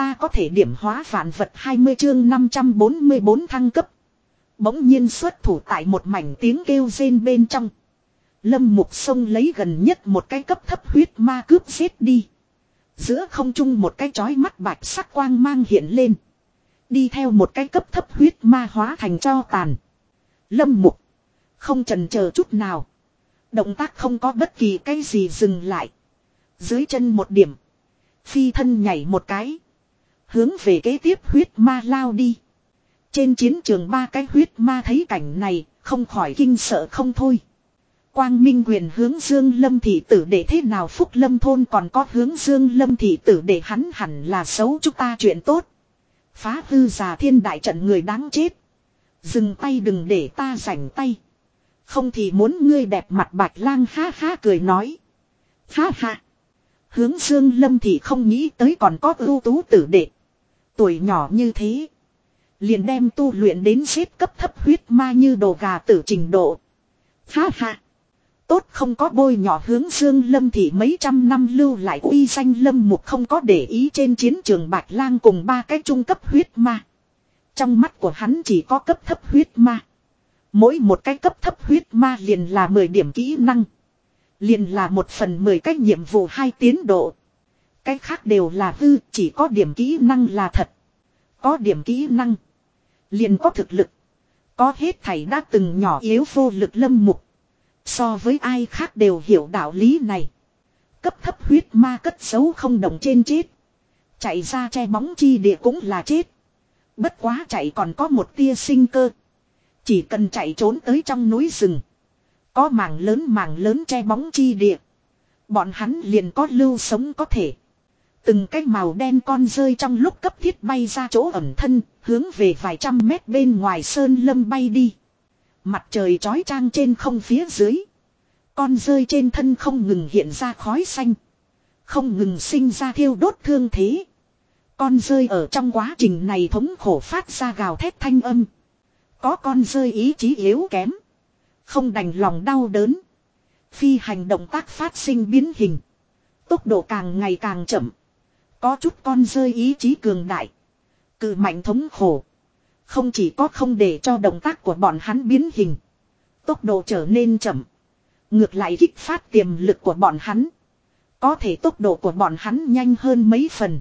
Ta có thể điểm hóa vạn vật 20 chương 544 thăng cấp. Bỗng nhiên xuất thủ tại một mảnh tiếng kêu rên bên trong. Lâm mục sông lấy gần nhất một cái cấp thấp huyết ma cướp giết đi. Giữa không trung một cái chói mắt bạch sắc quang mang hiện lên. Đi theo một cái cấp thấp huyết ma hóa thành cho tàn. Lâm mục. Không trần chờ chút nào. Động tác không có bất kỳ cái gì dừng lại. Dưới chân một điểm. Phi thân nhảy một cái. Hướng về kế tiếp huyết ma lao đi. Trên chiến trường ba cái huyết ma thấy cảnh này, không khỏi kinh sợ không thôi. Quang Minh quyền hướng Dương Lâm thị tử để thế nào Phúc Lâm thôn còn có hướng Dương Lâm thị tử để hắn hẳn là xấu chúng ta chuyện tốt. Phá hư già thiên đại trận người đáng chết. Dừng tay đừng để ta rảnh tay. Không thì muốn ngươi đẹp mặt bạch lang ha ha cười nói. Ha ha. Hướng Dương Lâm thì không nghĩ tới còn có ưu tú tử đệ. Tuổi nhỏ như thế. Liền đem tu luyện đến xếp cấp thấp huyết ma như đồ gà tử trình độ. Ha ha. Tốt không có bôi nhỏ hướng Dương Lâm thì mấy trăm năm lưu lại uy danh Lâm Mục không có để ý trên chiến trường Bạch Lang cùng ba cái trung cấp huyết ma. Trong mắt của hắn chỉ có cấp thấp huyết ma. Mỗi một cái cấp thấp huyết ma liền là 10 điểm kỹ năng. Liền là một phần 10 cái nhiệm vụ hai tiến độ. Cái khác đều là hư, chỉ có điểm kỹ năng là thật. Có điểm kỹ năng. Liền có thực lực. Có hết thảy đã từng nhỏ yếu vô lực lâm mục. So với ai khác đều hiểu đạo lý này. Cấp thấp huyết ma cất xấu không đồng trên chết. Chạy ra che bóng chi địa cũng là chết. Bất quá chạy còn có một tia sinh cơ. Chỉ cần chạy trốn tới trong núi rừng. Có mảng lớn mảng lớn che bóng chi địa. Bọn hắn liền có lưu sống có thể. Từng cái màu đen con rơi trong lúc cấp thiết bay ra chỗ ẩn thân, hướng về vài trăm mét bên ngoài sơn lâm bay đi. Mặt trời trói trang trên không phía dưới. Con rơi trên thân không ngừng hiện ra khói xanh. Không ngừng sinh ra thiêu đốt thương thế. Con rơi ở trong quá trình này thống khổ phát ra gào thét thanh âm. Có con rơi ý chí yếu kém. Không đành lòng đau đớn. Phi hành động tác phát sinh biến hình. Tốc độ càng ngày càng chậm. Có chút con rơi ý chí cường đại. Cự mạnh thống khổ. Không chỉ có không để cho động tác của bọn hắn biến hình. Tốc độ trở nên chậm. Ngược lại kích phát tiềm lực của bọn hắn. Có thể tốc độ của bọn hắn nhanh hơn mấy phần.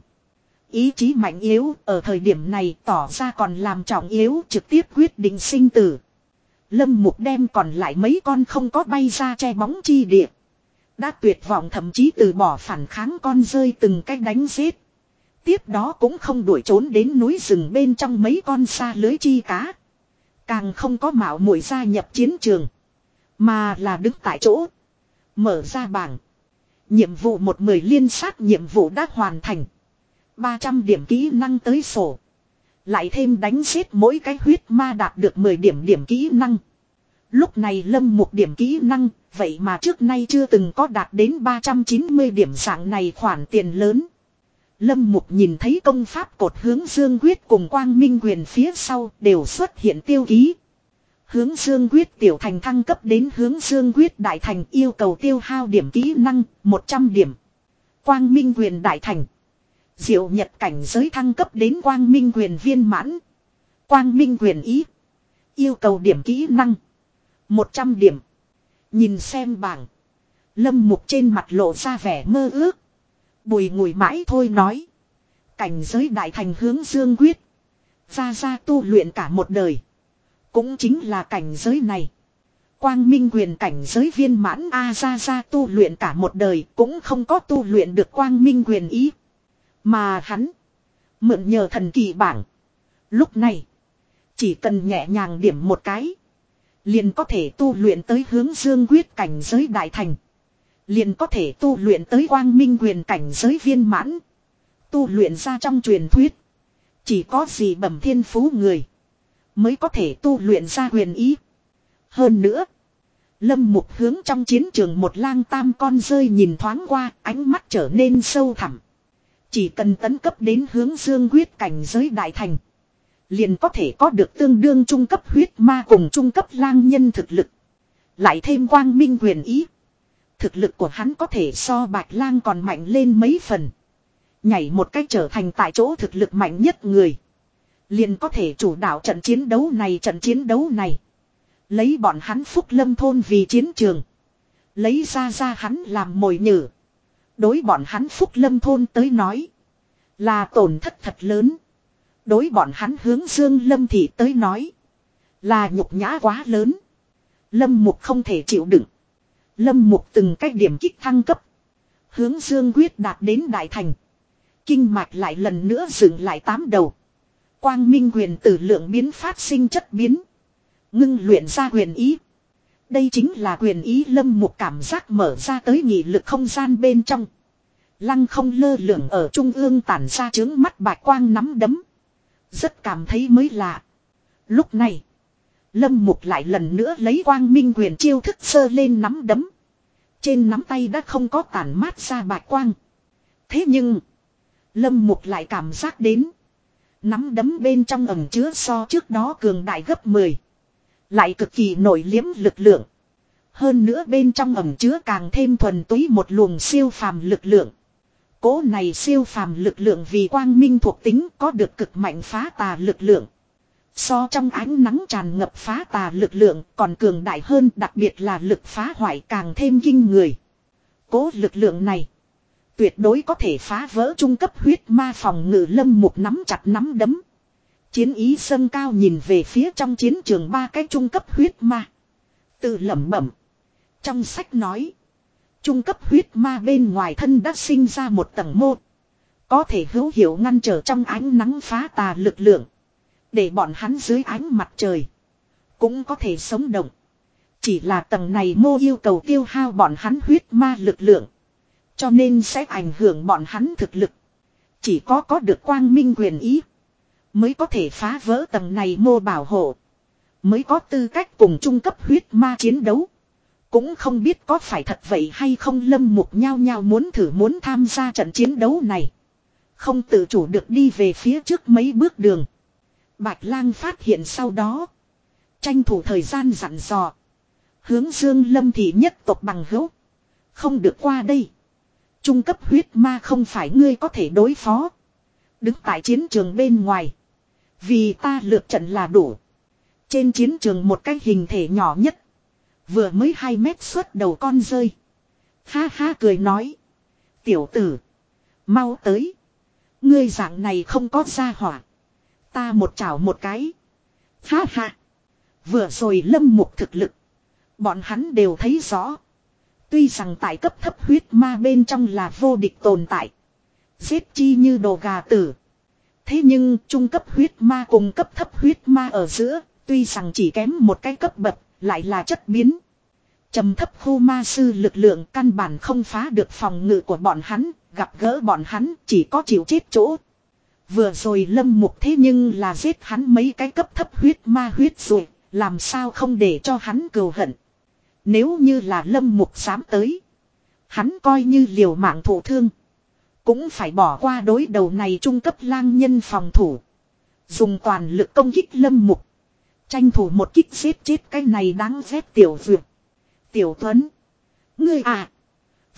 Ý chí mạnh yếu ở thời điểm này tỏ ra còn làm trọng yếu trực tiếp quyết định sinh tử. Lâm Mục đem còn lại mấy con không có bay ra che bóng chi địa. Đã tuyệt vọng thậm chí từ bỏ phản kháng con rơi từng cách đánh giết. Tiếp đó cũng không đuổi trốn đến núi rừng bên trong mấy con xa lưới chi cá. Càng không có mạo muội gia nhập chiến trường. Mà là đứng tại chỗ. Mở ra bảng. Nhiệm vụ một mười liên sát nhiệm vụ đã hoàn thành. 300 điểm kỹ năng tới sổ. Lại thêm đánh giết mỗi cái huyết ma đạt được 10 điểm điểm kỹ năng. Lúc này lâm một điểm kỹ năng, vậy mà trước nay chưa từng có đạt đến 390 điểm dạng này khoản tiền lớn. Lâm Mục nhìn thấy công pháp cột hướng dương quyết cùng quang minh quyền phía sau đều xuất hiện tiêu ký. Hướng dương quyết tiểu thành thăng cấp đến hướng dương quyết đại thành yêu cầu tiêu hao điểm kỹ năng 100 điểm. Quang minh quyền đại thành. Diệu nhật cảnh giới thăng cấp đến quang minh quyền viên mãn. Quang minh quyền ý. Yêu cầu điểm kỹ năng. 100 điểm. Nhìn xem bảng. Lâm mục trên mặt lộ ra vẻ mơ ước. Bùi ngùi mãi thôi nói. Cảnh giới đại thành hướng dương quyết. Ra ra tu luyện cả một đời. Cũng chính là cảnh giới này. Quang minh quyền cảnh giới viên mãn A ra ra tu luyện cả một đời cũng không có tu luyện được quang minh quyền ý. Mà hắn. Mượn nhờ thần kỳ bảng. Lúc này. Chỉ cần nhẹ nhàng điểm một cái. Liền có thể tu luyện tới hướng dương quyết cảnh giới đại thành. Liền có thể tu luyện tới quang minh quyền cảnh giới viên mãn. Tu luyện ra trong truyền thuyết. Chỉ có gì bẩm thiên phú người. Mới có thể tu luyện ra quyền ý. Hơn nữa. Lâm mục hướng trong chiến trường một lang tam con rơi nhìn thoáng qua, ánh mắt trở nên sâu thẳm. Chỉ cần tấn cấp đến hướng dương quyết cảnh giới đại thành. Liền có thể có được tương đương trung cấp huyết ma cùng trung cấp lang nhân thực lực. Lại thêm quang minh quyền ý. Thực lực của hắn có thể so bạch lang còn mạnh lên mấy phần. Nhảy một cách trở thành tại chỗ thực lực mạnh nhất người. Liền có thể chủ đạo trận chiến đấu này, trận chiến đấu này. Lấy bọn hắn phúc lâm thôn vì chiến trường. Lấy ra ra hắn làm mồi nhử. Đối bọn hắn phúc lâm thôn tới nói. Là tổn thất thật lớn. Đối bọn hắn hướng dương lâm thị tới nói. Là nhục nhã quá lớn. Lâm mục không thể chịu đựng. Lâm mục từng cách điểm kích thăng cấp. Hướng dương quyết đạt đến đại thành. Kinh mạch lại lần nữa dựng lại tám đầu. Quang minh quyền tử lượng biến phát sinh chất biến. Ngưng luyện ra quyền ý. Đây chính là quyền ý lâm một cảm giác mở ra tới nghị lực không gian bên trong. Lăng không lơ lửng ở trung ương tản ra trướng mắt bạch quang nắm đấm. Rất cảm thấy mới lạ. Lúc này. Lâm Mục lại lần nữa lấy quang minh quyền chiêu thức sơ lên nắm đấm. Trên nắm tay đã không có tản mát ra bạch quang. Thế nhưng. Lâm Mục lại cảm giác đến. Nắm đấm bên trong ẩm chứa so trước đó cường đại gấp 10. Lại cực kỳ nổi liếm lực lượng. Hơn nữa bên trong ẩm chứa càng thêm thuần túy một luồng siêu phàm lực lượng. Cố này siêu phàm lực lượng vì quang minh thuộc tính có được cực mạnh phá tà lực lượng. So trong ánh nắng tràn ngập phá tà lực lượng còn cường đại hơn, đặc biệt là lực phá hoại càng thêm kinh người. Cố lực lượng này, tuyệt đối có thể phá vỡ trung cấp huyết ma phòng ngự lâm một nắm chặt nắm đấm. Chiến ý sân cao nhìn về phía trong chiến trường ba cái trung cấp huyết ma. Tự lẩm bẩm. Trong sách nói. Trung cấp huyết ma bên ngoài thân đã sinh ra một tầng mô. Có thể hữu hiệu ngăn trở trong ánh nắng phá tà lực lượng. Để bọn hắn dưới ánh mặt trời. Cũng có thể sống động. Chỉ là tầng này mô yêu cầu tiêu hao bọn hắn huyết ma lực lượng. Cho nên sẽ ảnh hưởng bọn hắn thực lực. Chỉ có có được quang minh quyền ý. Mới có thể phá vỡ tầng này mô bảo hộ. Mới có tư cách cùng trung cấp huyết ma chiến đấu. Cũng không biết có phải thật vậy hay không lâm mục nhau nhau muốn thử muốn tham gia trận chiến đấu này. Không tự chủ được đi về phía trước mấy bước đường. Bạch lang phát hiện sau đó. Tranh thủ thời gian dặn dò. Hướng dương lâm thị nhất tộc bằng hữu. Không được qua đây. Trung cấp huyết ma không phải ngươi có thể đối phó. Đứng tại chiến trường bên ngoài. Vì ta lược trận là đủ. Trên chiến trường một cái hình thể nhỏ nhất. Vừa mới 2 mét suốt đầu con rơi. Ha ha cười nói. Tiểu tử. Mau tới. Ngươi dạng này không có ra hỏa. Ta một chảo một cái. Ha ha. Vừa rồi lâm mục thực lực. Bọn hắn đều thấy rõ. Tuy rằng tại cấp thấp huyết ma bên trong là vô địch tồn tại. Giết chi như đồ gà tử. Thế nhưng trung cấp huyết ma cùng cấp thấp huyết ma ở giữa, tuy rằng chỉ kém một cái cấp bậc, lại là chất biến. Trầm thấp khu ma sư lực lượng căn bản không phá được phòng ngự của bọn hắn, gặp gỡ bọn hắn chỉ có chịu chết chỗ. Vừa rồi lâm mục thế nhưng là giết hắn mấy cái cấp thấp huyết ma huyết rồi, làm sao không để cho hắn cầu hận. Nếu như là lâm mục dám tới. Hắn coi như liều mạng thổ thương. Cũng phải bỏ qua đối đầu này trung cấp lang nhân phòng thủ. Dùng toàn lực công kích lâm mục. Tranh thủ một kích giết chết cái này đáng ghét tiểu dược. Tiểu Tuấn. Ngươi à.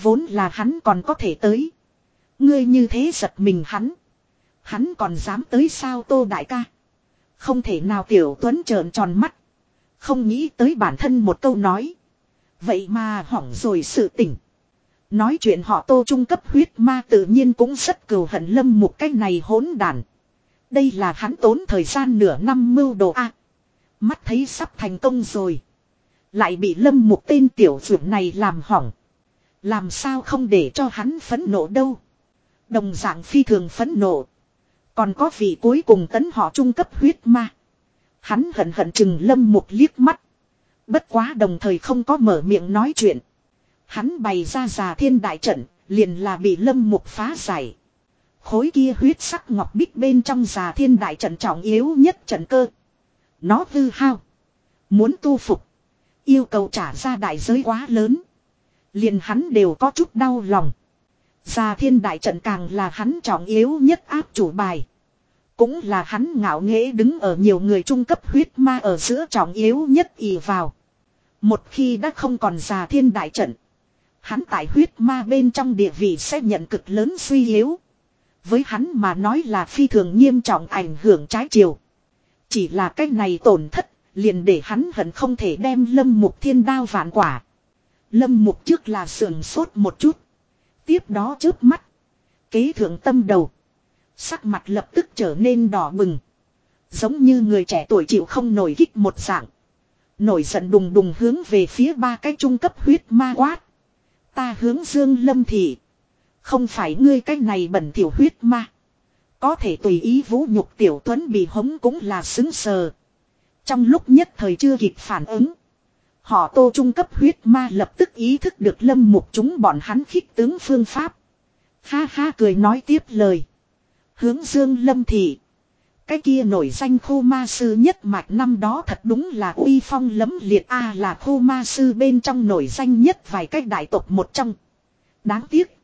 Vốn là hắn còn có thể tới. Ngươi như thế giật mình hắn. Hắn còn dám tới sao tô đại ca. Không thể nào tiểu Tuấn trợn tròn mắt. Không nghĩ tới bản thân một câu nói. Vậy mà hỏng rồi sự tỉnh. Nói chuyện họ tô trung cấp huyết ma tự nhiên cũng rất cừu hận lâm một cái này hỗn đản. Đây là hắn tốn thời gian nửa năm mưu đồ A mắt thấy sắp thành công rồi. Lại bị lâm một tên tiểu dưỡng này làm hỏng. Làm sao không để cho hắn phấn nộ đâu. Đồng dạng phi thường phấn nộ. Còn có vị cuối cùng tấn họ trung cấp huyết ma. Hắn hận hận chừng lâm một liếc mắt. Bất quá đồng thời không có mở miệng nói chuyện. Hắn bày ra già thiên đại trận, liền là bị lâm mục phá giải. Khối kia huyết sắc ngọc bích bên trong già thiên đại trận trọng yếu nhất trận cơ. Nó hư hao. Muốn tu phục. Yêu cầu trả ra đại giới quá lớn. Liền hắn đều có chút đau lòng. Già thiên đại trận càng là hắn trọng yếu nhất áp chủ bài. Cũng là hắn ngạo nghễ đứng ở nhiều người trung cấp huyết ma ở giữa trọng yếu nhất ỉ vào. Một khi đã không còn già thiên đại trận. Hắn tại huyết ma bên trong địa vị sẽ nhận cực lớn suy yếu. Với hắn mà nói là phi thường nghiêm trọng ảnh hưởng trái chiều. Chỉ là cái này tổn thất, liền để hắn hận không thể đem lâm mục thiên đao vạn quả. Lâm mục trước là sườn sốt một chút. Tiếp đó chớp mắt. Kế thượng tâm đầu. Sắc mặt lập tức trở nên đỏ bừng. Giống như người trẻ tuổi chịu không nổi kích một dạng. Nổi giận đùng đùng hướng về phía ba cái trung cấp huyết ma quát. Ta hướng dương lâm thị. Không phải ngươi cái này bẩn tiểu huyết ma. Có thể tùy ý vũ nhục tiểu tuấn bị hống cũng là xứng sờ. Trong lúc nhất thời chưa kịp phản ứng. Họ tô trung cấp huyết ma lập tức ý thức được lâm mục chúng bọn hắn khích tướng phương pháp. Ha ha cười nói tiếp lời. Hướng dương lâm thị. Cái kia nổi danh khu ma sư nhất mạch năm đó thật đúng là uy phong lấm liệt a là khu ma sư bên trong nổi danh nhất vài cách đại tộc một trong. Đáng tiếc.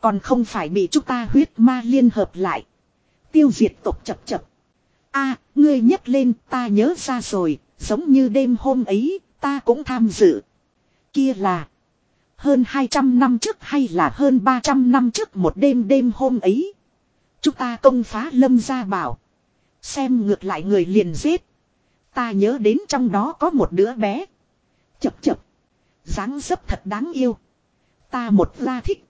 Còn không phải bị chúng ta huyết ma liên hợp lại. Tiêu diệt tộc chập chập. a ngươi nhấc lên ta nhớ ra rồi, giống như đêm hôm ấy, ta cũng tham dự. Kia là. Hơn 200 năm trước hay là hơn 300 năm trước một đêm đêm hôm ấy. Chúng ta công phá lâm gia bảo. Xem ngược lại người liền giết. Ta nhớ đến trong đó có một đứa bé. Chập chập. dáng dấp thật đáng yêu. Ta một la thích.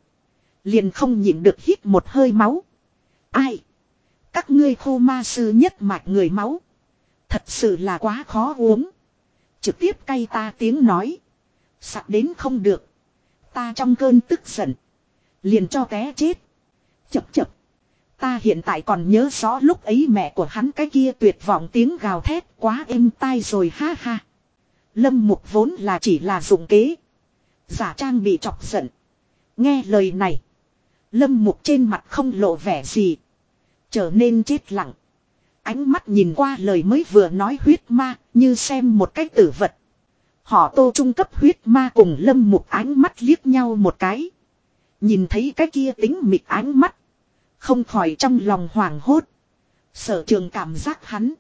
Liền không nhịn được hít một hơi máu. Ai? Các ngươi khô ma sư nhất mạch người máu. Thật sự là quá khó uống. Trực tiếp cay ta tiếng nói. Sặc đến không được. Ta trong cơn tức giận. Liền cho té chết. Chập chập. Ta hiện tại còn nhớ rõ lúc ấy mẹ của hắn cái kia tuyệt vọng tiếng gào thét quá êm tai rồi ha ha. Lâm mục vốn là chỉ là dụng kế. Giả trang bị chọc giận. Nghe lời này. Lâm mục trên mặt không lộ vẻ gì. Trở nên chết lặng. Ánh mắt nhìn qua lời mới vừa nói huyết ma như xem một cái tử vật. Họ tô trung cấp huyết ma cùng lâm một ánh mắt liếc nhau một cái. Nhìn thấy cái kia tính mịt ánh mắt. Không khỏi trong lòng hoảng hốt. Sở trường cảm giác hắn.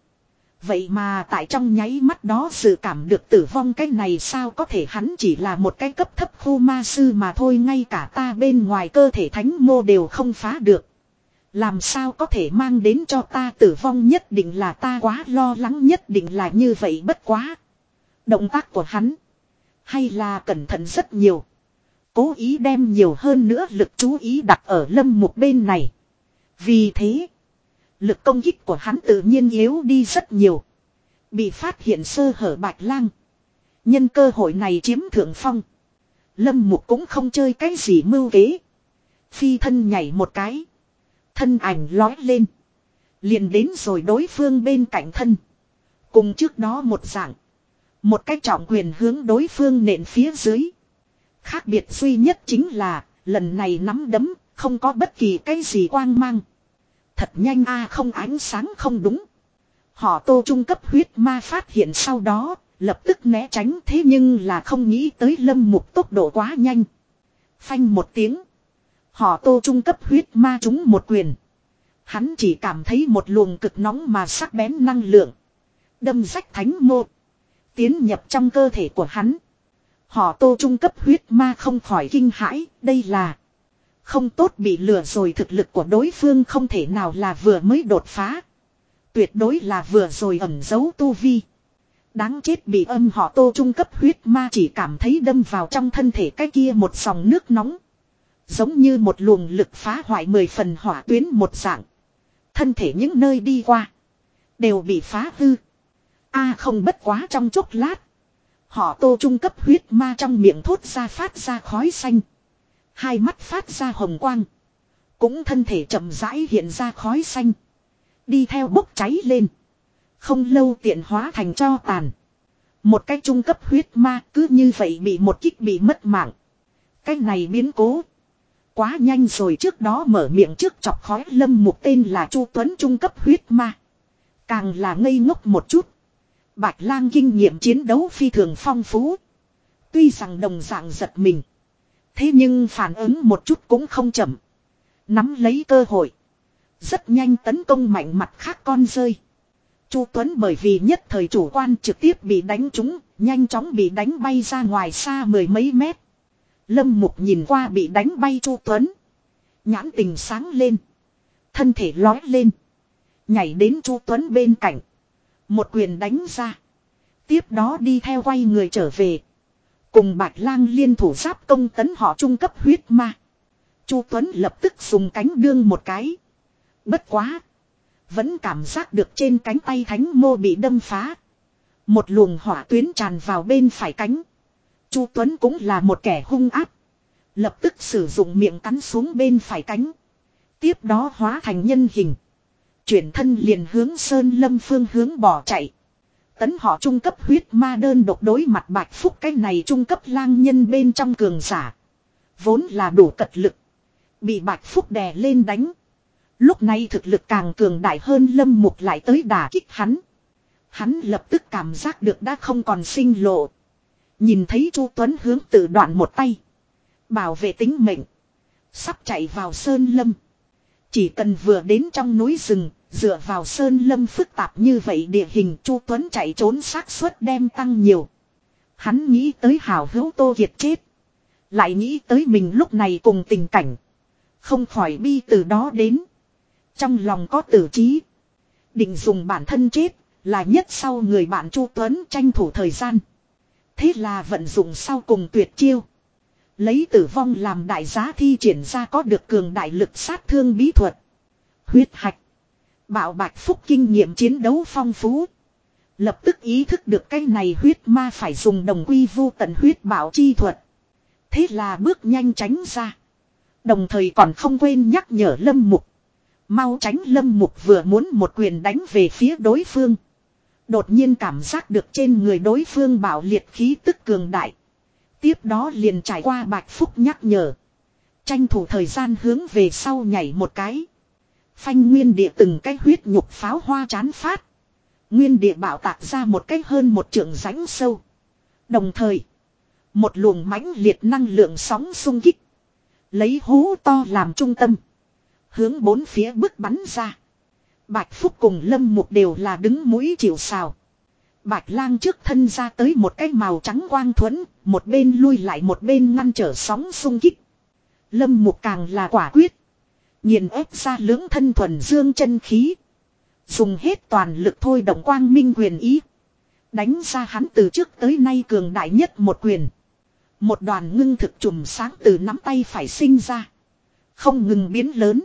Vậy mà tại trong nháy mắt đó sự cảm được tử vong cái này sao có thể hắn chỉ là một cái cấp thấp khu ma sư mà thôi, ngay cả ta bên ngoài cơ thể thánh mô đều không phá được. Làm sao có thể mang đến cho ta tử vong nhất định là ta quá lo lắng nhất định là như vậy bất quá. Động tác của hắn. Hay là cẩn thận rất nhiều. Cố ý đem nhiều hơn nữa lực chú ý đặt ở lâm mục bên này. Vì thế. Lực công kích của hắn tự nhiên yếu đi rất nhiều. Bị phát hiện sơ hở bạch lang. Nhân cơ hội này chiếm thượng phong. Lâm mục cũng không chơi cái gì mưu kế. Phi thân nhảy một cái. Thân ảnh lói lên. Liền đến rồi đối phương bên cạnh thân. Cùng trước đó một dạng. Một cách trọng quyền hướng đối phương nện phía dưới. Khác biệt duy nhất chính là, lần này nắm đấm, không có bất kỳ cái gì quang mang. Thật nhanh a không ánh sáng không đúng. Họ tô trung cấp huyết ma phát hiện sau đó, lập tức né tránh thế nhưng là không nghĩ tới lâm mục tốc độ quá nhanh. Phanh một tiếng. Họ tô trung cấp huyết ma chúng một quyền. Hắn chỉ cảm thấy một luồng cực nóng mà sắc bén năng lượng. Đâm rách thánh mô. Tiến nhập trong cơ thể của hắn. Họ tô trung cấp huyết ma không khỏi kinh hãi, đây là không tốt bị lừa rồi thực lực của đối phương không thể nào là vừa mới đột phá. Tuyệt đối là vừa rồi ẩn giấu tu vi. Đáng chết bị âm họ tô trung cấp huyết ma chỉ cảm thấy đâm vào trong thân thể cái kia một dòng nước nóng. Giống như một luồng lực phá hoại mười phần hỏa tuyến một dạng. Thân thể những nơi đi qua. Đều bị phá hư. a không bất quá trong chốc lát. Họ tô trung cấp huyết ma trong miệng thốt ra phát ra khói xanh. Hai mắt phát ra hồng quang. Cũng thân thể chậm rãi hiện ra khói xanh. Đi theo bốc cháy lên. Không lâu tiện hóa thành cho tàn. Một cái trung cấp huyết ma cứ như vậy bị một kích bị mất mạng. Cái này biến cố. Quá nhanh rồi trước đó mở miệng trước chọc khói lâm một tên là Chu Tuấn trung cấp huyết ma. Càng là ngây ngốc một chút. Bạch lang kinh nghiệm chiến đấu phi thường phong phú. Tuy rằng đồng dạng giật mình. Thế nhưng phản ứng một chút cũng không chậm. Nắm lấy cơ hội. Rất nhanh tấn công mạnh mặt khác con rơi. Chu Tuấn bởi vì nhất thời chủ quan trực tiếp bị đánh trúng, nhanh chóng bị đánh bay ra ngoài xa mười mấy mét. Lâm Mục nhìn qua bị đánh bay Chu Tuấn. Nhãn tình sáng lên. thân thể lói lên. Nhảy đến Chu Tuấn bên cạnh. Một quyền đánh ra. Tiếp đó đi theo quay người trở về. Cùng Bạch Lang liên thủ giáp công tấn họ trung cấp huyết ma. Chu Tuấn lập tức dùng cánh đương một cái. Bất quá. Vẫn cảm giác được trên cánh tay thánh mô bị đâm phá. Một luồng hỏa tuyến tràn vào bên phải cánh. Chu Tuấn cũng là một kẻ hung áp. Lập tức sử dụng miệng cắn xuống bên phải cánh. Tiếp đó hóa thành nhân hình. Chuyển thân liền hướng Sơn Lâm phương hướng bỏ chạy. Tấn họ trung cấp huyết ma đơn độc đối mặt bạch phúc, cái này trung cấp lang nhân bên trong cường giả. Vốn là đủ cật lực. Bị bạch phúc đè lên đánh. Lúc này thực lực càng cường đại hơn lâm mục lại tới đả kích hắn. Hắn lập tức cảm giác được đã không còn sinh lộ. Nhìn thấy Chu Tuấn hướng tự đoạn một tay. Bảo vệ tính mệnh. Sắp chạy vào sơn lâm. Chỉ cần vừa đến trong núi rừng, dựa vào sơn lâm phức tạp như vậy địa hình Chu Tuấn chạy trốn xác suất đem tăng nhiều. Hắn nghĩ tới hào hữu Tô Kiệt chết. Lại nghĩ tới mình lúc này cùng tình cảnh. Không khỏi bi từ đó đến. Trong lòng có tử trí. Định dùng bản thân chết, là nhất sau người bạn Chu Tuấn tranh thủ thời gian. Thế là vận dụng sau cùng tuyệt chiêu. Lấy tử vong làm đại giá thi triển ra có được cường đại lực sát thương bí thuật. Huyết hạch. Bảo bạch phúc kinh nghiệm chiến đấu phong phú. Lập tức ý thức được cái này huyết ma phải dùng đồng quy vu tận huyết bảo chi thuật. Thế là bước nhanh tránh ra. Đồng thời còn không quên nhắc nhở lâm mục. Mau tránh lâm mục vừa muốn một quyền đánh về phía đối phương. Đột nhiên cảm giác được trên người đối phương bảo liệt khí tức cường đại. Tiếp đó liền trải qua bạch phúc nhắc nhở. Tranh thủ thời gian hướng về sau nhảy một cái. Phanh nguyên địa từng cái huyết nhục pháo hoa chán phát. Nguyên địa bảo tạc ra một cái hơn một trượng rãnh sâu. Đồng thời, một luồng mãnh liệt năng lượng sóng xung kích. Lấy hú to làm trung tâm. Hướng bốn phía bước bắn ra. Bạch Phúc cùng Lâm Mục đều là đứng mũi chịu sào. Bạch lang trước thân ra tới một cái màu trắng quang thuẫn, một bên lui lại một bên ngăn trở sóng xung kích. Lâm Mục càng là quả quyết. Nhìn ép ra lưỡng thân thuần dương chân khí. Dùng hết toàn lực thôi động quang minh quyền ý. Đánh ra hắn từ trước tới nay cường đại nhất một quyền. Một đoàn ngưng thực trùm sáng từ nắm tay phải sinh ra. Không ngừng biến lớn.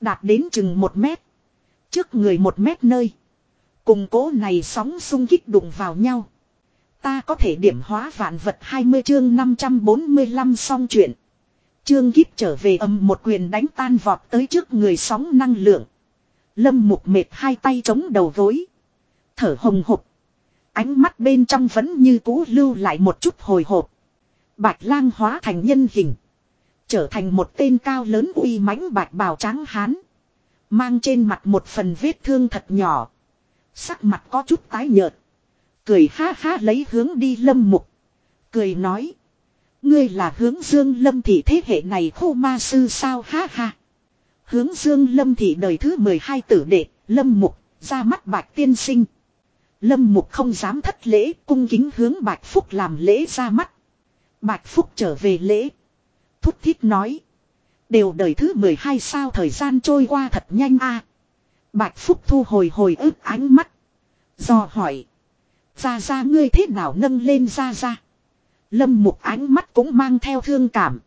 Đạt đến chừng một mét. Trước người một mét nơi. Cùng cố này sóng xung kích đụng vào nhau. Ta có thể điểm hóa vạn vật 20 chương 545 xong chuyện. Chương kíp trở về âm một quyền đánh tan vọt tới trước người sóng năng lượng. Lâm mục mệt hai tay chống đầu gối. Thở hồng hộc. Ánh mắt bên trong vẫn như cũ lưu lại một chút hồi hộp. Bạch lang hóa thành nhân hình. Trở thành một tên cao lớn uy mãnh bạch bào trắng hán. Mang trên mặt một phần vết thương thật nhỏ. Sắc mặt có chút tái nhợt. Cười ha ha lấy hướng đi lâm mục. Cười nói. Ngươi là hướng dương lâm thị thế hệ này khô ma sư sao ha ha. Hướng dương lâm thị đời thứ 12 tử đệ, lâm mục, ra mắt bạch tiên sinh. Lâm mục không dám thất lễ, cung kính hướng bạch phúc làm lễ ra mắt. Bạch phúc trở về lễ. Thúc thiết nói. Đều đời thứ 12 sao thời gian trôi qua thật nhanh a. Bạch Phúc thu hồi hồi ức ánh mắt. Do hỏi. Ra ra ngươi thế nào nâng lên ra ra. Lâm mục ánh mắt cũng mang theo thương cảm.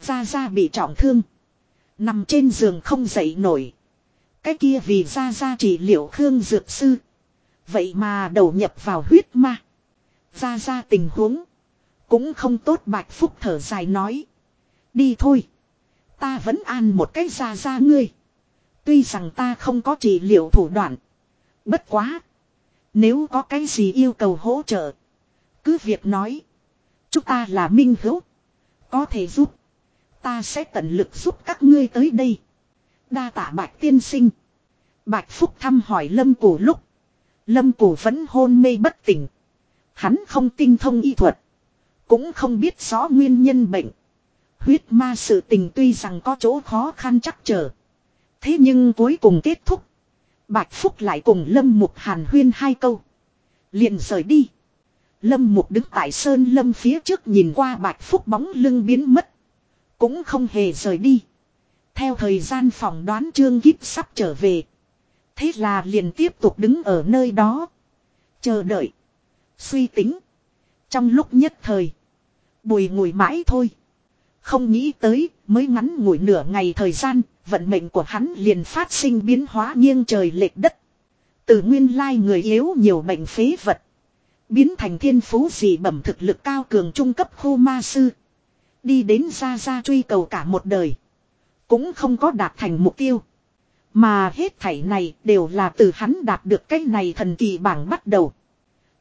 Ra ra bị trọng thương. Nằm trên giường không dậy nổi. Cái kia vì ra ra chỉ liệu Khương Dược Sư. Vậy mà đầu nhập vào huyết ma. Ra ra tình huống. Cũng không tốt Bạch Phúc thở dài nói. Đi thôi. Ta vẫn an một cách ra ra ngươi. Tuy rằng ta không có trị liệu thủ đoạn. Bất quá. Nếu có cái gì yêu cầu hỗ trợ. Cứ việc nói. Chúng ta là minh hữu. Có thể giúp. Ta sẽ tận lực giúp các ngươi tới đây. Đa tạ bạch tiên sinh. Bạch Phúc thăm hỏi Lâm cổ lúc. Lâm cổ vẫn hôn mê bất tỉnh. Hắn không tinh thông y thuật. Cũng không biết rõ nguyên nhân bệnh. Huyết ma sự tình tuy rằng có chỗ khó khăn chắc trở. Thế nhưng cuối cùng kết thúc. Bạch Phúc lại cùng Lâm Mục hàn huyên hai câu. Liền rời đi. Lâm Mục đứng tại sơn lâm phía trước nhìn qua Bạch Phúc bóng lưng biến mất. Cũng không hề rời đi. Theo thời gian phỏng đoán Trương Gíp sắp trở về. Thế là liền tiếp tục đứng ở nơi đó. Chờ đợi. Suy tính. Trong lúc nhất thời. Bùi ngồi mãi thôi. Không nghĩ tới, mới ngắn ngủi nửa ngày thời gian, vận mệnh của hắn liền phát sinh biến hóa nghiêng trời lệch đất. Từ nguyên lai người yếu nhiều bệnh phế vật. Biến thành thiên phú dị bẩm thực lực cao cường trung cấp khu ma sư. Đi đến ra ra truy cầu cả một đời. Cũng không có đạt thành mục tiêu. Mà hết thảy này đều là từ hắn đạt được cái này thần kỳ bảng bắt đầu.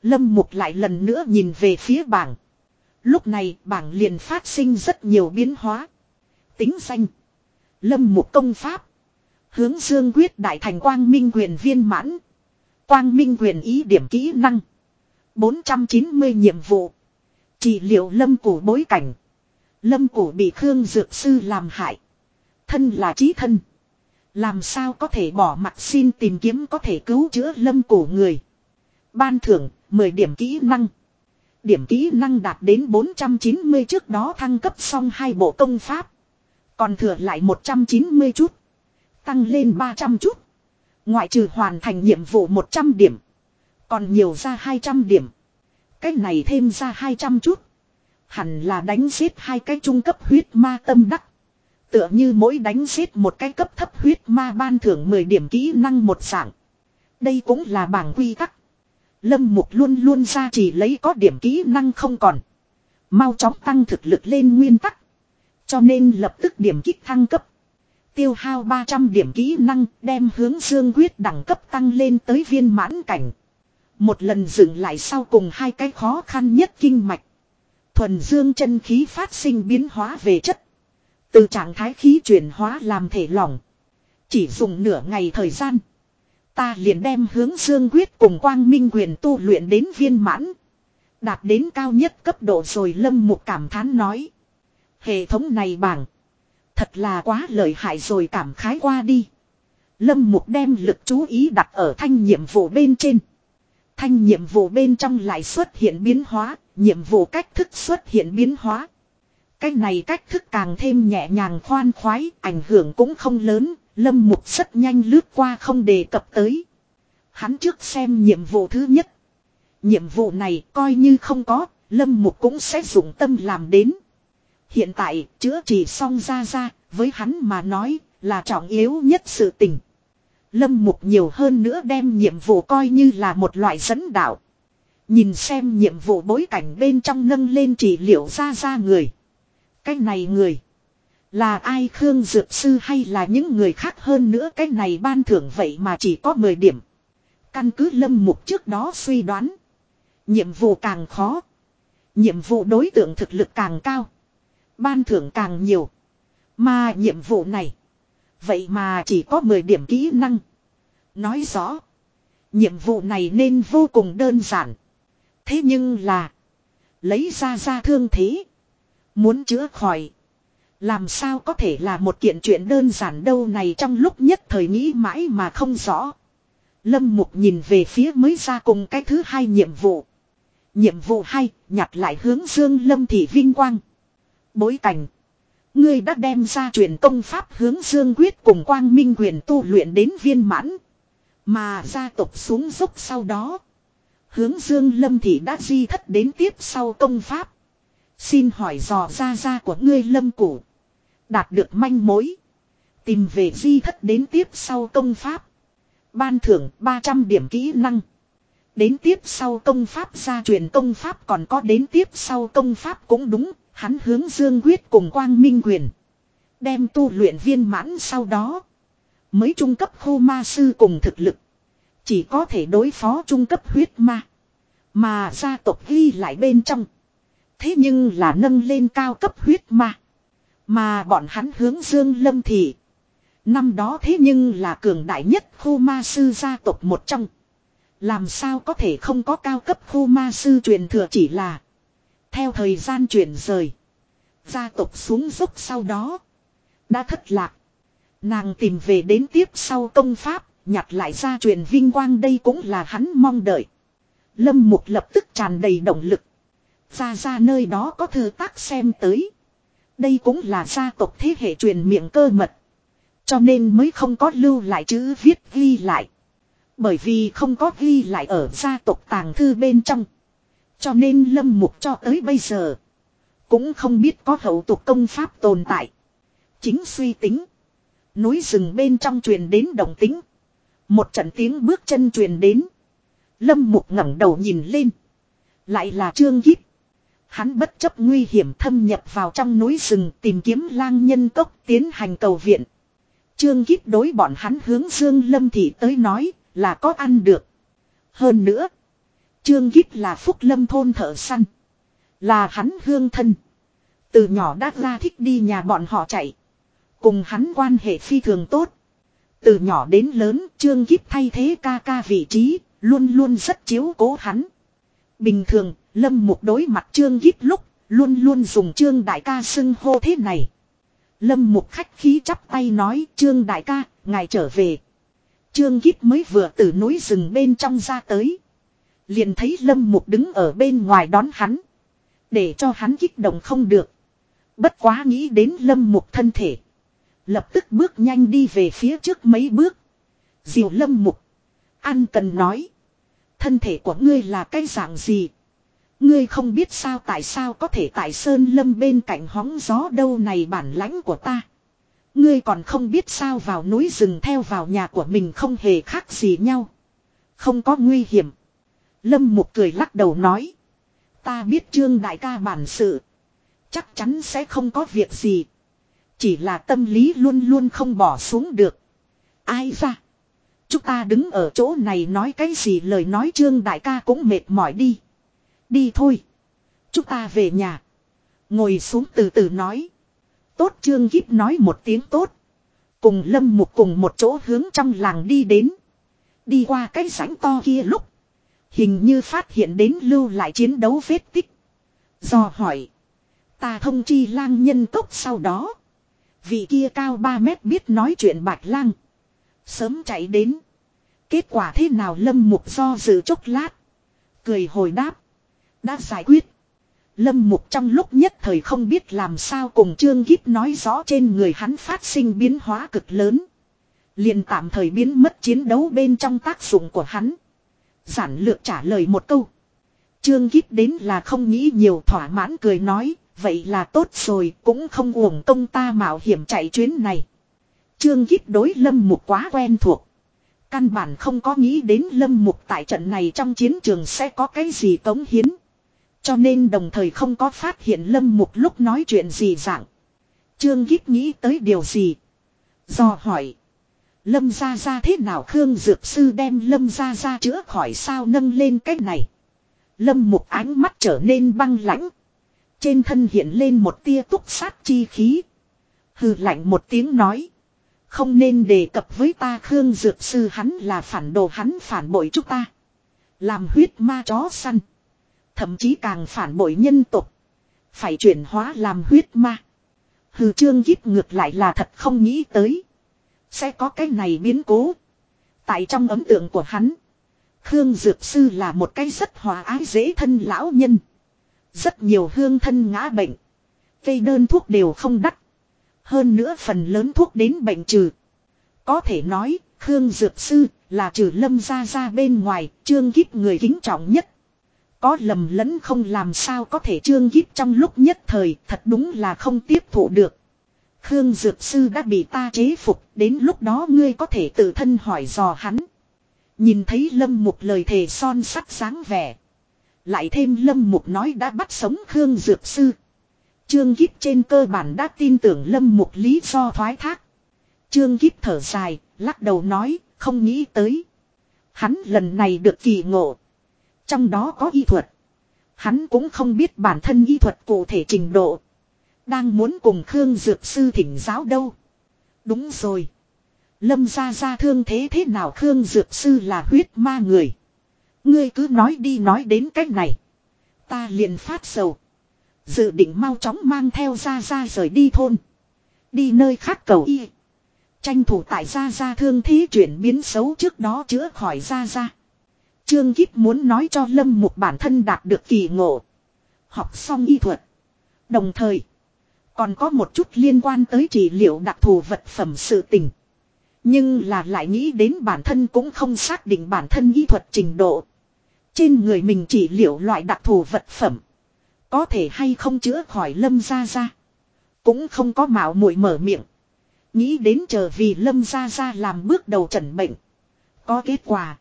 Lâm Mục lại lần nữa nhìn về phía bảng. Lúc này, bảng liền phát sinh rất nhiều biến hóa. Tính danh. Lâm Mục công pháp. Hướng dương quyết đại thành quang minh quyền viên mãn. Quang minh quyền ý điểm kỹ năng. 490 nhiệm vụ. Trị liệu lâm cổ bối cảnh. Lâm cổ bị Khương Dược Sư làm hại. Thân là trí thân. Làm sao có thể bỏ mặt xin tìm kiếm có thể cứu chữa lâm cổ người. Ban thưởng 10 điểm kỹ năng. Điểm kỹ năng đạt đến 490 trước đó thăng cấp xong hai bộ công pháp. Còn thừa lại 190 chút. Tăng lên 300 chút. Ngoại trừ hoàn thành nhiệm vụ 100 điểm. Còn nhiều ra 200 điểm. Cách này thêm ra 200 chút. Hẳn là đánh giết hai cái trung cấp huyết ma tâm đắc. Tựa như mỗi đánh giết một cái cấp thấp huyết ma ban thưởng 10 điểm kỹ năng một dạng. Đây cũng là bảng quy tắc. Lâm Mục luôn luôn ra chỉ lấy có điểm kỹ năng không còn. Mau chóng tăng thực lực lên nguyên tắc. Cho nên lập tức điểm kích thăng cấp. Tiêu hao 300 điểm kỹ năng đem hướng dương quyết đẳng cấp tăng lên tới viên mãn cảnh. Một lần dừng lại sau cùng hai cái khó khăn nhất kinh mạch. Thuần dương chân khí phát sinh biến hóa về chất. Từ trạng thái khí chuyển hóa làm thể lỏng. Chỉ dùng nửa ngày thời gian. Ta liền đem hướng dương quyết cùng quang minh quyền tu luyện đến viên mãn. Đạt đến cao nhất cấp độ rồi lâm một cảm thán nói. Hệ thống này bảng. Thật là quá lợi hại rồi cảm khái qua đi. Lâm Mục đem lực chú ý đặt ở thanh nhiệm vụ bên trên. Thanh nhiệm vụ bên trong lại xuất hiện biến hóa, nhiệm vụ cách thức xuất hiện biến hóa. Cái này cách thức càng thêm nhẹ nhàng khoan khoái, ảnh hưởng cũng không lớn, Lâm Mục rất nhanh lướt qua không đề cập tới. Hắn trước xem nhiệm vụ thứ nhất. Nhiệm vụ này coi như không có, Lâm Mục cũng sẽ dùng tâm làm đến. Hiện tại, chữa trị xong ra ra, với hắn mà nói, là trọng yếu nhất sự tình. Lâm Mục nhiều hơn nữa đem nhiệm vụ coi như là một loại dẫn đạo. Nhìn xem nhiệm vụ bối cảnh bên trong nâng lên trị liệu ra ra người. Cái này người. Là ai Khương Dược Sư hay là những người khác hơn nữa cái này ban thưởng vậy mà chỉ có 10 điểm. Căn cứ lâm mục trước đó suy đoán. Nhiệm vụ càng khó. Nhiệm vụ đối tượng thực lực càng cao. Ban thưởng càng nhiều. Mà nhiệm vụ này. Vậy mà chỉ có 10 điểm kỹ năng. Nói rõ. Nhiệm vụ này nên vô cùng đơn giản. Thế nhưng là. Lấy ra ra thương thế. Muốn chữa khỏi. Làm sao có thể là một kiện chuyện đơn giản đâu này trong lúc nhất thời nghĩ mãi mà không rõ. Lâm Mục nhìn về phía mới ra cùng cái thứ hai nhiệm vụ. Nhiệm vụ hai, nhặt lại hướng Dương Lâm Thị Vinh Quang. Bối cảnh. Ngươi đã đem ra truyền công pháp hướng Dương Quyết cùng Quang Minh quyền tu luyện đến viên mãn. Mà gia tộc xuống dốc sau đó. Hướng Dương Lâm Thị đã di thất đến tiếp sau công pháp. Xin hỏi dò ra ra của ngươi Lâm Củ. Đạt được manh mối. Tìm về di thất đến tiếp sau công pháp. Ban thưởng 300 điểm kỹ năng. Đến tiếp sau công pháp gia truyền công pháp còn có đến tiếp sau công pháp cũng đúng, hắn hướng dương quyết cùng quang minh quyền. Đem tu luyện viên mãn sau đó. Mới trung cấp khô ma sư cùng thực lực. Chỉ có thể đối phó trung cấp huyết ma. Mà gia tộc ghi lại bên trong. Thế nhưng là nâng lên cao cấp huyết ma. Mà bọn hắn hướng dương lâm thị. Năm đó thế nhưng là cường đại nhất khu ma sư gia tộc một trong. Làm sao có thể không có cao cấp khu ma sư truyền thừa chỉ là. Theo thời gian chuyển rời. Gia tộc xuống dốc sau đó. Đã thất lạc. Nàng tìm về đến tiếp sau công pháp. Nhặt lại gia truyền vinh quang đây cũng là hắn mong đợi. Lâm Mục lập tức tràn đầy động lực. Ra ra nơi đó có thư tác xem tới. Đây cũng là gia tộc thế hệ truyền miệng cơ mật. cho nên mới không có lưu lại chữ viết ghi lại. Bởi vì không có ghi lại ở gia tộc tàng thư bên trong. Cho nên lâm mục cho tới bây giờ. Cũng không biết có hậu tục công pháp tồn tại. Chính suy tính. Núi rừng bên trong truyền đến động tính. Một trận tiếng bước chân truyền đến. Lâm mục ngẩng đầu nhìn lên. Lại là trương kíp. Hắn bất chấp nguy hiểm thâm nhập vào trong núi rừng tìm kiếm lang nhân cốc tiến hành cầu viện. Trương kíp đối bọn hắn hướng Dương Lâm Thị tới nói là có ăn được. Hơn nữa. Trương kíp là phúc lâm thôn thợ săn. Là hắn hương thân. Từ nhỏ đã ra thích đi nhà bọn họ chạy. Cùng hắn quan hệ phi thường tốt. Từ nhỏ đến lớn, Trương kíp thay thế ca ca vị trí. Luôn luôn rất chiếu cố hắn. Bình thường Lâm Mục đối mặt Trương Kíp lúc, luôn luôn dùng Trương Đại ca xưng hô thế này. Lâm Mục khách khí chắp tay nói Trương Đại ca, ngài trở về. Trương Kíp mới vừa từ núi rừng bên trong ra tới. Liền thấy Lâm Mục đứng ở bên ngoài đón hắn. Để cho hắn kích động không được. Bất quá nghĩ đến Lâm Mục thân thể. Lập tức bước nhanh đi về phía trước mấy bước. Diều Lâm Mục. Ăn cần nói. Thân thể của ngươi là cái dạng gì? Ngươi không biết sao tại sao có thể tại sơn lâm bên cạnh hóng gió đâu này bản lãnh của ta. Ngươi còn không biết sao vào núi rừng theo vào nhà của mình không hề khác gì nhau. Không có nguy hiểm. Lâm một cười lắc đầu nói. Ta biết trương đại ca bản sự. Chắc chắn sẽ không có việc gì. Chỉ là tâm lý luôn luôn không bỏ xuống được. Ai ra. Chúng ta đứng ở chỗ này nói cái gì lời nói trương đại ca cũng mệt mỏi đi. Đi thôi. Chúng ta về nhà. Ngồi xuống từ từ nói. Tốt trương gíp nói một tiếng tốt. Cùng lâm mục cùng một chỗ hướng trong làng đi đến. Đi qua cái sảnh to kia lúc. Hình như phát hiện đến lưu lại chiến đấu vết tích. Do hỏi. Ta thông chi lang nhân cốc sau đó. Vị kia cao 3 mét biết nói chuyện bạch lang. Sớm chạy đến. Kết quả thế nào lâm mục do dự chốc lát. Cười hồi đáp. Đã giải quyết. Lâm mục trong lúc nhất thời không biết làm sao cùng Trương Kíp nói rõ trên người hắn phát sinh biến hóa cực lớn. liền tạm thời biến mất chiến đấu bên trong tác dụng của hắn. Giản lược trả lời một câu. Trương Kíp đến là không nghĩ nhiều thỏa mãn cười nói, vậy là tốt rồi, cũng không uổng công ta mạo hiểm chạy chuyến này. Trương Kíp đối Lâm Mục quá quen thuộc. Căn bản không có nghĩ đến Lâm Mục tại trận này trong chiến trường sẽ có cái gì cống hiến. Cho nên đồng thời không có phát hiện lâm mục lúc nói chuyện gì dạng. Trương Gíp nghĩ tới điều gì? Do hỏi. Lâm ra ra thế nào Khương Dược Sư đem Lâm ra ra chữa khỏi sao nâng lên cách này. Lâm mục ánh mắt trở nên băng lãnh. Trên thân hiện lên một tia túc sát chi khí. Hừ lạnh một tiếng nói. Không nên đề cập với ta Khương Dược Sư hắn là phản đồ hắn phản bội chúng ta. Làm huyết ma chó săn. Thậm chí càng phản bội nhân tục. Phải chuyển hóa làm huyết ma. Hừ trương giết ngược lại là thật không nghĩ tới. Sẽ có cái này biến cố. Tại trong ấn tượng của hắn. Khương Dược Sư là một cái rất hòa ái dễ thân lão nhân. Rất nhiều hương thân ngã bệnh. Cây đơn thuốc đều không đắt. Hơn nữa phần lớn thuốc đến bệnh trừ. Có thể nói, Khương Dược Sư là trừ lâm ra ra bên ngoài, trương kíp người kính trọng nhất. Có lầm lẫn không làm sao có thể trương giết trong lúc nhất thời thật đúng là không tiếp thụ được. Khương Dược Sư đã bị ta chế phục, đến lúc đó ngươi có thể tự thân hỏi dò hắn. Nhìn thấy Lâm Mục lời thề son sắt sáng vẻ. Lại thêm Lâm Mục nói đã bắt sống Khương Dược Sư. Trương gíp trên cơ bản đã tin tưởng Lâm Mục lý do thoái thác. Trương gíp thở dài, lắc đầu nói, không nghĩ tới. Hắn lần này được kỳ ngộ. Trong đó có y thuật. Hắn cũng không biết bản thân y thuật cụ thể trình độ. Đang muốn cùng Khương Dược Sư thỉnh giáo đâu. Đúng rồi. Lâm ra ra thương thế thế nào Khương Dược Sư là huyết ma người. Ngươi cứ nói đi nói đến cách này. Ta liền phát sầu. Dự định mau chóng mang theo ra ra rời đi thôn. Đi nơi khác cầu y. Tranh thủ tại ra ra thương thế chuyển biến xấu trước đó chữa khỏi ra ra. Trương Kíp muốn nói cho Lâm Mục bản thân đạt được kỳ ngộ. Học xong y thuật. Đồng thời. Còn có một chút liên quan tới trị liệu đặc thù vật phẩm sự tình. Nhưng là lại nghĩ đến bản thân cũng không xác định bản thân y thuật trình độ. Trên người mình chỉ liệu loại đặc thù vật phẩm. Có thể hay không chữa khỏi lâm ra ra. Cũng không có mạo muội mở miệng. Nghĩ đến chờ vì lâm ra ra làm bước đầu trần bệnh. Có kết quả.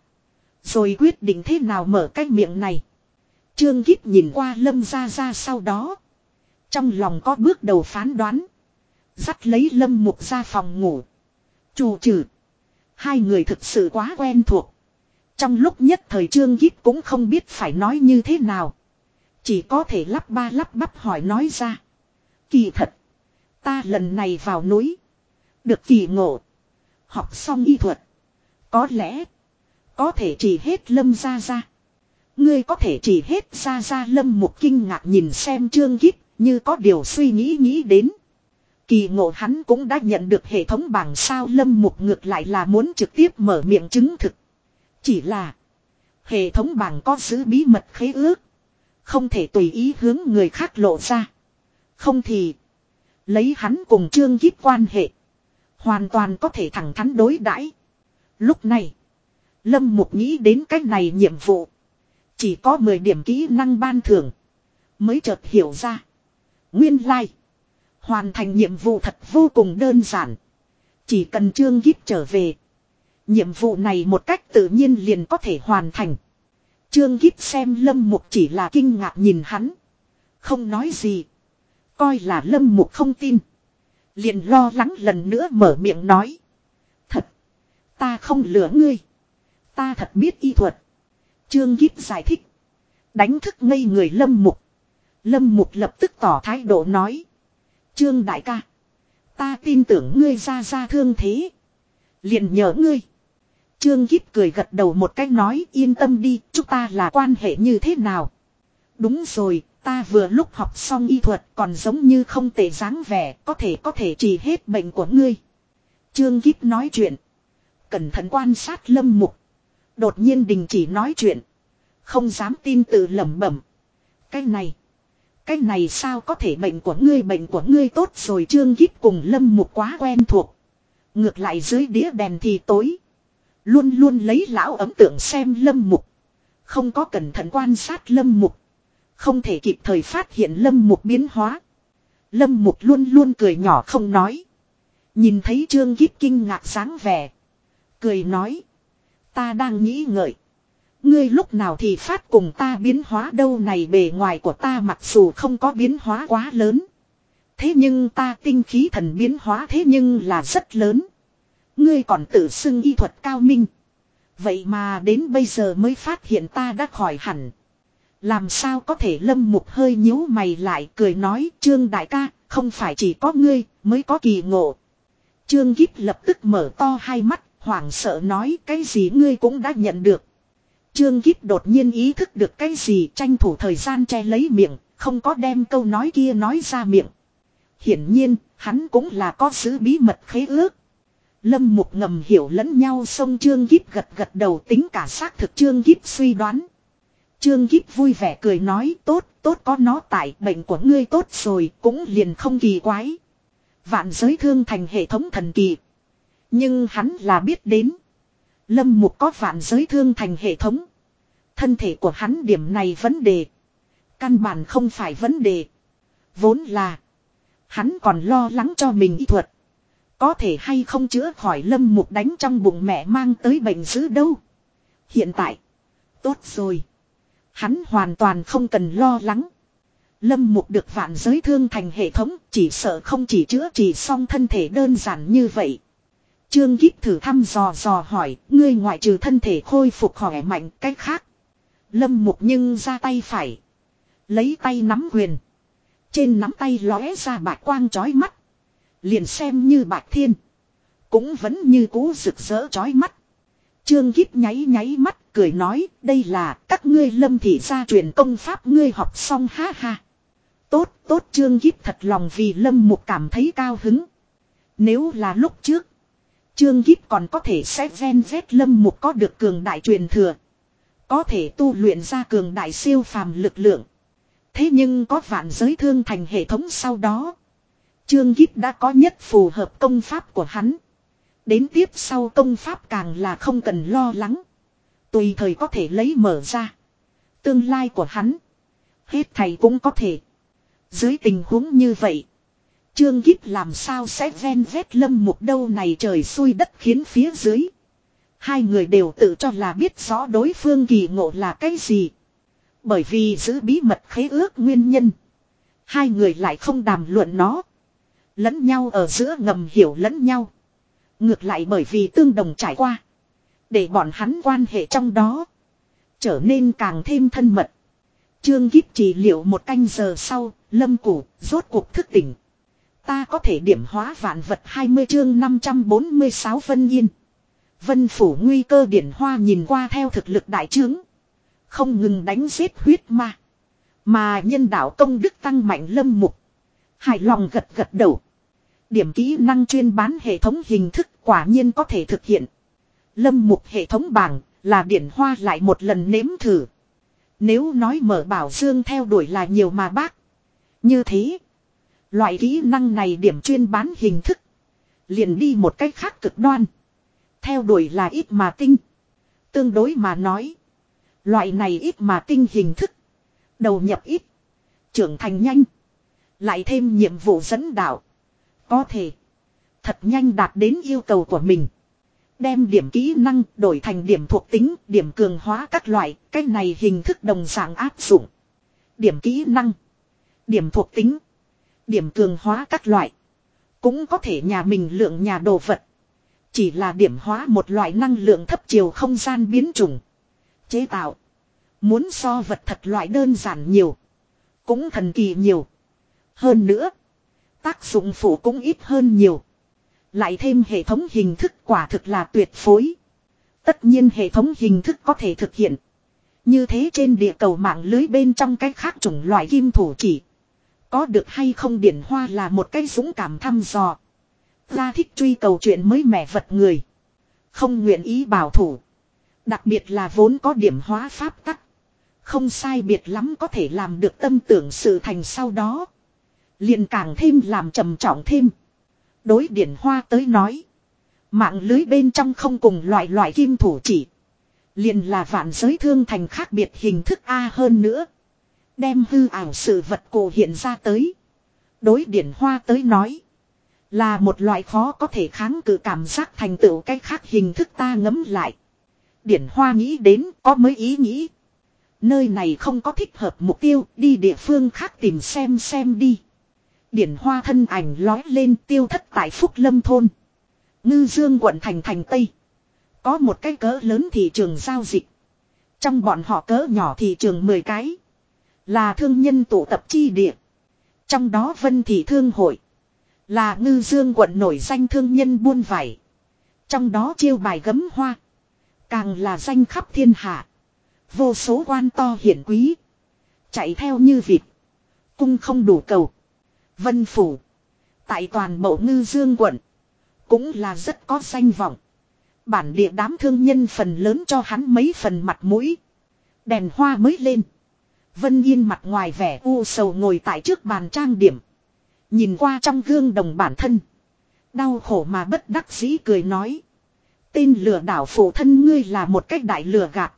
Rồi quyết định thế nào mở cái miệng này. Trương Kíp nhìn qua lâm Gia Gia sau đó. Trong lòng có bước đầu phán đoán. Dắt lấy lâm mục ra phòng ngủ. Chủ trừ. Hai người thực sự quá quen thuộc. Trong lúc nhất thời Trương Kíp cũng không biết phải nói như thế nào. Chỉ có thể lắp ba lắp bắp hỏi nói ra. Kỳ thật. Ta lần này vào núi. Được kỳ ngộ. Học xong y thuật. Có lẽ. Có thể chỉ hết lâm ra ra. Ngươi có thể chỉ hết ra ra lâm một kinh ngạc nhìn xem trương kíp. Như có điều suy nghĩ nghĩ đến. Kỳ ngộ hắn cũng đã nhận được hệ thống bảng sao lâm mục ngược lại là muốn trực tiếp mở miệng chứng thực. Chỉ là. Hệ thống bảng có giữ bí mật khế ước. Không thể tùy ý hướng người khác lộ ra. Không thì. Lấy hắn cùng trương kíp quan hệ. Hoàn toàn có thể thẳng thắn đối đãi. Lúc này. Lâm Mục nghĩ đến cách này nhiệm vụ. Chỉ có 10 điểm kỹ năng ban thưởng. Mới chợt hiểu ra. Nguyên lai. Like. Hoàn thành nhiệm vụ thật vô cùng đơn giản. Chỉ cần trương kíp trở về. Nhiệm vụ này một cách tự nhiên liền có thể hoàn thành. Trương kíp xem Lâm Mục chỉ là kinh ngạc nhìn hắn. Không nói gì. Coi là Lâm Mục không tin. Liền lo lắng lần nữa mở miệng nói. Thật. Ta không lừa ngươi. Ta thật biết y thuật. Trương Kíp giải thích. Đánh thức ngây người Lâm Mục. Lâm Mục lập tức tỏ thái độ nói. Trương đại ca. Ta tin tưởng ngươi ra ra thương thế. Liền nhờ ngươi. Trương Kíp cười gật đầu một cách nói yên tâm đi, chúng ta là quan hệ như thế nào. Đúng rồi, ta vừa lúc học xong y thuật còn giống như không tệ dáng vẻ, có thể có thể trị hết bệnh của ngươi. Trương Kíp nói chuyện. Cẩn thận quan sát lâm mục. Đột nhiên đình chỉ nói chuyện. Không dám tin tự lẩm bẩm. Cái này. Cái này sao có thể bệnh của ngươi, bệnh của ngươi tốt rồi Trương gíp cùng lâm mục quá quen thuộc. Ngược lại dưới đĩa đèn thì tối. Luôn luôn lấy lão ấm tượng xem lâm mục. Không có cẩn thận quan sát lâm mục. Không thể kịp thời phát hiện lâm mục biến hóa. Lâm mục luôn luôn cười nhỏ không nói. Nhìn thấy trương gíp kinh ngạc sáng vẻ. Cười nói. Ta đang nghĩ ngợi. Ngươi lúc nào thì phát cùng ta biến hóa đâu này bề ngoài của ta mặc dù không có biến hóa quá lớn. Thế nhưng ta tinh khí thần biến hóa thế nhưng là rất lớn. Ngươi còn tự xưng y thuật cao minh. Vậy mà đến bây giờ mới phát hiện ta đã khỏi hẳn. Làm sao có thể lâm mục hơi nhíu mày lại cười nói, trương đại ca, không phải chỉ có ngươi mới có kỳ ngộ. Trương Gíp lập tức mở to hai mắt hoảng sợ nói cái gì ngươi cũng đã nhận được. Trương Kíp đột nhiên ý thức được cái gì tranh thủ thời gian che lấy miệng không có đem câu nói kia nói ra miệng. Hiển nhiên hắn cũng là có giữ bí mật khế ước. Lâm Mục ngầm hiểu lẫn nhau xong Trương Kíp gật gật đầu tính cả xác thực Trương Kíp suy đoán. Trương Kíp vui vẻ cười nói tốt, tốt có nó tại bệnh của ngươi tốt rồi cũng liền không kỳ quái. Vạn giới thương thành hệ thống thần kỳ. Nhưng hắn là biết đến. Lâm Mục có vạn giới thương thành hệ thống. Thân thể của hắn điểm này vấn đề. Căn bản không phải vấn đề. Vốn là. Hắn còn lo lắng cho mình y thuật. Có thể hay không chữa khỏi lâm mục đánh trong bụng mẹ mang tới bệnh dữ đâu. Hiện tại. Tốt rồi. Hắn hoàn toàn không cần lo lắng. Lâm mục được vạn giới thương thành hệ thống, chỉ sợ không chỉ chữa trị xong thân thể đơn giản như vậy. Trương Gíp thử thăm dò dò hỏi, ngươi ngoại trừ thân thể khôi phục khỏe mạnh cách khác. Lâm mục nhưng ra tay phải. Lấy tay nắm quyền. Trên nắm tay lóe ra bạc quang chói mắt. Liền xem như bạc thiên. Cũng vẫn như cũ rực rỡ chói mắt. Trương Gíp nháy nháy mắt cười nói đây là các ngươi lâm thị gia truyền công pháp ngươi học xong ha ha. Tốt tốt Trương Gíp thật lòng vì lâm mục cảm thấy cao hứng. Nếu là lúc trước. Trương Kíp còn có thể sẽ ven vét lâm mục có được cường đại truyền thừa. Có thể tu luyện ra cường đại siêu phàm lực lượng. Thế nhưng có vạn giới thương thành hệ thống sau đó. Trương Kíp đã có nhất phù hợp công pháp của hắn. Đến tiếp sau công pháp càng là không cần lo lắng. Tùy thời có thể lấy mở ra. Tương lai của hắn. Hết thầy cũng có thể. Dưới tình huống như vậy. Trương Gíp làm sao sẽ ven vét lâm mục đâu này trời xui đất khiến phía dưới. Hai người đều tự cho là biết rõ đối phương kỳ ngộ là cái gì. Bởi vì giữ bí mật khế ước nguyên nhân. Hai người lại không đàm luận nó. Lẫn nhau ở giữa ngầm hiểu lẫn nhau. Ngược lại bởi vì tương đồng trải qua. Để bọn hắn quan hệ trong đó. Trở nên càng thêm thân mật. Trương Gíp chỉ liệu một canh giờ sau, lâm củ, rốt cuộc thức tỉnh. Ta có thể điểm hóa vạn vật 20 chương 546 Vân Yên. Vân Phủ nguy cơ điển hoa nhìn qua theo thực lực đại trướng. Không ngừng đánh giết huyết ma. Mà nhân đạo công đức tăng mạnh lâm mục. Hài lòng gật gật đầu. Điểm kỹ năng chuyên bán hệ thống hình thức quả nhiên có thể thực hiện. Lâm mục hệ thống bảng là điển hoa lại một lần nếm thử. Nếu nói mở bảo dương theo đuổi là nhiều mà bác. Như thế. Loại kỹ năng này điểm chuyên bán hình thức. Liền đi một cách khác cực đoan. Theo đuổi là ít mà tinh. Tương đối mà nói. Loại này ít mà tinh hình thức. Đầu nhập ít. Trưởng thành nhanh. Lại thêm nhiệm vụ dẫn đạo. Có thể. Thật nhanh đạt đến yêu cầu của mình. Đem điểm kỹ năng đổi thành điểm thuộc tính, điểm cường hóa các loại, cách này hình thức đồng dạng áp dụng. Điểm kỹ năng, điểm thuộc tính, điểm cường hóa các loại. Cũng có thể nhà mình lượng nhà đồ vật. Chỉ là điểm hóa một loại năng lượng thấp chiều không gian biến chủng. Chế tạo. Muốn so vật thật loại đơn giản nhiều. Cũng thần kỳ nhiều. Hơn nữa. Tác dụng phụ cũng ít hơn nhiều. Lại thêm hệ thống hình thức quả thực là tuyệt phối. Tất nhiên hệ thống hình thức có thể thực hiện. Như thế trên địa cầu mạng lưới bên trong cách khác chủng loại kim thủ chỉ. Có được hay không điển hoa là một cái dũng cảm thăm dò. Ra thích truy cầu chuyện mới mẻ vật người. Không nguyện ý bảo thủ. Đặc biệt là vốn có điểm hóa pháp tắc. Không sai biệt lắm có thể làm được tâm tưởng sự thành sau đó. liền càng thêm làm trầm trọng thêm. Đối điển hoa tới nói. Mạng lưới bên trong không cùng loại loại kim thủ chỉ. liền là vạn giới thương thành khác biệt hình thức A hơn nữa. Đem hư ảo sự vật cổ hiện ra tới. Đối điển hoa tới nói. Là một loại khó có thể kháng cự cảm giác thành tựu cái khác hình thức ta ngấm lại. Điển hoa nghĩ đến có mới ý nghĩ. Nơi này không có thích hợp mục tiêu, đi địa phương khác tìm xem xem đi. Điển hoa thân ảnh lói lên tiêu thất tại Phúc Lâm Thôn. Ngư Dương quận thành thành Tây. Có một cái cỡ lớn thị trường giao dịch. Trong bọn họ cỡ nhỏ thị trường 10 cái. Là thương nhân tụ tập chi địa. Trong đó Vân Thị Thương Hội. Là ngư dương quận nổi danh thương nhân buôn vải. Trong đó chiêu bài gấm hoa. Càng là danh khắp thiên hạ. Vô số quan to hiển quý. Chạy theo như vịt. Cung không đủ cầu. Vân Phủ. Tại toàn bộ ngư dương quận. Cũng là rất có danh vọng. Bản địa đám thương nhân phần lớn cho hắn mấy phần mặt mũi. Đèn hoa mới lên. Vân Yên mặt ngoài vẻ u sầu ngồi tại trước bàn trang điểm. Nhìn qua trong gương đồng bản thân. Đau khổ mà bất đắc dĩ cười nói. Tên lừa đảo phụ thân ngươi là một cách đại lừa gạt.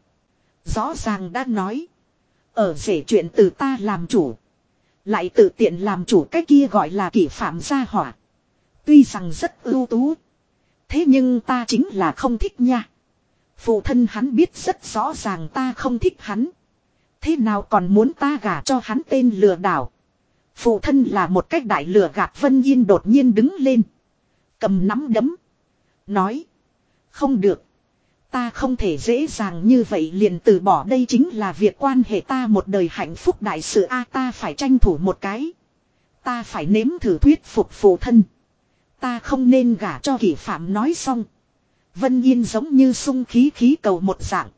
Rõ ràng đã nói. Ở rể chuyện từ ta làm chủ. Lại tự tiện làm chủ cái kia gọi là kỷ phạm gia hỏa. Tuy rằng rất ưu tú. Thế nhưng ta chính là không thích nha. Phụ thân hắn biết rất rõ ràng ta không thích hắn. Thế nào còn muốn ta gả cho hắn tên lừa đảo. Phụ thân là một cách đại lừa gạt Vân Yên đột nhiên đứng lên. Cầm nắm đấm. Nói. Không được. Ta không thể dễ dàng như vậy liền từ bỏ đây chính là việc quan hệ ta một đời hạnh phúc đại sự a, ta phải tranh thủ một cái. Ta phải nếm thử thuyết phục phụ thân. Ta không nên gả cho kỷ phạm nói xong. Vân Yên giống như sung khí khí cầu một dạng.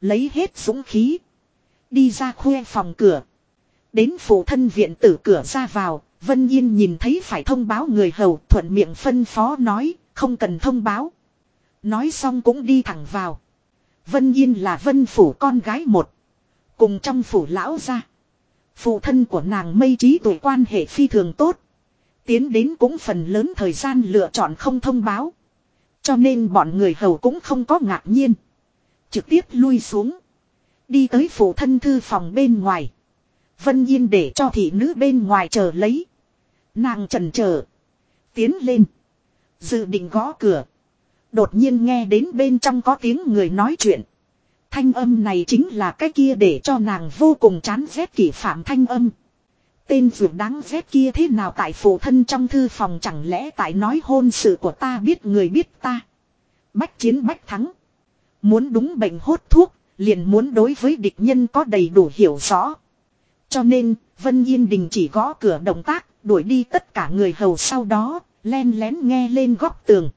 Lấy hết dũng khí. Đi ra khuê phòng cửa. Đến phụ thân viện tử cửa ra vào, Vân Yên nhìn thấy phải thông báo người hầu thuận miệng phân phó nói, không cần thông báo. Nói xong cũng đi thẳng vào. Vân Yên là vân phủ con gái một. Cùng trong phủ lão ra. Phụ thân của nàng mây trí tuổi quan hệ phi thường tốt. Tiến đến cũng phần lớn thời gian lựa chọn không thông báo. Cho nên bọn người hầu cũng không có ngạc nhiên. Trực tiếp lui xuống. Đi tới phụ thân thư phòng bên ngoài. Vân Yên để cho thị nữ bên ngoài chờ lấy. Nàng trần chờ Tiến lên. Dự định gõ cửa. Đột nhiên nghe đến bên trong có tiếng người nói chuyện. Thanh âm này chính là cái kia để cho nàng vô cùng chán ghét kỷ phạm thanh âm. Tên vượt đáng ghét kia thế nào tại phụ thân trong thư phòng chẳng lẽ tại nói hôn sự của ta biết người biết ta. Bách chiến bách thắng. Muốn đúng bệnh hốt thuốc, liền muốn đối với địch nhân có đầy đủ hiểu rõ. Cho nên, Vân Yên Đình chỉ gõ cửa động tác, đuổi đi tất cả người hầu sau đó, len lén nghe lên góc tường.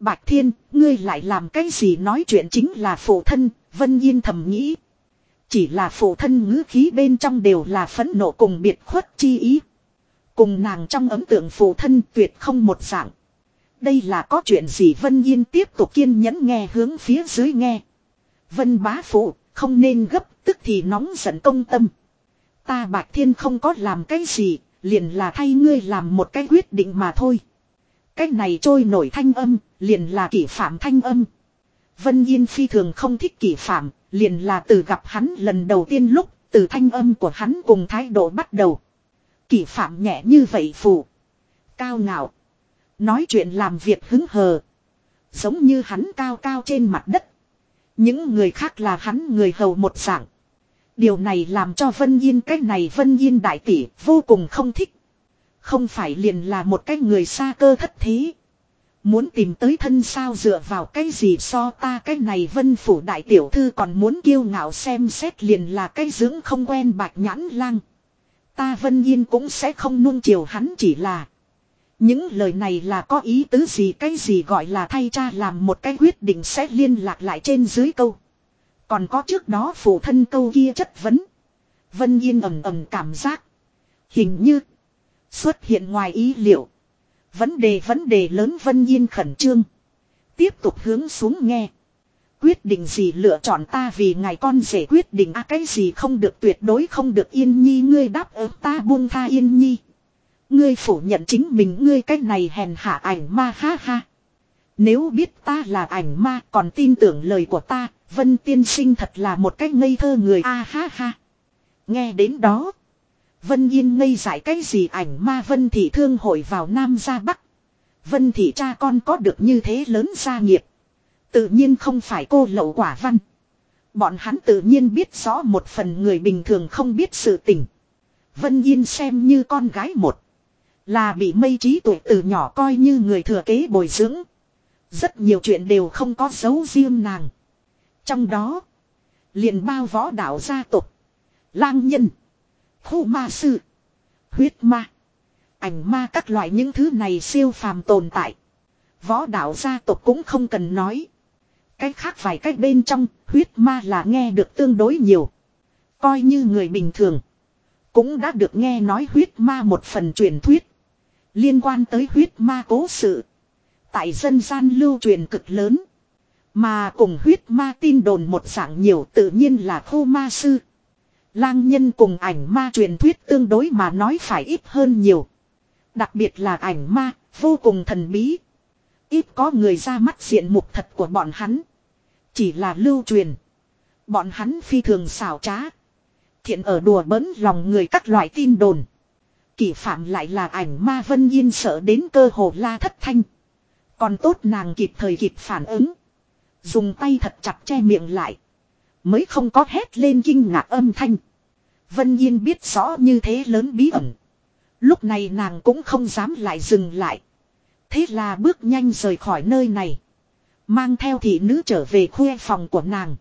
Bạch Thiên, ngươi lại làm cái gì nói chuyện chính là phụ thân, Vân Yên thầm nghĩ. Chỉ là phụ thân ngữ khí bên trong đều là phẫn nộ cùng biệt khuất chi ý. Cùng nàng trong ấm tượng phụ thân tuyệt không một dạng. Đây là có chuyện gì Vân Yên tiếp tục kiên nhẫn nghe hướng phía dưới nghe. Vân bá phụ, không nên gấp, tức thì nóng giận công tâm. Ta bạc Thiên không có làm cái gì, liền là thay ngươi làm một cái quyết định mà thôi. Cái này trôi nổi thanh âm, liền là kỷ phạm thanh âm. Vân Yên phi thường không thích kỷ phạm, liền là từ gặp hắn lần đầu tiên lúc, từ thanh âm của hắn cùng thái độ bắt đầu. Kỷ phạm nhẹ như vậy phụ. Cao ngạo. Nói chuyện làm việc hứng hờ. Giống như hắn cao cao trên mặt đất. Những người khác là hắn người hầu một dạng. Điều này làm cho Vân Yên, cái này Vân Yên đại tỷ vô cùng không thích. Không phải liền là một cái người xa cơ thất thế. Muốn tìm tới thân sao dựa vào cái gì so ta cái này vân phủ đại tiểu thư còn muốn kiêu ngạo xem xét liền là cái dưỡng không quen bạch nhãn lang. Ta vân yên cũng sẽ không nuông chiều hắn chỉ là. Những lời này là có ý tứ gì, cái gì gọi là thay cha làm một cái quyết định sẽ liên lạc lại trên dưới câu. Còn có trước đó phụ thân câu kia chất vấn. Vân Yên ầm ầm cảm giác. Hình như. Xuất hiện ngoài ý liệu. Vấn đề vấn đề lớn, Vân Yên khẩn trương. Tiếp tục hướng xuống nghe. Quyết định gì lựa chọn ta vì ngài con rể quyết định a cái gì không được, tuyệt đối không được yên nhi, ngươi đáp ứng ta, buông tha yên nhi. Ngươi phủ nhận chính mình ngươi cách này hèn hạ ảnh ma ha ha. Nếu biết ta là ảnh ma còn tin tưởng lời của ta, Vân tiên sinh thật là một cách ngây thơ người a ha ha. Nghe đến đó. Vân Yên ngây giải cái gì ảnh ma Vân Thị thương hội vào Nam ra Bắc. Vân Thị cha con có được như thế lớn gia nghiệp. Tự nhiên không phải cô lậu quả văn. Bọn hắn tự nhiên biết rõ một phần người bình thường không biết sự tình. Vân Yên xem như con gái một. Là bị mây trí tuổi từ nhỏ coi như người thừa kế bồi dưỡng. Rất nhiều chuyện đều không có dấu riêng nàng. Trong đó. liền bao võ đạo gia tộc Lang nhân. Khu ma sư. Huyết ma. Ảnh ma các loại những thứ này siêu phàm tồn tại. Võ đạo gia tộc cũng không cần nói. Cách khác vài cách bên trong, huyết ma là nghe được tương đối nhiều. Coi như người bình thường. Cũng đã được nghe nói huyết ma một phần truyền thuyết. Liên quan tới huyết ma cố sự. Tại dân gian lưu truyền cực lớn. Mà cùng huyết ma tin đồn một dạng nhiều tự nhiên là khô ma sư. Lang nhân cùng ảnh ma truyền thuyết tương đối mà nói phải ít hơn nhiều. Đặc biệt là ảnh ma, vô cùng thần bí. Ít có người ra mắt diện mục thật của bọn hắn. Chỉ là lưu truyền. Bọn hắn phi thường xảo trá. Thiện ở đùa bỡn lòng người các loại tin đồn kỳ phạm lại là ảnh ma vân yên sợ đến cơ hồ la thất thanh. Còn tốt nàng kịp thời kịp phản ứng. Dùng tay thật chặt che miệng lại. Mới không có hét lên kinh ngạc âm thanh. Vân Yên biết rõ như thế lớn bí ẩn. Lúc này nàng cũng không dám lại dừng lại. Thế là bước nhanh rời khỏi nơi này. Mang theo thị nữ trở về khuê phòng của nàng.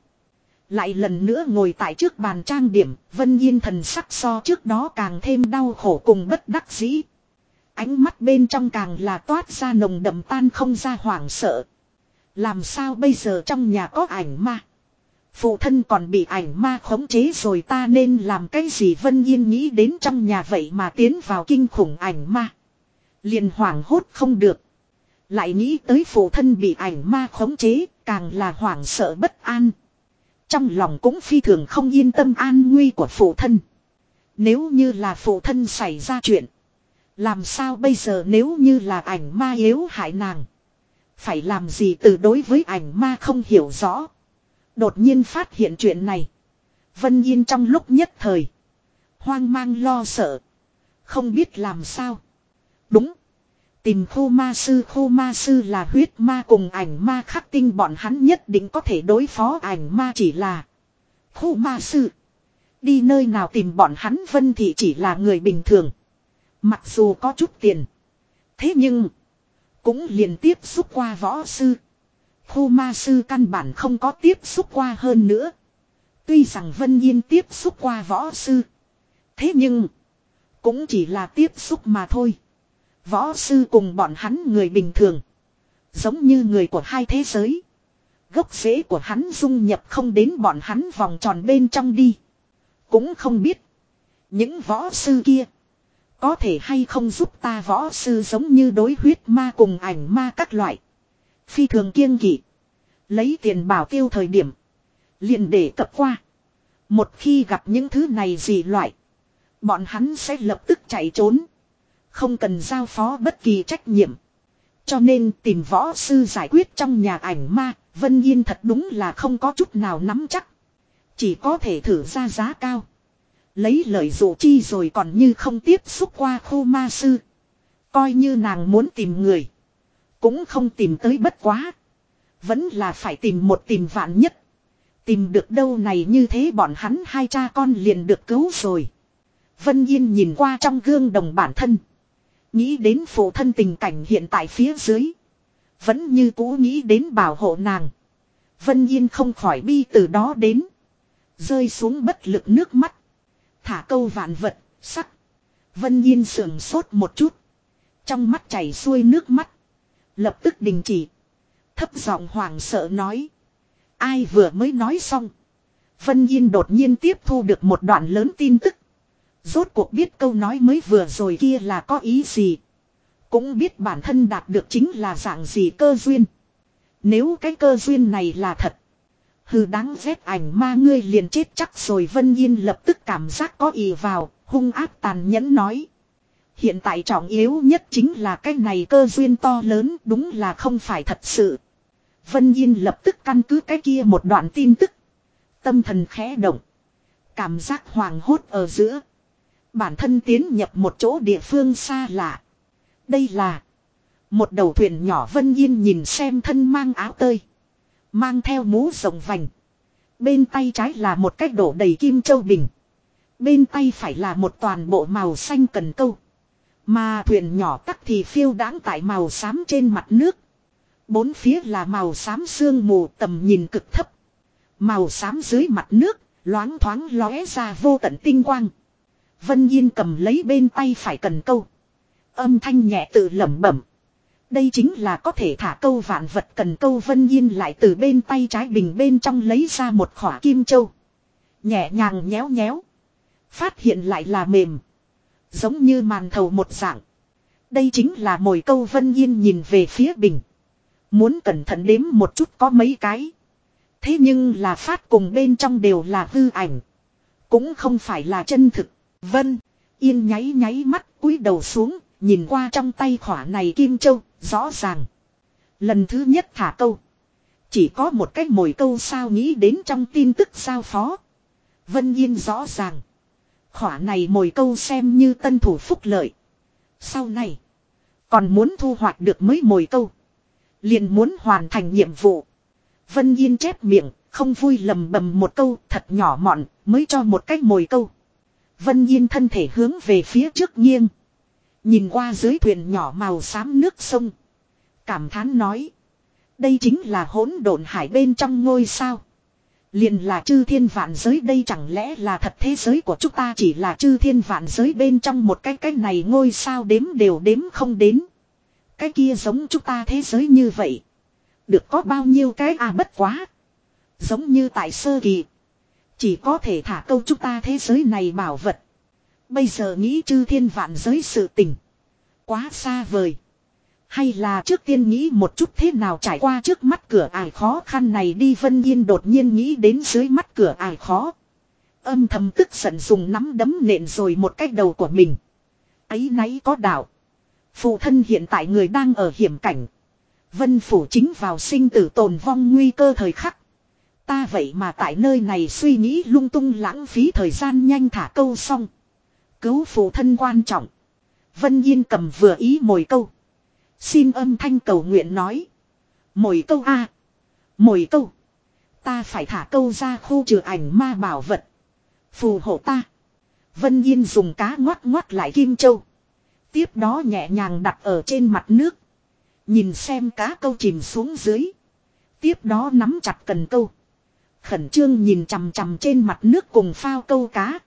Lại lần nữa ngồi tại trước bàn trang điểm, Vân Yên thần sắc so trước đó càng thêm đau khổ cùng bất đắc dĩ. Ánh mắt bên trong càng là toát ra nồng đậm tan không ra hoảng sợ. Làm sao bây giờ trong nhà có ảnh ma? Phụ thân còn bị ảnh ma khống chế rồi ta nên làm cái gì Vân Yên nghĩ đến trong nhà vậy mà tiến vào kinh khủng ảnh ma. liền hoảng hốt không được. Lại nghĩ tới phụ thân bị ảnh ma khống chế, càng là hoảng sợ bất an. Trong lòng cũng phi thường không yên tâm an nguy của phụ thân. Nếu như là phụ thân xảy ra chuyện. Làm sao bây giờ nếu như là ảnh ma yếu hại nàng. Phải làm gì từ đối với ảnh ma không hiểu rõ. Đột nhiên phát hiện chuyện này. Vân Yên trong lúc nhất thời. Hoang mang lo sợ. Không biết làm sao. Đúng. Tìm khô ma sư khô ma sư là huyết ma cùng ảnh ma khắc tinh, bọn hắn nhất định có thể đối phó ảnh ma chỉ là. khô ma sư. Đi nơi nào tìm bọn hắn, vân thì chỉ là người bình thường. Mặc dù có chút tiền. Thế nhưng. Cũng liền tiếp xúc qua võ sư. khô ma sư căn bản không có tiếp xúc qua hơn nữa. Tuy rằng Vân Yên tiếp xúc qua võ sư. Thế nhưng. Cũng chỉ là tiếp xúc mà thôi. Võ sư cùng bọn hắn người bình thường. Giống như người của hai thế giới. Gốc rễ của hắn dung nhập không đến bọn hắn vòng tròn bên trong đi. Cũng không biết. Những võ sư kia. Có thể hay không giúp ta võ sư giống như đối huyết ma cùng ảnh ma các loại. Phi thường kiêng kỵ. Lấy tiền bảo tiêu thời điểm. liền để cập qua. Một khi gặp những thứ này gì loại. Bọn hắn sẽ lập tức chạy trốn. Không cần giao phó bất kỳ trách nhiệm. Cho nên tìm võ sư giải quyết trong nhà ảnh ma, Vân Yên thật đúng là không có chút nào nắm chắc. Chỉ có thể thử ra giá cao. Lấy lời dụ chi rồi còn như không tiếp xúc qua khu ma sư. Coi như nàng muốn tìm người. Cũng không tìm tới bất quá. Vẫn là phải tìm một tìm vạn nhất. Tìm được đâu này như thế bọn hắn hai cha con liền được cứu rồi. Vân Yên nhìn qua trong gương đồng bản thân. Nghĩ đến phụ thân tình cảnh hiện tại phía dưới. Vẫn như cũ nghĩ đến bảo hộ nàng. Vân Yên không khỏi bi từ đó đến. Rơi xuống bất lực nước mắt. Thả câu vạn vật, sắc. Vân Yên sườn sốt một chút. Trong mắt chảy xuôi nước mắt. Lập tức đình chỉ. Thấp giọng hoảng sợ nói. Ai vừa mới nói xong. Vân Yên đột nhiên tiếp thu được một đoạn lớn tin tức. Rốt cuộc biết câu nói mới vừa rồi kia là có ý gì. Cũng biết bản thân đạt được chính là dạng gì cơ duyên. Nếu cái cơ duyên này là thật. Hừ đáng ghét ảnh ma ngươi liền chết chắc rồi Vân Yên lập tức cảm giác có ý vào, hung ác tàn nhẫn nói. Hiện tại trọng yếu nhất chính là cái này cơ duyên to lớn đúng là không phải thật sự. Vân Yên lập tức căn cứ cái kia một đoạn tin tức. Tâm thần khẽ động. Cảm giác hoàng hốt ở giữa. Bản thân tiến nhập một chỗ địa phương xa lạ. Đây là một đầu thuyền nhỏ Vân Yên nhìn xem thân mang áo tơi. Mang theo mũ rộng vành. Bên tay trái là một cách đổ đầy kim châu bình. Bên tay phải là một toàn bộ màu xanh cần câu. Mà thuyền nhỏ tắc thì phiêu đáng tại màu xám trên mặt nước. Bốn phía là màu xám sương mù tầm nhìn cực thấp. Màu xám dưới mặt nước, loáng thoáng lóe ra vô tận tinh quang. Vân Yên cầm lấy bên tay phải cần câu. Âm thanh nhẹ tự lẩm bẩm. Đây chính là có thể thả câu vạn vật cần câu Vân Yên lại từ bên tay trái bình bên trong lấy ra một khỏa kim châu. Nhẹ nhàng nhéo nhéo. Phát hiện lại là mềm. Giống như màn thầu một dạng. Đây chính là mồi câu Vân Yên nhìn về phía bình. Muốn cẩn thận đếm một chút có mấy cái. Thế nhưng là phát cùng bên trong đều là hư ảnh. Cũng không phải là chân thực. Vân, Yên nháy nháy mắt cúi đầu xuống, nhìn qua trong tay khỏa này kim châu, rõ ràng. Lần thứ nhất thả câu. Chỉ có một cách mồi câu sao nghĩ đến trong tin tức sao phó. Vân Yên rõ ràng. Khỏa này mồi câu xem như tân thủ phúc lợi. Sau này. Còn muốn thu hoạch được mấy mồi câu. Liền muốn hoàn thành nhiệm vụ. Vân Yên chép miệng, không vui lầm bầm một câu thật nhỏ mọn, mới cho một cách mồi câu. Vân Yên thân thể hướng về phía trước nghiêng. Nhìn qua dưới thuyền nhỏ màu xám nước sông. Cảm thán nói. Đây chính là hỗn độn hải bên trong ngôi sao. Liền là chư thiên vạn giới đây chẳng lẽ là thật thế giới của chúng ta chỉ là chư thiên vạn giới bên trong một cái cái này ngôi sao đếm đều đếm không đến. Cái kia giống chúng ta thế giới như vậy. Được có bao nhiêu cái à bất quá. Giống như tại sơ kỳ. Chỉ có thể thả câu chúng ta thế giới này bảo vật. Bây giờ nghĩ chư thiên vạn giới sự tình. Quá xa vời. Hay là trước tiên nghĩ một chút thế nào trải qua trước mắt cửa ải khó khăn này đi Vân Yên đột nhiên nghĩ đến dưới mắt cửa ải khó. Âm thầm tức giận dùng nắm đấm nện rồi một cách đầu của mình. Ấy nấy có đạo. Phụ thân hiện tại người đang ở hiểm cảnh. Vân phủ chính vào sinh tử tồn vong nguy cơ thời khắc. Ta vậy mà tại nơi này suy nghĩ lung tung lãng phí thời gian nhanh thả câu xong. Cứu phụ thân quan trọng. Vân Yên cầm vừa ý mồi câu. Xin âm thanh cầu nguyện nói. Mồi câu A. Mồi câu. Ta phải thả câu ra khu trừ ảnh ma bảo vật. Phù hộ ta. Vân Yên dùng cá ngoắt ngoắt lại kim châu. Tiếp đó nhẹ nhàng đặt ở trên mặt nước. Nhìn xem cá câu chìm xuống dưới. Tiếp đó nắm chặt cần câu. Khẩn trương nhìn chằm chằm trên mặt nước cùng phao câu cá.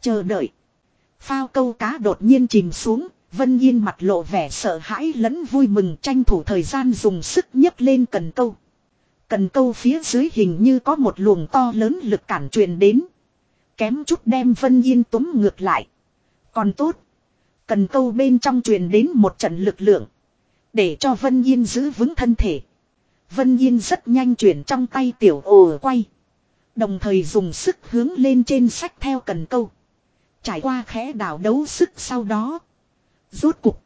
Chờ đợi. Phao câu cá đột nhiên chìm xuống. Vân Yên mặt lộ vẻ sợ hãi lẫn vui mừng tranh thủ thời gian dùng sức nhấc lên cần câu. Cần câu phía dưới hình như có một luồng to lớn lực cản truyền đến. Kém chút đem Vân Yên túm ngược lại. Còn tốt. Cần câu bên trong truyền đến một trận lực lượng. Để cho Vân Yên giữ vững thân thể. Vân Yên rất nhanh chuyển trong tay tiểu ồ quay. Đồng thời dùng sức hướng lên trên sách theo cần câu. Trải qua khẽ đảo đấu sức sau đó. Rốt cục.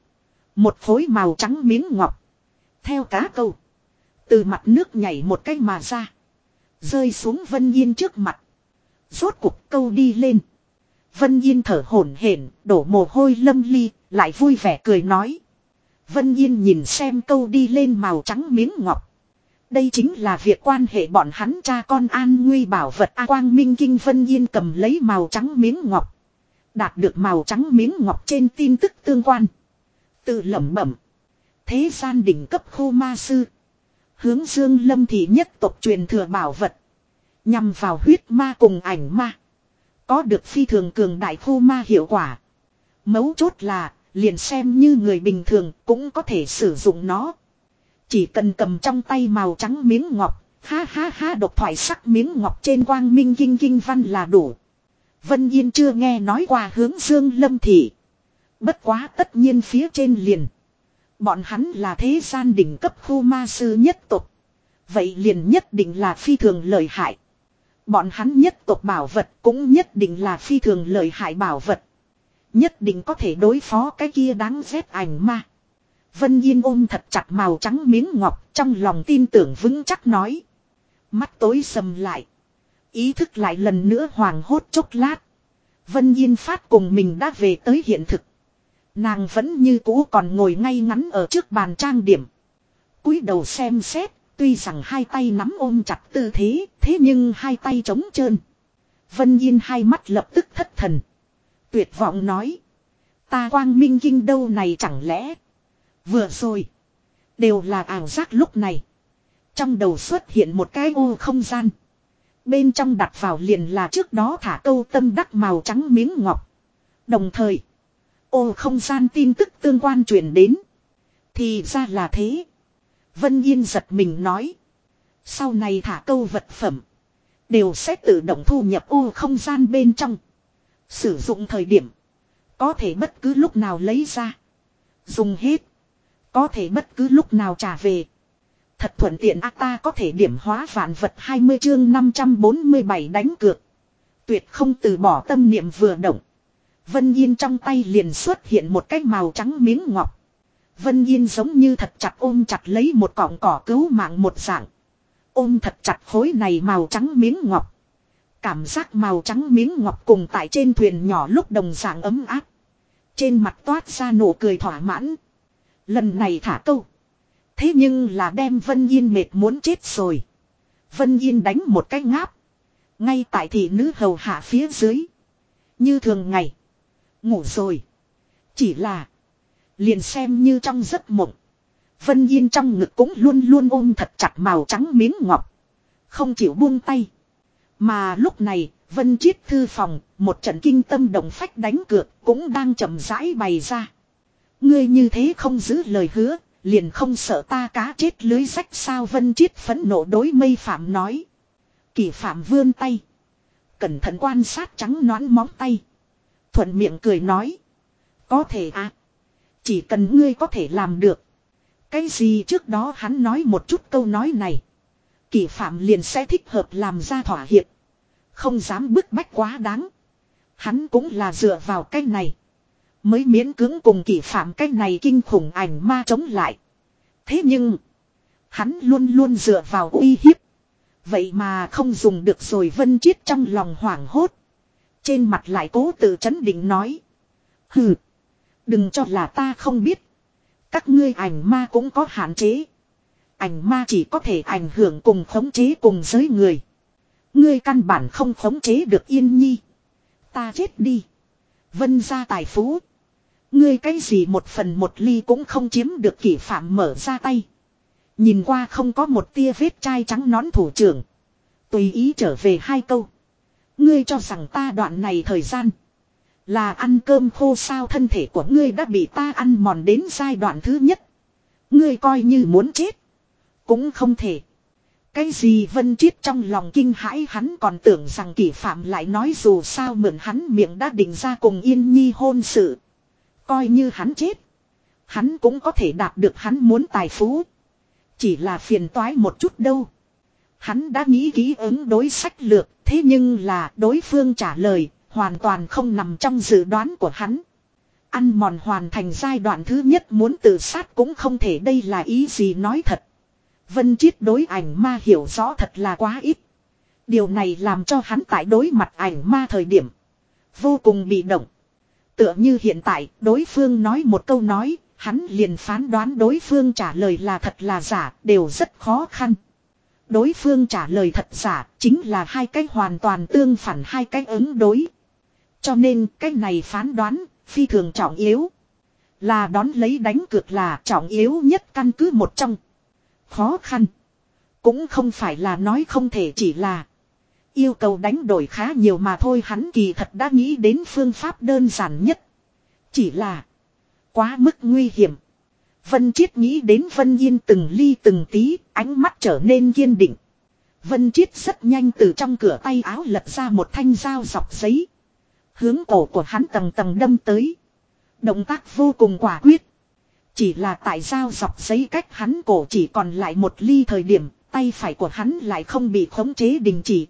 Một khối màu trắng miếng ngọc. Theo cá câu. Từ mặt nước nhảy một cái mà ra. Rơi xuống Vân Yên trước mặt. Rốt cục câu đi lên. Vân Yên thở hổn hển, đổ mồ hôi lâm ly, lại vui vẻ cười nói. Vân Yên nhìn xem câu đi lên màu trắng miếng ngọc. Đây chính là việc quan hệ bọn hắn cha con an nguy bảo vật A Quang Minh Kinh Vân Yên cầm lấy màu trắng miếng ngọc. Đạt được màu trắng miếng ngọc trên tin tức tương quan. Tự lẩm bẩm. Thế gian đỉnh cấp khu ma sư. Hướng dương lâm thị nhất tộc truyền thừa bảo vật. Nhằm vào huyết ma cùng ảnh ma. Có được phi thường cường đại khu ma hiệu quả. Mấu chốt là, liền xem như người bình thường cũng có thể sử dụng nó. Chỉ cần cầm trong tay màu trắng miếng ngọc, ha ha ha độc thoại sắc miếng ngọc trên quang minh kinh kinh văn là đủ. Vân Yên chưa nghe nói qua hướng dương lâm thị. Bất quá tất nhiên phía trên liền. Bọn hắn là thế gian đỉnh cấp khu ma sư nhất tục. Vậy liền nhất định là phi thường lợi hại. Bọn hắn nhất tộc bảo vật cũng nhất định là phi thường lợi hại bảo vật. Nhất định có thể đối phó cái kia đáng rét ảnh ma. Vân Yên ôm thật chặt màu trắng miếng ngọc trong lòng tin tưởng vững chắc nói. Mắt tối sầm lại. Ý thức lại lần nữa hoàng hốt chốc lát. Vân Yên phát cùng mình đã về tới hiện thực. Nàng vẫn như cũ còn ngồi ngay ngắn ở trước bàn trang điểm. cúi đầu xem xét, tuy rằng hai tay nắm ôm chặt tư thế, thế nhưng hai tay trống trơn. Vân Yên hai mắt lập tức thất thần. Tuyệt vọng nói. Ta quang minh kinh đâu này chẳng lẽ. Vừa rồi. Đều là ảo giác lúc này. Trong đầu xuất hiện một cái ô không gian. Bên trong đặt vào liền là trước đó thả câu tâm đắc màu trắng miếng ngọc. Đồng thời. Ô không gian tin tức tương quan truyền đến. Thì ra là thế. Vân Yên giật mình nói. Sau này thả câu vật phẩm. Đều sẽ tự động thu nhập ô không gian bên trong. Sử dụng thời điểm. Có thể bất cứ lúc nào lấy ra. Dùng hết. Có thể bất cứ lúc nào trả về. Thật thuận tiện a ta có thể điểm hóa vạn vật 20 chương 547 đánh cược. Tuyệt không từ bỏ tâm niệm vừa động. Vân Yên trong tay liền xuất hiện một cái màu trắng miếng ngọc. Vân Yên giống như thật chặt ôm chặt lấy một cọng cỏ cứu mạng một dạng. Ôm thật chặt khối này màu trắng miếng ngọc. Cảm giác màu trắng miếng ngọc cùng tại trên thuyền nhỏ lúc đồng dạng ấm áp. Trên mặt toát ra nụ cười thỏa mãn. Lần này thả câu. Thế nhưng là đem Vân Yên mệt muốn chết rồi. Vân Yên đánh một cái ngáp. Ngay tại thị nữ hầu hạ phía dưới. Như thường ngày. Ngủ rồi. Chỉ là. Liền xem như trong giấc mộng. Vân Yên trong ngực cũng luôn luôn ôm thật chặt màu trắng miếng ngọc. Không chịu buông tay. Mà lúc này, Vân Chiết thư phòng, một trận kinh tâm động phách đánh cược cũng đang chậm rãi bày ra. Ngươi như thế không giữ lời hứa, liền không sợ ta cá chết lưới rách sao Vân Chiết phẫn nộ đối mây phạm nói. Kỳ phạm vươn tay. Cẩn thận quan sát trắng nón móng tay. Thuận miệng cười nói. Có thể à. Chỉ cần ngươi có thể làm được. Cái gì trước đó hắn nói một chút câu nói này. Kỳ phạm liền sẽ thích hợp làm ra thỏa hiệp. Không dám bức bách quá đáng. Hắn cũng là dựa vào cái này. Mới miễn cưỡng cùng kỳ phạm cái này kinh khủng ảnh ma chống lại. Thế nhưng. Hắn luôn luôn dựa vào uy hiếp. Vậy mà không dùng được rồi Vân Chiết trong lòng hoảng hốt. Trên mặt lại cố tự chấn định nói. Hừ. Đừng cho là ta không biết. Các ngươi ảnh ma cũng có hạn chế. Ảnh ma chỉ có thể ảnh hưởng cùng khống chế cùng giới người. Ngươi căn bản không khống chế được yên nhi. Ta chết đi. Vân ra tài phú. Ngươi cái gì một phần một ly cũng không chiếm được kỷ phạm mở ra tay. Nhìn qua không có một tia vết chai trắng nón thủ trưởng. Tùy ý trở về hai câu. Ngươi cho rằng ta đoạn này thời gian. Là ăn cơm khô sao thân thể của ngươi đã bị ta ăn mòn đến giai đoạn thứ nhất. Ngươi coi như muốn chết. Cũng không thể. Cái gì vân chiết trong lòng kinh hãi hắn còn tưởng rằng kỷ phạm lại nói dù sao mượn hắn miệng đã định ra cùng yên nhi hôn sự. Coi như hắn chết. Hắn cũng có thể đạt được hắn muốn tài phú. Chỉ là phiền toái một chút đâu. Hắn đã nghĩ kỹ ứng đối sách lược, thế nhưng là đối phương trả lời, hoàn toàn không nằm trong dự đoán của hắn. Ăn mòn hoàn thành giai đoạn thứ nhất muốn tự sát cũng không thể đây là ý gì nói thật. Vân Chiết đối ảnh ma hiểu rõ thật là quá ít. Điều này làm cho hắn tại đối mặt ảnh ma thời điểm. Vô cùng bị động. Tựa như hiện tại đối phương nói một câu nói, hắn liền phán đoán đối phương trả lời là thật là giả, đều rất khó khăn. Đối phương trả lời thật giả, chính là hai cách hoàn toàn tương phản hai cách ứng đối. Cho nên cách này phán đoán, phi thường trọng yếu. Là đón lấy đánh cược là trọng yếu nhất căn cứ một trong. Khó khăn. Cũng không phải là nói không thể chỉ là. Yêu cầu đánh đổi khá nhiều mà thôi hắn kỳ thật đã nghĩ đến phương pháp đơn giản nhất. Chỉ là. Quá mức nguy hiểm. Vân Chiết nghĩ đến Vân Yên từng ly từng tí, ánh mắt trở nên kiên định. Vân Chiết rất nhanh từ trong cửa tay áo lật ra một thanh dao dọc giấy. Hướng cổ của hắn tầng tầng đâm tới. Động tác vô cùng quả quyết. Chỉ là tại dao dọc giấy cách hắn cổ chỉ còn lại một ly thời điểm, tay phải của hắn lại không bị khống chế đình chỉ.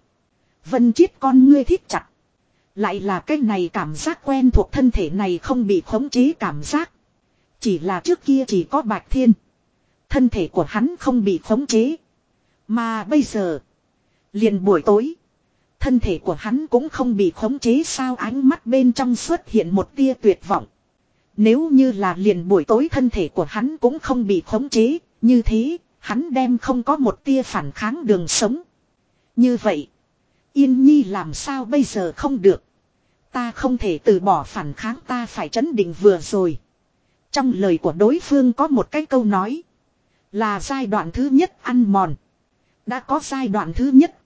Vân Chiết con ngươi thiết chặt. Lại là cái này cảm giác quen thuộc thân thể này không bị khống chế cảm giác. Chỉ là trước kia chỉ có Bạch Thiên. Thân thể của hắn không bị khống chế. Mà bây giờ. Liền buổi tối. Thân thể của hắn cũng không bị khống chế sao ánh mắt bên trong xuất hiện một tia tuyệt vọng. Nếu như là liền buổi tối thân thể của hắn cũng không bị khống chế, như thế, hắn đem không có một tia phản kháng đường sống. Như vậy, Yên Nhi làm sao bây giờ không được. Ta không thể từ bỏ phản kháng ta phải chấn định vừa rồi. Trong lời của đối phương có một cái câu nói. Là giai đoạn thứ nhất ăn mòn. Đã có giai đoạn thứ nhất.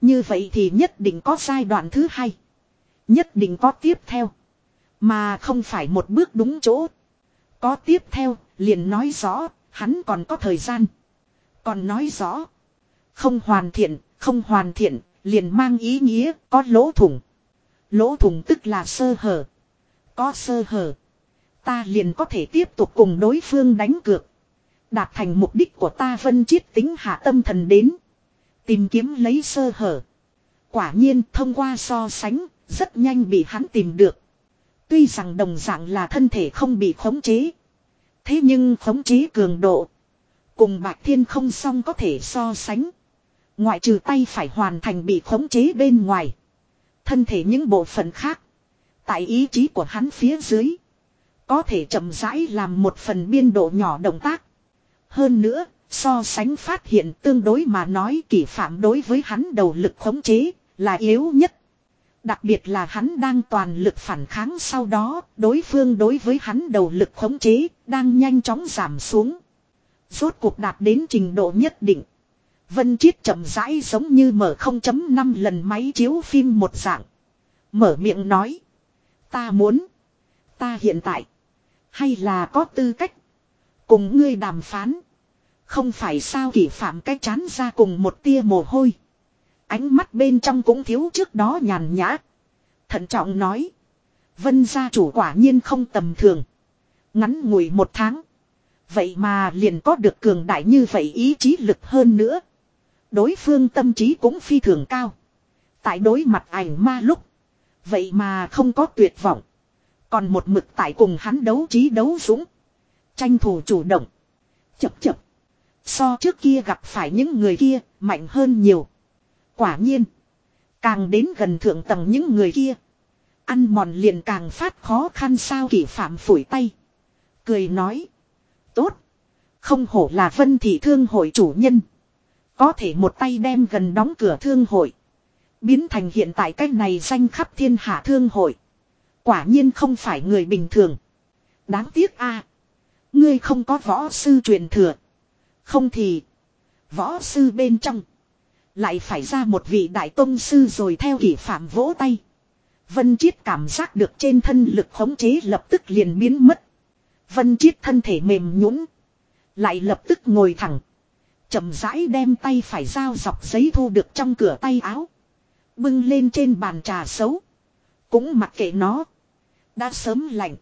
Như vậy thì nhất định có giai đoạn thứ hai. Nhất định có tiếp theo. Mà không phải một bước đúng chỗ. Có tiếp theo, liền nói rõ, hắn còn có thời gian. Còn nói rõ. Không hoàn thiện, không hoàn thiện, liền mang ý nghĩa có lỗ thủng. Lỗ thủng tức là sơ hở. Có sơ hở. Ta liền có thể tiếp tục cùng đối phương đánh cược. Đạt thành mục đích của ta vân chiết tính hạ tâm thần đến. Tìm kiếm lấy sơ hở. Quả nhiên thông qua so sánh, rất nhanh bị hắn tìm được. Tuy rằng đồng dạng là thân thể không bị khống chế. Thế nhưng khống chế cường độ. Cùng bạc thiên không song có thể so sánh. Ngoại trừ tay phải hoàn thành bị khống chế bên ngoài. Thân thể những bộ phận khác. Tại ý chí của hắn phía dưới. Có thể chậm rãi làm một phần biên độ nhỏ động tác. Hơn nữa, so sánh phát hiện tương đối mà nói kỷ phạm đối với hắn đầu lực khống chế là yếu nhất. Đặc biệt là hắn đang toàn lực phản kháng sau đó, đối phương đối với hắn đầu lực khống chế, đang nhanh chóng giảm xuống. Rốt cuộc đạt đến trình độ nhất định. Vân Chiết chậm rãi giống như mở 0.5 lần máy chiếu phim một dạng. Mở miệng nói. Ta muốn. Ta hiện tại. Hay là có tư cách. Cùng ngươi đàm phán. Không phải sao kỷ phạm cái chán ra cùng một tia mồ hôi. Ánh mắt bên trong cũng thiếu trước đó nhàn nhã. Thận trọng nói. Vân gia chủ quả nhiên không tầm thường. Ngắn ngủi một tháng. Vậy mà liền có được cường đại như vậy ý chí lực hơn nữa. Đối phương tâm trí cũng phi thường cao. Tại đối mặt ảnh ma lúc. Vậy mà không có tuyệt vọng. Còn một mực tại cùng hắn đấu trí đấu dũng. Tranh thủ chủ động. Chập chập. So trước kia gặp phải những người kia, mạnh hơn nhiều. Quả nhiên. Càng đến gần thượng tầng những người kia. Ăn mòn liền càng phát khó khăn sao kỷ phạm phủi tay. Cười nói. Tốt. Không hổ là vân thị thương hội chủ nhân. Có thể một tay đem gần đóng cửa thương hội. Biến thành hiện tại cách này danh khắp thiên hạ thương hội. Quả nhiên không phải người bình thường. Đáng tiếc a Ngươi không có võ sư truyền thừa. Không thì. Võ sư bên trong. Lại phải ra một vị đại tôn sư rồi theo kỷ phạm vỗ tay. Vân Chiết cảm giác được trên thân lực khống chế lập tức liền biến mất. Vân Chiết thân thể mềm nhũn, lại lập tức ngồi thẳng, chậm rãi đem tay phải dao dọc giấy thu được trong cửa tay áo, bưng lên trên bàn trà xấu, cũng mặc kệ nó, đã sớm lạnh,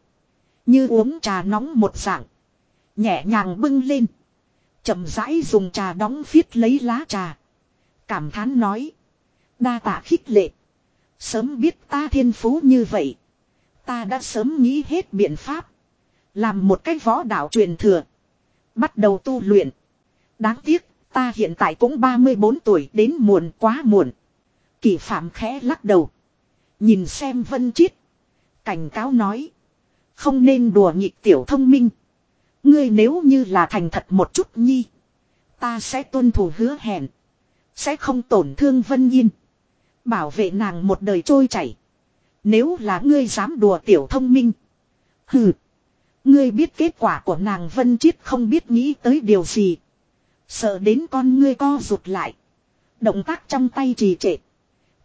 như uống trà nóng một dạng, nhẹ nhàng bưng lên, chậm rãi dùng trà đóng phiết lấy lá trà, cảm thán nói, đa tạ khích lệ. Sớm biết ta thiên phú như vậy. Ta đã sớm nghĩ hết biện pháp. Làm một cách võ đạo truyền thừa. Bắt đầu tu luyện. Đáng tiếc, ta hiện tại cũng 34 tuổi đến muộn quá muộn. Kỳ phạm khẽ lắc đầu. Nhìn xem vân chiết. Cảnh cáo nói. Không nên đùa nghịch tiểu thông minh. Ngươi nếu như là thành thật một chút nhi. Ta sẽ tuân thủ hứa hẹn. Sẽ không tổn thương Vân nhiên Bảo vệ nàng một đời trôi chảy. Nếu là ngươi dám đùa tiểu thông minh. Hừ. Ngươi biết kết quả của nàng Vân Chiết không biết nghĩ tới điều gì. Sợ đến con ngươi co rụt lại. Động tác trong tay trì trệ.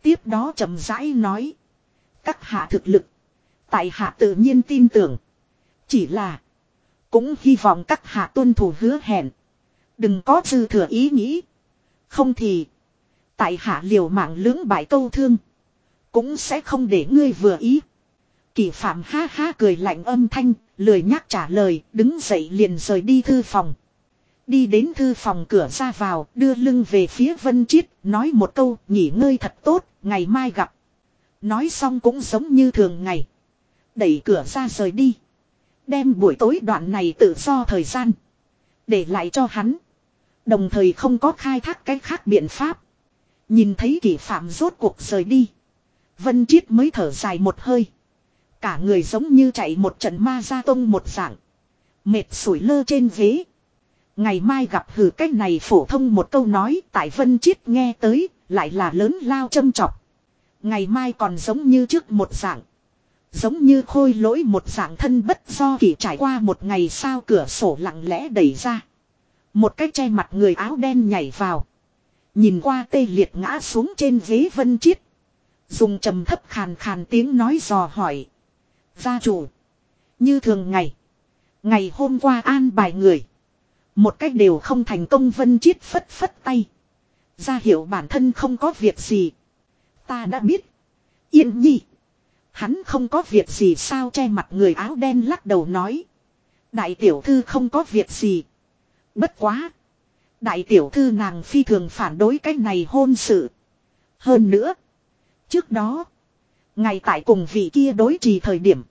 Tiếp đó chậm rãi nói. Các hạ thực lực. Tại hạ tự nhiên tin tưởng. Chỉ là. Cũng hy vọng các hạ tuân thủ hứa hẹn. Đừng có dư thừa ý nghĩ. Không thì. Tại hạ liều mạng lưỡng bại câu thương. Cũng sẽ không để ngươi vừa ý. Kỳ phạm ha ha cười lạnh âm thanh, lười nhắc trả lời, đứng dậy liền rời đi thư phòng. Đi đến thư phòng cửa ra vào, đưa lưng về phía Vân Chiết, nói một câu, nghỉ ngơi thật tốt, ngày mai gặp. Nói xong cũng giống như thường ngày. Đẩy cửa ra rời đi. Đem buổi tối đoạn này tự do thời gian. Để lại cho hắn. Đồng thời không có khai thác cái khác biện pháp. Nhìn thấy kỷ phạm rốt cuộc rời đi. Vân Chiết mới thở dài một hơi. Cả người giống như chạy một trận ma gia tông một dạng. Mệt sủi lơ trên ghế. Ngày mai gặp hử cách này phổ thông một câu nói, tại Vân Chiết nghe tới, lại là lớn lao châm chọc. Ngày mai còn giống như trước một dạng. Giống như khôi lỗi một dạng thân bất do kỳ trải qua một ngày sao cửa sổ lặng lẽ đẩy ra. Một cái che mặt người áo đen nhảy vào. Nhìn qua tê liệt ngã xuống trên ghế vân chiết. Dùng trầm thấp khàn khàn tiếng nói dò hỏi. Gia chủ. Như thường ngày. Ngày hôm qua an bài người. Một cách đều không thành công vân chiết phất phất tay. Ra hiểu bản thân không có việc gì. Ta đã biết. Yên nhi. Hắn không có việc gì sao che mặt người áo đen lắc đầu nói. Đại tiểu thư không có việc gì. Bất quá. Đại tiểu thư nàng phi thường phản đối cái này hôn sự. Hơn nữa. Trước đó. Ngày tại cùng vị kia đối trì thời điểm.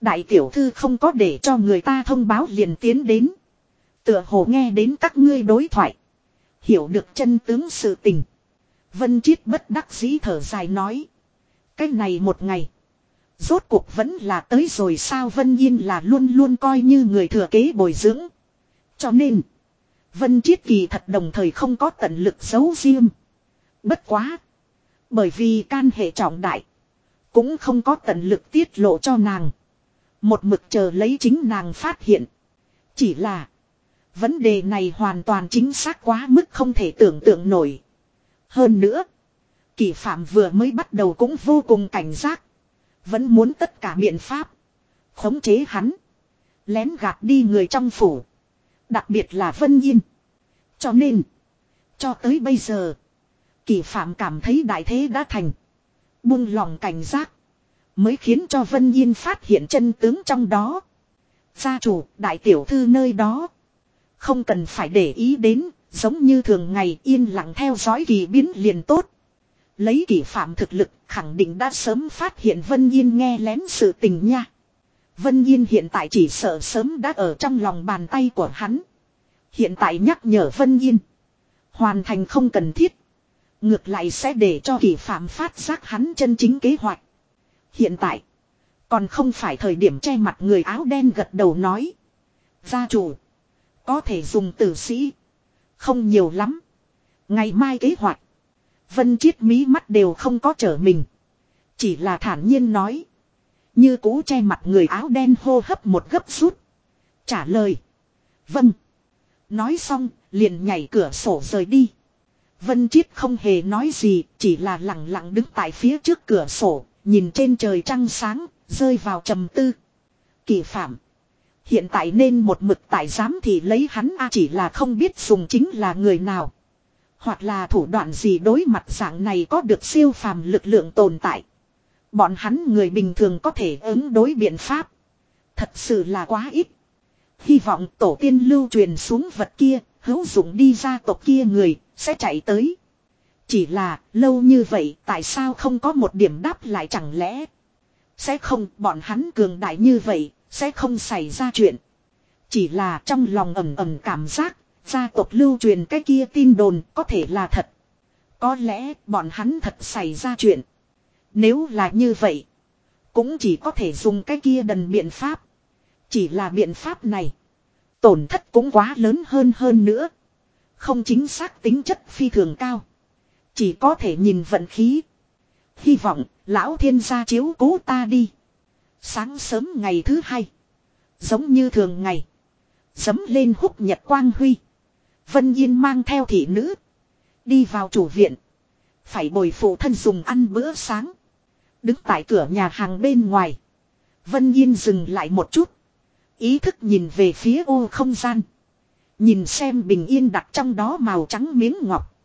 Đại tiểu thư không có để cho người ta thông báo liền tiến đến. Tựa hồ nghe đến các ngươi đối thoại. Hiểu được chân tướng sự tình. Vân Chiết bất đắc dĩ thở dài nói. Cái này một ngày. Rốt cuộc vẫn là tới rồi sao Vân Yên là luôn luôn coi như người thừa kế bồi dưỡng. Cho nên. Vân Chiết kỳ thật đồng thời không có tận lực giấu riêng. Bất quá. Bởi vì can hệ trọng đại. Cũng không có tận lực tiết lộ cho nàng. Một mực chờ lấy chính nàng phát hiện. Chỉ là. Vấn đề này hoàn toàn chính xác quá mức không thể tưởng tượng nổi. Hơn nữa. Kỳ phạm vừa mới bắt đầu cũng vô cùng cảnh giác. Vẫn muốn tất cả biện pháp. Khống chế hắn. Lén gạt đi người trong phủ. Đặc biệt là Vân Yên. Cho nên. Cho tới bây giờ. Kỳ phạm cảm thấy đại thế đã thành. Buông lòng cảnh giác. Mới khiến cho Vân Yên phát hiện chân tướng trong đó. Gia chủ, đại tiểu thư nơi đó. Không cần phải để ý đến, giống như thường ngày yên lặng theo dõi kỳ biến liền tốt. Lấy kỳ phạm thực lực khẳng định đã sớm phát hiện Vân Yên nghe lén sự tình nha. Vân Yên hiện tại chỉ sợ sớm đã ở trong lòng bàn tay của hắn. Hiện tại nhắc nhở Vân Yên. Hoàn thành không cần thiết. Ngược lại sẽ để cho kỷ phạm phát giác hắn chân chính kế hoạch. Hiện tại. Còn không phải thời điểm che mặt người áo đen gật đầu nói. Gia chủ. Có thể dùng tử sĩ. Không nhiều lắm. Ngày mai kế hoạch. Vân chiết mí mắt đều không có trở mình. Chỉ là thản nhiên nói. Như cũ che mặt người áo đen hô hấp một gấp rút. Trả lời. Vâng. Nói xong, liền nhảy cửa sổ rời đi. Vân Chiết không hề nói gì, chỉ là lặng lặng đứng tại phía trước cửa sổ, nhìn trên trời trăng sáng, rơi vào trầm tư. Kỳ phạm. Hiện tại nên một mực tại giám thì lấy hắn a chỉ là không biết dùng chính là người nào. Hoặc là thủ đoạn gì đối mặt dạng này có được siêu phàm lực lượng tồn tại. Bọn hắn người bình thường có thể ứng đối biện pháp. Thật sự là quá ít. Hy vọng tổ tiên lưu truyền xuống vật kia, hữu dụng đi ra tộc kia người, sẽ chạy tới. Chỉ là, lâu như vậy, tại sao không có một điểm đáp lại chẳng lẽ? Sẽ không, bọn hắn cường đại như vậy, sẽ không xảy ra chuyện. Chỉ là trong lòng ẩm ẩm cảm giác, gia tộc lưu truyền cái kia tin đồn có thể là thật. Có lẽ bọn hắn thật xảy ra chuyện. Nếu là như vậy, cũng chỉ có thể dùng cái kia đần biện pháp. Chỉ là biện pháp này, tổn thất cũng quá lớn hơn hơn nữa. Không chính xác tính chất phi thường cao. Chỉ có thể nhìn vận khí. Hy vọng, lão thiên gia chiếu cố ta đi. Sáng sớm ngày thứ hai. Giống như thường ngày. Dấm lên húc nhật quang huy. Vân Yên mang theo thị nữ. Đi vào chủ viện. Phải bồi phụ thân dùng ăn bữa sáng. Đứng tại cửa nhà hàng bên ngoài. Vân Yên dừng lại một chút. Ý thức nhìn về phía ô không gian. Nhìn xem bình yên đặt trong đó màu trắng miếng ngọc.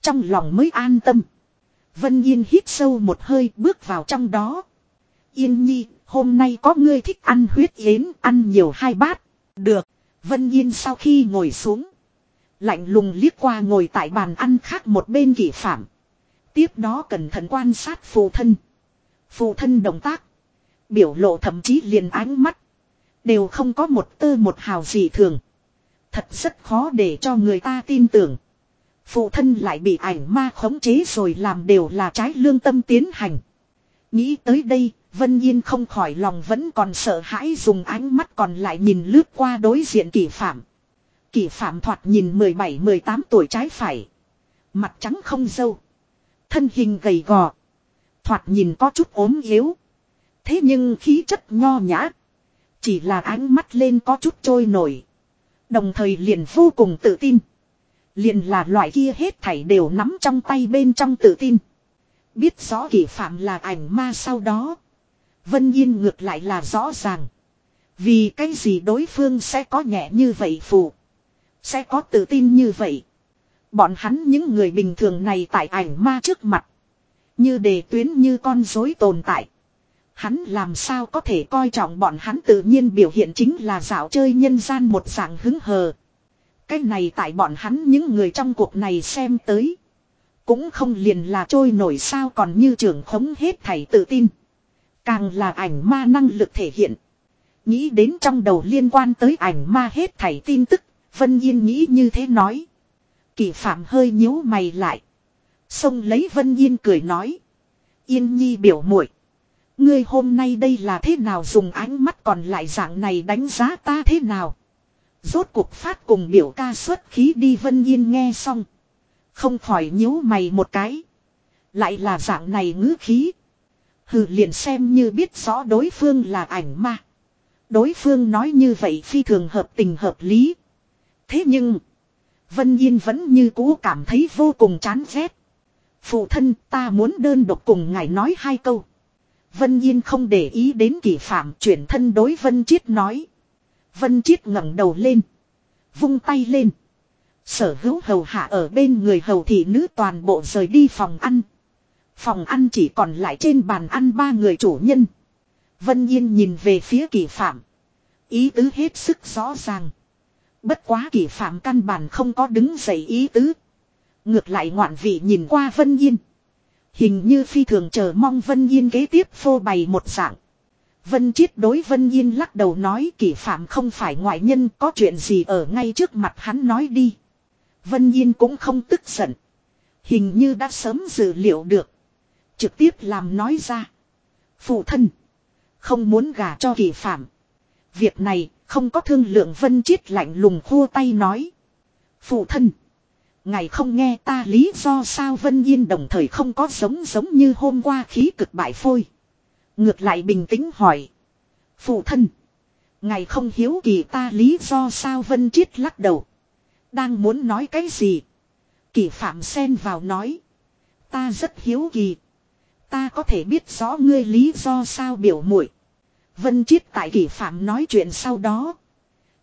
Trong lòng mới an tâm. Vân Yên hít sâu một hơi bước vào trong đó. Yên nhi, hôm nay có ngươi thích ăn huyết yến, ăn nhiều hai bát. Được. Vân Yên sau khi ngồi xuống. Lạnh lùng liếc qua ngồi tại bàn ăn khác một bên kỷ phạm. Tiếp đó cẩn thận quan sát phù thân. Phù thân động tác. Biểu lộ thậm chí liền ánh mắt. Đều không có một tơ một hào gì thường. Thật rất khó để cho người ta tin tưởng. Phụ thân lại bị ảnh ma khống chế rồi làm đều là trái lương tâm tiến hành. Nghĩ tới đây, Vân Yên không khỏi lòng vẫn còn sợ hãi dùng ánh mắt còn lại nhìn lướt qua đối diện kỷ phạm. Kỷ phạm thoạt nhìn 17-18 tuổi trái phải. Mặt trắng không dâu. Thân hình gầy gò. Thoạt nhìn có chút ốm yếu. Thế nhưng khí chất nho nhã. Chỉ là ánh mắt lên có chút trôi nổi. Đồng thời liền vô cùng tự tin. Liền là loại kia hết thảy đều nắm trong tay bên trong tự tin. Biết rõ kỷ phạm là ảnh ma sau đó. Vân Yên ngược lại là rõ ràng. Vì cái gì đối phương sẽ có nhẹ như vậy phù. Sẽ có tự tin như vậy. Bọn hắn những người bình thường này tại ảnh ma trước mặt. Như đề tuyến như con rối tồn tại. Hắn làm sao có thể coi trọng bọn hắn tự nhiên biểu hiện chính là dạo chơi nhân gian một dạng hứng hờ. Cái này tại bọn hắn những người trong cuộc này xem tới. Cũng không liền là trôi nổi sao còn như trưởng khống hết thảy tự tin. Càng là ảnh ma năng lực thể hiện. Nghĩ đến trong đầu liên quan tới ảnh ma hết thảy tin tức, Vân Yên nghĩ như thế nói. Kỳ phạm hơi nhíu mày lại. Xông lấy Vân Yên cười nói. Yên nhi biểu muội Ngươi hôm nay đây là thế nào dùng ánh mắt còn lại dạng này đánh giá ta thế nào. Rốt cuộc phát cùng biểu ca xuất khí đi Vân Yên nghe xong. Không khỏi nhíu mày một cái. Lại là dạng này ngữ khí. Hừ liền xem như biết rõ đối phương là ảnh ma. Đối phương nói như vậy phi thường hợp tình hợp lý. Thế nhưng. Vân Yên vẫn như cũ cảm thấy vô cùng chán ghét. Phụ thân, ta muốn đơn độc cùng ngài nói hai câu. Vân Yên không để ý đến kỳ phạm chuyển thân đối Vân Chiết nói. Vân Chiết ngẩng đầu lên. Vung tay lên. Sở hữu hầu hạ ở bên người hầu thị nữ toàn bộ rời đi phòng ăn. Phòng ăn chỉ còn lại trên bàn ăn ba người chủ nhân. Vân Yên nhìn về phía kỳ phạm. Ý tứ hết sức rõ ràng. Bất quá kỳ phạm căn bản không có đứng dậy ý tứ. Ngược lại ngoạn vị nhìn qua Vân Yên. Hình như phi thường chờ mong Vân Yên kế tiếp phô bày một dạng. Vân Chiết đối Vân Yên lắc đầu nói kỷ phạm không phải ngoại nhân, có chuyện gì ở ngay trước mặt hắn nói đi. Vân Yên cũng không tức giận. Hình như đã sớm dự liệu được. Trực tiếp làm nói ra. Phụ thân. Không muốn gả cho kỳ phạm. Việc này không có thương lượng Vân Chiết lạnh lùng khua tay nói. Phụ thân. Ngài không nghe ta lý do sao Vân Yên đồng thời không có giống giống như hôm qua khí cực bại phôi. Ngược lại bình tĩnh hỏi. Phụ thân. Ngài không hiếu kỳ ta lý do sao Vân Chiết lắc đầu. Đang muốn nói cái gì. Kỳ phạm xen vào nói. Ta rất hiếu kỳ. Ta có thể biết rõ ngươi lý do sao biểu muội Vân Chiết tại kỳ phạm nói chuyện sau đó.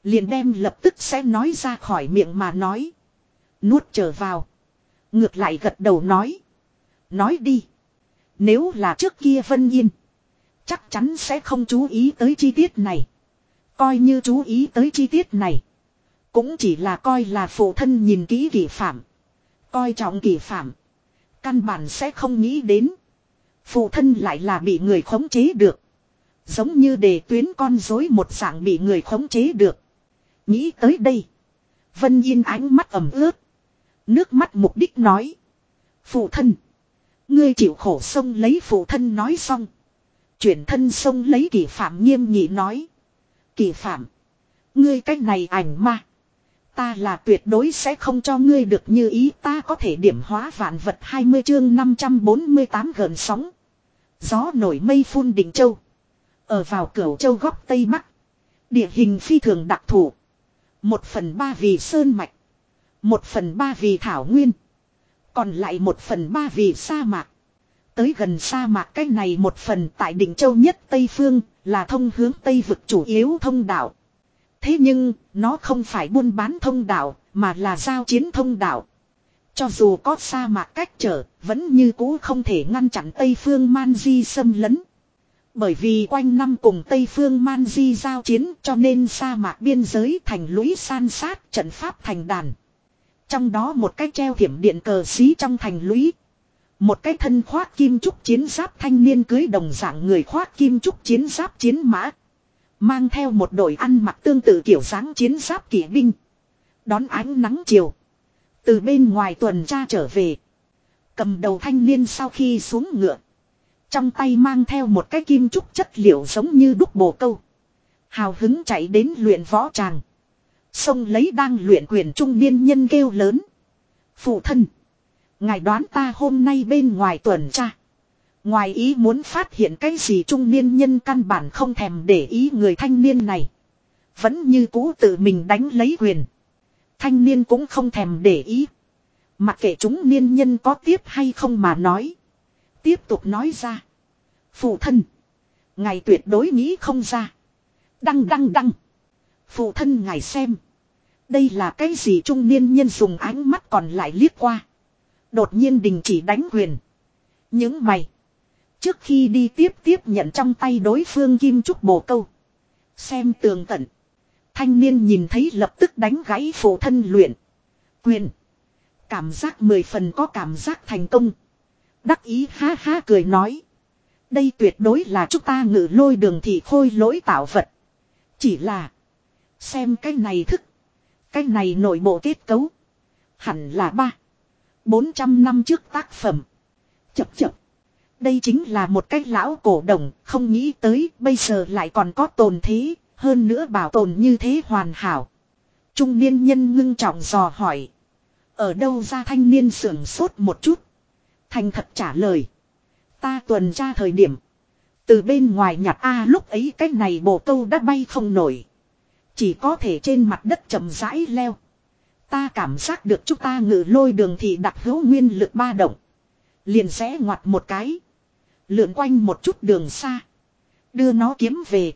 Liền đem lập tức sẽ nói ra khỏi miệng mà nói. Nuốt trở vào. Ngược lại gật đầu nói. Nói đi. Nếu là trước kia Vân Yên. Chắc chắn sẽ không chú ý tới chi tiết này. Coi như chú ý tới chi tiết này. Cũng chỉ là coi là phụ thân nhìn kỹ kỷ phạm. Coi trọng kỷ phạm. Căn bản sẽ không nghĩ đến. Phụ thân lại là bị người khống chế được. Giống như đề tuyến con dối một dạng bị người khống chế được. Nghĩ tới đây. Vân Yên ánh mắt ẩm ướt. Nước mắt mục đích nói. Phụ thân. Ngươi chịu khổ sông lấy phụ thân nói xong. Chuyển thân sông lấy kỷ phạm nghiêm nghị nói. Kỷ phạm. Ngươi cách này ảnh ma. Ta là tuyệt đối sẽ không cho ngươi được như ý ta có thể điểm hóa vạn vật 20 chương 548 gần sóng. Gió nổi mây phun đỉnh châu. Ở vào cửu châu góc Tây Bắc. Địa hình phi thường đặc thù. Một phần ba vì sơn mạch. Một phần ba vì thảo nguyên. Còn lại một phần ba vì sa mạc. Tới gần sa mạc cái này một phần tại đỉnh châu nhất Tây Phương là thông hướng Tây vực chủ yếu thông đạo. Thế nhưng, nó không phải buôn bán thông đạo, mà là giao chiến thông đạo. Cho dù có sa mạc cách trở, vẫn như cũ không thể ngăn chặn Tây Phương Man Di xâm lấn. Bởi vì quanh năm cùng Tây Phương Man Di giao chiến cho nên sa mạc biên giới thành lũy san sát trận pháp thành đàn. Trong đó một cái treo thiểm điện cờ xí trong thành lũy. Một cái thân khoác kim trúc chiến giáp thanh niên cưới đồng dạng người khoác kim trúc chiến giáp chiến mã. Mang theo một đội ăn mặc tương tự kiểu dáng chiến giáp kỵ binh. Đón ánh nắng chiều. Từ bên ngoài tuần tra trở về. Cầm đầu thanh niên sau khi xuống ngựa. Trong tay mang theo một cái kim trúc chất liệu giống như đúc bồ câu. Hào hứng chạy đến luyện võ tràng. Sông lấy đang luyện quyền trung niên nhân kêu lớn. Phụ thân. Ngài đoán ta hôm nay bên ngoài tuần tra. Ngoài ý muốn phát hiện cái gì trung niên nhân căn bản không thèm để ý người thanh niên này. Vẫn như cũ tự mình đánh lấy quyền. Thanh niên cũng không thèm để ý. Mặc kệ chúng niên nhân có tiếp hay không mà nói. Tiếp tục nói ra. Phụ thân. Ngài tuyệt đối nghĩ không ra. Đăng đăng đăng. Phụ thân ngài xem. Đây là cái gì trung niên nhân dùng ánh mắt còn lại liếc qua. Đột nhiên đình chỉ đánh quyền. Những mày. Trước khi đi tiếp tiếp nhận trong tay đối phương kim trúc bồ câu. Xem tường tận. Thanh niên nhìn thấy lập tức đánh gãy phổ thân luyện. Quyền. Cảm giác mười phần có cảm giác thành công. Đắc ý ha ha cười nói. Đây tuyệt đối là chúng ta ngự lôi đường thị khôi lỗi tạo vật. Chỉ là. Xem cái này thức. Cái này nội bộ kết cấu. Hẳn là ba. bốn trăm năm trước tác phẩm. Chập chập. Đây chính là một cái lão cổ đồng, không nghĩ tới bây giờ lại còn có tồn thế, hơn nữa bảo tồn như thế hoàn hảo. Trung niên nhân ngưng trọng dò hỏi. Ở đâu ra thanh niên sưởng sốt một chút. Thành thật trả lời. Ta tuần tra thời điểm. Từ bên ngoài nhặt A lúc ấy cái này bộ câu đã bay không nổi. Chỉ có thể trên mặt đất chậm rãi leo. Ta cảm giác được chúng ta ngự lôi đường thì đặt hữu nguyên lực ba động. Liền sẽ ngoặt một cái. Lượn quanh một chút đường xa. Đưa nó kiếm về.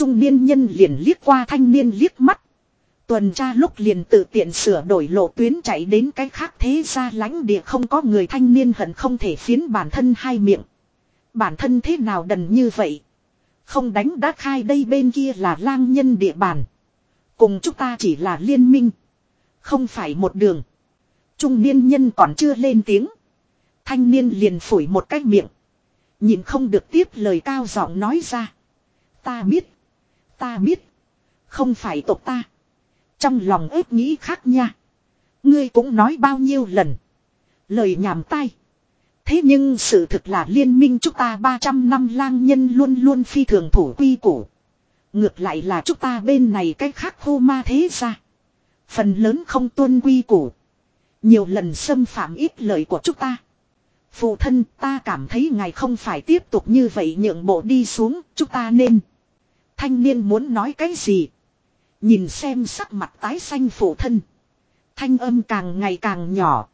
Trung niên nhân liền liếc qua thanh niên liếc mắt. Tuần tra lúc liền tự tiện sửa đổi lộ tuyến chạy đến cái khác thế ra lãnh địa không có người thanh niên hận không thể phiến bản thân hai miệng. Bản thân thế nào đần như vậy. Không đánh đã khai đây bên kia là lang nhân địa bàn. Cùng chúng ta chỉ là liên minh. Không phải một đường. Trung niên nhân còn chưa lên tiếng. Thanh niên liền phủi một cái miệng. Nhìn không được tiếp lời cao giọng nói ra. Ta biết. Ta biết. Không phải tộc ta. Trong lòng ếp nghĩ khác nha. Ngươi cũng nói bao nhiêu lần. Lời nhảm tai. Thế nhưng sự thực là liên minh chúng ta 300 năm lang nhân luôn luôn phi thường thủ quy củ. Ngược lại là chúng ta bên này cách khác khô ma thế ra. Phần lớn không tuân quy củ. Nhiều lần xâm phạm ít lời của chúng ta. Phụ thân ta cảm thấy ngài không phải tiếp tục như vậy nhượng bộ đi xuống, chúng ta nên. Thanh niên muốn nói cái gì? Nhìn xem sắc mặt tái xanh phụ thân. Thanh âm càng ngày càng nhỏ.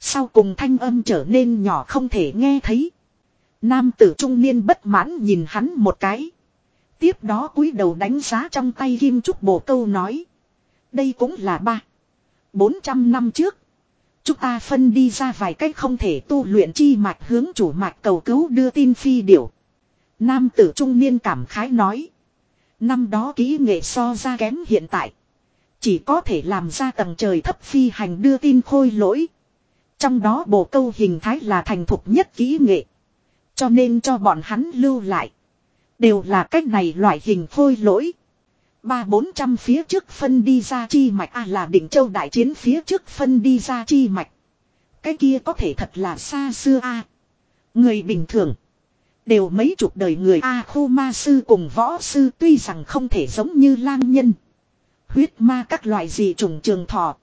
Sau cùng thanh âm trở nên nhỏ không thể nghe thấy. Nam tử trung niên bất mãn nhìn hắn một cái. Tiếp đó cúi đầu đánh giá trong tay kim trúc bổ câu nói. Đây cũng là ba. Bốn trăm năm trước. Chúng ta phân đi ra vài cách không thể tu luyện chi mạch hướng chủ mạch cầu cứu đưa tin phi điểu. Nam tử trung niên cảm khái nói. Năm đó kỹ nghệ so ra kém hiện tại. Chỉ có thể làm ra tầng trời thấp phi hành đưa tin khôi lỗi. Trong đó bồ câu hình thái là thành thục nhất kỹ nghệ. Cho nên cho bọn hắn lưu lại. Đều là cách này loại hình khôi lỗi. Ba bốn trăm phía trước phân đi ra chi mạch à là đỉnh châu đại chiến phía trước phân đi ra chi mạch. Cái kia có thể thật là xa xưa a Người bình thường. Đều mấy chục đời người A khu ma sư cùng võ sư tuy rằng không thể giống như lang nhân. Huyết ma các loại gì trùng trường thọ.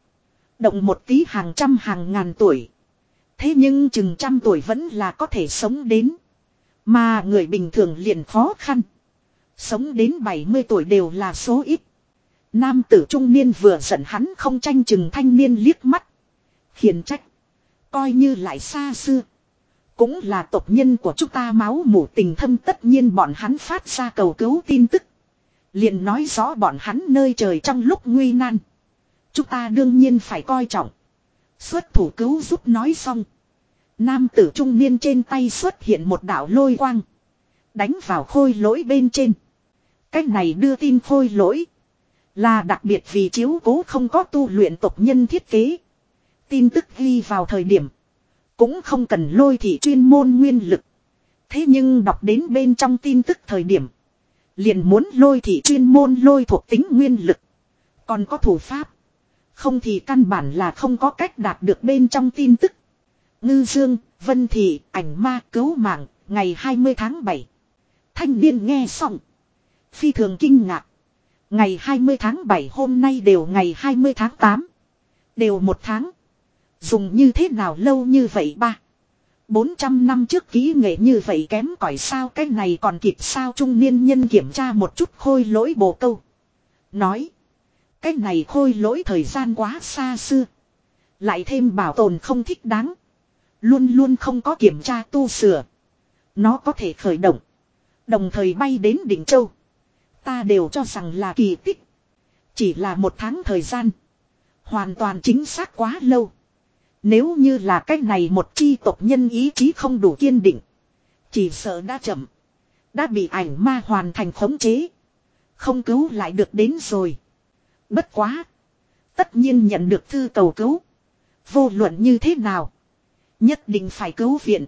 Động một tí hàng trăm hàng ngàn tuổi. Thế nhưng chừng trăm tuổi vẫn là có thể sống đến. Mà người bình thường liền khó khăn. Sống đến 70 tuổi đều là số ít. Nam tử trung niên vừa giận hắn không tranh chừng thanh niên liếc mắt. Khiển trách. Coi như lại xa xưa. Cũng là tộc nhân của chúng ta máu mủ tình thâm, tất nhiên bọn hắn phát ra cầu cứu tin tức. liền nói rõ bọn hắn nơi trời trong lúc nguy nan. Chúng ta đương nhiên phải coi trọng. Xuất thủ cứu giúp nói xong. Nam tử trung niên trên tay xuất hiện một đạo lôi quang. Đánh vào khôi lỗi bên trên. Cách này đưa tin khôi lỗi. Là đặc biệt vì chiếu cố không có tu luyện tộc nhân thiết kế. Tin tức ghi vào thời điểm. Cũng không cần lôi thị chuyên môn nguyên lực. Thế nhưng đọc đến bên trong tin tức thời điểm. Liền muốn lôi thị chuyên môn lôi thuộc tính nguyên lực. Còn có thủ pháp. Không thì căn bản là không có cách đạt được bên trong tin tức. Ngư Dương, Vân Thị, ảnh ma cứu mạng, ngày 20 tháng 7. Thanh niên nghe xong. Phi thường kinh ngạc. Ngày 20 tháng 7 hôm nay đều ngày 20 tháng 8. Đều một tháng. Dùng như thế nào lâu như vậy ba. 400 năm trước ký nghệ như vậy kém cỏi sao cái này còn kịp sao trung niên nhân kiểm tra một chút khôi lỗi bồ câu. Nói. Cái này khôi lỗi thời gian quá xa xưa. Lại thêm bảo tồn không thích đáng. Luôn luôn không có kiểm tra tu sửa. Nó có thể khởi động. Đồng thời bay đến đỉnh châu. Ta đều cho rằng là kỳ tích. Chỉ là một tháng thời gian. Hoàn toàn chính xác quá lâu. Nếu như là cách này một chi tộc nhân ý chí không đủ kiên định. Chỉ sợ đã chậm. Đã bị ảnh ma hoàn thành khống chế. Không cứu lại được đến rồi. Bất quá. Tất nhiên nhận được thư cầu cứu. Vô luận như thế nào. Nhất định phải cứu viện.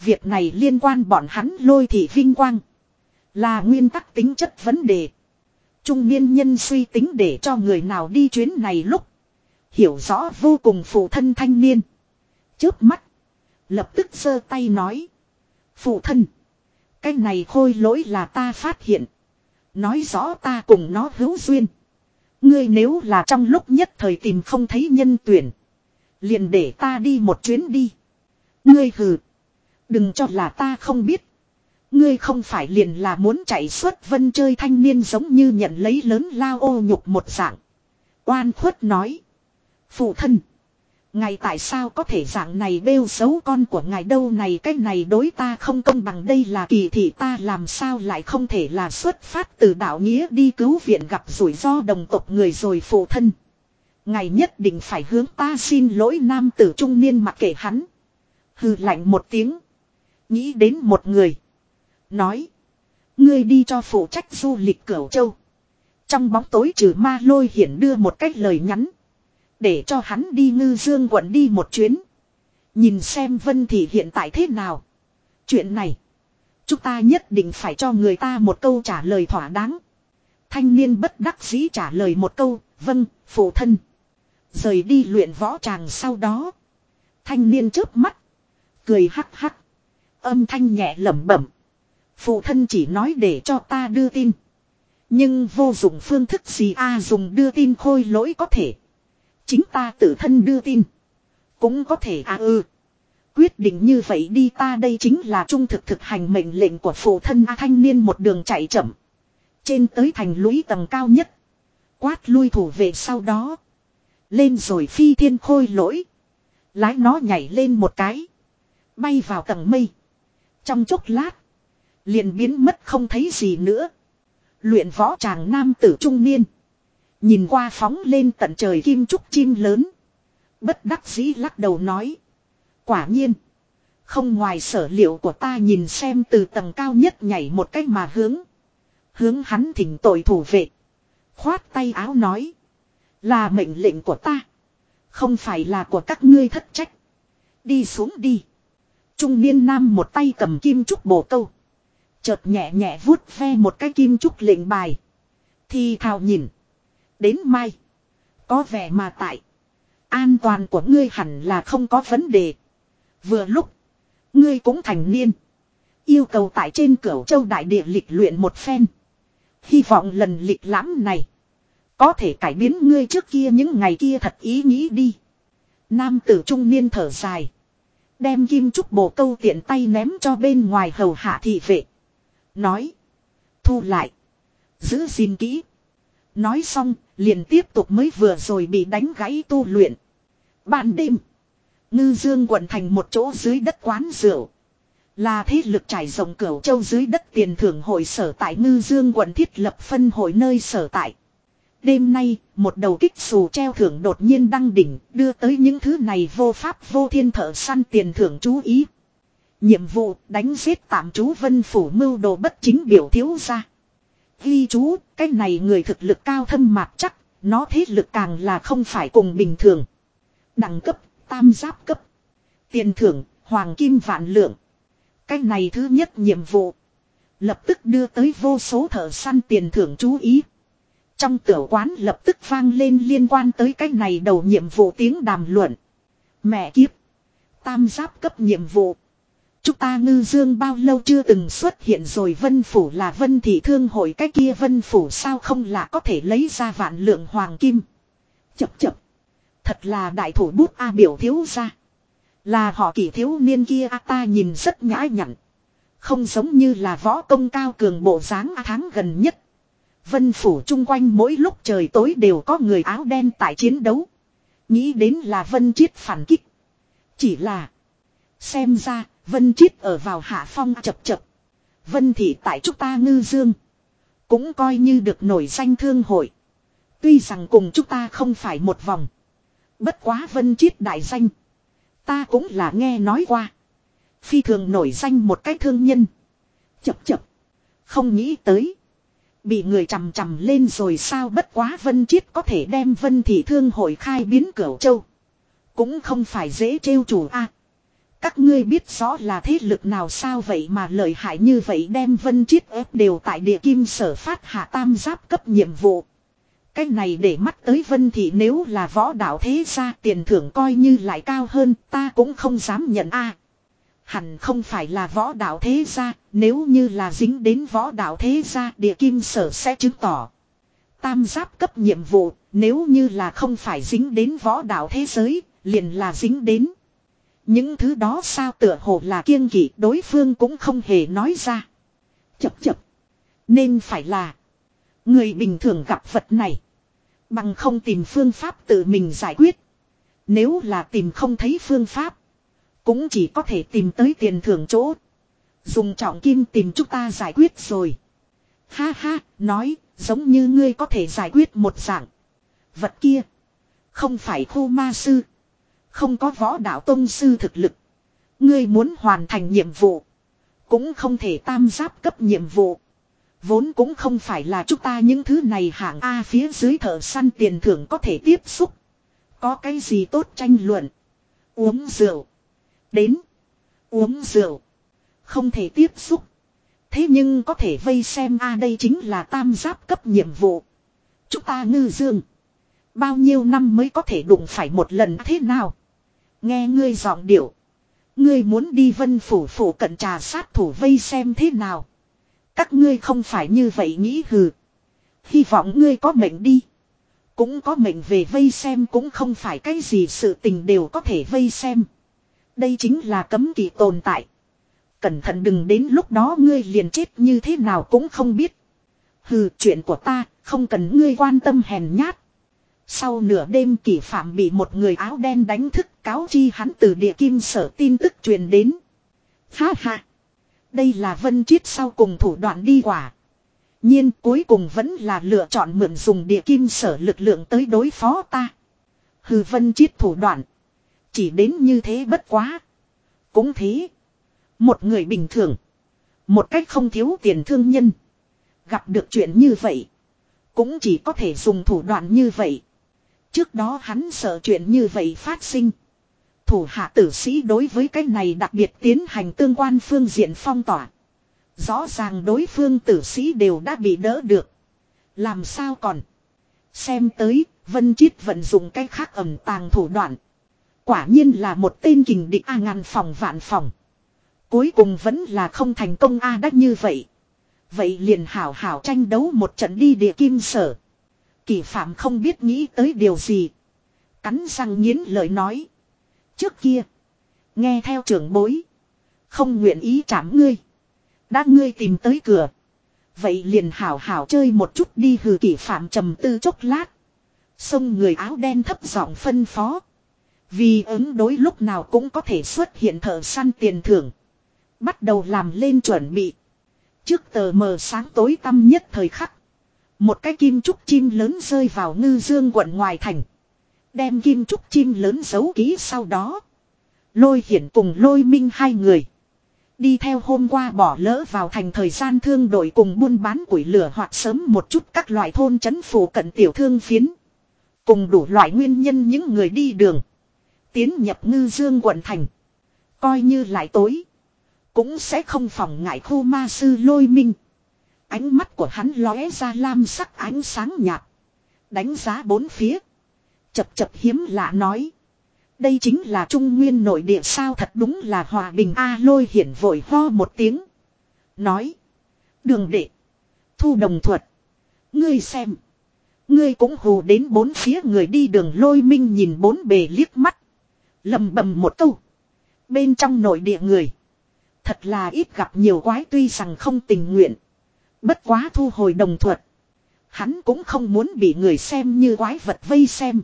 Việc này liên quan bọn hắn lôi thị vinh quang. Là nguyên tắc tính chất vấn đề. Trung niên nhân suy tính để cho người nào đi chuyến này lúc. Hiểu rõ vô cùng phụ thân thanh niên. Chớp mắt. Lập tức giơ tay nói. Phụ thân. Cái này khôi lỗi là ta phát hiện. Nói rõ ta cùng nó hữu duyên. Ngươi nếu là trong lúc nhất thời tìm không thấy nhân tuyển. Liền để ta đi một chuyến đi. Ngươi hừ. Đừng cho là ta không biết. Ngươi không phải liền là muốn chạy xuất vân chơi thanh niên giống như nhận lấy lớn lao ô nhục một dạng. Oan khuất nói. Phụ thân. Ngài tại sao có thể dạng này bêu xấu con của ngài đâu này, cái này đối ta không công bằng, đây là kỳ thị ta, làm sao lại không thể là xuất phát từ đạo nghĩa đi cứu viện gặp rủi ro đồng tộc người rồi phụ thân. Ngài nhất định phải hướng ta xin lỗi nam tử trung niên mặc kệ hắn. Hừ lạnh một tiếng. Nghĩ đến một người. Nói. Ngươi đi cho phụ trách du lịch cửu châu. Trong bóng tối trừ ma lôi hiển đưa một cách lời nhắn. Để cho hắn đi ngư dương quận đi một chuyến. Nhìn xem Vân Thị hiện tại thế nào. Chuyện này. Chúng ta nhất định phải cho người ta một câu trả lời thỏa đáng. Thanh niên bất đắc dĩ trả lời một câu, vâng, phụ thân. Rời đi luyện võ tràng sau đó. Thanh niên chớp mắt. Cười hắc hắc. Âm thanh nhẹ lẩm bẩm. Phụ thân chỉ nói để cho ta đưa tin. Nhưng vô dụng phương thức gì a à dùng đưa tin khôi lỗi có thể. Chính ta tự thân đưa tin. Cũng có thể à ừ. Quyết định như vậy đi ta đây chính là trung thực thực hành mệnh lệnh của phụ thân a thanh niên một đường chạy chậm. Trên tới thành lũy tầng cao nhất. Quát lui thủ về sau đó. Lên rồi phi thiên khôi lỗi. Lái nó nhảy lên một cái. Bay vào tầng mây. Trong chốc lát. Liền biến mất không thấy gì nữa. Luyện võ chàng nam tử trung niên. Nhìn qua phóng lên tận trời kim trúc chim lớn. Bất đắc dĩ lắc đầu nói. Quả nhiên. Không ngoài sở liệu của ta nhìn xem từ tầng cao nhất nhảy một cách mà hướng. Hướng hắn thỉnh tội thủ vệ. Khoát tay áo nói. Là mệnh lệnh của ta. Không phải là của các ngươi thất trách. Đi xuống đi. Trung niên nam một tay cầm kim trúc bổ câu. Chợt nhẹ nhẹ vuốt ve một cái kim trúc lệnh bài. Thì thào nhìn. Đến mai. Có vẻ mà tại. An toàn của ngươi hẳn là không có vấn đề. Vừa lúc. Ngươi cũng thành niên. Yêu cầu tại trên cửa châu đại địa lịch luyện một phen. Hy vọng lần lịch lãm này. Có thể cải biến ngươi trước kia những ngày kia thật ý nghĩ đi. Nam tử trung niên thở dài. Đem kim trúc bộ câu tiện tay ném cho bên ngoài hầu hạ thị vệ. Nói. Thu lại. Giữ gìn kỹ. Nói xong, liền tiếp tục mới vừa rồi bị đánh gãy tu luyện. Ban đêm. Ngư dương quận thành một chỗ dưới đất quán rượu. Là thế lực trải rộng cửu châu dưới đất tiền thưởng hội sở tại Ngư Dương quận thiết lập phân hội nơi sở tại. Đêm nay, một đầu kích xù treo thưởng đột nhiên đăng đỉnh, đưa tới những thứ này vô pháp vô thiên thợ săn tiền thưởng chú ý. Nhiệm vụ đánh giết tạm chú vân phủ mưu đồ bất chính biểu thiếu ra. Ghi chú, cái này người thực lực cao thâm mạc chắc, nó thế lực càng là không phải cùng bình thường. Đẳng cấp, tam giáp cấp. Tiền thưởng, hoàng kim vạn lượng. Cái này thứ nhất nhiệm vụ. Lập tức đưa tới vô số thợ săn tiền thưởng chú ý. Trong tiểu quán lập tức vang lên liên quan tới cái này đầu nhiệm vụ tiếng đàm luận. Mẹ kiếp. Tam giáp cấp nhiệm vụ. Chúng ta ngư dương bao lâu chưa từng xuất hiện rồi vân phủ là vân thị thương hội cái kia vân phủ sao không là có thể lấy ra vạn lượng hoàng kim. Chập chập. Thật là đại thủ bút A biểu thiếu ra. Là họ kỷ thiếu niên kia A ta nhìn rất nhã nhặn. Không giống như là võ công cao cường bộ dáng A tháng gần nhất. Vân phủ chung quanh mỗi lúc trời tối đều có người áo đen tại chiến đấu. Nghĩ đến là Vân Chiết phản kích. Chỉ là. Xem ra, Vân Chiết ở vào hạ phong chập chập. Vân thị tại chúng ta ngư dương. Cũng coi như được nổi danh thương hội. Tuy rằng cùng chúng ta không phải một vòng. Bất quá Vân Chiết đại danh. Ta cũng là nghe nói qua. Phi thường nổi danh một cái thương nhân. Chập chập. Không nghĩ tới. Bị người chằm chằm lên rồi sao bất quá Vân Chiết có thể đem Vân Thị Thương hội khai biến cửu châu. Cũng không phải dễ trêu chủ a các ngươi biết rõ là thế lực nào sao vậy mà lợi hại như vậy đem Vân Chiết ép đều tại địa kim sở phát hạ tam giáp cấp nhiệm vụ. Cái này để mắt tới Vân thì nếu là võ đạo thế ra tiền thưởng coi như lại cao hơn ta cũng không dám nhận a. Hẳn không phải là võ đạo thế gia, nếu như là dính đến võ đạo thế gia địa kim sở sẽ chứng tỏ. Tam giáp cấp nhiệm vụ, nếu như là không phải dính đến võ đạo thế giới, liền là dính đến. Những thứ đó sao tựa hồ là kiêng kỵ đối phương cũng không hề nói ra. Chập chập. Nên phải là. Người bình thường gặp vật này. Bằng không tìm phương pháp tự mình giải quyết. Nếu là tìm không thấy phương pháp. Cũng chỉ có thể tìm tới tiền thưởng chỗ. Dùng trọng kim tìm chúng ta giải quyết rồi. Ha ha, nói, giống như ngươi có thể giải quyết một dạng. Vật kia. Không phải khu ma sư. Không có võ đạo tông sư thực lực. Ngươi muốn hoàn thành nhiệm vụ. Cũng không thể tam giáp cấp nhiệm vụ. Vốn cũng không phải là chúng ta những thứ này hạng A phía dưới thợ săn tiền thưởng có thể tiếp xúc. Có cái gì tốt tranh luận. Uống rượu. Đến. Uống rượu. Không thể tiếp xúc. Thế nhưng có thể vây xem a đây chính là tam giáp cấp nhiệm vụ. Chúng ta ngư dương. Bao nhiêu năm mới có thể đụng phải một lần thế nào? Nghe ngươi giọng điệu. Ngươi muốn đi vân phủ phủ cận trà sát thủ vây xem thế nào? Các ngươi không phải như vậy nghĩ hừ. Hy vọng ngươi có mệnh đi. Cũng có mệnh về vây xem cũng không phải cái gì sự tình đều có thể vây xem. Đây chính là cấm kỵ tồn tại. Cẩn thận đừng đến lúc đó ngươi liền chết như thế nào cũng không biết. Hừ, chuyện của ta, không cần ngươi quan tâm hèn nhát. Sau nửa đêm kỷ phạm bị một người áo đen đánh thức, cáo chi hắn từ địa kim sở tin tức truyền đến. Ha ha. Đây là vân chiết sau cùng thủ đoạn đi quả. nhiên cuối cùng vẫn là lựa chọn mượn dùng địa kim sở lực lượng tới đối phó ta. Hừ, vân chiết thủ đoạn. Chỉ đến như thế bất quá. Cũng thế. Một người bình thường. Một cách không thiếu tiền thương nhân. Gặp được chuyện như vậy. Cũng chỉ có thể dùng thủ đoạn như vậy. Trước đó hắn sợ chuyện như vậy phát sinh. Thủ hạ tử sĩ đối với cái này đặc biệt tiến hành tương quan phương diện phong tỏa. Rõ ràng đối phương tử sĩ đều đã bị đỡ được. Làm sao còn. Xem tới, Vân Chiết vận dụng cái khác ẩm tàng thủ đoạn. Quả nhiên là một tên kình địch A ngàn phòng vạn phòng. Cuối cùng vẫn là không thành công A đắc như vậy. Vậy liền hảo hảo tranh đấu một trận đi địa kim sở. Kỳ phạm không biết nghĩ tới điều gì. Cắn răng nghiến lời nói. Trước kia. Nghe theo trưởng bối. Không nguyện ý chạm ngươi. Đã ngươi tìm tới cửa. Vậy liền hảo hảo chơi một chút đi hừ kỷ phạm trầm tư chốc lát. Xông người áo đen thấp giọng phân phó. Vì ứng đối lúc nào cũng có thể xuất hiện thợ săn tiền thưởng. Bắt đầu làm lên chuẩn bị. Trước tờ mờ sáng tối tăm nhất thời khắc. Một cái kim trúc chim lớn rơi vào ngư dương quận ngoài thành. Đem kim trúc chim lớn giấu ký sau đó. Lôi hiển cùng lôi minh hai người. Đi theo hôm qua bỏ lỡ vào thành thời gian thương đội cùng buôn bán củi lửa hoặc sớm một chút các loại thôn chấn phủ cận tiểu thương phiến. Cùng đủ loại nguyên nhân những người đi đường. Tiến nhập ngư dương quận thành. Coi như lại tối. Cũng sẽ không phòng ngại khu ma sư lôi minh. Ánh mắt của hắn lóe ra lam sắc ánh sáng nhạt. Đánh giá bốn phía. Chập chập hiếm lạ nói. Đây chính là trung nguyên nội địa sao thật đúng là hòa bình A lôi hiển vội ho một tiếng. Nói. Đường đệ. Thu đồng thuật. Ngươi xem. Ngươi cũng hù đến bốn phía người đi đường lôi minh nhìn bốn bề liếc mắt. lầm bầm một câu. Bên trong nội địa người. Thật là ít gặp nhiều quái tuy rằng không tình nguyện. Bất quá thu hồi đồng thuật. Hắn cũng không muốn bị người xem như quái vật vây xem.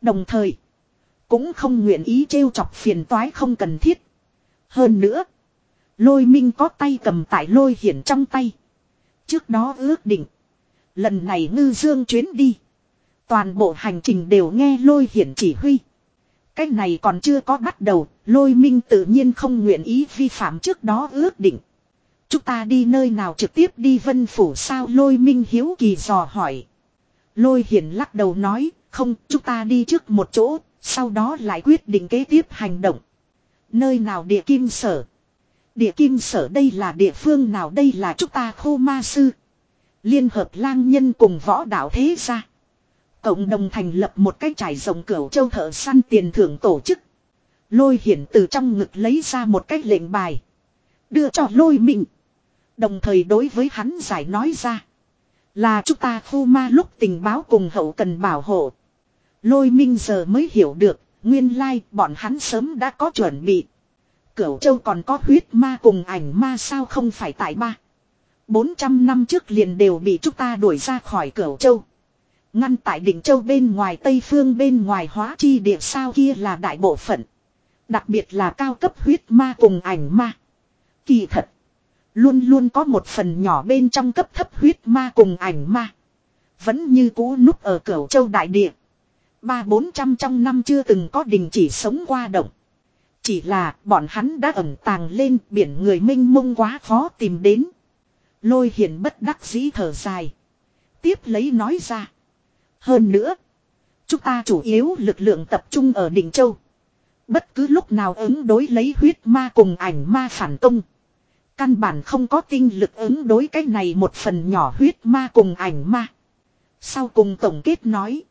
Đồng thời. Cũng không nguyện ý trêu chọc phiền toái không cần thiết. Hơn nữa. Lôi minh có tay cầm tại lôi hiển trong tay. Trước đó ước định. Lần này ngư dương chuyến đi. Toàn bộ hành trình đều nghe lôi hiển chỉ huy. Cái này còn chưa có bắt đầu, lôi minh tự nhiên không nguyện ý vi phạm trước đó ước định. Chúng ta đi nơi nào trực tiếp đi vân phủ sao lôi minh hiếu kỳ dò hỏi. Lôi hiển lắc đầu nói, không, chúng ta đi trước một chỗ, sau đó lại quyết định kế tiếp hành động. Nơi nào địa kim sở? Địa kim sở đây là địa phương nào đây là chúng ta khô ma sư. Liên hợp lang nhân cùng võ đạo thế gia. Cộng đồng thành lập một cái trải rộng cửu châu thợ săn tiền thưởng tổ chức. Lôi hiển từ trong ngực lấy ra một cái lệnh bài. Đưa cho lôi mình. Đồng thời đối với hắn giải nói ra. Là chúng ta khu ma lúc tình báo cùng hậu cần bảo hộ. Lôi minh giờ mới hiểu được. Nguyên lai bọn hắn sớm đã có chuẩn bị. Cửu châu còn có huyết ma cùng ảnh ma sao không phải tại ba. 400 năm trước liền đều bị chúng ta đuổi ra khỏi cửu châu. Ngăn tại đỉnh châu bên ngoài, tây phương bên ngoài, hóa chi địa sao kia là đại bộ phận. Đặc biệt là cao cấp huyết ma cùng ảnh ma. Kỳ thật. Luôn luôn có một phần nhỏ bên trong cấp thấp huyết ma cùng ảnh ma. Vẫn như cũ núp ở cửu châu đại địa. Ba bốn trăm trong năm chưa từng có đình chỉ sống qua động. Chỉ là bọn hắn đã ẩn tàng lên biển người minh mông quá khó tìm đến. Lôi hiền bất đắc dĩ thở dài. Tiếp lấy nói ra. Hơn nữa. Chúng ta chủ yếu lực lượng tập trung ở đỉnh châu. Bất cứ lúc nào ứng đối lấy huyết ma cùng ảnh ma phản công. Căn bản không có tinh lực ứng đối cái này một phần nhỏ huyết ma cùng ảnh ma. Sau cùng tổng kết nói.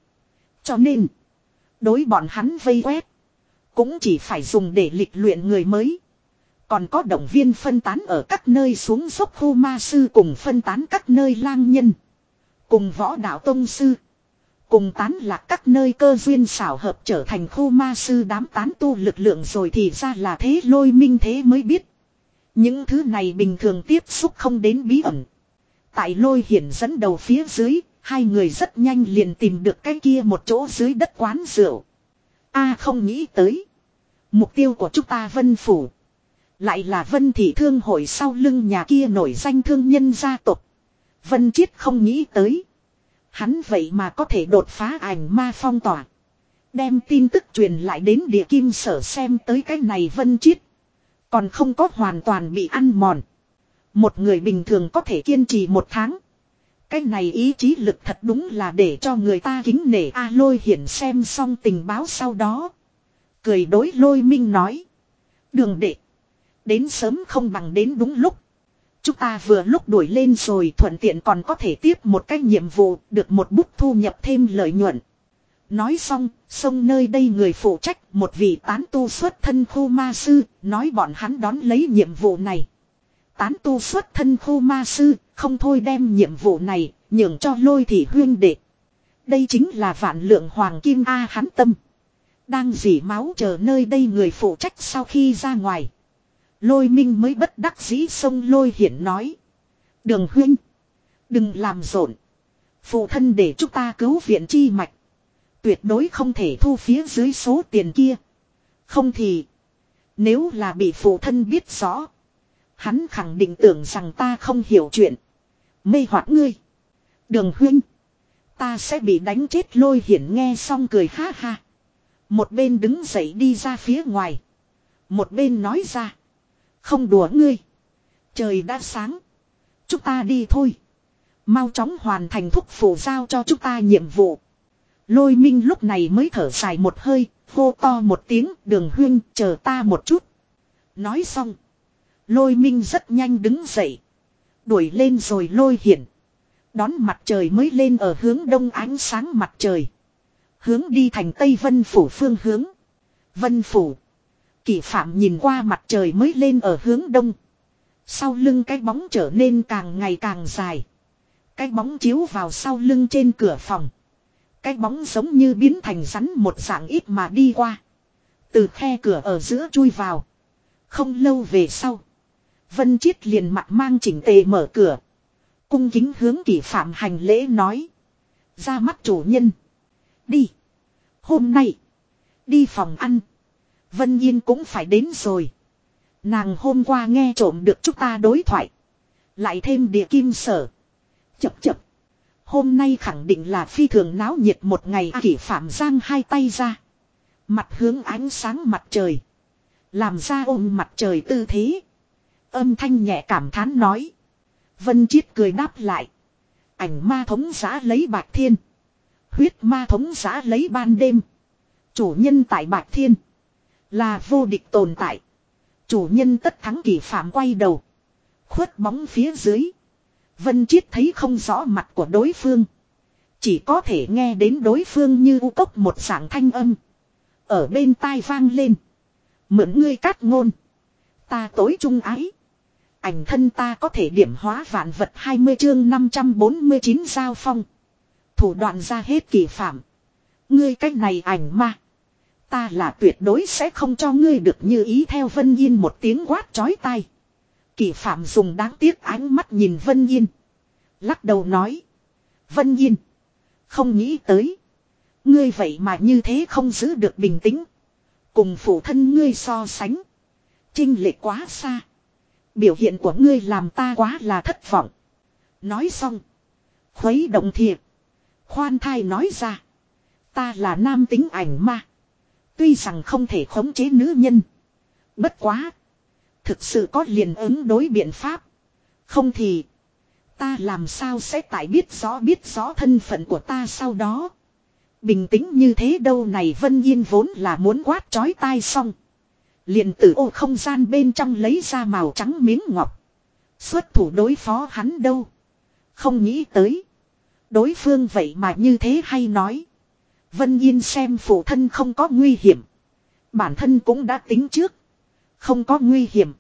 Cho nên. Đối bọn hắn vây quét. Cũng chỉ phải dùng để lịch luyện người mới. Còn có động viên phân tán ở các nơi xuống dốc khu ma sư cùng phân tán các nơi lang nhân. Cùng võ đạo tông sư. Cùng tán lạc các nơi cơ duyên xảo hợp trở thành khu ma sư đám tán tu lực lượng rồi thì ra là thế lôi minh thế mới biết. Những thứ này bình thường tiếp xúc không đến bí ẩn. Tại lôi hiển dẫn đầu phía dưới, hai người rất nhanh liền tìm được cái kia một chỗ dưới đất quán rượu. a không nghĩ tới. Mục tiêu của chúng ta vân phủ. Lại là vân thị thương hội sau lưng nhà kia nổi danh thương nhân gia tộc. Vân chiết không nghĩ tới. Hắn vậy mà có thể đột phá ảnh ma phong tỏa. Đem tin tức truyền lại đến địa kim sở xem tới cái này vân chiết. Còn không có hoàn toàn bị ăn mòn. Một người bình thường có thể kiên trì một tháng. Cái này ý chí lực thật đúng là để cho người ta kính nể A lôi hiển xem xong tình báo sau đó. Cười đối lôi minh nói. Đường đệ. Đến sớm không bằng đến đúng lúc. Chúng ta vừa lúc đuổi lên rồi thuận tiện còn có thể tiếp một cái nhiệm vụ, được một bút thu nhập thêm lợi nhuận. Nói xong, sông nơi đây người phụ trách một vị tán tu xuất thân khu ma sư, nói bọn hắn đón lấy nhiệm vụ này. Tán tu xuất thân khu ma sư, không thôi đem nhiệm vụ này, nhường cho lôi thị huyên đệ. Đây chính là vạn lượng hoàng kim A hắn tâm. Đang dỉ máu chờ nơi đây người phụ trách sau khi ra ngoài. Lôi minh mới bất đắc dĩ sông lôi hiển nói. Đường huyên Đừng làm rộn. Phụ thân để chúng ta cứu viện chi mạch. Tuyệt đối không thể thu phía dưới số tiền kia. Không thì. Nếu là bị phụ thân biết rõ. Hắn khẳng định tưởng rằng ta không hiểu chuyện. Mê hoặc ngươi. Đường huynh. Ta sẽ bị đánh chết lôi hiển nghe xong cười ha ha. Một bên đứng dậy đi ra phía ngoài. Một bên nói ra. Không đùa ngươi. Trời đã sáng. Chúng ta đi thôi. Mau chóng hoàn thành thúc phủ giao cho chúng ta nhiệm vụ. Lôi minh lúc này mới thở dài một hơi, hô to một tiếng đường huyên chờ ta một chút. Nói xong. Lôi minh rất nhanh đứng dậy. Đuổi lên rồi lôi hiển. Đón mặt trời mới lên ở hướng đông ánh sáng mặt trời. Hướng đi thành Tây Vân Phủ phương hướng. Vân Phủ. Kỷ phạm nhìn qua mặt trời mới lên ở hướng đông. Sau lưng cái bóng trở nên càng ngày càng dài. Cái bóng chiếu vào sau lưng trên cửa phòng. Cái bóng giống như biến thành rắn một dạng ít mà đi qua. Từ khe cửa ở giữa chui vào. Không lâu về sau. Vân Chiết liền mặt mang chỉnh tề mở cửa. Cung kính hướng kỷ phạm hành lễ nói. Ra mắt chủ nhân. Đi. Hôm nay. Đi phòng ăn. Vân Yên cũng phải đến rồi. Nàng hôm qua nghe trộm được chúng ta đối thoại. Lại thêm địa kim sở. Chập chập. Hôm nay khẳng định là phi thường náo nhiệt một ngày kỷ phạm giang hai tay ra. Mặt hướng ánh sáng mặt trời. Làm ra ôm mặt trời tư thế. Âm thanh nhẹ cảm thán nói. Vân Chiết cười đáp lại. Ảnh ma thống giá lấy bạc thiên. Huyết ma thống giá lấy ban đêm. Chủ nhân tại bạc thiên. Là vô địch tồn tại. Chủ nhân tất thắng kỳ phạm quay đầu. Khuất bóng phía dưới. Vân Chiết thấy không rõ mặt của đối phương. Chỉ có thể nghe đến đối phương như u cốc một dạng thanh âm. Ở bên tai vang lên. Mượn ngươi cát ngôn. Ta tối trung ái. Ảnh thân ta có thể điểm hóa vạn vật 20 chương 549 giao phong. Thủ đoạn ra hết kỳ phạm. Ngươi cách này ảnh ma. Ta là tuyệt đối sẽ không cho ngươi được như ý theo Vân Yên một tiếng quát chói tai. Kỳ phạm dùng đáng tiếc ánh mắt nhìn Vân Yên. Lắc đầu nói. Vân Yên. Không nghĩ tới. Ngươi vậy mà như thế không giữ được bình tĩnh. Cùng phụ thân ngươi so sánh. Trinh lệ quá xa. Biểu hiện của ngươi làm ta quá là thất vọng. Nói xong. Khuấy động thiệp. Khoan thai nói ra. Ta là nam tính ảnh ma. Tuy rằng không thể khống chế nữ nhân. Bất quá. Thực sự có liền ứng đối biện pháp. Không thì. Ta làm sao sẽ tại biết rõ biết rõ thân phận của ta sau đó. Bình tĩnh như thế đâu này Vân Yên vốn là muốn quát chói tai xong. Liền từ ô không gian bên trong lấy ra màu trắng miếng ngọc. Xuất thủ đối phó hắn đâu. Không nghĩ tới. Đối phương vậy mà như thế hay nói. Vân Yên xem phụ thân không có nguy hiểm. Bản thân cũng đã tính trước. Không có nguy hiểm.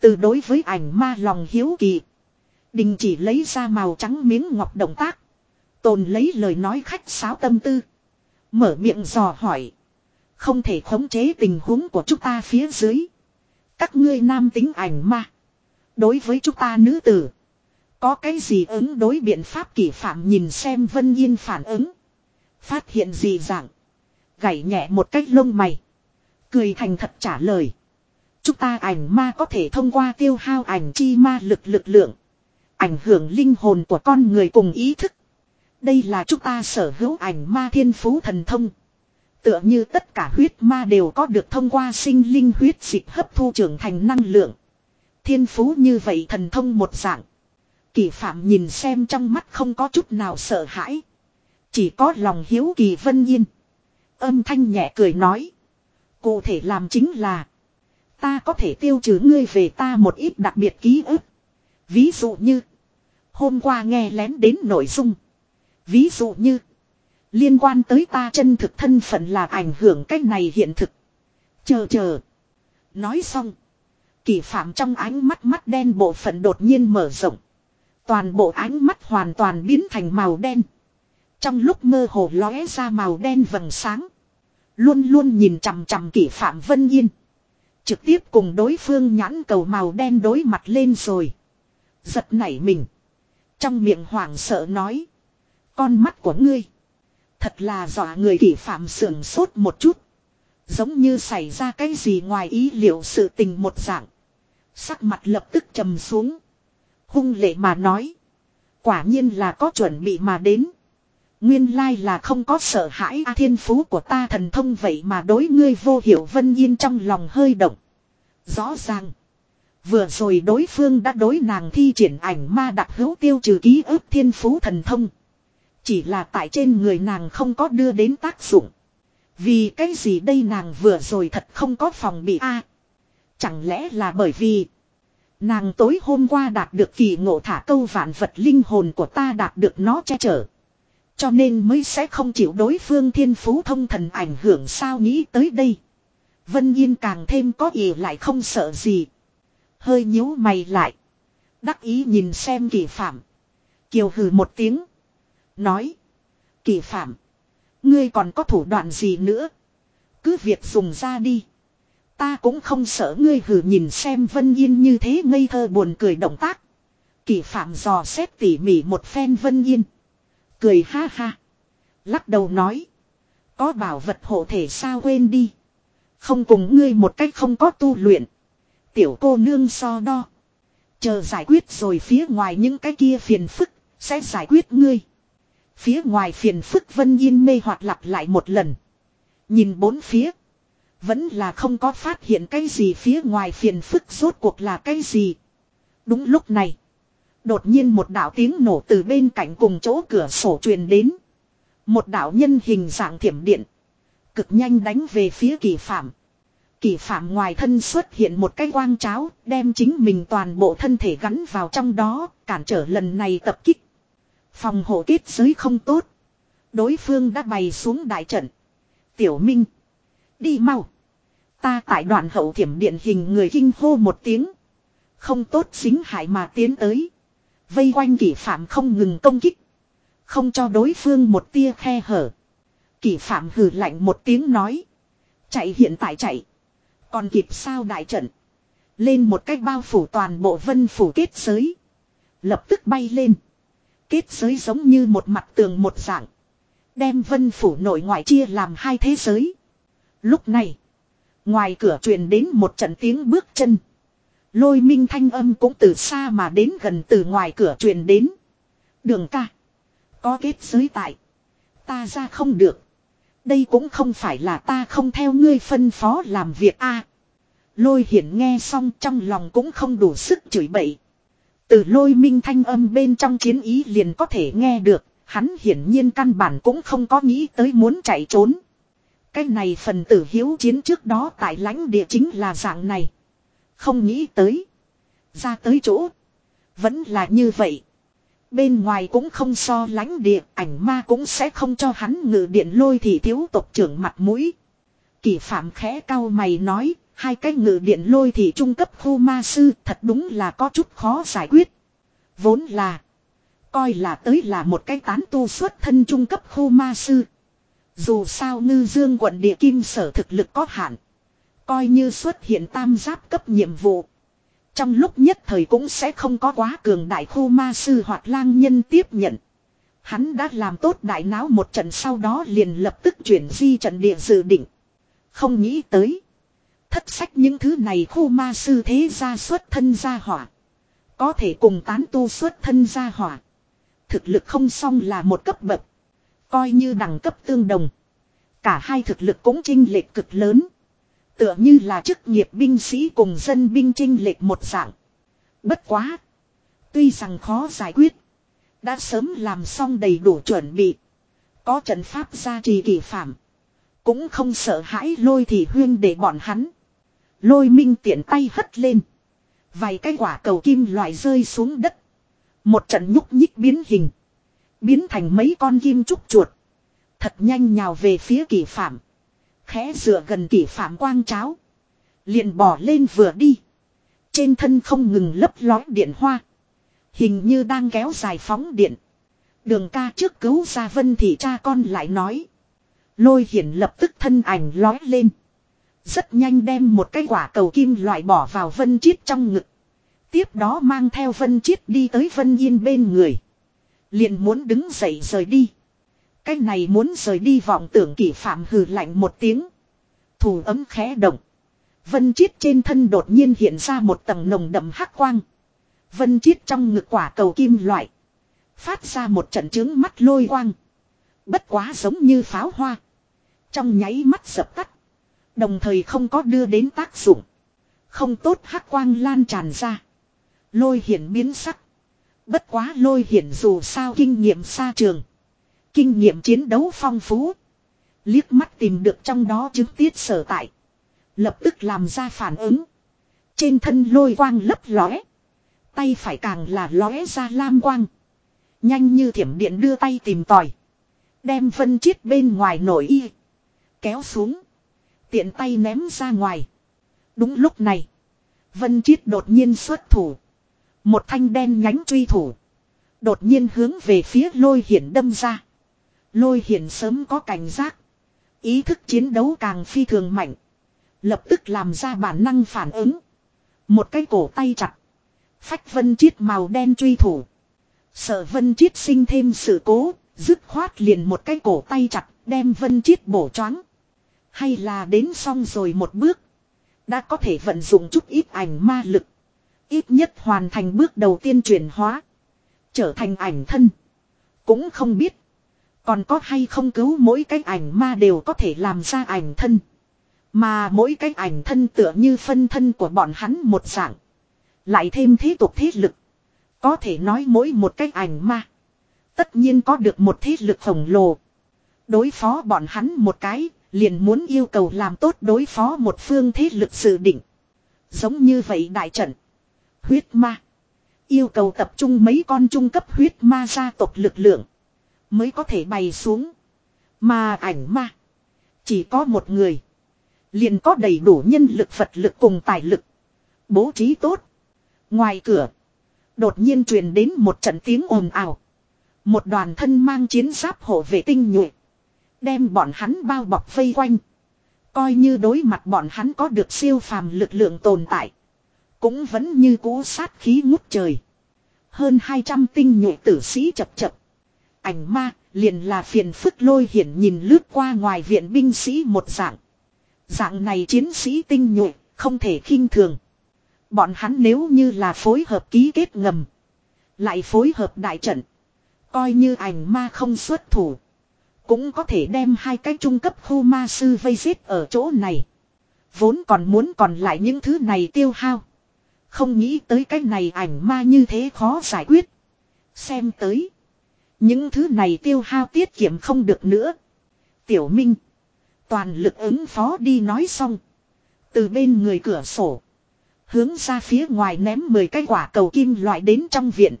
Từ đối với ảnh ma lòng hiếu kỳ. Đình chỉ lấy ra màu trắng miếng ngọc động tác. Tồn lấy lời nói khách sáo tâm tư. Mở miệng dò hỏi. Không thể khống chế tình huống của chúng ta phía dưới. Các ngươi nam tính ảnh ma. Đối với chúng ta nữ tử. Có cái gì ứng đối biện pháp kỷ phạm nhìn xem Vân Yên phản ứng. Phát hiện gì dạng. Gảy nhẹ một cách lông mày. Cười thành thật trả lời. Chúng ta ảnh ma có thể thông qua tiêu hao ảnh chi ma lực lực lượng. Ảnh hưởng linh hồn của con người cùng ý thức. Đây là chúng ta sở hữu ảnh ma thiên phú thần thông. Tựa như tất cả huyết ma đều có được thông qua sinh linh huyết dịch hấp thu trưởng thành năng lượng. Thiên phú như vậy thần thông một dạng. Kỳ phạm nhìn xem trong mắt không có chút nào sợ hãi. Chỉ có lòng hiếu kỳ vân yên. Âm thanh nhẹ cười nói. Cụ thể làm chính là. Ta có thể tiêu trừ ngươi về ta một ít đặc biệt ký ức. Ví dụ như. Hôm qua nghe lén đến nội dung. Ví dụ như. Liên quan tới ta chân thực thân phận là ảnh hưởng cách này hiện thực. Chờ chờ. Nói xong. Kỳ phạm trong ánh mắt mắt đen bộ phận đột nhiên mở rộng. Toàn bộ ánh mắt hoàn toàn biến thành màu đen. Trong lúc mơ hồ lóe ra màu đen vầng sáng. Luôn luôn nhìn chằm chằm kỷ phạm Vân Yên. Trực tiếp cùng đối phương nhãn cầu màu đen đối mặt lên rồi. Giật nảy mình. Trong miệng hoảng sợ nói. Con mắt của ngươi. Thật là dọa người kỷ phạm sưởng sốt một chút. Giống như xảy ra cái gì ngoài ý liệu sự tình một dạng. Sắc mặt lập tức trầm xuống. Hung lệ mà nói. Quả nhiên là có chuẩn bị mà đến. Nguyên lai là không có sợ hãi a thiên phú của ta thần thông vậy mà đối ngươi vô hiểu vân yên trong lòng hơi động. Rõ ràng. Vừa rồi đối phương đã đối nàng thi triển ảnh ma đặc hữu tiêu trừ ký ức thiên phú thần thông. Chỉ là tại trên người nàng không có đưa đến tác dụng. Vì cái gì đây nàng vừa rồi thật không có phòng bị a Chẳng lẽ là bởi vì Nàng tối hôm qua đạt được kỳ ngộ thả câu vạn vật linh hồn của ta đạt được nó che chở. Cho nên mới sẽ không chịu đối phương thiên phú thông thần ảnh hưởng sao nghĩ tới đây. Vân Yên càng thêm có ý lại không sợ gì. Hơi nhíu mày lại. Đắc ý nhìn xem kỳ phạm. Kiều hừ một tiếng. Nói. Kỳ phạm. Ngươi còn có thủ đoạn gì nữa. Cứ việc dùng ra đi. Ta cũng không sợ ngươi hừ nhìn xem Vân Yên như thế ngây thơ buồn cười động tác. Kỳ phạm dò xét tỉ mỉ một phen Vân Yên. Cười ha ha. Lắc đầu nói. Có bảo vật hộ thể sao quên đi. Không cùng ngươi một cách không có tu luyện. Tiểu cô nương so đo. Chờ giải quyết rồi phía ngoài những cái kia phiền phức. Sẽ giải quyết ngươi. Phía ngoài phiền phức Vân Yên mê hoặc lặp lại một lần. Nhìn bốn phía. Vẫn là không có phát hiện cái gì phía ngoài phiền phức rốt cuộc là cái gì. Đúng lúc này. Đột nhiên một đạo tiếng nổ từ bên cạnh cùng chỗ cửa sổ truyền đến. Một đạo nhân hình dạng thiểm điện. Cực nhanh đánh về phía kỳ phạm. Kỳ phạm ngoài thân xuất hiện một cái quang cháo, đem chính mình toàn bộ thân thể gắn vào trong đó, cản trở lần này tập kích. Phòng hộ kết giới không tốt. Đối phương đã bày xuống đại trận. Tiểu Minh. Đi mau. Ta tại đoạn hậu thiểm điện hình người kinh hô một tiếng. Không tốt xính hại mà tiến tới. Vây quanh kỷ phạm không ngừng công kích. Không cho đối phương một tia khe hở. Kỷ phạm hừ lạnh một tiếng nói. Chạy hiện tại chạy. Còn kịp sao đại trận. Lên một cách bao phủ toàn bộ vân phủ kết giới. Lập tức bay lên. Kết giới giống như một mặt tường một dạng. Đem vân phủ nội ngoại chia làm hai thế giới. Lúc này. Ngoài cửa truyền đến một trận tiếng bước chân. Lôi minh thanh âm cũng từ xa mà đến gần từ ngoài cửa truyền đến. Đường ca. Có kết giới tại. Ta ra không được. Đây cũng không phải là ta không theo ngươi phân phó làm việc a. lôi hiển nghe xong trong lòng cũng không đủ sức chửi bậy. Từ lôi minh thanh âm bên trong chiến ý liền có thể nghe được. Hắn hiển nhiên căn bản cũng không có nghĩ tới muốn chạy trốn. Cái này phần tử hiếu chiến trước đó tại lãnh địa chính là dạng này. Không nghĩ tới. Ra tới chỗ. Vẫn là như vậy. Bên ngoài cũng không so lánh địa, ảnh ma cũng sẽ không cho hắn ngự điện lôi thì thiếu tộc trưởng mặt mũi. Kỳ phạm khẽ cao mày nói, hai cái ngự điện lôi thì trung cấp khu ma sư thật đúng là có chút khó giải quyết. Vốn là, coi là tới là một cái tán tu xuất thân trung cấp khu ma sư. Dù sao ngư dương quận địa kim sở thực lực có hạn. Coi như xuất hiện tam giáp cấp nhiệm vụ. Trong lúc nhất thời cũng sẽ không có quá cường đại khu ma sư hoặc lang nhân tiếp nhận. Hắn đã làm tốt đại náo một trận sau đó liền lập tức chuyển di trận địa dự định. Không nghĩ tới. Thất sách những thứ này khu ma sư thế gia xuất thân gia hỏa. Có thể cùng tán tu xuất thân gia hỏa. Thực lực không xong là một cấp bậc. Coi như đẳng cấp tương đồng. Cả hai thực lực cũng chinh lệch cực lớn. Tựa như là chức nghiệp binh sĩ cùng dân binh trinh lệch một dạng. Bất quá. Tuy rằng khó giải quyết. Đã sớm làm xong đầy đủ chuẩn bị. Có trận pháp gia trì kỳ phạm. Cũng không sợ hãi lôi thì huyên để bọn hắn. Lôi minh tiện tay hất lên. Vài cái quả cầu kim loại rơi xuống đất. Một trận nhúc nhích biến hình. Biến thành mấy con kim trúc chuột. Thật nhanh nhào về phía kỳ phạm. Khẽ dựa gần kỷ phạm quang cháo. liền bỏ lên vừa đi. Trên thân không ngừng lấp lói điện hoa. Hình như đang kéo dài phóng điện. Đường ca trước cứu ra vân thì cha con lại nói. Lôi hiển lập tức thân ảnh lói lên. Rất nhanh đem một cái quả cầu kim loại bỏ vào vân chiết trong ngực. Tiếp đó mang theo vân chiết đi tới vân yên bên người. Liền muốn đứng dậy rời đi. Cái này muốn rời đi vọng tưởng kỷ phạm hừ lạnh một tiếng. Thủ ấm khẽ động. Vân chiết trên thân đột nhiên hiện ra một tầng nồng đậm hắc quang. Vân chiết trong ngực quả cầu kim loại. Phát ra một trận trướng mắt lôi quang. Bất quá giống như pháo hoa. Trong nháy mắt dập tắt. Đồng thời không có đưa đến tác dụng. Không tốt hắc quang lan tràn ra. Lôi hiển biến sắc. Bất quá lôi hiển dù sao kinh nghiệm xa trường. Kinh nghiệm chiến đấu phong phú. Liếc mắt tìm được trong đó chứng tiết sở tại. Lập tức làm ra phản ứng. Trên thân lôi quang lấp lóe. Tay phải càng là lóe ra lam quang. Nhanh như thiểm điện đưa tay tìm tòi. Đem vân chiết bên ngoài nổi y. Kéo xuống. Tiện tay ném ra ngoài. Đúng lúc này. Vân chiết đột nhiên xuất thủ. Một thanh đen nhánh truy thủ. Đột nhiên hướng về phía lôi hiển đâm ra. Lôi hiển sớm có cảnh giác. Ý thức chiến đấu càng phi thường mạnh. Lập tức làm ra bản năng phản ứng. Một cái cổ tay chặt. Phách vân chiết màu đen truy thủ. Sợ vân chiết sinh thêm sự cố. Dứt khoát liền một cái cổ tay chặt. Đem vân chiết bổ choáng. Hay là đến xong rồi một bước. Đã có thể vận dụng chút ít ảnh ma lực. Ít nhất hoàn thành bước đầu tiên chuyển hóa. Trở thành ảnh thân. Cũng không biết. Còn có hay không cứu mỗi cái ảnh ma đều có thể làm ra ảnh thân. Mà mỗi cái ảnh thân tựa như phân thân của bọn hắn một dạng. Lại thêm thế tục thế lực. Có thể nói mỗi một cái ảnh ma. Tất nhiên có được một thế lực khổng lồ. Đối phó bọn hắn một cái, liền muốn yêu cầu làm tốt đối phó một phương thế lực sự định. Giống như vậy đại trận. Huyết ma. Yêu cầu tập trung mấy con trung cấp huyết ma gia tộc lực lượng. Mới có thể bày xuống. Mà ảnh ma. Chỉ có một người. Liền có đầy đủ nhân lực vật lực cùng tài lực. Bố trí tốt. Ngoài cửa. Đột nhiên truyền đến một trận tiếng ồn ào. Một đoàn thân mang chiến giáp hộ vệ tinh nhuệ. Đem bọn hắn bao bọc vây quanh. Coi như đối mặt bọn hắn có được siêu phàm lực lượng tồn tại. Cũng vẫn như cú sát khí ngút trời. Hơn 200 tinh nhuệ tử sĩ chập chập. Ảnh ma, liền là phiền phức lôi hiển nhìn lướt qua ngoài viện binh sĩ một dạng. Dạng này chiến sĩ tinh nhuệ, không thể khinh thường. Bọn hắn nếu như là phối hợp ký kết ngầm. Lại phối hợp đại trận. Coi như ảnh ma không xuất thủ. Cũng có thể đem hai cái trung cấp khu ma sư vây giết ở chỗ này. Vốn còn muốn còn lại những thứ này tiêu hao. Không nghĩ tới cái này ảnh ma như thế khó giải quyết. Xem tới. Những thứ này tiêu hao tiết kiệm không được nữa. Tiểu Minh. Toàn lực ứng phó đi nói xong. Từ bên người cửa sổ. Hướng ra phía ngoài ném 10 cái quả cầu kim loại đến trong viện.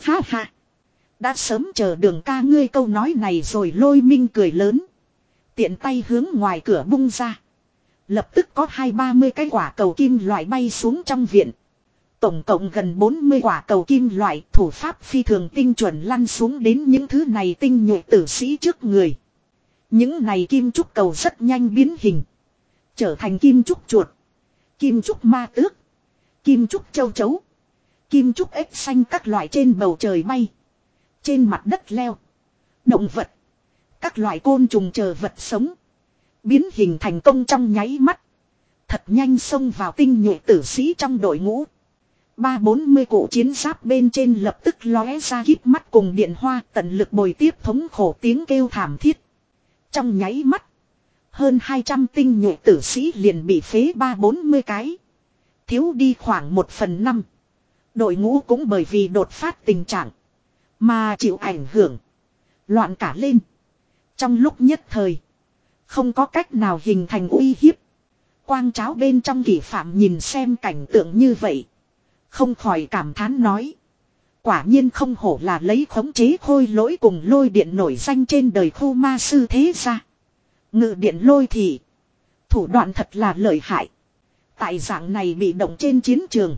Ha ha. Đã sớm chờ đường ca ngươi câu nói này rồi lôi minh cười lớn. Tiện tay hướng ngoài cửa bung ra. Lập tức có hai ba mươi cái quả cầu kim loại bay xuống trong viện. Tổng cộng gần 40 quả cầu kim loại, thủ pháp phi thường tinh chuẩn lăn xuống đến những thứ này tinh nhuệ tử sĩ trước người. Những này kim trúc cầu rất nhanh biến hình. Trở thành kim trúc chuột. Kim trúc ma tước. Kim trúc châu chấu. Kim trúc ếch xanh các loại trên bầu trời bay. Trên mặt đất leo. Động vật. Các loại côn trùng chờ vật sống. Biến hình thành công trong nháy mắt. Thật nhanh xông vào tinh nhuệ tử sĩ trong đội ngũ. Ba bốn mươi cụ chiến giáp bên trên lập tức lóe ra kíp mắt cùng điện hoa tận lực bồi tiếp thống khổ tiếng kêu thảm thiết. Trong nháy mắt. Hơn 200 tinh nhuệ tử sĩ liền bị phế ba bốn mươi cái. Thiếu đi khoảng một phần năm. Đội ngũ cũng bởi vì đột phát tình trạng. Mà chịu ảnh hưởng. Loạn cả lên. Trong lúc nhất thời. Không có cách nào hình thành uy hiếp. Quang cháo bên trong kỷ phạm nhìn xem cảnh tượng như vậy. Không khỏi cảm thán nói. Quả nhiên không hổ là lấy khống chế khôi lỗi cùng lôi điện nổi danh trên đời khu ma sư thế ra. Ngự điện lôi thì. Thủ đoạn thật là lợi hại. Tại dạng này bị động trên chiến trường.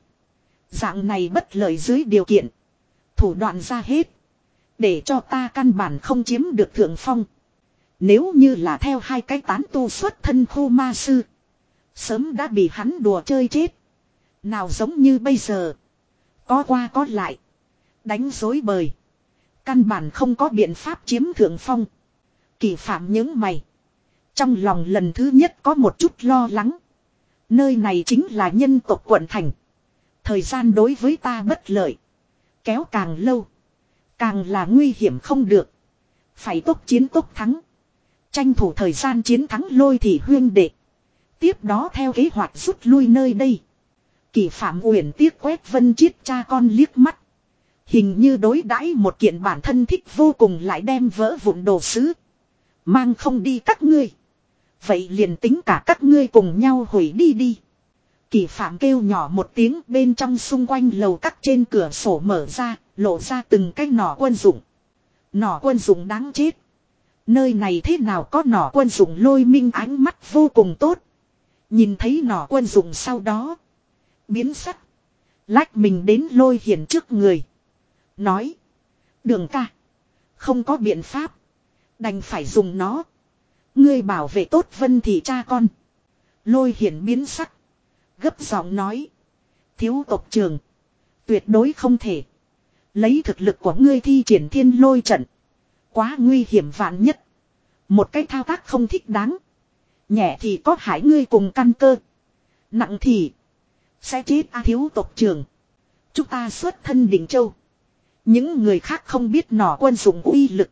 Dạng này bất lợi dưới điều kiện. Thủ đoạn ra hết. Để cho ta căn bản không chiếm được thượng phong. Nếu như là theo hai cái tán tu xuất thân khu ma sư. Sớm đã bị hắn đùa chơi chết. Nào giống như bây giờ. Có qua có lại. Đánh dối bời. Căn bản không có biện pháp chiếm thượng phong. Kỳ phạm những mày. Trong lòng lần thứ nhất có một chút lo lắng. Nơi này chính là nhân tộc quận thành. Thời gian đối với ta bất lợi. Kéo càng lâu. Càng là nguy hiểm không được. Phải tốc chiến tốc thắng. Tranh thủ thời gian chiến thắng lôi thì huyên đệ. Tiếp đó theo kế hoạch rút lui nơi đây. Kỳ phạm uyển tiếc quét vân chiết cha con liếc mắt. Hình như đối đãi một kiện bản thân thích vô cùng lại đem vỡ vụn đồ sứ. Mang không đi các ngươi. Vậy liền tính cả các ngươi cùng nhau hủy đi đi. Kỳ phạm kêu nhỏ một tiếng bên trong xung quanh lầu cắt trên cửa sổ mở ra, lộ ra từng cái nỏ quân dụng. Nỏ quân dụng đáng chết. Nơi này thế nào có nỏ quân dụng lôi minh ánh mắt vô cùng tốt. Nhìn thấy nỏ quân dụng sau đó. Biến sắc. Lách mình đến lôi hiển trước người. Nói. Đường ca. Không có biện pháp. Đành phải dùng nó. Ngươi bảo vệ tốt vân thì cha con. Lôi hiển biến sắc. Gấp giọng nói. Thiếu tộc trường. Tuyệt đối không thể. Lấy thực lực của ngươi thi triển thiên lôi trận. Quá nguy hiểm vạn nhất. Một cái thao tác không thích đáng. Nhẹ thì có hại ngươi cùng căn cơ. Nặng thì. Sẽ chết a thiếu tộc trưởng. Chúng ta xuất thân đỉnh châu. Những người khác không biết nỏ quân dùng uy lực.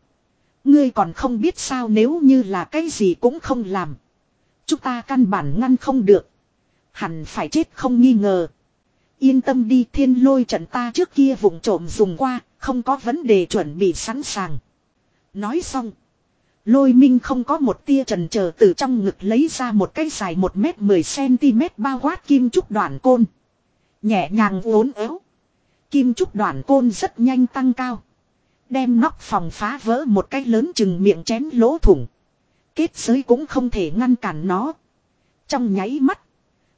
Ngươi còn không biết sao nếu như là cái gì cũng không làm. Chúng ta căn bản ngăn không được. Hẳn phải chết không nghi ngờ. Yên tâm đi thiên lôi trận ta trước kia vùng trộm dùng qua, không có vấn đề chuẩn bị sẵn sàng. Nói xong. Lôi minh không có một tia trần chờ từ trong ngực lấy ra một cái dài 1 mét 10 cm bao quát kim trúc đoạn côn. Nhẹ nhàng uốn éo. Kim trúc đoạn côn rất nhanh tăng cao. Đem nóc phòng phá vỡ một cái lớn chừng miệng chém lỗ thủng. Kết giới cũng không thể ngăn cản nó. Trong nháy mắt.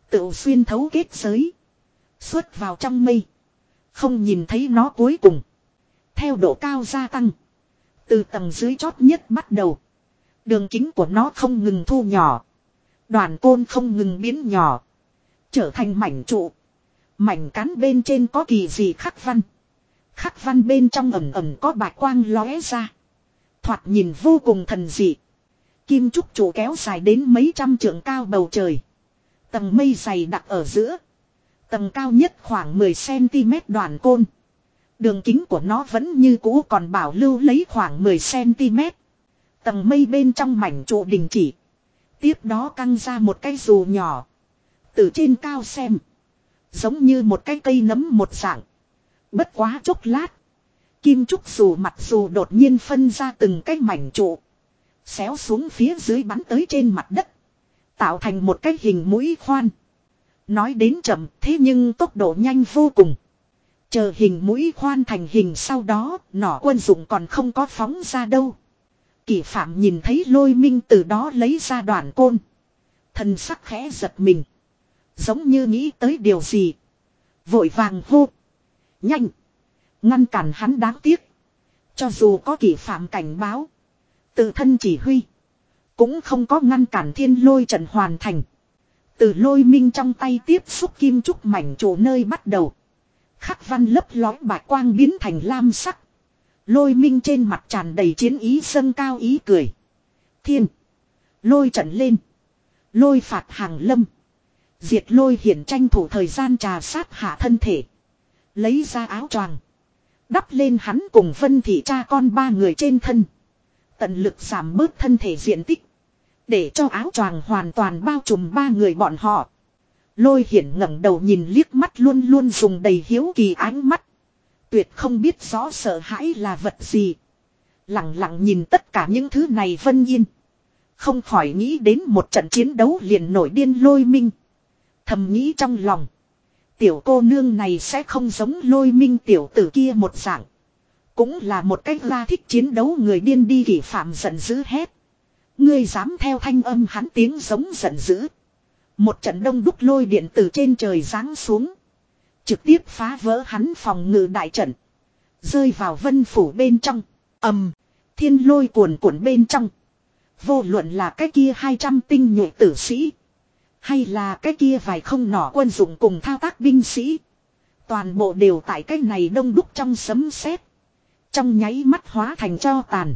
Tự xuyên thấu kết giới. Xuất vào trong mây. Không nhìn thấy nó cuối cùng. Theo độ cao gia tăng. Từ tầng dưới chót nhất bắt đầu. Đường kính của nó không ngừng thu nhỏ. Đoàn côn không ngừng biến nhỏ. Trở thành mảnh trụ. Mảnh cán bên trên có kỳ gì khắc văn. Khắc văn bên trong ẩm ẩm có bạch quang lóe ra. Thoạt nhìn vô cùng thần dị. Kim trúc trụ kéo dài đến mấy trăm trượng cao bầu trời. Tầng mây dày đặc ở giữa. Tầng cao nhất khoảng 10cm đoàn côn. Đường kính của nó vẫn như cũ còn bảo lưu lấy khoảng 10cm. Tầng mây bên trong mảnh trụ đình chỉ. Tiếp đó căng ra một cái dù nhỏ. Từ trên cao xem. Giống như một cái cây nấm một dạng. Bất quá chốc lát. Kim trúc dù mặt dù đột nhiên phân ra từng cái mảnh trụ. Xéo xuống phía dưới bắn tới trên mặt đất. Tạo thành một cái hình mũi khoan. Nói đến chậm, thế nhưng tốc độ nhanh vô cùng. Chờ hình mũi khoan thành hình sau đó, nỏ quân dụng còn không có phóng ra đâu. Kỷ phạm nhìn thấy lôi minh từ đó lấy ra đoạn côn. Thần sắc khẽ giật mình. Giống như nghĩ tới điều gì. Vội vàng hô. Nhanh. Ngăn cản hắn đáng tiếc. Cho dù có kỷ phạm cảnh báo. Tự thân chỉ huy. Cũng không có ngăn cản thiên lôi trận hoàn thành. Từ lôi minh trong tay tiếp xúc kim trúc mảnh chỗ nơi bắt đầu. Khắc văn lấp lói bạc quang biến thành lam sắc. Lôi minh trên mặt tràn đầy chiến ý dâng cao ý cười. Thiên. Lôi trận lên. Lôi phạt hàng lâm. Diệt lôi hiển tranh thủ thời gian trà sát hạ thân thể. Lấy ra áo choàng. Đắp lên hắn cùng vân thị cha con ba người trên thân. Tận lực giảm bớt thân thể diện tích. Để cho áo choàng hoàn toàn bao trùm ba người bọn họ. Lôi hiển ngẩng đầu nhìn liếc mắt luôn luôn dùng đầy hiếu kỳ ánh mắt. Tuyệt không biết rõ sợ hãi là vật gì. Lặng lặng nhìn tất cả những thứ này vân yên. Không khỏi nghĩ đến một trận chiến đấu liền nổi điên lôi minh. Thầm nghĩ trong lòng. Tiểu cô nương này sẽ không giống lôi minh tiểu tử kia một dạng. Cũng là một cách la thích chiến đấu người điên đi kỷ phạm giận dữ hét. Ngươi dám theo thanh âm hắn tiếng giống giận dữ. Một trận đông đúc lôi điện từ trên trời giáng xuống. Trực tiếp phá vỡ hắn phòng ngự đại trận. Rơi vào vân phủ bên trong. ầm Thiên lôi cuồn cuộn bên trong. Vô luận là cái kia 200 tinh nhuệ tử sĩ. Hay là cái kia vài không nỏ quân dụng cùng thao tác binh sĩ. Toàn bộ đều tại cái này đông đúc trong sấm sét, Trong nháy mắt hóa thành cho tàn.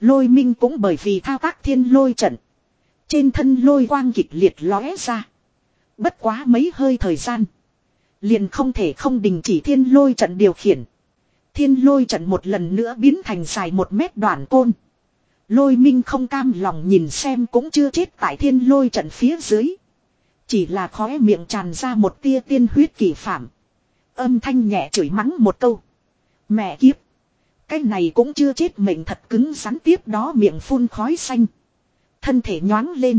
Lôi minh cũng bởi vì thao tác thiên lôi trận. Trên thân lôi quang kịch liệt lóe ra. Bất quá mấy hơi thời gian. Liền không thể không đình chỉ thiên lôi trận điều khiển. Thiên lôi trận một lần nữa biến thành dài một mét đoạn côn. Lôi minh không cam lòng nhìn xem cũng chưa chết tại thiên lôi trận phía dưới. Chỉ là khóe miệng tràn ra một tia tiên huyết kỳ phạm. Âm thanh nhẹ chửi mắng một câu. Mẹ kiếp. Cái này cũng chưa chết mệnh thật cứng rắn tiếp đó miệng phun khói xanh. Thân thể nhoáng lên.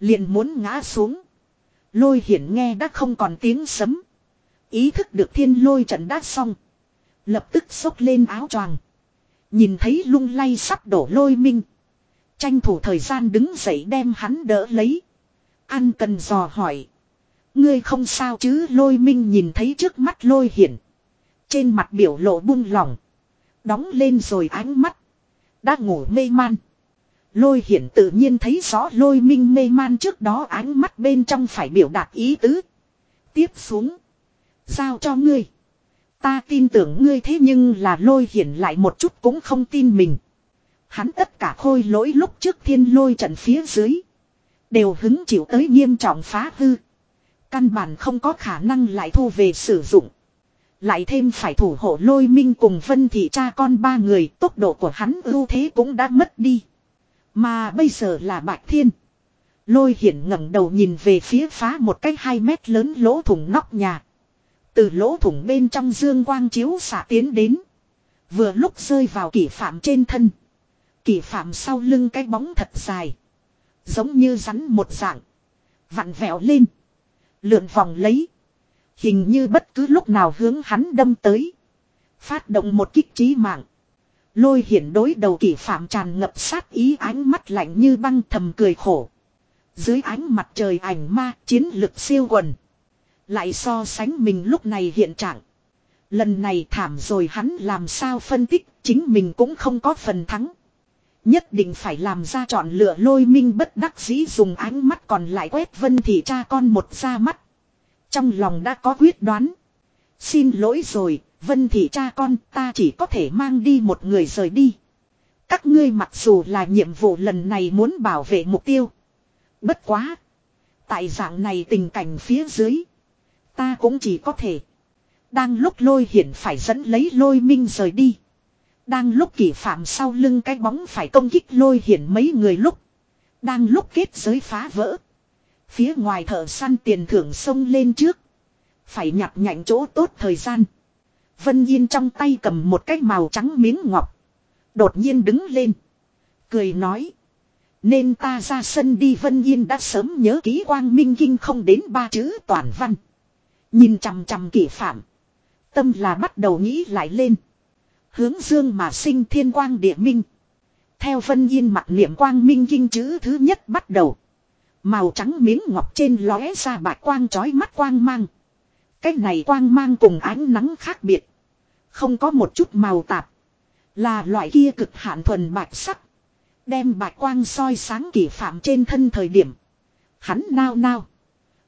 Liền muốn ngã xuống. Lôi hiển nghe đã không còn tiếng sấm. Ý thức được thiên lôi trận đã xong. Lập tức xốc lên áo choàng. Nhìn thấy lung lay sắp đổ lôi minh. Tranh thủ thời gian đứng dậy đem hắn đỡ lấy. Ăn cần dò hỏi. Ngươi không sao chứ lôi minh nhìn thấy trước mắt lôi hiển. Trên mặt biểu lộ buông lỏng. Đóng lên rồi ánh mắt. Đã ngủ mê man. Lôi hiển tự nhiên thấy rõ lôi minh mê man trước đó ánh mắt bên trong phải biểu đạt ý tứ. Tiếp xuống. Giao cho ngươi. Ta tin tưởng ngươi thế nhưng là lôi hiển lại một chút cũng không tin mình. Hắn tất cả khôi lỗi lúc trước thiên lôi trận phía dưới. Đều hứng chịu tới nghiêm trọng phá hư. Căn bản không có khả năng lại thu về sử dụng. Lại thêm phải thủ hộ lôi minh cùng vân thị cha con ba người, tốc độ của hắn ưu thế cũng đã mất đi. Mà bây giờ là bạch thiên. Lôi hiển ngẩng đầu nhìn về phía phá một cái hai mét lớn lỗ thủng nóc nhà. Từ lỗ thủng bên trong dương quang chiếu xạ tiến đến. Vừa lúc rơi vào kỷ phạm trên thân. Kỷ phạm sau lưng cái bóng thật dài. Giống như rắn một dạng. Vặn vẹo lên. Lượn vòng lấy. Hình như bất cứ lúc nào hướng hắn đâm tới. Phát động một kích trí mạng. Lôi hiển đối đầu kỷ phạm tràn ngập sát ý ánh mắt lạnh như băng thầm cười khổ. Dưới ánh mặt trời ảnh ma chiến lực siêu quần. Lại so sánh mình lúc này hiện trạng. Lần này thảm rồi hắn làm sao phân tích chính mình cũng không có phần thắng. Nhất định phải làm ra chọn lựa lôi minh bất đắc dĩ dùng ánh mắt còn lại quét vân thị cha con một ra mắt. Trong lòng đã có quyết đoán. Xin lỗi rồi, vân thị cha con ta chỉ có thể mang đi một người rời đi. Các ngươi mặc dù là nhiệm vụ lần này muốn bảo vệ mục tiêu. Bất quá. Tại dạng này tình cảnh phía dưới. Ta cũng chỉ có thể. Đang lúc lôi hiển phải dẫn lấy lôi minh rời đi. Đang lúc kỷ phạm sau lưng cái bóng phải công kích lôi hiển mấy người lúc. Đang lúc kết giới phá vỡ. Phía ngoài thợ săn tiền thưởng sông lên trước. Phải nhặt nhạnh chỗ tốt thời gian. Vân Yên trong tay cầm một cái màu trắng miếng ngọc. Đột nhiên đứng lên. Cười nói. Nên ta ra sân đi, Vân Yên đã sớm nhớ ký quang minh kinh không đến ba chữ toàn văn. Nhìn chằm chằm kỷ phạm. Tâm là bắt đầu nghĩ lại lên. Hướng dương mà sinh thiên quang địa minh. Theo Vân Yên mặt niệm quang minh kinh chữ thứ nhất bắt đầu. Màu trắng miếng ngọc trên lóe ra bạch quang chói mắt quang mang. Cái này quang mang cùng ánh nắng khác biệt. Không có một chút màu tạp. Là loại kia cực hạn thuần bạch sắc. Đem bạch quang soi sáng kỷ phạm trên thân thời điểm. Hắn nao nao.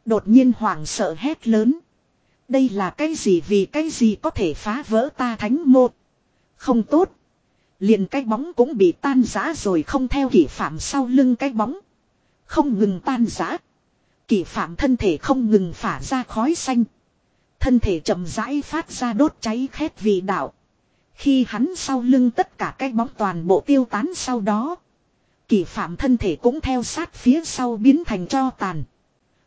Đột nhiên hoảng sợ hét lớn. Đây là cái gì vì cái gì có thể phá vỡ ta thánh một. Không tốt. Liền cái bóng cũng bị tan rã rồi không theo kỷ phạm sau lưng cái bóng. Không ngừng tan rã. Kỷ phạm thân thể không ngừng phả ra khói xanh. Thân thể chậm rãi phát ra đốt cháy khét vì đạo. Khi hắn sau lưng tất cả cái bóng toàn bộ tiêu tán sau đó. kỳ phạm thân thể cũng theo sát phía sau biến thành cho tàn.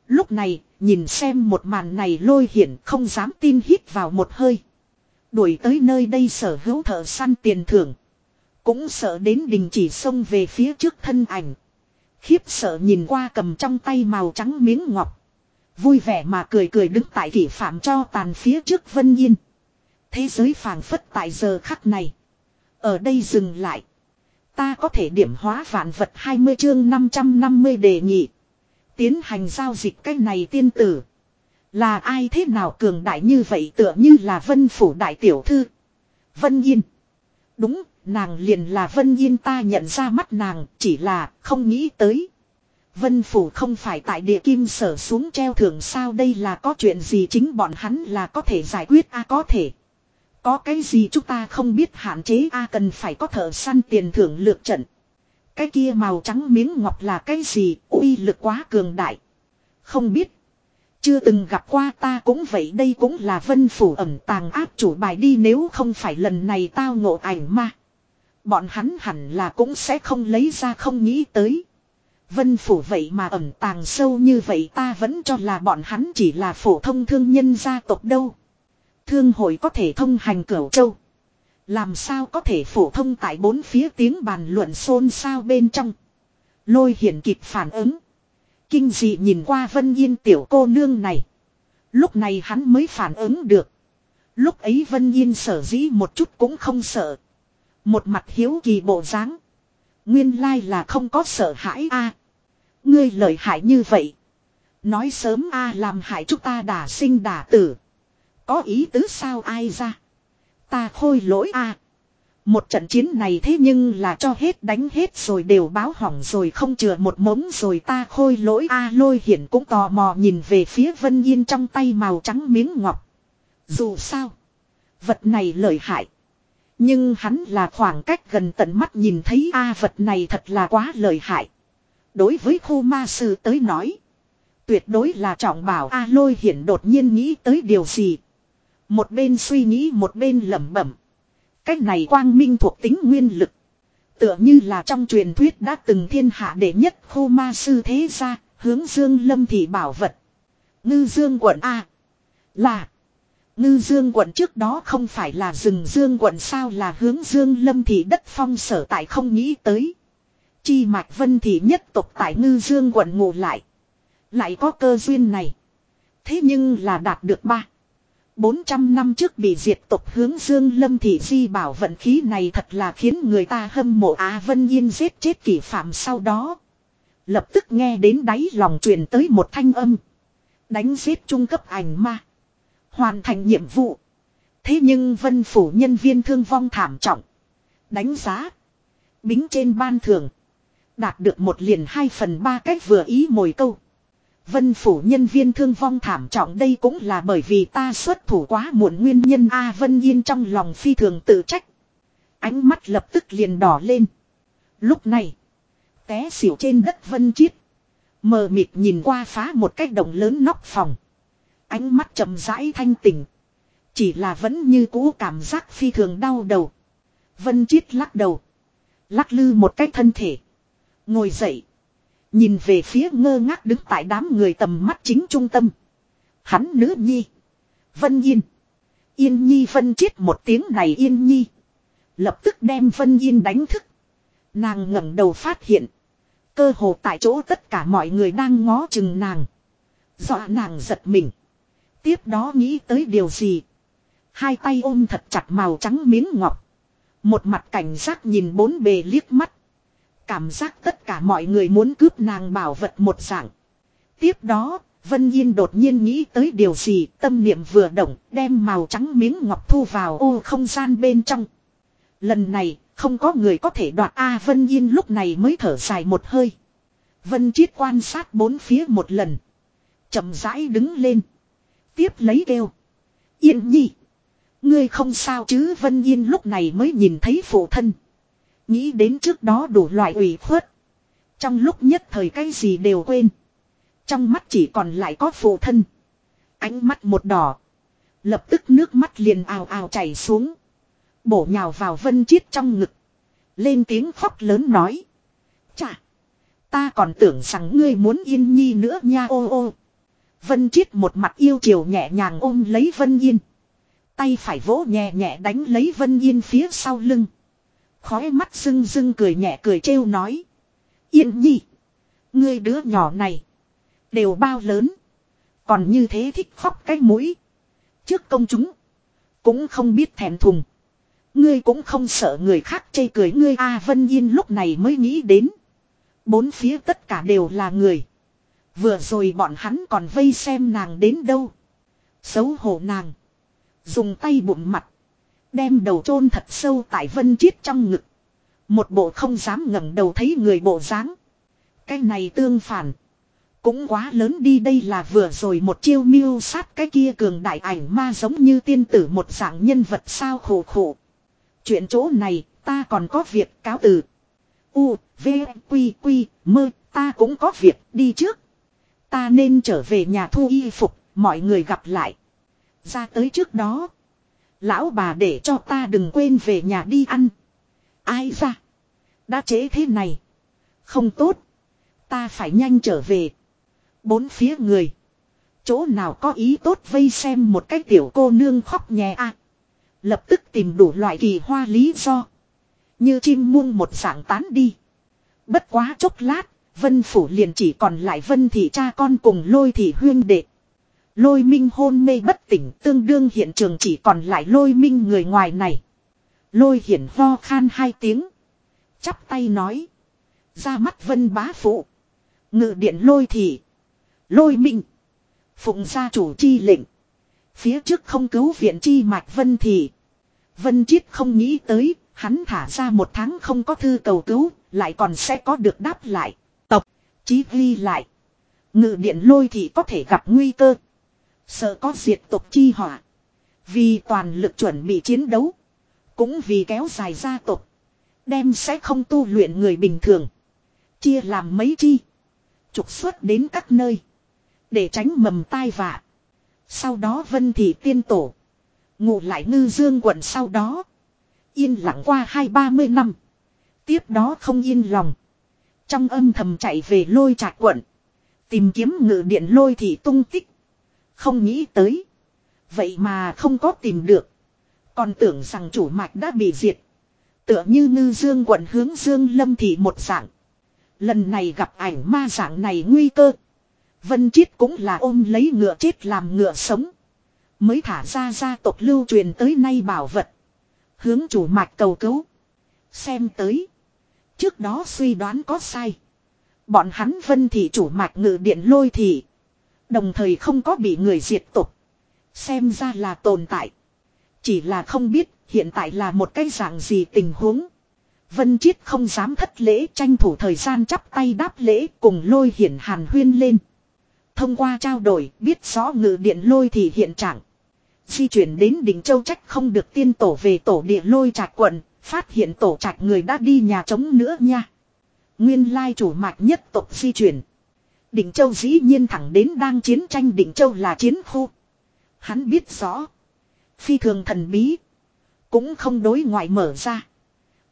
Lúc này, nhìn xem một màn này lôi hiển không dám tin hít vào một hơi. Đuổi tới nơi đây sở hữu thợ săn tiền thưởng. Cũng sợ đến đình chỉ xông về phía trước thân ảnh. Khiếp sợ nhìn qua cầm trong tay màu trắng miếng ngọc. Vui vẻ mà cười cười đứng tại kỷ phạm cho tàn phía trước Vân Yên. Thế giới phàng phất tại giờ khắc này. Ở đây dừng lại. Ta có thể điểm hóa vạn vật 20 chương 550 đề nghị. Tiến hành giao dịch cách này tiên tử. Là ai thế nào cường đại như vậy tựa như là vân phủ đại tiểu thư. Vân Yên. Đúng, nàng liền là Vân Yên ta nhận ra mắt nàng, chỉ là không nghĩ tới. Vân Phủ không phải tại địa kim sở xuống treo thưởng sao đây là có chuyện gì chính bọn hắn là có thể giải quyết a có thể. Có cái gì chúng ta không biết hạn chế a cần phải có thợ săn tiền thưởng lược trận. Cái kia màu trắng miếng ngọc là cái gì uy lực quá cường đại. Không biết. Chưa từng gặp qua ta cũng vậy, đây cũng là vân phủ ẩm tàng áp chủ bài đi, nếu không phải lần này tao ngộ ảnh ma. Bọn hắn hẳn là cũng sẽ không lấy ra, không nghĩ tới. Vân phủ vậy mà ẩm tàng sâu như vậy ta vẫn cho là bọn hắn chỉ là phổ thông thương nhân gia tộc đâu. Thương hội có thể thông hành cửu châu. Làm sao có thể phổ thông tại bốn phía tiếng bàn luận xôn xao bên trong. Lôi hiển kịp phản ứng. Kinh dị nhìn qua Vân Yên tiểu cô nương này. Lúc này hắn mới phản ứng được. Lúc ấy Vân Yên sở dĩ một chút cũng không sợ. Một mặt hiếu kỳ bộ dáng. Nguyên lai là không có sợ hãi a. Ngươi lợi hại như vậy. Nói sớm a làm hại chúng ta đả sinh đả tử. Có ý tứ sao ai ra. Ta khôi lỗi a. Một trận chiến này thế nhưng là cho hết đánh hết rồi đều báo hỏng rồi không chừa một mống rồi ta khôi lỗi a lôi hiển cũng tò mò nhìn về phía Vân Yên trong tay màu trắng miếng ngọc. Dù sao. Vật này lợi hại. Nhưng hắn là khoảng cách gần tận mắt nhìn thấy a, vật này thật là quá lợi hại. Đối với khu ma sư tới nói. Tuyệt đối là trọng bảo a lôi hiển đột nhiên nghĩ tới điều gì. Một bên suy nghĩ một bên lẩm bẩm. Cách này quang minh thuộc tính nguyên lực. Tựa như là trong truyền thuyết đã từng thiên hạ đệ nhất khu ma sư thế gia, hướng dương lâm thị bảo vật. Ngư dương quận A. Là. Ngư dương quận trước đó không phải là rừng dương quận sao là hướng dương lâm thị đất phong sở tại không nghĩ tới. Chi mạch vân thị nhất tục tại ngư dương quận ngủ lại. Lại có cơ duyên này. Thế nhưng là đạt được ba. 400 năm trước bị diệt tộc hướng dương lâm thị di bảo vận khí này thật là khiến người ta hâm mộ Á Vân Yên giết chết kỷ phạm sau đó. Lập tức nghe đến đáy lòng truyền tới một thanh âm. Đánh giết trung cấp ảnh ma. Hoàn thành nhiệm vụ. Thế nhưng vân phủ nhân viên thương vong thảm trọng. Đánh giá. Bính trên ban thường. Đạt được một liền hai phần ba cách vừa ý mồi câu. Vân phủ nhân viên thương vong thảm trọng đây cũng là bởi vì ta xuất thủ quá muộn nguyên nhân A Vân Yên trong lòng phi thường tự trách. Ánh mắt lập tức liền đỏ lên. Lúc này, té xỉu trên đất Vân Chiết. Mờ mịt nhìn qua phá một cái đồng lớn nóc phòng. Ánh mắt chậm rãi thanh tỉnh. Chỉ là vẫn như cũ cảm giác phi thường đau đầu. Vân Chiết lắc đầu. Lắc lư một cái thân thể. Ngồi dậy. Nhìn về phía ngơ ngác đứng tại đám người tầm mắt chính trung tâm. Hắn nữ nhi. Vân Yên. Yên Nhi Vân chết một tiếng này Yên Nhi. Lập tức đem Vân Yên đánh thức. Nàng ngẩng đầu phát hiện. Cơ hồ tại chỗ tất cả mọi người đang ngó chừng nàng. Dọa nàng giật mình. Tiếp đó nghĩ tới điều gì. Hai tay ôm thật chặt màu trắng miếng ngọc. Một mặt cảnh giác nhìn bốn bề liếc mắt. Cảm giác tất cả mọi người muốn cướp nàng bảo vật một dạng. Tiếp đó, Vân Yên đột nhiên nghĩ tới điều gì, tâm niệm vừa động, đem màu trắng miếng ngọc thu vào ô không gian bên trong. Lần này, không có người có thể đoạt A Vân Yên lúc này mới thở dài một hơi. Vân Chiết quan sát bốn phía một lần. chậm rãi đứng lên. Tiếp lấy kêu. Yên nhi. Ngươi không sao chứ Vân Yên lúc này mới nhìn thấy phụ thân. Nghĩ đến trước đó đủ loại ủy khuất. Trong lúc nhất thời cái gì đều quên. Trong mắt chỉ còn lại có phụ thân. Ánh mắt một đỏ. Lập tức nước mắt liền ào ào chảy xuống. Bổ nhào vào vân chiết trong ngực. Lên tiếng khóc lớn nói. Chà. Ta còn tưởng rằng ngươi muốn yên nhi nữa nha ô ô. Vân chiết một mặt yêu chiều nhẹ nhàng ôm lấy vân yên. Tay phải vỗ nhẹ nhẹ đánh lấy vân yên phía sau lưng. Khói mắt rưng rưng cười nhẹ cười trêu nói. Yên nhi. Ngươi đứa nhỏ này. Đều bao lớn. Còn như thế thích khóc cái mũi. Trước công chúng. Cũng không biết thèm thùng. Ngươi cũng không sợ người khác chê cười ngươi A Vân Yên lúc này mới nghĩ đến. Bốn phía tất cả đều là người. Vừa rồi bọn hắn còn vây xem nàng đến đâu. Xấu hổ nàng. Dùng tay bụng mặt. Đem đầu chôn thật sâu tại vân chiết trong ngực. Một bộ không dám ngẩng đầu thấy người bộ dáng. Cái này tương phản. Cũng quá lớn đi đây là vừa rồi một chiêu miêu sát cái kia cường đại ảnh ma giống như tiên tử một dạng nhân vật sao khổ khổ. Chuyện chỗ này ta còn có việc cáo từ. U, V, Quy, Quy, mơ, ta cũng có việc đi trước. Ta nên trở về nhà thu y phục, mọi người gặp lại. Ra tới trước đó. Lão bà để cho ta đừng quên về nhà đi ăn. Ai ra? Đã chế thế này. Không tốt. Ta phải nhanh trở về. Bốn phía người. Chỗ nào có ý tốt vây xem một cái tiểu cô nương khóc nhẹ a Lập tức tìm đủ loại kỳ hoa lý do. Như chim muông một dạng tán đi. Bất quá chốc lát, Vân Phủ liền chỉ còn lại Vân Thị cha con cùng lôi thị huyên đệ. Lôi minh hôn mê bất tỉnh, tương đương hiện trường chỉ còn lại lôi minh người ngoài này. Lôi hiển ho khan hai tiếng. Chắp tay nói. Ra mắt vân bá phụ. Ngự điện lôi thị. Lôi minh. Phụng gia chủ chi lệnh. Phía trước không cứu viện chi mạch vân thị. Vân chiết không nghĩ tới. Hắn thả ra một tháng không có thư cầu cứu. Lại còn sẽ có được đáp lại. Tộc. Chí ghi lại. Ngự điện lôi thị có thể gặp nguy cơ. Sợ có diệt tộc chi họa. Vì toàn lực chuẩn bị chiến đấu. Cũng vì kéo dài gia tộc. Đem sẽ không tu luyện người bình thường. Chia làm mấy chi. Trục xuất đến các nơi. Để tránh mầm tai vạ. Sau đó vân thị tiên tổ. Ngủ lại ngư dương quận sau đó. Yên lặng qua hai ba mươi năm. Tiếp đó không yên lòng. Trong âm thầm chạy về lôi trạc quận. Tìm kiếm ngự điện lôi thị tung tích. Không nghĩ tới. Vậy mà không có tìm được. Còn tưởng rằng chủ mạch đã bị diệt. Tựa như ngư dương quận hướng dương lâm thị một dạng. Lần này gặp ảnh ma dạng này nguy cơ. Vân Chiết cũng là ôm lấy ngựa chết làm ngựa sống. Mới thả ra gia tộc lưu truyền tới nay bảo vật. Hướng chủ mạch cầu cứu. Xem tới. Trước đó suy đoán có sai. Bọn hắn vân thị chủ mạch ngự điện lôi thị. Đồng thời không có bị người diệt tục. Xem ra là tồn tại. Chỉ là không biết hiện tại là một cái dạng gì tình huống. Vân Chiết không dám thất lễ tranh thủ thời gian chắp tay đáp lễ cùng lôi hiển hàn huyên lên. Thông qua trao đổi biết rõ ngự điện lôi thì hiện trạng. Di chuyển đến đỉnh châu trách không được tiên tổ về tổ địa lôi trạch quận, phát hiện tổ trạch người đã đi nhà trống nữa nha. Nguyên lai chủ mạch nhất tộc di chuyển định châu dĩ nhiên thẳng đến đang chiến tranh định châu là chiến khu. Hắn biết rõ. Phi thường thần bí. Cũng không đối ngoại mở ra.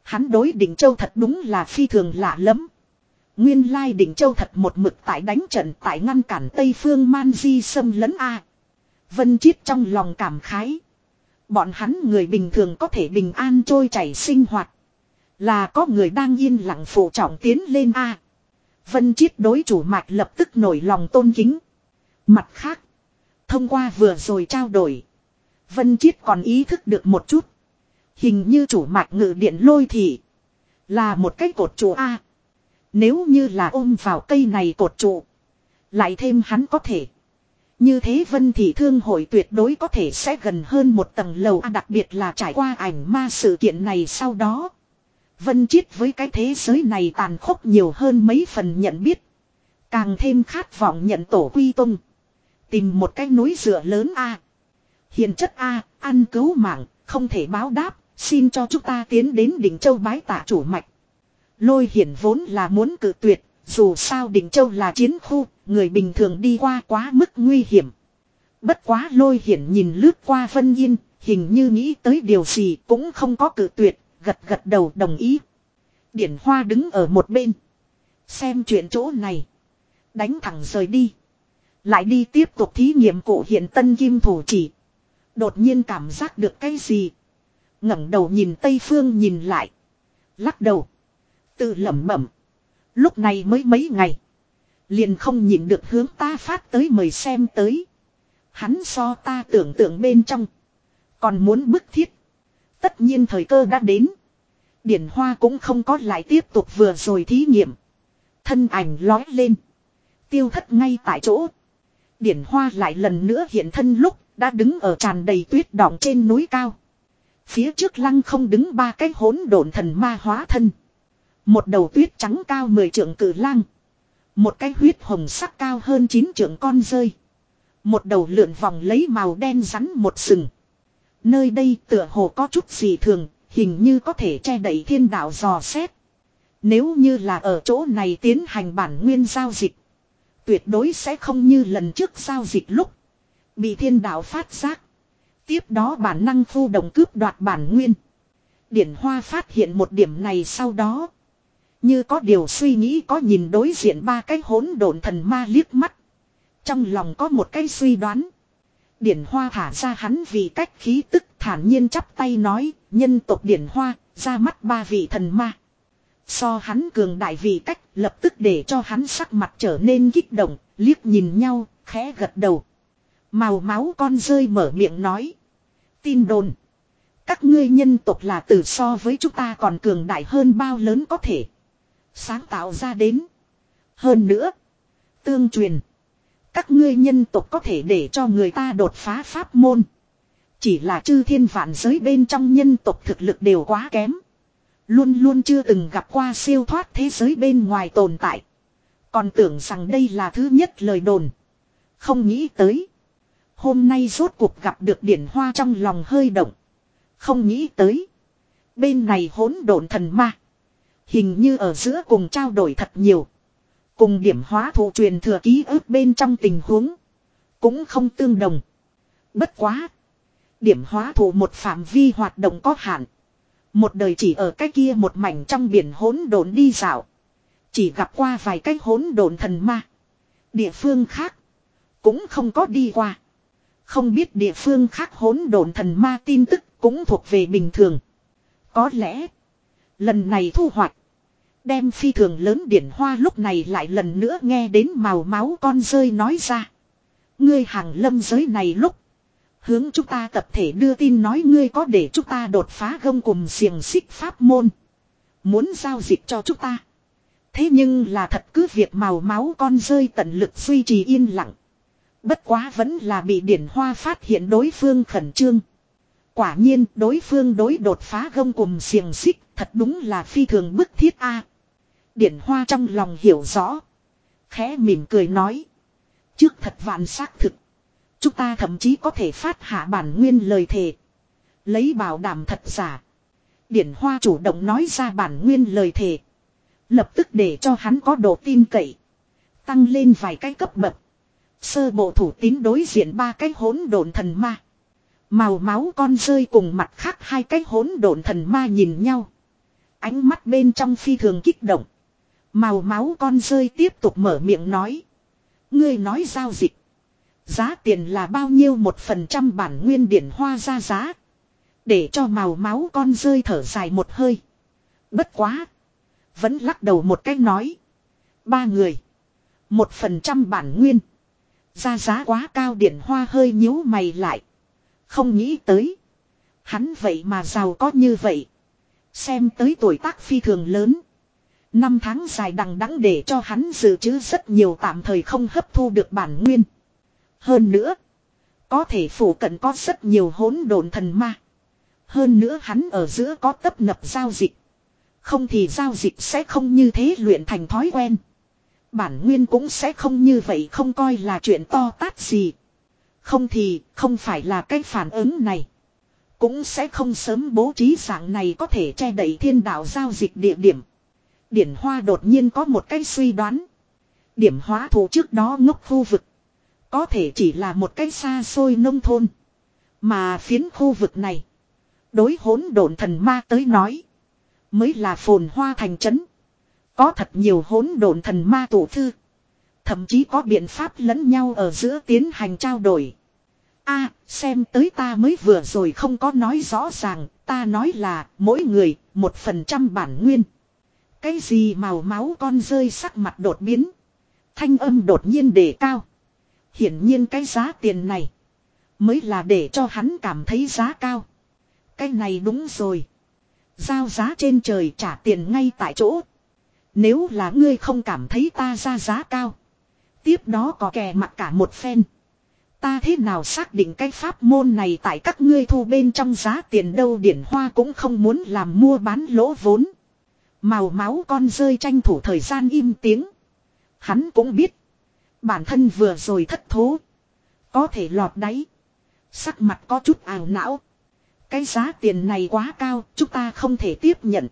Hắn đối định châu thật đúng là phi thường lạ lắm. Nguyên lai định châu thật một mực tại đánh trận tại ngăn cản Tây phương man di xâm lấn A. Vân Chiết trong lòng cảm khái. Bọn hắn người bình thường có thể bình an trôi chảy sinh hoạt. Là có người đang yên lặng phụ trọng tiến lên A. Vân Chiết đối chủ mạch lập tức nổi lòng tôn kính. Mặt khác. Thông qua vừa rồi trao đổi. Vân Chiết còn ý thức được một chút. Hình như chủ mạch ngự điện lôi thị. Là một cái cột trụ A. Nếu như là ôm vào cây này cột trụ. Lại thêm hắn có thể. Như thế Vân Thị Thương hội tuyệt đối có thể sẽ gần hơn một tầng lầu A, đặc biệt là trải qua ảnh ma sự kiện này sau đó. Vân Chiết với cái thế giới này tàn khốc nhiều hơn mấy phần nhận biết. Càng thêm khát vọng nhận tổ quy tông, Tìm một cái núi dựa lớn A. Hiện chất A, ăn cứu mạng, không thể báo đáp, xin cho chúng ta tiến đến đỉnh châu bái tạ chủ mạch. Lôi hiển vốn là muốn cự tuyệt, dù sao đỉnh châu là chiến khu, người bình thường đi qua quá mức nguy hiểm. Bất quá lôi hiển nhìn lướt qua Vân Yên, hình như nghĩ tới điều gì cũng không có cự tuyệt, gật gật đầu đồng ý. Điển Hoa đứng ở một bên. Xem chuyện chỗ này. Đánh thẳng rời đi. Lại đi tiếp tục thí nghiệm cụ hiện tân kim thủ chỉ. Đột nhiên cảm giác được cái gì. ngẩng đầu nhìn Tây Phương nhìn lại. Lắc đầu. Tự lẩm bẩm. Lúc này mới mấy ngày. Liền không nhìn được hướng ta phát tới mời xem tới. Hắn so ta tưởng tượng bên trong. Còn muốn bức thiết. Tất nhiên thời cơ đã đến. Điển Hoa cũng không có lại tiếp tục vừa rồi thí nghiệm. Thân ảnh lói lên. Tiêu thất ngay tại chỗ. Điển Hoa lại lần nữa hiện thân lúc đã đứng ở tràn đầy tuyết đỏng trên núi cao. Phía trước lăng không đứng ba cái hỗn độn thần ma hóa thân. Một đầu tuyết trắng cao mười trượng cử lang. Một cái huyết hồng sắc cao hơn chín trượng con rơi. Một đầu lượn vòng lấy màu đen rắn một sừng. Nơi đây tựa hồ có chút gì thường, hình như có thể che đậy thiên đạo dò xét. Nếu như là ở chỗ này tiến hành bản nguyên giao dịch. Tuyệt đối sẽ không như lần trước giao dịch lúc. Bị thiên đạo phát giác. Tiếp đó bản năng phu đồng cướp đoạt bản nguyên. Điển Hoa phát hiện một điểm này sau đó. Như có điều suy nghĩ có nhìn đối diện ba cái hỗn độn thần ma liếc mắt. Trong lòng có một cái suy đoán. Điển Hoa thả ra hắn vì cách khí tức thản nhiên chắp tay nói, nhân tộc Điển Hoa, ra mắt ba vị thần ma. So hắn cường đại vì cách lập tức để cho hắn sắc mặt trở nên kích động, liếc nhìn nhau, khẽ gật đầu. Màu máu con rơi mở miệng nói. Tin đồn. Các ngươi nhân tộc là từ so với chúng ta còn cường đại hơn bao lớn có thể. Sáng tạo ra đến. Hơn nữa. Tương truyền. Các ngươi nhân tộc có thể để cho người ta đột phá pháp môn. Chỉ là chư thiên vạn giới bên trong nhân tộc thực lực đều quá kém. Luôn luôn chưa từng gặp qua siêu thoát thế giới bên ngoài tồn tại. Còn tưởng rằng đây là thứ nhất lời đồn. Không nghĩ tới. Hôm nay rốt cuộc gặp được điển hoa trong lòng hơi động. Không nghĩ tới. Bên này hỗn độn thần ma. Hình như ở giữa cùng trao đổi thật nhiều. Cùng điểm hóa thụ truyền thừa ký ức bên trong tình huống. Cũng không tương đồng. Bất quá. Điểm hóa thụ một phạm vi hoạt động có hạn. Một đời chỉ ở cái kia một mảnh trong biển hỗn độn đi dạo. Chỉ gặp qua vài cái hỗn độn thần ma. Địa phương khác. Cũng không có đi qua. Không biết địa phương khác hỗn độn thần ma tin tức cũng thuộc về bình thường. Có lẽ. Lần này thu hoạch. Đem phi thường lớn điển hoa lúc này lại lần nữa nghe đến màu máu con rơi nói ra. Ngươi hàng lâm giới này lúc. Hướng chúng ta tập thể đưa tin nói ngươi có để chúng ta đột phá gông cùng xiềng xích pháp môn. Muốn giao dịch cho chúng ta. Thế nhưng là thật cứ việc màu máu con rơi tận lực duy trì yên lặng. Bất quá vẫn là bị điển hoa phát hiện đối phương khẩn trương. Quả nhiên đối phương đối đột phá gông cùng xiềng xích thật đúng là phi thường bức thiết a. Điển hoa trong lòng hiểu rõ. Khẽ mỉm cười nói. Trước thật vạn xác thực. Chúng ta thậm chí có thể phát hạ bản nguyên lời thề. Lấy bảo đảm thật giả. Điển hoa chủ động nói ra bản nguyên lời thề. Lập tức để cho hắn có độ tin cậy. Tăng lên vài cái cấp bậc. Sơ bộ thủ tín đối diện ba cái hỗn độn thần ma. Màu máu con rơi cùng mặt khác hai cái hỗn độn thần ma nhìn nhau. Ánh mắt bên trong phi thường kích động. Màu máu con rơi tiếp tục mở miệng nói. Ngươi nói giao dịch. Giá tiền là bao nhiêu một phần trăm bản nguyên điển hoa ra giá. Để cho màu máu con rơi thở dài một hơi. Bất quá. Vẫn lắc đầu một cách nói. Ba người. Một phần trăm bản nguyên. Ra giá quá cao điện hoa hơi nhíu mày lại. Không nghĩ tới. Hắn vậy mà giàu có như vậy. Xem tới tuổi tác phi thường lớn. Năm tháng dài đằng đẵng để cho hắn dự trữ rất nhiều tạm thời không hấp thu được bản nguyên. Hơn nữa. Có thể phủ cận có rất nhiều hỗn độn thần ma. Hơn nữa hắn ở giữa có tấp nập giao dịch. Không thì giao dịch sẽ không như thế luyện thành thói quen. Bản nguyên cũng sẽ không như vậy không coi là chuyện to tát gì. Không thì không phải là cái phản ứng này. Cũng sẽ không sớm bố trí dạng này có thể che đậy thiên đạo giao dịch địa điểm. Điển Hoa đột nhiên có một cái suy đoán. Điểm hóa thù trước đó ngốc khu vực. Có thể chỉ là một cái xa xôi nông thôn. Mà phiến khu vực này. Đối hỗn độn thần ma tới nói. Mới là phồn hoa thành trấn. Có thật nhiều hỗn độn thần ma tổ thư. Thậm chí có biện pháp lẫn nhau ở giữa tiến hành trao đổi. a, xem tới ta mới vừa rồi không có nói rõ ràng. Ta nói là mỗi người một phần trăm bản nguyên. Cái gì màu máu con rơi sắc mặt đột biến. Thanh âm đột nhiên đề cao. Hiển nhiên cái giá tiền này. Mới là để cho hắn cảm thấy giá cao. Cái này đúng rồi. Giao giá trên trời trả tiền ngay tại chỗ. Nếu là ngươi không cảm thấy ta ra giá cao. Tiếp đó có kẻ mặc cả một phen. Ta thế nào xác định cái pháp môn này tại các ngươi thu bên trong giá tiền đâu điển hoa cũng không muốn làm mua bán lỗ vốn. Màu máu con rơi tranh thủ thời gian im tiếng. Hắn cũng biết. Bản thân vừa rồi thất thố. Có thể lọt đáy. Sắc mặt có chút ảo não. Cái giá tiền này quá cao, chúng ta không thể tiếp nhận.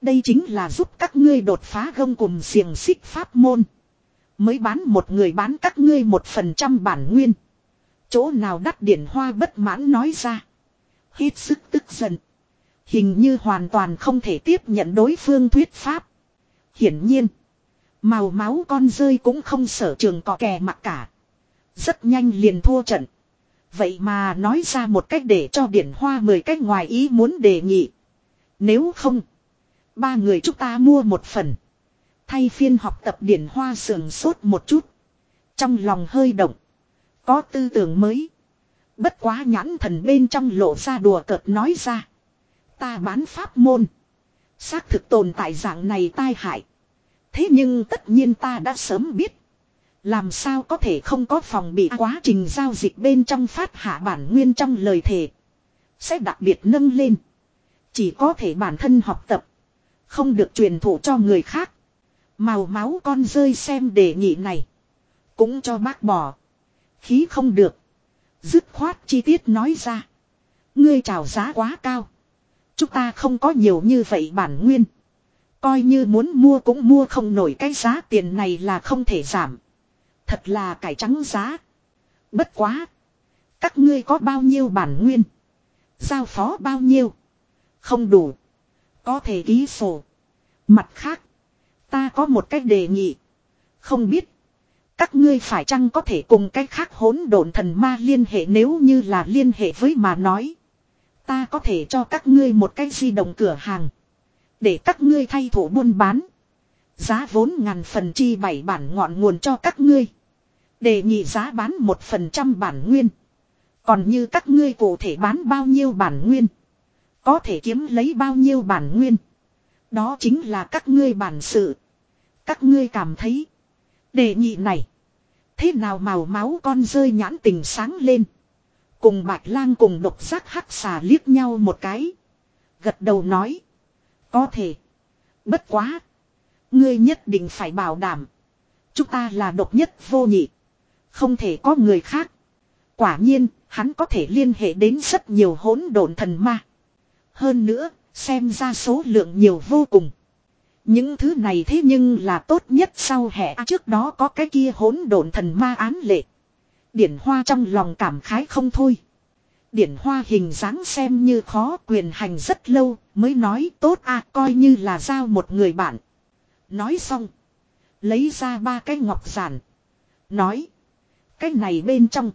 Đây chính là giúp các ngươi đột phá gông cùng xiềng xích pháp môn. Mới bán một người bán các ngươi một phần trăm bản nguyên. Chỗ nào đắt điển hoa bất mãn nói ra. Hết sức tức giận. Hình như hoàn toàn không thể tiếp nhận đối phương thuyết pháp. Hiển nhiên. Màu máu con rơi cũng không sở trường có kè mặc cả. Rất nhanh liền thua trận. Vậy mà nói ra một cách để cho điển hoa mười cách ngoài ý muốn đề nghị. Nếu không. Ba người chúng ta mua một phần. Thay phiên học tập điển hoa sườn sốt một chút. Trong lòng hơi động. Có tư tưởng mới. Bất quá nhãn thần bên trong lộ ra đùa cợt nói ra. Ta bán pháp môn. Xác thực tồn tại dạng này tai hại. Thế nhưng tất nhiên ta đã sớm biết. Làm sao có thể không có phòng bị quá trình giao dịch bên trong phát hạ bản nguyên trong lời thề. Sẽ đặc biệt nâng lên. Chỉ có thể bản thân học tập. Không được truyền thụ cho người khác. Màu máu con rơi xem đề nghị này. Cũng cho bác bỏ. Khí không được. Dứt khoát chi tiết nói ra. Ngươi trào giá quá cao. Chúng ta không có nhiều như vậy bản nguyên. Coi như muốn mua cũng mua không nổi cái giá tiền này là không thể giảm. Thật là cải trắng giá. Bất quá. Các ngươi có bao nhiêu bản nguyên. Giao phó bao nhiêu. Không đủ. Có thể ký sổ. Mặt khác. Ta có một cách đề nghị. Không biết. Các ngươi phải chăng có thể cùng cách khác hỗn độn thần ma liên hệ nếu như là liên hệ với mà nói. Ta có thể cho các ngươi một cái di động cửa hàng. Để các ngươi thay thủ buôn bán. Giá vốn ngàn phần chi bảy bản ngọn nguồn cho các ngươi. Đề nghị giá bán một phần trăm bản nguyên. Còn như các ngươi cụ thể bán bao nhiêu bản nguyên. Có thể kiếm lấy bao nhiêu bản nguyên. Đó chính là các ngươi bản sự. Các ngươi cảm thấy. Đề nghị này. Thế nào màu máu con rơi nhãn tình sáng lên. Cùng bạch lang cùng độc giác hắc xà liếc nhau một cái. Gật đầu nói. Có thể. Bất quá. Ngươi nhất định phải bảo đảm. Chúng ta là độc nhất vô nhị. Không thể có người khác. Quả nhiên, hắn có thể liên hệ đến rất nhiều hỗn độn thần ma. Hơn nữa, xem ra số lượng nhiều vô cùng. Những thứ này thế nhưng là tốt nhất sau hè trước đó có cái kia hỗn độn thần ma án lệ. Điển hoa trong lòng cảm khái không thôi. Điển hoa hình dáng xem như khó quyền hành rất lâu, mới nói, tốt à coi như là giao một người bạn. Nói xong. Lấy ra ba cái ngọc giản. Nói. Cái này bên trong.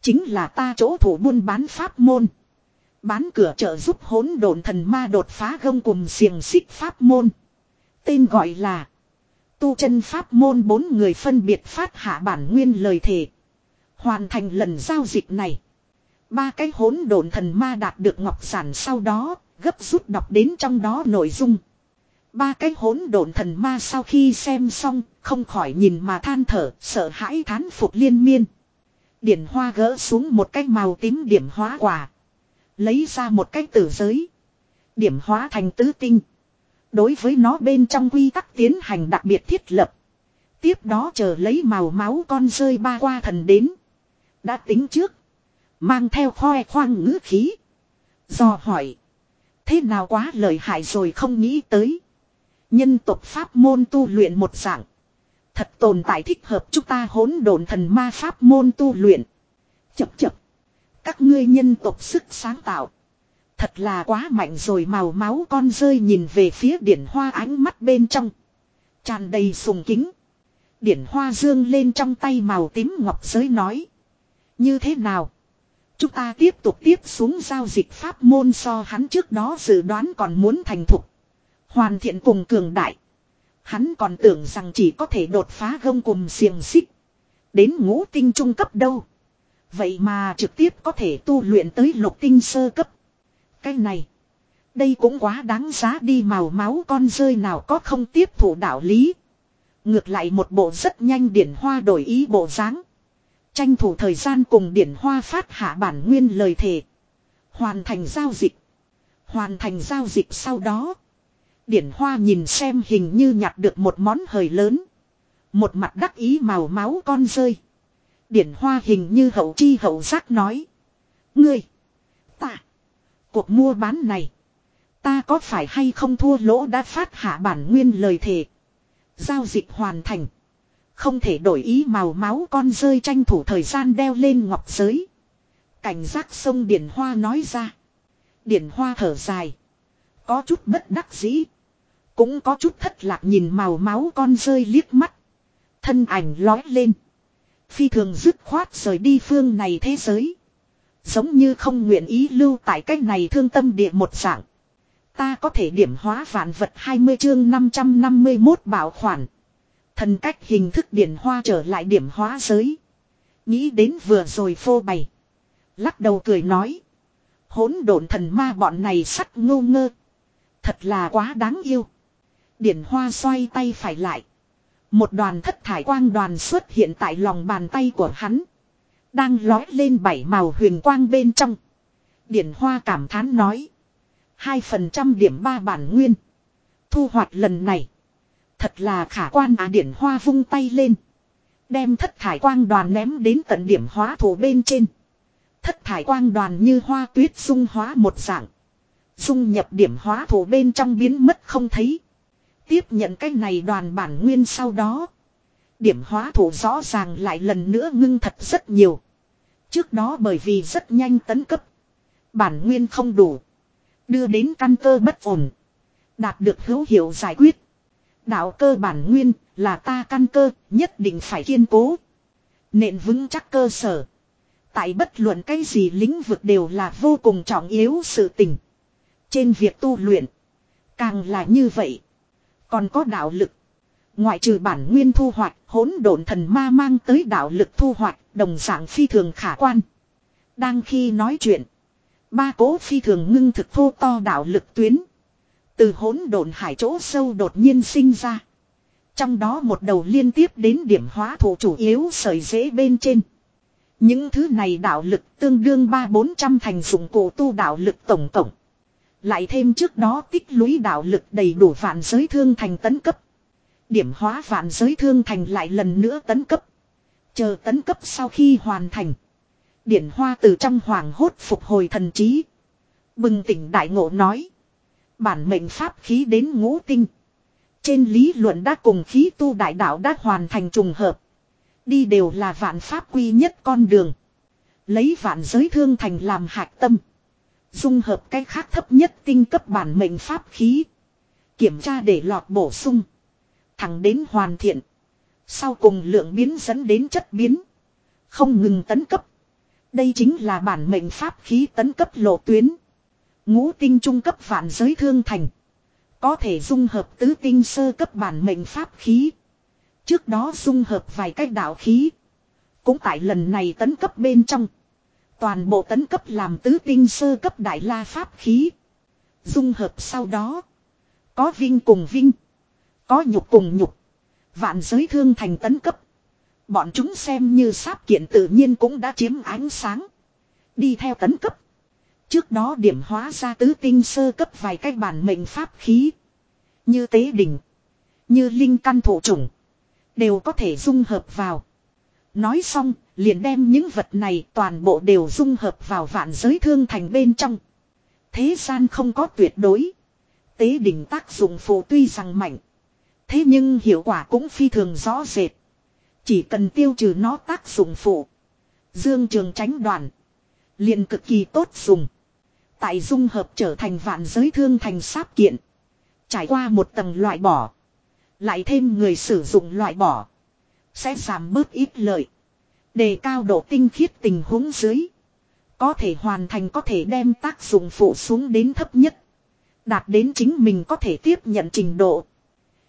Chính là ta chỗ thủ buôn bán pháp môn. Bán cửa trợ giúp hỗn độn thần ma đột phá gông cùng xiềng xích pháp môn. Tên gọi là. tu chân pháp môn bốn người phân biệt phát hạ bản nguyên lời thề. Hoàn thành lần giao dịch này. Ba cái hỗn độn thần ma đạt được ngọc giản sau đó, gấp rút đọc đến trong đó nội dung. Ba cái hỗn độn thần ma sau khi xem xong, không khỏi nhìn mà than thở, sợ hãi thán phục liên miên. Điển hoa gỡ xuống một cái màu tím điểm hóa quả. Lấy ra một cái tử giới. Điểm hóa thành tứ tinh. Đối với nó bên trong quy tắc tiến hành đặc biệt thiết lập. Tiếp đó chờ lấy màu máu con rơi ba qua thần đến. Đã tính trước. Mang theo khoe khoang ngữ khí. Do hỏi. Thế nào quá lời hại rồi không nghĩ tới. Nhân tộc pháp môn tu luyện một dạng. Thật tồn tại thích hợp chúng ta hỗn độn thần ma pháp môn tu luyện. Chập chập. Các ngươi nhân tộc sức sáng tạo. Thật là quá mạnh rồi màu máu con rơi nhìn về phía điển hoa ánh mắt bên trong. tràn đầy sùng kính. Điển hoa dương lên trong tay màu tím ngọc giới nói. Như thế nào? Chúng ta tiếp tục tiếp xuống giao dịch pháp môn so hắn trước đó dự đoán còn muốn thành thục. Hoàn thiện cùng cường đại. Hắn còn tưởng rằng chỉ có thể đột phá gông cùng xiềng xích. Đến ngũ tinh trung cấp đâu. Vậy mà trực tiếp có thể tu luyện tới lục tinh sơ cấp. Cái này. Đây cũng quá đáng giá đi màu máu con rơi nào có không tiếp thủ đạo lý. Ngược lại một bộ rất nhanh điển hoa đổi ý bộ dáng Tranh thủ thời gian cùng điển hoa phát hạ bản nguyên lời thề. Hoàn thành giao dịch. Hoàn thành giao dịch sau đó. Điển hoa nhìn xem hình như nhặt được một món hời lớn. Một mặt đắc ý màu máu con rơi. Điển hoa hình như hậu chi hậu giác nói. Ngươi. Ta. Cuộc mua bán này. Ta có phải hay không thua lỗ đã phát hạ bản nguyên lời thề. Giao dịch hoàn thành. Không thể đổi ý màu máu con rơi tranh thủ thời gian đeo lên ngọc giới. Cảnh giác sông Điển Hoa nói ra. Điển Hoa thở dài. Có chút bất đắc dĩ. Cũng có chút thất lạc nhìn màu máu con rơi liếc mắt. Thân ảnh lói lên. Phi thường dứt khoát rời đi phương này thế giới. Giống như không nguyện ý lưu tại cách này thương tâm địa một dạng. Ta có thể điểm hóa vạn vật 20 chương 551 bảo khoản. Thần cách hình thức điển hoa trở lại điểm hóa giới. Nghĩ đến vừa rồi phô bày. Lắc đầu cười nói. Hỗn độn thần ma bọn này sắt ngô ngơ. Thật là quá đáng yêu. Điển hoa xoay tay phải lại. Một đoàn thất thải quang đoàn xuất hiện tại lòng bàn tay của hắn. Đang lói lên bảy màu huyền quang bên trong. Điển hoa cảm thán nói. Hai phần trăm điểm ba bản nguyên. Thu hoạch lần này. Thật là khả quan à điển hoa vung tay lên. Đem thất thải quang đoàn ném đến tận điểm hóa thủ bên trên. Thất thải quang đoàn như hoa tuyết dung hóa một dạng. Dung nhập điểm hóa thủ bên trong biến mất không thấy. Tiếp nhận cái này đoàn bản nguyên sau đó. Điểm hóa thủ rõ ràng lại lần nữa ngưng thật rất nhiều. Trước đó bởi vì rất nhanh tấn cấp. Bản nguyên không đủ. Đưa đến căn cơ bất ổn. Đạt được hữu hiệu giải quyết. Đạo cơ bản nguyên là ta căn cơ nhất định phải kiên cố. Nện vững chắc cơ sở. Tại bất luận cái gì lĩnh vực đều là vô cùng trọng yếu sự tình. Trên việc tu luyện. Càng là như vậy. Còn có đạo lực. Ngoại trừ bản nguyên thu hoạch, hỗn độn thần ma mang tới đạo lực thu hoạch, đồng dạng phi thường khả quan. Đang khi nói chuyện, ba cố phi thường ngưng thực thô to đạo lực tuyến. Từ hỗn độn hải chỗ sâu đột nhiên sinh ra. Trong đó một đầu liên tiếp đến điểm hóa thủ chủ yếu sợi dễ bên trên. Những thứ này đạo lực tương đương ba bốn trăm thành dụng cụ tu đạo lực tổng tổng. Lại thêm trước đó tích lũy đạo lực đầy đủ vạn giới thương thành tấn cấp. Điểm hóa vạn giới thương thành lại lần nữa tấn cấp. Chờ tấn cấp sau khi hoàn thành. Điển hoa từ trong hoàng hốt phục hồi thần trí. Bừng tỉnh đại ngộ nói. Bản mệnh pháp khí đến ngũ tinh. Trên lý luận đã cùng khí tu đại đạo đã hoàn thành trùng hợp. Đi đều là vạn pháp quy nhất con đường. Lấy vạn giới thương thành làm hạt tâm. Dung hợp cái khác thấp nhất tinh cấp bản mệnh pháp khí. Kiểm tra để lọt bổ sung. Thẳng đến hoàn thiện. Sau cùng lượng biến dẫn đến chất biến. Không ngừng tấn cấp. Đây chính là bản mệnh pháp khí tấn cấp lộ tuyến. Ngũ tinh trung cấp vạn giới thương thành. Có thể dung hợp tứ tinh sơ cấp bản mệnh pháp khí. Trước đó dung hợp vài cách đạo khí. Cũng tại lần này tấn cấp bên trong. Toàn bộ tấn cấp làm tứ tinh sơ cấp đại la pháp khí. Dung hợp sau đó. Có vinh cùng vinh. Có nhục cùng nhục. Vạn giới thương thành tấn cấp. Bọn chúng xem như sáp kiện tự nhiên cũng đã chiếm ánh sáng. Đi theo tấn cấp. Trước đó điểm hóa ra tứ tinh sơ cấp vài cách bản mệnh pháp khí. Như tế đỉnh. Như linh căn thổ trùng. Đều có thể dung hợp vào. Nói xong, liền đem những vật này toàn bộ đều dung hợp vào vạn giới thương thành bên trong. Thế gian không có tuyệt đối. Tế đỉnh tác dụng phụ tuy rằng mạnh. Thế nhưng hiệu quả cũng phi thường rõ rệt. Chỉ cần tiêu trừ nó tác dụng phụ. Dương trường tránh đoàn. liền cực kỳ tốt dùng. Tại dung hợp trở thành vạn giới thương thành sáp kiện. Trải qua một tầng loại bỏ. Lại thêm người sử dụng loại bỏ. Sẽ giảm bớt ít lợi. Đề cao độ tinh khiết tình huống dưới. Có thể hoàn thành có thể đem tác dụng phụ xuống đến thấp nhất. Đạt đến chính mình có thể tiếp nhận trình độ.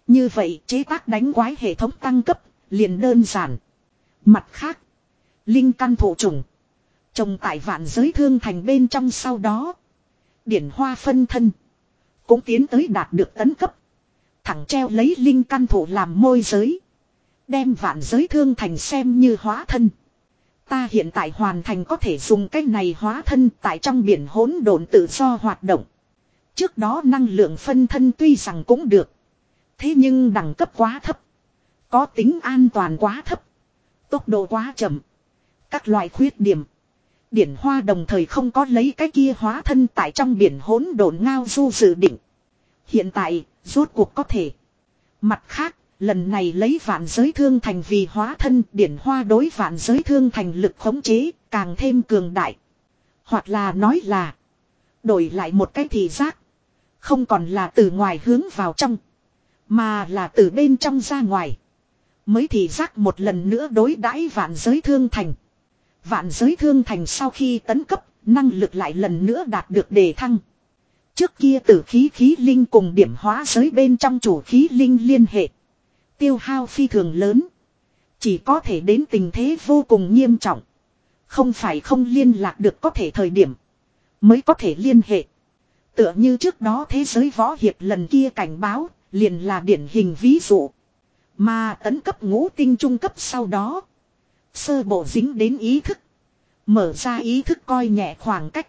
Như vậy, chế tác đánh quái hệ thống tăng cấp liền đơn giản. Mặt khác. Linh căn thổ trùng. Trồng tại vạn giới thương thành bên trong sau đó. Điển hoa phân thân. Cũng tiến tới đạt được tấn cấp. Thẳng treo lấy linh căn thổ làm môi giới. Đem vạn giới thương thành xem như hóa thân. Ta hiện tại hoàn thành có thể dùng cách này hóa thân tại trong biển hỗn độn tự do hoạt động. Trước đó năng lượng phân thân tuy rằng cũng được. Thế nhưng đẳng cấp quá thấp. Có tính an toàn quá thấp. Tốc độ quá chậm. Các loại khuyết điểm. Điển hoa đồng thời không có lấy cái kia hóa thân tại trong biển hỗn độn ngao du dự định. Hiện tại, rốt cuộc có thể. Mặt khác, lần này lấy vạn giới thương thành vì hóa thân điển hoa đối vạn giới thương thành lực khống chế, càng thêm cường đại. Hoặc là nói là, đổi lại một cái thị giác. Không còn là từ ngoài hướng vào trong, mà là từ bên trong ra ngoài. Mới thị giác một lần nữa đối đãi vạn giới thương thành. Vạn giới thương thành sau khi tấn cấp, năng lực lại lần nữa đạt được đề thăng. Trước kia tử khí khí linh cùng điểm hóa giới bên trong chủ khí linh liên hệ. Tiêu hao phi thường lớn. Chỉ có thể đến tình thế vô cùng nghiêm trọng. Không phải không liên lạc được có thể thời điểm. Mới có thể liên hệ. Tựa như trước đó thế giới võ hiệp lần kia cảnh báo, liền là điển hình ví dụ. Mà tấn cấp ngũ tinh trung cấp sau đó. Sơ bộ dính đến ý thức. Mở ra ý thức coi nhẹ khoảng cách.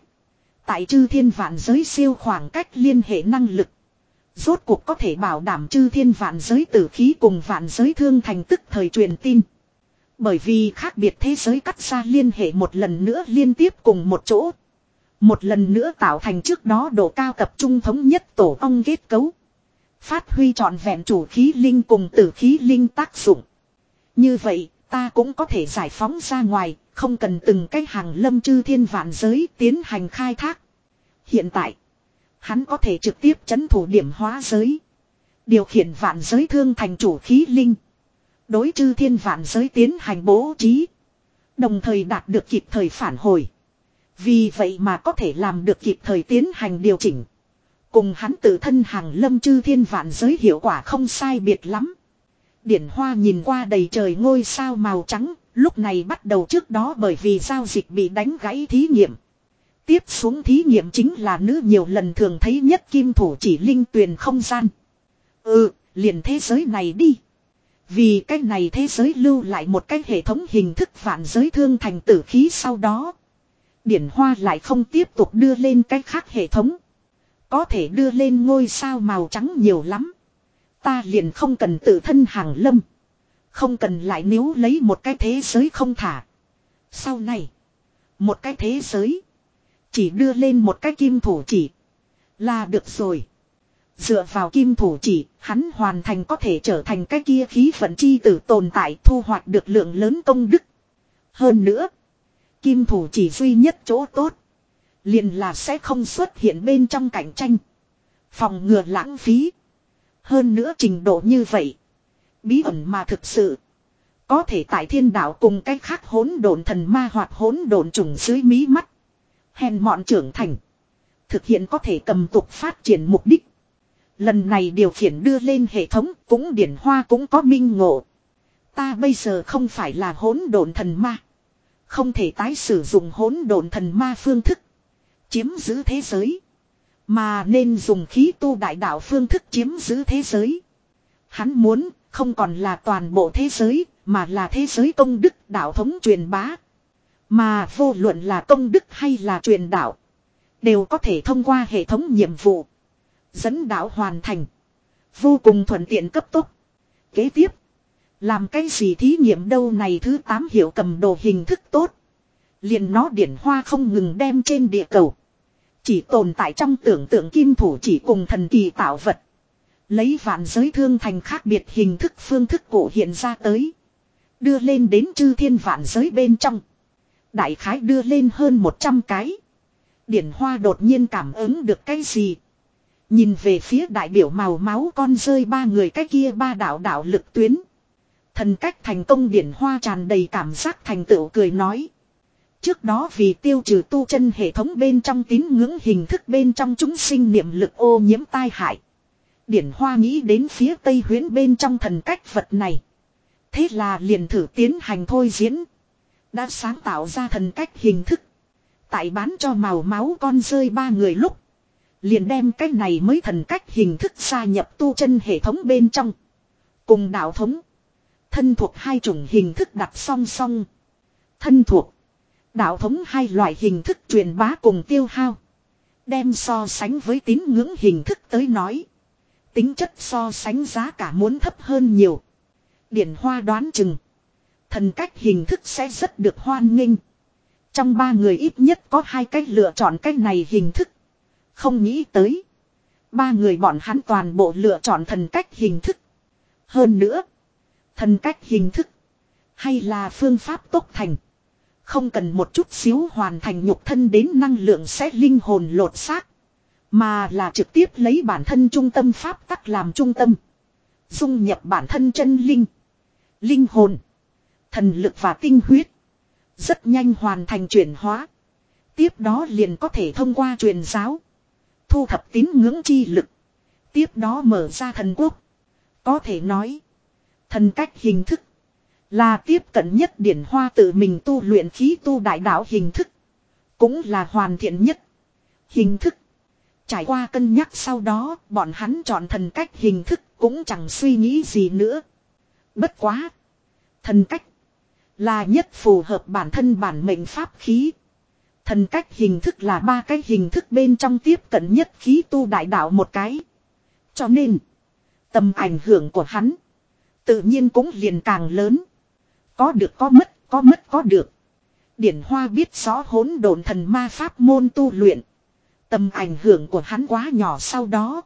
Tại chư thiên vạn giới siêu khoảng cách liên hệ năng lực. Rốt cuộc có thể bảo đảm chư thiên vạn giới tử khí cùng vạn giới thương thành tức thời truyền tin. Bởi vì khác biệt thế giới cắt ra liên hệ một lần nữa liên tiếp cùng một chỗ. Một lần nữa tạo thành trước đó độ cao tập trung thống nhất tổ ong kết cấu. Phát huy trọn vẹn chủ khí linh cùng tử khí linh tác dụng. Như vậy, ta cũng có thể giải phóng ra ngoài, không cần từng cái hàng lâm chư thiên vạn giới tiến hành khai thác. Hiện tại, hắn có thể trực tiếp chấn thủ điểm hóa giới. Điều khiển vạn giới thương thành chủ khí linh. Đối chư thiên vạn giới tiến hành bố trí. Đồng thời đạt được kịp thời phản hồi. Vì vậy mà có thể làm được kịp thời tiến hành điều chỉnh. Cùng hắn tự thân hàng lâm chư thiên vạn giới hiệu quả không sai biệt lắm. Điển hoa nhìn qua đầy trời ngôi sao màu trắng, lúc này bắt đầu trước đó bởi vì giao dịch bị đánh gãy thí nghiệm. Tiếp xuống thí nghiệm chính là nữ nhiều lần thường thấy nhất kim thủ chỉ linh tuyền không gian. Ừ, liền thế giới này đi. Vì cái này thế giới lưu lại một cái hệ thống hình thức vạn giới thương thành tử khí sau đó. Điển hoa lại không tiếp tục đưa lên cái khác hệ thống. Có thể đưa lên ngôi sao màu trắng nhiều lắm. Ta liền không cần tự thân hàng lâm. Không cần lại níu lấy một cái thế giới không thả. Sau này. Một cái thế giới. Chỉ đưa lên một cái kim thủ chỉ. Là được rồi. Dựa vào kim thủ chỉ, hắn hoàn thành có thể trở thành cái kia khí vận chi tử tồn tại thu hoạch được lượng lớn công đức. Hơn nữa, kim thủ chỉ duy nhất chỗ tốt. Liền là sẽ không xuất hiện bên trong cạnh tranh. Phòng ngừa lãng phí. Hơn nữa trình độ như vậy. Bí ẩn mà thực sự. Có thể tại thiên đạo cùng cách khác hỗn độn thần ma hoặc hỗn độn trùng dưới mí mắt. Hèn mọn trưởng thành. Thực hiện có thể cầm tục phát triển mục đích. Lần này điều khiển đưa lên hệ thống cũng điển hoa cũng có minh ngộ. Ta bây giờ không phải là hỗn độn thần ma. Không thể tái sử dụng hỗn độn thần ma phương thức. Chiếm giữ thế giới. Mà nên dùng khí tu đại đạo phương thức chiếm giữ thế giới. Hắn muốn không còn là toàn bộ thế giới, mà là thế giới công đức đạo thống truyền bá. Mà vô luận là công đức hay là truyền đạo. Đều có thể thông qua hệ thống nhiệm vụ. Dẫn đạo hoàn thành. Vô cùng thuận tiện cấp tốc. Kế tiếp. Làm cái gì thí nghiệm đâu này thứ 8 hiệu cầm đồ hình thức tốt. liền nó điển hoa không ngừng đem trên địa cầu. Chỉ tồn tại trong tưởng tượng kim thủ chỉ cùng thần kỳ tạo vật. Lấy vạn giới thương thành khác biệt hình thức phương thức cổ hiện ra tới. Đưa lên đến chư thiên vạn giới bên trong. Đại khái đưa lên hơn 100 cái. Điển hoa đột nhiên cảm ứng được cái gì. Nhìn về phía đại biểu màu máu con rơi ba người cái kia ba đạo đạo lực tuyến. Thần cách thành công điển hoa tràn đầy cảm giác thành tựu cười nói. Trước đó vì tiêu trừ tu chân hệ thống bên trong tín ngưỡng hình thức bên trong chúng sinh niệm lực ô nhiễm tai hại. Điển hoa nghĩ đến phía tây huyến bên trong thần cách vật này. Thế là liền thử tiến hành thôi diễn. Đã sáng tạo ra thần cách hình thức. Tại bán cho màu máu con rơi ba người lúc. Liền đem cái này mới thần cách hình thức gia nhập tu chân hệ thống bên trong. Cùng đạo thống. Thân thuộc hai chủng hình thức đặt song song. Thân thuộc. Đạo thống hai loại hình thức truyền bá cùng tiêu hao. Đem so sánh với tín ngưỡng hình thức tới nói. Tính chất so sánh giá cả muốn thấp hơn nhiều. Điển hoa đoán chừng. Thần cách hình thức sẽ rất được hoan nghênh. Trong ba người ít nhất có hai cách lựa chọn cách này hình thức. Không nghĩ tới. Ba người bọn hắn toàn bộ lựa chọn thần cách hình thức. Hơn nữa. Thần cách hình thức. Hay là phương pháp tốt thành. Không cần một chút xíu hoàn thành nhục thân đến năng lượng sẽ linh hồn lột xác. Mà là trực tiếp lấy bản thân trung tâm pháp tắc làm trung tâm. Dung nhập bản thân chân linh. Linh hồn. Thần lực và tinh huyết. Rất nhanh hoàn thành chuyển hóa. Tiếp đó liền có thể thông qua truyền giáo. Thu thập tín ngưỡng chi lực. Tiếp đó mở ra thần quốc. Có thể nói. Thần cách hình thức. Là tiếp cận nhất điển hoa tự mình tu luyện khí tu đại đạo hình thức. Cũng là hoàn thiện nhất. Hình thức. Trải qua cân nhắc sau đó, bọn hắn chọn thần cách hình thức cũng chẳng suy nghĩ gì nữa. Bất quá. Thần cách. Là nhất phù hợp bản thân bản mệnh pháp khí. Thần cách hình thức là ba cái hình thức bên trong tiếp cận nhất khí tu đại đạo một cái. Cho nên. Tầm ảnh hưởng của hắn. Tự nhiên cũng liền càng lớn. Có được có mất, có mất có được. Điển Hoa biết rõ hỗn độn thần ma pháp môn tu luyện. Tầm ảnh hưởng của hắn quá nhỏ sau đó.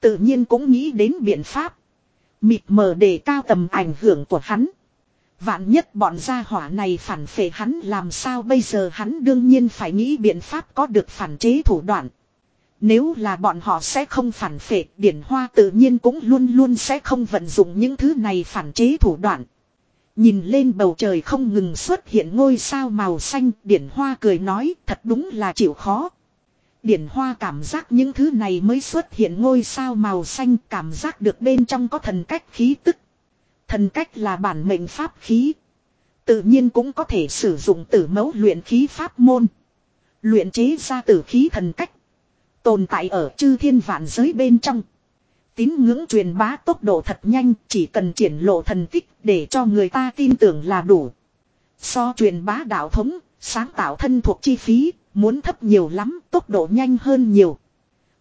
Tự nhiên cũng nghĩ đến biện pháp. Mịt mờ để cao tầm ảnh hưởng của hắn. Vạn nhất bọn gia hỏa này phản phệ hắn làm sao bây giờ hắn đương nhiên phải nghĩ biện pháp có được phản chế thủ đoạn. Nếu là bọn họ sẽ không phản phệ, điển hoa tự nhiên cũng luôn luôn sẽ không vận dụng những thứ này phản chế thủ đoạn. Nhìn lên bầu trời không ngừng xuất hiện ngôi sao màu xanh, điển hoa cười nói thật đúng là chịu khó. Điển hoa cảm giác những thứ này mới xuất hiện ngôi sao màu xanh cảm giác được bên trong có thần cách khí tức. Thần cách là bản mệnh pháp khí. Tự nhiên cũng có thể sử dụng tử mẫu luyện khí pháp môn. Luyện chế ra tử khí thần cách. Tồn tại ở chư thiên vạn giới bên trong. Tín ngưỡng truyền bá tốc độ thật nhanh chỉ cần triển lộ thần tích để cho người ta tin tưởng là đủ. So truyền bá đạo thống, sáng tạo thân thuộc chi phí, muốn thấp nhiều lắm, tốc độ nhanh hơn nhiều.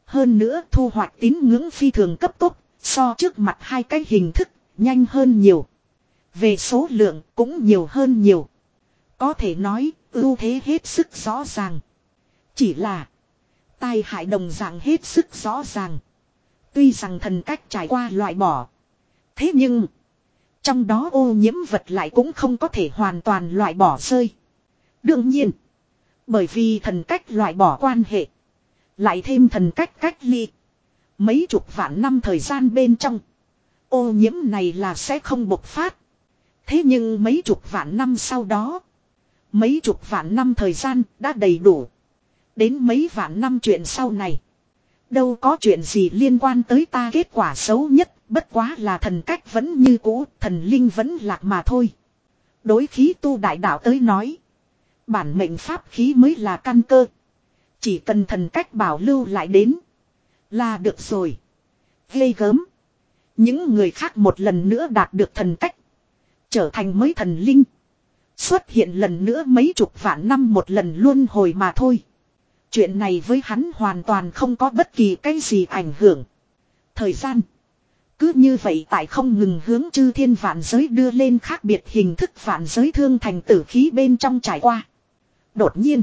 Hơn nữa thu hoạch tín ngưỡng phi thường cấp tốc, so trước mặt hai cái hình thức, nhanh hơn nhiều. Về số lượng cũng nhiều hơn nhiều. Có thể nói, ưu thế hết sức rõ ràng. Chỉ là, tai hại đồng dạng hết sức rõ ràng. Tuy rằng thần cách trải qua loại bỏ. Thế nhưng, trong đó ô nhiễm vật lại cũng không có thể hoàn toàn loại bỏ rơi. Đương nhiên, bởi vì thần cách loại bỏ quan hệ, lại thêm thần cách cách ly. Mấy chục vạn năm thời gian bên trong, ô nhiễm này là sẽ không bộc phát. Thế nhưng mấy chục vạn năm sau đó, mấy chục vạn năm thời gian đã đầy đủ. Đến mấy vạn năm chuyện sau này, đâu có chuyện gì liên quan tới ta kết quả xấu nhất bất quá là thần cách vẫn như cũ, thần linh vẫn lạc mà thôi. Đối khí tu đại đạo tới nói. Bản mệnh pháp khí mới là căn cơ. Chỉ cần thần cách bảo lưu lại đến. Là được rồi. Gây gớm. Những người khác một lần nữa đạt được thần cách. Trở thành mới thần linh. Xuất hiện lần nữa mấy chục vạn năm một lần luôn hồi mà thôi. Chuyện này với hắn hoàn toàn không có bất kỳ cái gì ảnh hưởng. Thời gian. Cứ như vậy tại không ngừng hướng chư thiên vạn giới đưa lên khác biệt hình thức vạn giới thương thành tử khí bên trong trải qua. Đột nhiên.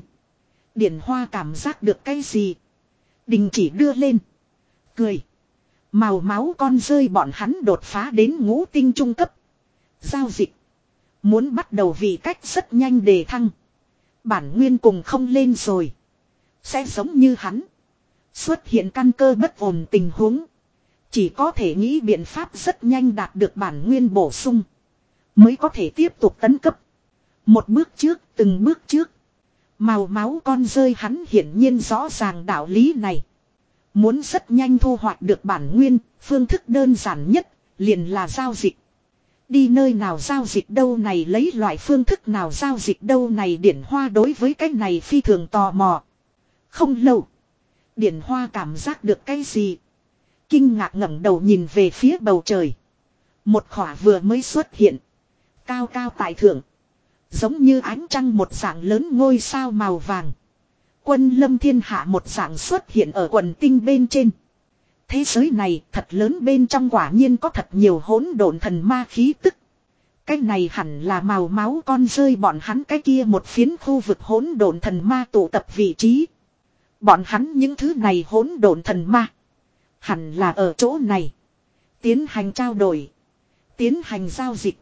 Điển hoa cảm giác được cái gì. Đình chỉ đưa lên. Cười. Màu máu con rơi bọn hắn đột phá đến ngũ tinh trung cấp. Giao dịch. Muốn bắt đầu vì cách rất nhanh đề thăng. Bản nguyên cùng không lên rồi. Sẽ giống như hắn. Xuất hiện căn cơ bất ổn tình huống. Chỉ có thể nghĩ biện pháp rất nhanh đạt được bản nguyên bổ sung. Mới có thể tiếp tục tấn cấp. Một bước trước, từng bước trước. Màu máu con rơi hắn hiển nhiên rõ ràng đạo lý này. Muốn rất nhanh thu hoạch được bản nguyên, phương thức đơn giản nhất, liền là giao dịch. Đi nơi nào giao dịch đâu này lấy loại phương thức nào giao dịch đâu này điển hoa đối với cái này phi thường tò mò. Không lâu. Điển hoa cảm giác được cái gì. Kinh ngạc ngẩng đầu nhìn về phía bầu trời. Một khỏa vừa mới xuất hiện. Cao cao tại thượng. Giống như ánh trăng một dạng lớn ngôi sao màu vàng. Quân lâm thiên hạ một dạng xuất hiện ở quần tinh bên trên. Thế giới này thật lớn bên trong quả nhiên có thật nhiều hỗn độn thần ma khí tức. Cái này hẳn là màu máu con rơi bọn hắn cái kia một phiến khu vực hỗn độn thần ma tụ tập vị trí. Bọn hắn những thứ này hỗn độn thần ma. Hẳn là ở chỗ này. Tiến hành trao đổi. Tiến hành giao dịch.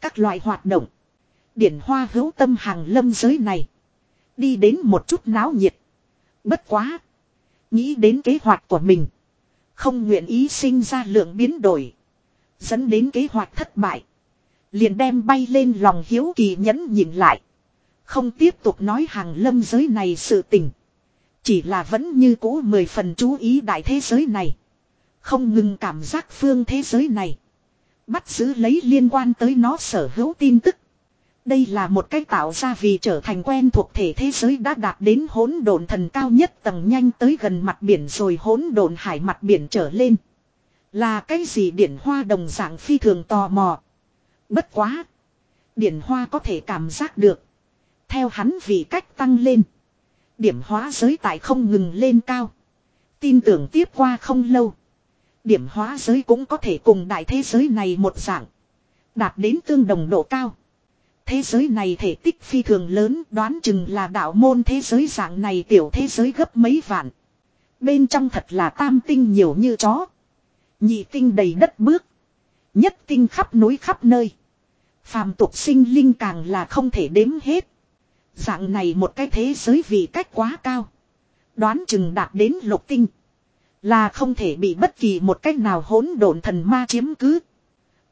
Các loại hoạt động. Điển hoa hữu tâm hàng lâm giới này. Đi đến một chút náo nhiệt. Bất quá. Nghĩ đến kế hoạch của mình. Không nguyện ý sinh ra lượng biến đổi. Dẫn đến kế hoạch thất bại. Liền đem bay lên lòng hiếu kỳ nhẫn nhìn lại. Không tiếp tục nói hàng lâm giới này sự tình. Chỉ là vẫn như cũ mười phần chú ý đại thế giới này. Không ngừng cảm giác phương thế giới này. Bắt giữ lấy liên quan tới nó sở hữu tin tức. Đây là một cách tạo ra vì trở thành quen thuộc thể thế giới đã đạt đến hỗn độn thần cao nhất tầng nhanh tới gần mặt biển rồi hỗn độn hải mặt biển trở lên. Là cái gì điển hoa đồng dạng phi thường tò mò. Bất quá. Điển hoa có thể cảm giác được. Theo hắn vì cách tăng lên. Điểm hóa giới tại không ngừng lên cao. Tin tưởng tiếp qua không lâu. Điểm hóa giới cũng có thể cùng đại thế giới này một dạng. Đạt đến tương đồng độ cao. Thế giới này thể tích phi thường lớn, đoán chừng là đạo môn thế giới dạng này tiểu thế giới gấp mấy vạn. Bên trong thật là tam tinh nhiều như chó. Nhị tinh đầy đất bước. Nhất tinh khắp núi khắp nơi. Phàm tục sinh linh càng là không thể đếm hết. Dạng này một cái thế giới vì cách quá cao. Đoán chừng đạt đến lục tinh. Là không thể bị bất kỳ một cách nào hỗn độn thần ma chiếm cứ.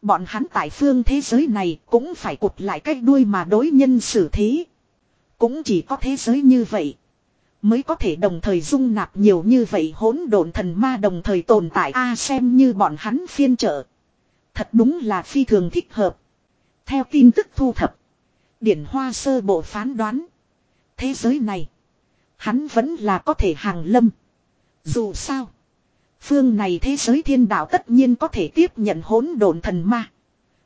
Bọn hắn tại phương thế giới này cũng phải cụp lại cách đuôi mà đối nhân xử thế. Cũng chỉ có thế giới như vậy. Mới có thể đồng thời dung nạp nhiều như vậy hỗn độn thần ma đồng thời tồn tại a xem như bọn hắn phiên trợ. Thật đúng là phi thường thích hợp. Theo tin tức thu thập. Điển hoa sơ bộ phán đoán. Thế giới này. Hắn vẫn là có thể hàng lâm. Dù sao. Phương này thế giới thiên đạo tất nhiên có thể tiếp nhận hỗn độn thần ma.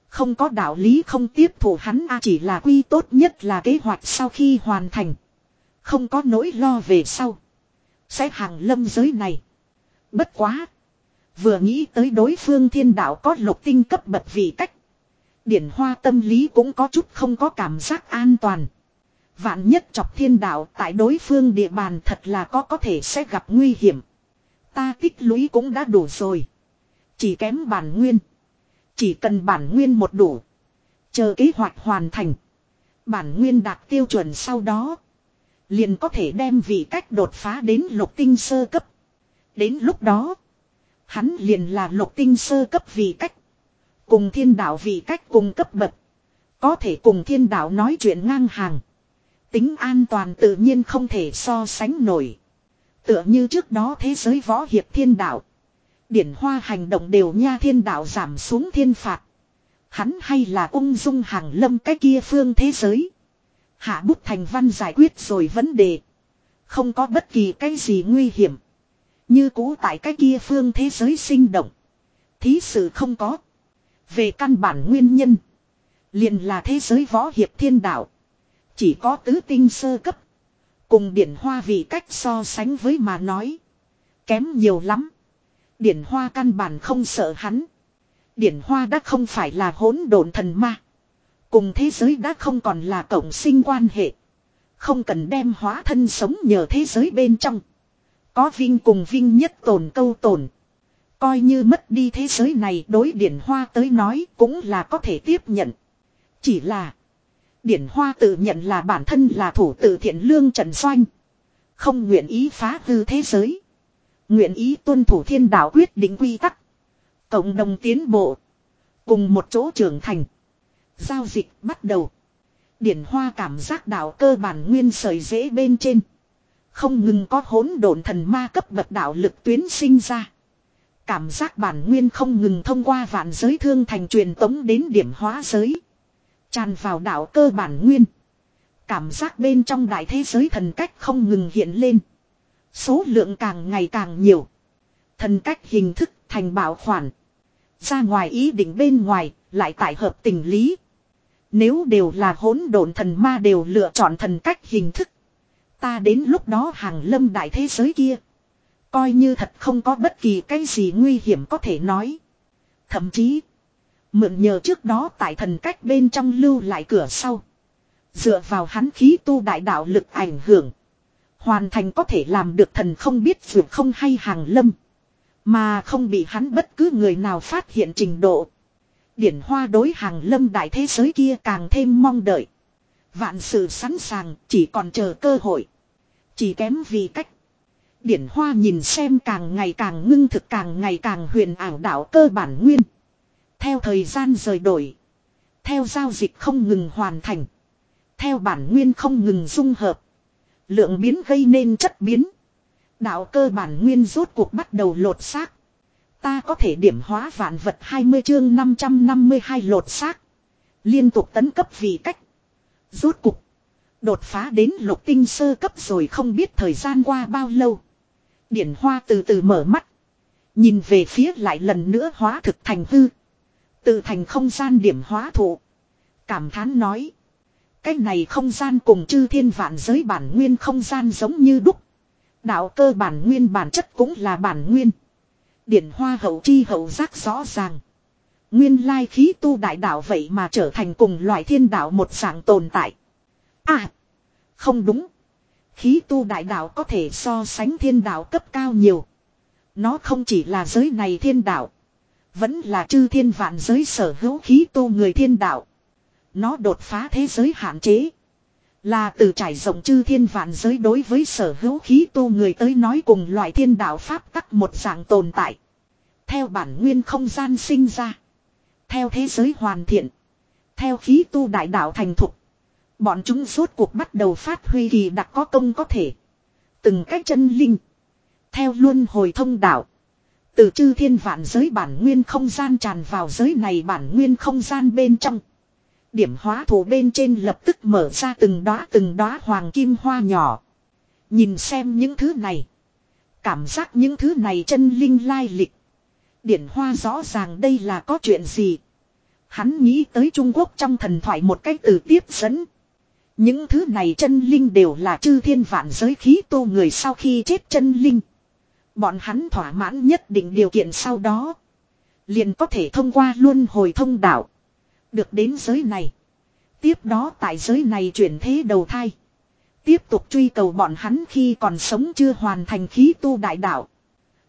Không có đạo lý không tiếp thủ hắn, a chỉ là quy tốt nhất là kế hoạch sau khi hoàn thành. Không có nỗi lo về sau. Sẽ hàng lâm giới này. Bất quá. Vừa nghĩ tới đối phương thiên đạo có lục tinh cấp bậc vì cách. Điển hoa tâm lý cũng có chút không có cảm giác an toàn. Vạn nhất chọc thiên đạo tại đối phương địa bàn thật là có có thể sẽ gặp nguy hiểm. Ta tích lũy cũng đã đủ rồi. Chỉ kém bản nguyên. Chỉ cần bản nguyên một đủ. Chờ kế hoạch hoàn thành. Bản nguyên đạt tiêu chuẩn sau đó. Liền có thể đem vị cách đột phá đến lục tinh sơ cấp. Đến lúc đó. Hắn liền là lục tinh sơ cấp vị cách. Cùng thiên đạo vị cách cùng cấp bậc. Có thể cùng thiên đạo nói chuyện ngang hàng. Tính an toàn tự nhiên không thể so sánh nổi. Tựa như trước đó thế giới võ hiệp thiên đạo. Điển hoa hành động đều nha thiên đạo giảm xuống thiên phạt. Hắn hay là ung dung hàng lâm cái kia phương thế giới. Hạ bút thành văn giải quyết rồi vấn đề. Không có bất kỳ cái gì nguy hiểm. Như cũ tại cái kia phương thế giới sinh động. Thí sự không có. Về căn bản nguyên nhân. liền là thế giới võ hiệp thiên đạo. Chỉ có tứ tinh sơ cấp. Cùng điển hoa vì cách so sánh với mà nói. Kém nhiều lắm. Điển hoa căn bản không sợ hắn. Điển hoa đã không phải là hỗn độn thần ma. Cùng thế giới đã không còn là cộng sinh quan hệ. Không cần đem hóa thân sống nhờ thế giới bên trong. Có vinh cùng vinh nhất tồn câu tồn. Coi như mất đi thế giới này, đối điển hoa tới nói cũng là có thể tiếp nhận. Chỉ là. Điển hoa tự nhận là bản thân là thủ tự thiện lương trần doanh. Không nguyện ý phá hư thế giới. Nguyện ý tuân thủ thiên đạo quyết định quy tắc. Cộng đồng tiến bộ. Cùng một chỗ trưởng thành. Giao dịch bắt đầu. Điển hoa cảm giác đạo cơ bản nguyên sợi dễ bên trên. Không ngừng có hỗn độn thần ma cấp bậc đạo lực tuyến sinh ra. Cảm giác bản nguyên không ngừng thông qua vạn giới thương thành truyền tống đến điểm hóa giới. Tràn vào đạo cơ bản nguyên. Cảm giác bên trong đại thế giới thần cách không ngừng hiện lên. Số lượng càng ngày càng nhiều. Thần cách hình thức thành bảo khoản. Ra ngoài ý định bên ngoài, lại tại hợp tình lý. Nếu đều là hỗn độn thần ma đều lựa chọn thần cách hình thức. Ta đến lúc đó hàng lâm đại thế giới kia. Coi như thật không có bất kỳ cái gì nguy hiểm có thể nói. Thậm chí. Mượn nhờ trước đó tại thần cách bên trong lưu lại cửa sau. Dựa vào hắn khí tu đại đạo lực ảnh hưởng. Hoàn thành có thể làm được thần không biết dù không hay hàng lâm. Mà không bị hắn bất cứ người nào phát hiện trình độ. Điển hoa đối hàng lâm đại thế giới kia càng thêm mong đợi. Vạn sự sẵn sàng, chỉ còn chờ cơ hội. Chỉ kém vì cách. Điển hoa nhìn xem càng ngày càng ngưng thực càng ngày càng huyền ảo đạo cơ bản nguyên. Theo thời gian rời đổi. Theo giao dịch không ngừng hoàn thành. Theo bản nguyên không ngừng dung hợp. Lượng biến gây nên chất biến. Đạo cơ bản nguyên rốt cuộc bắt đầu lột xác. Ta có thể điểm hóa vạn vật 20 chương 552 lột xác. Liên tục tấn cấp vì cách. Rốt cuộc. Đột phá đến lục tinh sơ cấp rồi không biết thời gian qua bao lâu. Điển hoa từ từ mở mắt. Nhìn về phía lại lần nữa hóa thực thành hư. Từ thành không gian điểm hóa thụ. Cảm thán nói. Cái này không gian cùng chư thiên vạn giới bản nguyên không gian giống như đúc. Đạo cơ bản nguyên bản chất cũng là bản nguyên. Điển hoa hậu chi hậu giác rõ ràng. Nguyên lai khí tu đại đạo vậy mà trở thành cùng loại thiên đạo một dạng tồn tại. À. Không đúng. Khí tu đại đạo có thể so sánh thiên đạo cấp cao nhiều. Nó không chỉ là giới này thiên đạo. Vẫn là chư thiên vạn giới sở hữu khí tu người thiên đạo. Nó đột phá thế giới hạn chế. Là từ trải rộng chư thiên vạn giới đối với sở hữu khí tu người tới nói cùng loại thiên đạo pháp tắc một dạng tồn tại. Theo bản nguyên không gian sinh ra. Theo thế giới hoàn thiện. Theo khí tu đại đạo thành thục. Bọn chúng rốt cuộc bắt đầu phát huy kỳ đặc có công có thể. Từng cách chân linh. Theo luôn hồi thông đạo. Từ chư thiên vạn giới bản nguyên không gian tràn vào giới này bản nguyên không gian bên trong. Điểm hóa thủ bên trên lập tức mở ra từng đóa từng đóa hoàng kim hoa nhỏ. Nhìn xem những thứ này. Cảm giác những thứ này chân linh lai lịch. Điển hoa rõ ràng đây là có chuyện gì. Hắn nghĩ tới Trung Quốc trong thần thoại một cách từ tiếp dẫn. Những thứ này chân linh đều là chư thiên vạn giới khí tu người sau khi chết chân linh. Bọn hắn thỏa mãn nhất định điều kiện sau đó. Liền có thể thông qua luân hồi thông đạo. Được đến giới này. Tiếp đó tại giới này chuyển thế đầu thai. Tiếp tục truy cầu bọn hắn khi còn sống chưa hoàn thành khí tu đại đạo.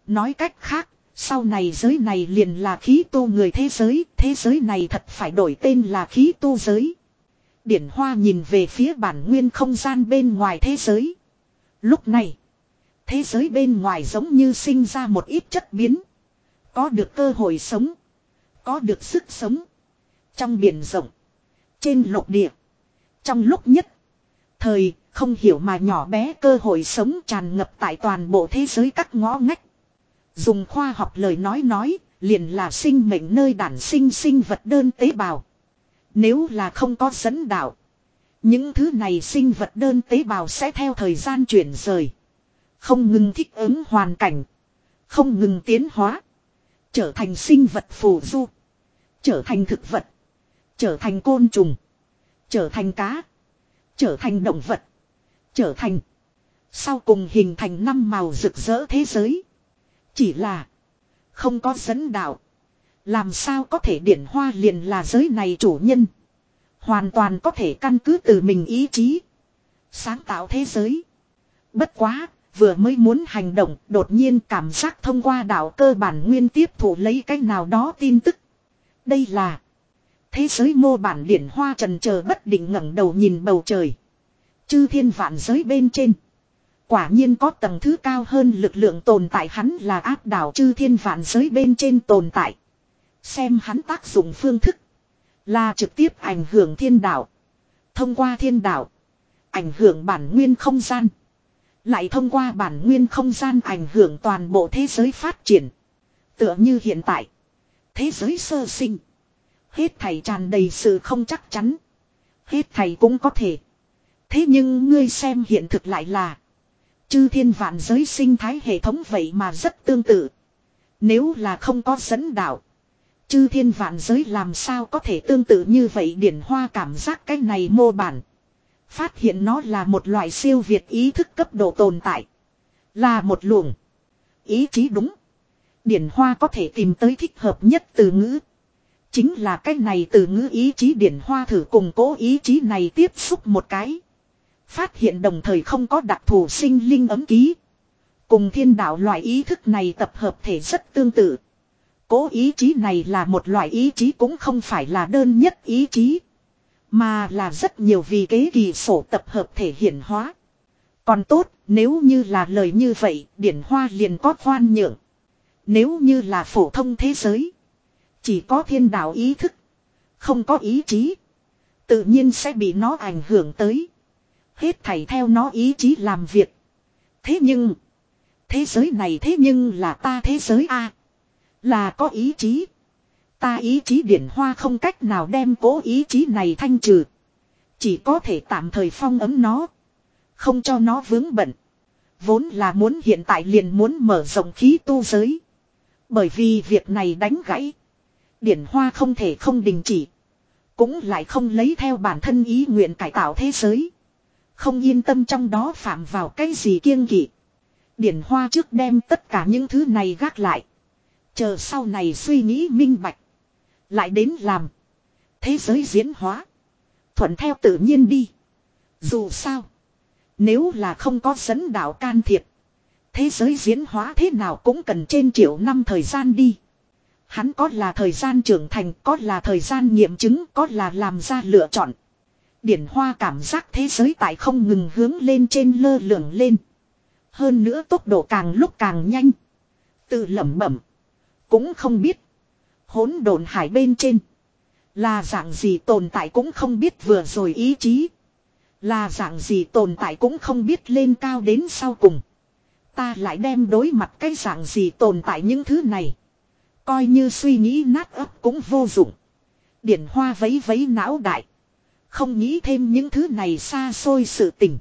Nói cách khác, sau này giới này liền là khí tu người thế giới, thế giới này thật phải đổi tên là khí tu giới. Điển Hoa nhìn về phía bản nguyên không gian bên ngoài thế giới. Lúc này, thế giới bên ngoài giống như sinh ra một ít chất biến. Có được cơ hội sống, có được sức sống. Trong biển rộng, trên lục địa, trong lúc nhất, thời không hiểu mà nhỏ bé cơ hội sống tràn ngập tại toàn bộ thế giới các ngõ ngách. Dùng khoa học lời nói nói, liền là sinh mệnh nơi đản sinh sinh vật đơn tế bào. Nếu là không có dẫn đạo, những thứ này sinh vật đơn tế bào sẽ theo thời gian chuyển rời. Không ngừng thích ứng hoàn cảnh. Không ngừng tiến hóa. Trở thành sinh vật phù du. Trở thành thực vật. Trở thành côn trùng. Trở thành cá. Trở thành động vật. Trở thành. Sau cùng hình thành năm màu rực rỡ thế giới. Chỉ là. Không có dẫn đạo. Làm sao có thể điển hoa liền là giới này chủ nhân. Hoàn toàn có thể căn cứ từ mình ý chí. Sáng tạo thế giới. Bất quá, vừa mới muốn hành động, đột nhiên cảm giác thông qua đạo cơ bản nguyên tiếp thụ lấy cách nào đó tin tức. Đây là thế giới mô bản điển hoa trần chờ bất định ngẩng đầu nhìn bầu trời. Chư thiên vạn giới bên trên. Quả nhiên có tầng thứ cao hơn lực lượng tồn tại hắn là áp đảo chư thiên vạn giới bên trên tồn tại. Xem hắn tác dụng phương thức. Là trực tiếp ảnh hưởng thiên đạo. Thông qua thiên đạo. Ảnh hưởng bản nguyên không gian. Lại thông qua bản nguyên không gian ảnh hưởng toàn bộ thế giới phát triển. Tựa như hiện tại. Thế giới sơ sinh. Hết thầy tràn đầy sự không chắc chắn. Hết thầy cũng có thể. Thế nhưng ngươi xem hiện thực lại là. Chư thiên vạn giới sinh thái hệ thống vậy mà rất tương tự. Nếu là không có dẫn đạo. Chư thiên vạn giới làm sao có thể tương tự như vậy điển hoa cảm giác cái này mô bản. Phát hiện nó là một loại siêu việt ý thức cấp độ tồn tại. Là một luồng. Ý chí đúng. Điển hoa có thể tìm tới thích hợp nhất từ ngữ. Chính là cái này từ ngữ ý chí điển hoa thử cùng cố ý chí này tiếp xúc một cái. Phát hiện đồng thời không có đặc thù sinh linh ấm ký. Cùng thiên đạo loại ý thức này tập hợp thể rất tương tự. Cố ý chí này là một loại ý chí cũng không phải là đơn nhất ý chí. Mà là rất nhiều vì kế kỳ sổ tập hợp thể hiện hóa. Còn tốt, nếu như là lời như vậy, điển hoa liền có khoan nhượng. Nếu như là phổ thông thế giới, chỉ có thiên đạo ý thức, không có ý chí, tự nhiên sẽ bị nó ảnh hưởng tới. Hết thảy theo nó ý chí làm việc. Thế nhưng, thế giới này thế nhưng là ta thế giới a là có ý chí. Ta ý chí điển hoa không cách nào đem cố ý chí này thanh trừ. Chỉ có thể tạm thời phong ấm nó. Không cho nó vướng bận. Vốn là muốn hiện tại liền muốn mở rộng khí tu giới. Bởi vì việc này đánh gãy. Điển hoa không thể không đình chỉ. Cũng lại không lấy theo bản thân ý nguyện cải tạo thế giới. Không yên tâm trong đó phạm vào cái gì kiêng kỵ. Điển hoa trước đem tất cả những thứ này gác lại. Chờ sau này suy nghĩ minh bạch. Lại đến làm. Thế giới diễn hóa. Thuận theo tự nhiên đi. Dù sao. Nếu là không có dẫn đạo can thiệp. Thế giới diễn hóa thế nào cũng cần trên triệu năm thời gian đi. Hắn có là thời gian trưởng thành, có là thời gian nghiệm chứng, có là làm ra lựa chọn. Điển hoa cảm giác thế giới tại không ngừng hướng lên trên lơ lửng lên. Hơn nữa tốc độ càng lúc càng nhanh. Tự lẩm bẩm. Cũng không biết hỗn độn hải bên trên. Là dạng gì tồn tại cũng không biết vừa rồi ý chí. Là dạng gì tồn tại cũng không biết lên cao đến sau cùng. Ta lại đem đối mặt cái dạng gì tồn tại những thứ này. Coi như suy nghĩ nát ấp cũng vô dụng. Điển hoa vấy vấy não đại. Không nghĩ thêm những thứ này xa xôi sự tình.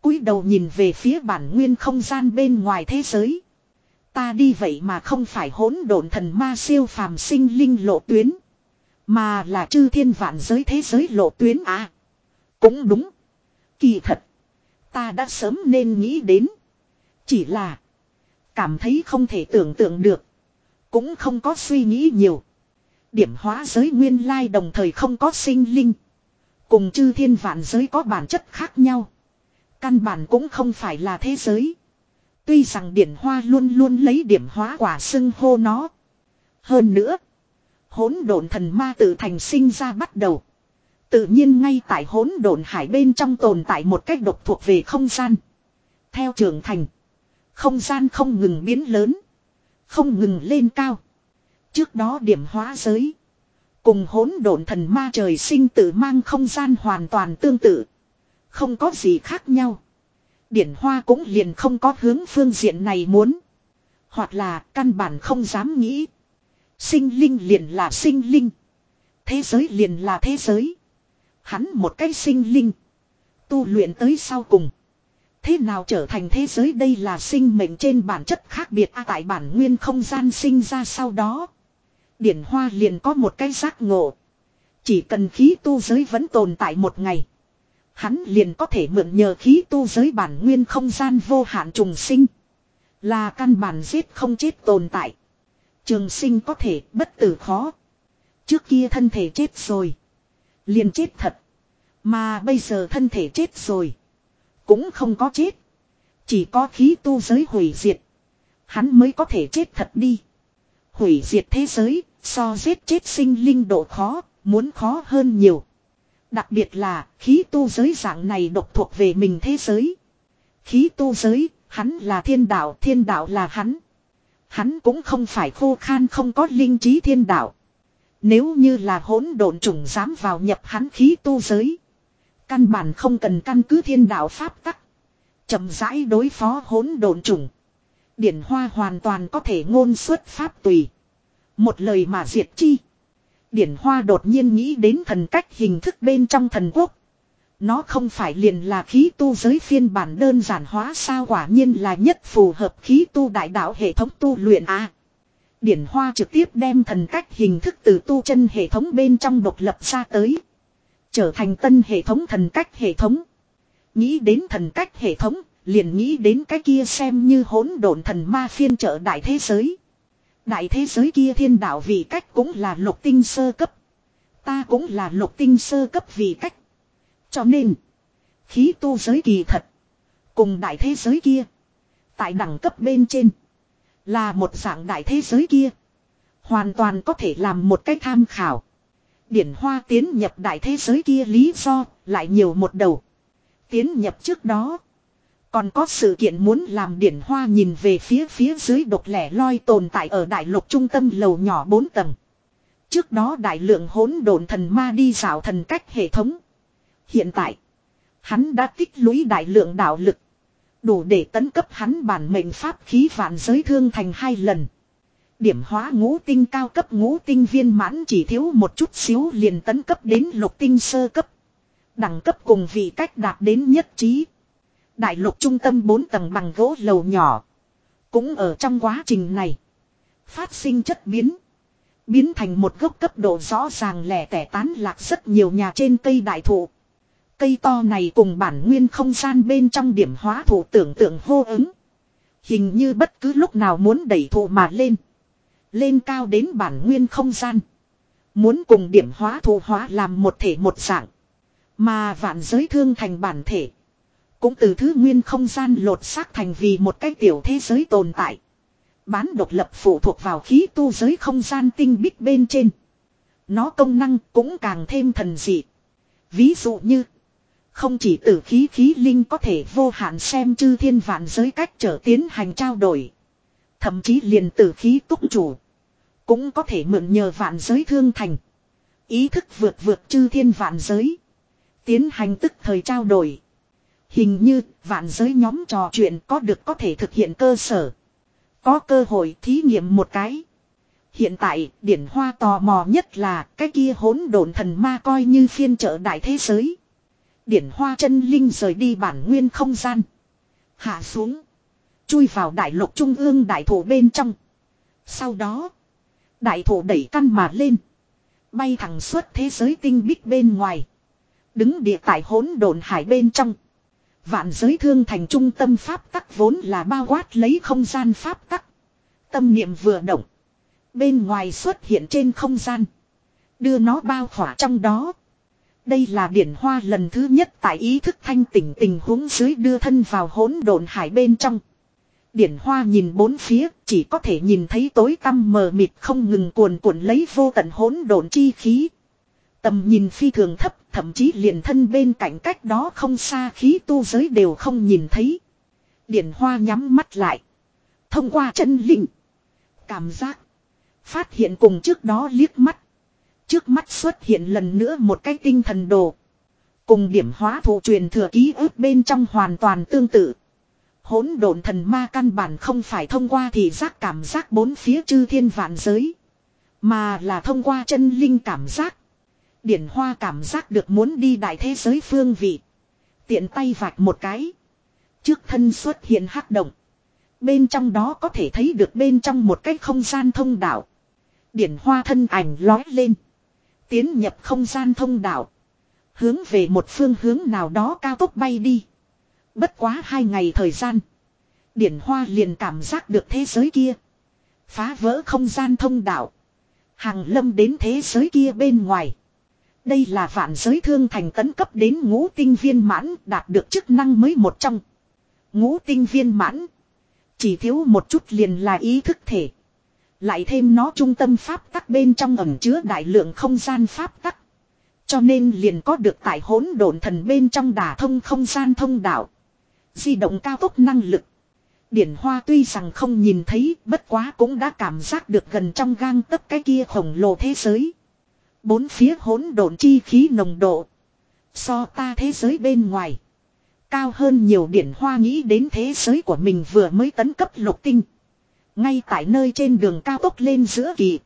cúi đầu nhìn về phía bản nguyên không gian bên ngoài thế giới. Ta đi vậy mà không phải hỗn độn thần ma siêu phàm sinh linh lộ tuyến. Mà là chư thiên vạn giới thế giới lộ tuyến à. Cũng đúng. Kỳ thật. Ta đã sớm nên nghĩ đến. Chỉ là. Cảm thấy không thể tưởng tượng được. Cũng không có suy nghĩ nhiều. Điểm hóa giới nguyên lai đồng thời không có sinh linh. Cùng chư thiên vạn giới có bản chất khác nhau. Căn bản cũng không phải là thế giới. Tuy rằng điển hoa luôn luôn lấy điểm hóa quả xưng hô nó. Hơn nữa. Hỗn độn thần ma tự thành sinh ra bắt đầu. Tự nhiên ngay tại hỗn độn hải bên trong tồn tại một cách độc thuộc về không gian. Theo trưởng thành. Không gian không ngừng biến lớn. Không ngừng lên cao. Trước đó điểm hóa giới. Cùng hỗn độn thần ma trời sinh tự mang không gian hoàn toàn tương tự. Không có gì khác nhau. Điển hoa cũng liền không có hướng phương diện này muốn. Hoặc là căn bản không dám nghĩ. Sinh linh liền là sinh linh. Thế giới liền là thế giới. Hắn một cái sinh linh. Tu luyện tới sau cùng. Thế nào trở thành thế giới đây là sinh mệnh trên bản chất khác biệt à, tại bản nguyên không gian sinh ra sau đó. Điển hoa liền có một cái giác ngộ. Chỉ cần khí tu giới vẫn tồn tại một ngày. Hắn liền có thể mượn nhờ khí tu giới bản nguyên không gian vô hạn trùng sinh. Là căn bản giết không chết tồn tại. Trường sinh có thể bất tử khó. Trước kia thân thể chết rồi. Liền chết thật. Mà bây giờ thân thể chết rồi. Cũng không có chết. Chỉ có khí tu giới hủy diệt. Hắn mới có thể chết thật đi. Hủy diệt thế giới, so giết chết sinh linh độ khó, muốn khó hơn nhiều. Đặc biệt là khí tu giới dạng này độc thuộc về mình thế giới. Khí tu giới, hắn là thiên đạo, thiên đạo là hắn. Hắn cũng không phải khô khan không có linh trí thiên đạo. Nếu như là hỗn độn trùng dám vào nhập hắn khí tu giới. Căn bản không cần căn cứ thiên đạo pháp tắc. chậm rãi đối phó hỗn độn trùng. Điển hoa hoàn toàn có thể ngôn xuất pháp tùy. Một lời mà diệt chi. Điển hoa đột nhiên nghĩ đến thần cách hình thức bên trong thần quốc. Nó không phải liền là khí tu giới phiên bản đơn giản hóa sao quả nhiên là nhất phù hợp khí tu đại đạo hệ thống tu luyện a. Điển hoa trực tiếp đem thần cách hình thức từ tu chân hệ thống bên trong độc lập ra tới. Trở thành tân hệ thống thần cách hệ thống. Nghĩ đến thần cách hệ thống, liền nghĩ đến cái kia xem như hỗn độn thần ma phiên trợ đại thế giới. Đại thế giới kia thiên đạo vị cách cũng là lục tinh sơ cấp. Ta cũng là lục tinh sơ cấp vị cách. Cho nên, khí tu giới kỳ thật. Cùng đại thế giới kia. Tại đẳng cấp bên trên. Là một dạng đại thế giới kia. Hoàn toàn có thể làm một cách tham khảo. Điển hoa tiến nhập đại thế giới kia lý do lại nhiều một đầu. Tiến nhập trước đó. Còn có sự kiện muốn làm điển hoa nhìn về phía phía dưới độc lẻ loi tồn tại ở đại lục trung tâm lầu nhỏ 4 tầng. Trước đó đại lượng hỗn độn thần ma đi dạo thần cách hệ thống. Hiện tại, hắn đã tích lũy đại lượng đạo lực. Đủ để tấn cấp hắn bản mệnh pháp khí vạn giới thương thành hai lần. Điểm hóa ngũ tinh cao cấp ngũ tinh viên mãn chỉ thiếu một chút xíu liền tấn cấp đến lục tinh sơ cấp. Đẳng cấp cùng vị cách đạt đến nhất trí. Đại lục trung tâm 4 tầng bằng gỗ lầu nhỏ. Cũng ở trong quá trình này. Phát sinh chất biến. Biến thành một gốc cấp độ rõ ràng lẻ tẻ tán lạc rất nhiều nhà trên cây đại thụ. Cây to này cùng bản nguyên không gian bên trong điểm hóa thủ tưởng tượng hô ứng. Hình như bất cứ lúc nào muốn đẩy thụ mà lên. Lên cao đến bản nguyên không gian. Muốn cùng điểm hóa thụ hóa làm một thể một dạng. Mà vạn giới thương thành bản thể. Cũng từ thứ nguyên không gian lột xác thành vì một cái tiểu thế giới tồn tại. Bán độc lập phụ thuộc vào khí tu giới không gian tinh bích bên trên. Nó công năng cũng càng thêm thần dị. Ví dụ như. Không chỉ tử khí khí linh có thể vô hạn xem chư thiên vạn giới cách trở tiến hành trao đổi. Thậm chí liền tử khí túc chủ. Cũng có thể mượn nhờ vạn giới thương thành. Ý thức vượt vượt chư thiên vạn giới. Tiến hành tức thời trao đổi. Hình như vạn giới nhóm trò chuyện có được có thể thực hiện cơ sở. Có cơ hội thí nghiệm một cái. Hiện tại, điển hoa tò mò nhất là cái kia hỗn độn thần ma coi như phiên trợ đại thế giới. Điển hoa chân linh rời đi bản nguyên không gian. Hạ xuống. Chui vào đại lục trung ương đại thổ bên trong. Sau đó, đại thổ đẩy căn mà lên. Bay thẳng suốt thế giới tinh bích bên ngoài. Đứng địa tại hỗn độn hải bên trong. Vạn giới thương thành trung tâm pháp tắc vốn là bao quát lấy không gian pháp tắc. Tâm niệm vừa động. Bên ngoài xuất hiện trên không gian. Đưa nó bao khỏa trong đó. Đây là điển hoa lần thứ nhất tại ý thức thanh tỉnh tình huống dưới đưa thân vào hỗn độn hải bên trong. Điển hoa nhìn bốn phía, chỉ có thể nhìn thấy tối tăm mờ mịt không ngừng cuồn cuộn lấy vô tận hỗn độn chi khí. Tầm nhìn phi thường thấp, thậm chí liền thân bên cạnh cách đó không xa khí tu giới đều không nhìn thấy. Điển hoa nhắm mắt lại. Thông qua chân linh. Cảm giác. Phát hiện cùng trước đó liếc mắt. Trước mắt xuất hiện lần nữa một cái tinh thần đồ. Cùng điểm hóa thụ truyền thừa ký ức bên trong hoàn toàn tương tự. Hỗn độn thần ma căn bản không phải thông qua thì giác cảm giác bốn phía chư thiên vạn giới. Mà là thông qua chân linh cảm giác. Điển hoa cảm giác được muốn đi đại thế giới phương vị. Tiện tay vạch một cái. Trước thân xuất hiện hắc động. Bên trong đó có thể thấy được bên trong một cái không gian thông đạo. Điển hoa thân ảnh lói lên. Tiến nhập không gian thông đạo. Hướng về một phương hướng nào đó cao tốc bay đi. Bất quá hai ngày thời gian. Điển hoa liền cảm giác được thế giới kia. Phá vỡ không gian thông đạo. Hàng lâm đến thế giới kia bên ngoài. Đây là vạn giới thương thành tấn cấp đến ngũ tinh viên mãn, đạt được chức năng mới một trong. Ngũ tinh viên mãn. Chỉ thiếu một chút liền là ý thức thể. Lại thêm nó trung tâm pháp tắc bên trong ẩm chứa đại lượng không gian pháp tắc. Cho nên liền có được tại hỗn độn thần bên trong đả thông không gian thông đạo. Di động cao tốc năng lực. Điển hoa tuy rằng không nhìn thấy, bất quá cũng đã cảm giác được gần trong gang tấc cái kia khổng lồ thế giới. Bốn phía hỗn độn chi khí nồng độ. So ta thế giới bên ngoài. Cao hơn nhiều điển hoa nghĩ đến thế giới của mình vừa mới tấn cấp lục tinh. Ngay tại nơi trên đường cao tốc lên giữa kỳ.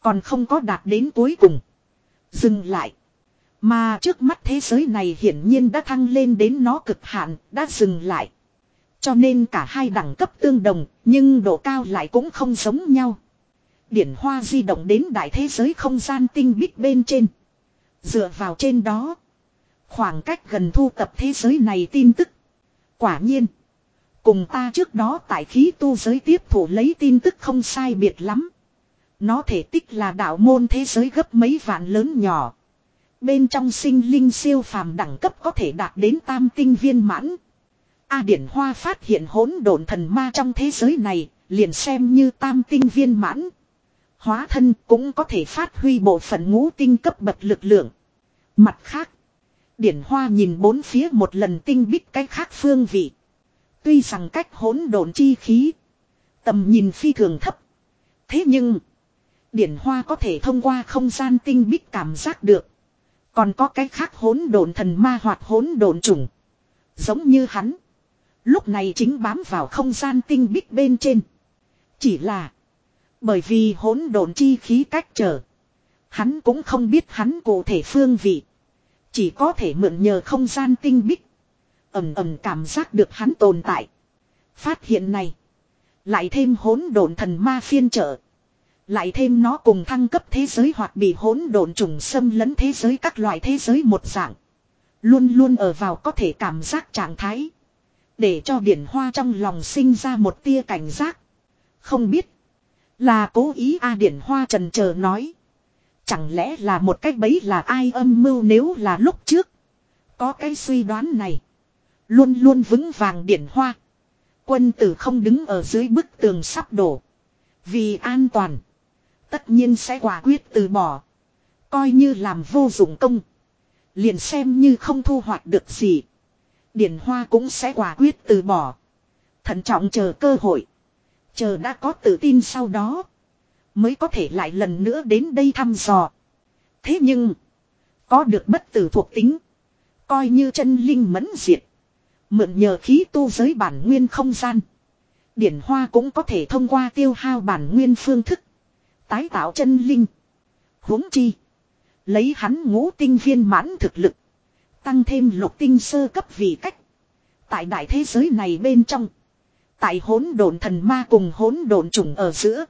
Còn không có đạt đến cuối cùng. Dừng lại. Mà trước mắt thế giới này hiển nhiên đã thăng lên đến nó cực hạn, đã dừng lại. Cho nên cả hai đẳng cấp tương đồng, nhưng độ cao lại cũng không giống nhau. Điển hoa di động đến đại thế giới không gian tinh bích bên trên. Dựa vào trên đó. Khoảng cách gần thu tập thế giới này tin tức. Quả nhiên. Cùng ta trước đó tại khí tu giới tiếp thủ lấy tin tức không sai biệt lắm. Nó thể tích là đạo môn thế giới gấp mấy vạn lớn nhỏ. Bên trong sinh linh siêu phàm đẳng cấp có thể đạt đến tam tinh viên mãn. A điển hoa phát hiện hỗn độn thần ma trong thế giới này, liền xem như tam tinh viên mãn. Hóa thân cũng có thể phát huy bộ phận ngũ tinh cấp bậc lực lượng. Mặt khác, điển hoa nhìn bốn phía một lần tinh bích cách khác phương vị. Tuy rằng cách hỗn độn chi khí, tầm nhìn phi thường thấp. Thế nhưng, điển hoa có thể thông qua không gian tinh bích cảm giác được. Còn có cái khác hỗn độn thần ma hoặc hỗn độn trùng. Giống như hắn. Lúc này chính bám vào không gian tinh bích bên trên. Chỉ là. Bởi vì hỗn độn chi khí cách trở. Hắn cũng không biết hắn cụ thể phương vị. Chỉ có thể mượn nhờ không gian tinh bích. ầm ầm cảm giác được hắn tồn tại. Phát hiện này. Lại thêm hỗn độn thần ma phiên trợ. Lại thêm nó cùng thăng cấp thế giới hoặc bị hỗn độn trùng xâm lấn thế giới các loại thế giới một dạng. Luôn luôn ở vào có thể cảm giác trạng thái. Để cho điển hoa trong lòng sinh ra một tia cảnh giác. Không biết. Là cố ý A điển hoa trần chờ nói. Chẳng lẽ là một cách bấy là ai âm mưu nếu là lúc trước. Có cái suy đoán này. Luôn luôn vững vàng điển hoa. Quân tử không đứng ở dưới bức tường sắp đổ. Vì an toàn. Tất nhiên sẽ quả quyết từ bỏ. Coi như làm vô dụng công. Liền xem như không thu hoạch được gì. Điển Hoa cũng sẽ quả quyết từ bỏ. Thận trọng chờ cơ hội. Chờ đã có tự tin sau đó. Mới có thể lại lần nữa đến đây thăm dò. Thế nhưng. Có được bất tử thuộc tính. Coi như chân linh mẫn diệt. Mượn nhờ khí tu giới bản nguyên không gian. Điển Hoa cũng có thể thông qua tiêu hao bản nguyên phương thức. Tái tạo chân linh. huống chi. Lấy hắn ngũ tinh viên mãn thực lực. Tăng thêm lục tinh sơ cấp vì cách. Tại đại thế giới này bên trong. Tại hỗn độn thần ma cùng hỗn độn trùng ở giữa.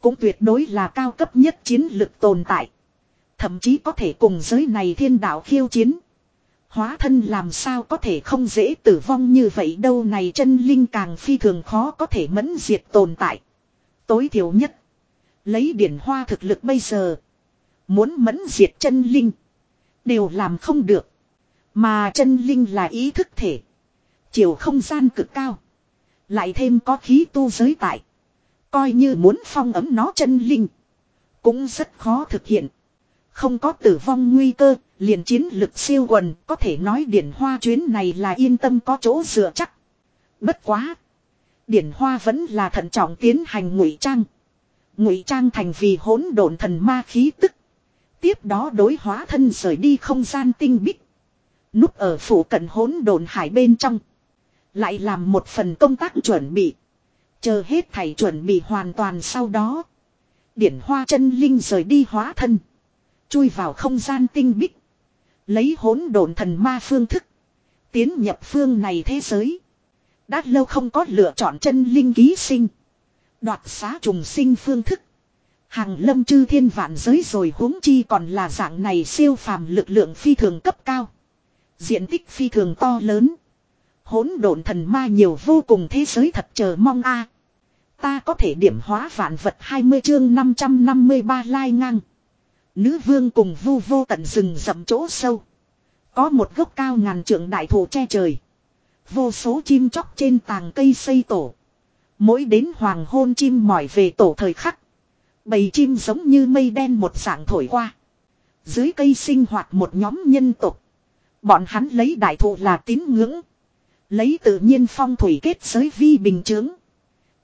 Cũng tuyệt đối là cao cấp nhất chiến lực tồn tại. Thậm chí có thể cùng giới này thiên đạo khiêu chiến. Hóa thân làm sao có thể không dễ tử vong như vậy đâu này chân linh càng phi thường khó có thể mẫn diệt tồn tại. Tối thiểu nhất. Lấy điển hoa thực lực bây giờ. Muốn mẫn diệt chân linh. Đều làm không được. Mà chân linh là ý thức thể. Chiều không gian cực cao. Lại thêm có khí tu giới tại. Coi như muốn phong ấm nó chân linh. Cũng rất khó thực hiện. Không có tử vong nguy cơ, liền chiến lực siêu quần, có thể nói điển hoa chuyến này là yên tâm có chỗ dựa chắc. Bất quá. Điển hoa vẫn là thận trọng tiến hành ngụy trang. Ngụy trang thành vì hỗn độn thần ma khí tức. Tiếp đó đối hóa thân rời đi không gian tinh bích. Núp ở phủ cận hỗn độn hải bên trong. Lại làm một phần công tác chuẩn bị. Chờ hết thầy chuẩn bị hoàn toàn sau đó. Điển hoa chân linh rời đi hóa thân. Chui vào không gian tinh bích. Lấy hỗn độn thần ma phương thức. Tiến nhập phương này thế giới. Đã lâu không có lựa chọn chân linh ký sinh. Đoạt xá trùng sinh phương thức. Hàng lâm chư thiên vạn giới rồi huống chi còn là dạng này siêu phàm lực lượng phi thường cấp cao. Diện tích phi thường to lớn. Hỗn độn thần ma nhiều vô cùng thế giới thật chờ mong a. Ta có thể điểm hóa vạn vật 20 chương 553 lai ngang. Nữ vương cùng vu vô tận rừng rậm chỗ sâu. Có một gốc cao ngàn trượng đại thụ che trời. Vô số chim chóc trên tàng cây xây tổ. Mỗi đến hoàng hôn chim mỏi về tổ thời khắc. Bầy chim giống như mây đen một dạng thổi qua. Dưới cây sinh hoạt một nhóm nhân tộc Bọn hắn lấy đại thụ là tín ngưỡng. Lấy tự nhiên phong thủy kết giới vi bình chướng.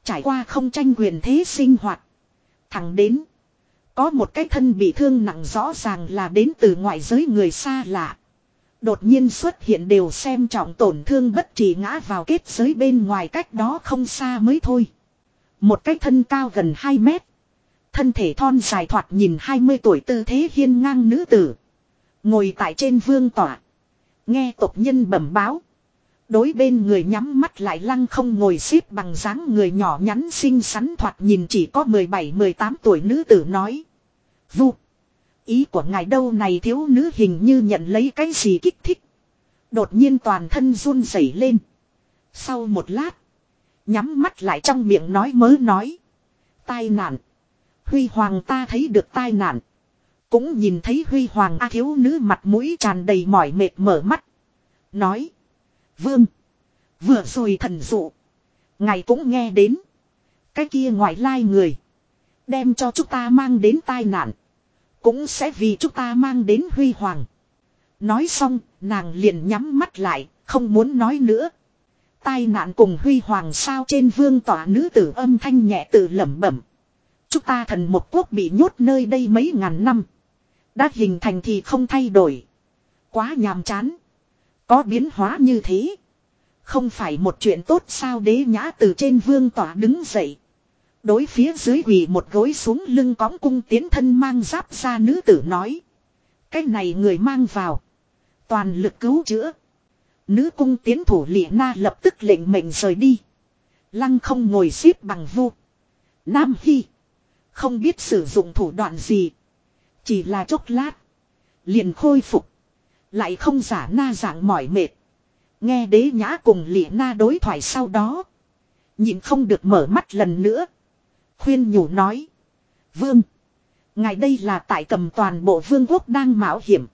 Trải qua không tranh quyền thế sinh hoạt. Thẳng đến. Có một cái thân bị thương nặng rõ ràng là đến từ ngoại giới người xa lạ. Đột nhiên xuất hiện đều xem trọng tổn thương bất chỉ ngã vào kết giới bên ngoài cách đó không xa mới thôi. Một cái thân cao gần 2 mét. Thân thể thon dài thoạt nhìn 20 tuổi tư thế hiên ngang nữ tử. Ngồi tại trên vương tỏa. Nghe tộc nhân bẩm báo. Đối bên người nhắm mắt lại lăng không ngồi xếp bằng dáng người nhỏ nhắn xinh xắn thoạt nhìn chỉ có 17-18 tuổi nữ tử nói. Vu. Ý của ngài đâu này thiếu nữ hình như nhận lấy cái gì kích thích. Đột nhiên toàn thân run rẩy lên. Sau một lát. Nhắm mắt lại trong miệng nói mớ nói. Tai nạn. Huy Hoàng ta thấy được tai nạn. Cũng nhìn thấy Huy Hoàng A thiếu nữ mặt mũi tràn đầy mỏi mệt mở mắt. Nói. Vương. Vừa rồi thần dụ. Ngài cũng nghe đến. Cái kia ngoại lai người. Đem cho chúng ta mang đến tai nạn. Cũng sẽ vì chúng ta mang đến huy hoàng. Nói xong, nàng liền nhắm mắt lại, không muốn nói nữa. Tai nạn cùng huy hoàng sao trên vương tỏa nữ tử âm thanh nhẹ tự lẩm bẩm. Chúng ta thần một quốc bị nhốt nơi đây mấy ngàn năm. Đã hình thành thì không thay đổi. Quá nhàm chán. Có biến hóa như thế. Không phải một chuyện tốt sao đế nhã từ trên vương tỏa đứng dậy. Đối phía dưới quỳ một gối xuống lưng cõng cung tiến thân mang giáp ra nữ tử nói. Cái này người mang vào. Toàn lực cứu chữa. Nữ cung tiến thủ lịa na lập tức lệnh mệnh rời đi. Lăng không ngồi xếp bằng vu. Nam Hy. Không biết sử dụng thủ đoạn gì. Chỉ là chốc lát. Liền khôi phục. Lại không giả na dạng mỏi mệt. Nghe đế nhã cùng lị na đối thoại sau đó. Nhìn không được mở mắt lần nữa. Khuyên nhủ nói. Vương. Ngài đây là tại cầm toàn bộ vương quốc đang mạo hiểm.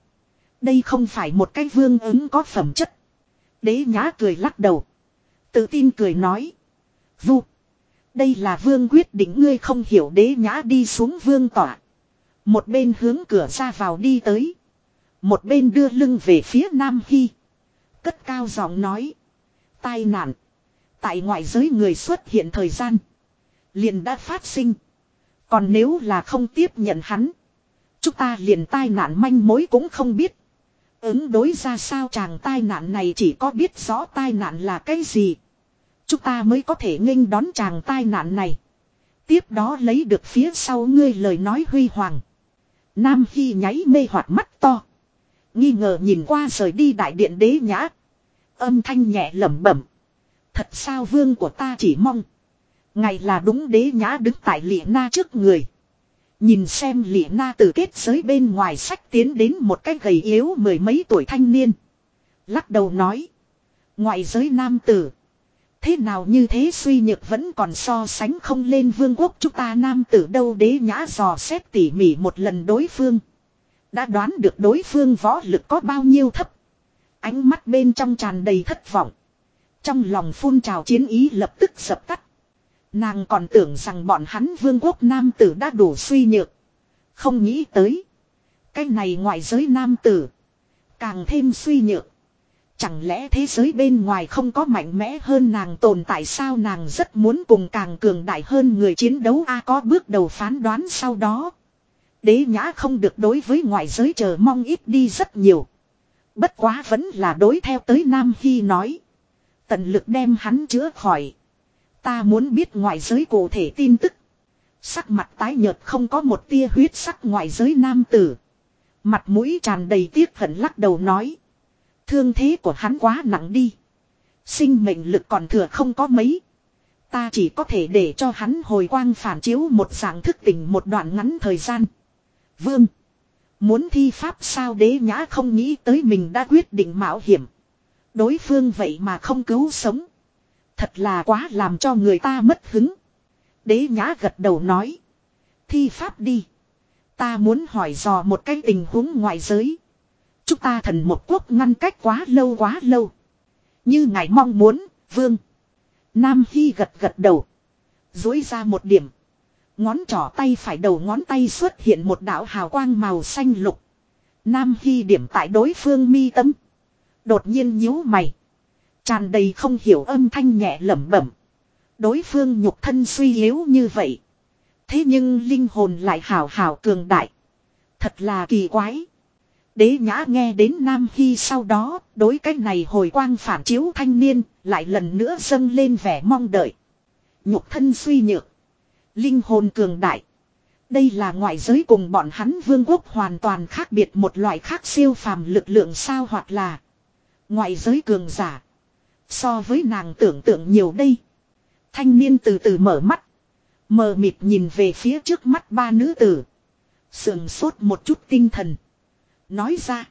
Đây không phải một cái vương ứng có phẩm chất. Đế nhã cười lắc đầu. Tự tin cười nói. Vu. Đây là vương quyết định ngươi không hiểu đế nhã đi xuống vương tỏa. Một bên hướng cửa ra vào đi tới. Một bên đưa lưng về phía Nam Hy. Cất cao giọng nói. Tai nạn. Tại ngoại giới người xuất hiện thời gian liền đã phát sinh. Còn nếu là không tiếp nhận hắn. Chúng ta liền tai nạn manh mối cũng không biết. Ứng đối ra sao chàng tai nạn này chỉ có biết rõ tai nạn là cái gì. Chúng ta mới có thể nghênh đón chàng tai nạn này. Tiếp đó lấy được phía sau ngươi lời nói huy hoàng. Nam Hy nháy mê hoạt mắt to. Nghi ngờ nhìn qua rời đi đại điện đế nhã. Âm thanh nhẹ lẩm bẩm. Thật sao vương của ta chỉ mong. Ngày là đúng đế nhã đứng tại lịa na trước người. Nhìn xem lịa na từ kết giới bên ngoài sách tiến đến một cái gầy yếu mười mấy tuổi thanh niên. Lắc đầu nói. Ngoại giới nam tử. Thế nào như thế suy nhược vẫn còn so sánh không lên vương quốc chúng ta nam tử đâu đế nhã dò xét tỉ mỉ một lần đối phương. Đã đoán được đối phương võ lực có bao nhiêu thấp. Ánh mắt bên trong tràn đầy thất vọng. Trong lòng phun trào chiến ý lập tức sập tắt. Nàng còn tưởng rằng bọn hắn vương quốc nam tử đã đủ suy nhược. Không nghĩ tới. Cái này ngoại giới nam tử. Càng thêm suy nhược. Chẳng lẽ thế giới bên ngoài không có mạnh mẽ hơn nàng tồn tại sao nàng rất muốn cùng càng cường đại hơn người chiến đấu a có bước đầu phán đoán sau đó. Đế nhã không được đối với ngoại giới chờ mong ít đi rất nhiều. Bất quá vẫn là đối theo tới Nam Hy nói. tận lực đem hắn chữa khỏi. Ta muốn biết ngoại giới cụ thể tin tức. Sắc mặt tái nhợt không có một tia huyết sắc ngoại giới nam tử. Mặt mũi tràn đầy tiếc hận lắc đầu nói. Thương thế của hắn quá nặng đi. Sinh mệnh lực còn thừa không có mấy. Ta chỉ có thể để cho hắn hồi quang phản chiếu một dạng thức tỉnh một đoạn ngắn thời gian. Vương. Muốn thi pháp sao đế nhã không nghĩ tới mình đã quyết định mạo hiểm. Đối phương vậy mà không cứu sống. Thật là quá làm cho người ta mất hứng. Đế nhã gật đầu nói. Thi pháp đi. Ta muốn hỏi dò một cái tình huống ngoại giới. Chúng ta thần một quốc ngăn cách quá lâu quá lâu. Như ngài mong muốn, vương. Nam Hy gật gật đầu. Dối ra một điểm. Ngón trỏ tay phải đầu ngón tay xuất hiện một đạo hào quang màu xanh lục. Nam Hy điểm tại đối phương mi tâm. Đột nhiên nhíu mày. Tràn đầy không hiểu âm thanh nhẹ lẩm bẩm. Đối phương nhục thân suy yếu như vậy. Thế nhưng linh hồn lại hào hào cường đại. Thật là kỳ quái. Đế nhã nghe đến Nam Hy sau đó, đối cách này hồi quang phản chiếu thanh niên, lại lần nữa dâng lên vẻ mong đợi. Nhục thân suy nhược. Linh hồn cường đại. Đây là ngoại giới cùng bọn hắn vương quốc hoàn toàn khác biệt một loại khác siêu phàm lực lượng sao hoặc là ngoại giới cường giả. So với nàng tưởng tượng nhiều đây. Thanh niên từ từ mở mắt. Mờ mịt nhìn về phía trước mắt ba nữ tử. Sườn sốt một chút tinh thần. Nói ra.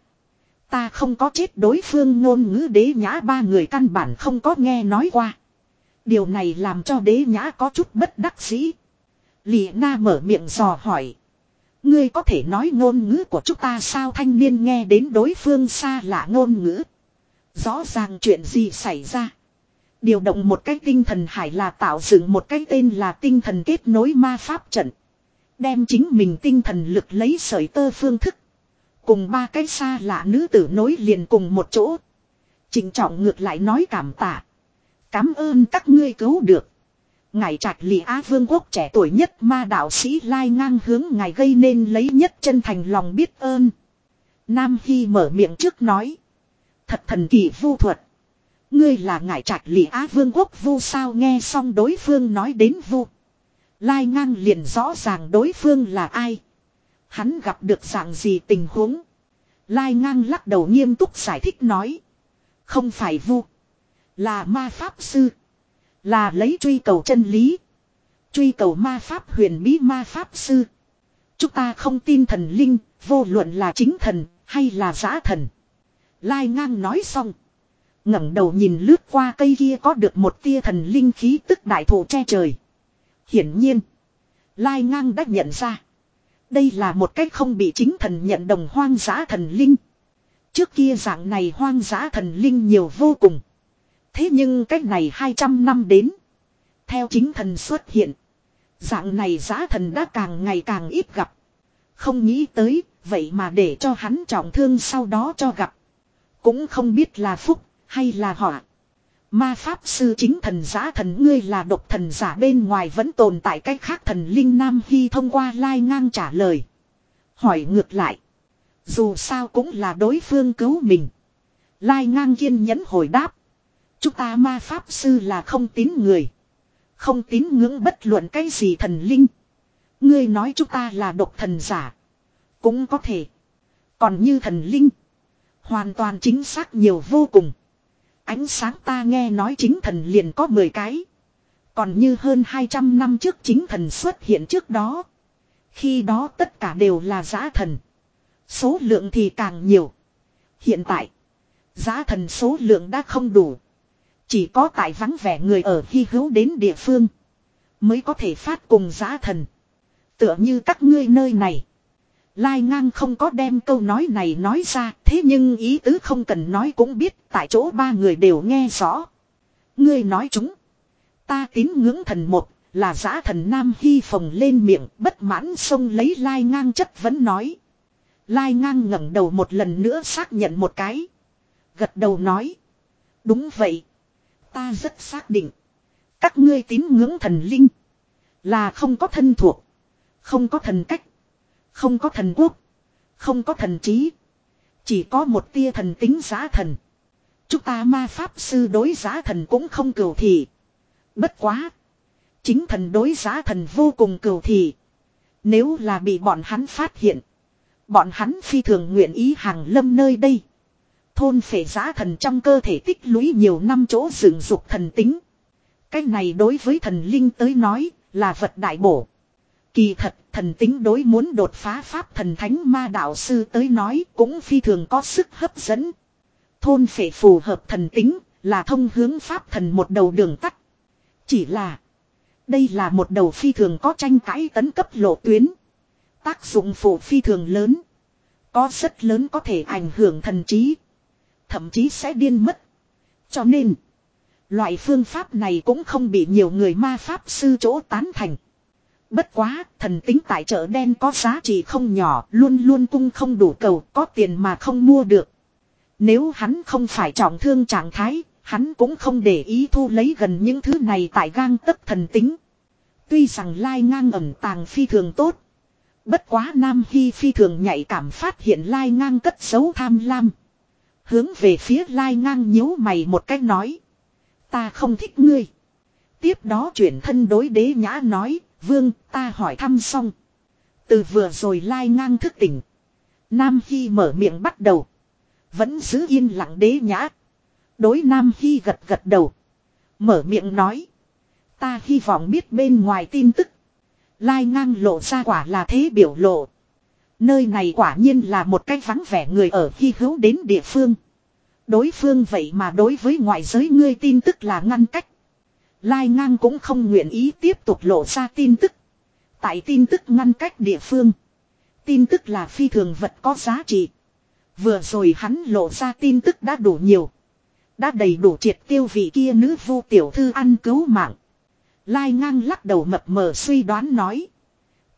Ta không có chết đối phương ngôn ngữ đế nhã ba người căn bản không có nghe nói qua. Điều này làm cho đế nhã có chút bất đắc dĩ. Lì na mở miệng dò hỏi. Ngươi có thể nói ngôn ngữ của chúng ta sao thanh niên nghe đến đối phương xa lạ ngôn ngữ. Rõ ràng chuyện gì xảy ra. Điều động một cái tinh thần hải là tạo dựng một cái tên là tinh thần kết nối ma pháp trận. Đem chính mình tinh thần lực lấy sợi tơ phương thức. Cùng ba cái xa lạ nữ tử nối liền cùng một chỗ. Trình trọng ngược lại nói cảm tạ. Cảm ơn các ngươi cứu được. Ngài trạch lì Á Vương quốc trẻ tuổi nhất ma đạo sĩ lai ngang hướng ngài gây nên lấy nhất chân thành lòng biết ơn. Nam Hy mở miệng trước nói. Thật thần kỳ vu thuật. Ngươi là ngài trạch lì Á Vương quốc vu sao nghe xong đối phương nói đến vu. Lai ngang liền rõ ràng đối phương là ai. Hắn gặp được dạng gì tình huống. Lai ngang lắc đầu nghiêm túc giải thích nói. Không phải vu. Là ma pháp sư. Là lấy truy cầu chân lý. Truy cầu ma pháp huyền bí ma pháp sư. Chúng ta không tin thần linh, vô luận là chính thần, hay là giả thần. Lai ngang nói xong. ngẩng đầu nhìn lướt qua cây kia có được một tia thần linh khí tức đại thụ che trời. Hiển nhiên. Lai ngang đã nhận ra. Đây là một cách không bị chính thần nhận đồng hoang dã thần linh. Trước kia dạng này hoang dã thần linh nhiều vô cùng. Thế nhưng cách này 200 năm đến. Theo chính thần xuất hiện. Dạng này giá thần đã càng ngày càng ít gặp. Không nghĩ tới, vậy mà để cho hắn trọng thương sau đó cho gặp. Cũng không biết là phúc, hay là họa. Ma pháp sư chính thần giả thần ngươi là độc thần giả bên ngoài vẫn tồn tại cách khác thần linh Nam Hy thông qua lai ngang trả lời. Hỏi ngược lại. Dù sao cũng là đối phương cứu mình. Lai ngang kiên nhẫn hồi đáp. Chúng ta ma pháp sư là không tín người. Không tín ngưỡng bất luận cái gì thần linh. Ngươi nói chúng ta là độc thần giả. Cũng có thể. Còn như thần linh. Hoàn toàn chính xác nhiều vô cùng. Ánh sáng ta nghe nói chính thần liền có 10 cái. Còn như hơn 200 năm trước chính thần xuất hiện trước đó. Khi đó tất cả đều là giã thần. Số lượng thì càng nhiều. Hiện tại. Giá thần số lượng đã không đủ. Chỉ có tại vắng vẻ người ở hy hữu đến địa phương. Mới có thể phát cùng giá thần. Tựa như các ngươi nơi này. Lai ngang không có đem câu nói này nói ra. Thế nhưng ý tứ không cần nói cũng biết. Tại chỗ ba người đều nghe rõ. Ngươi nói chúng. Ta tín ngưỡng thần một. Là giã thần Nam Hy phồng lên miệng. Bất mãn xông lấy lai ngang chất vẫn nói. Lai ngang ngẩng đầu một lần nữa xác nhận một cái. Gật đầu nói. Đúng vậy. Ta rất xác định. Các ngươi tín ngưỡng thần linh. Là không có thân thuộc. Không có thần cách. Không có thần quốc. Không có thần trí. Chỉ có một tia thần tính giá thần. Chúng ta ma pháp sư đối giá thần cũng không cầu thị. Bất quá. Chính thần đối giá thần vô cùng cầu thị. Nếu là bị bọn hắn phát hiện. Bọn hắn phi thường nguyện ý hàng lâm nơi đây. Thôn phệ giá thần trong cơ thể tích lũy nhiều năm chỗ dựng dục thần tính. Cái này đối với thần linh tới nói là vật đại bổ. Kỳ thật, thần tính đối muốn đột phá pháp thần thánh ma đạo sư tới nói cũng phi thường có sức hấp dẫn. Thôn phệ phù hợp thần tính là thông hướng pháp thần một đầu đường tắt. Chỉ là, đây là một đầu phi thường có tranh cãi tấn cấp lộ tuyến. Tác dụng phụ phi thường lớn. Có rất lớn có thể ảnh hưởng thần trí. Thậm chí sẽ điên mất. Cho nên. Loại phương pháp này cũng không bị nhiều người ma pháp sư chỗ tán thành. Bất quá, thần tính tại chợ đen có giá trị không nhỏ, luôn luôn cung không đủ cầu, có tiền mà không mua được. Nếu hắn không phải trọng thương trạng thái, hắn cũng không để ý thu lấy gần những thứ này tại gang tấc thần tính. Tuy rằng lai ngang ẩm tàng phi thường tốt. Bất quá Nam Hy phi thường nhạy cảm phát hiện lai ngang cất xấu tham lam. Hướng về phía lai ngang nhíu mày một cách nói. Ta không thích ngươi. Tiếp đó chuyển thân đối đế nhã nói, vương ta hỏi thăm xong. Từ vừa rồi lai ngang thức tỉnh. Nam Hy mở miệng bắt đầu. Vẫn giữ yên lặng đế nhã. Đối Nam Hy gật gật đầu. Mở miệng nói. Ta hy vọng biết bên ngoài tin tức. Lai ngang lộ ra quả là thế biểu lộ. Nơi này quả nhiên là một cái vắng vẻ người ở khi hữu đến địa phương. Đối phương vậy mà đối với ngoại giới ngươi tin tức là ngăn cách. Lai ngang cũng không nguyện ý tiếp tục lộ ra tin tức. Tại tin tức ngăn cách địa phương. Tin tức là phi thường vật có giá trị. Vừa rồi hắn lộ ra tin tức đã đủ nhiều. Đã đầy đủ triệt tiêu vị kia nữ vu tiểu thư ăn cứu mạng. Lai ngang lắc đầu mập mờ suy đoán nói.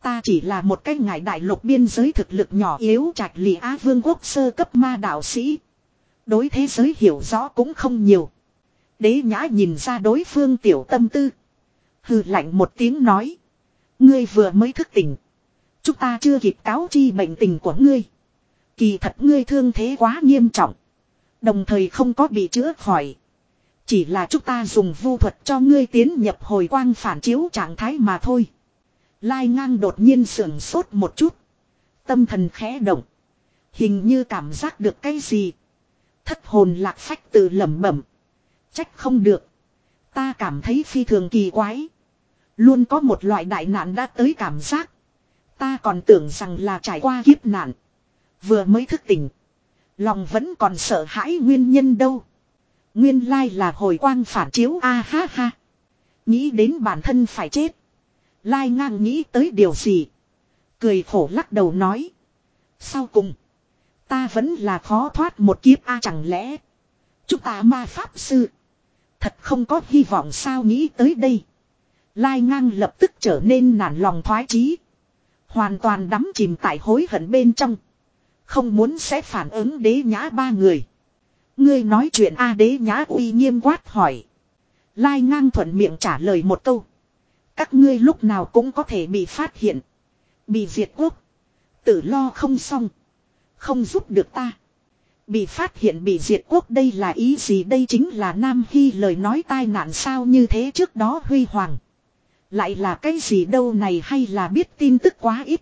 Ta chỉ là một cái ngải đại lục biên giới thực lực nhỏ yếu trạch lì á vương quốc sơ cấp ma đạo sĩ. Đối thế giới hiểu rõ cũng không nhiều. Đế nhã nhìn ra đối phương tiểu tâm tư. Hừ lạnh một tiếng nói. Ngươi vừa mới thức tỉnh. Chúng ta chưa kịp cáo chi bệnh tình của ngươi. Kỳ thật ngươi thương thế quá nghiêm trọng. Đồng thời không có bị chữa khỏi. Chỉ là chúng ta dùng vu thuật cho ngươi tiến nhập hồi quang phản chiếu trạng thái mà thôi. Lai ngang đột nhiên sưởng sốt một chút. Tâm thần khẽ động. Hình như cảm giác được cái gì. Thất hồn lạc phách từ lẩm bẩm. Trách không được. Ta cảm thấy phi thường kỳ quái. Luôn có một loại đại nạn đã tới cảm giác. Ta còn tưởng rằng là trải qua kiếp nạn. Vừa mới thức tỉnh. Lòng vẫn còn sợ hãi nguyên nhân đâu. Nguyên lai là hồi quang phản chiếu a ha ha. Nghĩ đến bản thân phải chết. Lai ngang nghĩ tới điều gì. Cười khổ lắc đầu nói. Sau cùng. Ta vẫn là khó thoát một kiếp a à, chẳng lẽ. Chúng ta ma pháp sư. Thật không có hy vọng sao nghĩ tới đây. Lai ngang lập tức trở nên nản lòng thoái chí. Hoàn toàn đắm chìm tại hối hận bên trong. Không muốn sẽ phản ứng đế nhã ba người. Ngươi nói chuyện A à, đế nhã uy nghiêm quát hỏi. Lai ngang thuận miệng trả lời một câu. Các ngươi lúc nào cũng có thể bị phát hiện. Bị diệt quốc. Tự lo không xong. Không giúp được ta. Bị phát hiện bị diệt quốc đây là ý gì đây chính là Nam Hy lời nói tai nạn sao như thế trước đó huy hoàng. Lại là cái gì đâu này hay là biết tin tức quá ít.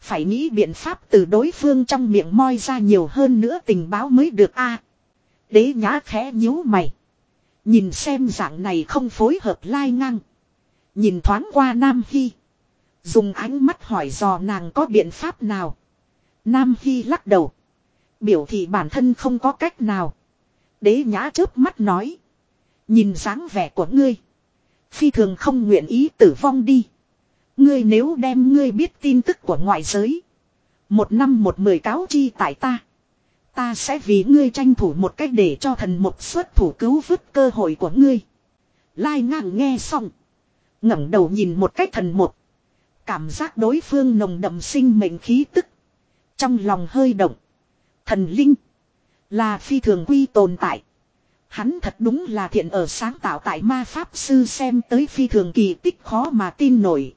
Phải nghĩ biện pháp từ đối phương trong miệng moi ra nhiều hơn nữa tình báo mới được a Đế nhã khẽ nhíu mày. Nhìn xem dạng này không phối hợp lai ngang. Nhìn thoáng qua Nam Hy. Dùng ánh mắt hỏi dò nàng có biện pháp nào. Nam Hy lắc đầu. Biểu thị bản thân không có cách nào. Đế nhã chớp mắt nói. Nhìn dáng vẻ của ngươi. Phi thường không nguyện ý tử vong đi. Ngươi nếu đem ngươi biết tin tức của ngoại giới. Một năm một mười cáo chi tại ta. Ta sẽ vì ngươi tranh thủ một cách để cho thần một xuất thủ cứu vứt cơ hội của ngươi. Lai ngang nghe xong ngẩng đầu nhìn một cách thần một. Cảm giác đối phương nồng đậm sinh mệnh khí tức. Trong lòng hơi động. Thần linh. Là phi thường quy tồn tại. Hắn thật đúng là thiện ở sáng tạo tại ma pháp sư xem tới phi thường kỳ tích khó mà tin nổi.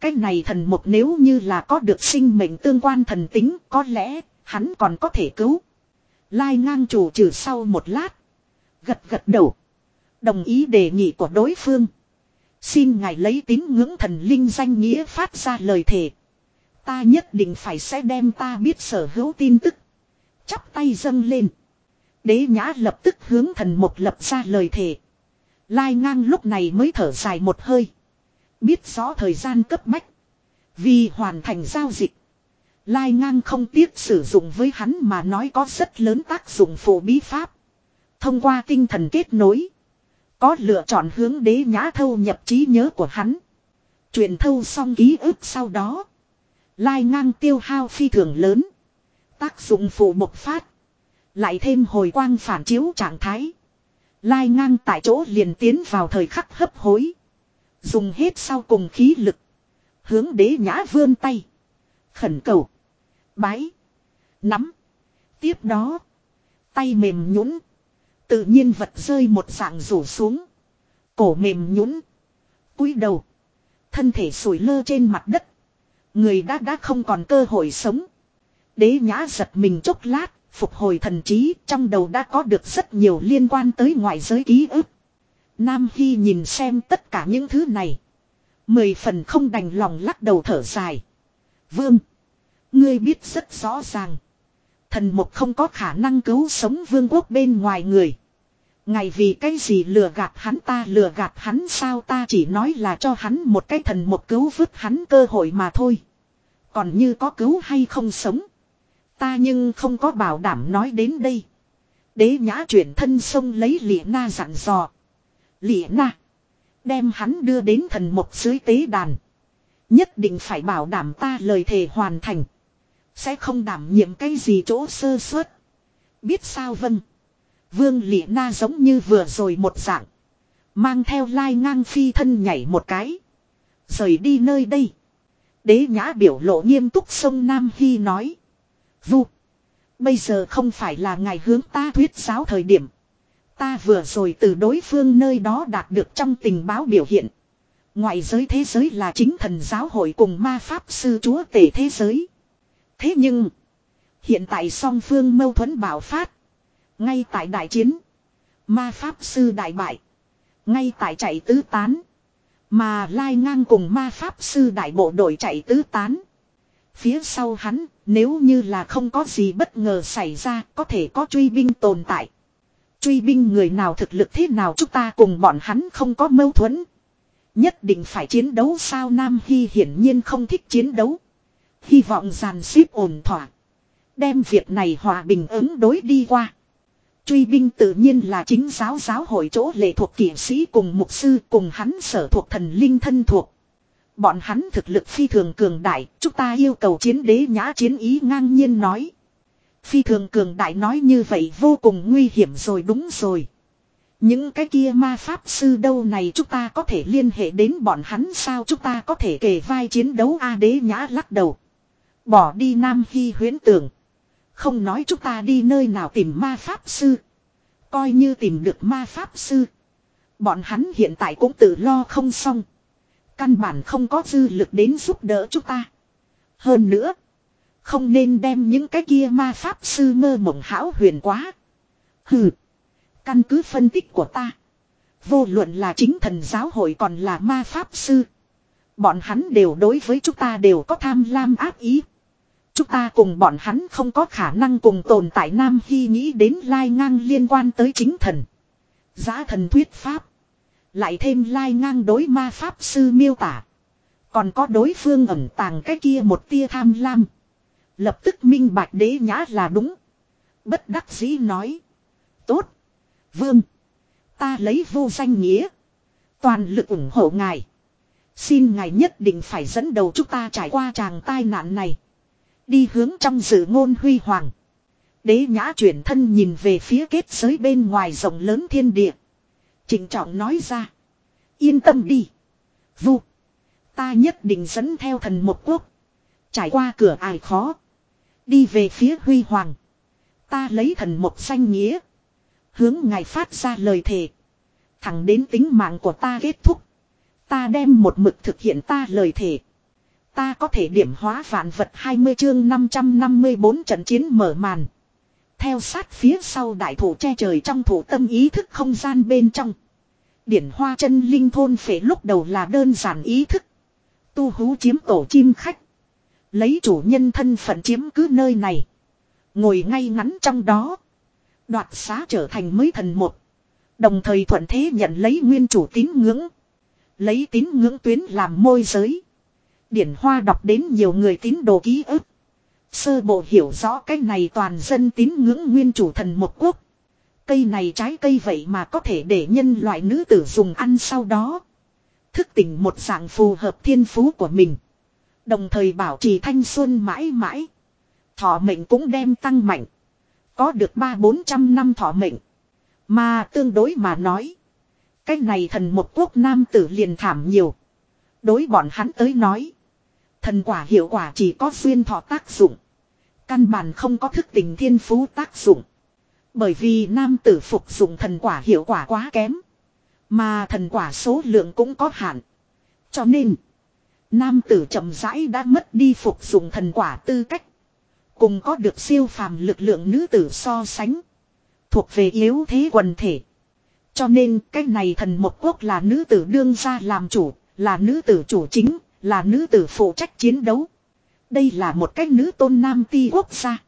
Cái này thần một nếu như là có được sinh mệnh tương quan thần tính, có lẽ, hắn còn có thể cứu. Lai ngang chủ trừ sau một lát. Gật gật đầu. Đồng ý đề nghị của đối phương. Xin ngài lấy tín ngưỡng thần linh danh nghĩa phát ra lời thề. Ta nhất định phải sẽ đem ta biết sở hữu tin tức. Chắp tay dâng lên. Đế nhã lập tức hướng thần một lập ra lời thề. Lai ngang lúc này mới thở dài một hơi. Biết rõ thời gian cấp bách. Vì hoàn thành giao dịch. Lai ngang không tiếc sử dụng với hắn mà nói có rất lớn tác dụng phổ bí pháp. Thông qua tinh thần kết nối. Có lựa chọn hướng đế nhã thâu nhập trí nhớ của hắn. Truyền thâu xong ký ức sau đó. Lai ngang tiêu hao phi thường lớn. Tác dụng phụ bộc phát. Lại thêm hồi quang phản chiếu trạng thái. Lai ngang tại chỗ liền tiến vào thời khắc hấp hối. Dùng hết sau cùng khí lực. Hướng đế nhã vươn tay. Khẩn cầu. Bái. Nắm. Tiếp đó. Tay mềm nhũng. Tự nhiên vật rơi một dạng rủ xuống. Cổ mềm nhũn cúi đầu. Thân thể sủi lơ trên mặt đất. Người đã đã không còn cơ hội sống. Đế nhã giật mình chốc lát, phục hồi thần trí, trong đầu đã có được rất nhiều liên quan tới ngoại giới ký ức. Nam Hy nhìn xem tất cả những thứ này. Mười phần không đành lòng lắc đầu thở dài. Vương. Ngươi biết rất rõ ràng. Thần mục không có khả năng cứu sống vương quốc bên ngoài người. Ngày vì cái gì lừa gạt hắn ta, lừa gạt hắn sao ta chỉ nói là cho hắn một cái thần một cứu vứt hắn cơ hội mà thôi. Còn như có cứu hay không sống. Ta nhưng không có bảo đảm nói đến đây. Đế nhã chuyển thân sông lấy lịa na dặn dò. Lịa na. Đem hắn đưa đến thần một dưới tế đàn. Nhất định phải bảo đảm ta lời thề hoàn thành. Sẽ không đảm nhiệm cái gì chỗ sơ suất. Biết sao vâng. Vương Lị Na giống như vừa rồi một dạng. Mang theo lai ngang phi thân nhảy một cái. Rời đi nơi đây. Đế nhã biểu lộ nghiêm túc sông Nam Hy nói. Vu. Bây giờ không phải là ngày hướng ta thuyết giáo thời điểm. Ta vừa rồi từ đối phương nơi đó đạt được trong tình báo biểu hiện. Ngoại giới thế giới là chính thần giáo hội cùng ma pháp sư chúa tể thế giới. Thế nhưng. Hiện tại song phương mâu thuẫn bạo phát. Ngay tại đại chiến. Ma Pháp Sư đại bại. Ngay tại chạy tứ tán. Mà lai ngang cùng ma Pháp Sư đại bộ đội chạy tứ tán. Phía sau hắn, nếu như là không có gì bất ngờ xảy ra, có thể có truy binh tồn tại. Truy binh người nào thực lực thế nào chúng ta cùng bọn hắn không có mâu thuẫn. Nhất định phải chiến đấu sao Nam Hy hiển nhiên không thích chiến đấu. Hy vọng giàn xếp ổn thỏa. Đem việc này hòa bình ứng đối đi qua. Truy binh tự nhiên là chính giáo giáo hội chỗ lệ thuộc kỷ sĩ cùng mục sư cùng hắn sở thuộc thần linh thân thuộc. Bọn hắn thực lực phi thường cường đại, chúng ta yêu cầu chiến đế nhã chiến ý ngang nhiên nói. Phi thường cường đại nói như vậy vô cùng nguy hiểm rồi đúng rồi. Những cái kia ma pháp sư đâu này chúng ta có thể liên hệ đến bọn hắn sao chúng ta có thể kề vai chiến đấu A đế nhã lắc đầu. Bỏ đi Nam Hy huyến tưởng. Không nói chúng ta đi nơi nào tìm ma pháp sư. Coi như tìm được ma pháp sư. Bọn hắn hiện tại cũng tự lo không xong. Căn bản không có dư lực đến giúp đỡ chúng ta. Hơn nữa. Không nên đem những cái kia ma pháp sư mơ mộng hão huyền quá. Hừ. Căn cứ phân tích của ta. Vô luận là chính thần giáo hội còn là ma pháp sư. Bọn hắn đều đối với chúng ta đều có tham lam ác ý. Chúng ta cùng bọn hắn không có khả năng cùng tồn tại Nam Hy nghĩ đến lai ngang liên quan tới chính thần. Giá thần thuyết pháp. Lại thêm lai ngang đối ma pháp sư miêu tả. Còn có đối phương ẩn tàng cái kia một tia tham lam. Lập tức minh bạch đế nhã là đúng. Bất đắc dĩ nói. Tốt. Vương. Ta lấy vô danh nghĩa. Toàn lực ủng hộ ngài. Xin ngài nhất định phải dẫn đầu chúng ta trải qua tràng tai nạn này. Đi hướng trong dự ngôn huy hoàng. Đế nhã chuyển thân nhìn về phía kết giới bên ngoài rộng lớn thiên địa. Trịnh trọng nói ra. Yên tâm đi. Vu. Ta nhất định dẫn theo thần một quốc. Trải qua cửa ải khó. Đi về phía huy hoàng. Ta lấy thần một danh nghĩa. Hướng ngài phát ra lời thề. Thẳng đến tính mạng của ta kết thúc. Ta đem một mực thực hiện ta lời thề. Ta có thể điểm hóa vạn vật 20 chương 554 trận chiến mở màn. Theo sát phía sau đại thủ che trời trong thủ tâm ý thức không gian bên trong. Điển hoa chân linh thôn phế lúc đầu là đơn giản ý thức. Tu hú chiếm tổ chim khách. Lấy chủ nhân thân phận chiếm cứ nơi này. Ngồi ngay ngắn trong đó. Đoạt xá trở thành mới thần một. Đồng thời thuận thế nhận lấy nguyên chủ tín ngưỡng. Lấy tín ngưỡng tuyến làm môi giới. Điển hoa đọc đến nhiều người tín đồ ký ức. Sơ bộ hiểu rõ cái này toàn dân tín ngưỡng nguyên chủ thần một quốc. Cây này trái cây vậy mà có thể để nhân loại nữ tử dùng ăn sau đó. Thức tỉnh một dạng phù hợp thiên phú của mình. Đồng thời bảo trì thanh xuân mãi mãi. Thọ mệnh cũng đem tăng mạnh. Có được ba bốn trăm năm thọ mệnh. Mà tương đối mà nói. Cái này thần một quốc nam tử liền thảm nhiều. Đối bọn hắn tới nói. Thần quả hiệu quả chỉ có xuyên thọ tác dụng. Căn bản không có thức tình thiên phú tác dụng. Bởi vì nam tử phục dụng thần quả hiệu quả quá kém. Mà thần quả số lượng cũng có hạn. Cho nên. Nam tử chậm rãi đã mất đi phục dụng thần quả tư cách. Cùng có được siêu phàm lực lượng nữ tử so sánh. Thuộc về yếu thế quần thể. Cho nên cái này thần một quốc là nữ tử đương ra làm chủ, là nữ tử chủ chính, là nữ tử phụ trách chiến đấu. Đây là một cách nữ tôn nam ti quốc gia.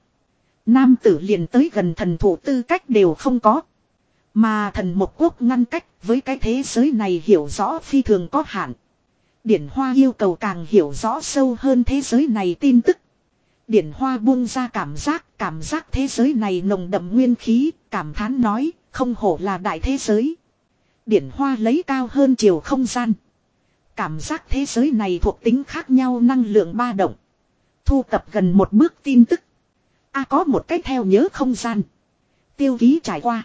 Nam tử liền tới gần thần thủ tư cách đều không có. Mà thần một quốc ngăn cách với cái thế giới này hiểu rõ phi thường có hạn. Điển Hoa yêu cầu càng hiểu rõ sâu hơn thế giới này tin tức. Điển Hoa buông ra cảm giác, cảm giác thế giới này nồng đậm nguyên khí, cảm thán nói, không hổ là đại thế giới. Điển Hoa lấy cao hơn chiều không gian. Cảm giác thế giới này thuộc tính khác nhau năng lượng ba động. Thu tập gần một bước tin tức. A có một cách theo nhớ không gian. Tiêu ký trải qua.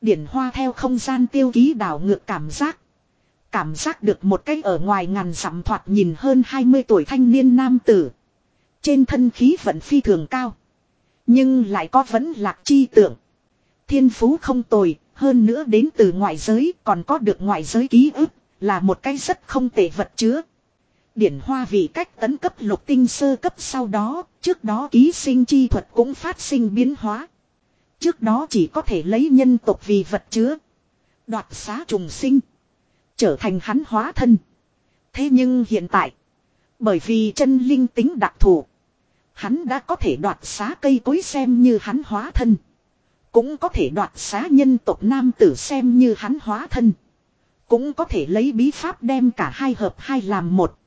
Điển Hoa theo không gian tiêu ký đảo ngược cảm giác. Cảm giác được một cái ở ngoài ngàn dặm thoạt nhìn hơn 20 tuổi thanh niên nam tử. Trên thân khí vận phi thường cao. Nhưng lại có vấn lạc chi tượng. Thiên phú không tồi, hơn nữa đến từ ngoại giới còn có được ngoại giới ký ức, là một cái rất không tệ vật chứa. Điển hoa vì cách tấn cấp lục tinh sơ cấp sau đó, trước đó ký sinh chi thuật cũng phát sinh biến hóa. Trước đó chỉ có thể lấy nhân tộc vì vật chứa. Đoạt xá trùng sinh. Trở thành hắn hóa thân. Thế nhưng hiện tại. Bởi vì chân linh tính đặc thù. Hắn đã có thể đoạt xá cây cối xem như hắn hóa thân. Cũng có thể đoạt xá nhân tộc nam tử xem như hắn hóa thân. Cũng có thể lấy bí pháp đem cả hai hợp hai làm một.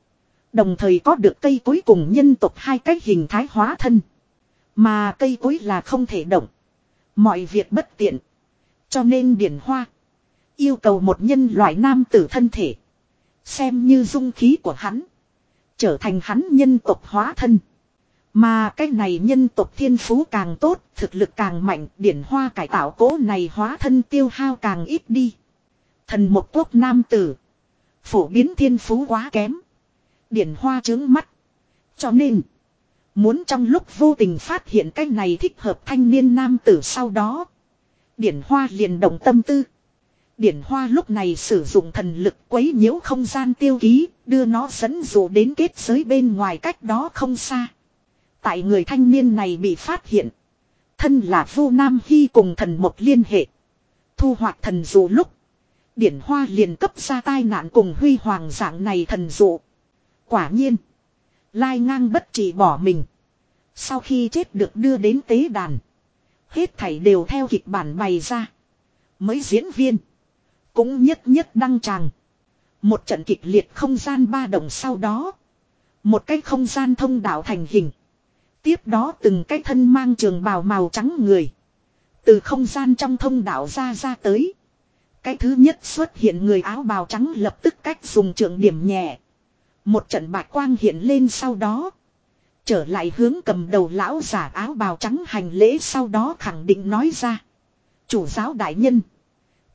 Đồng thời có được cây cuối cùng nhân tộc hai cách hình thái hóa thân. Mà cây cuối là không thể động. Mọi việc bất tiện. Cho nên điển hoa. Yêu cầu một nhân loại nam tử thân thể. Xem như dung khí của hắn. Trở thành hắn nhân tộc hóa thân. Mà cái này nhân tộc thiên phú càng tốt, thực lực càng mạnh, điển hoa cải tạo cố này hóa thân tiêu hao càng ít đi. Thần một quốc nam tử. Phổ biến thiên phú quá kém. Điển hoa trướng mắt. Cho nên. Muốn trong lúc vô tình phát hiện cái này thích hợp thanh niên nam tử sau đó. Điển hoa liền động tâm tư. Điển hoa lúc này sử dụng thần lực quấy nhiễu không gian tiêu ký, đưa nó dẫn dụ đến kết giới bên ngoài cách đó không xa. Tại người thanh niên này bị phát hiện. Thân là vô nam hy cùng thần một liên hệ. Thu hoạch thần dù lúc. Điển hoa liền cấp ra tai nạn cùng huy hoàng dạng này thần dụ. Quả nhiên. Lai ngang bất chỉ bỏ mình. Sau khi chết được đưa đến tế đàn. Hết thảy đều theo kịch bản bày ra. Mấy diễn viên. Cũng nhất nhất đăng tràng. Một trận kịch liệt không gian ba đồng sau đó. Một cái không gian thông đạo thành hình. Tiếp đó từng cái thân mang trường bào màu trắng người. Từ không gian trong thông đạo ra ra tới. Cái thứ nhất xuất hiện người áo bào trắng lập tức cách dùng trường điểm nhẹ. Một trận bạch quang hiện lên sau đó. Trở lại hướng cầm đầu lão giả áo bào trắng hành lễ sau đó khẳng định nói ra. Chủ giáo đại nhân.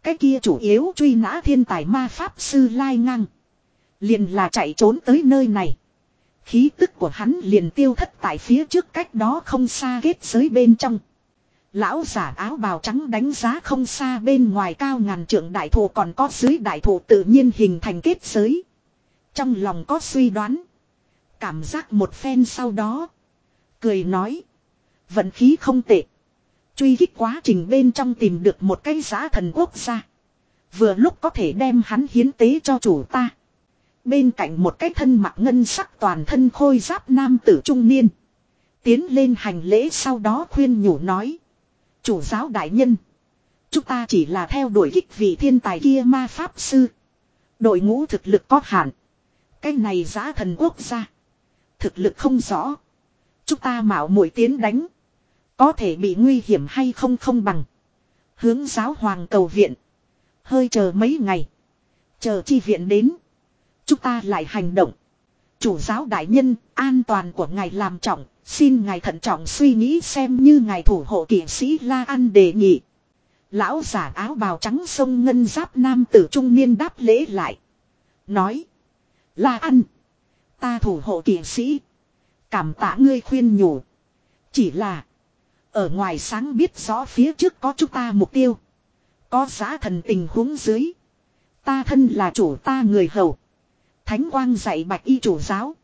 Cái kia chủ yếu truy nã thiên tài ma pháp sư lai ngang. Liền là chạy trốn tới nơi này. Khí tức của hắn liền tiêu thất tại phía trước cách đó không xa kết giới bên trong. Lão giả áo bào trắng đánh giá không xa bên ngoài cao ngàn trượng đại thụ còn có dưới đại thụ tự nhiên hình thành kết giới. Trong lòng có suy đoán. Cảm giác một phen sau đó. Cười nói. Vận khí không tệ. Truy kích quá trình bên trong tìm được một cái giá thần quốc gia. Vừa lúc có thể đem hắn hiến tế cho chủ ta. Bên cạnh một cái thân mặc ngân sắc toàn thân khôi giáp nam tử trung niên. Tiến lên hành lễ sau đó khuyên nhủ nói. Chủ giáo đại nhân. Chúng ta chỉ là theo đuổi kích vị thiên tài kia ma pháp sư. Đội ngũ thực lực có hạn. Cái này giá thần quốc gia. Thực lực không rõ. Chúng ta mạo muội tiến đánh. Có thể bị nguy hiểm hay không không bằng. Hướng giáo hoàng cầu viện. Hơi chờ mấy ngày. Chờ chi viện đến. Chúng ta lại hành động. Chủ giáo đại nhân, an toàn của ngài làm trọng, xin ngài thận trọng suy nghĩ xem như ngài thủ hộ kỷ sĩ La An đề nghị. Lão giả áo bào trắng sông ngân giáp nam tử trung niên đáp lễ lại. Nói. La An. Ta thủ hộ kỷ sĩ. Cảm tạ ngươi khuyên nhủ. Chỉ là. Ở ngoài sáng biết rõ phía trước có chúng ta mục tiêu. Có giá thần tình huống dưới. Ta thân là chủ ta người hầu. Thánh quang dạy bạch y chủ giáo.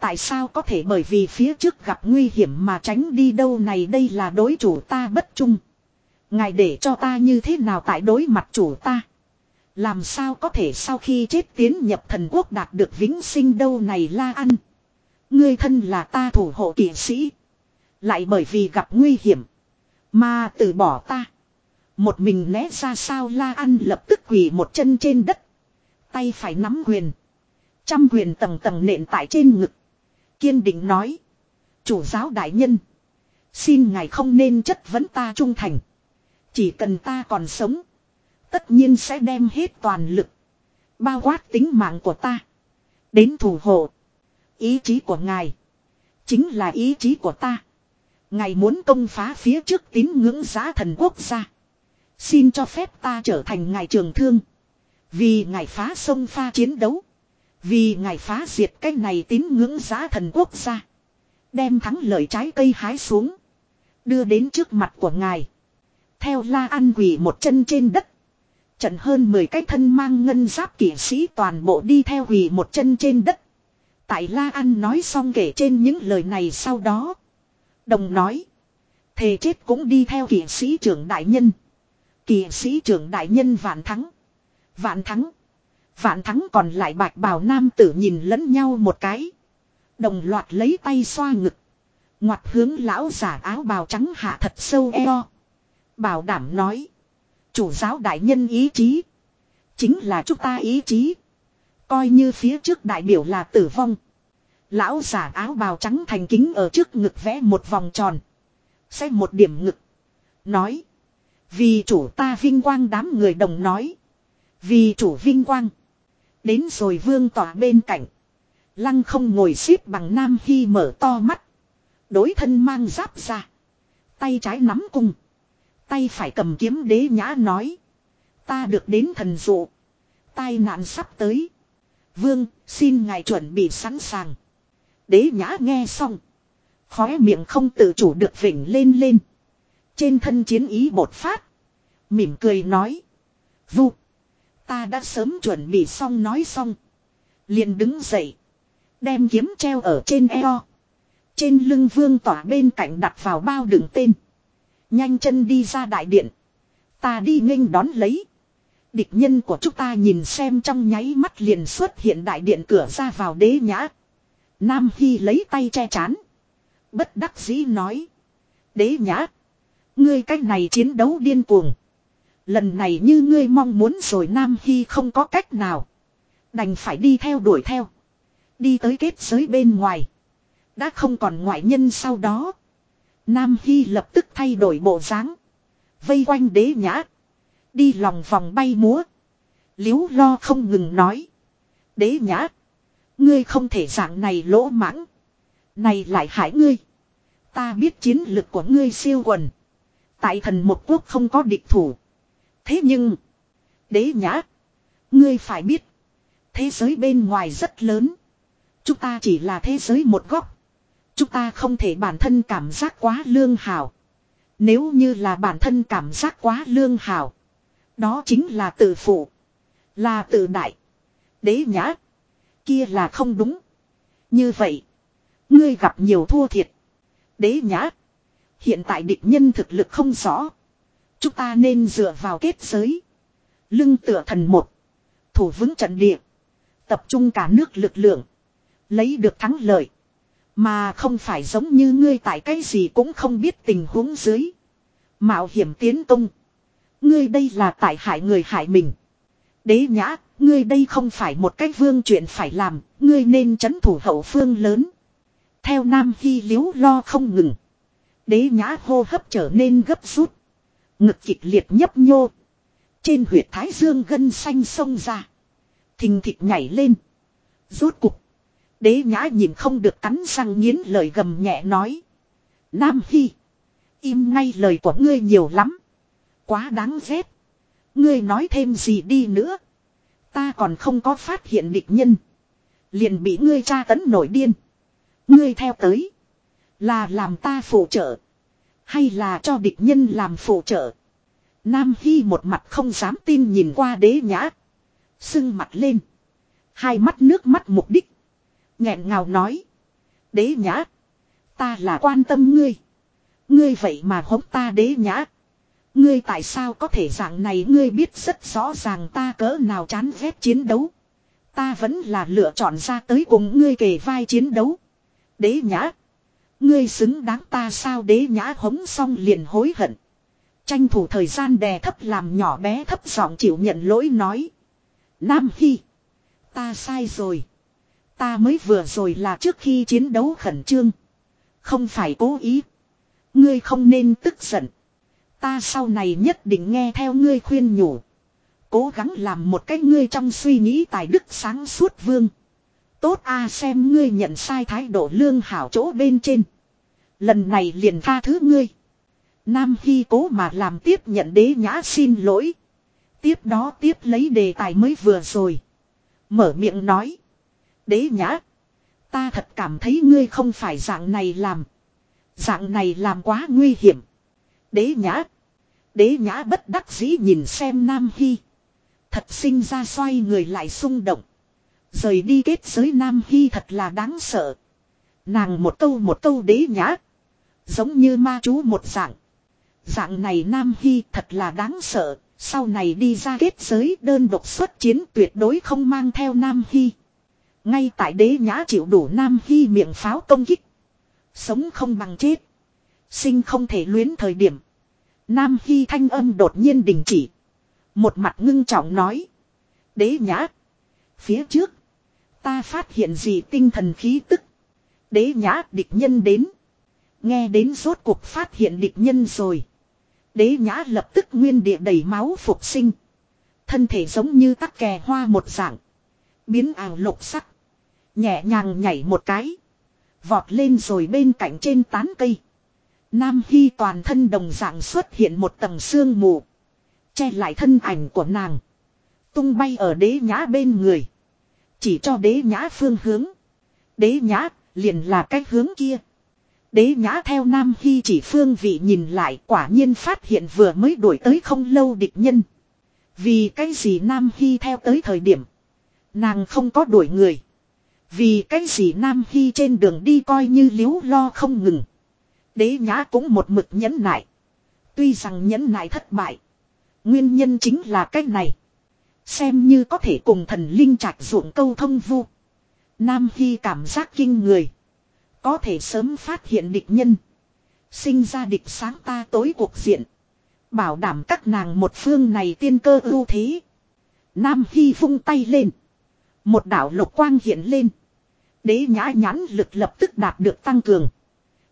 Tại sao có thể bởi vì phía trước gặp nguy hiểm mà tránh đi đâu này đây là đối chủ ta bất trung. Ngài để cho ta như thế nào tại đối mặt chủ ta. Làm sao có thể sau khi chết tiến nhập thần quốc đạt được vĩnh sinh đâu này la ăn. Ngươi thân là ta thủ hộ kỵ sĩ. Lại bởi vì gặp nguy hiểm. Mà từ bỏ ta. Một mình né ra sao la ăn lập tức quỳ một chân trên đất. Tay phải nắm quyền. Trăm quyền tầng tầng nện tại trên ngực. Kiên định nói. Chủ giáo đại nhân. Xin ngài không nên chất vấn ta trung thành. Chỉ cần ta còn sống. Tất nhiên sẽ đem hết toàn lực. Bao quát tính mạng của ta. Đến thủ hộ. Ý chí của ngài. Chính là ý chí của ta. Ngài muốn công phá phía trước tín ngưỡng giá thần quốc gia. Xin cho phép ta trở thành ngài trường thương. Vì ngài phá sông pha chiến đấu. Vì ngài phá diệt cái này tín ngưỡng giá thần quốc gia. Đem thắng lợi trái cây hái xuống. Đưa đến trước mặt của ngài. Theo la an quỷ một chân trên đất. Trận hơn 10 cái thân mang ngân giáp kỷ sĩ toàn bộ đi theo quỷ một chân trên đất. Tại la An nói xong kể trên những lời này sau đó. Đồng nói. Thề chết cũng đi theo kỷ sĩ trưởng đại nhân. Kỷ sĩ trưởng đại nhân vạn thắng. Vạn thắng. Vạn thắng còn lại bạch bào nam tử nhìn lẫn nhau một cái. Đồng loạt lấy tay xoa ngực. Ngoặt hướng lão giả áo bào trắng hạ thật sâu eo. Bảo đảm nói. Chủ giáo đại nhân ý chí. Chính là chúng ta ý chí. Coi như phía trước đại biểu là tử vong. Lão giả áo bào trắng thành kính ở trước ngực vẽ một vòng tròn. xem một điểm ngực. Nói. Vì chủ ta vinh quang đám người đồng nói. Vì chủ vinh quang. Đến rồi vương tỏa bên cạnh. Lăng không ngồi xếp bằng Nam Hy mở to mắt. Đối thân mang giáp ra. Tay trái nắm cung. Tay phải cầm kiếm đế nhã nói. Ta được đến thần dụ. Tai nạn sắp tới. Vương, xin ngài chuẩn bị sẵn sàng. Đế nhã nghe xong. Khóe miệng không tự chủ được vỉnh lên lên. Trên thân chiến ý bột phát. Mỉm cười nói. Vu. Ta đã sớm chuẩn bị xong nói xong. Liền đứng dậy. Đem kiếm treo ở trên eo. Trên lưng vương tỏa bên cạnh đặt vào bao đựng tên. Nhanh chân đi ra đại điện. Ta đi nghênh đón lấy. Địch nhân của chúng ta nhìn xem trong nháy mắt liền xuất hiện đại điện cửa ra vào đế nhã. Nam Hy lấy tay che chán. Bất đắc dĩ nói. Đế nhã. Ngươi cách này chiến đấu điên cuồng. Lần này như ngươi mong muốn rồi Nam Hy không có cách nào. Đành phải đi theo đuổi theo. Đi tới kết giới bên ngoài. Đã không còn ngoại nhân sau đó. Nam Hy lập tức thay đổi bộ dáng. Vây quanh đế nhã. Đi lòng vòng bay múa. Liếu lo không ngừng nói. Đế nhã. Ngươi không thể dạng này lỗ mãng. Này lại hại ngươi. Ta biết chiến lực của ngươi siêu quần. Tại thần một quốc không có địch thủ. Thế nhưng. Đế nhã. Ngươi phải biết. Thế giới bên ngoài rất lớn. Chúng ta chỉ là thế giới một góc. Chúng ta không thể bản thân cảm giác quá lương hảo. Nếu như là bản thân cảm giác quá lương hảo. Đó chính là tự phụ. Là tự đại. Đế nhã. Kia là không đúng. Như vậy. Ngươi gặp nhiều thua thiệt. Đế nhã. Hiện tại địch nhân thực lực không rõ. Chúng ta nên dựa vào kết giới. Lưng tựa thần một. Thủ vững trận địa. Tập trung cả nước lực lượng. Lấy được thắng lợi. Mà không phải giống như ngươi tại cái gì cũng không biết tình huống dưới. Mạo hiểm tiến công. Ngươi đây là tại hại người hại mình. Đế nhã, ngươi đây không phải một cái vương chuyện phải làm, ngươi nên chấn thủ hậu phương lớn. Theo Nam Hy liếu lo không ngừng. Đế nhã hô hấp trở nên gấp rút. Ngực kịch liệt nhấp nhô. Trên huyệt thái dương gân xanh sông ra. Thình thịt nhảy lên. Rốt cục. Đế nhã nhìn không được cắn răng nghiến lời gầm nhẹ nói. Nam Hy. Im ngay lời của ngươi nhiều lắm. Quá đáng ghét. Ngươi nói thêm gì đi nữa. Ta còn không có phát hiện địch nhân. Liền bị ngươi tra tấn nổi điên. Ngươi theo tới. Là làm ta phụ trợ. Hay là cho địch nhân làm phụ trợ. Nam Hy một mặt không dám tin nhìn qua đế nhã. Sưng mặt lên. Hai mắt nước mắt mục đích. nghẹn ngào nói. Đế nhã. Ta là quan tâm ngươi. Ngươi vậy mà hống ta đế nhã. Ngươi tại sao có thể dạng này ngươi biết rất rõ ràng ta cỡ nào chán ghét chiến đấu. Ta vẫn là lựa chọn ra tới cùng ngươi kề vai chiến đấu. Đế nhã. Ngươi xứng đáng ta sao đế nhã hống xong liền hối hận. Tranh thủ thời gian đè thấp làm nhỏ bé thấp giọng chịu nhận lỗi nói. Nam Hy. Ta sai rồi. Ta mới vừa rồi là trước khi chiến đấu khẩn trương. Không phải cố ý. Ngươi không nên tức giận. Ta sau này nhất định nghe theo ngươi khuyên nhủ. Cố gắng làm một cách ngươi trong suy nghĩ tài đức sáng suốt vương. Tốt a à, xem ngươi nhận sai thái độ lương hảo chỗ bên trên. Lần này liền tha thứ ngươi. Nam Hy cố mà làm tiếp nhận đế nhã xin lỗi. Tiếp đó tiếp lấy đề tài mới vừa rồi. Mở miệng nói. Đế nhã. Ta thật cảm thấy ngươi không phải dạng này làm. Dạng này làm quá nguy hiểm. Đế nhã. Đế nhã bất đắc dĩ nhìn xem Nam Hy. Thật sinh ra xoay người lại xung động. Rời đi kết giới Nam Hy thật là đáng sợ. Nàng một câu một câu đế nhã. Giống như ma chú một dạng. Dạng này Nam Hy thật là đáng sợ. Sau này đi ra kết giới, đơn độc xuất chiến tuyệt đối không mang theo Nam Hy. Ngay tại đế nhã chịu đủ Nam Hy miệng pháo công kích. Sống không bằng chết. Sinh không thể luyến thời điểm. Nam Hy thanh âm đột nhiên đình chỉ. Một mặt ngưng trọng nói. Đế nhã. Phía trước. Ta phát hiện gì tinh thần khí tức. Đế nhã địch nhân đến. Nghe đến rốt cuộc phát hiện địch nhân rồi. Đế nhã lập tức nguyên địa đầy máu phục sinh. Thân thể giống như tắc kè hoa một dạng. Biến ảo lục sắc. Nhẹ nhàng nhảy một cái. Vọt lên rồi bên cạnh trên tán cây. Nam Hy toàn thân đồng dạng xuất hiện một tầng sương mù. Che lại thân ảnh của nàng. Tung bay ở đế nhã bên người. Chỉ cho đế nhã phương hướng. Đế nhã liền là cái hướng kia. Đế nhã theo Nam Hy chỉ phương vị nhìn lại quả nhiên phát hiện vừa mới đuổi tới không lâu địch nhân. Vì cái gì Nam Hy theo tới thời điểm. Nàng không có đuổi người. Vì cái gì Nam Hy trên đường đi coi như liếu lo không ngừng. Đế nhã cũng một mực nhẫn nại. Tuy rằng nhẫn nại thất bại. Nguyên nhân chính là cái này. Xem như có thể cùng thần linh trạch ruộng câu thông vu. Nam Hy cảm giác kinh người. Có thể sớm phát hiện địch nhân. Sinh ra địch sáng ta tối cuộc diện. Bảo đảm các nàng một phương này tiên cơ ưu thế. Nam Hy vung tay lên. Một đảo lục quang hiện lên. Đế nhã nhãn lực lập tức đạt được tăng cường.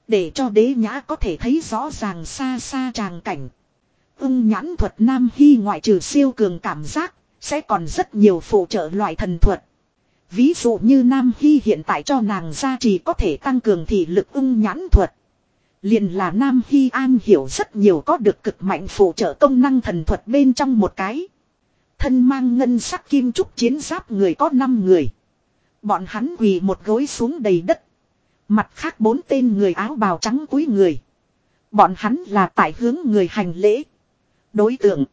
Để cho đế nhã có thể thấy rõ ràng xa xa tràng cảnh. Ưng nhãn thuật Nam Hy ngoại trừ siêu cường cảm giác, sẽ còn rất nhiều phụ trợ loại thần thuật. Ví dụ như Nam Hy hiện tại cho nàng gia trì có thể tăng cường thị lực ưng nhãn thuật. Liền là Nam Hy An hiểu rất nhiều có được cực mạnh phụ trợ công năng thần thuật bên trong một cái. Thân mang ngân sắc kim trúc chiến giáp người có 5 người. Bọn hắn quỳ một gối xuống đầy đất. Mặt khác bốn tên người áo bào trắng cúi người. Bọn hắn là tại hướng người hành lễ. Đối tượng.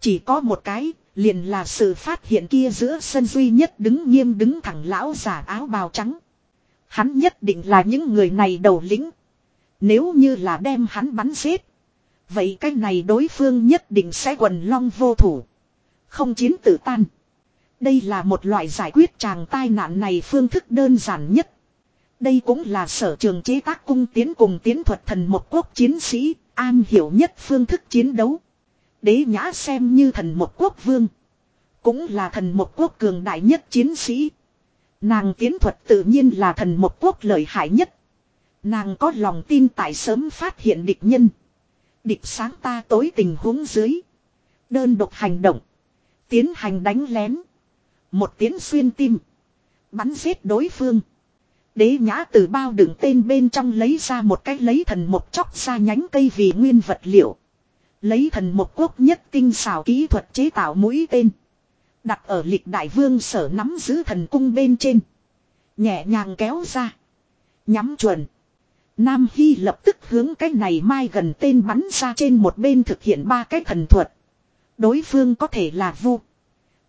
Chỉ có một cái, liền là sự phát hiện kia giữa sân duy nhất đứng nghiêm đứng thẳng lão giả áo bào trắng. Hắn nhất định là những người này đầu lĩnh. Nếu như là đem hắn bắn giết. Vậy cái này đối phương nhất định sẽ quần long vô thủ. Không chiến tự tan. Đây là một loại giải quyết chàng tai nạn này phương thức đơn giản nhất. Đây cũng là sở trường chế tác cung tiến cùng tiến thuật thần một quốc chiến sĩ, an hiểu nhất phương thức chiến đấu. Đế nhã xem như thần một quốc vương. Cũng là thần một quốc cường đại nhất chiến sĩ. Nàng tiến thuật tự nhiên là thần một quốc lợi hại nhất. Nàng có lòng tin tại sớm phát hiện địch nhân. Địch sáng ta tối tình huống dưới. Đơn độc hành động. Tiến hành đánh lén. Một tiến xuyên tim. Bắn giết đối phương. Đế nhã từ bao đựng tên bên trong lấy ra một cái lấy thần một chóc ra nhánh cây vì nguyên vật liệu. Lấy thần một quốc nhất tinh xảo kỹ thuật chế tạo mũi tên. Đặt ở lịch đại vương sở nắm giữ thần cung bên trên. Nhẹ nhàng kéo ra. Nhắm chuẩn. Nam Hy lập tức hướng cái này mai gần tên bắn ra trên một bên thực hiện ba cái thần thuật. Đối phương có thể là vu.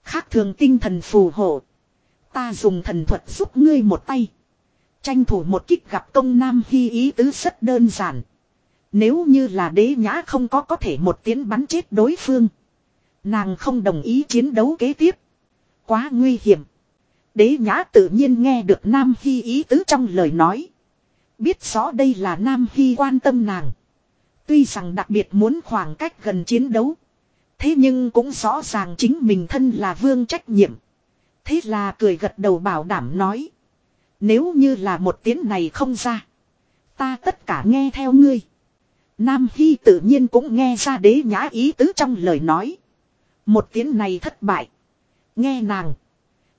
Khác thường tinh thần phù hộ. Ta dùng thần thuật giúp ngươi một tay. Tranh thủ một kích gặp công Nam Hy ý tứ rất đơn giản. Nếu như là đế nhã không có có thể một tiếng bắn chết đối phương. Nàng không đồng ý chiến đấu kế tiếp. Quá nguy hiểm. Đế nhã tự nhiên nghe được Nam Hy ý tứ trong lời nói. Biết rõ đây là Nam Hy quan tâm nàng. Tuy rằng đặc biệt muốn khoảng cách gần chiến đấu. Thế nhưng cũng rõ ràng chính mình thân là vương trách nhiệm. Thế là cười gật đầu bảo đảm nói. Nếu như là một tiếng này không ra. Ta tất cả nghe theo ngươi. Nam Hy tự nhiên cũng nghe ra đế nhã ý tứ trong lời nói. Một tiếng này thất bại. Nghe nàng.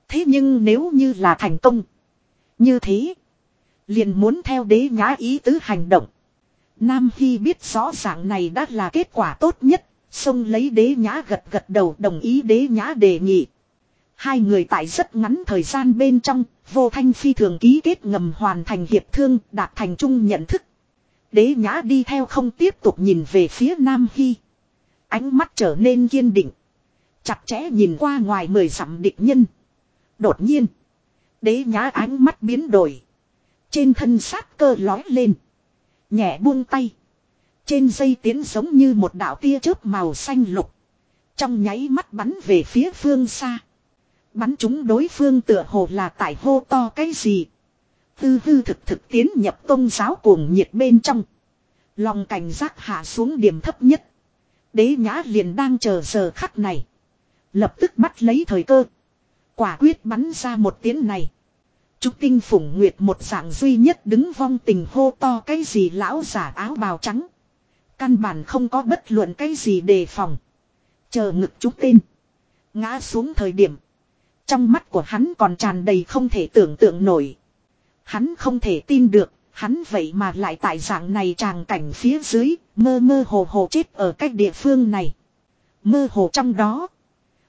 Thế nhưng nếu như là thành công. Như thế. Liền muốn theo đế nhã ý tứ hành động. Nam Hy biết rõ ràng này đã là kết quả tốt nhất. Xông lấy đế nhã gật gật đầu đồng ý đế nhã đề nghị. Hai người tại rất ngắn thời gian bên trong, vô thanh phi thường ký kết ngầm hoàn thành hiệp thương, đạt thành chung nhận thức. Đế nhã đi theo không tiếp tục nhìn về phía Nam Hy. Ánh mắt trở nên kiên định. Chặt chẽ nhìn qua ngoài mười dặm địch nhân. Đột nhiên. Đế nhã ánh mắt biến đổi. Trên thân sát cơ lói lên. Nhẹ buông tay. Trên dây tiến giống như một đạo tia chớp màu xanh lục. Trong nháy mắt bắn về phía phương xa. Bắn chúng đối phương tựa hồ là tại hô to cái gì. Tư hư thực thực tiến nhập tôn giáo cuồng nhiệt bên trong. Lòng cảnh giác hạ xuống điểm thấp nhất. Đế nhã liền đang chờ giờ khắc này. Lập tức bắt lấy thời cơ. Quả quyết bắn ra một tiếng này. Trúc tinh phủng nguyệt một dạng duy nhất đứng vong tình hô to cái gì lão giả áo bào trắng. Căn bản không có bất luận cái gì đề phòng. Chờ ngực trúc tên. Ngã xuống thời điểm. Trong mắt của hắn còn tràn đầy không thể tưởng tượng nổi. Hắn không thể tin được, hắn vậy mà lại tại dạng này tràng cảnh phía dưới, mơ mơ hồ hồ chết ở cách địa phương này. Mơ hồ trong đó.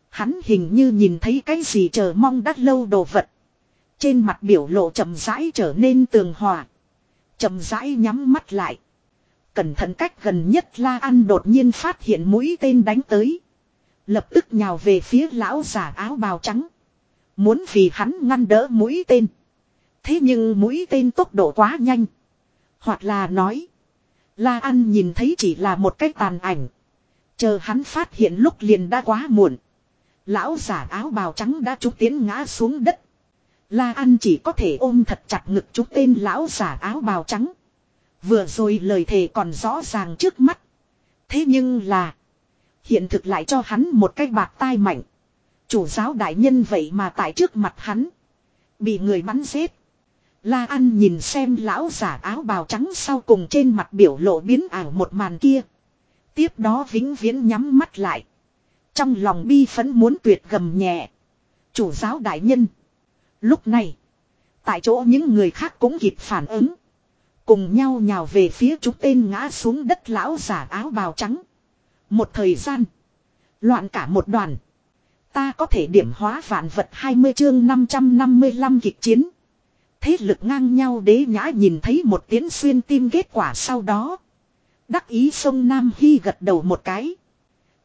Hắn hình như nhìn thấy cái gì chờ mong đắt lâu đồ vật. Trên mặt biểu lộ chậm rãi trở nên tường hòa. Chậm rãi nhắm mắt lại. Cẩn thận cách gần nhất La An đột nhiên phát hiện mũi tên đánh tới. Lập tức nhào về phía lão giả áo bào trắng. Muốn vì hắn ngăn đỡ mũi tên. Thế nhưng mũi tên tốc độ quá nhanh. Hoặc là nói. La An nhìn thấy chỉ là một cái tàn ảnh. Chờ hắn phát hiện lúc liền đã quá muộn. Lão giả áo bào trắng đã trúng tiến ngã xuống đất. La An chỉ có thể ôm thật chặt ngực trúng tên lão giả áo bào trắng. Vừa rồi lời thề còn rõ ràng trước mắt. Thế nhưng là. Hiện thực lại cho hắn một cái bạc tai mạnh. Chủ giáo đại nhân vậy mà tại trước mặt hắn. Bị người bắn giết. La An nhìn xem lão giả áo bào trắng sau cùng trên mặt biểu lộ biến ảo một màn kia. Tiếp đó vĩnh viễn nhắm mắt lại. Trong lòng bi phấn muốn tuyệt gầm nhẹ. Chủ giáo đại nhân. Lúc này. Tại chỗ những người khác cũng kịp phản ứng. Cùng nhau nhào về phía chúng tên ngã xuống đất lão giả áo bào trắng. Một thời gian. Loạn cả một đoàn. Ta có thể điểm hóa vạn vật 20 chương 555 kịch chiến. Thế lực ngang nhau đế nhã nhìn thấy một tiến xuyên tim kết quả sau đó. Đắc ý sông Nam Hy gật đầu một cái.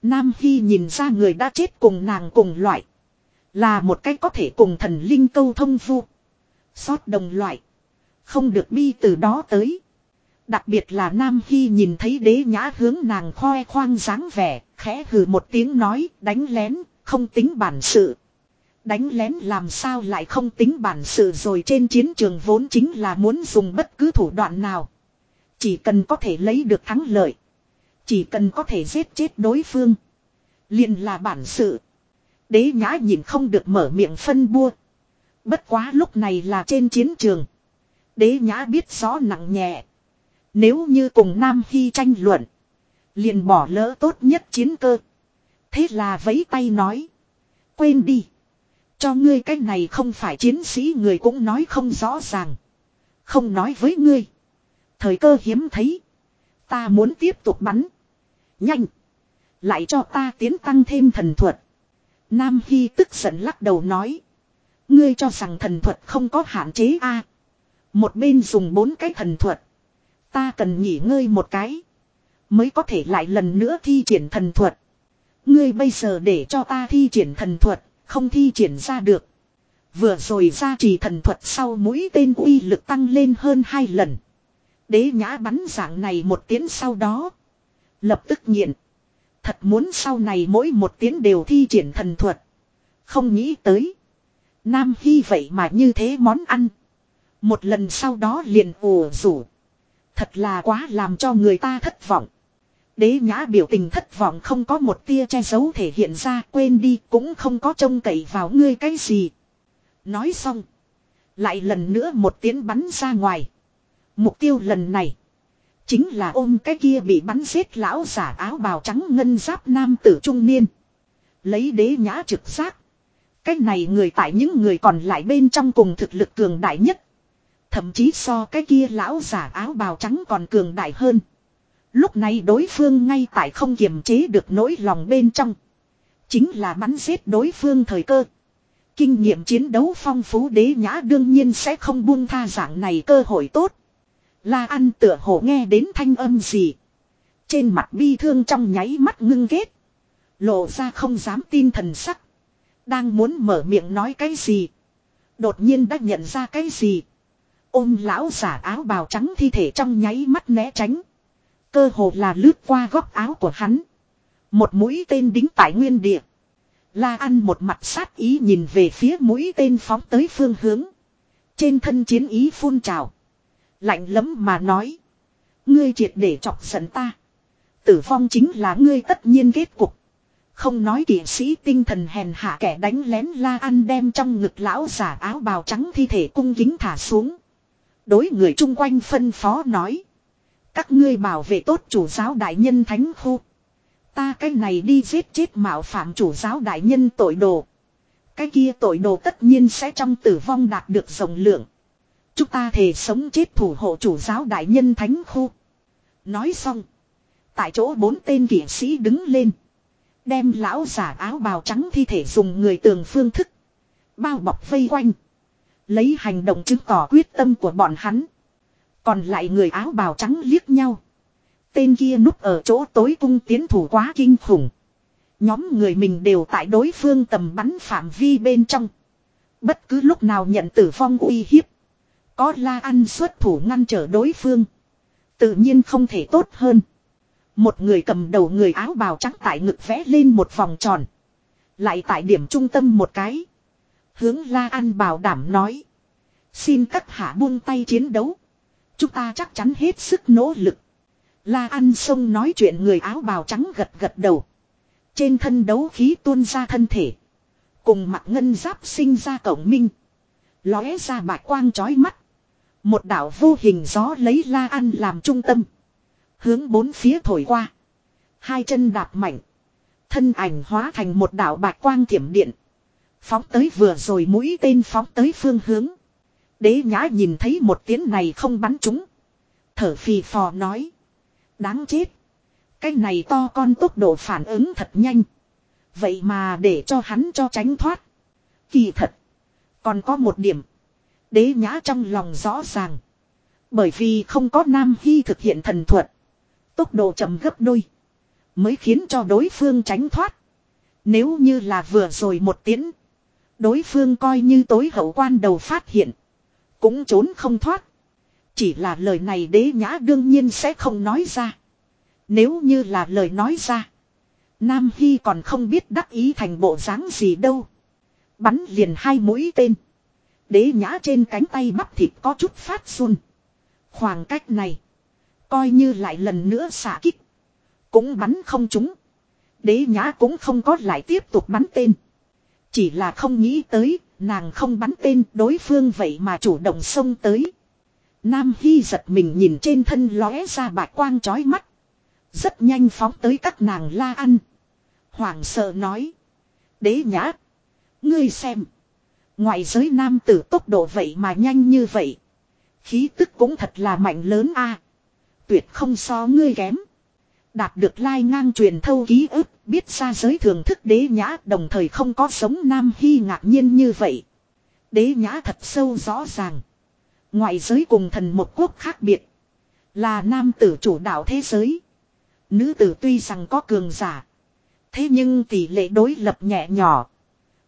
Nam Hy nhìn ra người đã chết cùng nàng cùng loại. Là một cách có thể cùng thần linh câu thông vu. Xót đồng loại. Không được bi từ đó tới. Đặc biệt là Nam Hy nhìn thấy đế nhã hướng nàng khoe khoang dáng vẻ, khẽ hừ một tiếng nói, đánh lén, không tính bản sự. Đánh lén làm sao lại không tính bản sự rồi trên chiến trường vốn chính là muốn dùng bất cứ thủ đoạn nào. Chỉ cần có thể lấy được thắng lợi. Chỉ cần có thể giết chết đối phương. liền là bản sự. Đế nhã nhìn không được mở miệng phân bua. Bất quá lúc này là trên chiến trường. Đế nhã biết rõ nặng nhẹ. Nếu như cùng Nam Hy tranh luận. Liền bỏ lỡ tốt nhất chiến cơ. Thế là vẫy tay nói. Quên đi. Cho ngươi cái này không phải chiến sĩ người cũng nói không rõ ràng. Không nói với ngươi. Thời cơ hiếm thấy. Ta muốn tiếp tục bắn. Nhanh. Lại cho ta tiến tăng thêm thần thuật. Nam Hy tức giận lắc đầu nói. Ngươi cho rằng thần thuật không có hạn chế a Một bên dùng bốn cái thần thuật. Ta cần nghỉ ngơi một cái. Mới có thể lại lần nữa thi triển thần thuật. Ngươi bây giờ để cho ta thi triển thần thuật. Không thi triển ra được. Vừa rồi ra trì thần thuật sau mũi tên uy lực tăng lên hơn hai lần. Đế nhã bắn dạng này một tiếng sau đó. Lập tức nghiện. Thật muốn sau này mỗi một tiếng đều thi triển thần thuật. Không nghĩ tới. Nam Hy vậy mà như thế món ăn. Một lần sau đó liền ồ rủ. Thật là quá làm cho người ta thất vọng. Đế nhã biểu tình thất vọng không có một tia che giấu thể hiện ra, quên đi, cũng không có trông cậy vào ngươi cái gì. Nói xong. Lại lần nữa một tiếng bắn ra ngoài. Mục tiêu lần này. Chính là ôm cái kia bị bắn giết lão giả áo bào trắng ngân giáp nam tử trung niên. Lấy đế nhã trực giác. Cái này người tại những người còn lại bên trong cùng thực lực cường đại nhất. Thậm chí so cái kia lão giả áo bào trắng còn cường đại hơn. Lúc này đối phương ngay tại không kiềm chế được nỗi lòng bên trong. Chính là bắn giết đối phương thời cơ. Kinh nghiệm chiến đấu phong phú đế nhã đương nhiên sẽ không buông tha dạng này cơ hội tốt. La ăn tựa hồ nghe đến thanh âm gì. Trên mặt bi thương trong nháy mắt ngưng ghét. Lộ ra không dám tin thần sắc. Đang muốn mở miệng nói cái gì. Đột nhiên đã nhận ra cái gì. Ôm lão giả áo bào trắng thi thể trong nháy mắt né tránh. Cơ hồ là lướt qua góc áo của hắn. Một mũi tên đính tại nguyên địa. La ăn một mặt sát ý nhìn về phía mũi tên phóng tới phương hướng. Trên thân chiến ý phun trào. Lạnh lắm mà nói. Ngươi triệt để chọc giận ta. Tử vong chính là ngươi tất nhiên kết cục. Không nói kỵ sĩ tinh thần hèn hạ kẻ đánh lén la ăn đem trong ngực lão giả áo bào trắng thi thể cung kính thả xuống. Đối người chung quanh phân phó nói. Các ngươi bảo vệ tốt chủ giáo đại nhân thánh khu. Ta cái này đi giết chết mạo phạm chủ giáo đại nhân tội đồ. Cái kia tội đồ tất nhiên sẽ trong tử vong đạt được rộng lượng. Chúng ta thể sống chết thủ hộ chủ giáo đại nhân thánh khu. Nói xong. Tại chỗ bốn tên kỷ sĩ đứng lên. Đem lão giả áo bào trắng thi thể dùng người tường phương thức. Bao bọc vây quanh. Lấy hành động chứng tỏ quyết tâm của bọn hắn. Còn lại người áo bào trắng liếc nhau. Tên kia núp ở chỗ tối cung tiến thủ quá kinh khủng. Nhóm người mình đều tại đối phương tầm bắn phạm vi bên trong. Bất cứ lúc nào nhận tử vong uy hiếp. Có la ăn xuất thủ ngăn trở đối phương. Tự nhiên không thể tốt hơn. Một người cầm đầu người áo bào trắng tại ngực vẽ lên một vòng tròn. Lại tại điểm trung tâm một cái. Hướng la ăn bảo đảm nói. Xin các hạ buông tay chiến đấu. Chúng ta chắc chắn hết sức nỗ lực. La An sông nói chuyện người áo bào trắng gật gật đầu. Trên thân đấu khí tuôn ra thân thể. Cùng mặt ngân giáp sinh ra cổng minh. Lóe ra bạch quang chói mắt. Một đảo vô hình gió lấy la An làm trung tâm. Hướng bốn phía thổi qua. Hai chân đạp mạnh. Thân ảnh hóa thành một đảo bạch quang thiểm điện. Phóng tới vừa rồi mũi tên phóng tới phương hướng. Đế nhã nhìn thấy một tiếng này không bắn chúng. Thở phì phò nói. Đáng chết. Cái này to con tốc độ phản ứng thật nhanh. Vậy mà để cho hắn cho tránh thoát. Kỳ thật. Còn có một điểm. Đế nhã trong lòng rõ ràng. Bởi vì không có Nam Hy thực hiện thần thuật. Tốc độ chậm gấp đôi. Mới khiến cho đối phương tránh thoát. Nếu như là vừa rồi một tiếng. Đối phương coi như tối hậu quan đầu phát hiện. Cũng trốn không thoát. Chỉ là lời này đế nhã đương nhiên sẽ không nói ra. Nếu như là lời nói ra. Nam Hy còn không biết đắc ý thành bộ dáng gì đâu. Bắn liền hai mũi tên. Đế nhã trên cánh tay bắp thịt có chút phát run. Khoảng cách này. Coi như lại lần nữa xả kích. Cũng bắn không trúng. Đế nhã cũng không có lại tiếp tục bắn tên. Chỉ là không nghĩ tới, nàng không bắn tên đối phương vậy mà chủ động xông tới. Nam Hy giật mình nhìn trên thân lóe ra bạch quang chói mắt. Rất nhanh phóng tới các nàng la ăn. Hoàng sợ nói. Đế nhã. Ngươi xem. Ngoại giới nam tử tốc độ vậy mà nhanh như vậy. Khí tức cũng thật là mạnh lớn a. Tuyệt không so ngươi kém. Đạt được lai ngang truyền thâu ký ức, biết ra giới thưởng thức đế nhã, đồng thời không có sống nam hy ngạc nhiên như vậy. Đế nhã thật sâu rõ ràng. Ngoại giới cùng thần một quốc khác biệt. Là nam tử chủ đạo thế giới. Nữ tử tuy rằng có cường giả. Thế nhưng tỷ lệ đối lập nhẹ nhỏ.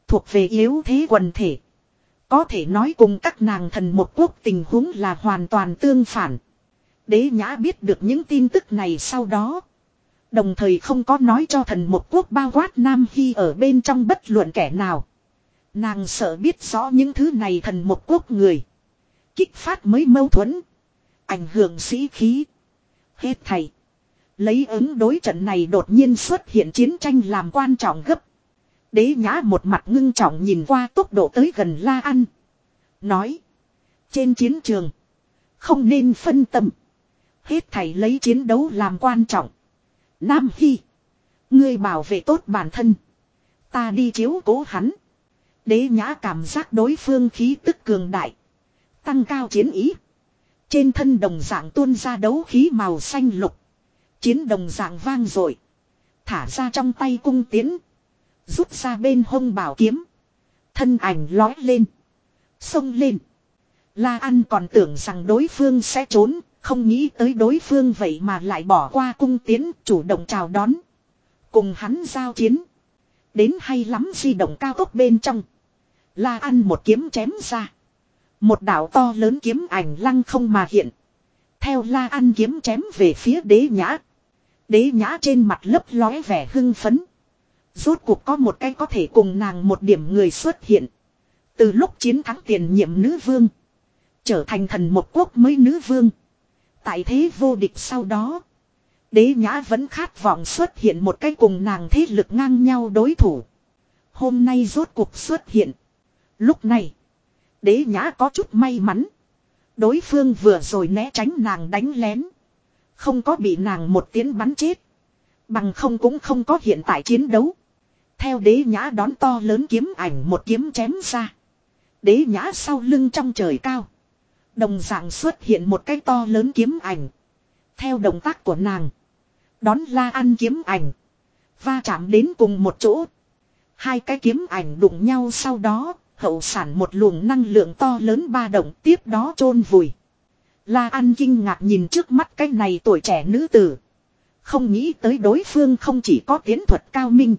Thuộc về yếu thế quần thể. Có thể nói cùng các nàng thần một quốc tình huống là hoàn toàn tương phản. Đế nhã biết được những tin tức này sau đó. Đồng thời không có nói cho thần một quốc bao quát Nam Hy ở bên trong bất luận kẻ nào. Nàng sợ biết rõ những thứ này thần một quốc người. Kích phát mới mâu thuẫn. Ảnh hưởng sĩ khí. Hết thầy. Lấy ứng đối trận này đột nhiên xuất hiện chiến tranh làm quan trọng gấp. Đế nhã một mặt ngưng trọng nhìn qua tốc độ tới gần La An. Nói. Trên chiến trường. Không nên phân tâm. Hết thầy lấy chiến đấu làm quan trọng. Nam Hy. Ngươi bảo vệ tốt bản thân. Ta đi chiếu cố hắn. Đế nhã cảm giác đối phương khí tức cường đại. Tăng cao chiến ý. Trên thân đồng dạng tuôn ra đấu khí màu xanh lục. Chiến đồng dạng vang rồi. Thả ra trong tay cung tiến. Rút ra bên hông bảo kiếm. Thân ảnh lói lên. Xông lên. La An còn tưởng rằng đối phương sẽ trốn. Không nghĩ tới đối phương vậy mà lại bỏ qua cung tiến chủ động chào đón. Cùng hắn giao chiến. Đến hay lắm di động cao tốc bên trong. La ăn một kiếm chém ra. Một đảo to lớn kiếm ảnh lăng không mà hiện. Theo La ăn kiếm chém về phía đế nhã. Đế nhã trên mặt lấp lóe vẻ hưng phấn. Rốt cuộc có một cái có thể cùng nàng một điểm người xuất hiện. Từ lúc chiến thắng tiền nhiệm nữ vương. Trở thành thần một quốc mới nữ vương. Tại thế vô địch sau đó. Đế nhã vẫn khát vọng xuất hiện một cái cùng nàng thế lực ngang nhau đối thủ. Hôm nay rốt cuộc xuất hiện. Lúc này. Đế nhã có chút may mắn. Đối phương vừa rồi né tránh nàng đánh lén. Không có bị nàng một tiếng bắn chết. Bằng không cũng không có hiện tại chiến đấu. Theo đế nhã đón to lớn kiếm ảnh một kiếm chém ra. Đế nhã sau lưng trong trời cao. Đồng dạng xuất hiện một cái to lớn kiếm ảnh. Theo động tác của nàng. Đón la ăn kiếm ảnh. Va chạm đến cùng một chỗ. Hai cái kiếm ảnh đụng nhau sau đó. Hậu sản một luồng năng lượng to lớn ba động tiếp đó chôn vùi. La An kinh ngạc nhìn trước mắt cái này tuổi trẻ nữ tử. Không nghĩ tới đối phương không chỉ có tiến thuật cao minh.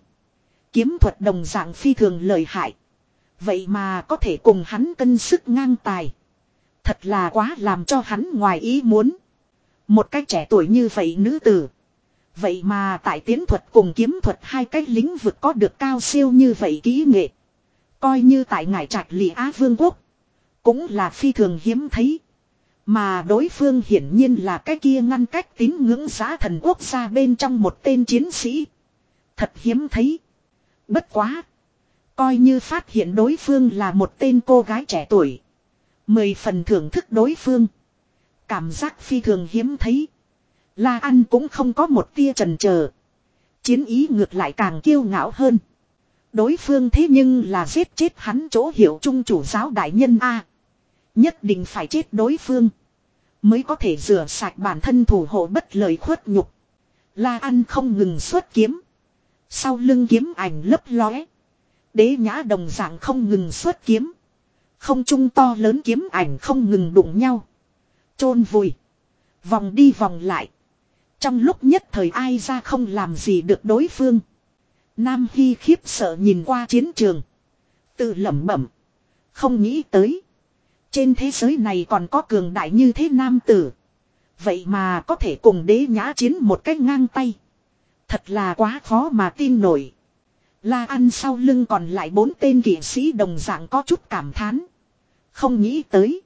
Kiếm thuật đồng dạng phi thường lợi hại. Vậy mà có thể cùng hắn cân sức ngang tài. Thật là quá làm cho hắn ngoài ý muốn. Một cách trẻ tuổi như vậy nữ tử. Vậy mà tại tiến thuật cùng kiếm thuật hai cái lĩnh vực có được cao siêu như vậy kỹ nghệ. Coi như tại ngải trạch lì Á Vương quốc. Cũng là phi thường hiếm thấy. Mà đối phương hiển nhiên là cái kia ngăn cách tín ngưỡng giá thần quốc gia bên trong một tên chiến sĩ. Thật hiếm thấy. Bất quá. Coi như phát hiện đối phương là một tên cô gái trẻ tuổi. Mười phần thưởng thức đối phương. Cảm giác phi thường hiếm thấy. La An cũng không có một tia trần chờ Chiến ý ngược lại càng kiêu ngạo hơn. Đối phương thế nhưng là giết chết hắn chỗ hiểu trung chủ giáo đại nhân A. Nhất định phải chết đối phương. Mới có thể rửa sạch bản thân thủ hộ bất lời khuất nhục. La An không ngừng xuất kiếm. Sau lưng kiếm ảnh lấp lóe. Đế nhã đồng dạng không ngừng xuất kiếm. Không trung to lớn kiếm ảnh không ngừng đụng nhau. chôn vùi. Vòng đi vòng lại. Trong lúc nhất thời ai ra không làm gì được đối phương. Nam Hy khiếp sợ nhìn qua chiến trường. Tự lẩm bẩm. Không nghĩ tới. Trên thế giới này còn có cường đại như thế nam tử. Vậy mà có thể cùng đế nhã chiến một cách ngang tay. Thật là quá khó mà tin nổi. La An sau lưng còn lại bốn tên kỵ sĩ đồng dạng có chút cảm thán. Không nghĩ tới.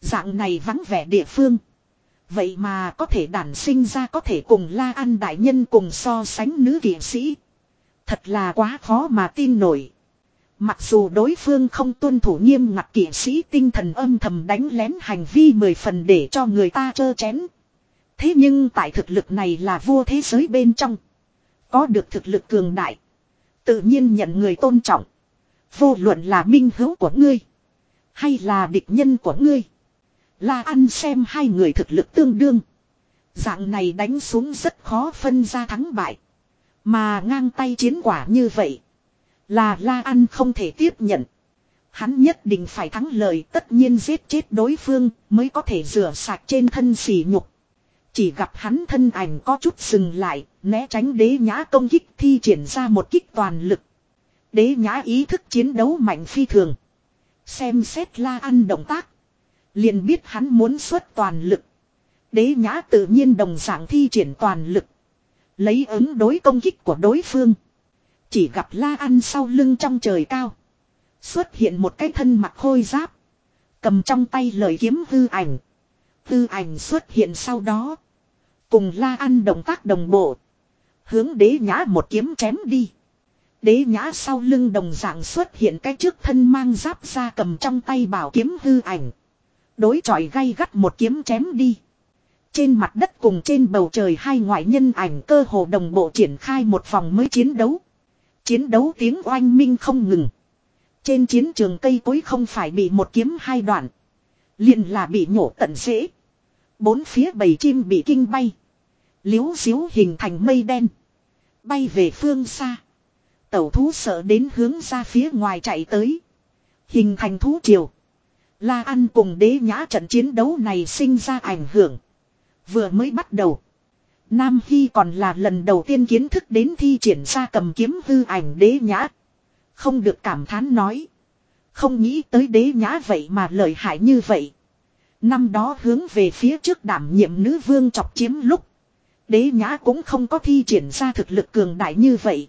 Dạng này vắng vẻ địa phương. Vậy mà có thể đản sinh ra có thể cùng La An đại nhân cùng so sánh nữ kỵ sĩ. Thật là quá khó mà tin nổi. Mặc dù đối phương không tuân thủ nghiêm ngặt kỵ sĩ tinh thần âm thầm đánh lén hành vi mười phần để cho người ta chơ chén. Thế nhưng tại thực lực này là vua thế giới bên trong. Có được thực lực cường đại. Tự nhiên nhận người tôn trọng. Vô luận là minh hữu của ngươi. Hay là địch nhân của ngươi. La ăn xem hai người thực lực tương đương. Dạng này đánh xuống rất khó phân ra thắng bại. Mà ngang tay chiến quả như vậy. Là La ăn không thể tiếp nhận. Hắn nhất định phải thắng lợi, tất nhiên giết chết đối phương mới có thể rửa sạch trên thân xỉ nhục. Chỉ gặp hắn thân ảnh có chút dừng lại, né tránh đế nhã công kích thi triển ra một kích toàn lực. Đế nhã ý thức chiến đấu mạnh phi thường. Xem xét la ăn động tác. Liền biết hắn muốn xuất toàn lực. Đế nhã tự nhiên đồng dạng thi triển toàn lực. Lấy ứng đối công kích của đối phương. Chỉ gặp la ăn sau lưng trong trời cao. Xuất hiện một cái thân mặc khôi giáp. Cầm trong tay lời kiếm hư ảnh. Hư ảnh xuất hiện sau đó. Cùng la ăn động tác đồng bộ. Hướng đế nhã một kiếm chém đi. Đế nhã sau lưng đồng dạng xuất hiện cái trước thân mang giáp ra cầm trong tay bảo kiếm hư ảnh. Đối chọi gay gắt một kiếm chém đi. Trên mặt đất cùng trên bầu trời hai ngoại nhân ảnh cơ hồ đồng bộ triển khai một vòng mới chiến đấu. Chiến đấu tiếng oanh minh không ngừng. Trên chiến trường cây cối không phải bị một kiếm hai đoạn. Liền là bị nhổ tận dễ. Bốn phía bầy chim bị kinh bay. Liếu xíu hình thành mây đen. Bay về phương xa. Tẩu thú sợ đến hướng ra phía ngoài chạy tới. Hình thành thú triều. La An cùng đế nhã trận chiến đấu này sinh ra ảnh hưởng. Vừa mới bắt đầu. Nam Hy còn là lần đầu tiên kiến thức đến thi triển ra cầm kiếm hư ảnh đế nhã. Không được cảm thán nói. Không nghĩ tới đế nhã vậy mà lợi hại như vậy. Năm đó hướng về phía trước đảm nhiệm nữ vương chọc chiếm lúc. Đế nhã cũng không có thi triển ra thực lực cường đại như vậy.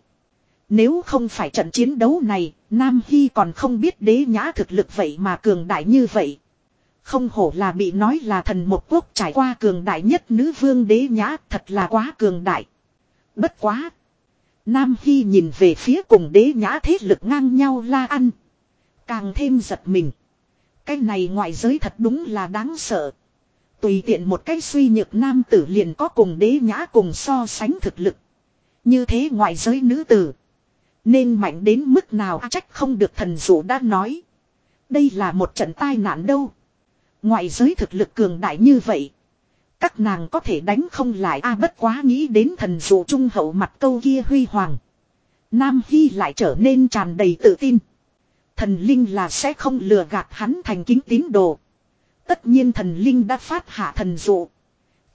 Nếu không phải trận chiến đấu này, Nam Hy còn không biết đế nhã thực lực vậy mà cường đại như vậy. Không hổ là bị nói là thần một quốc trải qua cường đại nhất nữ vương đế nhã thật là quá cường đại. Bất quá. Nam Hy nhìn về phía cùng đế nhã thế lực ngang nhau la ăn. Càng thêm giật mình. Cái này ngoại giới thật đúng là đáng sợ. Tùy tiện một cái suy nhược nam tử liền có cùng đế nhã cùng so sánh thực lực. Như thế ngoại giới nữ tử. Nên mạnh đến mức nào à, trách không được thần dụ đã nói. Đây là một trận tai nạn đâu. Ngoại giới thực lực cường đại như vậy. Các nàng có thể đánh không lại a bất quá nghĩ đến thần dụ trung hậu mặt câu kia huy hoàng. Nam Hy lại trở nên tràn đầy tự tin. Thần linh là sẽ không lừa gạt hắn thành kính tín đồ. Tất nhiên thần linh đã phát hạ thần dụ.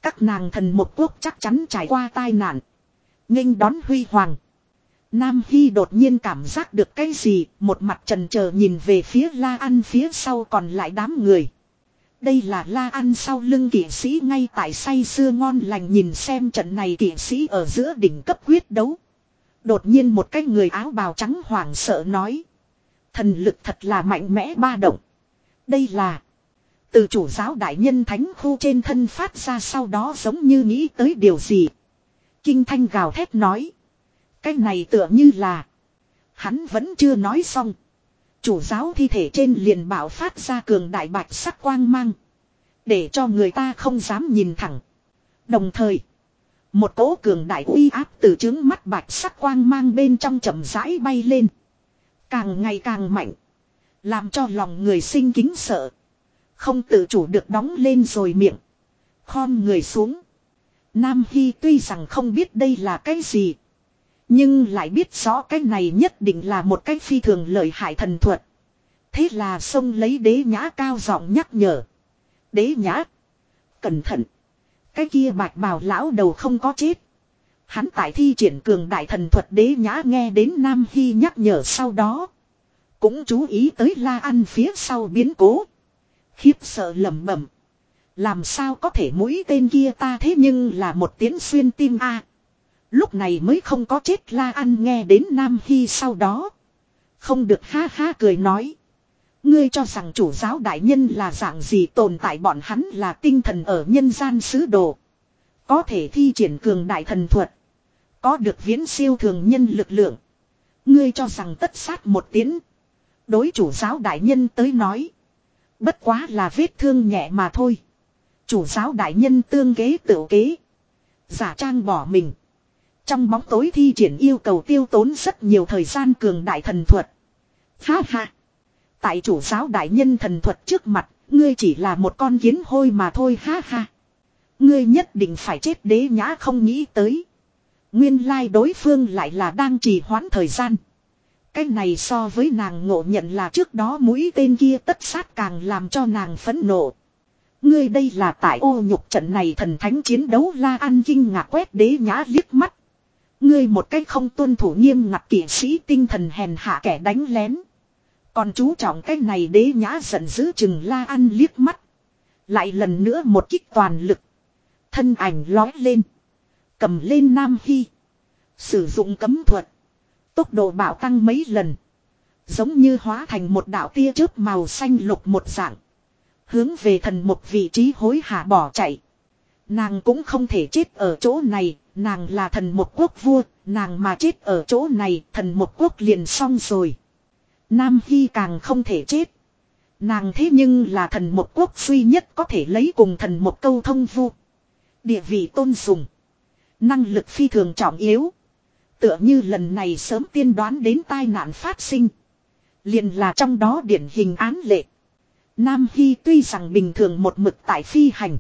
Các nàng thần một quốc chắc chắn trải qua tai nạn. nghênh đón huy hoàng. Nam Hy đột nhiên cảm giác được cái gì, một mặt trần chờ nhìn về phía La An phía sau còn lại đám người. Đây là La An sau lưng kỷ sĩ ngay tại say xưa ngon lành nhìn xem trận này kỷ sĩ ở giữa đỉnh cấp quyết đấu. Đột nhiên một cái người áo bào trắng hoảng sợ nói. Thần lực thật là mạnh mẽ ba động. Đây là, từ chủ giáo đại nhân thánh khu trên thân phát ra sau đó giống như nghĩ tới điều gì. Kinh thanh gào thét nói. Cái này tựa như là. Hắn vẫn chưa nói xong. Chủ giáo thi thể trên liền bảo phát ra cường đại bạch sắc quang mang. Để cho người ta không dám nhìn thẳng. Đồng thời. Một cỗ cường đại uy áp từ trứng mắt bạch sắc quang mang bên trong chậm rãi bay lên. Càng ngày càng mạnh. Làm cho lòng người sinh kính sợ. Không tự chủ được đóng lên rồi miệng. Khom người xuống. Nam Hy tuy rằng không biết đây là cái gì. Nhưng lại biết rõ cái này nhất định là một cái phi thường lợi hại thần thuật. Thế là xông lấy đế nhã cao giọng nhắc nhở. Đế nhã. Cẩn thận. Cái kia bạch bào lão đầu không có chết. Hắn tại thi triển cường đại thần thuật đế nhã nghe đến Nam Hy nhắc nhở sau đó. Cũng chú ý tới La An phía sau biến cố. Khiếp sợ lẩm bẩm. Làm sao có thể mũi tên kia ta thế nhưng là một tiếng xuyên tim a. Lúc này mới không có chết la ăn nghe đến Nam Hy sau đó. Không được ha ha cười nói. Ngươi cho rằng chủ giáo đại nhân là dạng gì tồn tại bọn hắn là tinh thần ở nhân gian sứ đồ. Có thể thi triển cường đại thần thuật. Có được viễn siêu thường nhân lực lượng. Ngươi cho rằng tất sát một tiếng. Đối chủ giáo đại nhân tới nói. Bất quá là vết thương nhẹ mà thôi. Chủ giáo đại nhân tương kế tự kế. Giả trang bỏ mình. Trong bóng tối thi triển yêu cầu tiêu tốn rất nhiều thời gian cường đại thần thuật. Ha ha. Tại chủ giáo đại nhân thần thuật trước mặt, ngươi chỉ là một con kiến hôi mà thôi ha ha. Ngươi nhất định phải chết đế nhã không nghĩ tới. Nguyên lai đối phương lại là đang trì hoãn thời gian. Cái này so với nàng ngộ nhận là trước đó mũi tên kia tất sát càng làm cho nàng phẫn nộ. Ngươi đây là tại ô nhục trận này thần thánh chiến đấu la ăn kinh ngạc quét đế nhã liếc mắt. Ngươi một cách không tuân thủ nghiêm ngặt kỷ sĩ tinh thần hèn hạ kẻ đánh lén. Còn chú trọng cái này đế nhã giận dữ chừng la ăn liếc mắt. Lại lần nữa một kích toàn lực. Thân ảnh lói lên. Cầm lên Nam Hy. Sử dụng cấm thuật. Tốc độ bạo tăng mấy lần. Giống như hóa thành một đạo tia chớp màu xanh lục một dạng. Hướng về thần một vị trí hối hả bỏ chạy. Nàng cũng không thể chết ở chỗ này, nàng là thần một quốc vua, nàng mà chết ở chỗ này, thần một quốc liền xong rồi. Nam Hy càng không thể chết. Nàng thế nhưng là thần một quốc duy nhất có thể lấy cùng thần một câu thông vu. Địa vị tôn sùng. Năng lực phi thường trọng yếu. Tựa như lần này sớm tiên đoán đến tai nạn phát sinh. Liền là trong đó điển hình án lệ. Nam Hy tuy rằng bình thường một mực tại phi hành.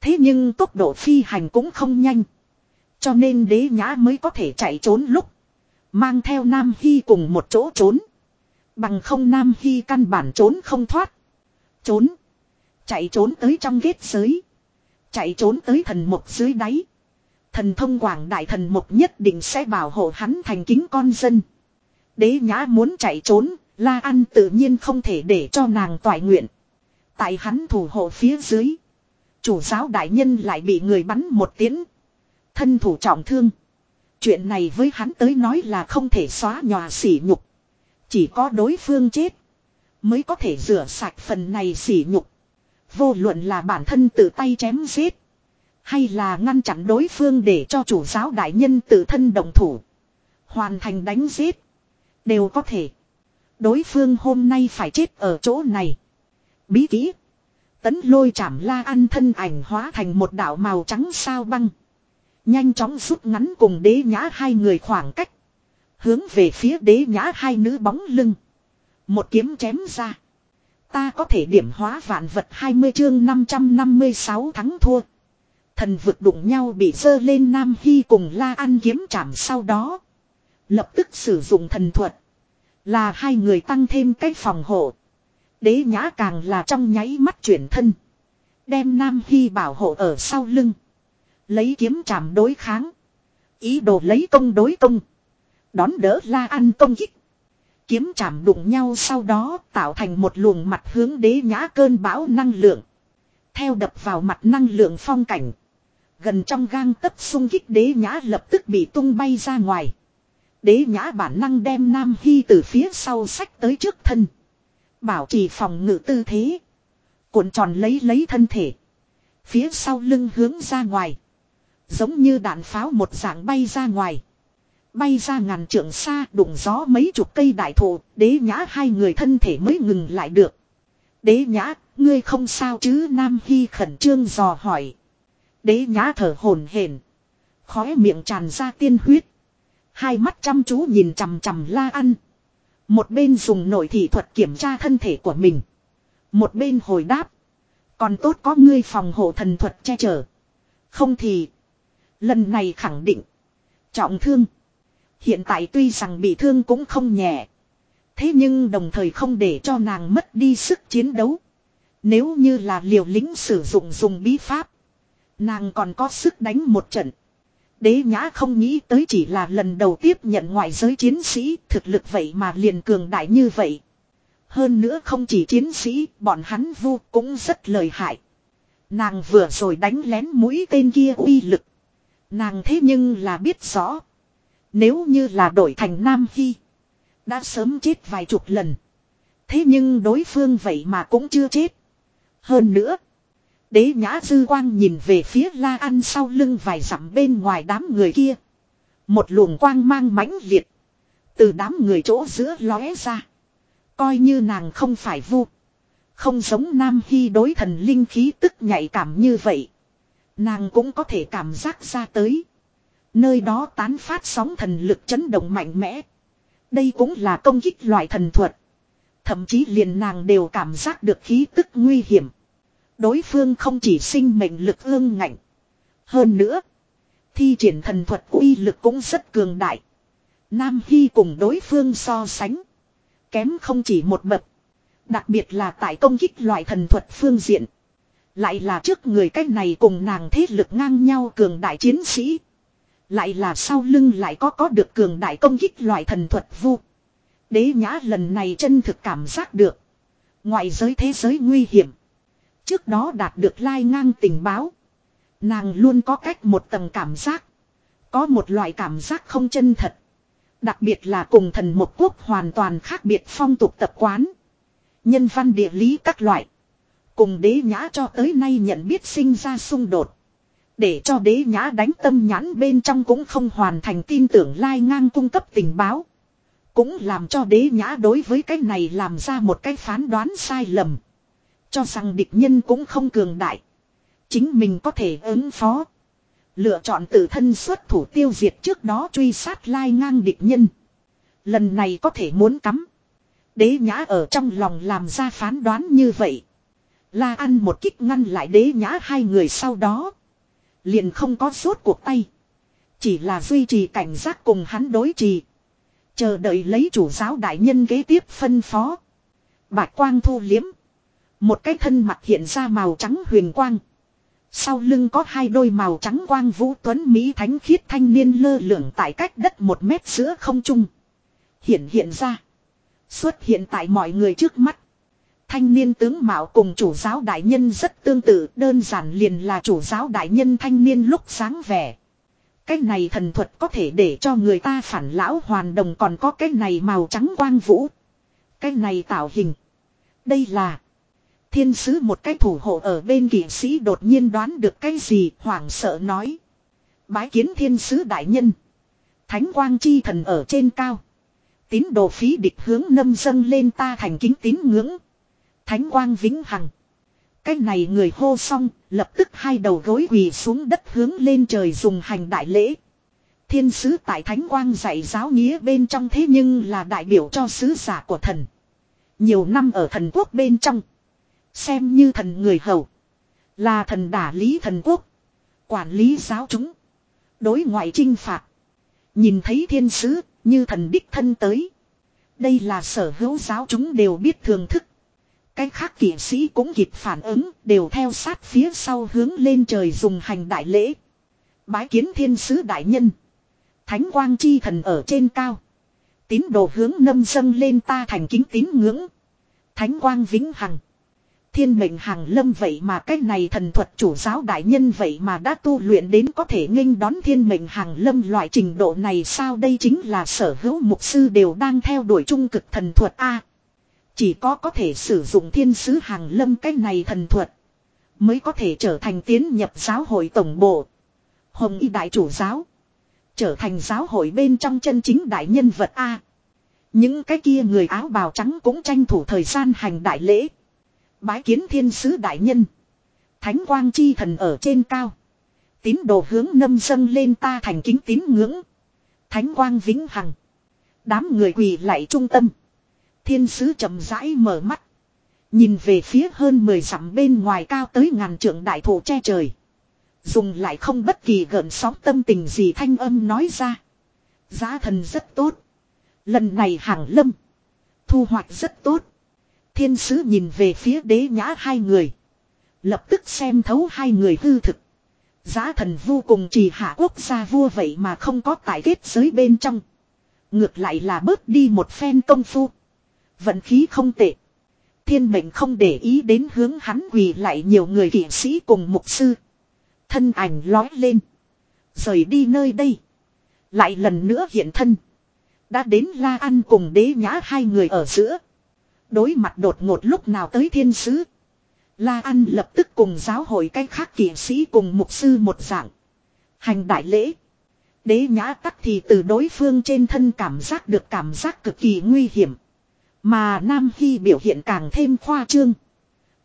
Thế nhưng tốc độ phi hành cũng không nhanh. Cho nên đế nhã mới có thể chạy trốn lúc. Mang theo Nam Hy cùng một chỗ trốn. Bằng không Nam Hy căn bản trốn không thoát. Trốn. Chạy trốn tới trong ghét giới. Chạy trốn tới thần mục dưới đáy. Thần thông quảng đại thần mục nhất định sẽ bảo hộ hắn thành kính con dân. Đế nhã muốn chạy trốn, La An tự nhiên không thể để cho nàng toại nguyện. Tại hắn thủ hộ phía dưới. Chủ giáo đại nhân lại bị người bắn một tiếng. Thân thủ trọng thương. Chuyện này với hắn tới nói là không thể xóa nhòa sỉ nhục. Chỉ có đối phương chết. Mới có thể rửa sạch phần này sỉ nhục. Vô luận là bản thân tự tay chém giết. Hay là ngăn chặn đối phương để cho chủ giáo đại nhân tự thân đồng thủ. Hoàn thành đánh giết. Đều có thể. Đối phương hôm nay phải chết ở chỗ này. Bí kỹ. Tấn lôi chảm la ăn thân ảnh hóa thành một đạo màu trắng sao băng. Nhanh chóng rút ngắn cùng đế nhã hai người khoảng cách. Hướng về phía đế nhã hai nữ bóng lưng. Một kiếm chém ra. Ta có thể điểm hóa vạn vật 20 chương 556 thắng thua. Thần vực đụng nhau bị dơ lên Nam Hy cùng La An kiếm chạm sau đó. Lập tức sử dụng thần thuật. Là hai người tăng thêm cái phòng hộ. Đế nhã càng là trong nháy mắt chuyển thân. Đem Nam Hy bảo hộ ở sau lưng. Lấy kiếm chạm đối kháng. Ý đồ lấy công đối công. Đón đỡ La An công kích. Kiếm chạm đụng nhau sau đó tạo thành một luồng mặt hướng đế nhã cơn bão năng lượng. Theo đập vào mặt năng lượng phong cảnh. Gần trong gang tấp xung kích đế nhã lập tức bị tung bay ra ngoài. Đế nhã bản năng đem Nam Hy từ phía sau sách tới trước thân. Bảo trì phòng ngự tư thế. Cuộn tròn lấy lấy thân thể. Phía sau lưng hướng ra ngoài. Giống như đạn pháo một dạng bay ra ngoài. Bay ra ngàn trượng xa đụng gió mấy chục cây đại thụ. Đế nhã hai người thân thể mới ngừng lại được. Đế nhã, ngươi không sao chứ Nam Hy khẩn trương dò hỏi. Đế nhã thở hổn hển, Khóe miệng tràn ra tiên huyết. Hai mắt chăm chú nhìn chằm chằm la ăn. Một bên dùng nội thị thuật kiểm tra thân thể của mình. Một bên hồi đáp. Còn tốt có ngươi phòng hộ thần thuật che chở. Không thì. Lần này khẳng định. Trọng thương. Hiện tại tuy rằng bị thương cũng không nhẹ. Thế nhưng đồng thời không để cho nàng mất đi sức chiến đấu. Nếu như là liều lĩnh sử dụng dùng bí pháp. Nàng còn có sức đánh một trận. Đế nhã không nghĩ tới chỉ là lần đầu tiếp nhận ngoại giới chiến sĩ thực lực vậy mà liền cường đại như vậy. Hơn nữa không chỉ chiến sĩ, bọn hắn vu cũng rất lợi hại. Nàng vừa rồi đánh lén mũi tên kia uy lực. Nàng thế nhưng là biết rõ. Nếu như là đổi thành Nam Hy. Đã sớm chết vài chục lần. Thế nhưng đối phương vậy mà cũng chưa chết. Hơn nữa. Đế nhã dư quang nhìn về phía la ăn sau lưng vài dặm bên ngoài đám người kia. Một luồng quang mang mãnh liệt. Từ đám người chỗ giữa lóe ra. Coi như nàng không phải vu. Không giống Nam Hy đối thần linh khí tức nhạy cảm như vậy. Nàng cũng có thể cảm giác ra tới. Nơi đó tán phát sóng thần lực chấn động mạnh mẽ. Đây cũng là công kích loại thần thuật. Thậm chí liền nàng đều cảm giác được khí tức nguy hiểm. Đối phương không chỉ sinh mệnh lực ương ngạnh. Hơn nữa. Thi triển thần thuật uy lực cũng rất cường đại. Nam Hy cùng đối phương so sánh. Kém không chỉ một bậc. Đặc biệt là tại công kích loại thần thuật phương diện. Lại là trước người cách này cùng nàng thế lực ngang nhau cường đại chiến sĩ. Lại là sau lưng lại có có được cường đại công kích loại thần thuật vu. Đế nhã lần này chân thực cảm giác được. Ngoại giới thế giới nguy hiểm. Trước đó đạt được lai ngang tình báo. Nàng luôn có cách một tầng cảm giác. Có một loại cảm giác không chân thật. Đặc biệt là cùng thần một quốc hoàn toàn khác biệt phong tục tập quán. Nhân văn địa lý các loại. Cùng đế nhã cho tới nay nhận biết sinh ra xung đột. Để cho đế nhã đánh tâm nhãn bên trong cũng không hoàn thành tin tưởng lai ngang cung cấp tình báo. Cũng làm cho đế nhã đối với cái này làm ra một cái phán đoán sai lầm. Cho rằng địch nhân cũng không cường đại. Chính mình có thể ứng phó. Lựa chọn tự thân xuất thủ tiêu diệt trước đó truy sát lai ngang địch nhân. Lần này có thể muốn cắm. Đế nhã ở trong lòng làm ra phán đoán như vậy. La ăn một kích ngăn lại đế nhã hai người sau đó. Liền không có suốt cuộc tay. Chỉ là duy trì cảnh giác cùng hắn đối trì. Chờ đợi lấy chủ giáo đại nhân kế tiếp phân phó. Bạch quang thu liếm. Một cái thân mặt hiện ra màu trắng huyền quang. Sau lưng có hai đôi màu trắng quang vũ tuấn Mỹ thánh khiết thanh niên lơ lửng tại cách đất một mét giữa không trung. Hiện hiện ra. Xuất hiện tại mọi người trước mắt. Thanh niên tướng mạo cùng chủ giáo đại nhân rất tương tự, đơn giản liền là chủ giáo đại nhân thanh niên lúc sáng vẻ. Cái này thần thuật có thể để cho người ta phản lão hoàn đồng còn có cái này màu trắng quang vũ. Cái này tạo hình. Đây là thiên sứ một cái thủ hộ ở bên kỵ sĩ đột nhiên đoán được cái gì hoảng sợ nói. Bái kiến thiên sứ đại nhân. Thánh quang chi thần ở trên cao. Tín đồ phí địch hướng nâm dâng lên ta thành kính tín ngưỡng. Thánh quang vĩnh hằng. Cái này người hô xong, lập tức hai đầu gối quỳ xuống đất hướng lên trời dùng hành đại lễ. Thiên sứ tại thánh quang dạy giáo nghĩa bên trong thế nhưng là đại biểu cho sứ giả của thần. Nhiều năm ở thần quốc bên trong. Xem như thần người hầu. Là thần đả lý thần quốc. Quản lý giáo chúng. Đối ngoại trinh phạt. Nhìn thấy thiên sứ, như thần đích thân tới. Đây là sở hữu giáo chúng đều biết thường thức. Cái khác kỵ sĩ cũng kịp phản ứng, đều theo sát phía sau hướng lên trời dùng hành đại lễ. Bái kiến thiên sứ đại nhân. Thánh quang chi thần ở trên cao. Tín đồ hướng nâm dâng lên ta thành kính tín ngưỡng. Thánh quang vĩnh hằng thiên mệnh hàng lâm vậy mà cái này thần thuật chủ giáo đại nhân vậy mà đã tu luyện đến có thể nghênh đón thiên mệnh hàng lâm loại trình độ này sao đây chính là sở hữu mục sư đều đang theo đuổi trung cực thần thuật A. Chỉ có có thể sử dụng thiên sứ hàng lâm cái này thần thuật. Mới có thể trở thành tiến nhập giáo hội tổng bộ. Hồng y đại chủ giáo. Trở thành giáo hội bên trong chân chính đại nhân vật A. Những cái kia người áo bào trắng cũng tranh thủ thời gian hành đại lễ. Bái kiến thiên sứ đại nhân. Thánh quang chi thần ở trên cao. Tín đồ hướng nâm dâng lên ta thành kính tín ngưỡng. Thánh quang vĩnh hằng. Đám người quỳ lại trung tâm. Thiên sứ chậm rãi mở mắt. Nhìn về phía hơn 10 dặm bên ngoài cao tới ngàn trượng đại thổ che trời. Dùng lại không bất kỳ gợn sóng tâm tình gì thanh âm nói ra. Giá thần rất tốt. Lần này hàng lâm. Thu hoạch rất tốt. Thiên sứ nhìn về phía đế nhã hai người. Lập tức xem thấu hai người hư thực. Giá thần vô cùng trì hạ quốc gia vua vậy mà không có tại kết giới bên trong. Ngược lại là bớt đi một phen công phu. Vận khí không tệ. Thiên mệnh không để ý đến hướng hắn quỳ lại nhiều người kỷ sĩ cùng mục sư. Thân ảnh lói lên. Rời đi nơi đây. Lại lần nữa hiện thân. Đã đến La An cùng đế nhã hai người ở giữa. Đối mặt đột ngột lúc nào tới thiên sứ. La An lập tức cùng giáo hội cách khác kỷ sĩ cùng mục sư một dạng. Hành đại lễ. Đế nhã tắc thì từ đối phương trên thân cảm giác được cảm giác cực kỳ nguy hiểm. Mà Nam Hy biểu hiện càng thêm khoa trương.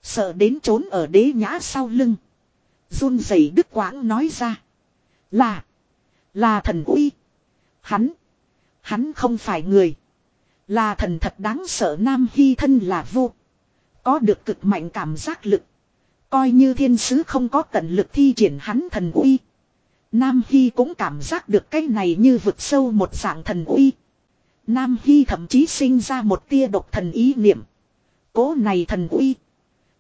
Sợ đến trốn ở đế nhã sau lưng. run rẩy đức quãng nói ra. Là. Là thần uy. Hắn. Hắn không phải người. Là thần thật đáng sợ Nam Hy thân là vô. Có được cực mạnh cảm giác lực. Coi như thiên sứ không có tận lực thi triển hắn thần uy. Nam Hy cũng cảm giác được cái này như vực sâu một dạng thần uy. Nam Hy thậm chí sinh ra một tia độc thần ý niệm. Cố này thần uy.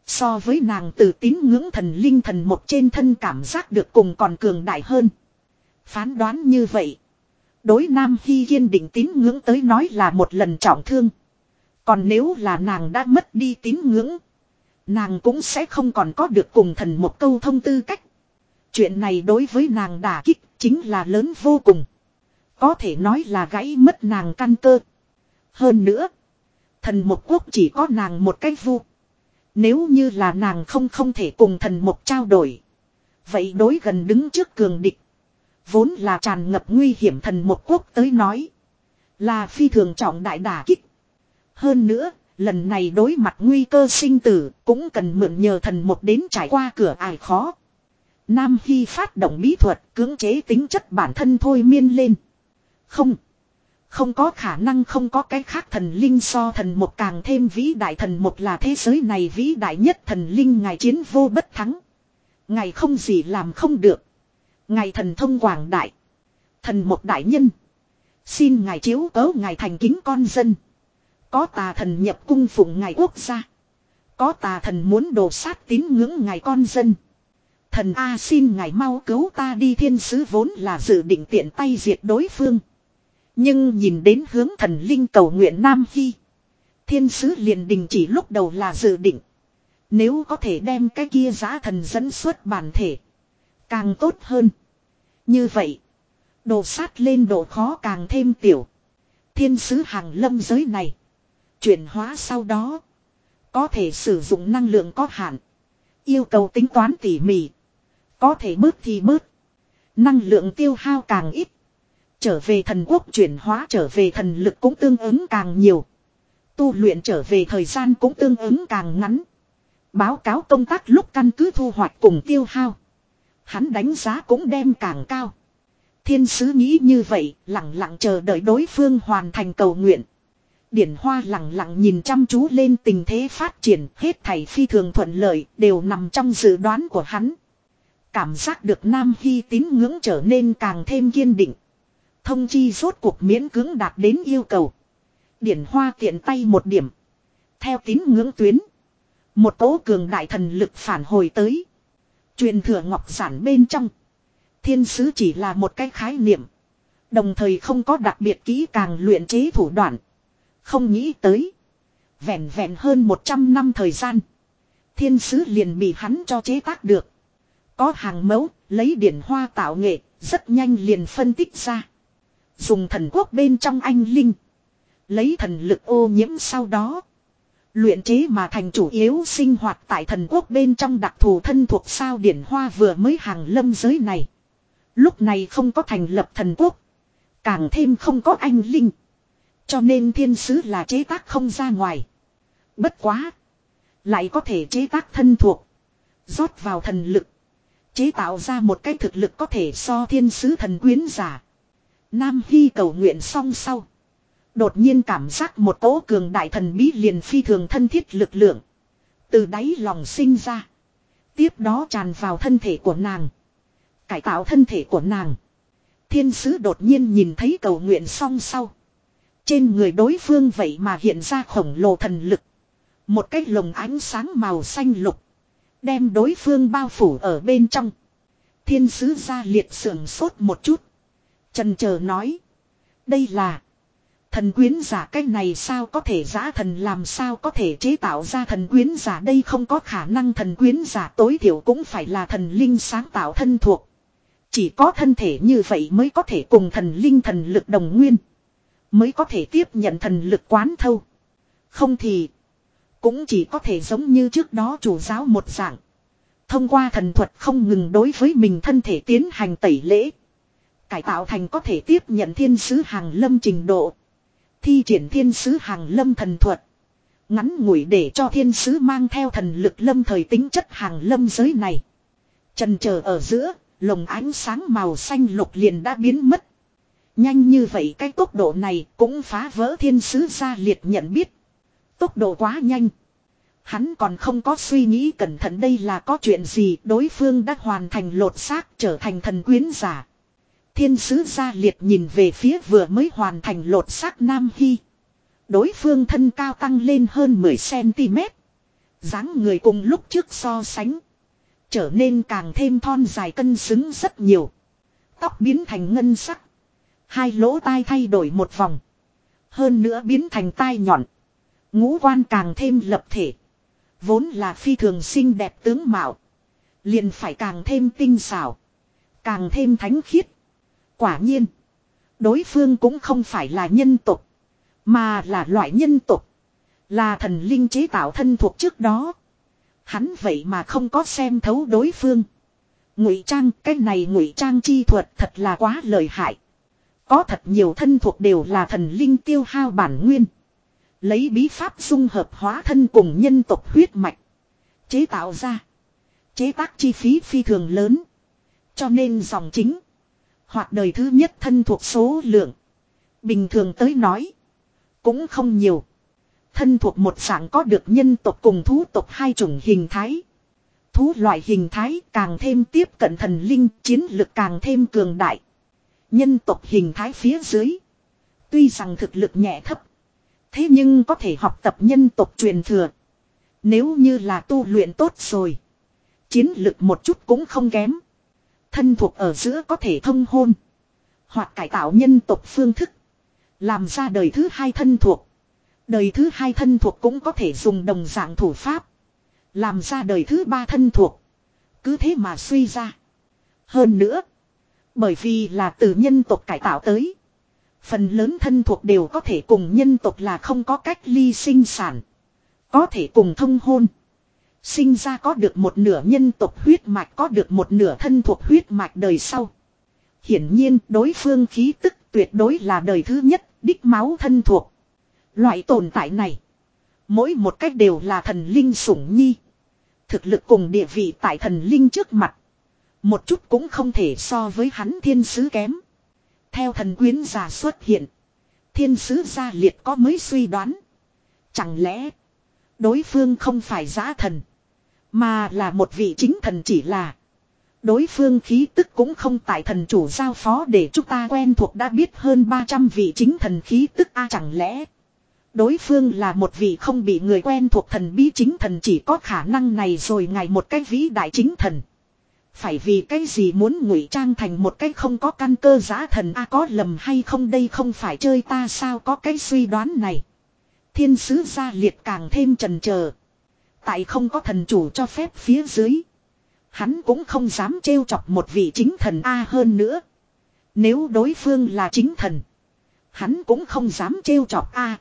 So với nàng từ tín ngưỡng thần linh thần một trên thân cảm giác được cùng còn cường đại hơn. Phán đoán như vậy. Đối Nam Hy kiên định tín ngưỡng tới nói là một lần trọng thương. Còn nếu là nàng đã mất đi tín ngưỡng. Nàng cũng sẽ không còn có được cùng thần một câu thông tư cách. Chuyện này đối với nàng đả kích chính là lớn vô cùng. Có thể nói là gãy mất nàng căn cơ. Hơn nữa. Thần một quốc chỉ có nàng một cách vu. Nếu như là nàng không không thể cùng thần một trao đổi. Vậy đối gần đứng trước cường địch. Vốn là tràn ngập nguy hiểm thần một quốc tới nói. Là phi thường trọng đại đả kích. Hơn nữa, lần này đối mặt nguy cơ sinh tử cũng cần mượn nhờ thần một đến trải qua cửa ải khó. Nam Hy phát động bí thuật cưỡng chế tính chất bản thân thôi miên lên. Không. Không có khả năng không có cái khác thần linh so thần một càng thêm vĩ đại thần một là thế giới này vĩ đại nhất thần linh ngài chiến vô bất thắng. Ngài không gì làm không được. Ngài thần thông quảng đại. Thần một đại nhân. Xin ngài chiếu cấu ngài thành kính con dân. Có tà thần nhập cung phụng ngài quốc gia. Có tà thần muốn đổ sát tín ngưỡng ngài con dân. Thần A xin ngài mau cứu ta đi thiên sứ vốn là dự định tiện tay diệt đối phương. Nhưng nhìn đến hướng thần linh cầu nguyện Nam phi Thiên sứ liền đình chỉ lúc đầu là dự định. Nếu có thể đem cái kia giá thần dẫn xuất bản thể. Càng tốt hơn. Như vậy. Đồ sát lên độ khó càng thêm tiểu. Thiên sứ hàng lâm giới này. Chuyển hóa sau đó. Có thể sử dụng năng lượng có hạn. Yêu cầu tính toán tỉ mỉ. Có thể bớt thì bớt. Năng lượng tiêu hao càng ít. Trở về thần quốc chuyển hóa trở về thần lực cũng tương ứng càng nhiều. Tu luyện trở về thời gian cũng tương ứng càng ngắn. Báo cáo công tác lúc căn cứ thu hoạch cùng tiêu hao. Hắn đánh giá cũng đem càng cao. Thiên sứ nghĩ như vậy, lặng lặng chờ đợi đối phương hoàn thành cầu nguyện. Điển Hoa lặng lặng nhìn chăm chú lên tình thế phát triển, hết thảy phi thường thuận lợi, đều nằm trong dự đoán của hắn. Cảm giác được Nam Hy tín ngưỡng trở nên càng thêm kiên định. Thông chi rốt cuộc miễn cưỡng đạt đến yêu cầu. Điển Hoa tiện tay một điểm. Theo tín ngưỡng tuyến. Một tố cường đại thần lực phản hồi tới. Truyền thừa ngọc giản bên trong. Thiên sứ chỉ là một cái khái niệm. Đồng thời không có đặc biệt kỹ càng luyện chế thủ đoạn. Không nghĩ tới. Vẹn vẹn hơn 100 năm thời gian. Thiên sứ liền bị hắn cho chế tác được. Có hàng mẫu, lấy điển hoa tạo nghệ, rất nhanh liền phân tích ra. Dùng thần quốc bên trong anh linh. Lấy thần lực ô nhiễm sau đó. Luyện chế mà thành chủ yếu sinh hoạt tại thần quốc bên trong đặc thù thân thuộc sao điển hoa vừa mới hàng lâm giới này. Lúc này không có thành lập thần quốc. Càng thêm không có anh linh. Cho nên thiên sứ là chế tác không ra ngoài. Bất quá. Lại có thể chế tác thân thuộc. rót vào thần lực. Chế tạo ra một cái thực lực có thể so thiên sứ thần quyến giả. Nam Hy cầu nguyện xong sau. Đột nhiên cảm giác một tố cường đại thần bí liền phi thường thân thiết lực lượng. Từ đáy lòng sinh ra. Tiếp đó tràn vào thân thể của nàng. Cải tạo thân thể của nàng. Thiên sứ đột nhiên nhìn thấy cầu nguyện song sau. Trên người đối phương vậy mà hiện ra khổng lồ thần lực. Một cái lồng ánh sáng màu xanh lục. Đem đối phương bao phủ ở bên trong. Thiên sứ ra liệt sưởng sốt một chút. Trần chờ nói. Đây là. Thần quyến giả cái này sao có thể giã thần, làm sao có thể chế tạo ra thần quyến giả đây không có khả năng thần quyến giả tối thiểu cũng phải là thần linh sáng tạo thân thuộc. Chỉ có thân thể như vậy mới có thể cùng thần linh thần lực đồng nguyên. Mới có thể tiếp nhận thần lực quán thâu. Không thì, cũng chỉ có thể giống như trước đó chủ giáo một dạng. Thông qua thần thuật không ngừng đối với mình thân thể tiến hành tẩy lễ. Cải tạo thành có thể tiếp nhận thiên sứ hàng lâm trình độ. Thi triển thiên sứ hàng lâm thần thuật. Ngắn ngủi để cho thiên sứ mang theo thần lực lâm thời tính chất hàng lâm giới này. Trần chờ ở giữa, lồng ánh sáng màu xanh lục liền đã biến mất. Nhanh như vậy cái tốc độ này cũng phá vỡ thiên sứ gia liệt nhận biết. Tốc độ quá nhanh. Hắn còn không có suy nghĩ cẩn thận đây là có chuyện gì đối phương đã hoàn thành lột xác trở thành thần quyến giả. Thiên sứ gia liệt nhìn về phía vừa mới hoàn thành lột xác Nam Hy. Đối phương thân cao tăng lên hơn 10cm. dáng người cùng lúc trước so sánh. Trở nên càng thêm thon dài cân xứng rất nhiều. Tóc biến thành ngân sắc. Hai lỗ tai thay đổi một vòng. Hơn nữa biến thành tai nhọn. Ngũ quan càng thêm lập thể. Vốn là phi thường xinh đẹp tướng mạo. Liền phải càng thêm tinh xảo. Càng thêm thánh khiết. Quả nhiên. Đối phương cũng không phải là nhân tục. Mà là loại nhân tục. Là thần linh chế tạo thân thuộc trước đó. Hắn vậy mà không có xem thấu đối phương. Ngụy trang, cái này ngụy trang chi thuật thật là quá lợi hại. Có thật nhiều thân thuộc đều là thần linh tiêu hao bản nguyên. Lấy bí pháp dung hợp hóa thân cùng nhân tộc huyết mạch. Chế tạo ra. Chế tác chi phí phi thường lớn. Cho nên dòng chính. Hoặc đời thứ nhất thân thuộc số lượng. Bình thường tới nói. Cũng không nhiều. Thân thuộc một dạng có được nhân tộc cùng thú tộc hai chủng hình thái. Thú loại hình thái càng thêm tiếp cận thần linh, chiến lực càng thêm cường đại. Nhân tộc hình thái phía dưới. Tuy rằng thực lực nhẹ thấp. Thế nhưng có thể học tập nhân tộc truyền thừa. Nếu như là tu luyện tốt rồi. Chiến lực một chút cũng không kém. Thân thuộc ở giữa có thể thông hôn. Hoặc cải tạo nhân tộc phương thức. Làm ra đời thứ hai thân thuộc. Đời thứ hai thân thuộc cũng có thể dùng đồng dạng thủ pháp. Làm ra đời thứ ba thân thuộc. Cứ thế mà suy ra. Hơn nữa. Bởi vì là từ nhân tộc cải tạo tới. Phần lớn thân thuộc đều có thể cùng nhân tộc là không có cách ly sinh sản. Có thể cùng thông hôn. Sinh ra có được một nửa nhân tộc huyết mạch, có được một nửa thân thuộc huyết mạch đời sau. Hiển nhiên, đối phương khí tức tuyệt đối là đời thứ nhất, đích máu thân thuộc. Loại tồn tại này. Mỗi một cách đều là thần linh sủng nhi. Thực lực cùng địa vị tại thần linh trước mặt. Một chút cũng không thể so với hắn thiên sứ kém. Theo thần quyến giả xuất hiện. Thiên sứ gia liệt có mới suy đoán. Chẳng lẽ. Đối phương không phải giá thần. Mà là một vị chính thần chỉ là. Đối phương khí tức cũng không tại thần chủ giao phó để chúng ta quen thuộc đã biết hơn 300 vị chính thần khí tức a chẳng lẽ. Đối phương là một vị không bị người quen thuộc thần bí chính thần chỉ có khả năng này rồi ngày một cái vĩ đại chính thần. Phải vì cái gì muốn ngụy trang thành một cái không có căn cơ giá thần a có lầm hay không đây không phải chơi ta sao có cái suy đoán này. Thiên sứ gia liệt càng thêm trần chờ Tại không có thần chủ cho phép phía dưới. Hắn cũng không dám trêu chọc một vị chính thần A hơn nữa. Nếu đối phương là chính thần. Hắn cũng không dám trêu chọc A.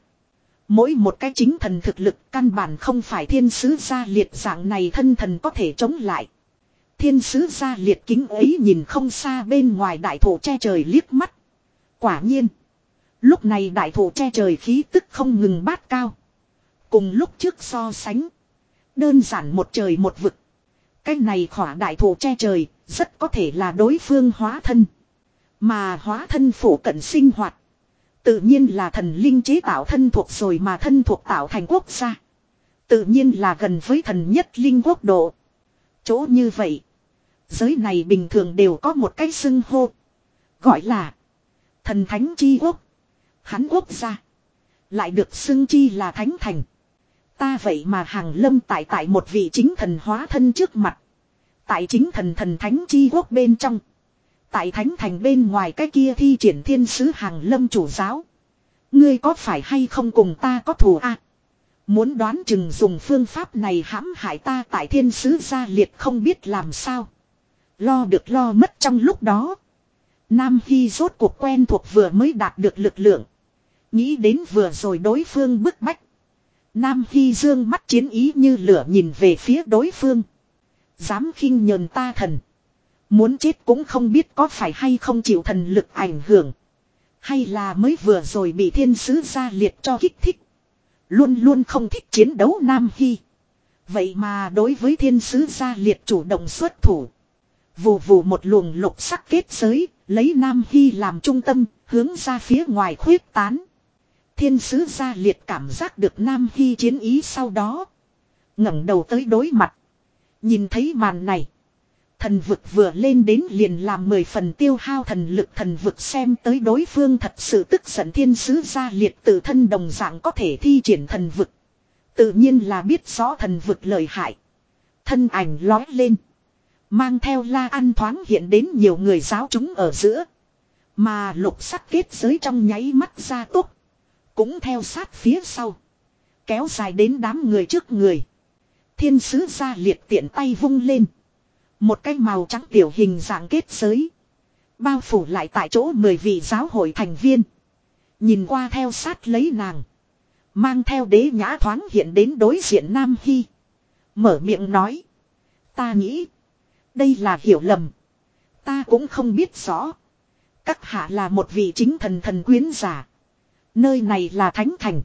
Mỗi một cái chính thần thực lực căn bản không phải thiên sứ gia liệt dạng này thân thần có thể chống lại. Thiên sứ gia liệt kính ấy nhìn không xa bên ngoài đại thổ che trời liếc mắt. Quả nhiên. Lúc này đại thổ che trời khí tức không ngừng bát cao. Cùng lúc trước so sánh. Đơn giản một trời một vực. Cái này khỏa đại thổ che trời, rất có thể là đối phương hóa thân. Mà hóa thân phổ cận sinh hoạt. Tự nhiên là thần linh chế tạo thân thuộc rồi mà thân thuộc tạo thành quốc gia. Tự nhiên là gần với thần nhất linh quốc độ. Chỗ như vậy. Giới này bình thường đều có một cái xưng hô. Gọi là thần thánh chi quốc. Hắn quốc gia. Lại được xưng chi là thánh thành. Ta vậy mà hàng lâm tại tại một vị chính thần hóa thân trước mặt. Tại chính thần thần thánh chi quốc bên trong. Tại thánh thành bên ngoài cái kia thi triển thiên sứ hàng lâm chủ giáo. Ngươi có phải hay không cùng ta có thù a? Muốn đoán chừng dùng phương pháp này hãm hại ta tại thiên sứ gia liệt không biết làm sao. Lo được lo mất trong lúc đó. Nam Hy rốt cuộc quen thuộc vừa mới đạt được lực lượng. Nghĩ đến vừa rồi đối phương bức bách. Nam Hy dương mắt chiến ý như lửa nhìn về phía đối phương. Dám khinh nhờn ta thần. Muốn chết cũng không biết có phải hay không chịu thần lực ảnh hưởng. Hay là mới vừa rồi bị thiên sứ gia liệt cho kích thích. Luôn luôn không thích chiến đấu Nam Hy. Vậy mà đối với thiên sứ gia liệt chủ động xuất thủ. Vù vù một luồng lục sắc kết giới, lấy Nam Hy làm trung tâm, hướng ra phía ngoài khuyết tán. Thiên sứ gia liệt cảm giác được Nam Hy chiến ý sau đó. ngẩng đầu tới đối mặt. Nhìn thấy màn này. Thần vực vừa lên đến liền làm mười phần tiêu hao thần lực thần vực xem tới đối phương thật sự tức giận thiên sứ gia liệt tự thân đồng dạng có thể thi triển thần vực. Tự nhiên là biết rõ thần vực lợi hại. Thân ảnh lói lên. Mang theo la ăn thoáng hiện đến nhiều người giáo chúng ở giữa. Mà lục sắc kết giới trong nháy mắt ra tốt. Cũng theo sát phía sau. Kéo dài đến đám người trước người. Thiên sứ gia liệt tiện tay vung lên. Một cái màu trắng tiểu hình dạng kết giới. Bao phủ lại tại chỗ mười vị giáo hội thành viên. Nhìn qua theo sát lấy nàng. Mang theo đế nhã thoáng hiện đến đối diện Nam Hy. Mở miệng nói. Ta nghĩ. Đây là hiểu lầm. Ta cũng không biết rõ. Các hạ là một vị chính thần thần quyến giả. Nơi này là thánh thành.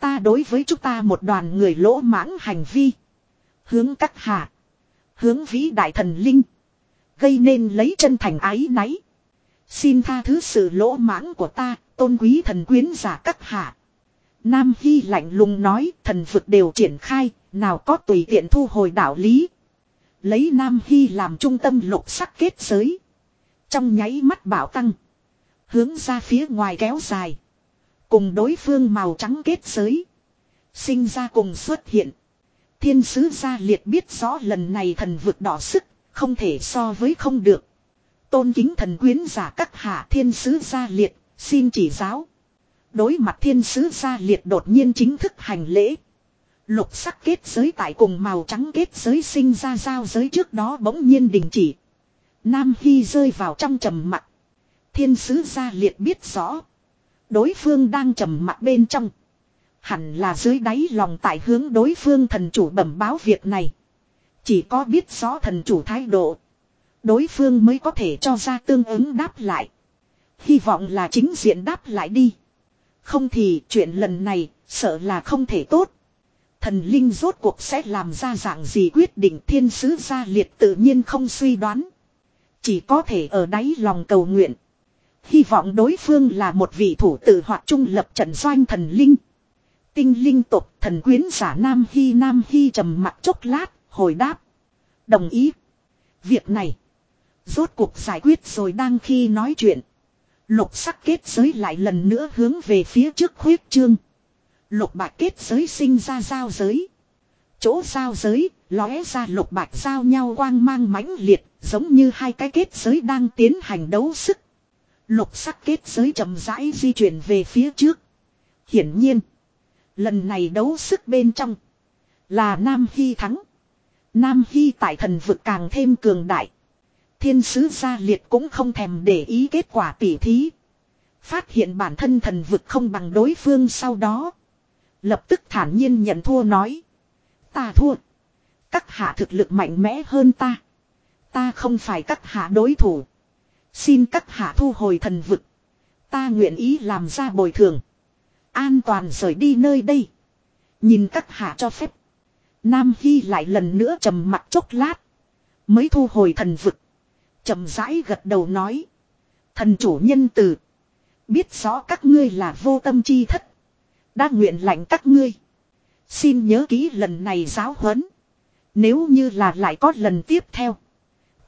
Ta đối với chúng ta một đoàn người lỗ mãng hành vi. Hướng các hạ. Hướng vĩ đại thần linh. Gây nên lấy chân thành ái náy. Xin tha thứ sự lỗ mãng của ta, tôn quý thần quyến giả các hạ. Nam Hy lạnh lùng nói thần vực đều triển khai, nào có tùy tiện thu hồi đạo lý. Lấy Nam Hy làm trung tâm lục sắc kết giới. Trong nháy mắt bảo tăng. Hướng ra phía ngoài kéo dài. Cùng đối phương màu trắng kết giới. Sinh ra cùng xuất hiện. Thiên sứ gia liệt biết rõ lần này thần vực đỏ sức, không thể so với không được. Tôn kính thần quyến giả các hạ thiên sứ gia liệt, xin chỉ giáo. Đối mặt thiên sứ gia liệt đột nhiên chính thức hành lễ. Lục sắc kết giới tại cùng màu trắng kết giới sinh ra giao giới trước đó bỗng nhiên đình chỉ. Nam Hy rơi vào trong trầm mặc. Thiên sứ gia liệt biết rõ. Đối phương đang trầm mặc bên trong. Hẳn là dưới đáy lòng tại hướng đối phương thần chủ bẩm báo việc này. Chỉ có biết rõ thần chủ thái độ. Đối phương mới có thể cho ra tương ứng đáp lại. Hy vọng là chính diện đáp lại đi. Không thì chuyện lần này, sợ là không thể tốt. Thần linh rốt cuộc sẽ làm ra dạng gì quyết định thiên sứ gia liệt tự nhiên không suy đoán. Chỉ có thể ở đáy lòng cầu nguyện. Hy vọng đối phương là một vị thủ tử hoặc trung lập trận doanh thần linh. Tinh linh tộc thần quyến giả Nam Hy Nam Hy trầm mặt chốc lát, hồi đáp. Đồng ý. Việc này. Rốt cuộc giải quyết rồi đang khi nói chuyện. Lục sắc kết giới lại lần nữa hướng về phía trước khuyết trương. Lục bạc kết giới sinh ra giao giới. Chỗ giao giới, lóe ra lục bạc giao nhau quang mang mãnh liệt, giống như hai cái kết giới đang tiến hành đấu sức. Lục sắc kết giới chậm rãi di chuyển về phía trước. Hiển nhiên. Lần này đấu sức bên trong. Là Nam Hy thắng. Nam Hy tại thần vực càng thêm cường đại. Thiên sứ gia liệt cũng không thèm để ý kết quả tỉ thí. Phát hiện bản thân thần vực không bằng đối phương sau đó. Lập tức thản nhiên nhận thua nói. Ta thua. Các hạ thực lực mạnh mẽ hơn ta. Ta không phải các hạ đối thủ. Xin các hạ thu hồi thần vực. Ta nguyện ý làm ra bồi thường. An toàn rời đi nơi đây. Nhìn các hạ cho phép. Nam Hy lại lần nữa trầm mặt chốc lát. Mới thu hồi thần vực. trầm rãi gật đầu nói. Thần chủ nhân từ. Biết rõ các ngươi là vô tâm chi thất. Đã nguyện lạnh các ngươi. Xin nhớ kỹ lần này giáo huấn. Nếu như là lại có lần tiếp theo.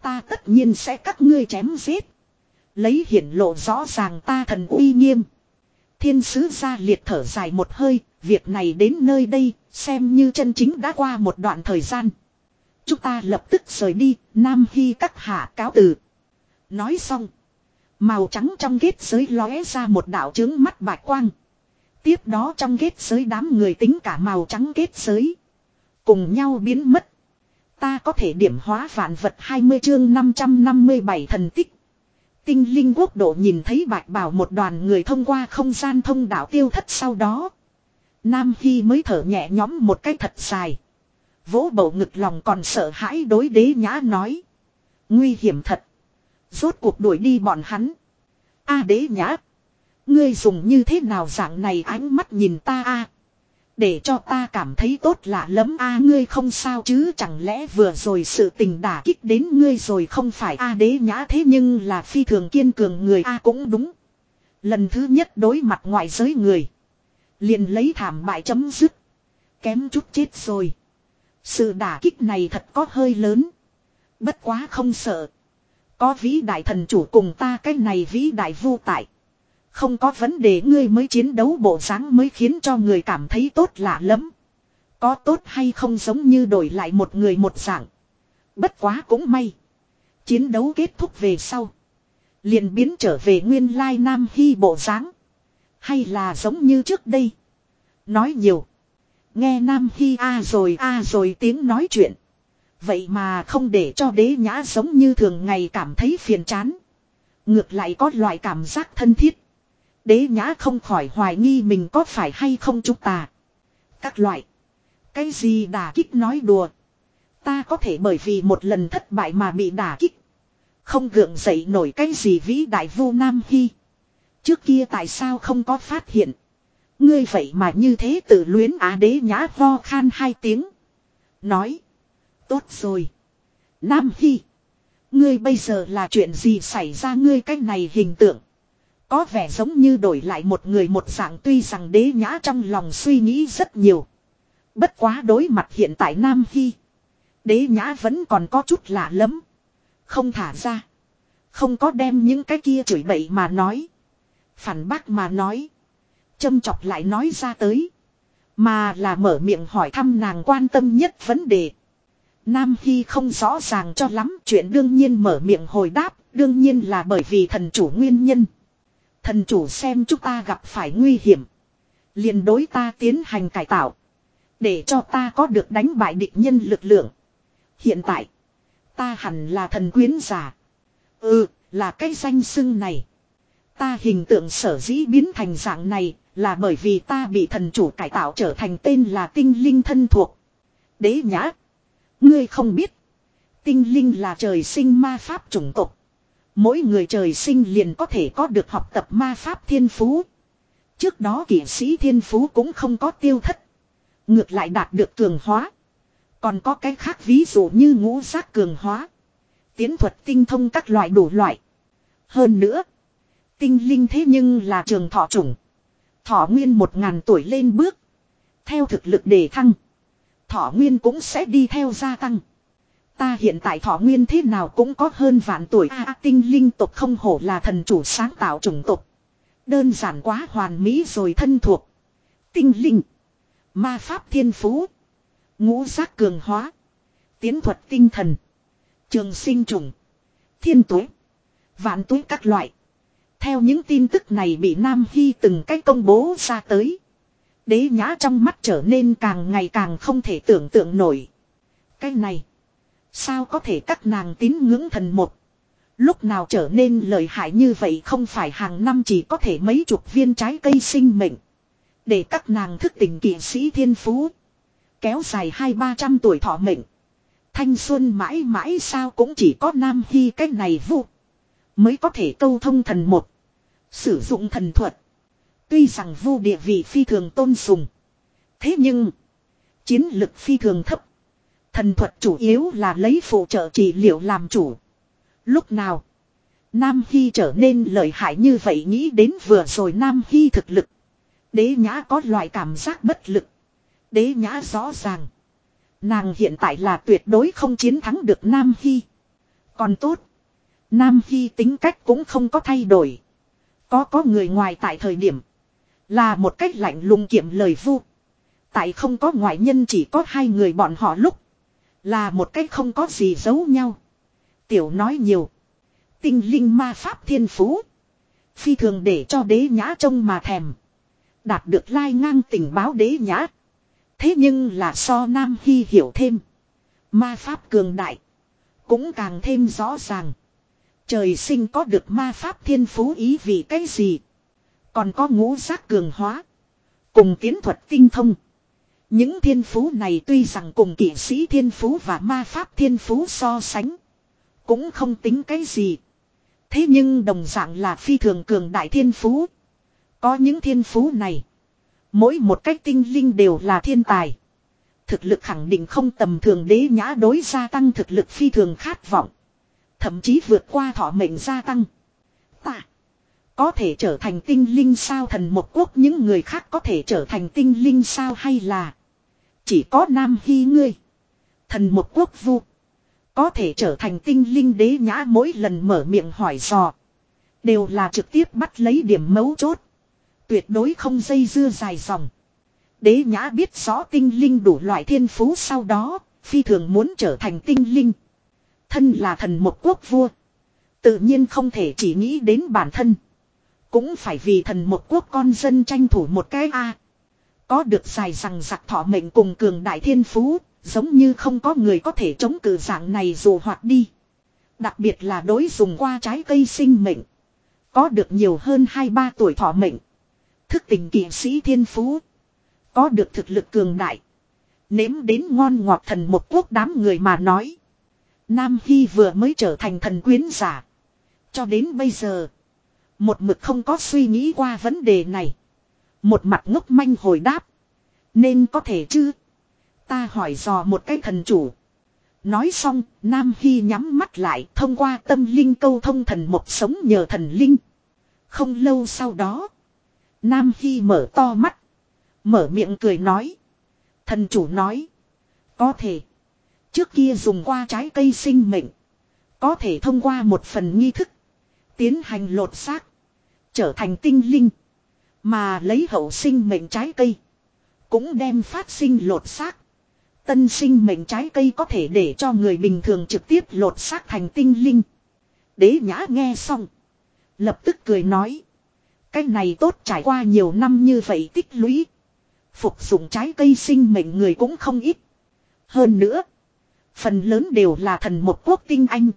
Ta tất nhiên sẽ các ngươi chém giết. Lấy hiển lộ rõ ràng ta thần uy nghiêm. Thiên sứ gia liệt thở dài một hơi, việc này đến nơi đây, xem như chân chính đã qua một đoạn thời gian. Chúng ta lập tức rời đi, Nam Hy các hạ cáo từ. Nói xong. Màu trắng trong kết giới lóe ra một đạo trướng mắt bạch quang. Tiếp đó trong kết giới đám người tính cả màu trắng kết giới. Cùng nhau biến mất. Ta có thể điểm hóa vạn vật 20 chương 557 thần tích. Tinh linh quốc độ nhìn thấy bạch bảo một đoàn người thông qua không gian thông đạo tiêu thất sau đó. Nam Hy mới thở nhẹ nhõm một cái thật dài. Vỗ bầu ngực lòng còn sợ hãi đối đế nhã nói. Nguy hiểm thật. Rốt cuộc đuổi đi bọn hắn. A đế nhã. Ngươi dùng như thế nào dạng này ánh mắt nhìn ta a để cho ta cảm thấy tốt lạ lắm a, ngươi không sao chứ chẳng lẽ vừa rồi sự tình đả kích đến ngươi rồi không phải a đế nhã thế nhưng là phi thường kiên cường người a cũng đúng. Lần thứ nhất đối mặt ngoại giới người. Liền lấy thảm bại chấm dứt. Kém chút chết rồi. Sự đả kích này thật có hơi lớn. Bất quá không sợ. Có vĩ đại thần chủ cùng ta, cái này vĩ đại vô tại. Không có vấn đề ngươi mới chiến đấu bộ dáng mới khiến cho người cảm thấy tốt lạ lắm. Có tốt hay không giống như đổi lại một người một dạng. Bất quá cũng may. Chiến đấu kết thúc về sau. Liền biến trở về nguyên lai Nam Hy bộ dáng Hay là giống như trước đây. Nói nhiều. Nghe Nam Hy a rồi a rồi tiếng nói chuyện. Vậy mà không để cho đế nhã giống như thường ngày cảm thấy phiền chán. Ngược lại có loại cảm giác thân thiết. Đế nhã không khỏi hoài nghi mình có phải hay không chúng ta. Các loại. Cái gì đả kích nói đùa. Ta có thể bởi vì một lần thất bại mà bị đả kích. Không gượng dậy nổi cái gì vĩ đại vô nam hy. Trước kia tại sao không có phát hiện. Ngươi vậy mà như thế tự luyến á đế nhã ho khan hai tiếng. Nói. Tốt rồi. Nam Hy. Ngươi bây giờ là chuyện gì xảy ra ngươi cách này hình tượng. Có vẻ giống như đổi lại một người một dạng tuy rằng đế nhã trong lòng suy nghĩ rất nhiều. Bất quá đối mặt hiện tại Nam Hy. Đế nhã vẫn còn có chút lạ lắm. Không thả ra. Không có đem những cái kia chửi bậy mà nói. Phản bác mà nói. Châm chọc lại nói ra tới. Mà là mở miệng hỏi thăm nàng quan tâm nhất vấn đề. Nam Hy không rõ ràng cho lắm chuyện đương nhiên mở miệng hồi đáp, đương nhiên là bởi vì thần chủ nguyên nhân. Thần chủ xem chúng ta gặp phải nguy hiểm. liền đối ta tiến hành cải tạo. Để cho ta có được đánh bại địch nhân lực lượng. Hiện tại, ta hẳn là thần quyến giả. Ừ, là cái danh xưng này. Ta hình tượng sở dĩ biến thành dạng này là bởi vì ta bị thần chủ cải tạo trở thành tên là tinh linh thân thuộc. Đế nhã. Ngươi không biết. Tinh linh là trời sinh ma pháp chủng tộc. Mỗi người trời sinh liền có thể có được học tập ma pháp thiên phú. Trước đó kỷ sĩ thiên phú cũng không có tiêu thất. Ngược lại đạt được cường hóa. Còn có cái khác ví dụ như ngũ giác cường hóa. Tiến thuật tinh thông các loại đủ loại. Hơn nữa. Tinh linh thế nhưng là trường thọ chủng. Thọ nguyên một ngàn tuổi lên bước. Theo thực lực đề thăng. Thọ nguyên cũng sẽ đi theo gia tăng. Ta hiện tại thọ nguyên thế nào cũng có hơn vạn tuổi a, tinh linh tộc không hổ là thần chủ sáng tạo chủng tộc. Đơn giản quá hoàn mỹ rồi thân thuộc. Tinh linh. Ma pháp thiên phú. Ngũ giác cường hóa. Tiến thuật tinh thần. Trường sinh trùng. Thiên tuế. Vạn tuế các loại. Theo những tin tức này bị Nam Hy từng cách công bố ra tới. Đế nhã trong mắt trở nên càng ngày càng không thể tưởng tượng nổi. Cái này. Sao có thể các nàng tín ngưỡng thần một. Lúc nào trở nên lợi hại như vậy không phải hàng năm chỉ có thể mấy chục viên trái cây sinh mệnh. Để các nàng thức tỉnh kỵ sĩ thiên phú. Kéo dài hai ba trăm tuổi thọ mệnh. Thanh xuân mãi mãi sao cũng chỉ có nam hy cách này vụ. Mới có thể câu thông thần một. Sử dụng thần thuật. Tuy rằng vu địa vị phi thường tôn sùng. Thế nhưng. Chiến lực phi thường thấp. Thần thuật chủ yếu là lấy phụ trợ trị liệu làm chủ. Lúc nào. Nam Hy trở nên lợi hại như vậy nghĩ đến vừa rồi Nam Hy thực lực. Đế nhã có loại cảm giác bất lực. Đế nhã rõ ràng. Nàng hiện tại là tuyệt đối không chiến thắng được Nam Hy. Còn tốt. Nam Hy tính cách cũng không có thay đổi. Có có người ngoài tại thời điểm. Là một cách lạnh lùng kiểm lời vu. Tại không có ngoại nhân chỉ có hai người bọn họ lúc. Là một cách không có gì giấu nhau. Tiểu nói nhiều. Tinh linh ma pháp thiên phú. Phi thường để cho đế nhã trông mà thèm. Đạt được lai ngang tình báo đế nhã. Thế nhưng là so Nam Hy hiểu thêm. Ma pháp cường đại. Cũng càng thêm rõ ràng. Trời sinh có được ma pháp thiên phú ý vì cái gì. Còn có ngũ giác cường hóa. Cùng tiến thuật tinh thông. Những thiên phú này tuy rằng cùng kỷ sĩ thiên phú và ma pháp thiên phú so sánh. Cũng không tính cái gì. Thế nhưng đồng dạng là phi thường cường đại thiên phú. Có những thiên phú này. Mỗi một cách tinh linh đều là thiên tài. Thực lực khẳng định không tầm thường đế nhã đối gia tăng thực lực phi thường khát vọng. Thậm chí vượt qua thọ mệnh gia tăng. Ta. Có thể trở thành tinh linh sao thần một quốc, những người khác có thể trở thành tinh linh sao hay là. Chỉ có nam hy ngươi. Thần một quốc vu. Có thể trở thành tinh linh đế nhã mỗi lần mở miệng hỏi dò. Đều là trực tiếp bắt lấy điểm mấu chốt. Tuyệt đối không dây dưa dài dòng. Đế nhã biết rõ tinh linh đủ loại thiên phú sau đó, phi thường muốn trở thành tinh linh. Thân là thần một quốc vua. Tự nhiên không thể chỉ nghĩ đến bản thân. Cũng phải vì thần một quốc con dân tranh thủ một cái A. Có được dài rằng giặc thọ mệnh cùng cường đại thiên phú, giống như không có người có thể chống cự dạng này dù hoạt đi. Đặc biệt là đối dùng qua trái cây sinh mệnh. Có được nhiều hơn 2-3 tuổi thọ mệnh. Thức tình kỵ sĩ thiên phú. Có được thực lực cường đại. Nếm đến ngon ngọt thần một quốc đám người mà nói. Nam Hy vừa mới trở thành thần quyến giả. Cho đến bây giờ. Một mực không có suy nghĩ qua vấn đề này. Một mặt ngốc manh hồi đáp. Nên có thể chứ. Ta hỏi dò một cái thần chủ. Nói xong, Nam Hy nhắm mắt lại thông qua tâm linh câu thông thần một sống nhờ thần linh. Không lâu sau đó, Nam Hy mở to mắt. Mở miệng cười nói. Thần chủ nói. Có thể. Trước kia dùng qua trái cây sinh mệnh. Có thể thông qua một phần nghi thức. Tiến hành lột xác. Trở thành tinh linh. Mà lấy hậu sinh mệnh trái cây. Cũng đem phát sinh lột xác. Tân sinh mệnh trái cây có thể để cho người bình thường trực tiếp lột xác thành tinh linh. Đế nhã nghe xong. Lập tức cười nói. Cái này tốt trải qua nhiều năm như vậy tích lũy. Phục dụng trái cây sinh mệnh người cũng không ít. Hơn nữa. Phần lớn đều là thần một quốc tinh anh.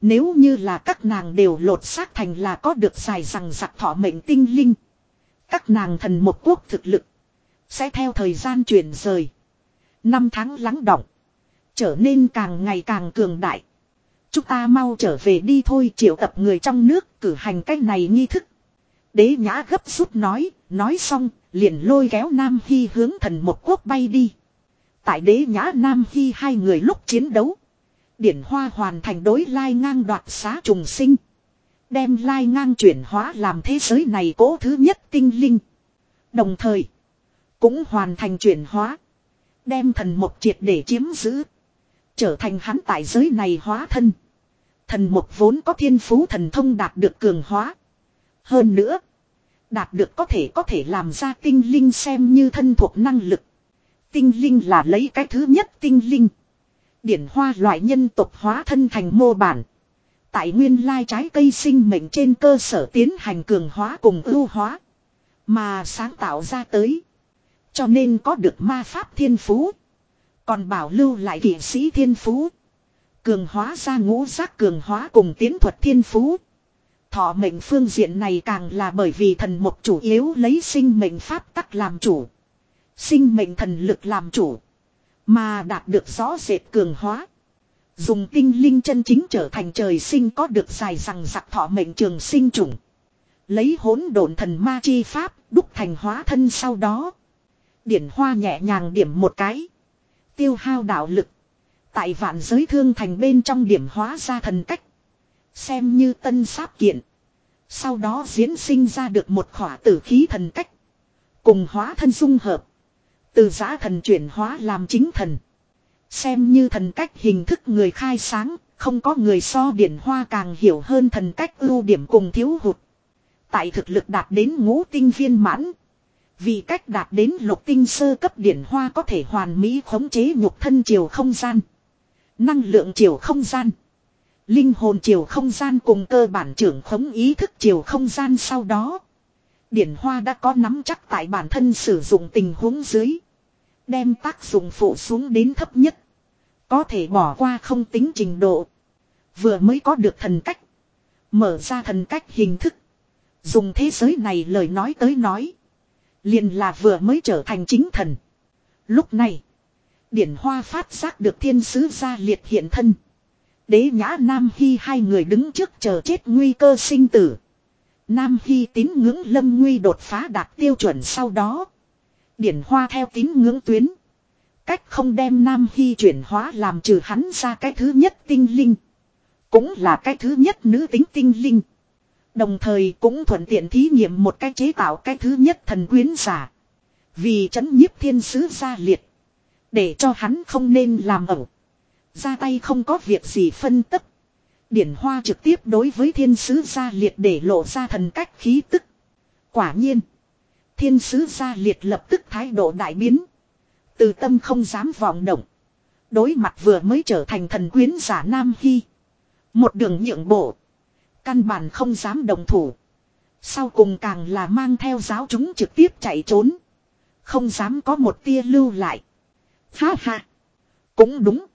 Nếu như là các nàng đều lột xác thành là có được dài rằng giặc thọ mệnh tinh linh. Các nàng thần một quốc thực lực. Sẽ theo thời gian chuyển rời. Năm tháng lắng động. Trở nên càng ngày càng cường đại. Chúng ta mau trở về đi thôi triệu tập người trong nước cử hành cách này nghi thức. Đế nhã gấp rút nói, nói xong, liền lôi kéo Nam Hy hướng thần một quốc bay đi. Tại đế nhã Nam Hy hai người lúc chiến đấu. Điển hoa hoàn thành đối lai ngang đoạt xá trùng sinh. Đem lai ngang chuyển hóa làm thế giới này cố thứ nhất tinh linh. Đồng thời, cũng hoàn thành chuyển hóa. Đem thần một triệt để chiếm giữ. Trở thành hắn tại giới này hóa thân. Thần một vốn có thiên phú thần thông đạt được cường hóa. Hơn nữa. Đạt được có thể có thể làm ra tinh linh xem như thân thuộc năng lực. Tinh linh là lấy cái thứ nhất tinh linh. Điển hoa loại nhân tộc hóa thân thành mô bản. Tại nguyên lai trái cây sinh mệnh trên cơ sở tiến hành cường hóa cùng ưu hóa. Mà sáng tạo ra tới. Cho nên có được ma pháp thiên phú. Còn bảo lưu lại kỷ sĩ thiên phú. Cường hóa ra ngũ giác cường hóa cùng tiến thuật thiên phú. Thọ mệnh phương diện này càng là bởi vì thần mục chủ yếu lấy sinh mệnh pháp tắc làm chủ. Sinh mệnh thần lực làm chủ. Mà đạt được rõ rệt cường hóa. Dùng tinh linh chân chính trở thành trời sinh có được dài rằng giặc thọ mệnh trường sinh chủng. Lấy hỗn độn thần ma chi pháp, đúc thành hóa thân sau đó. Điển hoa nhẹ nhàng điểm một cái. Tiêu hao đạo lực. Tại vạn giới thương thành bên trong điểm hóa ra thần cách. Xem như tân sáp kiện. Sau đó diễn sinh ra được một khỏa tử khí thần cách. Cùng hóa thân dung hợp. Từ giã thần chuyển hóa làm chính thần. Xem như thần cách hình thức người khai sáng, không có người so điển hoa càng hiểu hơn thần cách ưu điểm cùng thiếu hụt. Tại thực lực đạt đến ngũ tinh viên mãn. Vì cách đạt đến lục tinh sơ cấp điển hoa có thể hoàn mỹ khống chế nhục thân chiều không gian. Năng lượng chiều không gian. Linh hồn chiều không gian cùng cơ bản trưởng khống ý thức chiều không gian sau đó. Điển Hoa đã có nắm chắc tại bản thân sử dụng tình huống dưới. Đem tác dụng phụ xuống đến thấp nhất. Có thể bỏ qua không tính trình độ. Vừa mới có được thần cách. Mở ra thần cách hình thức. Dùng thế giới này lời nói tới nói. liền là vừa mới trở thành chính thần. Lúc này. Điển Hoa phát giác được thiên sứ gia liệt hiện thân. Đế nhã Nam Hy hai người đứng trước chờ chết nguy cơ sinh tử. Nam Hy tín ngưỡng lâm nguy đột phá đạt tiêu chuẩn sau đó. Điển Hoa theo tín ngưỡng tuyến. Cách không đem Nam Hy chuyển hóa làm trừ hắn ra cái thứ nhất tinh linh. Cũng là cái thứ nhất nữ tính tinh linh. Đồng thời cũng thuận tiện thí nghiệm một cái chế tạo cái thứ nhất thần quyến giả. Vì chấn nhiếp thiên sứ gia liệt. Để cho hắn không nên làm ẩu. Ra tay không có việc gì phân tích. Điển hoa trực tiếp đối với thiên sứ gia liệt để lộ ra thần cách khí tức. Quả nhiên. Thiên sứ gia liệt lập tức thái độ đại biến. Từ tâm không dám vọng động. Đối mặt vừa mới trở thành thần quyến giả Nam Hy. Một đường nhượng bộ. Căn bản không dám đồng thủ. Sau cùng càng là mang theo giáo chúng trực tiếp chạy trốn. Không dám có một tia lưu lại. Ha ha. Cũng đúng.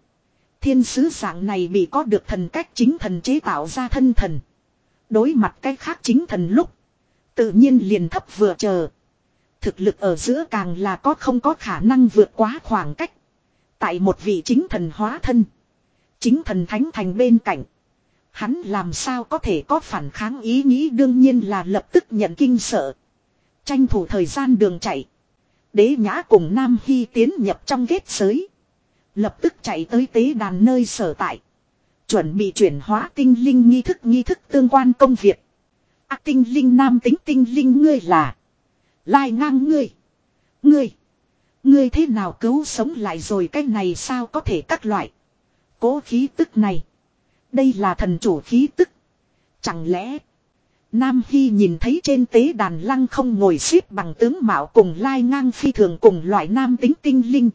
Thiên sứ dạng này bị có được thần cách chính thần chế tạo ra thân thần. Đối mặt cách khác chính thần lúc. Tự nhiên liền thấp vừa chờ. Thực lực ở giữa càng là có không có khả năng vượt quá khoảng cách. Tại một vị chính thần hóa thân. Chính thần thánh thành bên cạnh. Hắn làm sao có thể có phản kháng ý nghĩ đương nhiên là lập tức nhận kinh sợ. Tranh thủ thời gian đường chạy. Đế nhã cùng Nam Hy tiến nhập trong ghét giới. Lập tức chạy tới tế đàn nơi sở tại. Chuẩn bị chuyển hóa tinh linh nghi thức nghi thức tương quan công việc. Ác tinh linh nam tính, tinh linh ngươi là. Lai ngang ngươi. Ngươi. Ngươi thế nào cứu sống lại rồi cái này sao có thể các loại. Cố khí tức này. Đây là thần chủ khí tức. Chẳng lẽ. Nam Hy nhìn thấy trên tế đàn lăng không ngồi xếp bằng tướng mạo cùng lai ngang phi thường cùng loại nam tính tinh linh.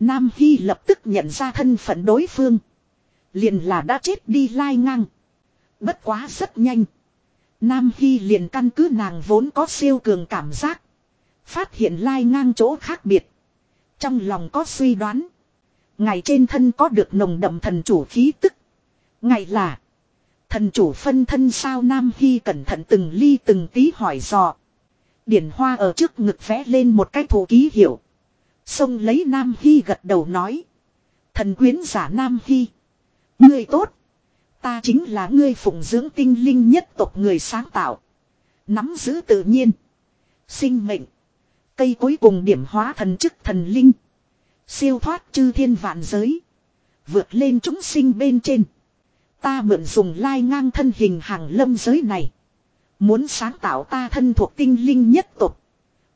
Nam Hy lập tức nhận ra thân phận đối phương. Liền là đã chết đi lai ngang. Bất quá rất nhanh. Nam Hy liền căn cứ nàng vốn có siêu cường cảm giác. Phát hiện lai ngang chỗ khác biệt. Trong lòng có suy đoán. Ngày trên thân có được nồng đậm thần chủ khí tức. Ngày là. Thần chủ phân thân sao Nam Hy cẩn thận từng ly từng tí hỏi dò. Điển hoa ở trước ngực vẽ lên một cái thủ ký hiệu. Xông lấy Nam Hy gật đầu nói. Thần quyến giả Nam Hy. Ngươi tốt. Ta chính là ngươi phụng dưỡng tinh linh nhất tộc người sáng tạo. Nắm giữ tự nhiên. Sinh mệnh. Cây cuối cùng điểm hóa thần chức thần linh. Siêu thoát chư thiên vạn giới. Vượt lên chúng sinh bên trên. Ta mượn dùng lai ngang thân hình hàng lâm giới này. Muốn sáng tạo ta thân thuộc tinh linh nhất tộc.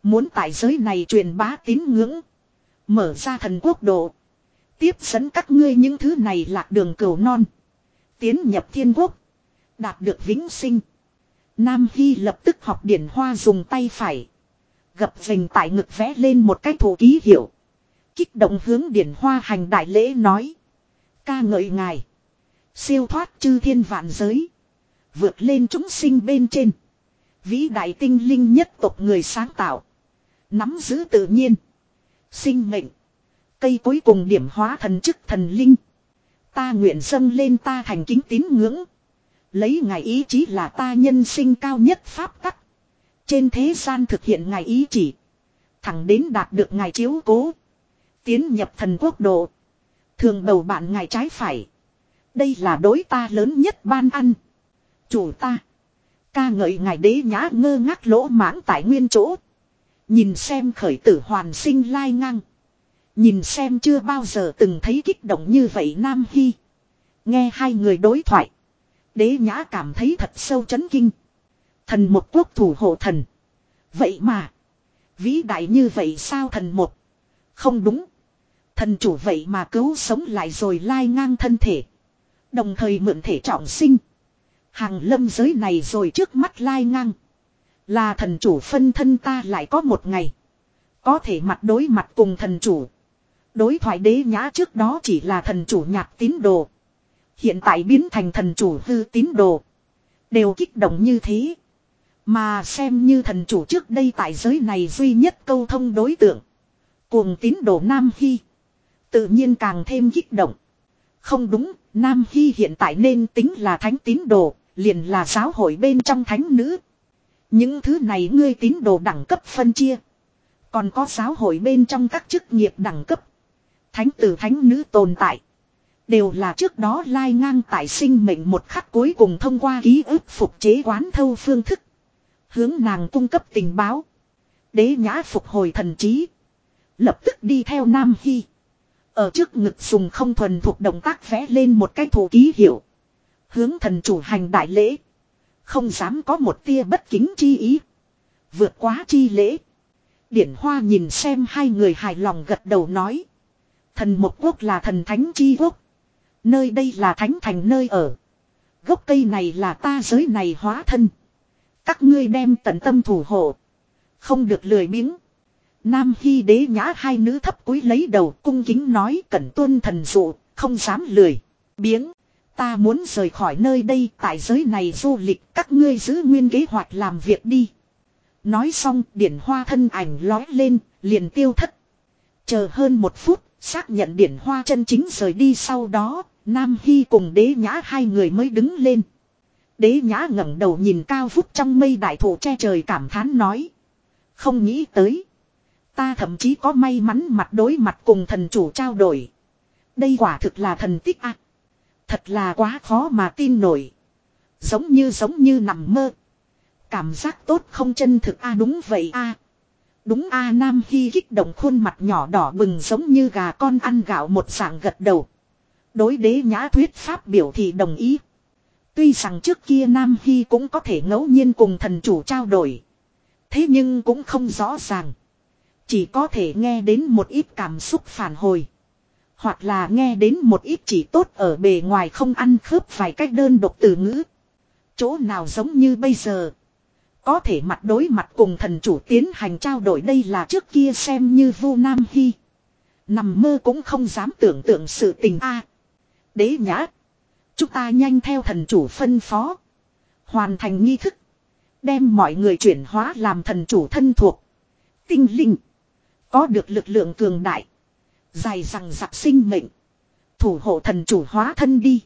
Muốn tại giới này truyền bá tín ngưỡng. Mở ra thần quốc độ. Tiếp dẫn các ngươi những thứ này lạc đường cầu non. Tiến nhập thiên quốc. Đạt được vĩnh sinh. Nam Hy lập tức học điển hoa dùng tay phải. Gập vành tại ngực vẽ lên một cái thủ ký hiệu. Kích động hướng điển hoa hành đại lễ nói. Ca ngợi ngài. Siêu thoát chư thiên vạn giới. Vượt lên chúng sinh bên trên. Vĩ đại tinh linh nhất tộc người sáng tạo. Nắm giữ tự nhiên. Sinh mệnh. Cây cuối cùng điểm hóa thần chức thần linh. Ta nguyện dâng lên ta thành kính tín ngưỡng. Lấy ngài ý chí là ta nhân sinh cao nhất pháp tắc. Trên thế gian thực hiện ngài ý chỉ. Thẳng đến đạt được ngài chiếu cố. Tiến nhập thần quốc độ. Thường bầu bạn ngài trái phải. Đây là đối ta lớn nhất ban ăn. Chủ ta. Ca ngợi ngài đế nhã ngơ ngác lỗ mãng tại nguyên chỗ. Nhìn xem khởi tử hoàn sinh lai ngang. Nhìn xem chưa bao giờ từng thấy kích động như vậy Nam Hy. Nghe hai người đối thoại. Đế nhã cảm thấy thật sâu chấn kinh. Thần một quốc thủ hộ thần. Vậy mà. Vĩ đại như vậy sao thần một. Không đúng. Thần chủ vậy mà cứu sống lại rồi lai ngang thân thể. Đồng thời mượn thể trọng sinh. Hàng lâm giới này rồi trước mắt lai ngang. Là thần chủ phân thân ta lại có một ngày. Có thể mặt đối mặt cùng thần chủ. Đối thoại đế nhã trước đó chỉ là thần chủ nhạc tín đồ. Hiện tại biến thành thần chủ hư tín đồ. Đều kích động như thế. Mà xem như thần chủ trước đây tại giới này duy nhất câu thông đối tượng. Cuồng tín đồ Nam Hy. Tự nhiên càng thêm kích động. Không đúng, Nam Hy hiện tại nên tính là thánh tín đồ, liền là giáo hội bên trong thánh nữ. Những thứ này ngươi tín đồ đẳng cấp phân chia. Còn có giáo hội bên trong các chức nghiệp đẳng cấp. Thánh tử thánh nữ tồn tại. Đều là trước đó lai ngang tại sinh mệnh một khắc cuối cùng thông qua ký ức phục chế quán thâu phương thức. Hướng nàng cung cấp tình báo. Đế nhã phục hồi thần trí. Lập tức đi theo Nam Hy. Ở trước ngực dùng không thuần thuộc động tác vẽ lên một cái thủ ký hiệu. Hướng thần chủ hành đại lễ. Không dám có một tia bất kính chi ý. Vượt quá chi lễ. Điển Hoa nhìn xem hai người hài lòng gật đầu nói. Thần một quốc là thần thánh chi quốc. Nơi đây là thánh thành nơi ở. Gốc cây này là ta giới này hóa thân. Các ngươi đem tận tâm thủ hộ. Không được lười biếng. Nam Hy đế nhã hai nữ thấp cúi lấy đầu cung kính nói cẩn tuân thần dụ, không dám lười. Biếng. Ta muốn rời khỏi nơi đây tại giới này du lịch các ngươi giữ nguyên kế hoạch làm việc đi. Nói xong điển hoa thân ảnh lói lên, liền tiêu thất. Chờ hơn một phút, xác nhận điển hoa chân chính rời đi sau đó, Nam Hy cùng đế nhã hai người mới đứng lên. Đế nhã ngẩng đầu nhìn cao phúc trong mây đại thụ che trời cảm thán nói. Không nghĩ tới. Ta thậm chí có may mắn mặt đối mặt cùng thần chủ trao đổi. Đây quả thực là thần tích ạ. Thật là quá khó mà tin nổi. Giống như giống như nằm mơ. Cảm giác tốt không chân thực a đúng vậy a Đúng a Nam Hy kích động khuôn mặt nhỏ đỏ bừng giống như gà con ăn gạo một dạng gật đầu. Đối đế nhã thuyết pháp biểu thì đồng ý. Tuy rằng trước kia Nam Hy cũng có thể ngẫu nhiên cùng thần chủ trao đổi. Thế nhưng cũng không rõ ràng. Chỉ có thể nghe đến một ít cảm xúc phản hồi. Hoặc là nghe đến một ít chỉ tốt ở bề ngoài không ăn khớp vài cách đơn độc từ ngữ. Chỗ nào giống như bây giờ. Có thể mặt đối mặt cùng thần chủ tiến hành trao đổi đây là trước kia xem như vu nam hy. Nằm mơ cũng không dám tưởng tượng sự tình a Đế nhã. Chúng ta nhanh theo thần chủ phân phó. Hoàn thành nghi thức. Đem mọi người chuyển hóa làm thần chủ thân thuộc. Tinh linh. Có được lực lượng cường đại. Dài rằng giặc sinh mệnh. Thủ hộ thần chủ hóa thân đi.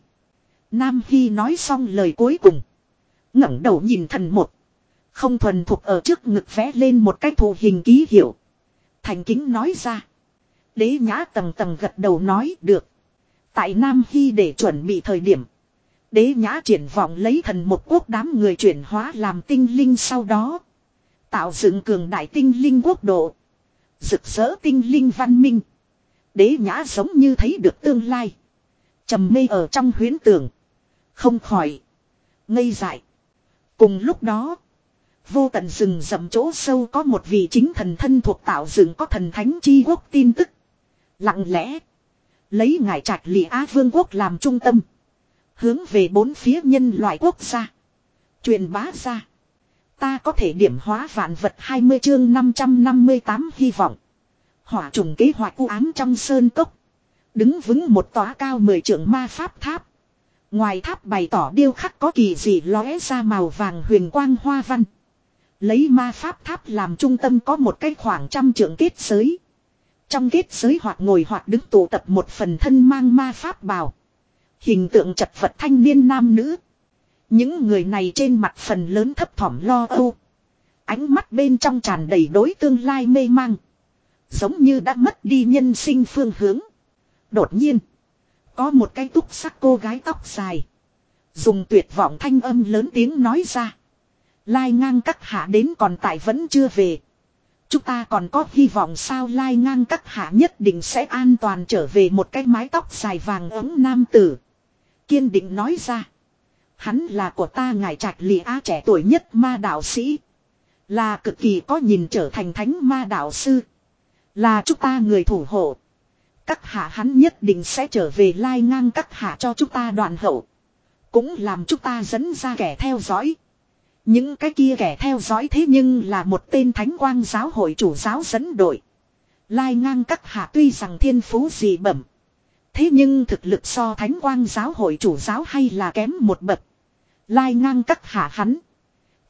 Nam Hy nói xong lời cuối cùng. ngẩng đầu nhìn thần một. Không thuần thuộc ở trước ngực vẽ lên một cái thù hình ký hiệu. Thành kính nói ra. Đế nhã tầng tầng gật đầu nói, được. Tại Nam Hy để chuẩn bị thời điểm. Đế nhã triển vọng lấy thần một quốc đám người chuyển hóa làm tinh linh sau đó. Tạo dựng cường đại tinh linh quốc độ. Rực rỡ tinh linh văn minh. Đế nhã giống như thấy được tương lai. trầm mê ở trong huyến tưởng. Không khỏi. Ngây dại. Cùng lúc đó. Vô tận rừng rậm chỗ sâu có một vị chính thần thân thuộc tạo dựng có thần thánh chi quốc tin tức. Lặng lẽ. Lấy ngải trạch lị Á Vương quốc làm trung tâm. Hướng về bốn phía nhân loại quốc gia. Truyền bá ra. Ta có thể điểm hóa vạn vật 20 chương 558 hy vọng. Hỏa trùng kế hoạch u ám trong sơn cốc. Đứng vững một tòa cao mười trượng ma pháp tháp. Ngoài tháp bày tỏ điêu khắc có kỳ dị lóe ra màu vàng huyền quang hoa văn. Lấy ma pháp tháp làm trung tâm có một cái khoảng trăm trượng kết giới. Trong kết giới hoặc ngồi hoặc đứng tụ tập một phần thân mang ma pháp bào. Hình tượng chật vật thanh niên nam nữ. Những người này trên mặt phần lớn thấp thỏm lo âu. Ánh mắt bên trong tràn đầy đối tương lai mê mang. Giống như đã mất đi nhân sinh phương hướng. Đột nhiên. Có một cái túc sắc cô gái tóc dài. Dùng tuyệt vọng thanh âm lớn tiếng nói ra. Lai ngang các hạ đến còn tại vẫn chưa về. Chúng ta còn có hy vọng sao lai ngang các hạ nhất định sẽ an toàn trở về một cái mái tóc dài vàng ấm nam tử. Kiên định nói ra. Hắn là của ta ngài trạch lì á trẻ tuổi nhất ma đạo sĩ. Là cực kỳ có nhìn trở thành thánh ma đạo sư. Là chúng ta người thủ hộ. Các hạ hắn nhất định sẽ trở về lai ngang các hạ cho chúng ta đoàn hậu. Cũng làm chúng ta dẫn ra kẻ theo dõi. Những cái kia kẻ theo dõi thế nhưng là một tên thánh quang giáo hội chủ giáo dẫn đội. Lai ngang các hạ tuy rằng thiên phú gì bẩm. Thế nhưng thực lực so thánh quang giáo hội chủ giáo hay là kém một bậc. Lai ngang các hạ hắn.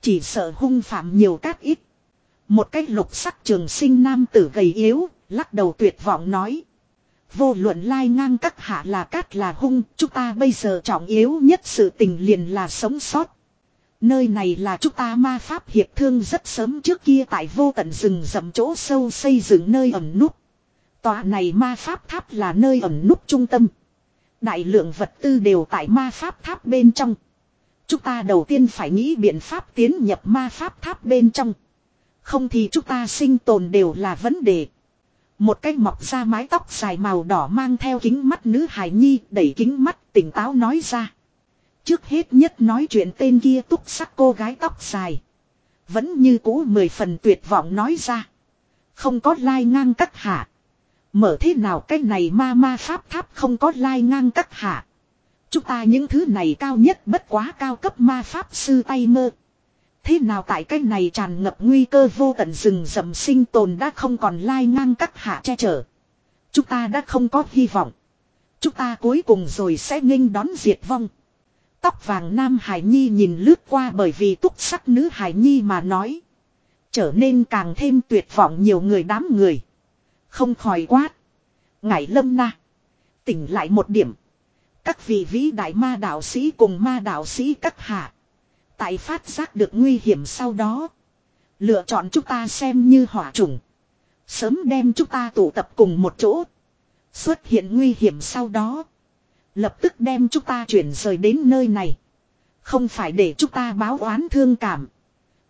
Chỉ sợ hung phạm nhiều cát ít. Một cái lục sắc trường sinh nam tử gầy yếu, lắc đầu tuyệt vọng nói. Vô luận lai ngang các hạ là cát là hung, chúng ta bây giờ trọng yếu nhất sự tình liền là sống sót. Nơi này là chúng ta ma pháp hiệp thương rất sớm trước kia tại vô tận rừng rậm chỗ sâu xây dựng nơi ẩn núp. Tòa này ma pháp tháp là nơi ẩn núp trung tâm. Đại lượng vật tư đều tại ma pháp tháp bên trong. Chúng ta đầu tiên phải nghĩ biện pháp tiến nhập ma pháp tháp bên trong. Không thì chúng ta sinh tồn đều là vấn đề. Một cái mọc ra mái tóc dài màu đỏ mang theo kính mắt nữ hài nhi đẩy kính mắt tỉnh táo nói ra. Trước hết nhất nói chuyện tên kia túc sắc cô gái tóc dài. Vẫn như cũ mười phần tuyệt vọng nói ra. Không có lai ngang cắt hạ. Mở thế nào cái này ma ma pháp tháp không có lai ngang cắt hạ. Chúng ta những thứ này cao nhất bất quá cao cấp ma pháp sư tay mơ. Thế nào tại cái này tràn ngập nguy cơ vô tận rừng rậm sinh tồn đã không còn lai ngang các hạ che chở. Chúng ta đã không có hy vọng. Chúng ta cuối cùng rồi sẽ nghênh đón diệt vong. Tóc vàng nam Hải Nhi nhìn lướt qua bởi vì túc sắc nữ Hải Nhi mà nói. Trở nên càng thêm tuyệt vọng nhiều người đám người. Không khỏi quát. Ngải lâm na. Tỉnh lại một điểm. Các vị vĩ đại ma đạo sĩ cùng ma đạo sĩ các hạ. Tại phát giác được nguy hiểm sau đó. Lựa chọn chúng ta xem như hỏa trùng. Sớm đem chúng ta tụ tập cùng một chỗ. Xuất hiện nguy hiểm sau đó. Lập tức đem chúng ta chuyển rời đến nơi này. Không phải để chúng ta báo oán thương cảm.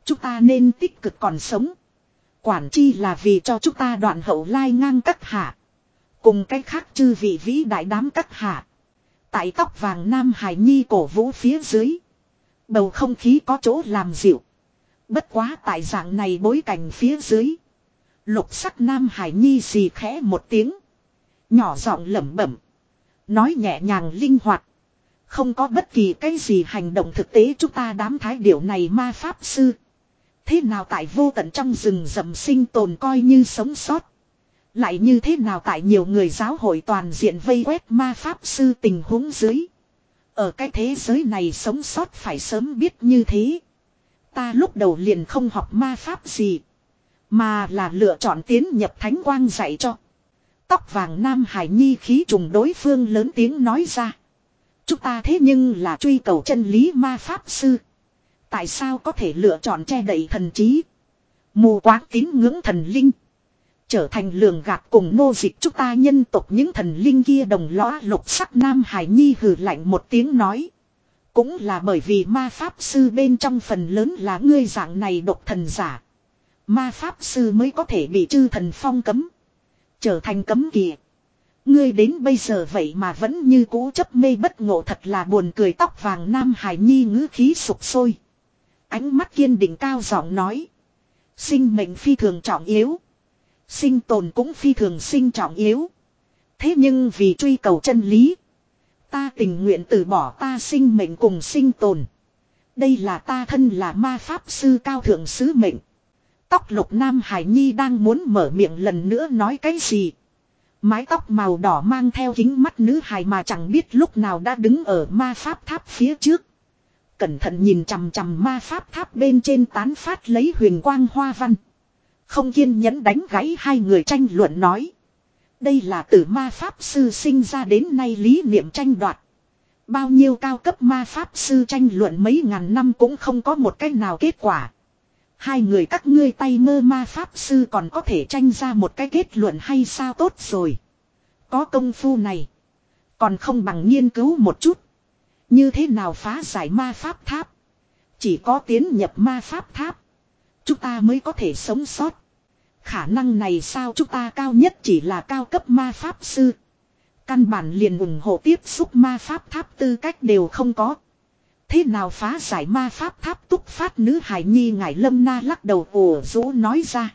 Chúng ta nên tích cực còn sống. Quản chi là vì cho chúng ta đoạn hậu lai ngang các hạ. Cùng cách khác chư vị vĩ đại đám các hạ. Tại tóc vàng Nam Hải Nhi cổ vũ phía dưới. Bầu không khí có chỗ làm dịu. Bất quá tại dạng này bối cảnh phía dưới. Lục sắc Nam Hải Nhi xì khẽ một tiếng. Nhỏ giọng lẩm bẩm. Nói nhẹ nhàng linh hoạt. Không có bất kỳ cái gì hành động thực tế chúng ta đám thái điểu này ma pháp sư. Thế nào tại vô tận trong rừng rậm sinh tồn coi như sống sót. Lại như thế nào tại nhiều người giáo hội toàn diện vây quét ma pháp sư tình huống dưới. Ở cái thế giới này sống sót phải sớm biết như thế. Ta lúc đầu liền không học ma pháp gì. Mà là lựa chọn tiến nhập thánh quang dạy cho. Tóc vàng Nam Hải Nhi khí trùng đối phương lớn tiếng nói ra. Chúng ta thế nhưng là truy cầu chân lý ma pháp sư. Tại sao có thể lựa chọn che đậy thần trí? Mù quáng tín ngưỡng thần linh. Trở thành lường gạt cùng nô dịch chúng ta nhân tộc những thần linh kia đồng lõa lục sắc Nam Hải Nhi hừ lạnh một tiếng nói. Cũng là bởi vì ma pháp sư bên trong phần lớn là ngươi dạng này độc thần giả. Ma pháp sư mới có thể bị chư thần phong cấm. Trở thành cấm kỵ. Ngươi đến bây giờ vậy mà vẫn như cũ chấp mê bất ngộ thật là buồn cười tóc vàng Nam Hải Nhi ngữ khí sụp sôi. Ánh mắt kiên định cao giọng nói. Sinh mệnh phi thường trọng yếu. Sinh tồn cũng phi thường sinh trọng yếu. Thế nhưng vì truy cầu chân lý. Ta tình nguyện từ bỏ ta sinh mệnh cùng sinh tồn. Đây là ta thân là ma pháp sư cao thượng sứ mệnh. Tóc lục nam hải nhi đang muốn mở miệng lần nữa nói cái gì. Mái tóc màu đỏ mang theo kính mắt nữ hài mà chẳng biết lúc nào đã đứng ở ma pháp tháp phía trước. Cẩn thận nhìn chằm chằm ma pháp tháp bên trên tán phát lấy huyền quang hoa văn. Không kiên nhẫn đánh gãy hai người tranh luận nói. Đây là từ ma pháp sư sinh ra đến nay lý niệm tranh đoạt. Bao nhiêu cao cấp ma pháp sư tranh luận mấy ngàn năm cũng không có một cách nào kết quả. Hai người các ngươi tay mơ ma pháp sư còn có thể tranh ra một cái kết luận hay sao tốt rồi. Có công phu này. Còn không bằng nghiên cứu một chút. Như thế nào phá giải ma pháp tháp. Chỉ có tiến nhập ma pháp tháp. Chúng ta mới có thể sống sót. Khả năng này sao chúng ta cao nhất chỉ là cao cấp ma pháp sư. Căn bản liền ủng hộ tiếp xúc ma pháp tháp tư cách đều không có. Thế nào phá giải ma pháp tháp túc phát nữ hải nhi ngải lâm na lắc đầu ồ rũ nói ra.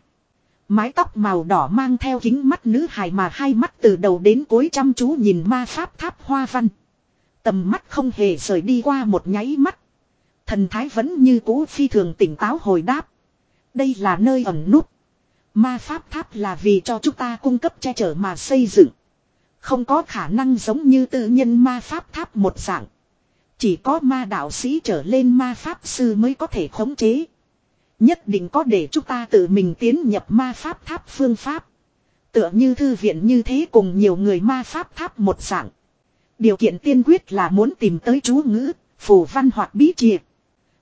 Mái tóc màu đỏ mang theo kính mắt nữ hải mà hai mắt từ đầu đến cuối chăm chú nhìn ma pháp tháp hoa văn. Tầm mắt không hề rời đi qua một nháy mắt. Thần thái vẫn như cũ phi thường tỉnh táo hồi đáp. Đây là nơi ẩn nút. Ma pháp tháp là vì cho chúng ta cung cấp che chở mà xây dựng. Không có khả năng giống như tự nhân ma pháp tháp một dạng. Chỉ có ma đạo sĩ trở lên ma pháp sư mới có thể khống chế. Nhất định có để chúng ta tự mình tiến nhập ma pháp tháp phương pháp. Tựa như thư viện như thế cùng nhiều người ma pháp tháp một dạng. Điều kiện tiên quyết là muốn tìm tới chú ngữ, phù văn hoặc bí triệt.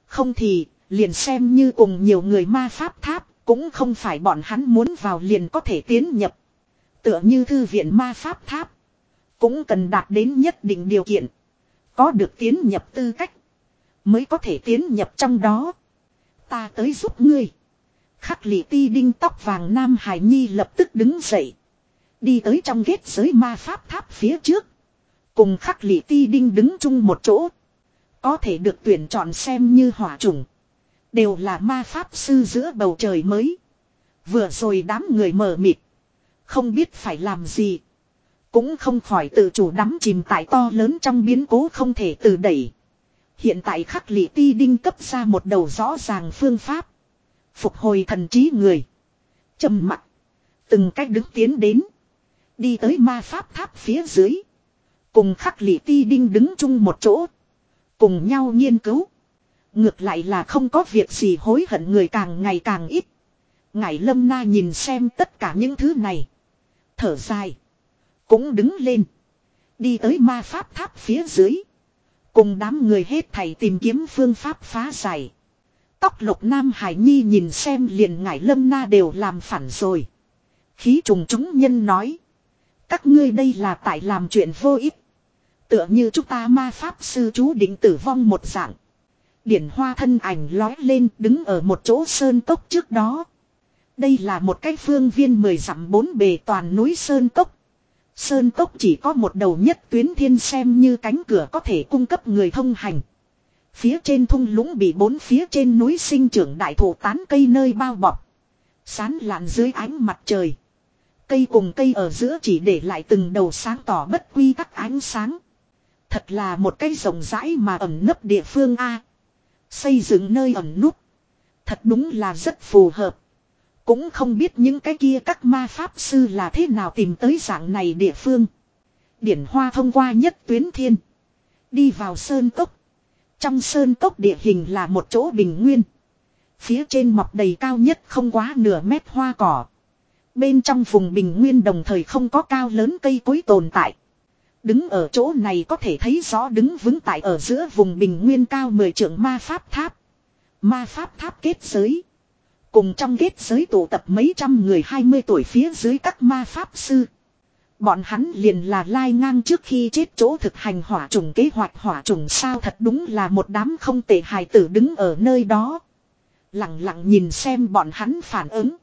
Không thì, liền xem như cùng nhiều người ma pháp tháp, cũng không phải bọn hắn muốn vào liền có thể tiến nhập. Tựa như thư viện ma pháp tháp, cũng cần đạt đến nhất định điều kiện. Có được tiến nhập tư cách, mới có thể tiến nhập trong đó. Ta tới giúp ngươi. Khắc lị ti đinh tóc vàng Nam Hải Nhi lập tức đứng dậy. Đi tới trong ghét giới ma pháp tháp phía trước. Cùng khắc lị ti đinh đứng chung một chỗ. Có thể được tuyển chọn xem như hỏa trùng. Đều là ma pháp sư giữa bầu trời mới. Vừa rồi đám người mờ mịt. Không biết phải làm gì. Cũng không khỏi tự chủ đắm chìm tại to lớn trong biến cố không thể từ đẩy. Hiện tại khắc lị ti đinh cấp ra một đầu rõ ràng phương pháp. Phục hồi thần trí người. trầm mặt. Từng cách đứng tiến đến. Đi tới ma pháp tháp phía dưới. Cùng khắc lị ti đinh đứng chung một chỗ. Cùng nhau nghiên cứu. Ngược lại là không có việc gì hối hận người càng ngày càng ít. Ngải lâm na nhìn xem tất cả những thứ này. Thở dài. Cũng đứng lên. Đi tới ma pháp tháp phía dưới. Cùng đám người hết thảy tìm kiếm phương pháp phá giải. Tóc lục nam hải nhi nhìn xem liền ngải lâm na đều làm phản rồi. Khí trùng chúng nhân nói. Các ngươi đây là tại làm chuyện vô ích. Tựa như chúng ta ma pháp sư chú định tử vong một dạng. Điển hoa thân ảnh lói lên đứng ở một chỗ sơn tốc trước đó. Đây là một cái phương viên mười dặm bốn bề toàn núi sơn tốc. Sơn Cốc chỉ có một đầu nhất tuyến thiên xem như cánh cửa có thể cung cấp người thông hành. Phía trên thung lũng bị bốn phía trên núi sinh trưởng đại thụ tán cây nơi bao bọc. Sán lạn dưới ánh mặt trời. Cây cùng cây ở giữa chỉ để lại từng đầu sáng tỏ bất quy tắc ánh sáng. Thật là một cây rộng rãi mà ẩn nấp địa phương A. Xây dựng nơi ẩn núp. Thật đúng là rất phù hợp. Cũng không biết những cái kia các ma pháp sư là thế nào tìm tới dạng này địa phương. Điển hoa thông qua nhất tuyến thiên. Đi vào sơn cốc. Trong sơn cốc địa hình là một chỗ bình nguyên. Phía trên mọc đầy cao nhất không quá nửa mét hoa cỏ. Bên trong vùng bình nguyên đồng thời không có cao lớn cây cối tồn tại. Đứng ở chỗ này có thể thấy rõ đứng vững tại ở giữa vùng bình nguyên cao mười trượng ma pháp tháp. Ma pháp tháp kết giới. Cùng trong kết giới tụ tập mấy trăm người 20 tuổi phía dưới các ma pháp sư. Bọn hắn liền là lai ngang trước khi chết chỗ thực hành hỏa trùng kế hoạch hỏa trùng sao thật đúng là một đám không tệ hài tử đứng ở nơi đó. Lặng lặng nhìn xem bọn hắn phản ứng.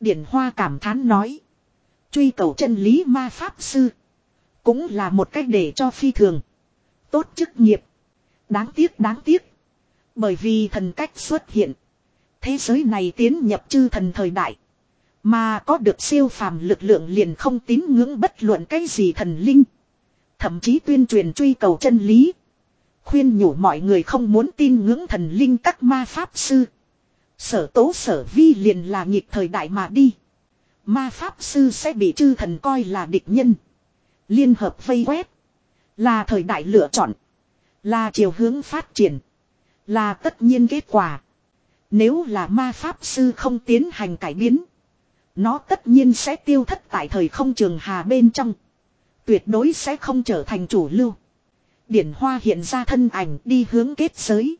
Điển Hoa cảm thán nói. Truy cầu chân lý ma pháp sư. Cũng là một cách để cho phi thường. Tốt chức nghiệp. Đáng tiếc đáng tiếc. Bởi vì thần cách xuất hiện. Thế giới này tiến nhập chư thần thời đại. Mà có được siêu phàm lực lượng liền không tín ngưỡng bất luận cái gì thần linh. Thậm chí tuyên truyền truy cầu chân lý. Khuyên nhủ mọi người không muốn tin ngưỡng thần linh các ma pháp sư. Sở tố sở vi liền là nghịch thời đại mà đi. Ma pháp sư sẽ bị chư thần coi là địch nhân. Liên hợp vây quét. Là thời đại lựa chọn. Là chiều hướng phát triển. Là tất nhiên kết quả. Nếu là ma pháp sư không tiến hành cải biến. Nó tất nhiên sẽ tiêu thất tại thời không trường hà bên trong. Tuyệt đối sẽ không trở thành chủ lưu. Điển hoa hiện ra thân ảnh đi hướng kết giới.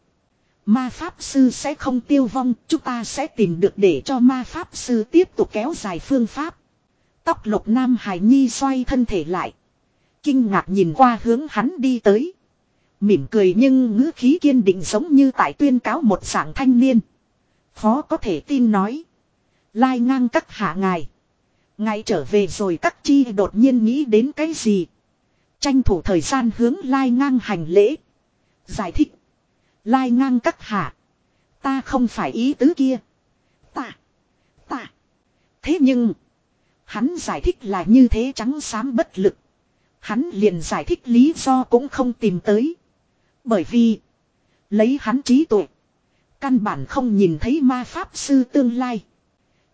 Ma pháp sư sẽ không tiêu vong, chúng ta sẽ tìm được để cho ma pháp sư tiếp tục kéo dài phương pháp. Tóc lục nam hải nhi xoay thân thể lại. Kinh ngạc nhìn qua hướng hắn đi tới. Mỉm cười nhưng ngữ khí kiên định giống như tại tuyên cáo một sảng thanh niên. Khó có thể tin nói. Lai ngang các hạ ngài. Ngài trở về rồi các chi đột nhiên nghĩ đến cái gì. Tranh thủ thời gian hướng lai ngang hành lễ. Giải thích. Lai ngang các hạ. Ta không phải ý tứ kia. Ta. Ta. Thế nhưng. Hắn giải thích là như thế trắng xám bất lực. Hắn liền giải thích lý do cũng không tìm tới. Bởi vì. Lấy hắn trí tuệ. Căn bản không nhìn thấy ma pháp sư tương lai.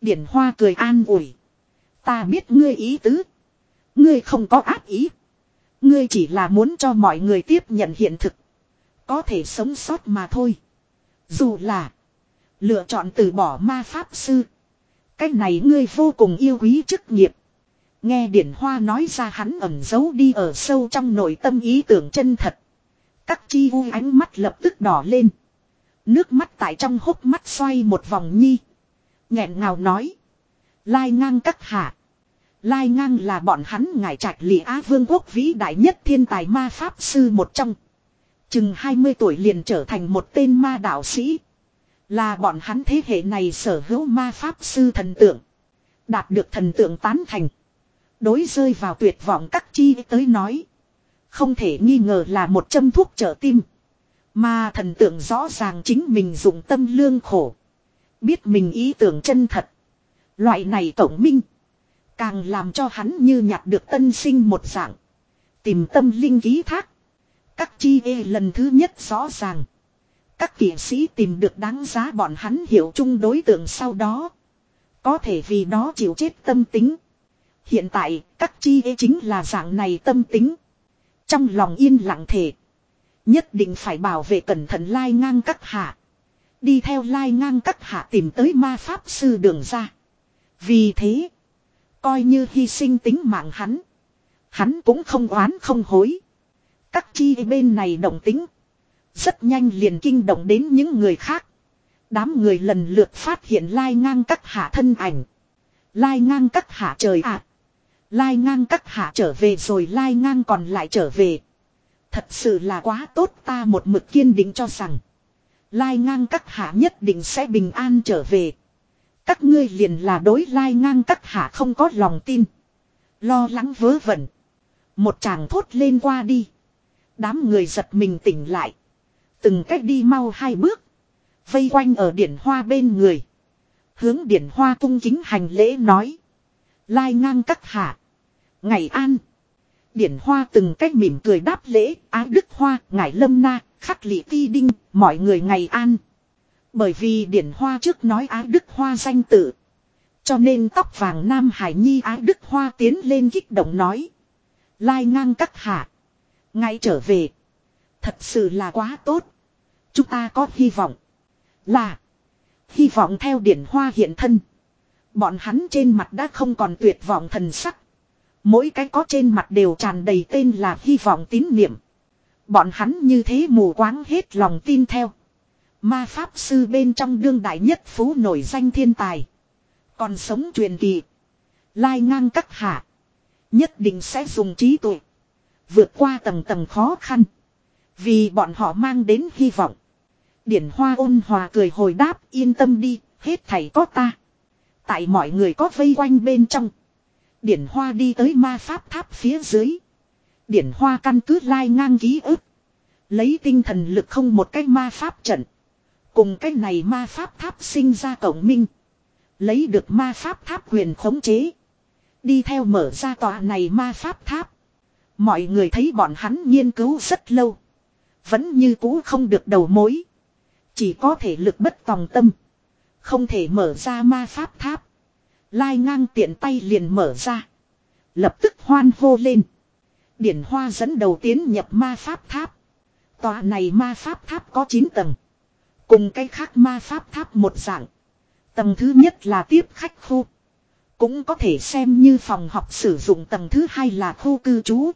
Điển Hoa cười an ủi. Ta biết ngươi ý tứ. Ngươi không có ác ý. Ngươi chỉ là muốn cho mọi người tiếp nhận hiện thực. Có thể sống sót mà thôi. Dù là. Lựa chọn từ bỏ ma pháp sư. Cách này ngươi vô cùng yêu quý chức nghiệp. Nghe điển hoa nói ra hắn ẩn giấu đi ở sâu trong nội tâm ý tưởng chân thật. Các chi vui ánh mắt lập tức đỏ lên. Nước mắt tại trong hốc mắt xoay một vòng nhi. nghẹn ngào nói. Lai ngang các hạ. Lai ngang là bọn hắn ngải trạch lị á vương quốc vĩ đại nhất thiên tài ma pháp sư một trong. Chừng 20 tuổi liền trở thành một tên ma đạo sĩ. Là bọn hắn thế hệ này sở hữu ma pháp sư thần tượng. Đạt được thần tượng tán thành. Đối rơi vào tuyệt vọng các chi tới nói. Không thể nghi ngờ là một châm thuốc trợ tim. Mà thần tượng rõ ràng chính mình dùng tâm lương khổ. Biết mình ý tưởng chân thật. Loại này tổng minh. Càng làm cho hắn như nhặt được tân sinh một dạng. Tìm tâm linh ký thác. Các chi ê lần thứ nhất rõ ràng. Các kỷ sĩ tìm được đáng giá bọn hắn hiểu chung đối tượng sau đó. Có thể vì đó chịu chết tâm tính. Hiện tại, các chi ê chính là dạng này tâm tính. Trong lòng yên lặng thể. Nhất định phải bảo vệ cẩn thận lai ngang các hạ. Đi theo lai ngang các hạ tìm tới ma pháp sư đường ra. Vì thế, coi như hy sinh tính mạng hắn. Hắn cũng không oán không hối. Các chi bên này động tính. Rất nhanh liền kinh động đến những người khác. Đám người lần lượt phát hiện lai ngang các hạ thân ảnh. Lai ngang các hạ trời ạ. Lai ngang các hạ trở về rồi lai ngang còn lại trở về. Thật sự là quá tốt, ta một mực kiên định cho rằng. Lai ngang các hạ nhất định sẽ bình an trở về. Các ngươi liền là đối lai ngang các hạ không có lòng tin. Lo lắng vớ vẩn. Một chàng thốt lên qua đi. Đám người giật mình tỉnh lại. Từng cách đi mau hai bước. Vây quanh ở điển hoa bên người. Hướng điển hoa cung kính hành lễ nói. Lai ngang các hạ. Ngày an. Điển hoa từng cách mỉm cười đáp lễ. Á đức hoa, ngải lâm na, khắc lị ti đinh, mọi người ngày an. Bởi vì điển hoa trước nói Á đức hoa danh tự. Cho nên tóc vàng Nam Hải Nhi Á đức hoa tiến lên kích động nói. Lai ngang các hạ. Ngay trở về. Thật sự là quá tốt. Chúng ta có hy vọng. Là. Hy vọng theo điển hoa hiện thân. Bọn hắn trên mặt đã không còn tuyệt vọng thần sắc. Mỗi cái có trên mặt đều tràn đầy tên là hy vọng tín niệm. Bọn hắn như thế mù quáng hết lòng tin theo. Ma Pháp Sư bên trong đương đại nhất phú nổi danh thiên tài. Còn sống truyền kỳ. Lai ngang các hạ. Nhất định sẽ dùng trí tuệ. Vượt qua tầng tầng khó khăn. Vì bọn họ mang đến hy vọng. Điển hoa ôn hòa cười hồi đáp yên tâm đi, hết thầy có ta. Tại mọi người có vây quanh bên trong. Điển hoa đi tới ma pháp tháp phía dưới. Điển hoa căn cứ lai ngang ký ức. Lấy tinh thần lực không một cái ma pháp trận. Cùng cái này ma pháp tháp sinh ra cổng minh. Lấy được ma pháp tháp quyền khống chế. Đi theo mở ra tòa này ma pháp tháp. Mọi người thấy bọn hắn nghiên cứu rất lâu. Vẫn như cũ không được đầu mối. Chỉ có thể lực bất tòng tâm. Không thể mở ra ma pháp tháp. Lai ngang tiện tay liền mở ra. Lập tức hoan hô lên. Điển hoa dẫn đầu tiến nhập ma pháp tháp. Tòa này ma pháp tháp có 9 tầng. Cùng cái khác ma pháp tháp một dạng. Tầng thứ nhất là tiếp khách khu. Cũng có thể xem như phòng học sử dụng tầng thứ hai là khu cư trú.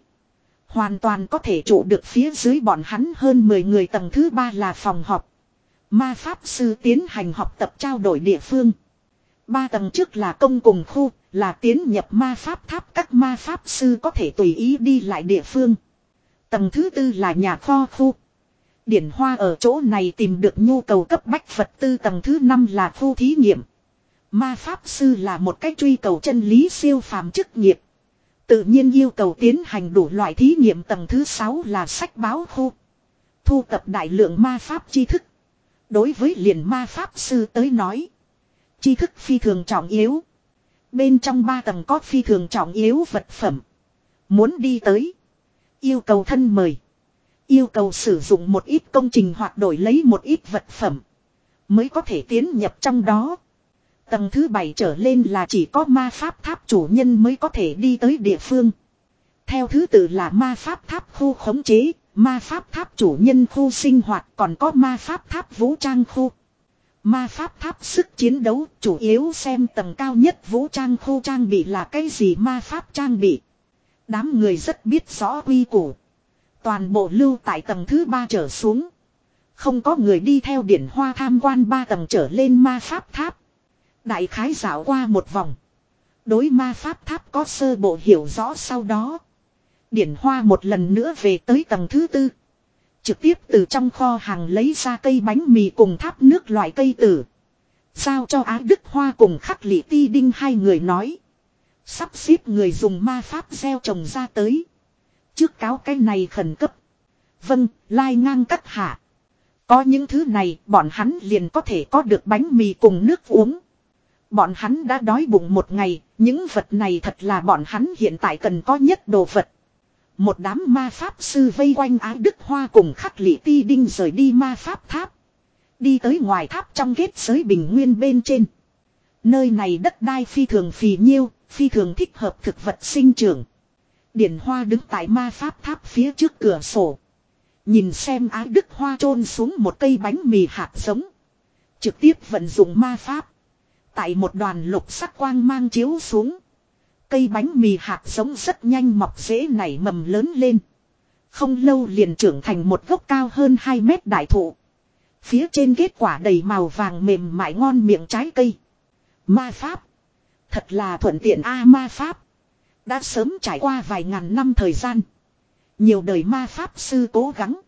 Hoàn toàn có thể trụ được phía dưới bọn hắn hơn 10 người tầng thứ ba là phòng họp. Ma pháp sư tiến hành học tập trao đổi địa phương. Ba tầng trước là công cùng khu, là tiến nhập ma pháp tháp các ma pháp sư có thể tùy ý đi lại địa phương. Tầng thứ tư là nhà kho khu. Điển Hoa ở chỗ này tìm được nhu cầu cấp bách vật tư tầng thứ năm là khu thí nghiệm. Ma Pháp Sư là một cách truy cầu chân lý siêu phàm chức nghiệp. Tự nhiên yêu cầu tiến hành đủ loại thí nghiệm tầng thứ sáu là sách báo khu. Thu tập đại lượng ma pháp tri thức. Đối với liền ma pháp sư tới nói. Tri thức phi thường trọng yếu. Bên trong ba tầng có phi thường trọng yếu vật phẩm. Muốn đi tới. Yêu cầu thân mời. Yêu cầu sử dụng một ít công trình hoặc đổi lấy một ít vật phẩm. Mới có thể tiến nhập trong đó. Tầng thứ bảy trở lên là chỉ có ma pháp tháp chủ nhân mới có thể đi tới địa phương. Theo thứ tự là ma pháp tháp khu khống chế, ma pháp tháp chủ nhân khu sinh hoạt còn có ma pháp tháp vũ trang khu. Ma pháp tháp sức chiến đấu chủ yếu xem tầng cao nhất vũ trang khu trang bị là cái gì ma pháp trang bị. Đám người rất biết rõ quy củ. Toàn bộ lưu tại tầng thứ ba trở xuống. Không có người đi theo điển hoa tham quan ba tầng trở lên ma pháp tháp. Đại khái dạo qua một vòng. Đối ma pháp tháp có sơ bộ hiểu rõ sau đó. Điển hoa một lần nữa về tới tầng thứ tư. Trực tiếp từ trong kho hàng lấy ra cây bánh mì cùng tháp nước loại cây tử. Giao cho Á Đức Hoa cùng khắc lị ti đinh hai người nói. Sắp xếp người dùng ma pháp gieo trồng ra tới. Trước cáo cái này khẩn cấp. Vâng, lai ngang cắt hạ. Có những thứ này, bọn hắn liền có thể có được bánh mì cùng nước uống. Bọn hắn đã đói bụng một ngày, những vật này thật là bọn hắn hiện tại cần có nhất đồ vật. Một đám ma pháp sư vây quanh ái đức hoa cùng khắc lị ti đinh rời đi ma pháp tháp. Đi tới ngoài tháp trong kết giới bình nguyên bên trên. Nơi này đất đai phi thường phì nhiêu, phi thường thích hợp thực vật sinh trưởng. Điển hoa đứng tại ma pháp tháp phía trước cửa sổ. Nhìn xem ái đức hoa trôn xuống một cây bánh mì hạt giống. Trực tiếp vận dụng ma pháp. Tại một đoàn lục sắc quang mang chiếu xuống. Cây bánh mì hạt giống rất nhanh mọc rễ nảy mầm lớn lên. Không lâu liền trưởng thành một gốc cao hơn 2 mét đại thụ. Phía trên kết quả đầy màu vàng mềm mại ngon miệng trái cây. Ma Pháp. Thật là thuận tiện A, Ma Pháp. Đã sớm trải qua vài ngàn năm thời gian. Nhiều đời ma pháp sư cố gắng.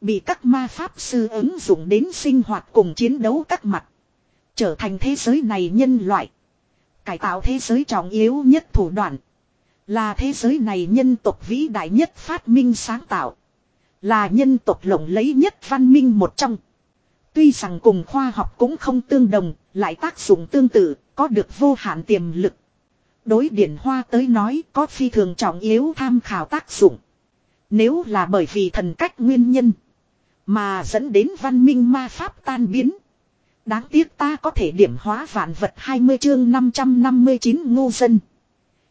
Bị các ma pháp sư ứng dụng đến sinh hoạt cùng chiến đấu các mặt. Trở thành thế giới này nhân loại. Cải tạo thế giới trọng yếu nhất thủ đoạn. Là thế giới này nhân tộc vĩ đại nhất phát minh sáng tạo. Là nhân tộc lộng lấy nhất văn minh một trong. Tuy rằng cùng khoa học cũng không tương đồng, lại tác dụng tương tự, có được vô hạn tiềm lực. Đối điển hoa tới nói có phi thường trọng yếu tham khảo tác dụng. Nếu là bởi vì thần cách nguyên nhân. Mà dẫn đến văn minh ma pháp tan biến. Đáng tiếc ta có thể điểm hóa vạn vật 20 chương 559 ngô dân.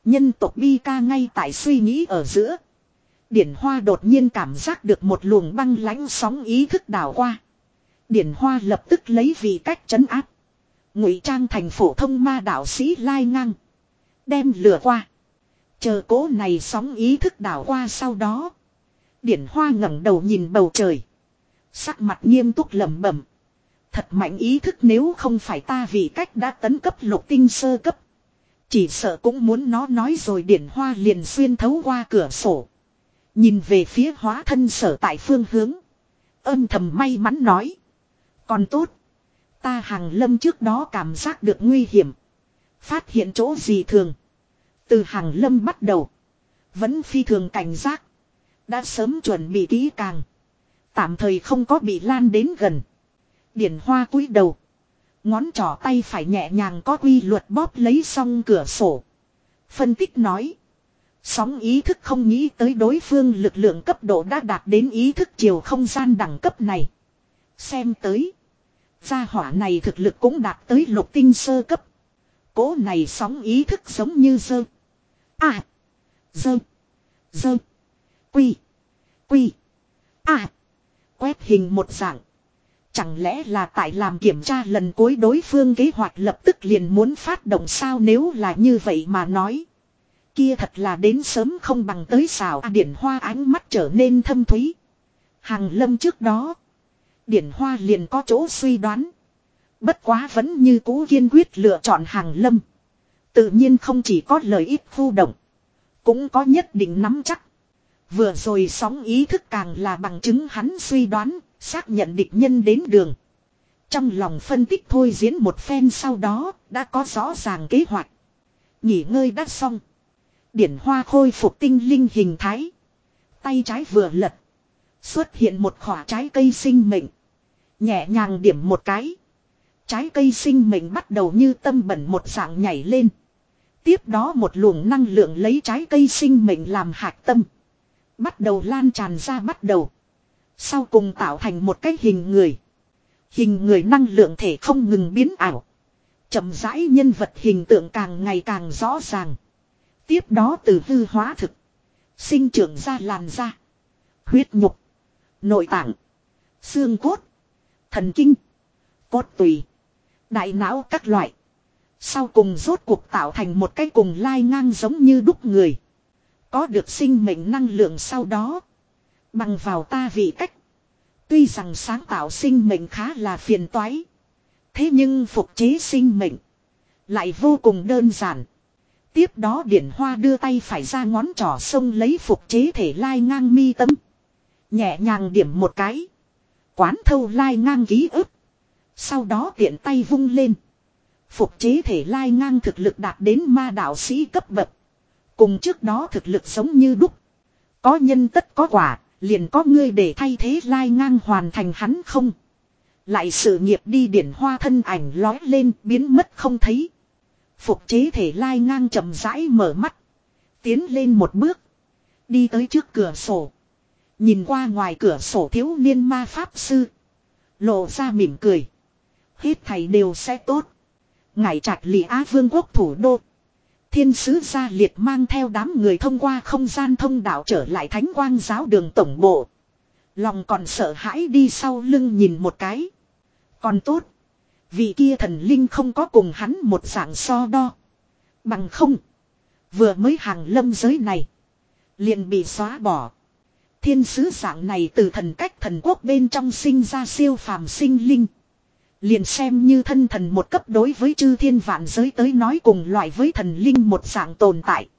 Nhân tộc bi ca ngay tại suy nghĩ ở giữa. Điển hoa đột nhiên cảm giác được một luồng băng lãnh sóng ý thức đảo qua. Điển hoa lập tức lấy vì cách chấn áp. ngụy trang thành phổ thông ma đạo sĩ lai ngang. Đem lửa qua. Chờ cố này sóng ý thức đảo qua sau đó. Điển hoa ngẩng đầu nhìn bầu trời. Sắc mặt nghiêm túc lẩm bẩm. Thật mạnh ý thức nếu không phải ta vì cách đã tấn cấp lục tinh sơ cấp. Chỉ sợ cũng muốn nó nói rồi điển hoa liền xuyên thấu qua cửa sổ. Nhìn về phía hóa thân sở tại phương hướng. Âm thầm may mắn nói. Còn tốt. Ta hàng lâm trước đó cảm giác được nguy hiểm. Phát hiện chỗ gì thường. Từ hàng lâm bắt đầu. Vẫn phi thường cảnh giác. Đã sớm chuẩn bị kỹ càng. Tạm thời không có bị lan đến gần. Điển hoa cúi đầu. Ngón trỏ tay phải nhẹ nhàng có quy luật bóp lấy xong cửa sổ. Phân tích nói. Sóng ý thức không nghĩ tới đối phương lực lượng cấp độ đã đạt đến ý thức chiều không gian đẳng cấp này. Xem tới. Gia hỏa này thực lực cũng đạt tới lục tinh sơ cấp. Cố này sóng ý thức giống như dơ. À. Dơ. Dơ. Quy. Quy. À. Quét hình một dạng. Chẳng lẽ là tại làm kiểm tra lần cuối đối phương kế hoạch lập tức liền muốn phát động sao nếu là như vậy mà nói. Kia thật là đến sớm không bằng tới xào à, điển hoa ánh mắt trở nên thâm thúy. Hàng lâm trước đó. Điển hoa liền có chỗ suy đoán. Bất quá vẫn như cũ kiên quyết lựa chọn hàng lâm. Tự nhiên không chỉ có lợi ích khu động. Cũng có nhất định nắm chắc. Vừa rồi sóng ý thức càng là bằng chứng hắn suy đoán, xác nhận địch nhân đến đường. Trong lòng phân tích thôi diễn một phen sau đó, đã có rõ ràng kế hoạch. Nghỉ ngơi đã xong. Điển hoa khôi phục tinh linh hình thái. Tay trái vừa lật. Xuất hiện một khỏa trái cây sinh mệnh. Nhẹ nhàng điểm một cái. Trái cây sinh mệnh bắt đầu như tâm bẩn một dạng nhảy lên. Tiếp đó một luồng năng lượng lấy trái cây sinh mệnh làm hạt tâm. Bắt đầu lan tràn ra bắt đầu. Sau cùng tạo thành một cái hình người. Hình người năng lượng thể không ngừng biến ảo. chậm rãi nhân vật hình tượng càng ngày càng rõ ràng. Tiếp đó từ hư hóa thực. Sinh trưởng ra làn da. Huyết nhục. Nội tạng. Xương cốt. Thần kinh. Cốt tùy. Đại não các loại. Sau cùng rốt cuộc tạo thành một cái cùng lai ngang giống như đúc người. Có được sinh mệnh năng lượng sau đó. Bằng vào ta vị cách. Tuy rằng sáng tạo sinh mệnh khá là phiền toái. Thế nhưng phục chế sinh mệnh. Lại vô cùng đơn giản. Tiếp đó điển hoa đưa tay phải ra ngón trỏ sông lấy phục chế thể lai ngang mi tâm. Nhẹ nhàng điểm một cái. Quán thâu lai ngang ký ức. Sau đó tiện tay vung lên. Phục chế thể lai ngang thực lực đạt đến ma đạo sĩ cấp bậc. Cùng trước đó thực lực giống như đúc. Có nhân tất có quả, liền có ngươi để thay thế lai ngang hoàn thành hắn không. Lại sự nghiệp đi điển hoa thân ảnh lói lên biến mất không thấy. Phục chế thể lai ngang chậm rãi mở mắt. Tiến lên một bước. Đi tới trước cửa sổ. Nhìn qua ngoài cửa sổ thiếu niên ma pháp sư. Lộ ra mỉm cười. Hết thầy đều sẽ tốt. Ngải trạch lì Á vương quốc thủ đô. Thiên sứ gia liệt mang theo đám người thông qua không gian thông đạo trở lại thánh quang giáo đường tổng bộ. Lòng còn sợ hãi đi sau lưng nhìn một cái. Còn tốt. Vị kia thần linh không có cùng hắn một dạng so đo. Bằng không. Vừa mới hàng lâm giới này. Liền bị xóa bỏ. Thiên sứ dạng này từ thần cách thần quốc bên trong sinh ra siêu phàm sinh linh. Liền xem như thân thần một cấp đối với chư thiên vạn giới tới nói cùng loại với thần linh một dạng tồn tại.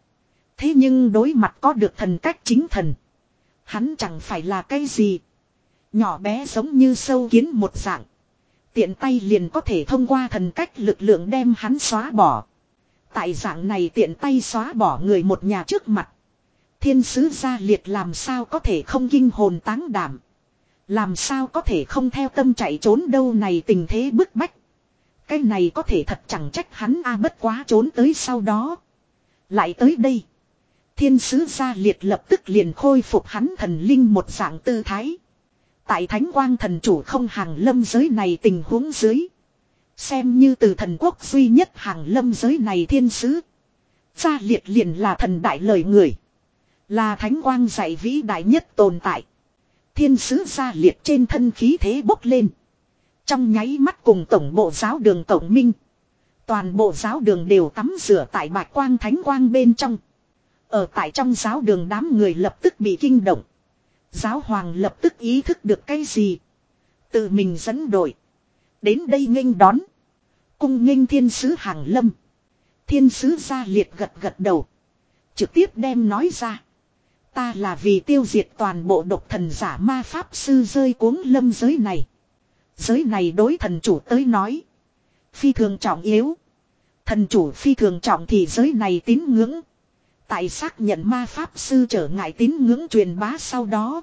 Thế nhưng đối mặt có được thần cách chính thần. Hắn chẳng phải là cái gì. Nhỏ bé giống như sâu kiến một dạng. Tiện tay liền có thể thông qua thần cách lực lượng đem hắn xóa bỏ. Tại dạng này tiện tay xóa bỏ người một nhà trước mặt. Thiên sứ gia liệt làm sao có thể không kinh hồn táng đảm. Làm sao có thể không theo tâm chạy trốn đâu này tình thế bức bách. Cái này có thể thật chẳng trách hắn a bất quá trốn tới sau đó. Lại tới đây. Thiên sứ gia liệt lập tức liền khôi phục hắn thần linh một dạng tư thái. Tại thánh quang thần chủ không hàng lâm giới này tình huống dưới. Xem như từ thần quốc duy nhất hàng lâm giới này thiên sứ. Gia liệt liền là thần đại lời người. Là thánh quang dạy vĩ đại nhất tồn tại. Thiên sứ gia liệt trên thân khí thế bốc lên. Trong nháy mắt cùng tổng bộ giáo đường tổng minh. Toàn bộ giáo đường đều tắm rửa tại bạch quang thánh quang bên trong. Ở tại trong giáo đường đám người lập tức bị kinh động. Giáo hoàng lập tức ý thức được cái gì. Tự mình dẫn đội. Đến đây nghênh đón. Cung nghênh thiên sứ hàng lâm. Thiên sứ gia liệt gật gật đầu. Trực tiếp đem nói ra. Ta là vì tiêu diệt toàn bộ độc thần giả ma pháp sư rơi cuống lâm giới này. Giới này đối thần chủ tới nói. Phi thường trọng yếu. Thần chủ phi thường trọng thì giới này tín ngưỡng. Tại xác nhận ma pháp sư trở ngại tín ngưỡng truyền bá sau đó.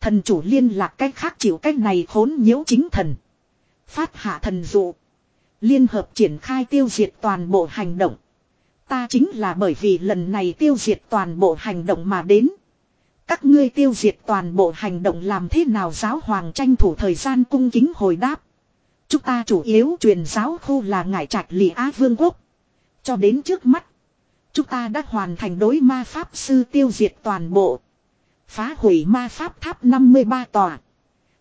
Thần chủ liên lạc cách khác chịu cách này khốn nhiễu chính thần. Phát hạ thần dụ. Liên hợp triển khai tiêu diệt toàn bộ hành động. Ta chính là bởi vì lần này tiêu diệt toàn bộ hành động mà đến. Các ngươi tiêu diệt toàn bộ hành động làm thế nào giáo hoàng tranh thủ thời gian cung kính hồi đáp. Chúng ta chủ yếu truyền giáo khu là ngải trạch lì Á Vương quốc. Cho đến trước mắt. Chúng ta đã hoàn thành đối ma pháp sư tiêu diệt toàn bộ. Phá hủy ma pháp tháp 53 tòa.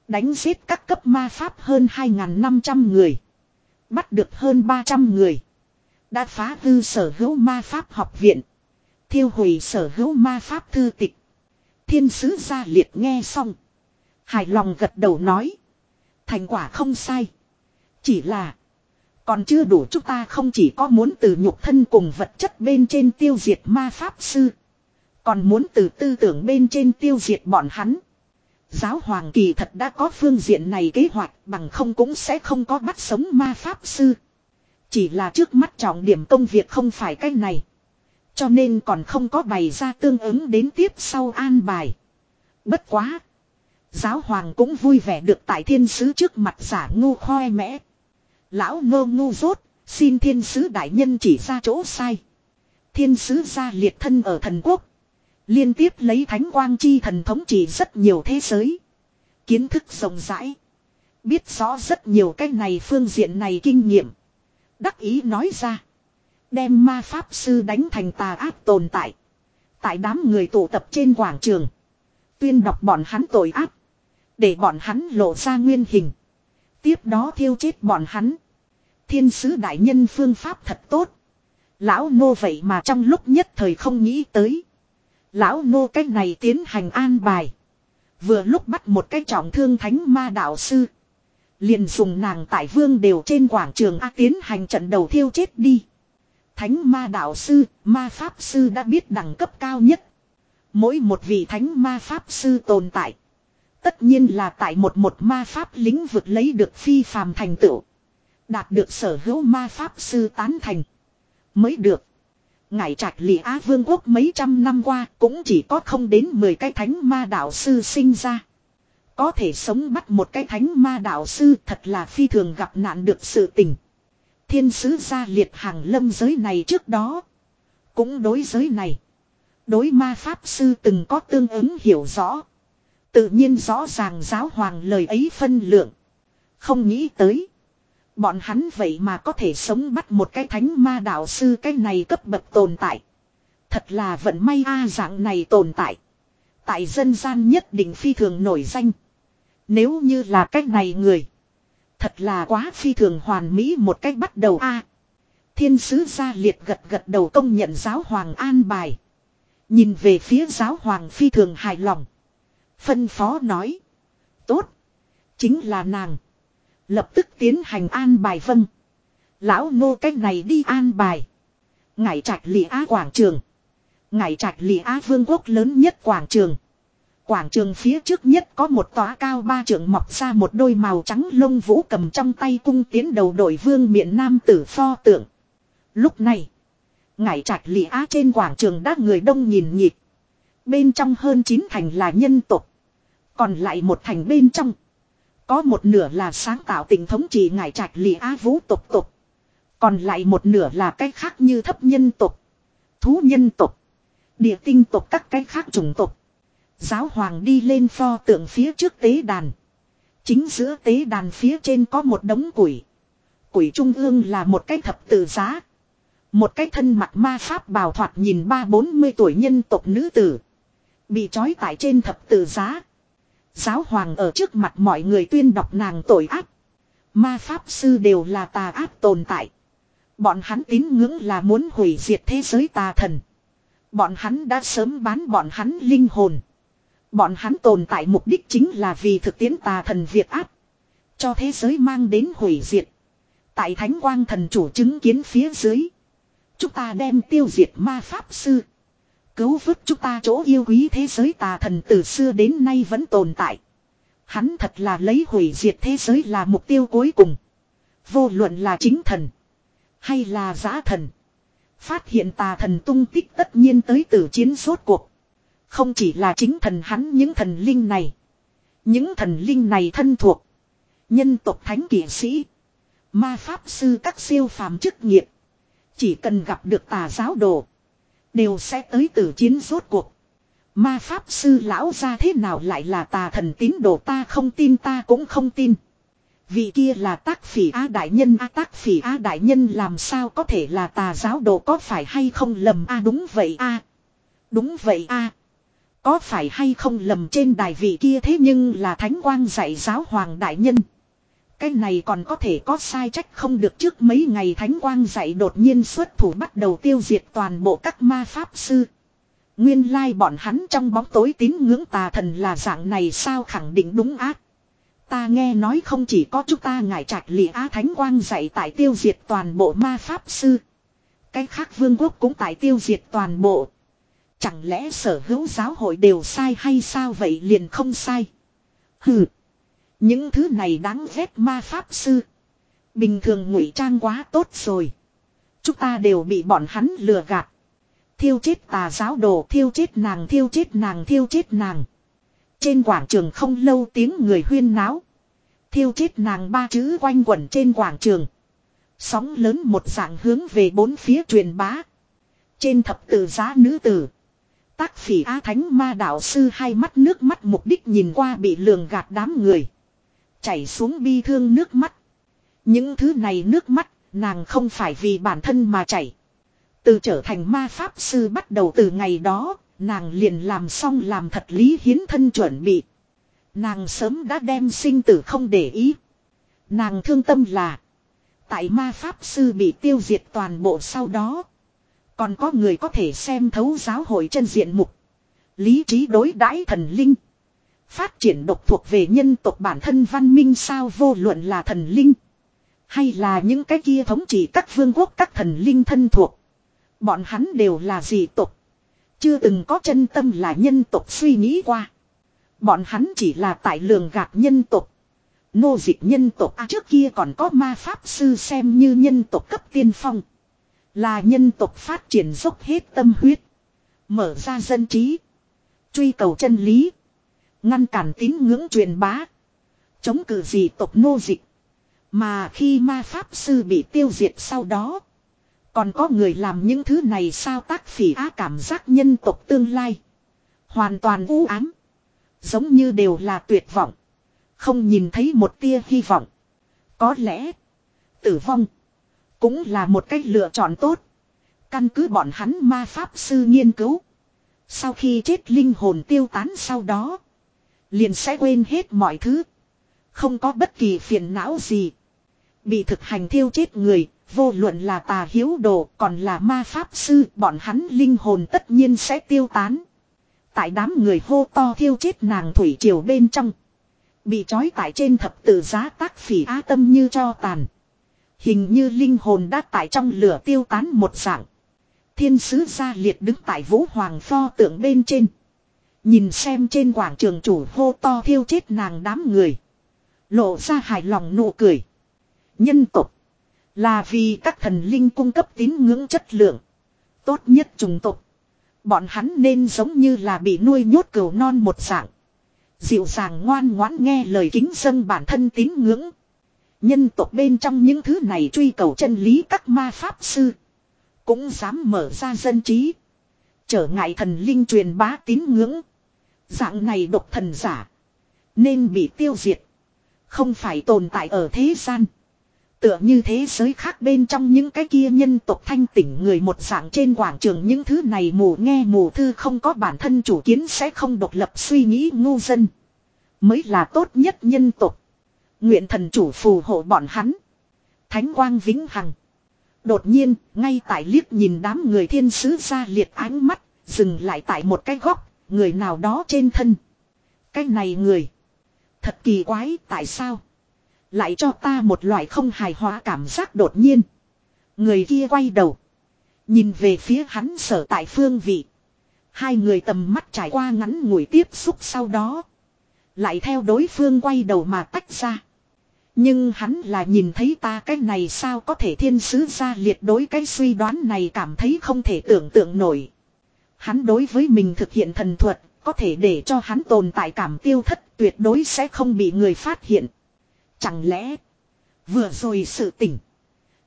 Đánh giết các cấp ma pháp hơn 2.500 người. Bắt được hơn 300 người. Đã phá hư sở hữu ma pháp học viện. Thiêu hủy sở hữu ma pháp thư tịch. Thiên sứ gia liệt nghe xong. Hài lòng gật đầu nói. Thành quả không sai. Chỉ là. Còn chưa đủ chúng ta không chỉ có muốn từ nhục thân cùng vật chất bên trên tiêu diệt ma pháp sư. Còn muốn từ tư tưởng bên trên tiêu diệt bọn hắn. Giáo hoàng kỳ thật đã có phương diện này kế hoạch bằng không cũng sẽ không có bắt sống ma pháp sư. Chỉ là trước mắt trọng điểm công việc không phải cách này. Cho nên còn không có bày ra tương ứng đến tiếp sau an bài. Bất quá. Giáo hoàng cũng vui vẻ được tại thiên sứ trước mặt giả ngu khoe mẽ. Lão ngô ngu rốt xin thiên sứ đại nhân chỉ ra chỗ sai. Thiên sứ ra liệt thân ở thần quốc. Liên tiếp lấy thánh quang chi thần thống trị rất nhiều thế giới. Kiến thức rộng rãi. Biết rõ rất nhiều cái này phương diện này kinh nghiệm. Đắc ý nói ra. Đem ma pháp sư đánh thành tà ác tồn tại. Tại đám người tụ tập trên quảng trường. Tuyên đọc bọn hắn tội ác. Để bọn hắn lộ ra nguyên hình. Tiếp đó thiêu chết bọn hắn. Thiên sứ đại nhân phương pháp thật tốt. Lão nô vậy mà trong lúc nhất thời không nghĩ tới. Lão nô cách này tiến hành an bài. Vừa lúc bắt một cái trọng thương thánh ma đạo sư. Liền dùng nàng tại vương đều trên quảng trường A tiến hành trận đầu thiêu chết đi. Thánh ma đạo sư, ma pháp sư đã biết đẳng cấp cao nhất. Mỗi một vị thánh ma pháp sư tồn tại. Tất nhiên là tại một một ma pháp lĩnh vực lấy được phi phàm thành tựu. Đạt được sở hữu ma pháp sư tán thành. Mới được. Ngải trạch lị Á Vương quốc mấy trăm năm qua cũng chỉ có không đến 10 cái thánh ma đạo sư sinh ra. Có thể sống bắt một cái thánh ma đạo sư thật là phi thường gặp nạn được sự tình. Thiên sứ gia liệt hàng lâm giới này trước đó. Cũng đối giới này. Đối ma pháp sư từng có tương ứng hiểu rõ. Tự nhiên rõ ràng giáo hoàng lời ấy phân lượng. Không nghĩ tới. Bọn hắn vậy mà có thể sống bắt một cái thánh ma đạo sư cái này cấp bậc tồn tại. Thật là vận may a dạng này tồn tại. Tại dân gian nhất định phi thường nổi danh. Nếu như là cách này người. Thật là quá phi thường hoàn mỹ một cách bắt đầu a Thiên sứ gia liệt gật gật đầu công nhận giáo hoàng an bài. Nhìn về phía giáo hoàng phi thường hài lòng. Phân phó nói. Tốt. Chính là nàng. Lập tức tiến hành an bài vâng. Lão nô cách này đi an bài. Ngải trạch lị á quảng trường. Ngải trạch lị á vương quốc lớn nhất quảng trường. Quảng trường phía trước nhất có một tòa cao ba trượng mọc ra một đôi màu trắng lông vũ cầm trong tay cung tiến đầu đội vương miện nam tử pho tượng. Lúc này, ngải trạch lì á trên quảng trường đã người đông nhìn nhịp. Bên trong hơn chín thành là nhân tộc Còn lại một thành bên trong. Có một nửa là sáng tạo tình thống trị ngải trạch lì á vũ tục tục. Còn lại một nửa là cái khác như thấp nhân tộc Thú nhân tộc Địa tinh tộc các cái khác chủng tộc Giáo hoàng đi lên pho tượng phía trước tế đàn. Chính giữa tế đàn phía trên có một đống củi. Củi trung ương là một cái thập tự giá. Một cái thân mặt ma pháp bào thoạt nhìn ba bốn mươi tuổi nhân tộc nữ tử. Bị trói tại trên thập tự giá. Giáo hoàng ở trước mặt mọi người tuyên đọc nàng tội ác. Ma pháp sư đều là tà ác tồn tại. Bọn hắn tín ngưỡng là muốn hủy diệt thế giới tà thần. Bọn hắn đã sớm bán bọn hắn linh hồn. Bọn hắn tồn tại mục đích chính là vì thực tiễn tà thần Việt áp. Cho thế giới mang đến hủy diệt. Tại thánh quang thần chủ chứng kiến phía dưới. Chúng ta đem tiêu diệt ma pháp sư. Cứu vớt chúng ta chỗ yêu quý thế giới tà thần từ xưa đến nay vẫn tồn tại. Hắn thật là lấy hủy diệt thế giới là mục tiêu cuối cùng. Vô luận là chính thần. Hay là giã thần. Phát hiện tà thần tung tích tất nhiên tới từ chiến suốt cuộc. Không chỉ là chính thần hắn những thần linh này. Những thần linh này thân thuộc. Nhân tộc thánh kỷ sĩ. Ma pháp sư các siêu phàm chức nghiệp. Chỉ cần gặp được tà giáo đồ. Đều sẽ tới từ chiến rốt cuộc. Ma pháp sư lão ra thế nào lại là tà thần tín đồ ta không tin, ta cũng không tin. Vị kia là tác phỉ á đại nhân, a tác phỉ á đại nhân làm sao có thể là tà giáo đồ có phải hay không lầm a, đúng vậy a Đúng vậy a có phải hay không lầm trên đài vị kia thế nhưng là thánh quang dạy giáo hoàng đại nhân. Cái này còn có thể có sai trách không được trước mấy ngày thánh quang dạy đột nhiên xuất thủ bắt đầu tiêu diệt toàn bộ các ma pháp sư. Nguyên lai bọn hắn trong bóng tối tín ngưỡng tà thần là dạng này sao khẳng định đúng ác. Ta nghe nói không chỉ có chúng ta ngải trạch lìa á thánh quang dạy tại tiêu diệt toàn bộ ma pháp sư. Cái khác vương quốc cũng tại tiêu diệt toàn bộ. Chẳng lẽ sở hữu giáo hội đều sai hay sao vậy liền không sai. Hừ. Những thứ này đáng ghét ma pháp sư. Bình thường ngụy trang quá tốt rồi. Chúng ta đều bị bọn hắn lừa gạt. Thiêu chết tà giáo đồ, thiêu chết nàng, thiêu chết nàng, thiêu chết nàng. Trên quảng trường không lâu tiếng người huyên náo. Thiêu chết nàng ba chữ quanh quẩn trên quảng trường. Sóng lớn một dạng hướng về bốn phía truyền bá. Trên thập tử giá nữ tử. Tác phỉ á Thánh ma đạo sư hai mắt nước mắt mục đích nhìn qua bị lường gạt đám người. Chảy xuống bi thương nước mắt. Những thứ này nước mắt, nàng không phải vì bản thân mà chảy. Từ trở thành ma pháp sư bắt đầu từ ngày đó, nàng liền làm xong làm thật lý hiến thân chuẩn bị. Nàng sớm đã đem sinh tử không để ý. Nàng thương tâm là. Tại ma pháp sư bị tiêu diệt toàn bộ sau đó. Còn có người có thể xem thấu giáo hội chân diện mục. Lý trí đối đãi thần linh. Phát triển độc thuộc về nhân tộc bản thân văn minh sao vô luận là thần linh. Hay là những cái kia thống trị các vương quốc các thần linh thân thuộc. Bọn hắn đều là gì tộc. Chưa từng có chân tâm là nhân tộc suy nghĩ qua. Bọn hắn chỉ là tại lường gạt nhân tộc. Nô dịch nhân tộc à, trước kia còn có ma pháp sư xem như nhân tộc cấp tiên phong. Là nhân tộc phát triển dốc hết tâm huyết. Mở ra dân trí. Truy cầu chân lý. Ngăn cản tín ngưỡng truyền bá. Chống cự dị tộc nô dịch. Mà khi ma pháp sư bị tiêu diệt sau đó. Còn có người làm những thứ này sao tác phỉ á cảm giác nhân tộc tương lai. Hoàn toàn u ám. Giống như đều là tuyệt vọng. Không nhìn thấy một tia hy vọng. Có lẽ. Tử vong. Cũng là một cách lựa chọn tốt. Căn cứ bọn hắn ma pháp sư nghiên cứu. Sau khi chết linh hồn tiêu tán sau đó. Liền sẽ quên hết mọi thứ. Không có bất kỳ phiền não gì. Bị thực hành thiêu chết người, vô luận là tà hiếu đồ còn là ma pháp sư, bọn hắn linh hồn tất nhiên sẽ tiêu tán. Tại đám người hô to thiêu chết nàng thủy triều bên trong. Bị trói tại trên thập tự giá tác phỉ á tâm như cho tàn. Hình như linh hồn đã tại trong lửa tiêu tán một dạng. Thiên sứ gia liệt đứng tại vũ hoàng pho tượng bên trên. Nhìn xem trên quảng trường chủ hô to thiêu chết nàng đám người. Lộ ra hài lòng nụ cười. Nhân tục. Là vì các thần linh cung cấp tín ngưỡng chất lượng. Tốt nhất trùng tục. Bọn hắn nên giống như là bị nuôi nhốt cừu non một dạng. Dịu dàng ngoan ngoãn nghe lời kính dân bản thân tín ngưỡng. Nhân tộc bên trong những thứ này truy cầu chân lý các ma pháp sư. Cũng dám mở ra dân trí. Trở ngại thần linh truyền bá tín ngưỡng. Dạng này độc thần giả. Nên bị tiêu diệt. Không phải tồn tại ở thế gian. Tựa như thế giới khác bên trong những cái kia nhân tộc thanh tỉnh người một dạng trên quảng trường những thứ này mù nghe mù thư không có bản thân chủ kiến sẽ không độc lập suy nghĩ ngu dân. Mới là tốt nhất nhân tộc. Nguyện thần chủ phù hộ bọn hắn. Thánh quang vĩnh hằng. Đột nhiên, ngay tại liếc nhìn đám người thiên sứ ra liệt ánh mắt, dừng lại tại một cái góc, người nào đó trên thân. Cái này người. Thật kỳ quái, tại sao? Lại cho ta một loại không hài hòa cảm giác đột nhiên. Người kia quay đầu. Nhìn về phía hắn sở tại phương vị. Hai người tầm mắt trải qua ngắn ngủi tiếp xúc sau đó. Lại theo đối phương quay đầu mà tách ra. Nhưng hắn là nhìn thấy ta cái này sao có thể thiên sứ ra liệt đối cái suy đoán này cảm thấy không thể tưởng tượng nổi. Hắn đối với mình thực hiện thần thuật, có thể để cho hắn tồn tại cảm tiêu thất tuyệt đối sẽ không bị người phát hiện. Chẳng lẽ, vừa rồi sự tỉnh,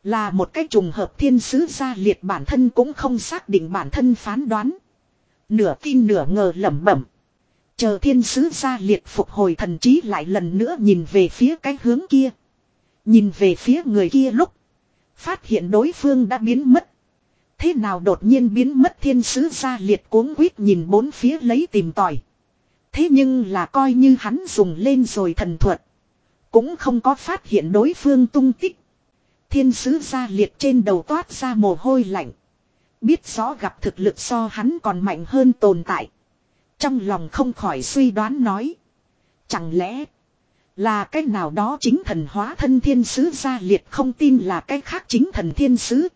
là một cái trùng hợp thiên sứ gia liệt bản thân cũng không xác định bản thân phán đoán. Nửa tin nửa ngờ lẩm bẩm. Chờ thiên sứ gia liệt phục hồi thần trí lại lần nữa nhìn về phía cái hướng kia. Nhìn về phía người kia lúc. Phát hiện đối phương đã biến mất. Thế nào đột nhiên biến mất thiên sứ gia liệt cuống quýt nhìn bốn phía lấy tìm tòi. Thế nhưng là coi như hắn dùng lên rồi thần thuật. Cũng không có phát hiện đối phương tung tích. Thiên sứ gia liệt trên đầu toát ra mồ hôi lạnh. Biết rõ gặp thực lực so hắn còn mạnh hơn tồn tại. Trong lòng không khỏi suy đoán nói. Chẳng lẽ là cái nào đó chính thần hóa thân thiên sứ gia liệt không tin là cái khác chính thần thiên sứ.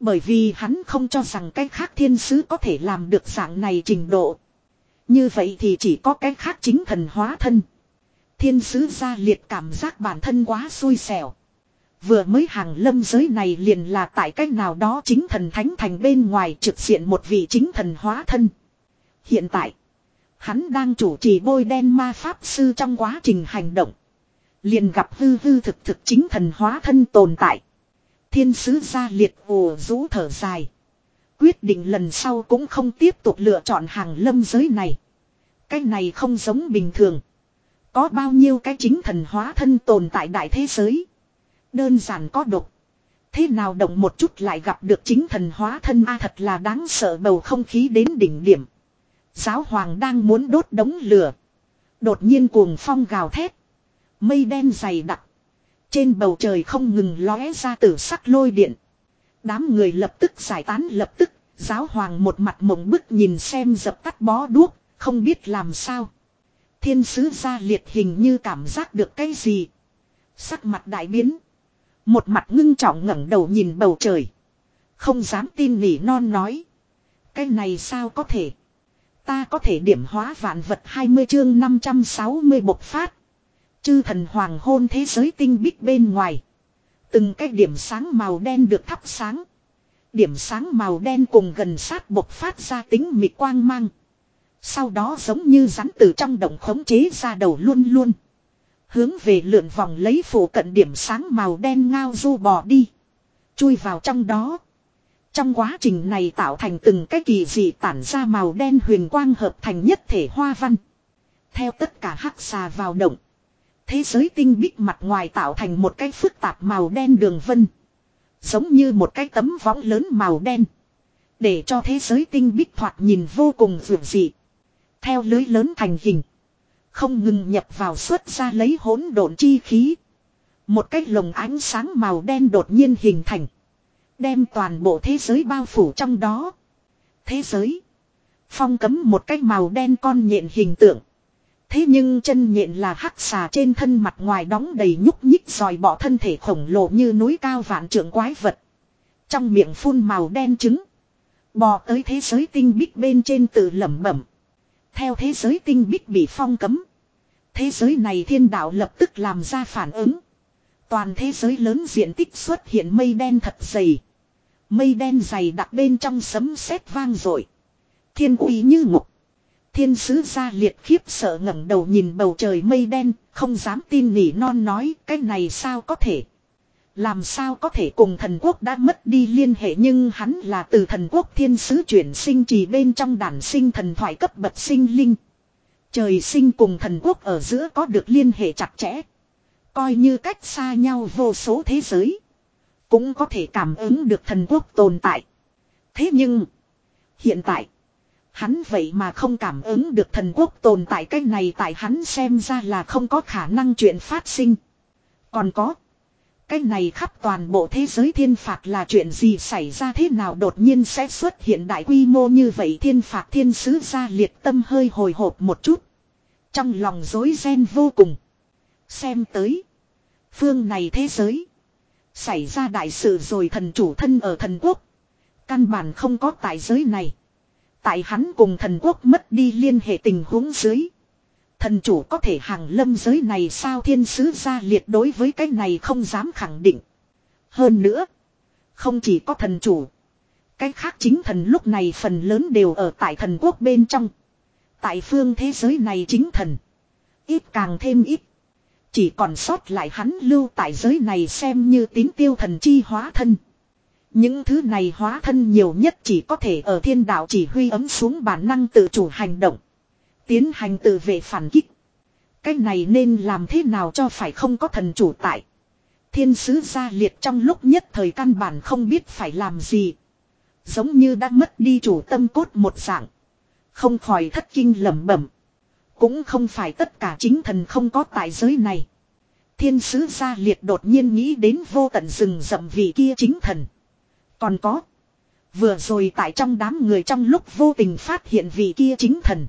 Bởi vì hắn không cho rằng cái khác thiên sứ có thể làm được dạng này trình độ. Như vậy thì chỉ có cái khác chính thần hóa thân. Thiên sứ gia liệt cảm giác bản thân quá xui xẻo. Vừa mới hàng lâm giới này liền là tại cách nào đó chính thần thánh thành bên ngoài trực diện một vị chính thần hóa thân. Hiện tại, hắn đang chủ trì bôi đen ma pháp sư trong quá trình hành động. Liền gặp hư hư thực thực chính thần hóa thân tồn tại. Thiên sứ gia liệt ồ rũ thở dài. Quyết định lần sau cũng không tiếp tục lựa chọn hàng lâm giới này. Cái này không giống bình thường. Có bao nhiêu cái chính thần hóa thân tồn tại đại thế giới. Đơn giản có độc. Thế nào động một chút lại gặp được chính thần hóa thân a thật là đáng sợ bầu không khí đến đỉnh điểm. Giáo hoàng đang muốn đốt đống lửa. Đột nhiên cuồng phong gào thét. Mây đen dày đặc. Trên bầu trời không ngừng lóe ra tử sắc lôi điện. Đám người lập tức giải tán lập tức. Giáo hoàng một mặt mộng bức nhìn xem dập tắt bó đuốc. Không biết làm sao. Thiên sứ ra liệt hình như cảm giác được cái gì. Sắc mặt đại biến. Một mặt ngưng trọng ngẩng đầu nhìn bầu trời. Không dám tin nỉ non nói. Cái này sao có thể. Ta có thể điểm hóa vạn vật 20 chương 560 bộc phát. Chư thần hoàng hôn thế giới tinh bích bên ngoài. Từng cái điểm sáng màu đen được thắp sáng. Điểm sáng màu đen cùng gần sát bộc phát ra tính mịt quang mang. Sau đó giống như rắn từ trong động khống chế ra đầu luôn luôn. Hướng về lượn vòng lấy phủ cận điểm sáng màu đen ngao du bò đi. Chui vào trong đó. Trong quá trình này tạo thành từng cái kỳ dị tản ra màu đen huyền quang hợp thành nhất thể hoa văn. Theo tất cả hắc xà vào động. Thế giới tinh bích mặt ngoài tạo thành một cái phức tạp màu đen đường vân. Giống như một cái tấm võng lớn màu đen. Để cho thế giới tinh bích thoạt nhìn vô cùng vượt dị. Theo lưới lớn thành hình. Không ngừng nhập vào xuất ra lấy hỗn độn chi khí. Một cái lồng ánh sáng màu đen đột nhiên hình thành. Đem toàn bộ thế giới bao phủ trong đó. Thế giới. Phong cấm một cái màu đen con nhện hình tượng. Thế nhưng chân nhện là hắc xà trên thân mặt ngoài đóng đầy nhúc nhích dòi bỏ thân thể khổng lồ như núi cao vạn trượng quái vật. Trong miệng phun màu đen trứng. Bò tới thế giới tinh bích bên trên tự lẩm bẩm. Theo thế giới tinh bích bị phong cấm. Thế giới này thiên đạo lập tức làm ra phản ứng. Toàn thế giới lớn diện tích xuất hiện mây đen thật dày. Mây đen dày đặc bên trong sấm sét vang rồi. Thiên uy như ngục. Thiên sứ gia liệt khiếp sợ ngẩng đầu nhìn bầu trời mây đen, không dám tin nỉ non nói cái này sao có thể. Làm sao có thể cùng thần quốc đã mất đi liên hệ nhưng hắn là từ thần quốc thiên sứ chuyển sinh trì bên trong đàn sinh thần thoại cấp bậc sinh linh. Trời sinh cùng thần quốc ở giữa có được liên hệ chặt chẽ. Coi như cách xa nhau vô số thế giới. Cũng có thể cảm ứng được thần quốc tồn tại. Thế nhưng. Hiện tại. Hắn vậy mà không cảm ứng được thần quốc tồn tại cái này tại hắn xem ra là không có khả năng chuyện phát sinh. Còn có. Cái này khắp toàn bộ thế giới thiên phạt là chuyện gì xảy ra thế nào đột nhiên sẽ xuất hiện đại quy mô như vậy thiên phạt thiên sứ ra liệt tâm hơi hồi hộp một chút. Trong lòng dối ren vô cùng. Xem tới. Phương này thế giới. Xảy ra đại sự rồi thần chủ thân ở thần quốc. Căn bản không có tại giới này. Tại hắn cùng thần quốc mất đi liên hệ tình huống dưới. Thần chủ có thể hàng lâm giới này sao thiên sứ ra liệt đối với cái này không dám khẳng định. Hơn nữa. Không chỉ có thần chủ. Cái khác chính thần lúc này phần lớn đều ở tại thần quốc bên trong. Tại phương thế giới này chính thần. Ít càng thêm ít. Chỉ còn sót lại hắn lưu tại giới này xem như tín tiêu thần chi hóa thân. Những thứ này hóa thân nhiều nhất chỉ có thể ở thiên đạo chỉ huy ấm xuống bản năng tự chủ hành động. Tiến hành tự vệ phản kích. Cái này nên làm thế nào cho phải không có thần chủ tại. Thiên sứ gia liệt trong lúc nhất thời căn bản không biết phải làm gì. Giống như đã mất đi chủ tâm cốt một dạng. Không khỏi thất kinh lẩm bẩm. Cũng không phải tất cả chính thần không có tại giới này. Thiên sứ gia liệt đột nhiên nghĩ đến vô tận rừng rậm vị kia chính thần. Còn có. Vừa rồi tại trong đám người trong lúc vô tình phát hiện vị kia chính thần.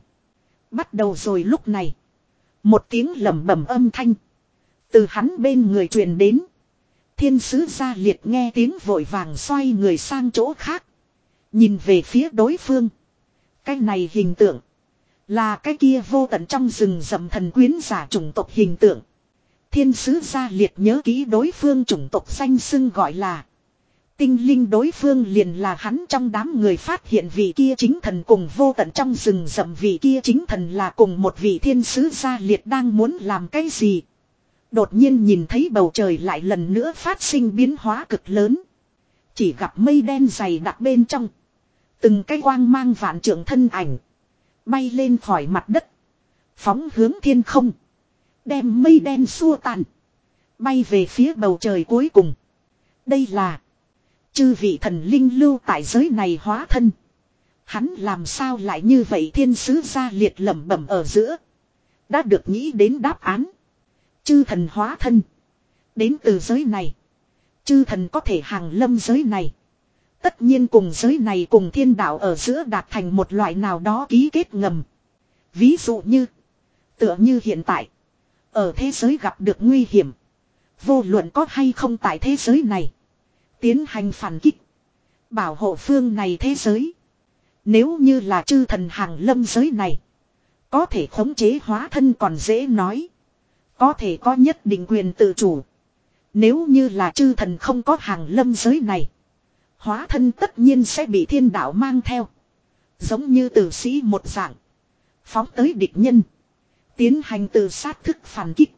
Bắt đầu rồi lúc này. Một tiếng lẩm bẩm âm thanh. Từ hắn bên người truyền đến. Thiên sứ gia liệt nghe tiếng vội vàng xoay người sang chỗ khác. Nhìn về phía đối phương. Cái này hình tượng. Là cái kia vô tận trong rừng rậm thần quyến giả chủng tộc hình tượng. Thiên sứ gia liệt nhớ kỹ đối phương chủng tộc danh xưng gọi là. Tinh linh đối phương liền là hắn trong đám người phát hiện vị kia chính thần cùng vô tận trong rừng rậm vị kia chính thần là cùng một vị thiên sứ gia liệt đang muốn làm cái gì. Đột nhiên nhìn thấy bầu trời lại lần nữa phát sinh biến hóa cực lớn. Chỉ gặp mây đen dày đặc bên trong. Từng cái quang mang vạn trượng thân ảnh. Bay lên khỏi mặt đất. Phóng hướng thiên không. Đem mây đen xua tàn. Bay về phía bầu trời cuối cùng. Đây là. Chư vị thần linh lưu tại giới này hóa thân. Hắn làm sao lại như vậy thiên sứ ra liệt lẩm bẩm ở giữa. Đã được nghĩ đến đáp án. Chư thần hóa thân. Đến từ giới này. Chư thần có thể hàng lâm giới này. Tất nhiên cùng giới này cùng thiên đạo ở giữa đạt thành một loại nào đó ký kết ngầm. Ví dụ như. Tựa như hiện tại. Ở thế giới gặp được nguy hiểm. Vô luận có hay không tại thế giới này. Tiến hành phản kích. Bảo hộ phương này thế giới. Nếu như là chư thần hàng lâm giới này. Có thể khống chế hóa thân còn dễ nói. Có thể có nhất định quyền tự chủ. Nếu như là chư thần không có hàng lâm giới này. Hóa thân tất nhiên sẽ bị thiên đạo mang theo. Giống như tử sĩ một dạng. Phóng tới địch nhân. Tiến hành từ sát thức phản kích.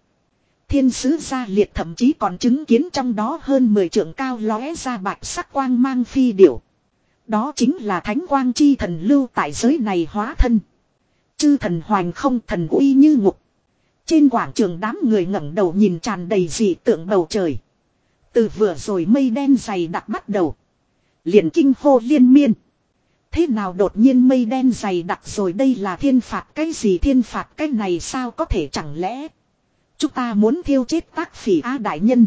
Thiên sứ gia liệt thậm chí còn chứng kiến trong đó hơn 10 trượng cao lóe ra bạch sắc quang mang phi điểu. Đó chính là thánh quang chi thần lưu tại giới này hóa thân. Chư thần hoành không thần uy như ngục. Trên quảng trường đám người ngẩng đầu nhìn tràn đầy dị tượng bầu trời. Từ vừa rồi mây đen dày đặc bắt đầu. Liền kinh hô liên miên. Thế nào đột nhiên mây đen dày đặc rồi đây là thiên phạt cái gì thiên phạt cái này sao có thể chẳng lẽ. Chúng ta muốn thiêu chết tác phỉ A đại nhân.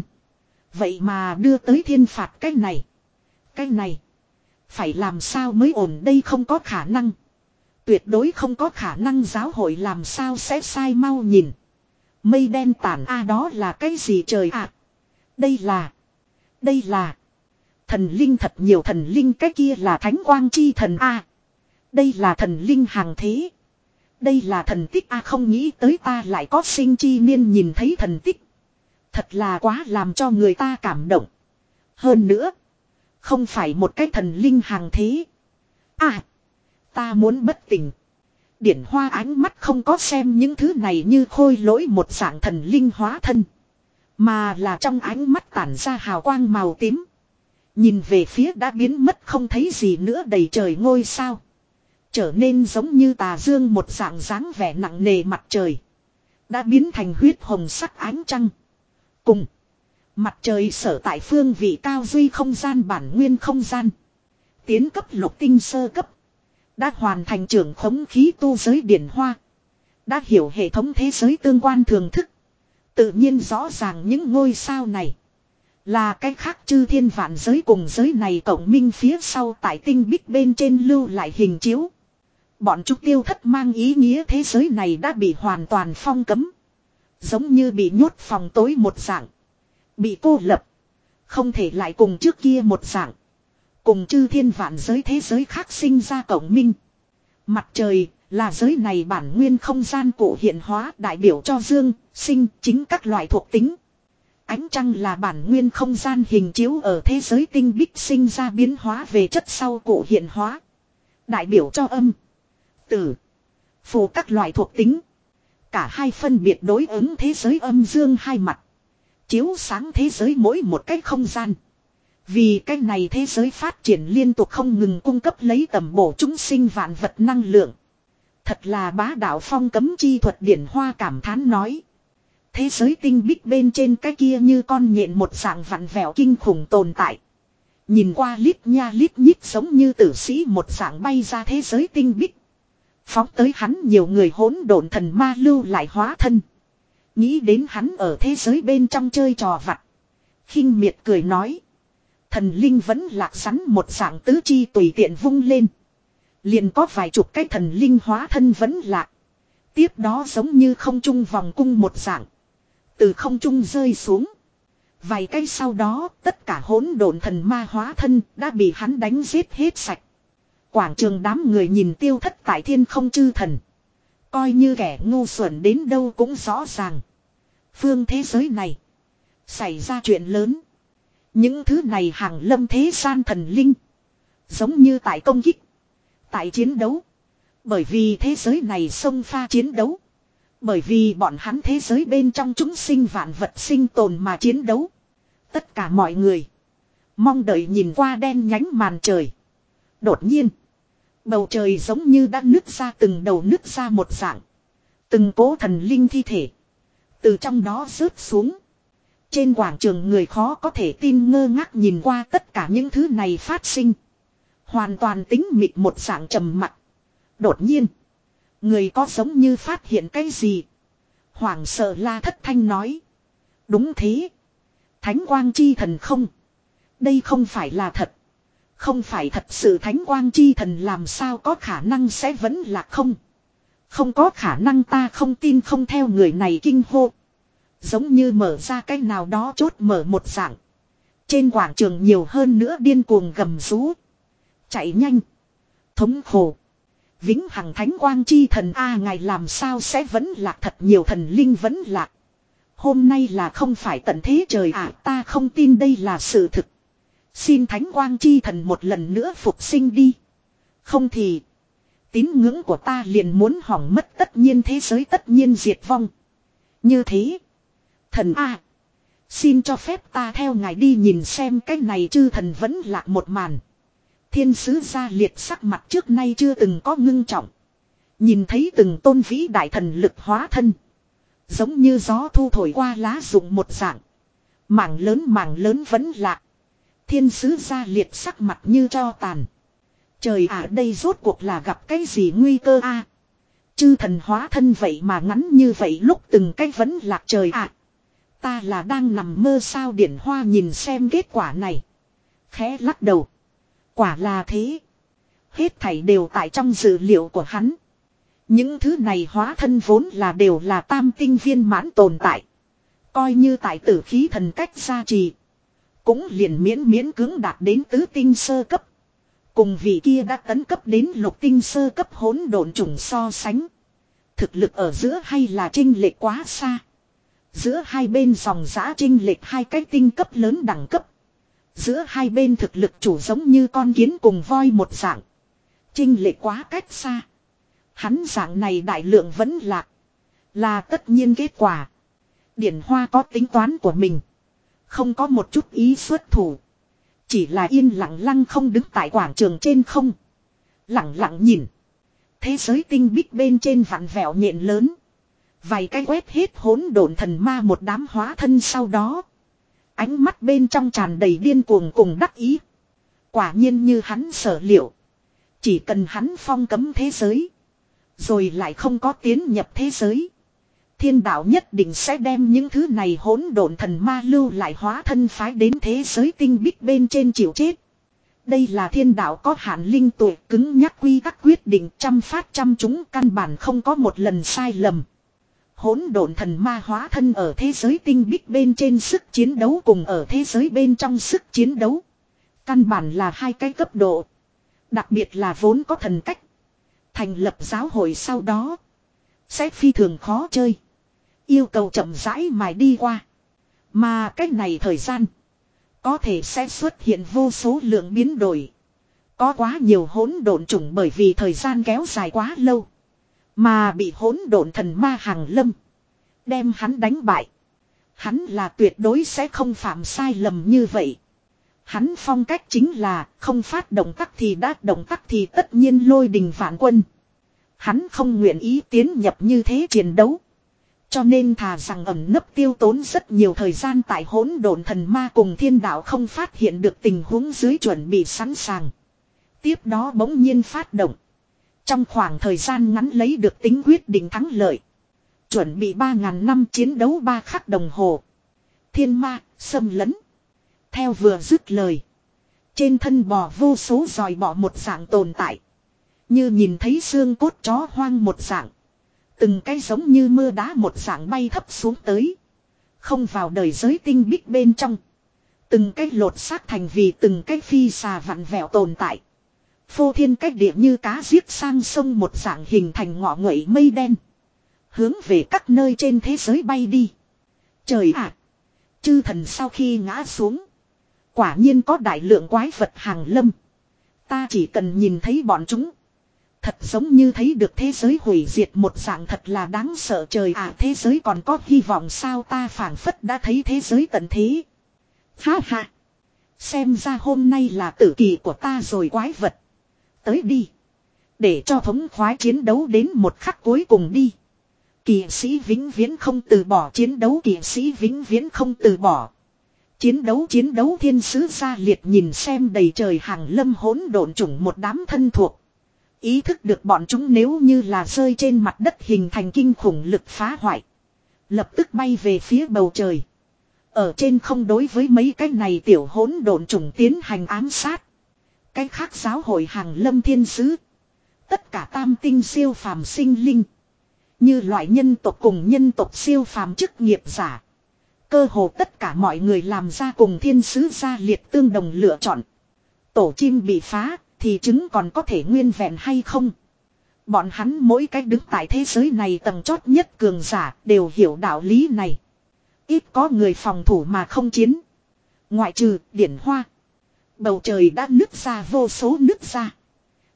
Vậy mà đưa tới thiên phạt cái này. Cái này. Phải làm sao mới ổn đây không có khả năng. Tuyệt đối không có khả năng giáo hội làm sao sẽ sai mau nhìn. Mây đen tản A đó là cái gì trời ạ. Đây là. Đây là. Thần linh thật nhiều thần linh, cái kia là thánh quang chi thần A. Đây là thần linh hàng thế. Đây là thần tích A, không nghĩ tới ta lại có sinh chi niên nhìn thấy thần tích. Thật là quá làm cho người ta cảm động. Hơn nữa. Không phải một cái thần linh hàng thế. À. Ta muốn bất tỉnh. Điển hoa ánh mắt không có xem những thứ này như khôi lỗi một dạng thần linh hóa thân. Mà là trong ánh mắt tản ra hào quang màu tím. Nhìn về phía đã biến mất không thấy gì nữa đầy trời ngôi sao. Trở nên giống như tà dương một dạng dáng vẻ nặng nề mặt trời. Đã biến thành huyết hồng sắc ánh trăng. Cùng. Mặt trời sở tại phương vị cao duy không gian bản nguyên không gian. Tiến cấp lục tinh sơ cấp. Đã hoàn thành trưởng khống khí tu giới điển hoa. Đã hiểu hệ thống thế giới tương quan thường thức. Tự nhiên rõ ràng những ngôi sao này. Là cái khác chư thiên vạn giới cùng giới này cộng minh phía sau tại tinh bích bên trên lưu lại hình chiếu. Bọn chúng tiêu thất mang ý nghĩa thế giới này đã bị hoàn toàn phong cấm. Giống như bị nhốt phòng tối một dạng. Bị cô lập. Không thể lại cùng trước kia một dạng. Cùng chư thiên vạn giới thế giới khác sinh ra cộng minh. Mặt trời là giới này bản nguyên không gian cổ hiện hóa đại biểu cho dương, sinh, chính các loại thuộc tính. Ánh trăng là bản nguyên không gian hình chiếu ở thế giới tinh bích sinh ra biến hóa về chất sau cổ hiện hóa. Đại biểu cho âm, tử, phù các loại thuộc tính. Cả hai phân biệt đối ứng thế giới âm dương hai mặt. Chiếu sáng thế giới mỗi một cách không gian. Vì cái này thế giới phát triển liên tục không ngừng cung cấp lấy tầm bổ chúng sinh vạn vật năng lượng. Thật là bá đạo phong cấm chi thuật điển hoa cảm thán nói. Thế giới tinh bích bên trên cái kia như con nhện một dạng vặn vẹo kinh khủng tồn tại. Nhìn qua lít nha lít nhít giống như tử sĩ một dạng bay ra thế giới tinh bích. Phóng tới hắn nhiều người hỗn độn thần ma lưu lại hóa thân. Nghĩ đến hắn ở thế giới bên trong chơi trò vặt. khinh miệt cười nói. Thần linh vẫn lạc sắn một dạng tứ chi tùy tiện vung lên. Liền có vài chục cái thần linh hóa thân vẫn lạc. Tiếp đó giống như không trung vòng cung một dạng. Từ không trung rơi xuống. Vài cây sau đó, tất cả hỗn độn thần ma hóa thân đã bị hắn đánh giết hết sạch. Quảng trường đám người nhìn tiêu thất tại thiên không chư thần. Coi như kẻ ngu xuẩn đến đâu cũng rõ ràng. Phương thế giới này. Xảy ra chuyện lớn. Những thứ này hàng lâm thế gian thần linh. Giống như tại công kích. Tại chiến đấu. Bởi vì thế giới này sông pha chiến đấu. Bởi vì bọn hắn thế giới bên trong chúng sinh vạn vật sinh tồn mà chiến đấu. Tất cả mọi người. Mong đợi nhìn qua đen nhánh màn trời. Đột nhiên. Bầu trời giống như đã nứt ra từng đầu nứt ra một dạng. Từng cố thần linh thi thể. Từ trong đó rớt xuống. Trên quảng trường người khó có thể tin ngơ ngác nhìn qua tất cả những thứ này phát sinh. Hoàn toàn tính mịt một dạng trầm mặt. Đột nhiên. Người có giống như phát hiện cái gì. Hoàng sợ la thất thanh nói. Đúng thế. Thánh quang chi thần không. Đây không phải là thật. Không phải thật sự thánh quang chi thần làm sao có khả năng sẽ vẫn là không. Không có khả năng ta không tin không theo người này kinh hô. Giống như mở ra cái nào đó chốt mở một dạng. Trên quảng trường nhiều hơn nữa điên cuồng gầm rú. Chạy nhanh. Thống khổ. Vĩnh hằng thánh quang chi thần A à, ngài làm sao sẽ vẫn lạc thật nhiều thần linh vẫn lạc. Hôm nay là không phải tận thế trời ạ à, ta không tin đây là sự thực. Xin thánh quang chi thần một lần nữa phục sinh đi. Không thì. Tín ngưỡng của ta liền muốn hỏng mất tất nhiên thế giới tất nhiên diệt vong. Như thế. Thần A. Xin cho phép ta theo ngài đi nhìn xem cái này chư thần vẫn lạc một màn. Thiên sứ gia liệt sắc mặt trước nay chưa từng có ngưng trọng. Nhìn thấy từng tôn vĩ đại thần lực hóa thân. Giống như gió thu thổi qua lá rụng một dạng. Mảng lớn mảng lớn vẫn lạc. Thiên sứ gia liệt sắc mặt như cho tàn. Trời ạ, đây rốt cuộc là gặp cái gì nguy cơ a? Chư thần hóa thân vậy mà ngắn như vậy lúc từng cái vẫn lạc trời ạ. Ta là đang nằm mơ sao điển hoa nhìn xem kết quả này. Khẽ lắc đầu. Quả là thế. Hết thảy đều tại trong dữ liệu của hắn. Những thứ này hóa thân vốn là đều là tam tinh viên mãn tồn tại. Coi như tại tử khí thần cách gia trì. Cũng liền miễn miễn cứng đạt đến tứ tinh sơ cấp. Cùng vị kia đã tấn cấp đến lục tinh sơ cấp hỗn độn trùng so sánh. Thực lực ở giữa hay là trinh lệch quá xa. Giữa hai bên dòng giã trinh lệch hai cái tinh cấp lớn đẳng cấp. Giữa hai bên thực lực chủ giống như con kiến cùng voi một dạng. Trinh lệ quá cách xa. Hắn dạng này đại lượng vẫn lạc. Là tất nhiên kết quả. Điển Hoa có tính toán của mình. Không có một chút ý xuất thủ. Chỉ là yên lặng lăng không đứng tại quảng trường trên không. Lặng lặng nhìn. Thế giới tinh bích bên trên vặn vẹo nhện lớn. Vài cái quét hết hỗn độn thần ma một đám hóa thân sau đó. Ánh mắt bên trong tràn đầy điên cuồng cùng đắc ý. Quả nhiên như hắn sở liệu. Chỉ cần hắn phong cấm thế giới. Rồi lại không có tiến nhập thế giới. Thiên đạo nhất định sẽ đem những thứ này hỗn độn thần ma lưu lại hóa thân phái đến thế giới tinh bích bên trên chịu chết. Đây là thiên đạo có hạn linh tuệ cứng nhắc quy các quyết định trăm phát trăm chúng căn bản không có một lần sai lầm. Hỗn độn thần ma hóa thân ở thế giới tinh bích bên trên sức chiến đấu cùng ở thế giới bên trong sức chiến đấu. Căn bản là hai cái cấp độ. Đặc biệt là vốn có thần cách. Thành lập giáo hội sau đó. Sẽ phi thường khó chơi. Yêu cầu chậm rãi mài đi qua. Mà cách này thời gian. Có thể sẽ xuất hiện vô số lượng biến đổi. Có quá nhiều hỗn độn trùng bởi vì thời gian kéo dài quá lâu. Mà bị hỗn độn thần ma hàng lâm. Đem hắn đánh bại. Hắn là tuyệt đối sẽ không phạm sai lầm như vậy. Hắn phong cách chính là không phát động tắc thì đã động tắc thì tất nhiên lôi đình vạn quân. Hắn không nguyện ý tiến nhập như thế chiến đấu. Cho nên thà rằng ẩn nấp tiêu tốn rất nhiều thời gian tại hỗn độn thần ma cùng thiên đạo không phát hiện được tình huống dưới chuẩn bị sẵn sàng. Tiếp đó bỗng nhiên phát động. Trong khoảng thời gian ngắn lấy được tính quyết định thắng lợi. Chuẩn bị 3.000 năm chiến đấu ba khắc đồng hồ. Thiên ma, xâm lấn. Theo vừa dứt lời. Trên thân bò vô số dòi bỏ một dạng tồn tại. Như nhìn thấy xương cốt chó hoang một dạng. Từng cái giống như mưa đá một dạng bay thấp xuống tới. Không vào đời giới tinh bích bên trong. Từng cái lột xác thành vì từng cái phi xà vặn vẹo tồn tại. Phô thiên cách địa như cá giết sang sông một dạng hình thành ngọ ngậy mây đen. Hướng về các nơi trên thế giới bay đi. Trời ạ! chư thần sau khi ngã xuống. Quả nhiên có đại lượng quái vật hàng lâm. Ta chỉ cần nhìn thấy bọn chúng. Thật giống như thấy được thế giới hủy diệt một dạng thật là đáng sợ trời ạ thế giới còn có hy vọng sao ta phảng phất đã thấy thế giới tận thế. Ha ha! Xem ra hôm nay là tử kỳ của ta rồi quái vật. Tới đi! Để cho thống khoái chiến đấu đến một khắc cuối cùng đi. Kỵ sĩ vĩnh viễn không từ bỏ, chiến đấu kỵ sĩ vĩnh viễn không từ bỏ. Chiến đấu chiến đấu, thiên sứ gia liệt nhìn xem đầy trời hàng lâm hỗn độn chủng một đám thân thuộc. Ý thức được bọn chúng nếu như là rơi trên mặt đất hình thành kinh khủng lực phá hoại. Lập tức bay về phía bầu trời. Ở trên không đối với mấy cái này tiểu hỗn độn trùng tiến hành ám sát. Cái khác giáo hội hàng lâm thiên sứ. Tất cả tam tinh siêu phàm sinh linh. Như loại nhân tộc cùng nhân tộc siêu phàm chức nghiệp giả. Cơ hồ tất cả mọi người làm ra cùng thiên sứ gia liệt tương đồng lựa chọn. Tổ chim bị phá, thì trứng còn có thể nguyên vẹn hay không? Bọn hắn mỗi cách đứng tại thế giới này tầng chót nhất cường giả đều hiểu đạo lý này. Ít có người phòng thủ mà không chiến. Ngoại trừ điển hoa. Bầu trời đã nứt ra vô số nứt ra.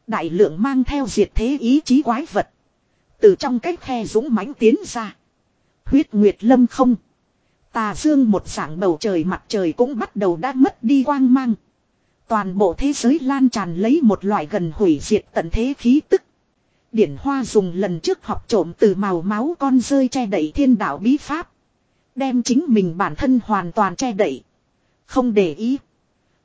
Đại lượng mang theo diệt thế ý chí quái vật. Từ trong cách khe dũng mãnh tiến ra. Huyết nguyệt lâm không. Tà dương một dạng bầu trời mặt trời cũng bắt đầu đã mất đi quang mang. Toàn bộ thế giới lan tràn lấy một loại gần hủy diệt tận thế khí tức. Điển Hoa dùng lần trước học trộm từ màu máu con rơi che đậy thiên đạo bí pháp. Đem chính mình bản thân hoàn toàn che đậy. Không để ý.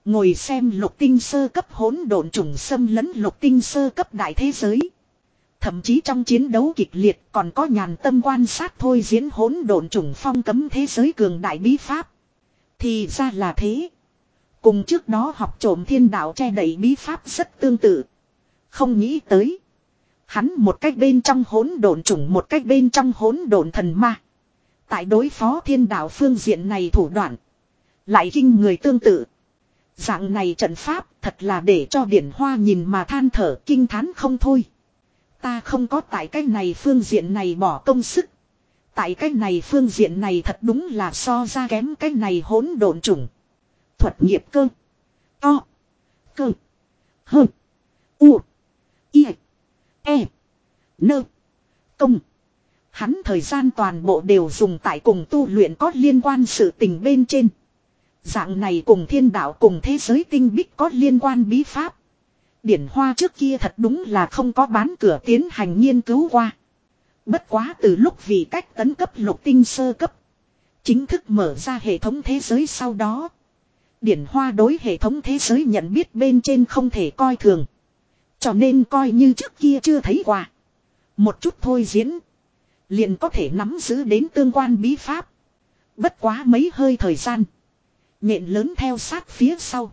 Ngồi xem lục tinh sơ cấp hỗn độn trùng xâm lấn lục tinh sơ cấp đại thế giới. Thậm chí trong chiến đấu kịch liệt còn có nhàn tâm quan sát thôi diễn hỗn độn trùng phong cấm thế giới cường đại bí pháp. Thì ra là thế. Cùng trước đó học trộm thiên đạo che đậy bí pháp rất tương tự. Không nghĩ tới. Hắn một cách bên trong hỗn độn trùng một cách bên trong hỗn độn thần ma. Tại đối phó thiên đạo phương diện này thủ đoạn. Lại kinh người tương tự. Dạng này trận pháp thật là để cho điển hoa nhìn mà than thở kinh thán không thôi. Ta không có tại cái này phương diện này bỏ công sức. Tại cái này phương diện này thật đúng là so ra kém cái này hỗn độn trùng. Thuật nghiệp cơ. To. Cơ. Hơ. U. Y. E. Nơ. Công. Hắn thời gian toàn bộ đều dùng tại cùng tu luyện có liên quan sự tình bên trên. Dạng này cùng thiên đạo cùng thế giới tinh bích có liên quan bí pháp. Điển hoa trước kia thật đúng là không có bán cửa tiến hành nghiên cứu qua. Bất quá từ lúc vì cách tấn cấp lục tinh sơ cấp. Chính thức mở ra hệ thống thế giới sau đó. Điển hoa đối hệ thống thế giới nhận biết bên trên không thể coi thường. Cho nên coi như trước kia chưa thấy qua. Một chút thôi diễn. Liền có thể nắm giữ đến tương quan bí pháp. Bất quá mấy hơi thời gian. Nhện lớn theo sát phía sau.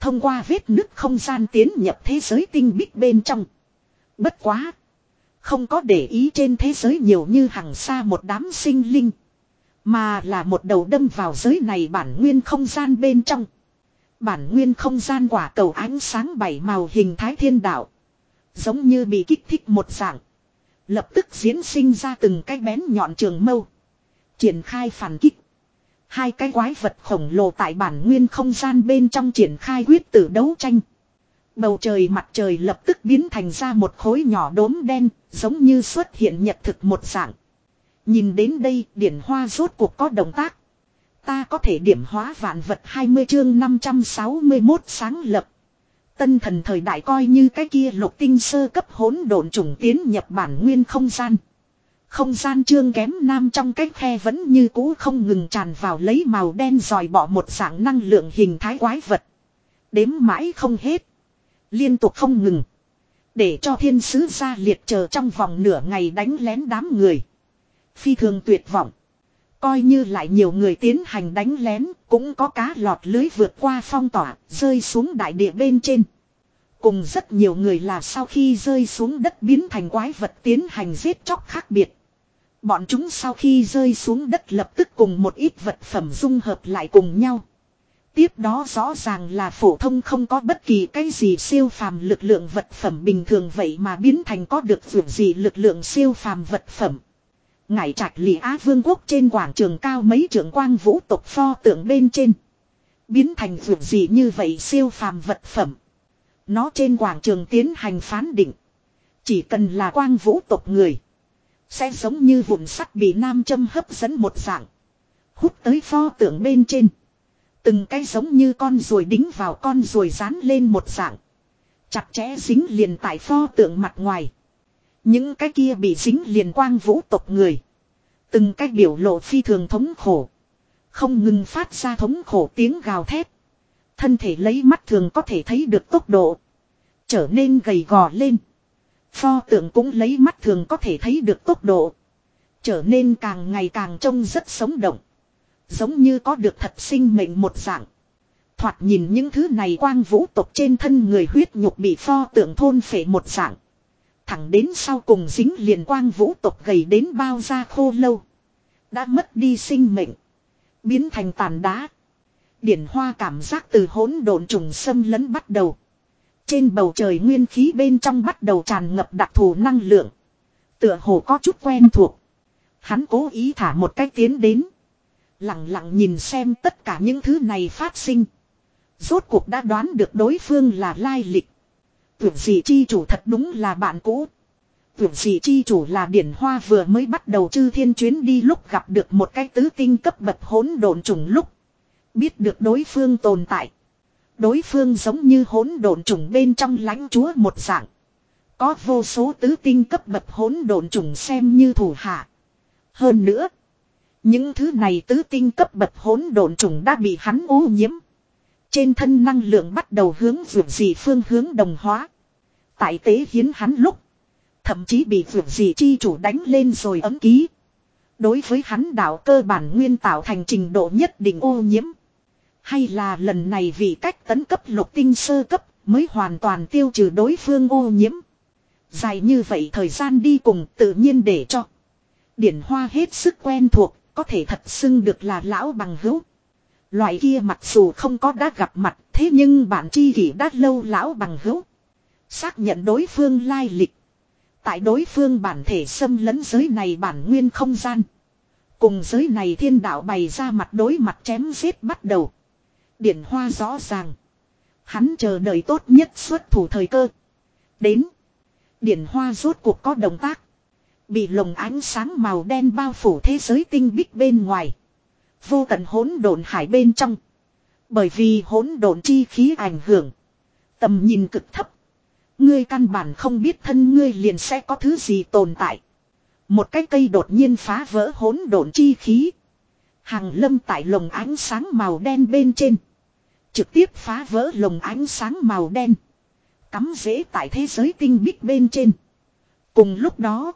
Thông qua vết nứt không gian tiến nhập thế giới tinh bích bên trong. Bất quá. Không có để ý trên thế giới nhiều như hàng xa một đám sinh linh. Mà là một đầu đâm vào giới này bản nguyên không gian bên trong. Bản nguyên không gian quả cầu ánh sáng bảy màu hình thái thiên đạo. Giống như bị kích thích một dạng. Lập tức diễn sinh ra từng cái bén nhọn trường mâu. Triển khai phản kích. Hai cái quái vật khổng lồ tại bản nguyên không gian bên trong triển khai quyết tử đấu tranh. Bầu trời mặt trời lập tức biến thành ra một khối nhỏ đốm đen, giống như xuất hiện nhật thực một dạng. Nhìn đến đây, điển hoa rốt cuộc có động tác. Ta có thể điểm hóa vạn vật 20 chương 561 sáng lập. Tân thần thời đại coi như cái kia lục tinh sơ cấp hỗn độn trùng tiến nhập bản nguyên không gian. Không gian trương kém nam trong cái khe vẫn như cũ không ngừng tràn vào lấy màu đen dòi bỏ một dạng năng lượng hình thái quái vật. Đếm mãi không hết. Liên tục không ngừng. Để cho thiên sứ ra liệt chờ trong vòng nửa ngày đánh lén đám người. Phi thường tuyệt vọng. Coi như lại nhiều người tiến hành đánh lén, cũng có cá lọt lưới vượt qua phong tỏa, rơi xuống đại địa bên trên. Cùng rất nhiều người là sau khi rơi xuống đất biến thành quái vật tiến hành giết chóc khác biệt. Bọn chúng sau khi rơi xuống đất lập tức cùng một ít vật phẩm dung hợp lại cùng nhau. Tiếp đó rõ ràng là phổ thông không có bất kỳ cái gì siêu phàm lực lượng vật phẩm bình thường vậy mà biến thành có được dù gì lực lượng siêu phàm vật phẩm. Ngải trạch lì Á Vương quốc trên quảng trường cao mấy trưởng quang vũ tộc pho tượng bên trên. Biến thành dù gì như vậy siêu phàm vật phẩm. Nó trên quảng trường tiến hành phán định. Chỉ cần là quang vũ tộc người. Sẽ giống như vụn sắt bị nam châm hấp dẫn một dạng. Hút tới pho tượng bên trên. Từng cái giống như con ruồi đính vào con ruồi dán lên một dạng. Chặt chẽ dính liền tại pho tượng mặt ngoài. Những cái kia bị dính liền quang vũ tộc người. Từng cái biểu lộ phi thường thống khổ. Không ngừng phát ra thống khổ tiếng gào thét. Thân thể lấy mắt thường có thể thấy được tốc độ. Trở nên gầy gò lên. Pho tượng cũng lấy mắt thường có thể thấy được tốc độ. Trở nên càng ngày càng trông rất sống động. Giống như có được thật sinh mệnh một dạng. Thoạt nhìn những thứ này quang vũ tộc trên thân người huyết nhục bị pho tượng thôn phệ một dạng. Thẳng đến sau cùng dính liền quang vũ tộc gầy đến bao da khô lâu. Đã mất đi sinh mệnh. Biến thành tàn đá. Điển hoa cảm giác từ hỗn độn trùng xâm lấn bắt đầu. Trên bầu trời nguyên khí bên trong bắt đầu tràn ngập đặc thù năng lượng. Tựa hồ có chút quen thuộc. Hắn cố ý thả một cách tiến đến. Lặng lặng nhìn xem tất cả những thứ này phát sinh. Rốt cuộc đã đoán được đối phương là lai lịch. Tưởng gì chi chủ thật đúng là bạn cũ. Tưởng gì chi chủ là điển hoa vừa mới bắt đầu chư thiên chuyến đi lúc gặp được một cái tứ tinh cấp bậc hỗn độn trùng lúc. Biết được đối phương tồn tại. Đối phương giống như hỗn độn trùng bên trong lãnh chúa một dạng. Có vô số tứ tinh cấp bậc hỗn độn trùng xem như thủ hạ. Hơn nữa. Những thứ này tứ tinh cấp bậc hỗn độn trùng đã bị hắn ô nhiễm. Trên thân năng lượng bắt đầu hướng vượt dị phương hướng đồng hóa. Tại tế hiến hắn lúc. Thậm chí bị vượt dị chi chủ đánh lên rồi ấm ký. Đối với hắn đạo cơ bản nguyên tạo thành trình độ nhất định ô nhiễm. Hay là lần này vì cách tấn cấp lục tinh sơ cấp mới hoàn toàn tiêu trừ đối phương ô nhiễm. Dài như vậy thời gian đi cùng tự nhiên để cho. Điển hoa hết sức quen thuộc, có thể thật xưng được là lão bằng hữu. Loại kia mặc dù không có đã gặp mặt, thế nhưng bạn chi kỷ đã lâu lão bằng hữu. Xác nhận đối phương lai lịch. Tại đối phương bản thể xâm lấn giới này bản nguyên không gian. Cùng giới này thiên đạo bày ra mặt đối mặt chém giết bắt đầu. Điển hoa rõ ràng. Hắn chờ đợi tốt nhất xuất thủ thời cơ. Đến. Điển hoa rốt cuộc có động tác. Bị lồng ánh sáng màu đen bao phủ thế giới tinh bích bên ngoài. Vô tận hỗn độn hải bên trong. Bởi vì hỗn độn chi khí ảnh hưởng. Tầm nhìn cực thấp. Ngươi căn bản không biết thân ngươi liền sẽ có thứ gì tồn tại. Một cái cây đột nhiên phá vỡ hỗn độn chi khí. Hàng lâm tại lồng ánh sáng màu đen bên trên. Trực tiếp phá vỡ lồng ánh sáng màu đen. Cắm rễ tại thế giới tinh bích bên trên. Cùng lúc đó.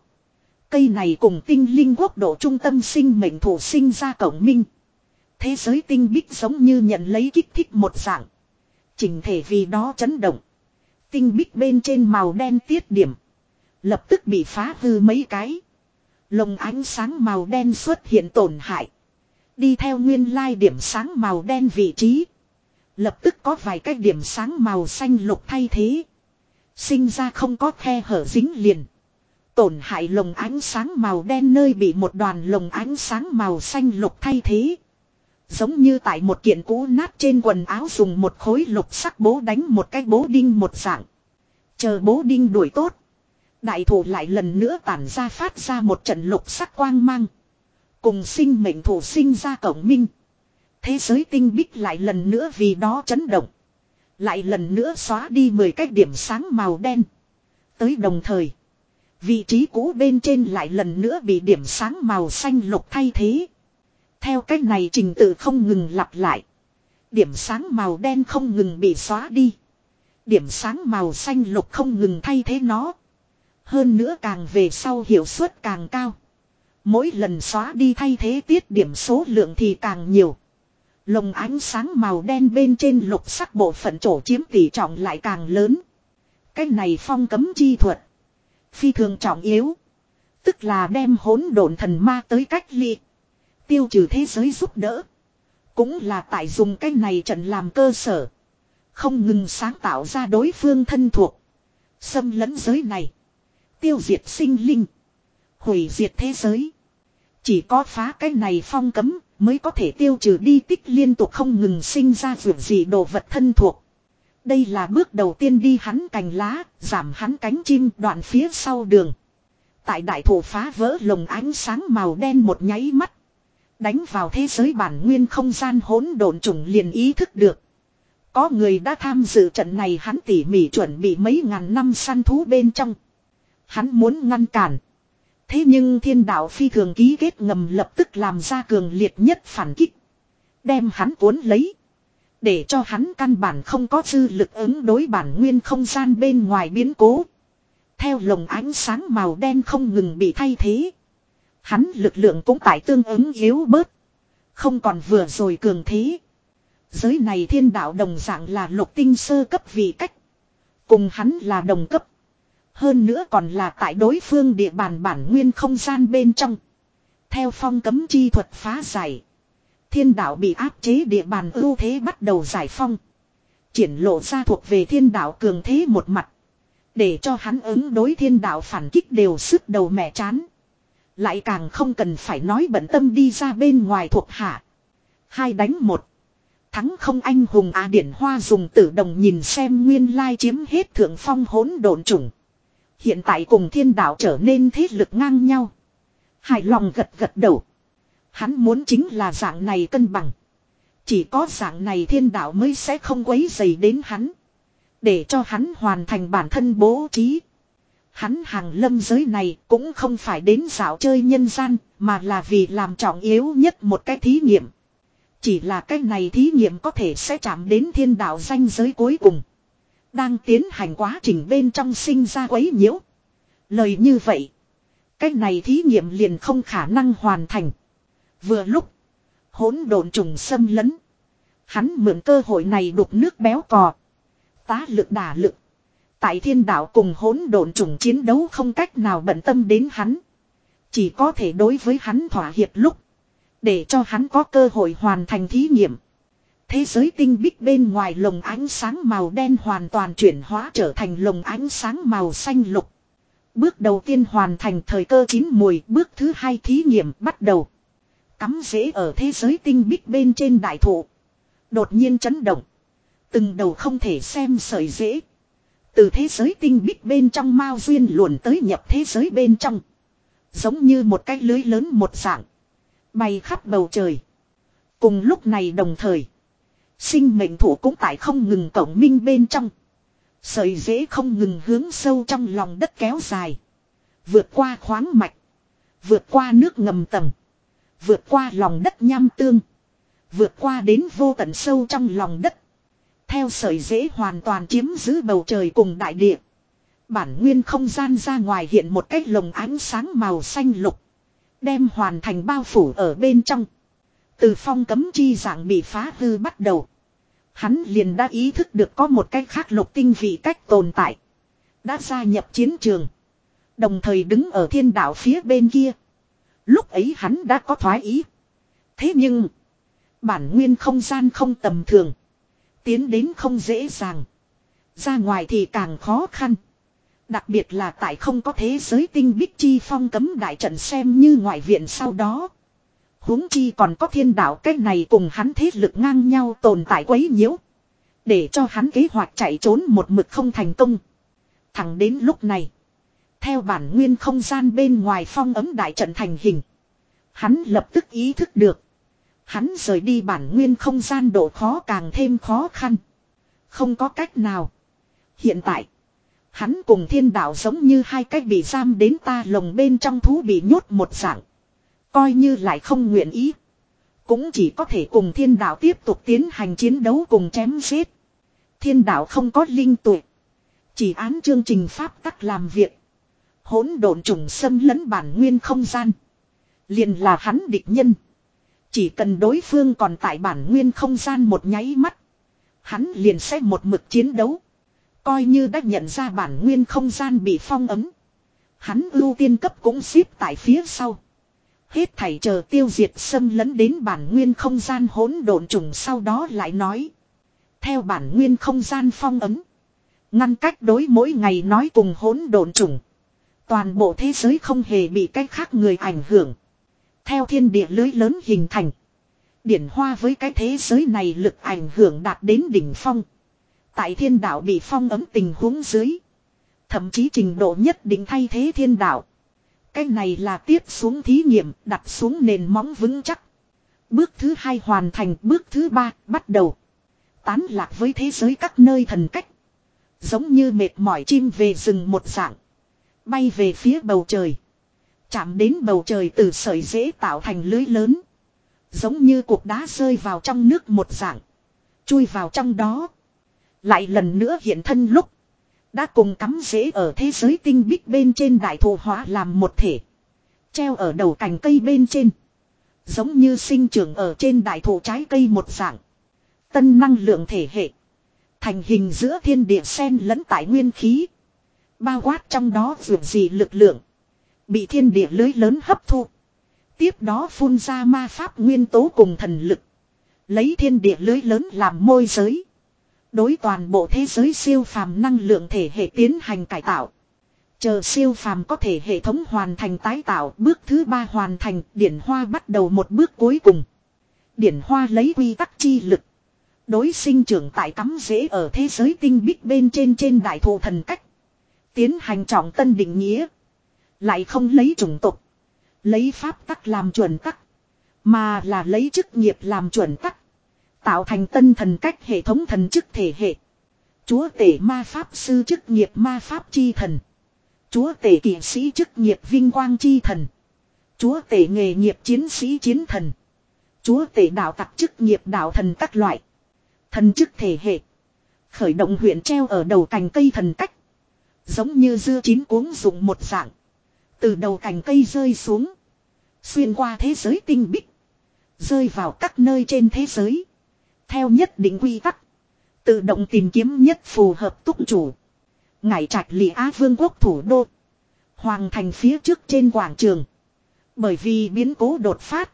Cây này cùng tinh linh quốc độ trung tâm sinh mệnh thủ sinh ra cổng minh. Thế giới tinh bích giống như nhận lấy kích thích một dạng. Chỉnh thể vì đó chấn động. Tinh bích bên trên màu đen tiết điểm. Lập tức bị phá hư mấy cái. Lồng ánh sáng màu đen xuất hiện tổn hại. Đi theo nguyên lai điểm sáng màu đen vị trí. Lập tức có vài cái điểm sáng màu xanh lục thay thế. Sinh ra không có khe hở dính liền. Tổn hại lồng ánh sáng màu đen nơi bị một đoàn lồng ánh sáng màu xanh lục thay thế. Giống như tại một kiện cũ nát trên quần áo dùng một khối lục sắc bố đánh một cái bố đinh một dạng. Chờ bố đinh đuổi tốt. Đại thủ lại lần nữa tản ra phát ra một trận lục sắc quang mang. Cùng sinh mệnh thủ sinh ra cổng minh. Thế giới tinh bích lại lần nữa vì đó chấn động. Lại lần nữa xóa đi 10 cái điểm sáng màu đen. Tới đồng thời. Vị trí cũ bên trên lại lần nữa bị điểm sáng màu xanh lục thay thế. Theo cách này trình tự không ngừng lặp lại. Điểm sáng màu đen không ngừng bị xóa đi. Điểm sáng màu xanh lục không ngừng thay thế nó. Hơn nữa càng về sau hiệu suất càng cao. Mỗi lần xóa đi thay thế tiết điểm số lượng thì càng nhiều. Lồng ánh sáng màu đen bên trên lục sắc bộ phận chỗ chiếm tỷ trọng lại càng lớn. Cái này phong cấm chi thuật. Phi thường trọng yếu. Tức là đem hỗn độn thần ma tới cách ly. Tiêu trừ thế giới giúp đỡ. Cũng là tại dùng cái này trận làm cơ sở. Không ngừng sáng tạo ra đối phương thân thuộc. Xâm lấn giới này. Tiêu diệt sinh linh. Hủy diệt thế giới. Chỉ có phá cái này phong cấm mới có thể tiêu trừ đi tích liên tục không ngừng sinh ra vượt gì đồ vật thân thuộc. Đây là bước đầu tiên đi hắn cành lá, giảm hắn cánh chim đoạn phía sau đường. Tại đại thủ phá vỡ lồng ánh sáng màu đen một nháy mắt. Đánh vào thế giới bản nguyên không gian hỗn độn trùng liền ý thức được. Có người đã tham dự trận này hắn tỉ mỉ chuẩn bị mấy ngàn năm săn thú bên trong. Hắn muốn ngăn cản. Thế nhưng thiên đạo phi thường ký kết ngầm lập tức làm ra cường liệt nhất phản kích. Đem hắn cuốn lấy. Để cho hắn căn bản không có dư lực ứng đối bản nguyên không gian bên ngoài biến cố. Theo lồng ánh sáng màu đen không ngừng bị thay thế. Hắn lực lượng cũng tại tương ứng yếu bớt. Không còn vừa rồi cường thế. Giới này thiên đạo đồng dạng là lục tinh sơ cấp vị cách. Cùng hắn là đồng cấp. Hơn nữa còn là tại đối phương địa bàn bản nguyên không gian bên trong. Theo phong cấm chi thuật phá giải. Thiên đạo bị áp chế địa bàn ưu thế bắt đầu giải phong. Triển lộ ra thuộc về thiên đạo cường thế một mặt. Để cho hắn ứng đối thiên đạo phản kích đều sức đầu mẹ chán. Lại càng không cần phải nói bận tâm đi ra bên ngoài thuộc hạ. Hai đánh một. Thắng không anh hùng à điển hoa dùng tử đồng nhìn xem nguyên lai chiếm hết thượng phong hỗn độn chủng. Hiện tại cùng thiên đạo trở nên thế lực ngang nhau. Hài lòng gật gật đầu. Hắn muốn chính là dạng này cân bằng. Chỉ có dạng này thiên đạo mới sẽ không quấy dày đến hắn. Để cho hắn hoàn thành bản thân bố trí. Hắn hàng lâm giới này cũng không phải đến dạo chơi nhân gian, mà là vì làm trọng yếu nhất một cái thí nghiệm. Chỉ là cái này thí nghiệm có thể sẽ chạm đến thiên đạo danh giới cuối cùng. Đang tiến hành quá trình bên trong sinh ra quấy nhiễu. Lời như vậy. Cái này thí nghiệm liền không khả năng hoàn thành. Vừa lúc. Hỗn độn trùng xâm lấn. Hắn mượn cơ hội này đục nước béo cò. Tá lực đả lực. Tại thiên đạo cùng hỗn độn trùng chiến đấu không cách nào bận tâm đến hắn. Chỉ có thể đối với hắn thỏa hiệp lúc. Để cho hắn có cơ hội hoàn thành thí nghiệm. Thế giới tinh bích bên ngoài lồng ánh sáng màu đen hoàn toàn chuyển hóa trở thành lồng ánh sáng màu xanh lục. Bước đầu tiên hoàn thành thời cơ chín mùi, bước thứ hai thí nghiệm bắt đầu. Cắm rễ ở thế giới tinh bích bên trên đại thụ. Đột nhiên chấn động. Từng đầu không thể xem sợi rễ Từ thế giới tinh bích bên trong mao duyên luồn tới nhập thế giới bên trong. Giống như một cái lưới lớn một dạng. Bay khắp bầu trời. Cùng lúc này đồng thời. Sinh mệnh thủ cũng tại không ngừng cổng minh bên trong. Sợi dễ không ngừng hướng sâu trong lòng đất kéo dài. Vượt qua khoáng mạch. Vượt qua nước ngầm tầng. Vượt qua lòng đất nham tương. Vượt qua đến vô tận sâu trong lòng đất. Theo sợi dễ hoàn toàn chiếm giữ bầu trời cùng đại địa. Bản nguyên không gian ra ngoài hiện một cái lồng ánh sáng màu xanh lục. Đem hoàn thành bao phủ ở bên trong. Từ phong cấm chi dạng bị phá hư bắt đầu. Hắn liền đã ý thức được có một cách khác lục tinh vị cách tồn tại. Đã gia nhập chiến trường. Đồng thời đứng ở thiên đạo phía bên kia. Lúc ấy hắn đã có thoái ý. Thế nhưng. Bản nguyên không gian không tầm thường. Tiến đến không dễ dàng. Ra ngoài thì càng khó khăn. Đặc biệt là tại không có thế giới tinh bích chi phong cấm đại trận xem như ngoại viện sau đó huống chi còn có thiên đạo cách này cùng hắn thế lực ngang nhau tồn tại quấy nhiễu. Để cho hắn kế hoạch chạy trốn một mực không thành công. Thẳng đến lúc này. Theo bản nguyên không gian bên ngoài phong ấm đại trận thành hình. Hắn lập tức ý thức được. Hắn rời đi bản nguyên không gian độ khó càng thêm khó khăn. Không có cách nào. Hiện tại. Hắn cùng thiên đạo giống như hai cách bị giam đến ta lồng bên trong thú bị nhốt một dạng. Coi như lại không nguyện ý. Cũng chỉ có thể cùng thiên đạo tiếp tục tiến hành chiến đấu cùng chém giết. Thiên đạo không có linh tuệ. Chỉ án chương trình pháp tắc làm việc. Hỗn độn trùng xâm lấn bản nguyên không gian. liền là hắn địch nhân. Chỉ cần đối phương còn tại bản nguyên không gian một nháy mắt. Hắn liền sẽ một mực chiến đấu. Coi như đã nhận ra bản nguyên không gian bị phong ấm. Hắn ưu tiên cấp cũng xếp tại phía sau. Hết thảy chờ tiêu diệt xâm lấn đến bản nguyên không gian hỗn độn trùng sau đó lại nói. Theo bản nguyên không gian phong ấm. Ngăn cách đối mỗi ngày nói cùng hỗn độn trùng. Toàn bộ thế giới không hề bị cách khác người ảnh hưởng. Theo thiên địa lưới lớn hình thành. Điển hoa với cái thế giới này lực ảnh hưởng đạt đến đỉnh phong. Tại thiên đạo bị phong ấm tình huống dưới. Thậm chí trình độ nhất định thay thế thiên đạo. Cái này là tiếp xuống thí nghiệm, đặt xuống nền móng vững chắc. Bước thứ hai hoàn thành, bước thứ ba bắt đầu. Tán lạc với thế giới các nơi thần cách. Giống như mệt mỏi chim về rừng một dạng. Bay về phía bầu trời. Chạm đến bầu trời từ sợi dễ tạo thành lưới lớn. Giống như cục đá rơi vào trong nước một dạng. Chui vào trong đó. Lại lần nữa hiện thân lúc. Đã cùng cắm rễ ở thế giới tinh bích bên trên đại thụ hóa làm một thể. Treo ở đầu cành cây bên trên. Giống như sinh trưởng ở trên đại thụ trái cây một dạng. Tân năng lượng thể hệ. Thành hình giữa thiên địa sen lẫn tại nguyên khí. Bao quát trong đó vượt gì lực lượng. Bị thiên địa lưới lớn hấp thu. Tiếp đó phun ra ma pháp nguyên tố cùng thần lực. Lấy thiên địa lưới lớn làm môi giới. Đối toàn bộ thế giới siêu phàm năng lượng thể hệ tiến hành cải tạo. Chờ siêu phàm có thể hệ thống hoàn thành tái tạo, bước thứ ba hoàn thành, điển hoa bắt đầu một bước cuối cùng. Điển hoa lấy quy tắc chi lực. Đối sinh trưởng tại cắm rễ ở thế giới tinh bích bên trên trên đại thụ thần cách. Tiến hành trọng tân định nghĩa. Lại không lấy chủng tục. Lấy pháp tắc làm chuẩn tắc. Mà là lấy chức nghiệp làm chuẩn tắc. Tạo thành tân thần cách hệ thống thần chức thể hệ. Chúa tể ma pháp sư chức nghiệp ma pháp chi thần. Chúa tể kỵ sĩ chức nghiệp vinh quang chi thần. Chúa tể nghề nghiệp chiến sĩ chiến thần. Chúa tể đạo tặc chức nghiệp đạo thần các loại. Thần chức thể hệ. Khởi động huyện treo ở đầu cành cây thần cách. Giống như dưa chín cuống dụng một dạng. Từ đầu cành cây rơi xuống. Xuyên qua thế giới tinh bích. Rơi vào các nơi trên thế giới. Theo nhất định quy tắc. Tự động tìm kiếm nhất phù hợp túc chủ. Ngải trạch lị Á Vương quốc thủ đô. Hoàng thành phía trước trên quảng trường. Bởi vì biến cố đột phát.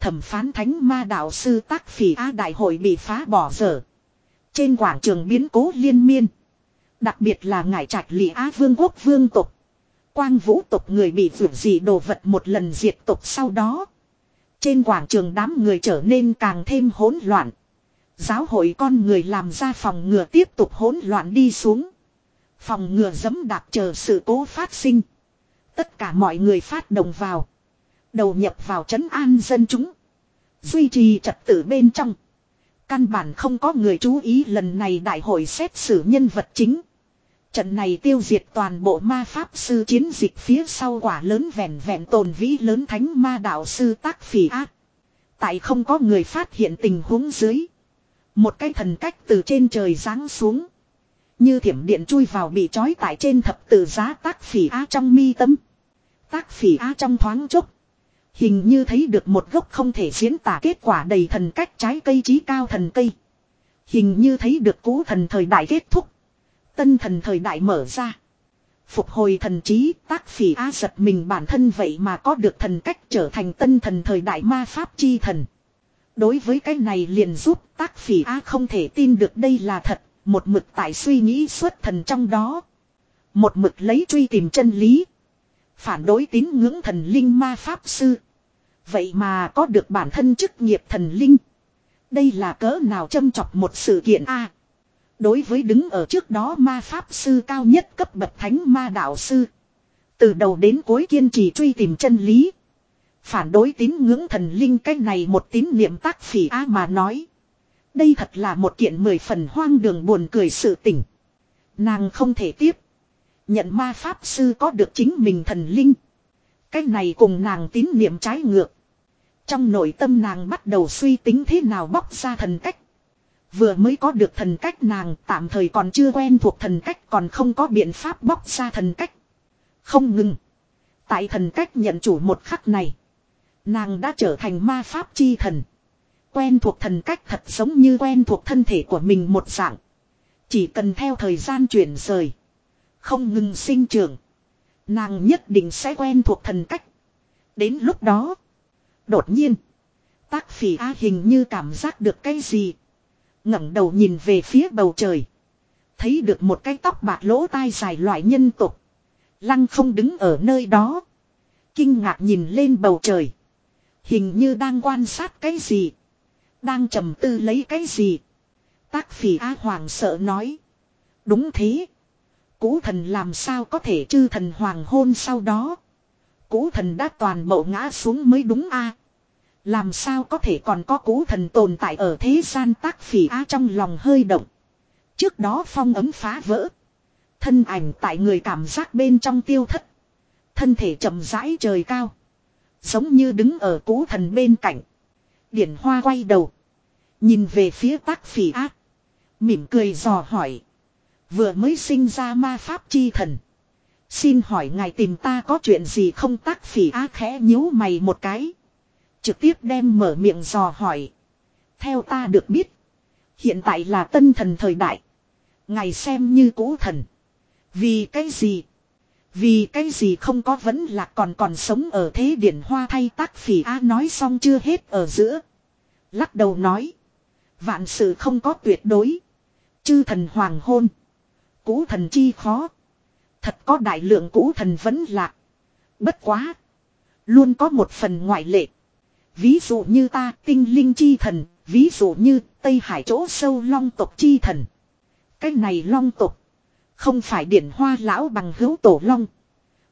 Thẩm phán thánh ma đạo sư tác phỉ Á đại hội bị phá bỏ dở. Trên quảng trường biến cố liên miên. Đặc biệt là ngải trạch lị Á Vương quốc vương tục. Quang vũ tục người bị vượt gì đồ vật một lần diệt tục sau đó. Trên quảng trường đám người trở nên càng thêm hỗn loạn. Giáo hội con người làm ra phòng ngừa tiếp tục hỗn loạn đi xuống. Phòng ngừa dẫm đạp chờ sự cố phát sinh. Tất cả mọi người phát động vào. Đầu nhập vào trấn an dân chúng. Duy trì trật tự bên trong. Căn bản không có người chú ý lần này đại hội xét xử nhân vật chính. Trận này tiêu diệt toàn bộ ma pháp sư chiến dịch phía sau quả lớn vẹn vẹn tồn vĩ lớn thánh ma đạo sư tác phỉ ác. Tại không có người phát hiện tình huống dưới. Một cái thần cách từ trên trời giáng xuống. Như thiểm điện chui vào bị trói tại trên thập tự giá tác phỉ á trong mi tâm. Tác phỉ á trong thoáng chốc. Hình như thấy được một gốc không thể diễn tả kết quả đầy thần cách trái cây trí cao thần cây. Hình như thấy được cũ thần thời đại kết thúc. Tân thần thời đại mở ra. Phục hồi thần trí, tác phỉ á giật mình bản thân vậy mà có được thần cách trở thành tân thần thời đại ma pháp chi thần. Đối với cái này liền giúp tác phỉ a không thể tin được đây là thật, một mực tại suy nghĩ xuất thần trong đó. Một mực lấy truy tìm chân lý. Phản đối tín ngưỡng thần linh ma pháp sư. Vậy mà có được bản thân chức nghiệp thần linh. Đây là cỡ nào châm chọc một sự kiện a Đối với đứng ở trước đó ma pháp sư cao nhất cấp bậc thánh ma đạo sư. Từ đầu đến cuối kiên trì truy tìm chân lý. Phản đối tín ngưỡng thần linh cách này một tín niệm tác phỉ a mà nói. Đây thật là một kiện mười phần hoang đường buồn cười sự tình Nàng không thể tiếp. Nhận ma pháp sư có được chính mình thần linh. Cách này cùng nàng tín niệm trái ngược. Trong nội tâm nàng bắt đầu suy tính thế nào bóc ra thần cách. Vừa mới có được thần cách nàng tạm thời còn chưa quen thuộc thần cách còn không có biện pháp bóc ra thần cách. Không ngừng. Tại thần cách nhận chủ một khắc này. Nàng đã trở thành ma pháp chi thần. Quen thuộc thần cách thật giống như quen thuộc thân thể của mình một dạng. Chỉ cần theo thời gian chuyển rời. Không ngừng sinh trưởng. Nàng nhất định sẽ quen thuộc thần cách. Đến lúc đó. Đột nhiên. Tác phỉ A hình như cảm giác được cái gì. ngẩng đầu nhìn về phía bầu trời. Thấy được một cái tóc bạc lỗ tai dài loại nhân tục. Lăng không đứng ở nơi đó. Kinh ngạc nhìn lên bầu trời. Hình như đang quan sát cái gì. Đang trầm tư lấy cái gì. Tác phỉ A Hoàng sợ nói. Đúng thế. Cú thần làm sao có thể chư thần hoàng hôn sau đó. Cú thần đã toàn bộ ngã xuống mới đúng a Làm sao có thể còn có cú thần tồn tại ở thế gian tác phỉ A trong lòng hơi động. Trước đó phong ấm phá vỡ. Thân ảnh tại người cảm giác bên trong tiêu thất. Thân thể chậm rãi trời cao. Giống như đứng ở cú thần bên cạnh. Điển hoa quay đầu. Nhìn về phía tác phỉ ác. Mỉm cười dò hỏi. Vừa mới sinh ra ma pháp chi thần. Xin hỏi ngài tìm ta có chuyện gì không tác phỉ á khẽ nhíu mày một cái. Trực tiếp đem mở miệng dò hỏi. Theo ta được biết. Hiện tại là tân thần thời đại. Ngài xem như cũ thần. Vì cái gì? Vì cái gì không có vẫn là còn còn sống ở thế điển hoa thay tác phỉ A nói xong chưa hết ở giữa. Lắc đầu nói. Vạn sự không có tuyệt đối. Chư thần hoàng hôn. Cũ thần chi khó. Thật có đại lượng cũ thần vẫn lạc. Bất quá. Luôn có một phần ngoại lệ. Ví dụ như ta tinh linh chi thần. Ví dụ như Tây Hải chỗ sâu long tộc chi thần. Cái này long tộc. Không phải điển hoa lão bằng hữu tổ long.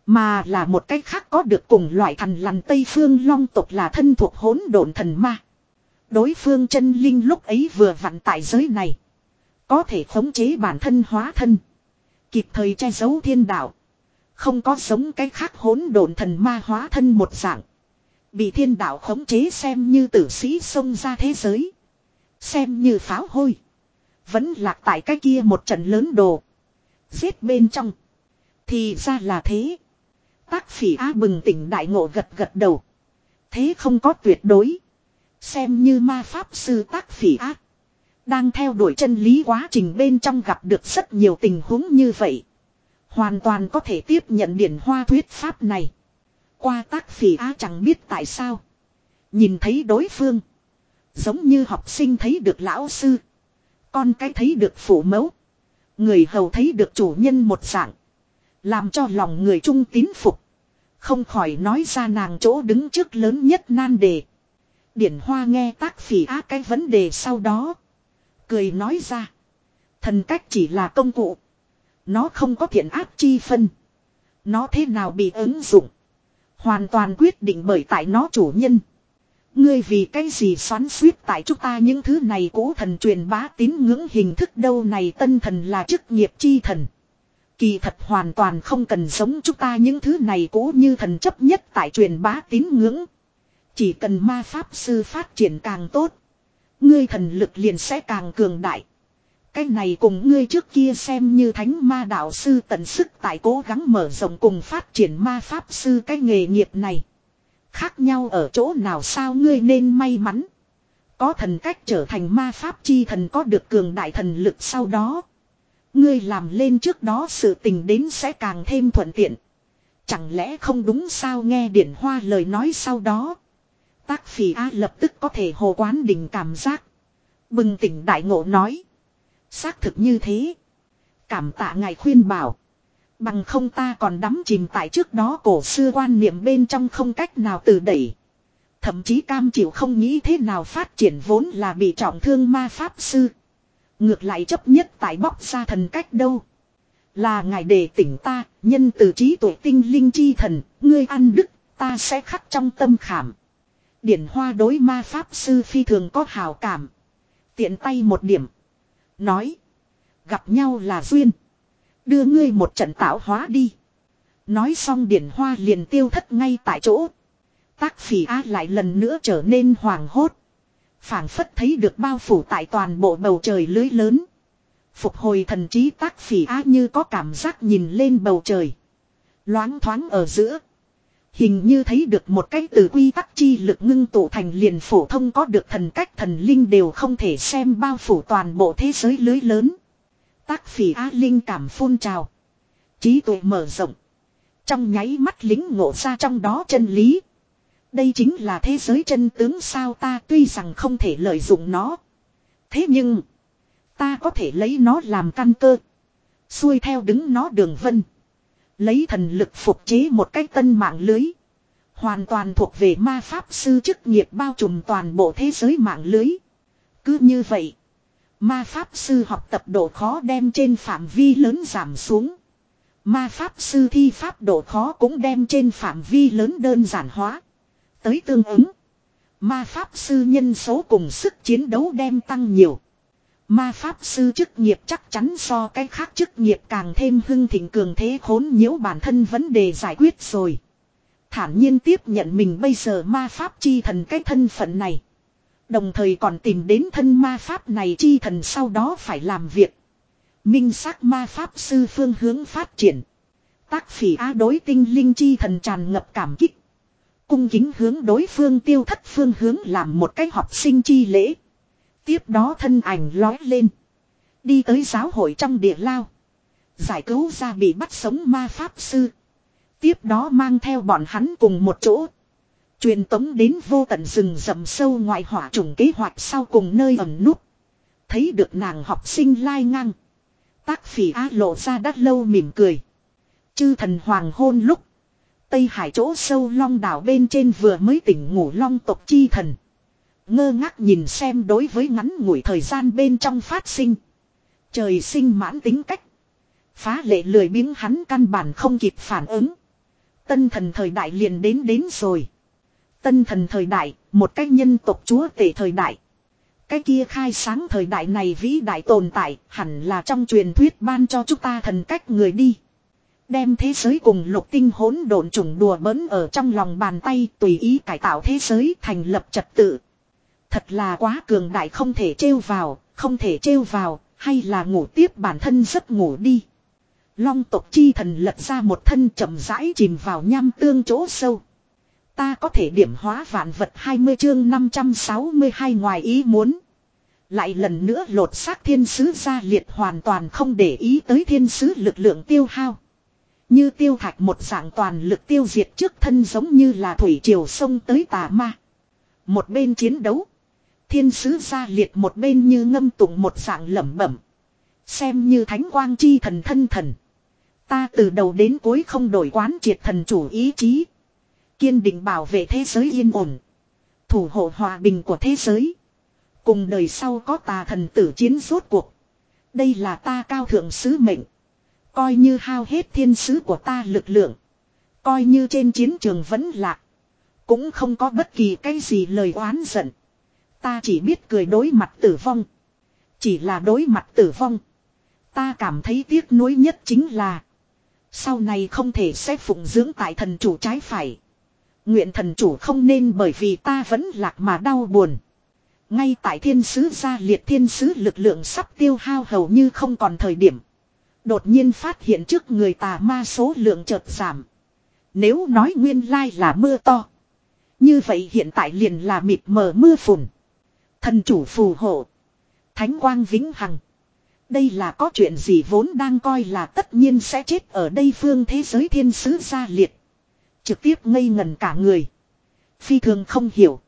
Mà là một cách khác có được cùng loại thần lằn Tây Phương long tộc là thân thuộc hỗn độn thần ma. Đối phương chân linh lúc ấy vừa vặn tại giới này. Có thể khống chế bản thân hóa thân. Kịp thời che giấu thiên đạo. Không có giống cái khác hỗn độn thần ma hóa thân một dạng. Bị thiên đạo khống chế xem như tử sĩ xông ra thế giới. Xem như pháo hôi. Vẫn lạc tại cái kia một trận lớn đồ. Giết bên trong. Thì ra là thế. Tác phỉ á bừng tỉnh đại ngộ gật gật đầu. Thế không có tuyệt đối. Xem như ma pháp sư tác phỉ á. Đang theo đuổi chân lý quá trình bên trong gặp được rất nhiều tình huống như vậy. Hoàn toàn có thể tiếp nhận điển hoa thuyết pháp này. Qua tác phỉ á chẳng biết tại sao. Nhìn thấy đối phương. Giống như học sinh thấy được lão sư. Con cái thấy được phụ mẫu. Người hầu thấy được chủ nhân một dạng. Làm cho lòng người trung tín phục. Không khỏi nói ra nàng chỗ đứng trước lớn nhất nan đề. Điển Hoa nghe tác phỉ á cái vấn đề sau đó. Cười nói ra. Thần cách chỉ là công cụ. Nó không có thiện áp chi phân. Nó thế nào bị ứng dụng. Hoàn toàn quyết định bởi tại nó chủ nhân. Ngươi vì cái gì xoắn suýt tại chúng ta những thứ này cố thần truyền bá tín ngưỡng hình thức đâu này tân thần là chức nghiệp chi thần. Kỳ thật hoàn toàn không cần giống chúng ta những thứ này cố như thần chấp nhất tại truyền bá tín ngưỡng. Chỉ cần ma pháp sư phát triển càng tốt. Ngươi thần lực liền sẽ càng cường đại. Cái này cùng ngươi trước kia xem như thánh ma đạo sư tận sức tại cố gắng mở rộng cùng phát triển ma pháp sư cái nghề nghiệp này. Khác nhau ở chỗ nào sao ngươi nên may mắn. Có thần cách trở thành ma pháp chi thần có được cường đại thần lực sau đó. Ngươi làm lên trước đó sự tình đến sẽ càng thêm thuận tiện. Chẳng lẽ không đúng sao nghe điển hoa lời nói sau đó. Tác phì A lập tức có thể hồ quán đỉnh cảm giác. Bừng tỉnh đại ngộ nói. Xác thực như thế. Cảm tạ ngài khuyên bảo. Bằng không ta còn đắm chìm tại trước đó cổ xưa quan niệm bên trong không cách nào từ đẩy. Thậm chí cam chịu không nghĩ thế nào phát triển vốn là bị trọng thương ma pháp sư. Ngược lại chấp nhất tại bóc ra thần cách đâu. Là ngài đề tỉnh ta, nhân từ trí tuệ tinh linh chi thần, ngươi ăn đức, ta sẽ khắc trong tâm khảm. Điển hoa đối ma pháp sư phi thường có hào cảm. Tiện tay một điểm. Nói. Gặp nhau là duyên. Đưa ngươi một trận tạo hóa đi. Nói xong điển hoa liền tiêu thất ngay tại chỗ. Tác phỉ á lại lần nữa trở nên hoàng hốt. phảng phất thấy được bao phủ tại toàn bộ bầu trời lưới lớn. Phục hồi thần trí tác phỉ á như có cảm giác nhìn lên bầu trời. Loáng thoáng ở giữa. Hình như thấy được một cái từ quy tắc chi lực ngưng tụ thành liền phổ thông có được thần cách thần linh đều không thể xem bao phủ toàn bộ thế giới lưới lớn. Tác phỉ á linh cảm phun trào. Trí tuệ mở rộng. Trong nháy mắt lính ngộ ra trong đó chân lý. Đây chính là thế giới chân tướng sao ta tuy rằng không thể lợi dụng nó. Thế nhưng. Ta có thể lấy nó làm căn cơ. Xuôi theo đứng nó đường vân. Lấy thần lực phục chế một cách tân mạng lưới. Hoàn toàn thuộc về ma pháp sư chức nghiệp bao trùm toàn bộ thế giới mạng lưới. Cứ như vậy. Ma pháp sư học tập độ khó đem trên phạm vi lớn giảm xuống. Ma pháp sư thi pháp độ khó cũng đem trên phạm vi lớn đơn giản hóa. Tới tương ứng. Ma pháp sư nhân số cùng sức chiến đấu đem tăng nhiều. Ma pháp sư chức nghiệp chắc chắn so cái khác chức nghiệp càng thêm hưng thịnh cường thế khốn nhiễu bản thân vấn đề giải quyết rồi. Thản nhiên tiếp nhận mình bây giờ ma pháp chi thần cái thân phận này. Đồng thời còn tìm đến thân ma pháp này chi thần sau đó phải làm việc. Minh xác ma pháp sư phương hướng phát triển. Tác phỉ á đối tinh linh chi thần tràn ngập cảm kích. Cung kính hướng đối phương tiêu thất phương hướng làm một cái học sinh chi lễ. Tiếp đó thân ảnh lói lên. Đi tới giáo hội trong địa lao. Giải cứu ra bị bắt sống ma pháp sư. Tiếp đó mang theo bọn hắn cùng một chỗ. Truyền tống đến vô tận rừng rậm sâu ngoài hỏa trùng kế hoạch sau cùng nơi ẩn nút. Thấy được nàng học sinh lai ngang. Tác phỉ á lộ ra đắt lâu mỉm cười. Chư thần hoàng hôn lúc. Tây hải chỗ sâu long đảo bên trên vừa mới tỉnh ngủ long tộc chi thần. Ngơ ngác nhìn xem đối với ngắn ngủi thời gian bên trong phát sinh. Trời sinh mãn tính cách. Phá lệ lười biếng hắn căn bản không kịp phản ứng. Tân thần thời đại liền đến đến rồi. Tân thần thời đại, một cách nhân tộc chúa tể thời đại. Cái kia khai sáng thời đại này vĩ đại tồn tại, hẳn là trong truyền thuyết ban cho chúng ta thần cách người đi. Đem thế giới cùng lục tinh hỗn độn trùng đùa bỡn ở trong lòng bàn tay tùy ý cải tạo thế giới thành lập trật tự. Thật là quá cường đại không thể trêu vào, không thể trêu vào, hay là ngủ tiếp bản thân giấc ngủ đi. Long tộc chi thần lật ra một thân chậm rãi chìm vào nham tương chỗ sâu. Ta có thể điểm hóa vạn vật 20 chương 562 ngoài ý muốn. Lại lần nữa lột xác thiên sứ ra liệt hoàn toàn không để ý tới thiên sứ lực lượng tiêu hao. Như tiêu thạch một dạng toàn lực tiêu diệt trước thân giống như là thủy triều sông tới tà ma. Một bên chiến đấu. Thiên sứ ra liệt một bên như ngâm tụng một dạng lẩm bẩm. Xem như thánh quang chi thần thân thần. Ta từ đầu đến cuối không đổi quán triệt thần chủ ý chí. Kiên định bảo vệ thế giới yên ổn. Thủ hộ hòa bình của thế giới. Cùng đời sau có tà thần tử chiến rốt cuộc. Đây là ta cao thượng sứ mệnh. Coi như hao hết thiên sứ của ta lực lượng. Coi như trên chiến trường vẫn lạc. Cũng không có bất kỳ cái gì lời oán giận. Ta chỉ biết cười đối mặt tử vong. Chỉ là đối mặt tử vong. Ta cảm thấy tiếc nuối nhất chính là. Sau này không thể sẽ phụng dưỡng tại thần chủ trái phải. Nguyện thần chủ không nên bởi vì ta vẫn lạc mà đau buồn. Ngay tại thiên sứ gia liệt thiên sứ lực lượng sắp tiêu hao hầu như không còn thời điểm. Đột nhiên phát hiện trước người tà ma số lượng chợt giảm. Nếu nói nguyên lai là mưa to. Như vậy hiện tại liền là mịt mờ mưa phùn. Thần chủ phù hộ. Thánh quang vĩnh hằng. Đây là có chuyện gì vốn đang coi là tất nhiên sẽ chết ở đây phương thế giới thiên sứ gia liệt. Trực tiếp ngây ngần cả người. Phi thường không hiểu.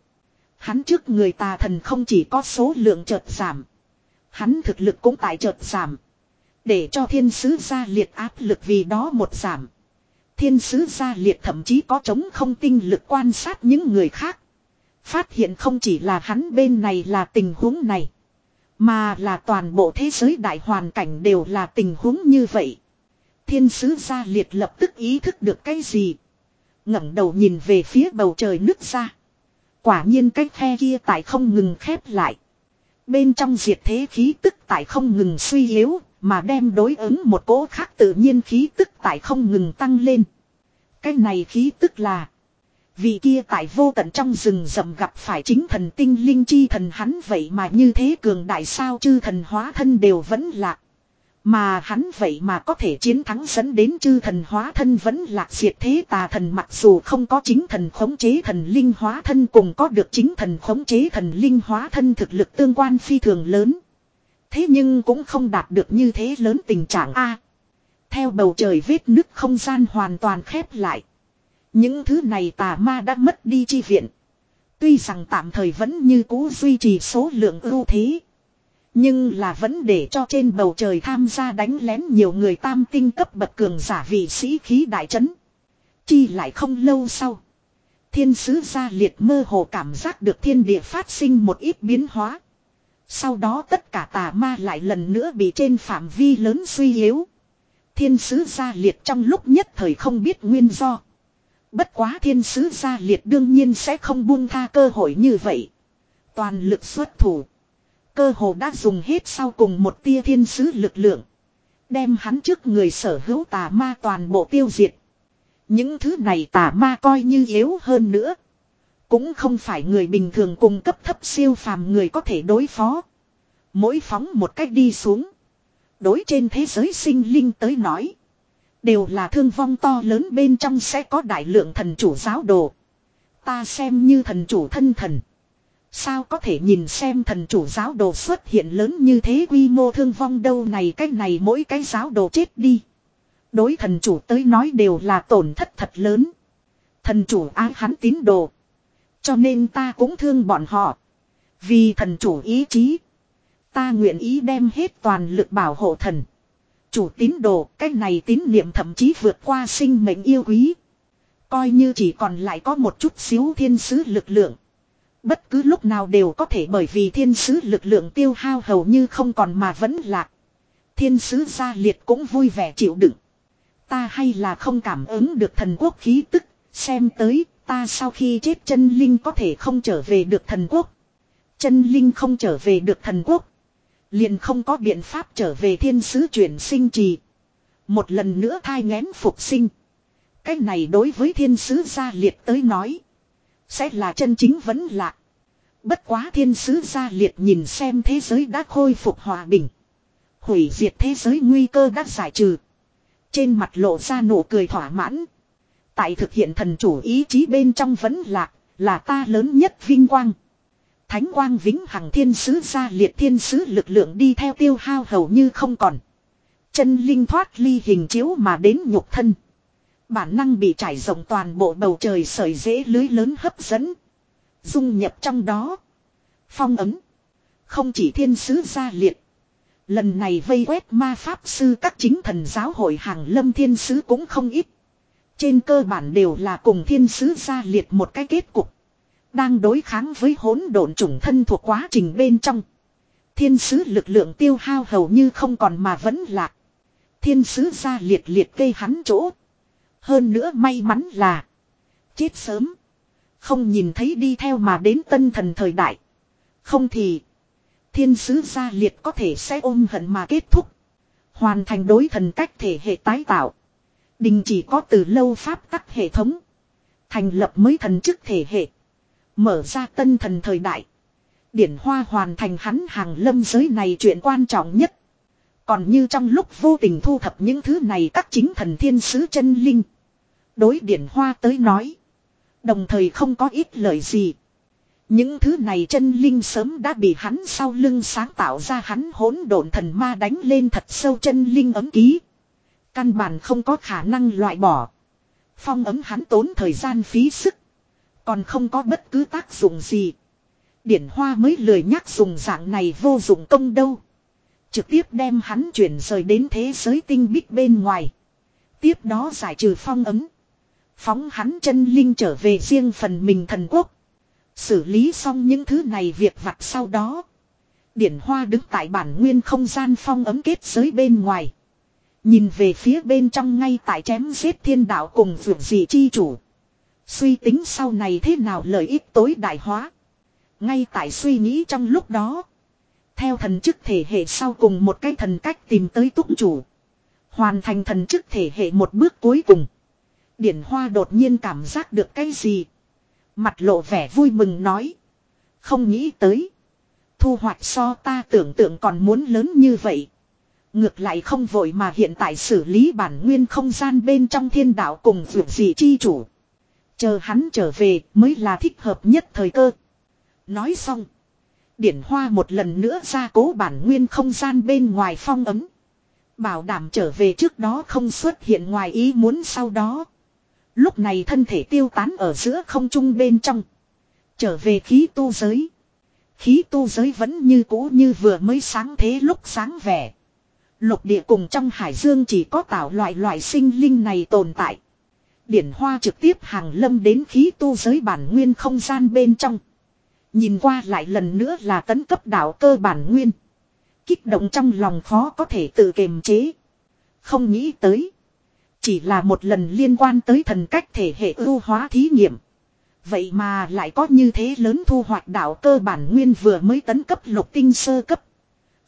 Hắn trước người tà thần không chỉ có số lượng chợt giảm. Hắn thực lực cũng tại chợt giảm. Để cho thiên sứ gia liệt áp lực vì đó một giảm. Thiên sứ gia liệt thậm chí có chống không tinh lực quan sát những người khác. Phát hiện không chỉ là hắn bên này là tình huống này. Mà là toàn bộ thế giới đại hoàn cảnh đều là tình huống như vậy. Thiên sứ gia liệt lập tức ý thức được cái gì ngẩng đầu nhìn về phía bầu trời nứt ra. Quả nhiên cái khe kia tại không ngừng khép lại. Bên trong diệt thế khí tức tại không ngừng suy yếu, mà đem đối ứng một cỗ khác tự nhiên khí tức tại không ngừng tăng lên. Cái này khí tức là Vị kia tại vô tận trong rừng rậm gặp phải chính thần tinh linh chi thần hắn vậy mà như thế cường đại sao chư thần hóa thân đều vẫn lạc. Mà hắn vậy mà có thể chiến thắng dẫn đến chư thần hóa thân vẫn lạc diệt thế tà thần mặc dù không có chính thần khống chế thần linh hóa thân cùng có được chính thần khống chế thần linh hóa thân thực lực tương quan phi thường lớn. Thế nhưng cũng không đạt được như thế lớn tình trạng A. Theo bầu trời vết nứt không gian hoàn toàn khép lại. Những thứ này tà ma đã mất đi chi viện. Tuy rằng tạm thời vẫn như cũ duy trì số lượng ưu thế. Nhưng là vẫn để cho trên bầu trời tham gia đánh lén nhiều người tam tinh cấp bậc cường giả vị sĩ khí đại chấn. Chi lại không lâu sau. Thiên sứ gia liệt mơ hồ cảm giác được thiên địa phát sinh một ít biến hóa. Sau đó tất cả tà ma lại lần nữa bị trên phạm vi lớn suy yếu. Thiên sứ gia liệt trong lúc nhất thời không biết nguyên do. Bất quá thiên sứ gia liệt đương nhiên sẽ không buông tha cơ hội như vậy. Toàn lực xuất thủ. Cơ hồ đã dùng hết sau cùng một tia thiên sứ lực lượng. Đem hắn trước người sở hữu tà ma toàn bộ tiêu diệt. Những thứ này tà ma coi như yếu hơn nữa. Cũng không phải người bình thường cùng cấp thấp siêu phàm người có thể đối phó. Mỗi phóng một cách đi xuống. Đối trên thế giới sinh linh tới nói. Đều là thương vong to lớn bên trong sẽ có đại lượng thần chủ giáo đồ. Ta xem như thần chủ thân thần. Sao có thể nhìn xem thần chủ giáo đồ xuất hiện lớn như thế quy mô thương vong đâu này cái này mỗi cái giáo đồ chết đi. Đối thần chủ tới nói đều là tổn thất thật lớn. Thần chủ ái hắn tín đồ. Cho nên ta cũng thương bọn họ. Vì thần chủ ý chí. Ta nguyện ý đem hết toàn lực bảo hộ thần. Chủ tín đồ, cái này tín niệm thậm chí vượt qua sinh mệnh yêu quý. Coi như chỉ còn lại có một chút xíu thiên sứ lực lượng. Bất cứ lúc nào đều có thể bởi vì thiên sứ lực lượng tiêu hao hầu như không còn mà vẫn lạc. Thiên sứ gia liệt cũng vui vẻ chịu đựng. Ta hay là không cảm ứng được thần quốc khí tức, xem tới ta sau khi chết chân linh có thể không trở về được thần quốc. Chân linh không trở về được thần quốc. Liền không có biện pháp trở về thiên sứ chuyển sinh trì. Một lần nữa thai ngén phục sinh. Cái này đối với thiên sứ gia liệt tới nói. Sẽ là chân chính vẫn lạ. Bất quá thiên sứ gia liệt nhìn xem thế giới đã khôi phục hòa bình. Hủy diệt thế giới nguy cơ đã giải trừ. Trên mặt lộ ra nụ cười thỏa mãn. Tại thực hiện thần chủ ý chí bên trong vẫn lạc, là ta lớn nhất vinh quang. Thánh quang vĩnh hằng thiên sứ gia liệt thiên sứ lực lượng đi theo tiêu hao hầu như không còn. Chân linh thoát ly hình chiếu mà đến nhục thân. Bản năng bị trải rộng toàn bộ bầu trời sợi dễ lưới lớn hấp dẫn. Dung nhập trong đó. Phong ấm. Không chỉ thiên sứ gia liệt. Lần này vây quét ma pháp sư các chính thần giáo hội hàng lâm thiên sứ cũng không ít. Trên cơ bản đều là cùng thiên sứ gia liệt một cái kết cục. Đang đối kháng với hỗn độn chủng thân thuộc quá trình bên trong. Thiên sứ lực lượng tiêu hao hầu như không còn mà vẫn lạc. Thiên sứ gia liệt liệt cây hắn chỗ. Hơn nữa may mắn là. Chết sớm. Không nhìn thấy đi theo mà đến tân thần thời đại. Không thì. Thiên sứ gia liệt có thể sẽ ôm hận mà kết thúc. Hoàn thành đối thần cách thể hệ tái tạo. Đình chỉ có từ lâu pháp tắc hệ thống. Thành lập mới thần chức thể hệ. Mở ra tân thần thời đại. Điển hoa hoàn thành hắn hàng lâm giới này chuyện quan trọng nhất. Còn như trong lúc vô tình thu thập những thứ này các chính thần thiên sứ chân linh. Đối điển hoa tới nói. Đồng thời không có ít lời gì. Những thứ này chân linh sớm đã bị hắn sau lưng sáng tạo ra hắn hỗn độn thần ma đánh lên thật sâu chân linh ấm ký. Căn bản không có khả năng loại bỏ. Phong ấm hắn tốn thời gian phí sức. Còn không có bất cứ tác dụng gì. Điển hoa mới lười nhắc dùng dạng này vô dụng công đâu. Trực tiếp đem hắn chuyển rời đến thế giới tinh bích bên ngoài. Tiếp đó giải trừ phong ấm. Phóng hắn chân linh trở về riêng phần mình thần quốc. Xử lý xong những thứ này việc vặt sau đó. Điển hoa đứng tại bản nguyên không gian phong ấm kết giới bên ngoài. Nhìn về phía bên trong ngay tại chém giết thiên đạo cùng vượt dị chi chủ. Suy tính sau này thế nào lợi ích tối đại hóa. Ngay tại suy nghĩ trong lúc đó. Theo thần chức thể hệ sau cùng một cái thần cách tìm tới túc chủ. Hoàn thành thần chức thể hệ một bước cuối cùng. Điển Hoa đột nhiên cảm giác được cái gì. Mặt lộ vẻ vui mừng nói. Không nghĩ tới. Thu hoạch so ta tưởng tượng còn muốn lớn như vậy. Ngược lại không vội mà hiện tại xử lý bản nguyên không gian bên trong thiên đạo cùng vượt gì chi chủ. Chờ hắn trở về mới là thích hợp nhất thời cơ. Nói xong. Điển hoa một lần nữa ra cố bản nguyên không gian bên ngoài phong ấm. Bảo đảm trở về trước đó không xuất hiện ngoài ý muốn sau đó. Lúc này thân thể tiêu tán ở giữa không trung bên trong. Trở về khí tu giới. Khí tu giới vẫn như cũ như vừa mới sáng thế lúc sáng vẻ. Lục địa cùng trong hải dương chỉ có tạo loại loại sinh linh này tồn tại. Điển hoa trực tiếp hàng lâm đến khí tu giới bản nguyên không gian bên trong. Nhìn qua lại lần nữa là tấn cấp đảo cơ bản nguyên. Kích động trong lòng khó có thể tự kiềm chế. Không nghĩ tới. Chỉ là một lần liên quan tới thần cách thể hệ ưu hóa thí nghiệm. Vậy mà lại có như thế lớn thu hoạch đạo cơ bản nguyên vừa mới tấn cấp lục tinh sơ cấp.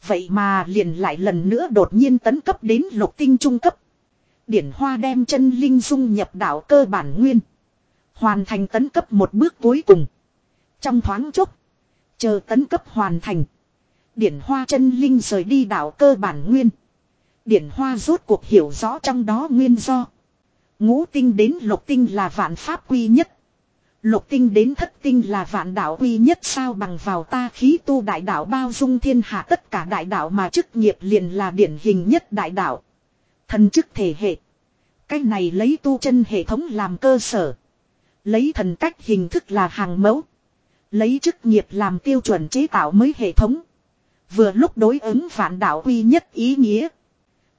Vậy mà liền lại lần nữa đột nhiên tấn cấp đến lục tinh trung cấp. Điển hoa đem chân linh dung nhập đạo cơ bản nguyên. Hoàn thành tấn cấp một bước cuối cùng. Trong thoáng chốc. Chờ tấn cấp hoàn thành. Điển hoa chân linh rời đi đạo cơ bản nguyên. Điển hoa rốt cuộc hiểu rõ trong đó nguyên do. Ngũ tinh đến lục tinh là vạn pháp quy nhất. Lục tinh đến thất tinh là vạn đạo quy nhất sao bằng vào ta khí tu đại đạo bao dung thiên hạ tất cả đại đạo mà chức nghiệp liền là điển hình nhất đại đạo. Thần chức thể hệ. Cách này lấy tu chân hệ thống làm cơ sở. Lấy thần cách hình thức là hàng mẫu. Lấy chức nghiệp làm tiêu chuẩn chế tạo mới hệ thống. Vừa lúc đối ứng vạn đạo quy nhất ý nghĩa.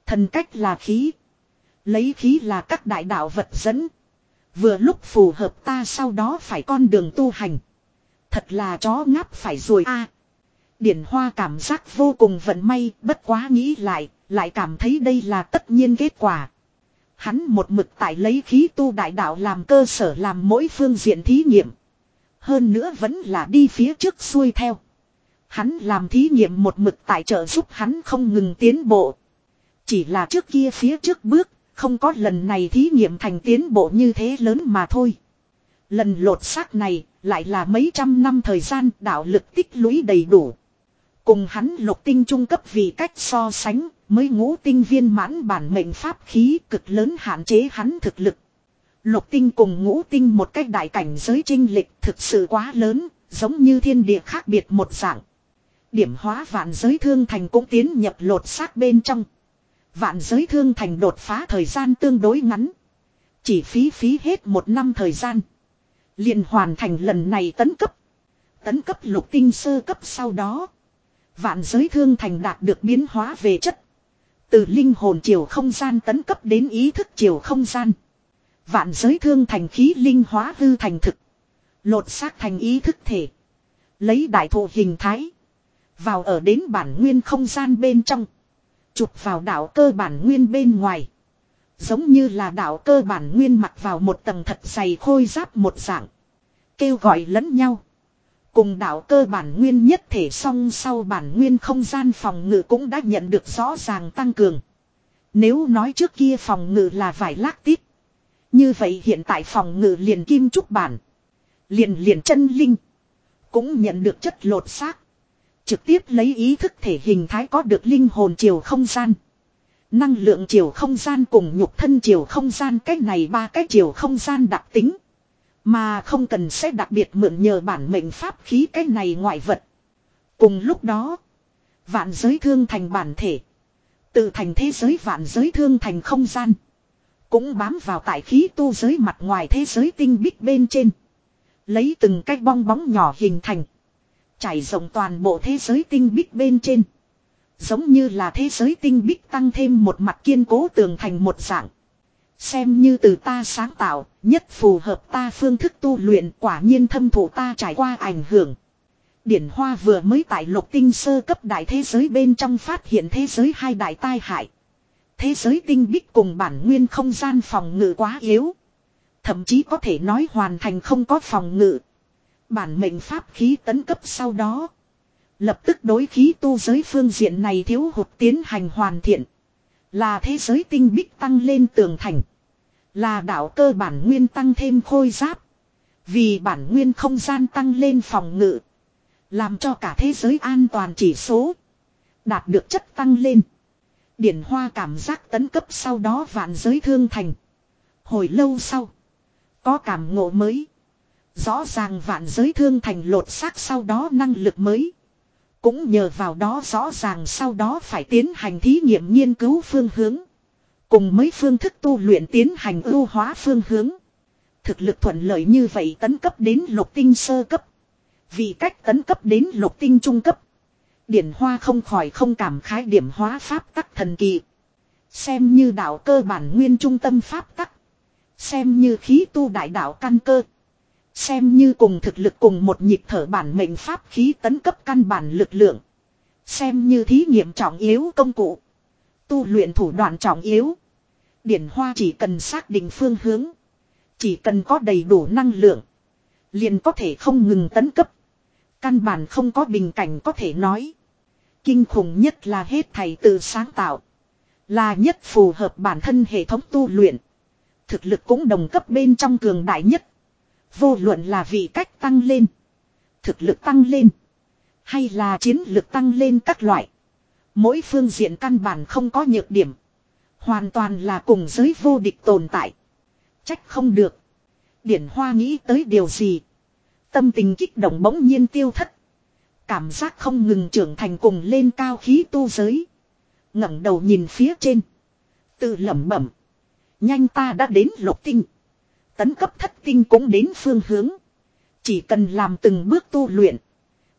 Thần cách là khí. Lấy khí là các đại đạo vật dẫn. Vừa lúc phù hợp ta sau đó phải con đường tu hành. Thật là chó ngáp phải rồi a. Điển Hoa cảm giác vô cùng vận may, bất quá nghĩ lại, lại cảm thấy đây là tất nhiên kết quả. Hắn một mực tại lấy khí tu đại đạo làm cơ sở làm mỗi phương diện thí nghiệm. Hơn nữa vẫn là đi phía trước xuôi theo. Hắn làm thí nghiệm một mực tại trợ giúp hắn không ngừng tiến bộ. Chỉ là trước kia phía trước bước, không có lần này thí nghiệm thành tiến bộ như thế lớn mà thôi. Lần lột xác này, lại là mấy trăm năm thời gian đạo lực tích lũy đầy đủ. Cùng hắn lục tinh trung cấp vì cách so sánh, mới ngũ tinh viên mãn bản mệnh pháp khí cực lớn hạn chế hắn thực lực. Lục tinh cùng ngũ tinh một cách đại cảnh giới trinh lịch thực sự quá lớn, giống như thiên địa khác biệt một dạng. Điểm hóa vạn giới thương thành cũng tiến nhập lột xác bên trong. Vạn giới thương thành đột phá thời gian tương đối ngắn. Chỉ phí phí hết một năm thời gian. liền hoàn thành lần này tấn cấp. Tấn cấp lục tinh sơ cấp sau đó. Vạn giới thương thành đạt được biến hóa về chất. Từ linh hồn chiều không gian tấn cấp đến ý thức chiều không gian. Vạn giới thương thành khí linh hóa hư thành thực. Lột xác thành ý thức thể. Lấy đại thụ hình thái. Vào ở đến bản nguyên không gian bên trong. Chụp vào đạo cơ bản nguyên bên ngoài. Giống như là đạo cơ bản nguyên mặc vào một tầng thật dày khôi giáp một dạng. Kêu gọi lẫn nhau. Cùng đạo cơ bản nguyên nhất thể song sau bản nguyên không gian phòng ngự cũng đã nhận được rõ ràng tăng cường. Nếu nói trước kia phòng ngự là vải lác tít. Như vậy hiện tại phòng ngự liền kim trúc bản. Liền liền chân linh. Cũng nhận được chất lột xác. Trực tiếp lấy ý thức thể hình thái có được linh hồn chiều không gian. Năng lượng chiều không gian cùng nhục thân chiều không gian cách này ba cái chiều không gian đặc tính. Mà không cần sẽ đặc biệt mượn nhờ bản mệnh pháp khí cái này ngoại vật. Cùng lúc đó, vạn giới thương thành bản thể. Tự thành thế giới vạn giới thương thành không gian. Cũng bám vào tại khí tu giới mặt ngoài thế giới tinh bích bên trên. Lấy từng cái bong bóng nhỏ hình thành. Trải rộng toàn bộ thế giới tinh bích bên trên. Giống như là thế giới tinh bích tăng thêm một mặt kiên cố tường thành một dạng. Xem như từ ta sáng tạo, nhất phù hợp ta phương thức tu luyện quả nhiên thâm thụ ta trải qua ảnh hưởng. Điển Hoa vừa mới tại lục tinh sơ cấp đại thế giới bên trong phát hiện thế giới hai đại tai hại. Thế giới tinh bích cùng bản nguyên không gian phòng ngự quá yếu. Thậm chí có thể nói hoàn thành không có phòng ngự. Bản mệnh pháp khí tấn cấp sau đó. Lập tức đối khí tu giới phương diện này thiếu hụt tiến hành hoàn thiện. Là thế giới tinh bích tăng lên tường thành. Là đạo cơ bản nguyên tăng thêm khôi giáp. Vì bản nguyên không gian tăng lên phòng ngự. Làm cho cả thế giới an toàn chỉ số. Đạt được chất tăng lên. Điển hoa cảm giác tấn cấp sau đó vạn giới thương thành. Hồi lâu sau. Có cảm ngộ mới. Rõ ràng vạn giới thương thành lột xác sau đó năng lực mới. Cũng nhờ vào đó rõ ràng sau đó phải tiến hành thí nghiệm nghiên cứu phương hướng. Cùng mấy phương thức tu luyện tiến hành ưu hóa phương hướng. Thực lực thuận lợi như vậy tấn cấp đến lục tinh sơ cấp. Vì cách tấn cấp đến lục tinh trung cấp. Điển hoa không khỏi không cảm khái điểm hóa pháp tắc thần kỳ. Xem như đạo cơ bản nguyên trung tâm pháp tắc. Xem như khí tu đại đạo căn cơ. Xem như cùng thực lực cùng một nhịp thở bản mệnh pháp khí tấn cấp căn bản lực lượng. Xem như thí nghiệm trọng yếu công cụ. Tu luyện thủ đoạn trọng yếu. Điển hoa chỉ cần xác định phương hướng. Chỉ cần có đầy đủ năng lượng. Liền có thể không ngừng tấn cấp. Căn bản không có bình cảnh có thể nói. Kinh khủng nhất là hết thầy tự sáng tạo. Là nhất phù hợp bản thân hệ thống tu luyện. Thực lực cũng đồng cấp bên trong cường đại nhất. Vô luận là vị cách tăng lên. Thực lực tăng lên. Hay là chiến lực tăng lên các loại. Mỗi phương diện căn bản không có nhược điểm. Hoàn toàn là cùng giới vô địch tồn tại. Trách không được. Điển Hoa nghĩ tới điều gì. Tâm tình kích động bỗng nhiên tiêu thất. Cảm giác không ngừng trưởng thành cùng lên cao khí tu giới. ngẩng đầu nhìn phía trên. Tự lẩm bẩm. Nhanh ta đã đến lục tinh. Tấn cấp thất tinh cũng đến phương hướng. Chỉ cần làm từng bước tu luyện.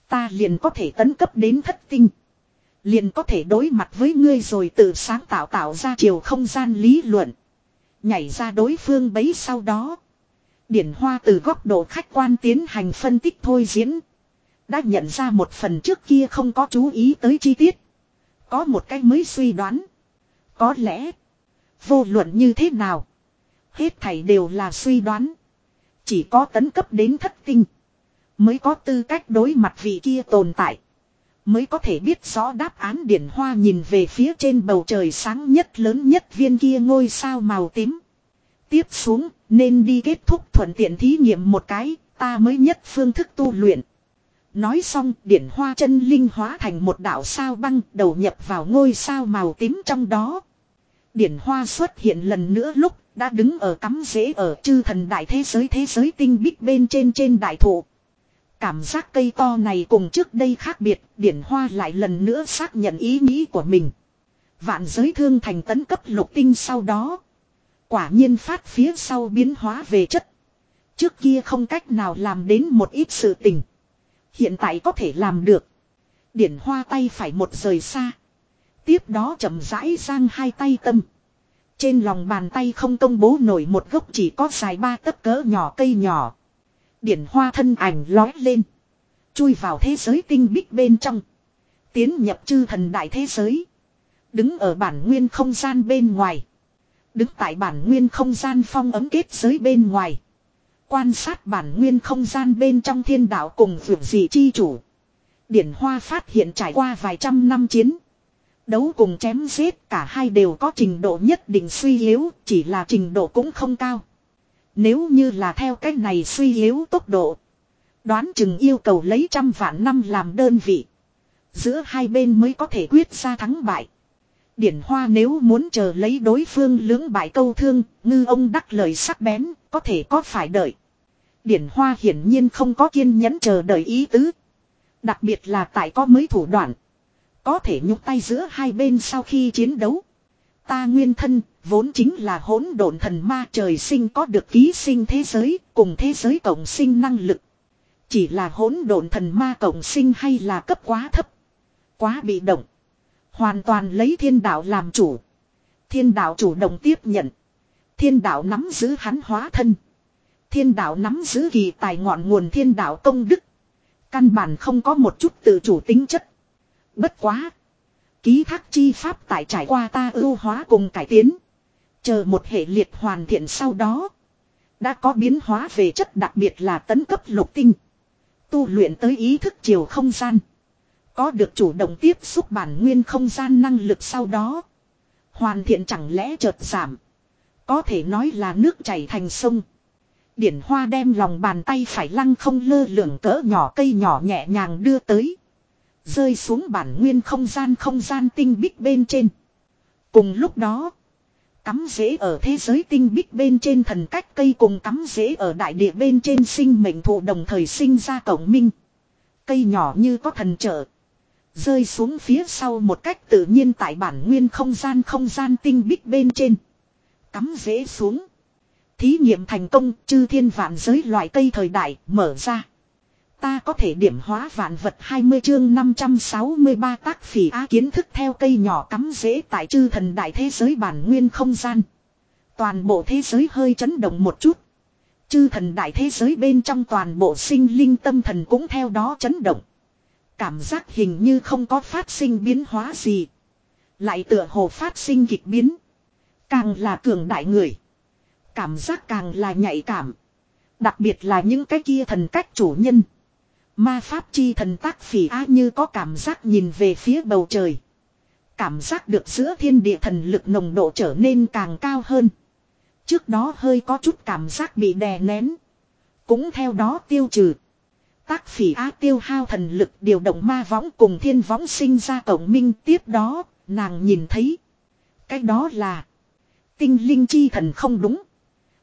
Ta liền có thể tấn cấp đến thất tinh. Liền có thể đối mặt với ngươi rồi tự sáng tạo tạo ra chiều không gian lý luận. Nhảy ra đối phương bấy sau đó. Điển Hoa từ góc độ khách quan tiến hành phân tích thôi diễn. Đã nhận ra một phần trước kia không có chú ý tới chi tiết. Có một cái mới suy đoán. Có lẽ. Vô luận như thế nào. Hết thảy đều là suy đoán. Chỉ có tấn cấp đến thất tinh. Mới có tư cách đối mặt vị kia tồn tại. Mới có thể biết rõ đáp án điển hoa nhìn về phía trên bầu trời sáng nhất lớn nhất viên kia ngôi sao màu tím. Tiếp xuống, nên đi kết thúc thuận tiện thí nghiệm một cái, ta mới nhất phương thức tu luyện. Nói xong, điển hoa chân linh hóa thành một đạo sao băng đầu nhập vào ngôi sao màu tím trong đó. Điển hoa xuất hiện lần nữa lúc đã đứng ở cắm rễ ở chư thần đại thế giới thế giới tinh bích bên trên trên đại thụ. Cảm giác cây to này cùng trước đây khác biệt, điển hoa lại lần nữa xác nhận ý nghĩ của mình. Vạn giới thương thành tấn cấp lục tinh sau đó. Quả nhiên phát phía sau biến hóa về chất. Trước kia không cách nào làm đến một ít sự tình. Hiện tại có thể làm được. Điển hoa tay phải một rời xa. Tiếp đó chậm rãi giang hai tay tâm. Trên lòng bàn tay không công bố nổi một gốc chỉ có dài ba tấc cỡ nhỏ cây nhỏ. Điển hoa thân ảnh lói lên. Chui vào thế giới tinh bích bên trong. Tiến nhập chư thần đại thế giới. Đứng ở bản nguyên không gian bên ngoài. Đứng tại bản nguyên không gian phong ấm kết giới bên ngoài. Quan sát bản nguyên không gian bên trong thiên đạo cùng vượt dị chi chủ. Điển Hoa phát hiện trải qua vài trăm năm chiến. Đấu cùng chém giết cả hai đều có trình độ nhất định suy yếu, chỉ là trình độ cũng không cao. Nếu như là theo cách này suy yếu tốc độ. Đoán chừng yêu cầu lấy trăm vạn năm làm đơn vị. Giữa hai bên mới có thể quyết ra thắng bại. Điển Hoa nếu muốn chờ lấy đối phương lưỡng bại câu thương, ngư ông đắc lời sắc bén, có thể có phải đợi. Điển Hoa hiển nhiên không có kiên nhẫn chờ đợi ý tứ. Đặc biệt là tại có mới thủ đoạn. Có thể nhúc tay giữa hai bên sau khi chiến đấu. Ta nguyên thân, vốn chính là hỗn độn thần ma trời sinh có được ký sinh thế giới, cùng thế giới cộng sinh năng lực. Chỉ là hỗn độn thần ma cộng sinh hay là cấp quá thấp. Quá bị động. Hoàn toàn lấy thiên đạo làm chủ. Thiên đạo chủ động tiếp nhận. Thiên đạo nắm giữ hắn hóa thân. Thiên đạo nắm giữ kỳ tài ngọn nguồn thiên đạo công đức. Căn bản không có một chút tự chủ tính chất. Bất quá. Ký thác chi pháp tại trải qua ta ưu hóa cùng cải tiến. Chờ một hệ liệt hoàn thiện sau đó. Đã có biến hóa về chất đặc biệt là tấn cấp lục tinh. Tu luyện tới ý thức chiều không gian. Có được chủ động tiếp xúc bản nguyên không gian năng lực sau đó. Hoàn thiện chẳng lẽ chợt giảm. Có thể nói là nước chảy thành sông. Điển hoa đem lòng bàn tay phải lăng không lơ lửng cỡ nhỏ cây nhỏ nhẹ nhàng đưa tới. Rơi xuống bản nguyên không gian không gian tinh bích bên trên. Cùng lúc đó. Cắm rễ ở thế giới tinh bích bên trên thần cách cây cùng cắm rễ ở đại địa bên trên sinh mệnh thụ đồng thời sinh ra cổng minh. Cây nhỏ như có thần trợ. Rơi xuống phía sau một cách tự nhiên tại bản nguyên không gian không gian tinh bích bên trên. Cắm rễ xuống. Thí nghiệm thành công, chư thiên vạn giới loại cây thời đại mở ra. Ta có thể điểm hóa vạn vật 20 chương 563 tác phỉ á kiến thức theo cây nhỏ cắm rễ tại chư thần đại thế giới bản nguyên không gian. Toàn bộ thế giới hơi chấn động một chút. Chư thần đại thế giới bên trong toàn bộ sinh linh tâm thần cũng theo đó chấn động. Cảm giác hình như không có phát sinh biến hóa gì. Lại tựa hồ phát sinh kịch biến. Càng là cường đại người. Cảm giác càng là nhạy cảm. Đặc biệt là những cái kia thần cách chủ nhân. Ma pháp chi thần tác phỉ á như có cảm giác nhìn về phía bầu trời. Cảm giác được giữa thiên địa thần lực nồng độ trở nên càng cao hơn. Trước đó hơi có chút cảm giác bị đè nén. Cũng theo đó tiêu trừ. Tác phỉ á tiêu hao thần lực điều động ma võng cùng thiên võng sinh ra tổng minh tiếp đó, nàng nhìn thấy. Cái đó là tinh linh chi thần không đúng.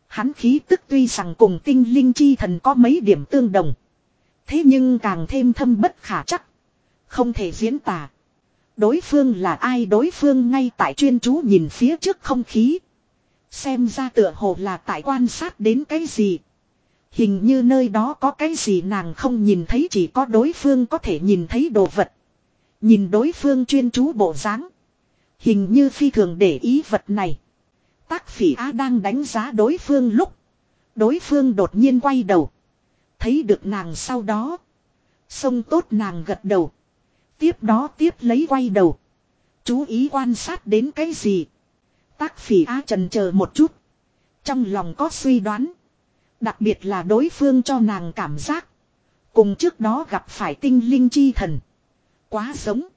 Hắn khí tức tuy rằng cùng tinh linh chi thần có mấy điểm tương đồng. Thế nhưng càng thêm thâm bất khả chắc. Không thể diễn tả. Đối phương là ai đối phương ngay tại chuyên chú nhìn phía trước không khí. Xem ra tựa hồ là tại quan sát đến cái gì. Hình như nơi đó có cái gì nàng không nhìn thấy, chỉ có đối phương có thể nhìn thấy đồ vật. Nhìn đối phương chuyên chú bộ dáng Hình như phi thường để ý vật này. Tác phỉ A đang đánh giá đối phương lúc. Đối phương đột nhiên quay đầu. Thấy được nàng sau đó. sông tốt nàng gật đầu. Tiếp đó tiếp lấy quay đầu. Chú ý quan sát đến cái gì. Tác phỉ á trần chờ một chút. Trong lòng có suy đoán. Đặc biệt là đối phương cho nàng cảm giác. Cùng trước đó gặp phải tinh linh chi thần. Quá giống.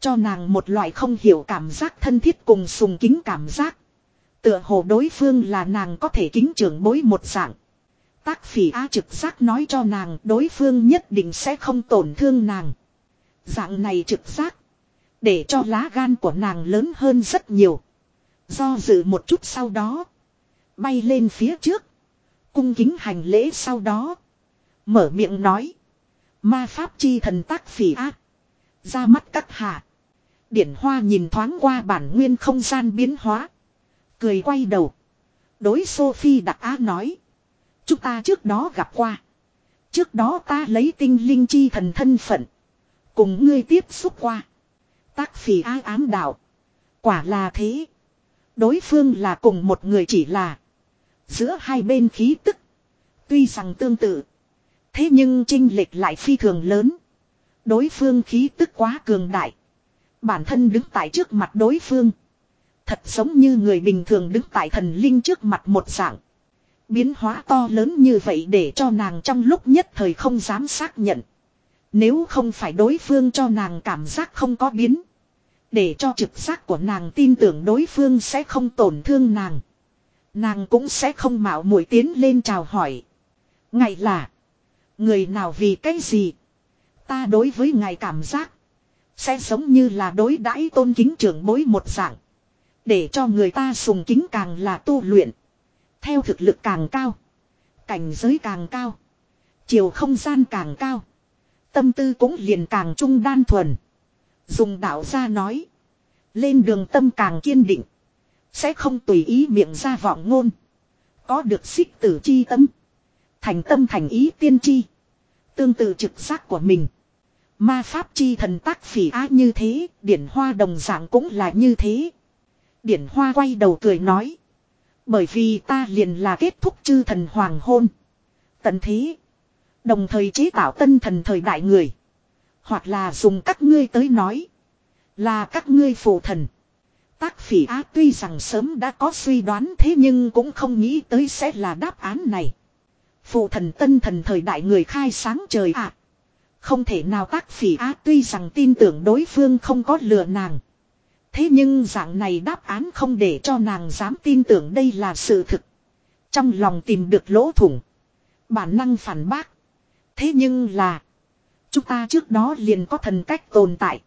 Cho nàng một loại không hiểu cảm giác thân thiết cùng sùng kính cảm giác. Tựa hồ đối phương là nàng có thể kính trưởng bối một dạng. Tác phỉ á trực giác nói cho nàng đối phương nhất định sẽ không tổn thương nàng. Dạng này trực giác. Để cho lá gan của nàng lớn hơn rất nhiều. Do dự một chút sau đó. Bay lên phía trước. Cung kính hành lễ sau đó. Mở miệng nói. Ma pháp chi thần tác phỉ á, Ra mắt các hạ. Điển hoa nhìn thoáng qua bản nguyên không gian biến hóa. Cười quay đầu. Đối Sophie đặc á nói. Chúng ta trước đó gặp qua. Trước đó ta lấy tinh linh chi thần thân phận. Cùng ngươi tiếp xúc qua. Tác phỉ ai ám đạo. Quả là thế. Đối phương là cùng một người chỉ là. Giữa hai bên khí tức. Tuy rằng tương tự. Thế nhưng trinh lệch lại phi thường lớn. Đối phương khí tức quá cường đại. Bản thân đứng tại trước mặt đối phương. Thật giống như người bình thường đứng tại thần linh trước mặt một dạng. Biến hóa to lớn như vậy để cho nàng trong lúc nhất thời không dám xác nhận. Nếu không phải đối phương cho nàng cảm giác không có biến. Để cho trực giác của nàng tin tưởng đối phương sẽ không tổn thương nàng. Nàng cũng sẽ không mạo muội tiến lên chào hỏi. Ngài là. Người nào vì cái gì. Ta đối với ngài cảm giác. Sẽ giống như là đối đãi tôn kính trưởng bối một dạng. Để cho người ta sùng kính càng là tu luyện. Theo thực lực càng cao. Cảnh giới càng cao. Chiều không gian càng cao. Tâm tư cũng liền càng trung đan thuần. Dùng đạo ra nói. Lên đường tâm càng kiên định. Sẽ không tùy ý miệng ra vọng ngôn. Có được xích tử chi tâm. Thành tâm thành ý tiên tri. Tương tự trực giác của mình. Ma pháp chi thần tác phỉ á như thế, điển hoa đồng dạng cũng là như thế. Điển hoa quay đầu cười nói. Bởi vì ta liền là kết thúc chư thần hoàng hôn. Tận thế. Đồng thời chế tạo tân thần thời đại người. Hoặc là dùng các ngươi tới nói. Là các ngươi phụ thần. Tác phỉ á tuy rằng sớm đã có suy đoán thế nhưng cũng không nghĩ tới sẽ là đáp án này. Phụ thần tân thần thời đại người khai sáng trời ạ. Không thể nào tác phỉ á tuy rằng tin tưởng đối phương không có lừa nàng. Thế nhưng dạng này đáp án không để cho nàng dám tin tưởng đây là sự thực. Trong lòng tìm được lỗ thủng. Bản năng phản bác. Thế nhưng là. Chúng ta trước đó liền có thần cách tồn tại.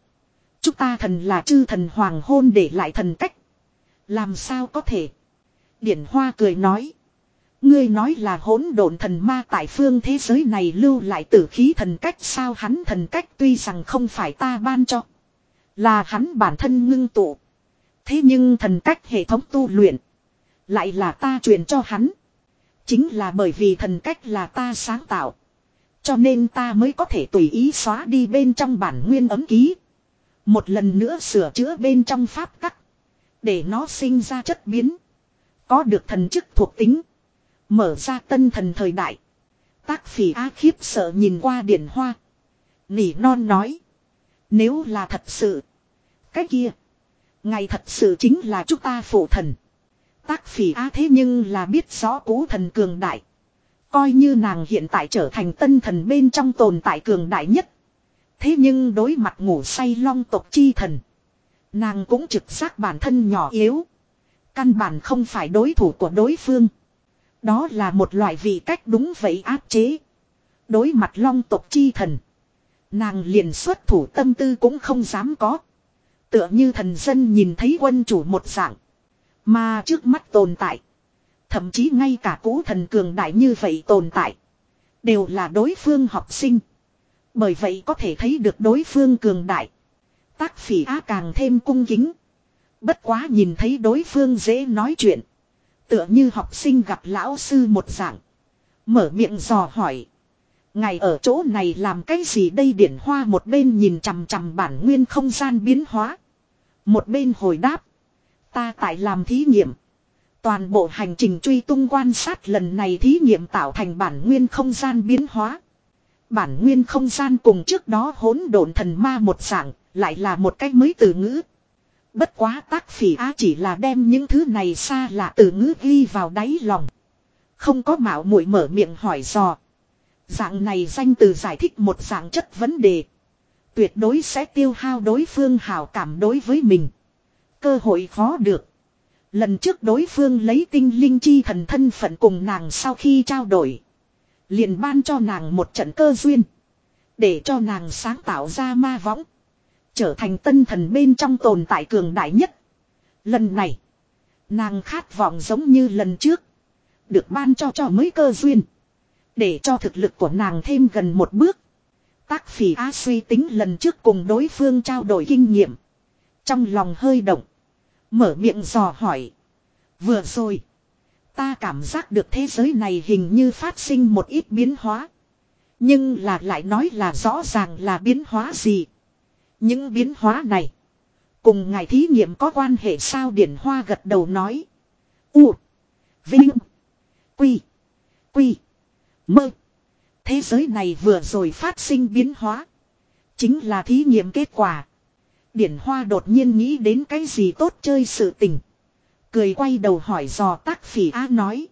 Chúng ta thần là chư thần hoàng hôn để lại thần cách. Làm sao có thể. Điển Hoa cười nói. Ngươi nói là hỗn độn thần ma tại phương thế giới này lưu lại tử khí thần cách sao hắn thần cách tuy rằng không phải ta ban cho. Là hắn bản thân ngưng tụ. Thế nhưng thần cách hệ thống tu luyện. Lại là ta truyền cho hắn. Chính là bởi vì thần cách là ta sáng tạo. Cho nên ta mới có thể tùy ý xóa đi bên trong bản nguyên ấm ký. Một lần nữa sửa chữa bên trong pháp tắc. Để nó sinh ra chất biến. Có được thần chức thuộc tính. Mở ra tân thần thời đại. Tác phỉ á khiếp sợ nhìn qua điển hoa. Nỉ non nói. Nếu là thật sự. Cái kia. Ngày thật sự chính là chúng ta phụ thần. Tác phỉ á thế nhưng là biết rõ cố thần cường đại. Coi như nàng hiện tại trở thành tân thần bên trong tồn tại cường đại nhất. Thế nhưng đối mặt ngủ say long tộc chi thần. Nàng cũng trực giác bản thân nhỏ yếu. Căn bản không phải đối thủ của đối phương. Đó là một loại vị cách đúng vậy áp chế. Đối mặt long tộc chi thần. Nàng liền xuất thủ tâm tư cũng không dám có. Tựa như thần dân nhìn thấy quân chủ một dạng. Mà trước mắt tồn tại. Thậm chí ngay cả cũ thần cường đại như vậy tồn tại. Đều là đối phương học sinh. Bởi vậy có thể thấy được đối phương cường đại. Tác phỉ á càng thêm cung kính. Bất quá nhìn thấy đối phương dễ nói chuyện. Tựa như học sinh gặp lão sư một dạng. Mở miệng dò hỏi. Ngài ở chỗ này làm cái gì đây điển hoa một bên nhìn chằm chằm bản nguyên không gian biến hóa. Một bên hồi đáp. Ta tại làm thí nghiệm. Toàn bộ hành trình truy tung quan sát lần này thí nghiệm tạo thành bản nguyên không gian biến hóa. Bản nguyên không gian cùng trước đó hỗn độn thần ma một dạng, lại là một cách mới từ ngữ. Bất quá tác phỉ á chỉ là đem những thứ này xa lạ từ ngữ ghi vào đáy lòng. Không có mạo muội mở miệng hỏi dò. Dạng này danh từ giải thích một dạng chất vấn đề. Tuyệt đối sẽ tiêu hao đối phương hào cảm đối với mình. Cơ hội khó được. Lần trước đối phương lấy tinh linh chi thần thân phận cùng nàng sau khi trao đổi. Liền ban cho nàng một trận cơ duyên. Để cho nàng sáng tạo ra ma võng. Trở thành tân thần bên trong tồn tại cường đại nhất. Lần này. Nàng khát vọng giống như lần trước. Được ban cho cho mới cơ duyên. Để cho thực lực của nàng thêm gần một bước. Tác phỉ á suy tính lần trước cùng đối phương trao đổi kinh nghiệm. Trong lòng hơi động. Mở miệng dò hỏi. Vừa rồi. Ta cảm giác được thế giới này hình như phát sinh một ít biến hóa. Nhưng là lại nói là rõ ràng là biến hóa gì. Những biến hóa này. Cùng ngài thí nghiệm có quan hệ sao điển hoa gật đầu nói. U. Vinh. Quy. Quy. Mơ. Thế giới này vừa rồi phát sinh biến hóa. Chính là thí nghiệm kết quả. Điển hoa đột nhiên nghĩ đến cái gì tốt chơi sự tình. Cười quay đầu hỏi dò tác phỉ A nói.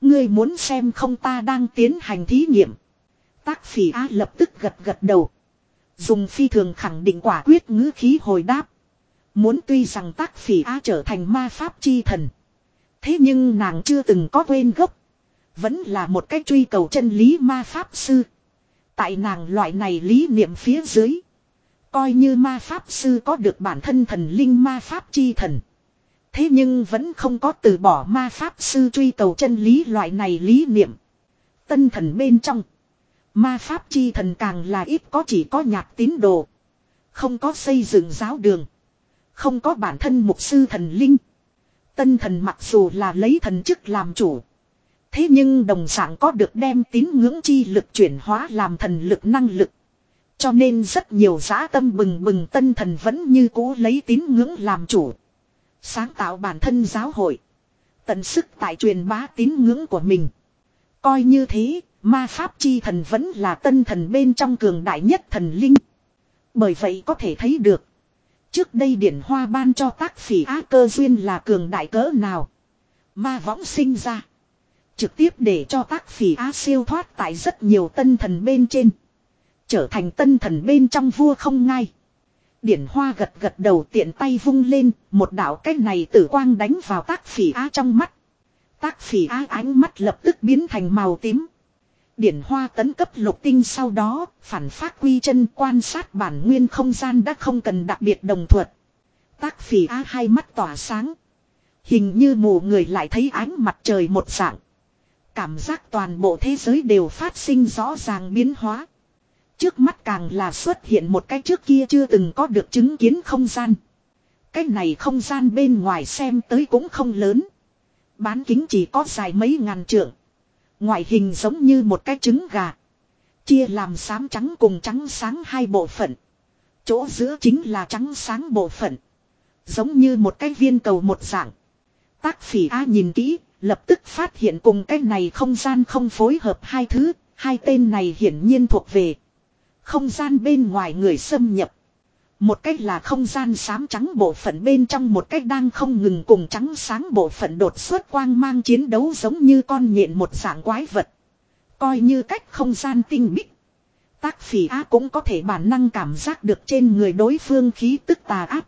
Ngươi muốn xem không ta đang tiến hành thí nghiệm. Tác phỉ A lập tức gật gật đầu. Dùng phi thường khẳng định quả quyết ngữ khí hồi đáp. Muốn tuy rằng tác phỉ A trở thành ma pháp chi thần. Thế nhưng nàng chưa từng có quên gốc. Vẫn là một cách truy cầu chân lý ma pháp sư. Tại nàng loại này lý niệm phía dưới. Coi như ma pháp sư có được bản thân thần linh ma pháp chi thần. Thế nhưng vẫn không có từ bỏ ma pháp sư truy cầu chân lý loại này lý niệm. Tân thần bên trong. Ma pháp chi thần càng là ít có chỉ có nhạc tín đồ. Không có xây dựng giáo đường. Không có bản thân mục sư thần linh. Tân thần mặc dù là lấy thần chức làm chủ. Thế nhưng đồng dạng có được đem tín ngưỡng chi lực chuyển hóa làm thần lực năng lực. Cho nên rất nhiều giã tâm bừng bừng tân thần vẫn như cố lấy tín ngưỡng làm chủ. Sáng tạo bản thân giáo hội. Tận sức tại truyền bá tín ngưỡng của mình. Coi như thế, ma pháp chi thần vẫn là tân thần bên trong cường đại nhất thần linh. Bởi vậy có thể thấy được. Trước đây điển hoa ban cho tác phỉ á cơ duyên là cường đại cỡ nào. Ma võng sinh ra. Trực tiếp để cho tác phỉ á siêu thoát tại rất nhiều tân thần bên trên. Trở thành tân thần bên trong vua không ngay. Điển hoa gật gật đầu tiện tay vung lên, một đạo cách này tử quang đánh vào tác phỉ á trong mắt. Tác phỉ á ánh mắt lập tức biến thành màu tím. Điển hoa tấn cấp lục tinh sau đó, phản phát quy chân quan sát bản nguyên không gian đã không cần đặc biệt đồng thuật. Tác phỉ á hai mắt tỏa sáng. Hình như mù người lại thấy ánh mặt trời một dạng. Cảm giác toàn bộ thế giới đều phát sinh rõ ràng biến hóa. Trước mắt càng là xuất hiện một cái trước kia chưa từng có được chứng kiến không gian. Cái này không gian bên ngoài xem tới cũng không lớn. Bán kính chỉ có dài mấy ngàn trượng. Ngoại hình giống như một cái trứng gà. Chia làm xám trắng cùng trắng sáng hai bộ phận. Chỗ giữa chính là trắng sáng bộ phận. Giống như một cái viên cầu một dạng. Tác phỉ A nhìn kỹ, lập tức phát hiện cùng cái này không gian không phối hợp hai thứ, hai tên này hiển nhiên thuộc về. Không gian bên ngoài người xâm nhập. Một cách là không gian xám trắng bộ phận bên trong một cách đang không ngừng cùng trắng sáng bộ phận đột xuất quang mang chiến đấu giống như con nhện một dạng quái vật. Coi như cách không gian tinh bích. Tác phỉ á cũng có thể bản năng cảm giác được trên người đối phương khí tức tà áp.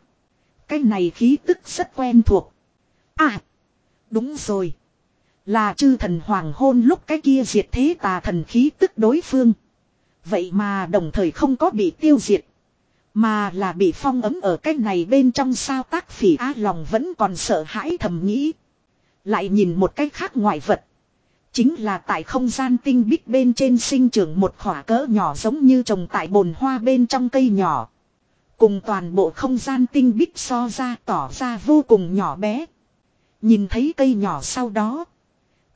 Cái này khí tức rất quen thuộc. À, đúng rồi. Là chư thần hoàng hôn lúc cái kia diệt thế tà thần khí tức đối phương. Vậy mà đồng thời không có bị tiêu diệt. Mà là bị phong ấm ở cái này bên trong sao tác phỉ á lòng vẫn còn sợ hãi thầm nghĩ. Lại nhìn một cách khác ngoại vật. Chính là tại không gian tinh bích bên trên sinh trưởng một khỏa cỡ nhỏ giống như trồng tại bồn hoa bên trong cây nhỏ. Cùng toàn bộ không gian tinh bích so ra tỏ ra vô cùng nhỏ bé. Nhìn thấy cây nhỏ sau đó.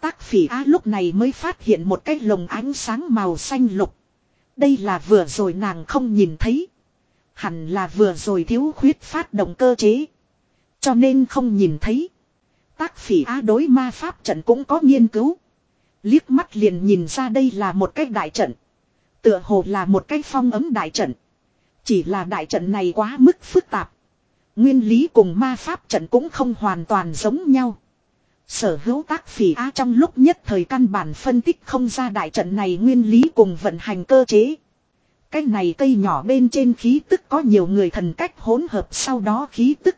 Tác phỉ á lúc này mới phát hiện một cái lồng ánh sáng màu xanh lục. Đây là vừa rồi nàng không nhìn thấy. Hẳn là vừa rồi thiếu khuyết phát động cơ chế. Cho nên không nhìn thấy. Tác phỉ á đối ma pháp trận cũng có nghiên cứu. Liếc mắt liền nhìn ra đây là một cái đại trận. Tựa hồ là một cái phong ấm đại trận. Chỉ là đại trận này quá mức phức tạp. Nguyên lý cùng ma pháp trận cũng không hoàn toàn giống nhau. Sở hữu tác phỉ á trong lúc nhất thời căn bản phân tích không ra đại trận này nguyên lý cùng vận hành cơ chế. Cái này cây nhỏ bên trên khí tức có nhiều người thần cách hỗn hợp sau đó khí tức.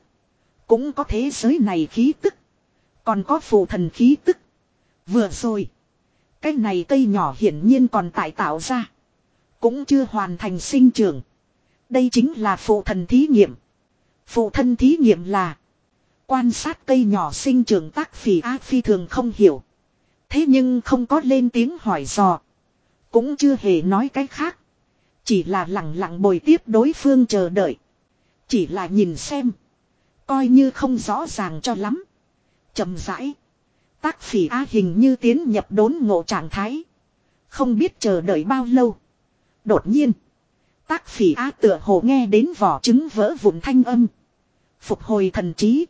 Cũng có thế giới này khí tức. Còn có phù thần khí tức. Vừa rồi. Cái này cây nhỏ hiển nhiên còn tại tạo ra. Cũng chưa hoàn thành sinh trưởng. Đây chính là phụ thần thí nghiệm. Phụ thân thí nghiệm là. Quan sát cây nhỏ sinh trưởng tác phỉ A phi thường không hiểu. Thế nhưng không có lên tiếng hỏi dò. Cũng chưa hề nói cái khác. Chỉ là lặng lặng bồi tiếp đối phương chờ đợi. Chỉ là nhìn xem. Coi như không rõ ràng cho lắm. chậm rãi. Tác phỉ á hình như tiến nhập đốn ngộ trạng thái. Không biết chờ đợi bao lâu. Đột nhiên. Tác phỉ á tựa hồ nghe đến vỏ trứng vỡ vụn thanh âm. Phục hồi thần trí.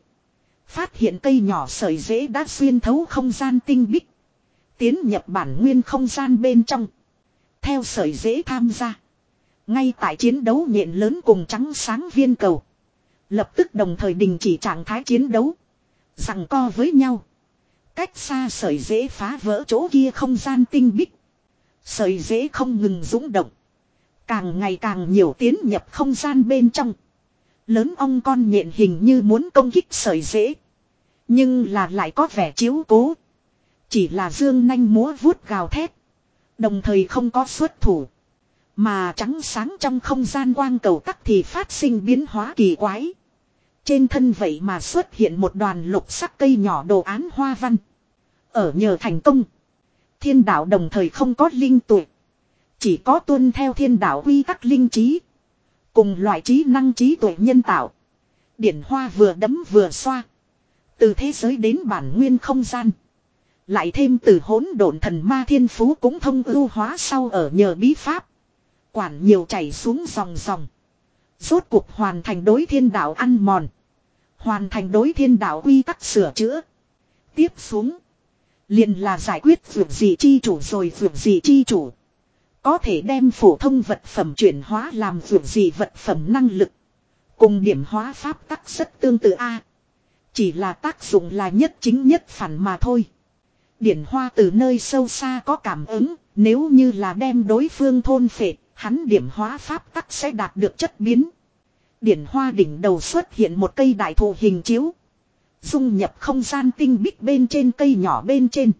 Phát hiện cây nhỏ sợi dễ đã xuyên thấu không gian tinh bích. Tiến nhập bản nguyên không gian bên trong. Theo sợi dễ tham gia. Ngay tại chiến đấu nhện lớn cùng trắng sáng viên cầu. Lập tức đồng thời đình chỉ trạng thái chiến đấu. Rằng co với nhau. Cách xa sợi dễ phá vỡ chỗ kia không gian tinh bích. Sợi dễ không ngừng rung động. Càng ngày càng nhiều tiến nhập không gian bên trong. Lớn ong con nhện hình như muốn công kích sợi dễ. Nhưng là lại có vẻ chiếu cố. Chỉ là dương nanh múa vuốt gào thét. Đồng thời không có xuất thủ. Mà trắng sáng trong không gian quang cầu tắc thì phát sinh biến hóa kỳ quái. Trên thân vậy mà xuất hiện một đoàn lục sắc cây nhỏ đồ án hoa văn. Ở nhờ thành công. Thiên đạo đồng thời không có linh tuệ Chỉ có tuân theo thiên đạo quy tắc linh trí. Cùng loại trí năng trí tuệ nhân tạo. Điển hoa vừa đấm vừa xoa. Từ thế giới đến bản nguyên không gian. Lại thêm từ hỗn độn thần ma thiên phú cũng thông ưu hóa sau ở nhờ bí pháp. Quản nhiều chảy xuống dòng dòng. Rốt cuộc hoàn thành đối thiên đạo ăn mòn. Hoàn thành đối thiên đạo quy tắc sửa chữa. Tiếp xuống. liền là giải quyết vượt gì chi chủ rồi vượt gì chi chủ. Có thể đem phổ thông vật phẩm chuyển hóa làm vượt gì vật phẩm năng lực. Cùng điểm hóa pháp tắc rất tương tự A. Chỉ là tác dụng là nhất chính nhất phản mà thôi. Điển hoa từ nơi sâu xa có cảm ứng, nếu như là đem đối phương thôn phệ, hắn điểm hóa pháp tắc sẽ đạt được chất biến. Điển hoa đỉnh đầu xuất hiện một cây đại thụ hình chiếu. Dung nhập không gian tinh bích bên trên cây nhỏ bên trên.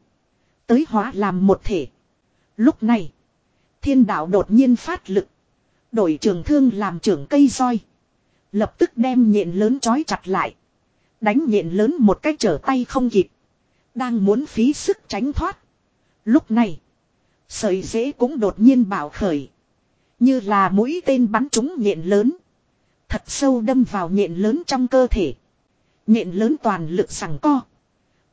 Tới hóa làm một thể. Lúc này, thiên đạo đột nhiên phát lực. Đổi trường thương làm trưởng cây roi. Lập tức đem nhện lớn chói chặt lại. Đánh nhện lớn một cách trở tay không kịp. Đang muốn phí sức tránh thoát. Lúc này, sợi dễ cũng đột nhiên bảo khởi. Như là mũi tên bắn trúng nhện lớn. Thật sâu đâm vào nhện lớn trong cơ thể. Nhện lớn toàn lực sằng co.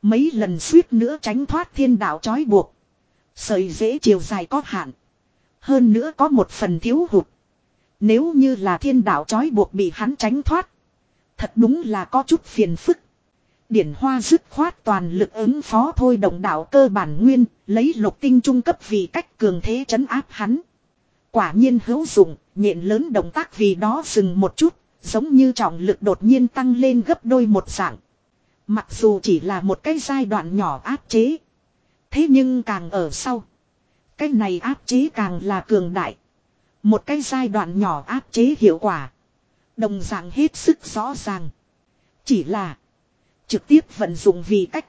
Mấy lần suýt nữa tránh thoát thiên đạo trói buộc. Sợi dễ chiều dài có hạn. Hơn nữa có một phần thiếu hụt. Nếu như là thiên đạo trói buộc bị hắn tránh thoát. Thật đúng là có chút phiền phức. Điển hoa dứt khoát toàn lực ứng phó thôi đồng đạo cơ bản nguyên, lấy lục tinh trung cấp vì cách cường thế chấn áp hắn. Quả nhiên hữu dụng, nhện lớn động tác vì đó dừng một chút, giống như trọng lực đột nhiên tăng lên gấp đôi một dạng. Mặc dù chỉ là một cái giai đoạn nhỏ áp chế. Thế nhưng càng ở sau. Cái này áp chế càng là cường đại. Một cái giai đoạn nhỏ áp chế hiệu quả. Đồng dạng hết sức rõ ràng. Chỉ là. Trực tiếp vận dụng vì cách.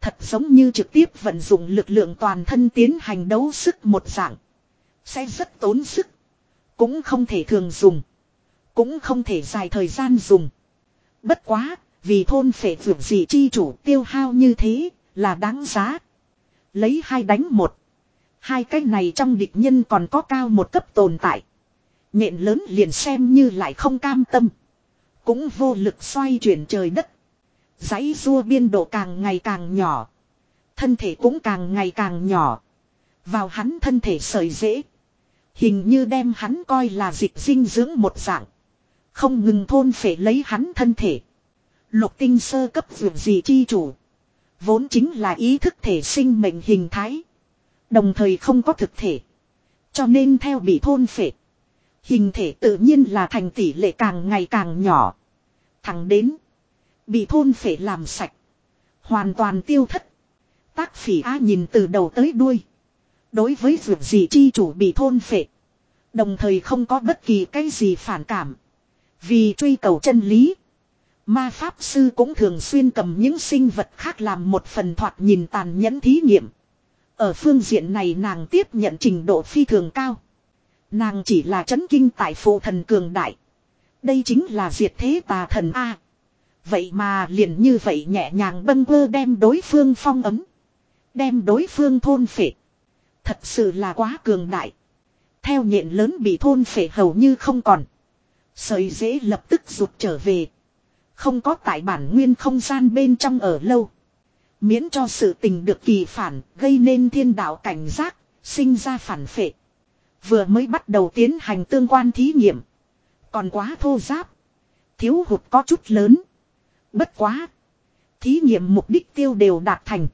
Thật giống như trực tiếp vận dụng lực lượng toàn thân tiến hành đấu sức một dạng. Sẽ rất tốn sức. Cũng không thể thường dùng. Cũng không thể dài thời gian dùng. Bất quá, vì thôn phệ vượt gì chi chủ tiêu hao như thế, là đáng giá. Lấy hai đánh một. Hai cái này trong địch nhân còn có cao một cấp tồn tại. Nhện lớn liền xem như lại không cam tâm. Cũng vô lực xoay chuyển trời đất. Giấy rua biên độ càng ngày càng nhỏ. Thân thể cũng càng ngày càng nhỏ. Vào hắn thân thể sợi dễ. Hình như đem hắn coi là dịch dinh dưỡng một dạng. Không ngừng thôn phệ lấy hắn thân thể. Lục tinh sơ cấp vượt gì chi chủ. Vốn chính là ý thức thể sinh mệnh hình thái. Đồng thời không có thực thể. Cho nên theo bị thôn phệ. Hình thể tự nhiên là thành tỷ lệ càng ngày càng nhỏ. Thẳng đến. Bị thôn phệ làm sạch. Hoàn toàn tiêu thất. Tác phỉ A nhìn từ đầu tới đuôi. Đối với việc gì chi chủ bị thôn phệ. Đồng thời không có bất kỳ cái gì phản cảm. Vì truy cầu chân lý. Ma Pháp Sư cũng thường xuyên cầm những sinh vật khác làm một phần thoạt nhìn tàn nhẫn thí nghiệm. Ở phương diện này nàng tiếp nhận trình độ phi thường cao. Nàng chỉ là chấn kinh tại phụ thần cường đại. Đây chính là diệt thế tà thần A. Vậy mà liền như vậy nhẹ nhàng bâng quơ đem đối phương phong ấm. Đem đối phương thôn phệ. Thật sự là quá cường đại. Theo nhện lớn bị thôn phệ hầu như không còn. Sợi dễ lập tức rụt trở về. Không có tại bản nguyên không gian bên trong ở lâu. Miễn cho sự tình được kỳ phản, gây nên thiên đạo cảnh giác, sinh ra phản phệ. Vừa mới bắt đầu tiến hành tương quan thí nghiệm. Còn quá thô giáp. Thiếu hụt có chút lớn. Bất quá. Thí nghiệm mục đích tiêu đều đạt thành.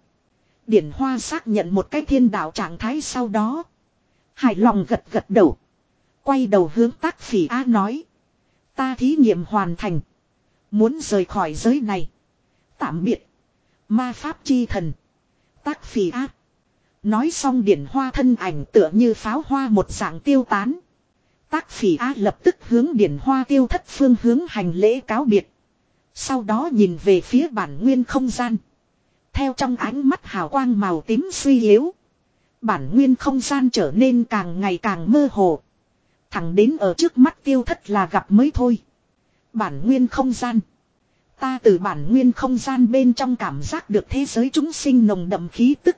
Điển Hoa xác nhận một cái thiên đạo trạng thái sau đó. Hài lòng gật gật đầu. Quay đầu hướng tác phỉ A nói. Ta thí nghiệm hoàn thành. Muốn rời khỏi giới này. Tạm biệt. Ma pháp chi thần. Tác phỉ ác. Nói xong điển hoa thân ảnh tựa như pháo hoa một dạng tiêu tán. Tác phỉ A lập tức hướng điển hoa tiêu thất phương hướng hành lễ cáo biệt. Sau đó nhìn về phía bản nguyên không gian. Theo trong ánh mắt hào quang màu tím suy yếu. Bản nguyên không gian trở nên càng ngày càng mơ hồ. Thẳng đến ở trước mắt tiêu thất là gặp mới thôi. Bản nguyên không gian. Ta từ bản nguyên không gian bên trong cảm giác được thế giới chúng sinh nồng đậm khí tức.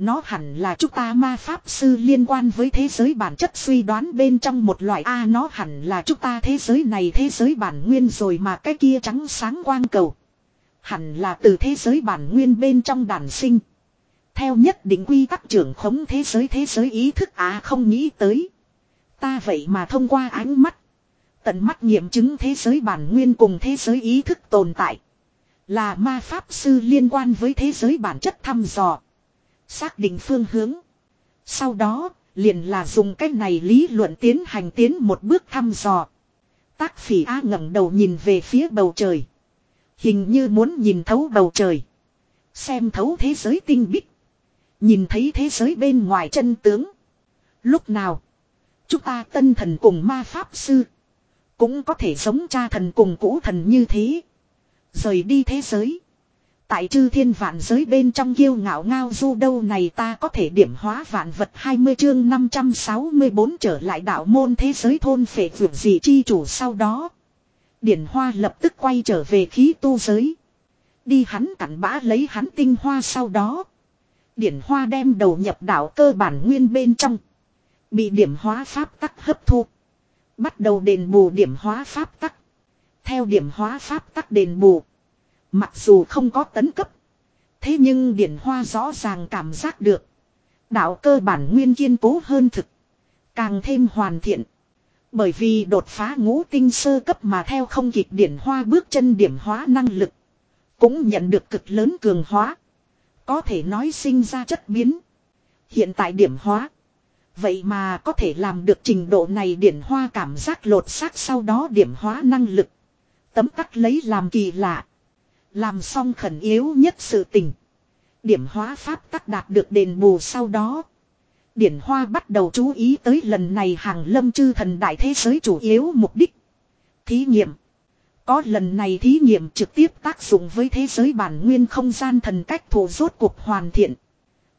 Nó hẳn là chúng ta ma pháp sư liên quan với thế giới bản chất suy đoán bên trong một loại A nó hẳn là chúng ta thế giới này thế giới bản nguyên rồi mà cái kia trắng sáng quang cầu. Hẳn là từ thế giới bản nguyên bên trong đàn sinh. Theo nhất định quy tắc trưởng khống thế giới thế giới ý thức à không nghĩ tới. Ta vậy mà thông qua ánh mắt. Tận mắt nghiệm chứng thế giới bản nguyên cùng thế giới ý thức tồn tại. Là ma pháp sư liên quan với thế giới bản chất thăm dò. Xác định phương hướng. Sau đó, liền là dùng cách này lý luận tiến hành tiến một bước thăm dò. Tác phỉ A ngẩng đầu nhìn về phía bầu trời. Hình như muốn nhìn thấu bầu trời. Xem thấu thế giới tinh bích. Nhìn thấy thế giới bên ngoài chân tướng. Lúc nào, chúng ta tân thần cùng ma pháp sư. Cũng có thể giống cha thần cùng cũ thần như thế. Rời đi thế giới. Tại chư thiên vạn giới bên trong kiêu ngạo ngao du đâu này ta có thể điểm hóa vạn vật 20 chương 564 trở lại đạo môn thế giới thôn phệ vượt gì chi chủ sau đó. Điển hoa lập tức quay trở về khí tu giới. Đi hắn cặn bã lấy hắn tinh hoa sau đó. Điển hoa đem đầu nhập đạo cơ bản nguyên bên trong. Bị điểm hóa pháp tắc hấp thu. Bắt đầu đền bù điểm hóa pháp tắc. Theo điểm hóa pháp tắc đền bù. Mặc dù không có tấn cấp. Thế nhưng điển hoa rõ ràng cảm giác được. Đạo cơ bản nguyên kiên cố hơn thực. Càng thêm hoàn thiện. Bởi vì đột phá ngũ tinh sơ cấp mà theo không kịp điển hoa bước chân điểm hóa năng lực. Cũng nhận được cực lớn cường hóa. Có thể nói sinh ra chất biến. Hiện tại điểm hóa. Vậy mà có thể làm được trình độ này điển hoa cảm giác lột xác sau đó điểm hóa năng lực. Tấm tắc lấy làm kỳ lạ. Làm xong khẩn yếu nhất sự tình. Điểm hóa pháp tắc đạt được đền bù sau đó. Điển Hoa bắt đầu chú ý tới lần này hàng lâm chư thần đại thế giới chủ yếu mục đích. Thí nghiệm. Có lần này thí nghiệm trực tiếp tác dụng với thế giới bản nguyên không gian thần cách thủ rốt cuộc hoàn thiện.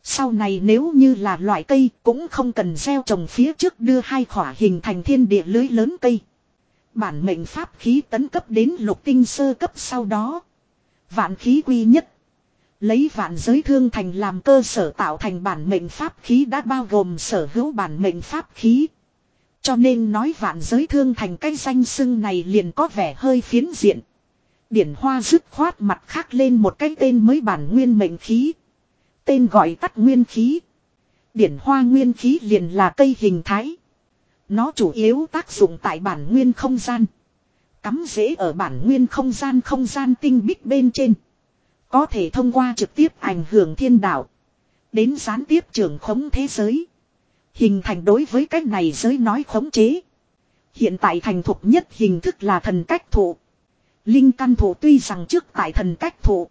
Sau này nếu như là loại cây cũng không cần gieo trồng phía trước đưa hai khỏa hình thành thiên địa lưới lớn cây. Bản mệnh pháp khí tấn cấp đến lục tinh sơ cấp sau đó. Vạn khí quy nhất. Lấy vạn giới thương thành làm cơ sở tạo thành bản mệnh pháp khí đã bao gồm sở hữu bản mệnh pháp khí. Cho nên nói vạn giới thương thành cái danh xưng này liền có vẻ hơi phiến diện. Điển hoa dứt khoát mặt khác lên một cái tên mới bản nguyên mệnh khí. Tên gọi tắt nguyên khí. Điển hoa nguyên khí liền là cây hình thái. Nó chủ yếu tác dụng tại bản nguyên không gian. Cắm rễ ở bản nguyên không gian không gian tinh bích bên trên. Có thể thông qua trực tiếp ảnh hưởng thiên đạo. Đến gián tiếp trưởng khống thế giới. Hình thành đối với cách này giới nói khống chế. Hiện tại thành thục nhất hình thức là thần cách thụ. Linh căn thụ tuy rằng trước tại thần cách thụ.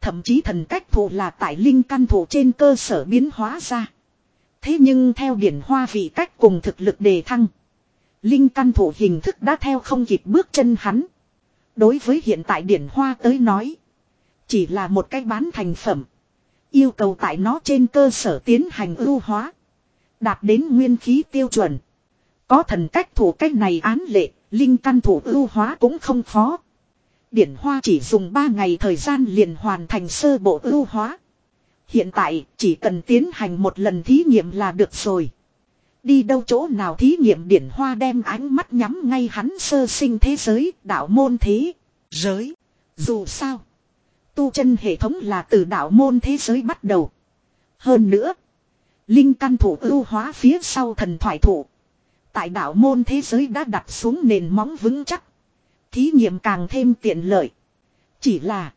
Thậm chí thần cách thụ là tại linh căn thụ trên cơ sở biến hóa ra. Thế nhưng theo điển hoa vị cách cùng thực lực đề thăng. Linh căn thủ hình thức đã theo không kịp bước chân hắn. Đối với hiện tại điển hoa tới nói. Chỉ là một cái bán thành phẩm. Yêu cầu tại nó trên cơ sở tiến hành ưu hóa. Đạt đến nguyên khí tiêu chuẩn. Có thần cách thủ cách này án lệ, linh căn thủ ưu hóa cũng không khó. Điển Hoa chỉ dùng 3 ngày thời gian liền hoàn thành sơ bộ ưu hóa. Hiện tại chỉ cần tiến hành một lần thí nghiệm là được rồi. Đi đâu chỗ nào thí nghiệm Điển Hoa đem ánh mắt nhắm ngay hắn sơ sinh thế giới, đạo môn thế, giới. Dù sao, tu chân hệ thống là từ đạo môn thế giới bắt đầu. Hơn nữa, Linh căn thủ ưu hóa phía sau thần thoại thủ. Tại đạo môn thế giới đã đặt xuống nền móng vững chắc. Thí nghiệm càng thêm tiện lợi. Chỉ là.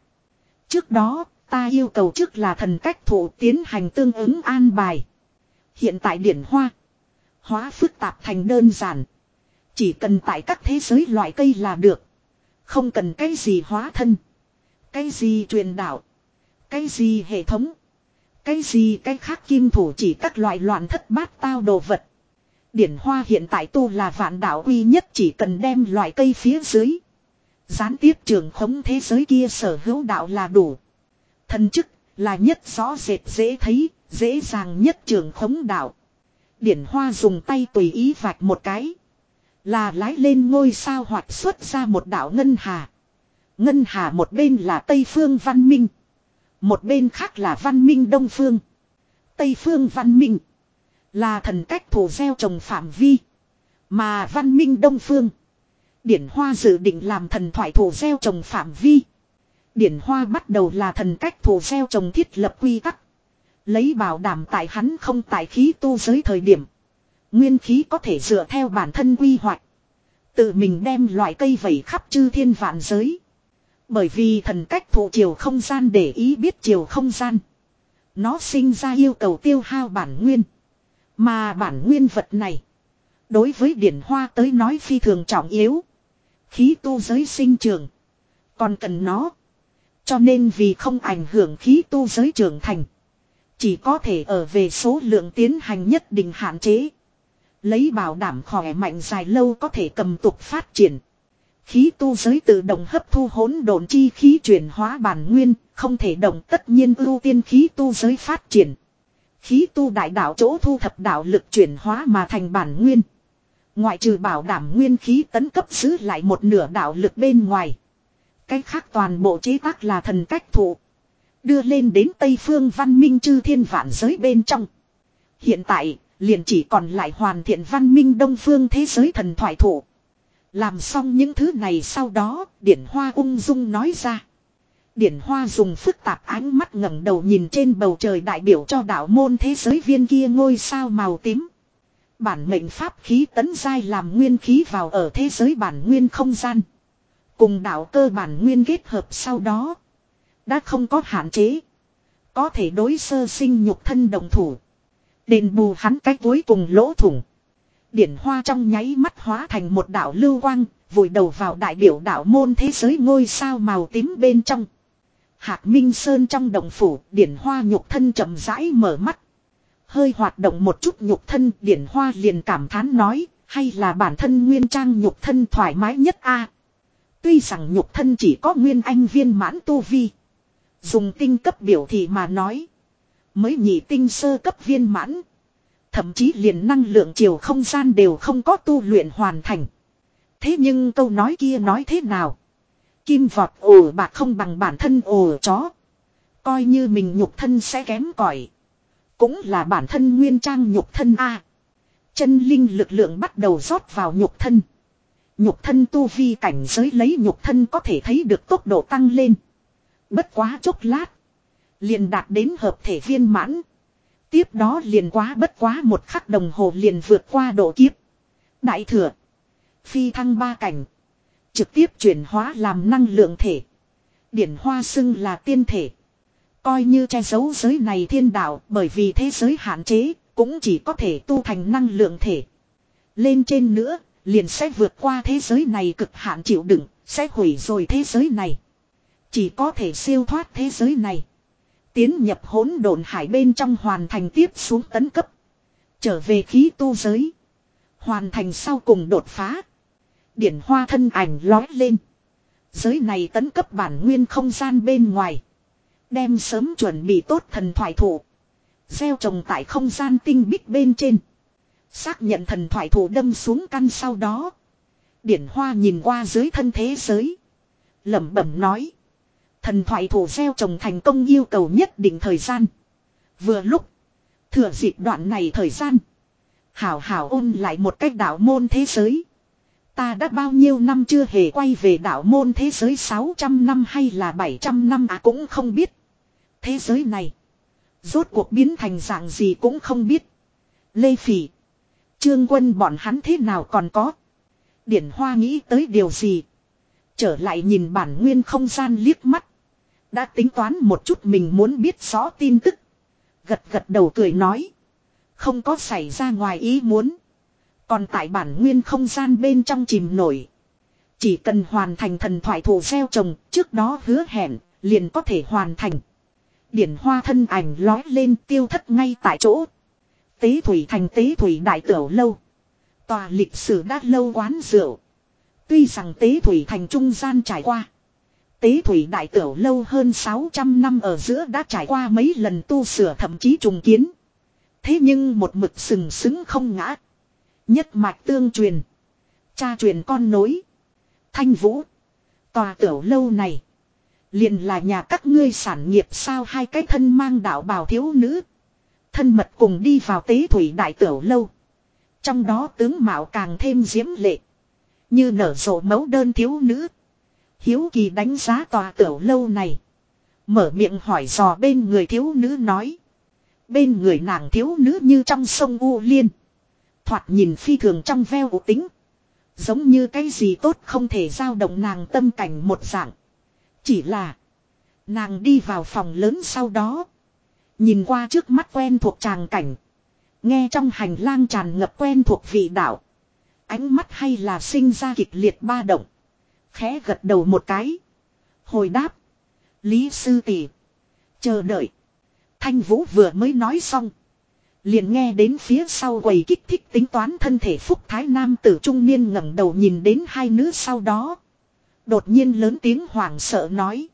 Trước đó ta yêu cầu trước là thần cách thủ tiến hành tương ứng an bài. Hiện tại điển hoa. Hóa phức tạp thành đơn giản. Chỉ cần tại các thế giới loại cây là được. Không cần cái gì hóa thân. Cái gì truyền đạo. Cái gì hệ thống. Cái gì cái khác kim thủ chỉ các loại loạn thất bát tao đồ vật. Điển hoa hiện tại tu là vạn đạo uy nhất chỉ cần đem loại cây phía dưới. Gián tiếp trường khống thế giới kia sở hữu đạo là đủ. Thần chức là nhất rõ rệt dễ thấy, dễ dàng nhất trường khống đạo. Điển hoa dùng tay tùy ý vạch một cái. Là lái lên ngôi sao hoạt xuất ra một đạo ngân hà. Ngân hà một bên là Tây Phương Văn Minh. Một bên khác là văn minh đông phương. Tây phương văn minh. Là thần cách thủ gieo trồng phạm vi. Mà văn minh đông phương. Điển hoa dự định làm thần thoại thủ gieo trồng phạm vi. Điển hoa bắt đầu là thần cách thủ gieo trồng thiết lập quy tắc. Lấy bảo đảm tại hắn không tại khí tu giới thời điểm. Nguyên khí có thể dựa theo bản thân quy hoạch. Tự mình đem loại cây vẩy khắp chư thiên vạn giới. Bởi vì thần cách thụ chiều không gian để ý biết chiều không gian. Nó sinh ra yêu cầu tiêu hao bản nguyên. Mà bản nguyên vật này. Đối với điển hoa tới nói phi thường trọng yếu. Khí tu giới sinh trường. Còn cần nó. Cho nên vì không ảnh hưởng khí tu giới trưởng thành. Chỉ có thể ở về số lượng tiến hành nhất định hạn chế. Lấy bảo đảm khỏe mạnh dài lâu có thể cầm tục phát triển. Khí tu giới tự động hấp thu hỗn độn chi khí chuyển hóa bản nguyên, không thể động tất nhiên ưu tiên khí tu giới phát triển. Khí tu đại đạo chỗ thu thập đạo lực chuyển hóa mà thành bản nguyên. Ngoại trừ bảo đảm nguyên khí tấn cấp giữ lại một nửa đạo lực bên ngoài. Cách khác toàn bộ chế tác là thần cách thụ. Đưa lên đến Tây Phương văn minh chư thiên vạn giới bên trong. Hiện tại, liền chỉ còn lại hoàn thiện văn minh đông phương thế giới thần thoại thủ. Làm xong những thứ này sau đó, Điển Hoa ung dung nói ra. Điển Hoa dùng phức tạp ánh mắt ngẩng đầu nhìn trên bầu trời đại biểu cho đạo môn thế giới viên kia ngôi sao màu tím. Bản mệnh pháp khí tấn giai làm nguyên khí vào ở thế giới bản nguyên không gian. Cùng đạo cơ bản nguyên kết hợp sau đó. Đã không có hạn chế. Có thể đối sơ sinh nhục thân đồng thủ. Đền bù hắn cách cuối cùng lỗ thủng. Điển hoa trong nháy mắt hóa thành một đạo lưu quang, vùi đầu vào đại biểu đạo môn thế giới ngôi sao màu tím bên trong. Hạc Minh Sơn trong đồng phủ, điển hoa nhục thân chậm rãi mở mắt. Hơi hoạt động một chút nhục thân, điển hoa liền cảm thán nói, hay là bản thân nguyên trang nhục thân thoải mái nhất a Tuy rằng nhục thân chỉ có nguyên anh viên mãn tu vi. Dùng tinh cấp biểu thị mà nói. Mới nhị tinh sơ cấp viên mãn. Thậm chí liền năng lượng chiều không gian đều không có tu luyện hoàn thành. Thế nhưng câu nói kia nói thế nào? Kim vọt ổ bạc không bằng bản thân ổ chó. Coi như mình nhục thân sẽ kém cỏi Cũng là bản thân nguyên trang nhục thân A. chân linh lực lượng bắt đầu rót vào nhục thân. Nhục thân tu vi cảnh giới lấy nhục thân có thể thấy được tốc độ tăng lên. Bất quá chốc lát. Liền đạt đến hợp thể viên mãn. Tiếp đó liền quá bất quá một khắc đồng hồ liền vượt qua độ kiếp. Đại thừa. Phi thăng ba cảnh. Trực tiếp chuyển hóa làm năng lượng thể. Điển hoa xưng là tiên thể. Coi như che giấu giới này thiên đạo bởi vì thế giới hạn chế cũng chỉ có thể tu thành năng lượng thể. Lên trên nữa liền sẽ vượt qua thế giới này cực hạn chịu đựng, sẽ hủy rồi thế giới này. Chỉ có thể siêu thoát thế giới này. Tiến nhập hỗn độn hải bên trong hoàn thành tiếp xuống tấn cấp. Trở về khí tu giới. Hoàn thành sau cùng đột phá. Điển hoa thân ảnh lói lên. Giới này tấn cấp bản nguyên không gian bên ngoài. Đem sớm chuẩn bị tốt thần thoại thủ. Gieo trồng tại không gian tinh bích bên trên. Xác nhận thần thoại thủ đâm xuống căn sau đó. Điển hoa nhìn qua dưới thân thế giới. lẩm bẩm nói. Thần thoại thủ gieo trồng thành công yêu cầu nhất định thời gian. Vừa lúc. Thừa dịp đoạn này thời gian. Hảo hảo ôn lại một cách đạo môn thế giới. Ta đã bao nhiêu năm chưa hề quay về đạo môn thế giới 600 năm hay là 700 năm à cũng không biết. Thế giới này. Rốt cuộc biến thành dạng gì cũng không biết. Lê Phỉ. Trương quân bọn hắn thế nào còn có. Điển Hoa nghĩ tới điều gì. Trở lại nhìn bản nguyên không gian liếc mắt. Đã tính toán một chút mình muốn biết rõ tin tức. Gật gật đầu cười nói. Không có xảy ra ngoài ý muốn. Còn tại bản nguyên không gian bên trong chìm nổi. Chỉ cần hoàn thành thần thoại thủ gieo trồng, trước đó hứa hẹn, liền có thể hoàn thành. Điển hoa thân ảnh lói lên tiêu thất ngay tại chỗ. Tế thủy thành tế thủy đại tiểu lâu. Tòa lịch sử đã lâu quán rượu. Tuy rằng tế thủy thành trung gian trải qua. Tế thủy đại tiểu lâu hơn 600 năm ở giữa đã trải qua mấy lần tu sửa thậm chí trùng kiến. Thế nhưng một mực sừng sững không ngã. Nhất mạch tương truyền. Cha truyền con nối. Thanh vũ. Tòa tiểu lâu này. Liền là nhà các ngươi sản nghiệp sao hai cái thân mang đạo bào thiếu nữ. Thân mật cùng đi vào tế thủy đại tiểu lâu. Trong đó tướng mạo càng thêm diễm lệ. Như nở rộ mẫu đơn thiếu nữ. Hiếu kỳ đánh giá tòa tiểu lâu này. Mở miệng hỏi dò bên người thiếu nữ nói. Bên người nàng thiếu nữ như trong sông U Liên. Thoạt nhìn phi thường trong veo ủ tính. Giống như cái gì tốt không thể giao động nàng tâm cảnh một dạng. Chỉ là. Nàng đi vào phòng lớn sau đó. Nhìn qua trước mắt quen thuộc tràng cảnh. Nghe trong hành lang tràn ngập quen thuộc vị đạo. Ánh mắt hay là sinh ra kịch liệt ba động. Khẽ gật đầu một cái. Hồi đáp. Lý sư tỷ Chờ đợi. Thanh Vũ vừa mới nói xong. Liền nghe đến phía sau quầy kích thích tính toán thân thể phúc thái nam tử trung niên ngẩng đầu nhìn đến hai nữ sau đó. Đột nhiên lớn tiếng hoảng sợ nói.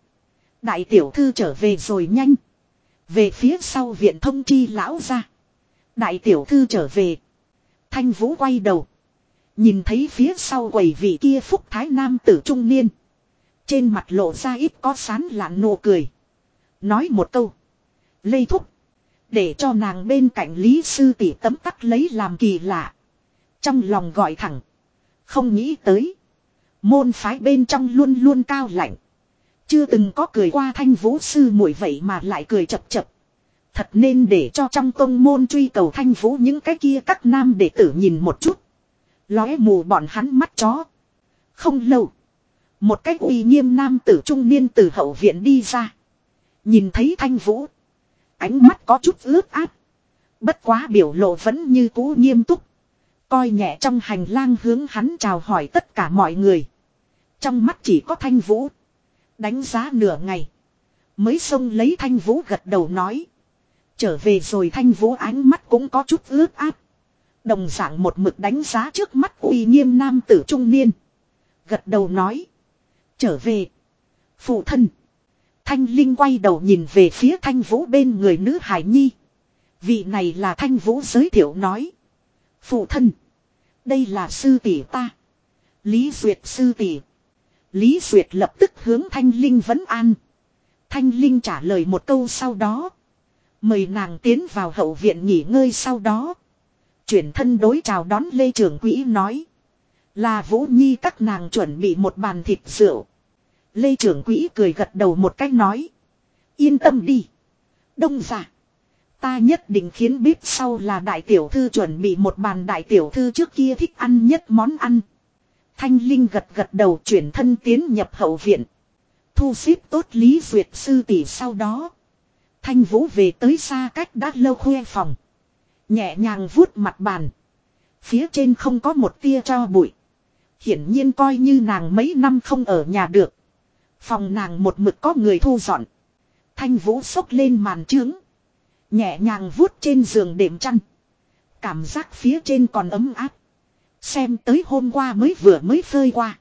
Đại tiểu thư trở về rồi nhanh. Về phía sau viện thông chi lão ra. Đại tiểu thư trở về. Thanh Vũ quay đầu. Nhìn thấy phía sau quầy vị kia phúc thái nam tử trung niên. Trên mặt lộ ra ít có sán lạn nụ cười. Nói một câu. Lây thúc. Để cho nàng bên cạnh Lý Sư tỷ tấm tắc lấy làm kỳ lạ. Trong lòng gọi thẳng. Không nghĩ tới. Môn phái bên trong luôn luôn cao lạnh. Chưa từng có cười qua thanh vũ sư muội vậy mà lại cười chập chập. Thật nên để cho trong tông môn truy cầu thanh vũ những cái kia các nam đệ tử nhìn một chút. Lóe mù bọn hắn mắt chó. Không lâu. Một cách uy nghiêm nam tử trung niên từ hậu viện đi ra. Nhìn thấy thanh vũ. Ánh mắt có chút ướt át. Bất quá biểu lộ vẫn như cũ nghiêm túc. Coi nhẹ trong hành lang hướng hắn chào hỏi tất cả mọi người. Trong mắt chỉ có thanh vũ. Đánh giá nửa ngày. Mới xông lấy thanh vũ gật đầu nói. Trở về rồi thanh vũ ánh mắt cũng có chút ướt át. Đồng dạng một mực đánh giá trước mắt uy nghiêm nam tử trung niên. Gật đầu nói. Trở về. Phụ thân. Thanh Linh quay đầu nhìn về phía Thanh Vũ bên người nữ Hải Nhi. Vị này là Thanh Vũ giới thiệu nói. Phụ thân. Đây là sư tỷ ta. Lý Duyệt sư tỷ. Lý Duyệt lập tức hướng Thanh Linh vấn an. Thanh Linh trả lời một câu sau đó. Mời nàng tiến vào hậu viện nghỉ ngơi sau đó. Chuyển thân đối chào đón Lê Trường Quỹ nói. Là Vũ Nhi các nàng chuẩn bị một bàn thịt rượu. Lê Trường Quỹ cười gật đầu một cách nói. Yên tâm đi. Đông giả. Ta nhất định khiến bếp sau là đại tiểu thư chuẩn bị một bàn đại tiểu thư trước kia thích ăn nhất món ăn. Thanh Linh gật gật đầu chuyển thân tiến nhập hậu viện. Thu xếp tốt Lý Duyệt sư tỷ sau đó. Thanh Vũ về tới xa cách đã lâu khuê phòng. Nhẹ nhàng vuốt mặt bàn. Phía trên không có một tia cho bụi. Hiển nhiên coi như nàng mấy năm không ở nhà được. Phòng nàng một mực có người thu dọn. Thanh Vũ xốc lên màn trướng. Nhẹ nhàng vuốt trên giường đệm chăn. Cảm giác phía trên còn ấm áp. Xem tới hôm qua mới vừa mới phơi qua.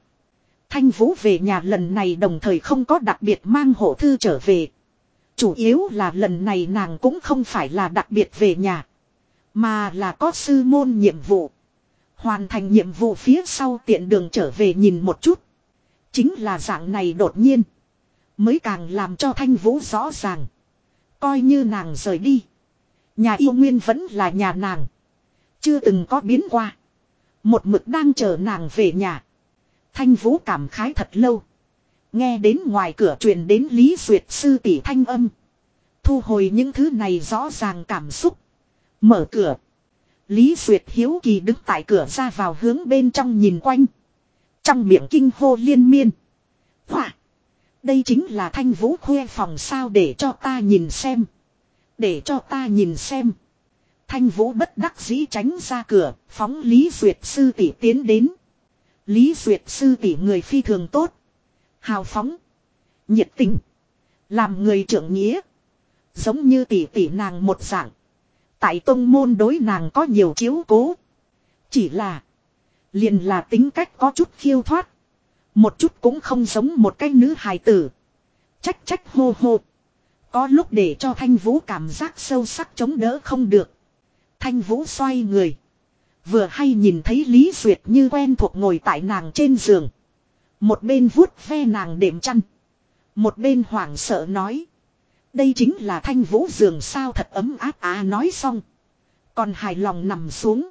Thanh Vũ về nhà lần này đồng thời không có đặc biệt mang hộ thư trở về. Chủ yếu là lần này nàng cũng không phải là đặc biệt về nhà. Mà là có sư môn nhiệm vụ. Hoàn thành nhiệm vụ phía sau tiện đường trở về nhìn một chút. Chính là dạng này đột nhiên. Mới càng làm cho Thanh Vũ rõ ràng. Coi như nàng rời đi. Nhà yêu nguyên vẫn là nhà nàng. Chưa từng có biến qua. Một mực đang chờ nàng về nhà. Thanh Vũ cảm khái thật lâu. Nghe đến ngoài cửa truyền đến Lý Duyệt sư tỷ thanh âm. Thu hồi những thứ này rõ ràng cảm xúc. Mở cửa. Lý Duyệt hiếu kỳ đứng tại cửa ra vào hướng bên trong nhìn quanh. Trong miệng kinh hô liên miên. Hỏa. Đây chính là thanh vũ khuê phòng sao để cho ta nhìn xem. Để cho ta nhìn xem. Thanh vũ bất đắc dĩ tránh ra cửa, phóng Lý Duyệt sư tỷ tiến đến. Lý Duyệt sư tỷ người phi thường tốt. Hào phóng. Nhiệt tình. Làm người trưởng nghĩa. Giống như tỷ tỷ nàng một dạng. Tại tông môn đối nàng có nhiều chiếu cố. Chỉ là. Liền là tính cách có chút khiêu thoát. Một chút cũng không giống một cái nữ hài tử. Trách trách hô hô. Có lúc để cho Thanh Vũ cảm giác sâu sắc chống đỡ không được. Thanh Vũ xoay người. Vừa hay nhìn thấy Lý Duyệt như quen thuộc ngồi tại nàng trên giường. Một bên vuốt ve nàng đệm chăn. Một bên hoảng sợ nói. Đây chính là thanh vũ giường sao thật ấm áp à nói xong. Còn hài lòng nằm xuống.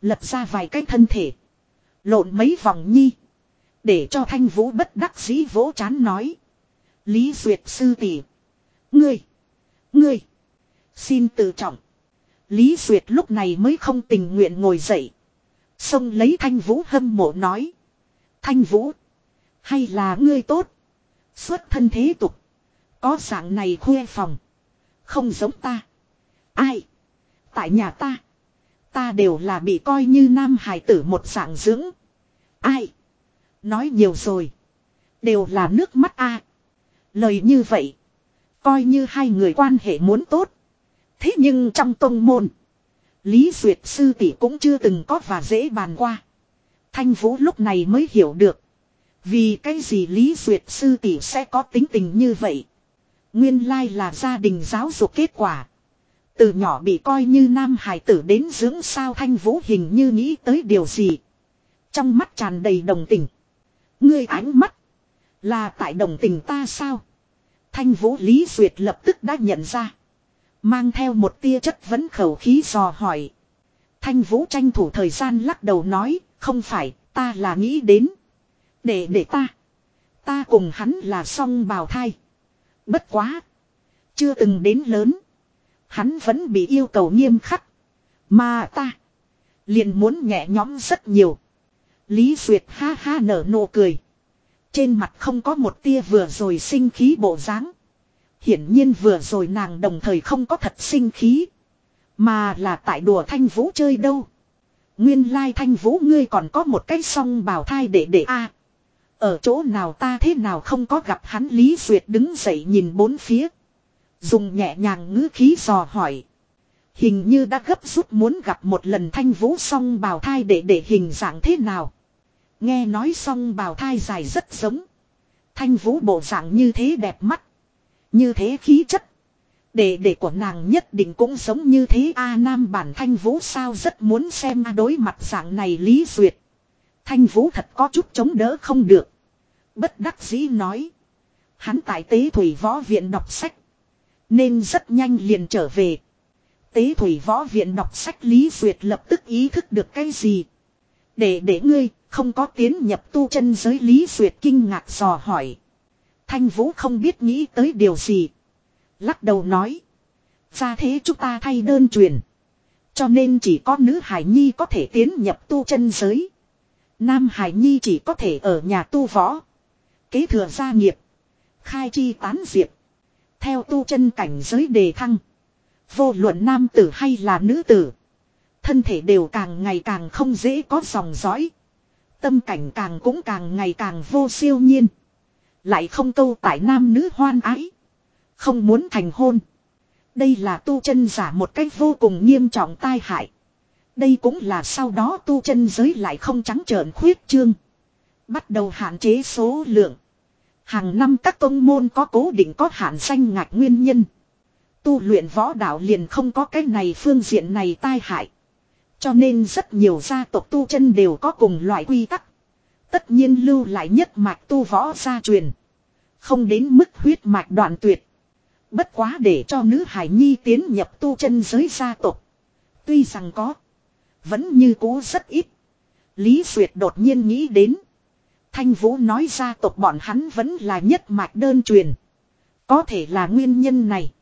Lật ra vài cái thân thể. Lộn mấy vòng nhi. Để cho thanh vũ bất đắc dĩ vỗ chán nói. Lý Duyệt sư tỷ, Ngươi. Ngươi. Xin tự trọng. Lý Duyệt lúc này mới không tình nguyện ngồi dậy. Xong lấy thanh vũ hâm mộ nói. Thanh vũ. Hay là ngươi tốt. Xuất thân thế tục. Có dạng này khuê phòng. Không giống ta. Ai. Tại nhà ta. Ta đều là bị coi như nam hải tử một dạng dưỡng. Ai. Nói nhiều rồi. Đều là nước mắt a. Lời như vậy. Coi như hai người quan hệ muốn tốt. Thế nhưng trong tông môn. Lý Duyệt sư tỷ cũng chưa từng có và dễ bàn qua. Thanh Vũ lúc này mới hiểu được. Vì cái gì Lý Duyệt sư tỷ sẽ có tính tình như vậy. Nguyên lai là gia đình giáo dục kết quả. Từ nhỏ bị coi như nam hài tử đến dưỡng sao thanh vũ hình như nghĩ tới điều gì. Trong mắt tràn đầy đồng tình. Ngươi ánh mắt. Là tại đồng tình ta sao? Thanh vũ Lý Duyệt lập tức đã nhận ra. Mang theo một tia chất vấn khẩu khí dò hỏi. Thanh vũ tranh thủ thời gian lắc đầu nói. Không phải, ta là nghĩ đến. Để để ta. Ta cùng hắn là song bào thai. Bất quá. Chưa từng đến lớn. Hắn vẫn bị yêu cầu nghiêm khắc. Mà ta. Liền muốn nhẹ nhõm rất nhiều. Lý Duyệt ha ha nở nụ cười. Trên mặt không có một tia vừa rồi sinh khí bộ dáng. Hiển nhiên vừa rồi nàng đồng thời không có thật sinh khí. Mà là tại đùa thanh vũ chơi đâu. Nguyên lai thanh vũ ngươi còn có một cái song bào thai để để a ở chỗ nào ta thế nào không có gặp hắn Lý Duyệt đứng dậy nhìn bốn phía. Dùng nhẹ nhàng ngữ khí dò hỏi. Hình như đã gấp rút muốn gặp một lần thanh vũ song bào thai để để hình dạng thế nào. Nghe nói song bào thai dài rất giống. Thanh Vũ bộ dạng như thế đẹp mắt. Như thế khí chất. Đệ đệ của nàng nhất định cũng giống như thế A Nam bản Thanh Vũ sao rất muốn xem đối mặt dạng này Lý Duyệt. Thanh Vũ thật có chút chống đỡ không được. Bất đắc dĩ nói. Hắn tại tế thủy võ viện đọc sách. Nên rất nhanh liền trở về. Tế thủy võ viện đọc sách Lý Duyệt lập tức ý thức được cái gì. Để để ngươi, không có tiến nhập tu chân giới Lý Duyệt kinh ngạc dò hỏi. Thanh Vũ không biết nghĩ tới điều gì. Lắc đầu nói. Ra thế chúng ta thay đơn truyền. Cho nên chỉ có nữ Hải Nhi có thể tiến nhập tu chân giới. Nam Hải Nhi chỉ có thể ở nhà tu võ. Kế thừa gia nghiệp. Khai chi tán diệp. Theo tu chân cảnh giới đề thăng. Vô luận nam tử hay là nữ tử. Thân thể đều càng ngày càng không dễ có dòng dõi. Tâm cảnh càng cũng càng ngày càng vô siêu nhiên. Lại không câu tại nam nữ hoan ái. Không muốn thành hôn. Đây là tu chân giả một cách vô cùng nghiêm trọng tai hại. Đây cũng là sau đó tu chân giới lại không trắng trợn khuyết trương. Bắt đầu hạn chế số lượng. Hàng năm các tông môn có cố định có hạn danh ngạch nguyên nhân. Tu luyện võ đạo liền không có cái này phương diện này tai hại. Cho nên rất nhiều gia tộc tu chân đều có cùng loại quy tắc. Tất nhiên lưu lại nhất mạch tu võ gia truyền. Không đến mức huyết mạch đoạn tuyệt. Bất quá để cho nữ hải nhi tiến nhập tu chân giới gia tộc. Tuy rằng có. Vẫn như cũ rất ít. Lý Duyệt đột nhiên nghĩ đến. Thanh Vũ nói ra tộc bọn hắn vẫn là nhất mạch đơn truyền. Có thể là nguyên nhân này.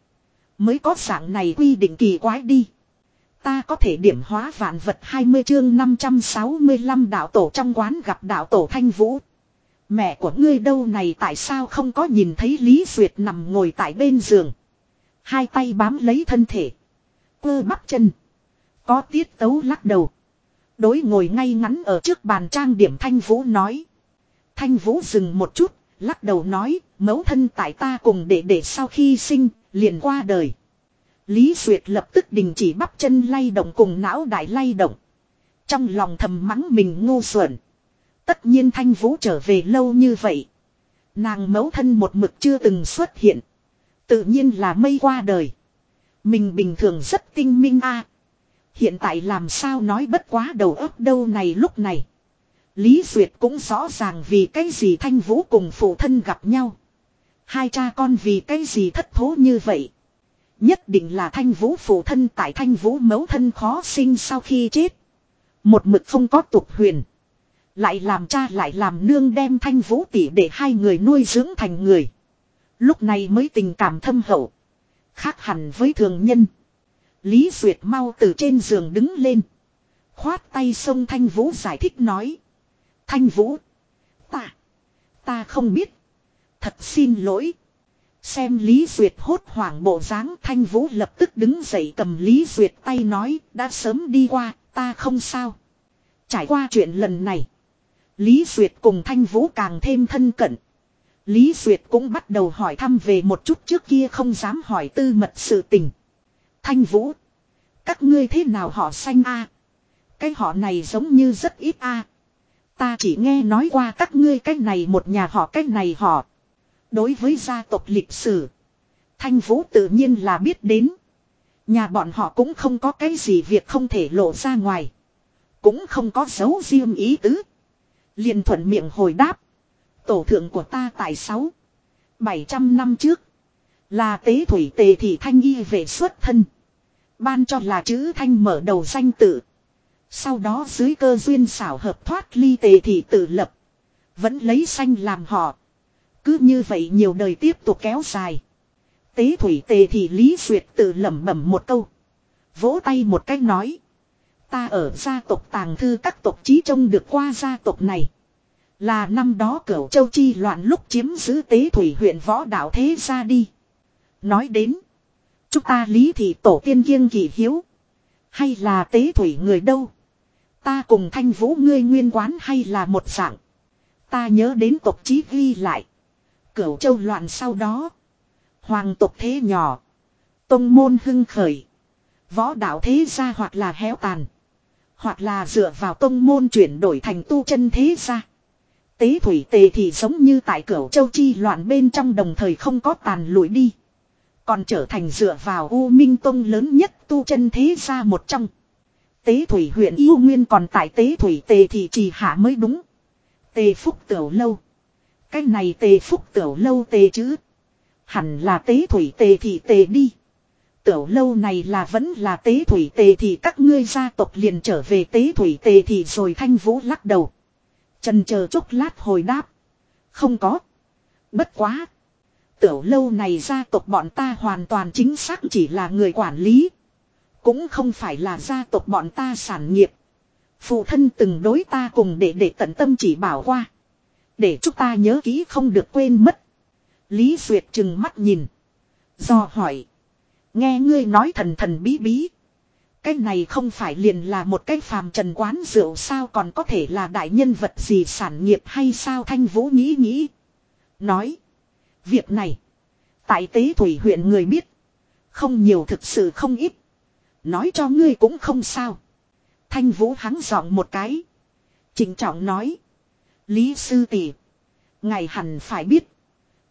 Mới có dạng này quy định kỳ quái đi. Ta có thể điểm hóa vạn vật 20 chương 565 đạo tổ trong quán gặp đạo tổ Thanh Vũ. Mẹ của ngươi đâu này tại sao không có nhìn thấy Lý Duyệt nằm ngồi tại bên giường. Hai tay bám lấy thân thể. Cơ bắp chân. Có tiết tấu lắc đầu. Đối ngồi ngay ngắn ở trước bàn trang điểm Thanh Vũ nói. Thanh Vũ dừng một chút, lắc đầu nói, mẫu thân tại ta cùng để để sau khi sinh, liền qua đời. Lý Duyệt lập tức đình chỉ bắp chân lay động cùng não đại lay động. Trong lòng thầm mắng mình ngu xuẩn. Tất nhiên Thanh Vũ trở về lâu như vậy. Nàng mẫu thân một mực chưa từng xuất hiện. Tự nhiên là mây qua đời. Mình bình thường rất tinh minh a. Hiện tại làm sao nói bất quá đầu óc đâu này lúc này. Lý Duyệt cũng rõ ràng vì cái gì Thanh Vũ cùng phụ thân gặp nhau. Hai cha con vì cái gì thất thố như vậy. Nhất định là Thanh Vũ phụ thân tại Thanh Vũ mấu thân khó sinh sau khi chết. Một mực không có tục huyền. Lại làm cha lại làm nương đem Thanh Vũ tỷ để hai người nuôi dưỡng thành người. Lúc này mới tình cảm thâm hậu. Khác hẳn với thường nhân. Lý Duyệt mau từ trên giường đứng lên. Khoát tay sông Thanh Vũ giải thích nói. Thanh Vũ. Ta. Ta không biết. Thật xin lỗi. Xem Lý Duyệt hốt hoảng bộ dáng Thanh Vũ lập tức đứng dậy cầm Lý Duyệt tay nói đã sớm đi qua, ta không sao. Trải qua chuyện lần này. Lý Duyệt cùng Thanh Vũ càng thêm thân cận. Lý Duyệt cũng bắt đầu hỏi thăm về một chút trước kia không dám hỏi tư mật sự tình. Thanh Vũ. Các ngươi thế nào họ xanh a? Cái họ này giống như rất ít a. Ta chỉ nghe nói qua các ngươi cái này một nhà họ, cái này họ. Đối với gia tộc lịch sử. Thanh Vũ tự nhiên là biết đến. Nhà bọn họ cũng không có cái gì việc không thể lộ ra ngoài. Cũng không có dấu riêng ý tứ. liền thuận miệng hồi đáp. Tổ thượng của ta tại sáu, bảy trăm năm trước. Là tế thủy tề thị thanh y về xuất thân. Ban cho là chữ thanh mở đầu danh tự. Sau đó dưới cơ duyên xảo hợp thoát ly tề thị tự lập. Vẫn lấy xanh làm họ. Cứ như vậy nhiều đời tiếp tục kéo dài. Tế thủy tề thị Lý Duyệt tự lẩm bẩm một câu. Vỗ tay một cách nói. Ta ở gia tộc tàng thư các tộc chí trông được qua gia tộc này. Là năm đó cửu châu chi loạn lúc chiếm giữ tế thủy huyện võ đạo thế ra đi. Nói đến. Chúng ta lý thị tổ tiên kiêng kỳ hiếu. Hay là tế thủy người đâu. Ta cùng thanh vũ ngươi nguyên quán hay là một dạng. Ta nhớ đến tộc chí ghi lại. Cửu châu loạn sau đó. Hoàng tộc thế nhỏ. Tông môn hưng khởi. Võ đạo thế gia hoặc là héo tàn. Hoặc là dựa vào tông môn chuyển đổi thành tu chân thế gia. Tế thủy tề thì giống như tại cửu châu chi loạn bên trong đồng thời không có tàn lụi đi. Còn trở thành dựa vào U Minh Tông lớn nhất tu chân thế gia một trong. Tế thủy huyện yêu nguyên còn tại tế thủy tề thì trì hạ mới đúng. Tề phúc tiểu lâu. Cái này tề phúc tiểu lâu tề chứ. Hẳn là tế thủy tề thì tề đi. Tiểu lâu này là vẫn là tế thủy tề thì các ngươi gia tộc liền trở về tế thủy tề thì rồi thanh vũ lắc đầu. Trần chờ chốc lát hồi đáp. Không có. Bất quá. Tiểu lâu này gia tộc bọn ta hoàn toàn chính xác chỉ là người quản lý. Cũng không phải là gia tộc bọn ta sản nghiệp. Phụ thân từng đối ta cùng để để tận tâm chỉ bảo qua. Để chúng ta nhớ kỹ không được quên mất. Lý Duyệt chừng mắt nhìn. Do hỏi. Nghe ngươi nói thần thần bí bí. Cái này không phải liền là một cái phàm trần quán rượu sao còn có thể là đại nhân vật gì sản nghiệp hay sao Thanh Vũ nghĩ nghĩ. Nói. Việc này. Tại tế thủy huyện người biết. Không nhiều thực sự không ít. Nói cho ngươi cũng không sao. Thanh Vũ hắng giọng một cái. Trình trọng nói. Lý sư tỷ, Ngài hẳn phải biết.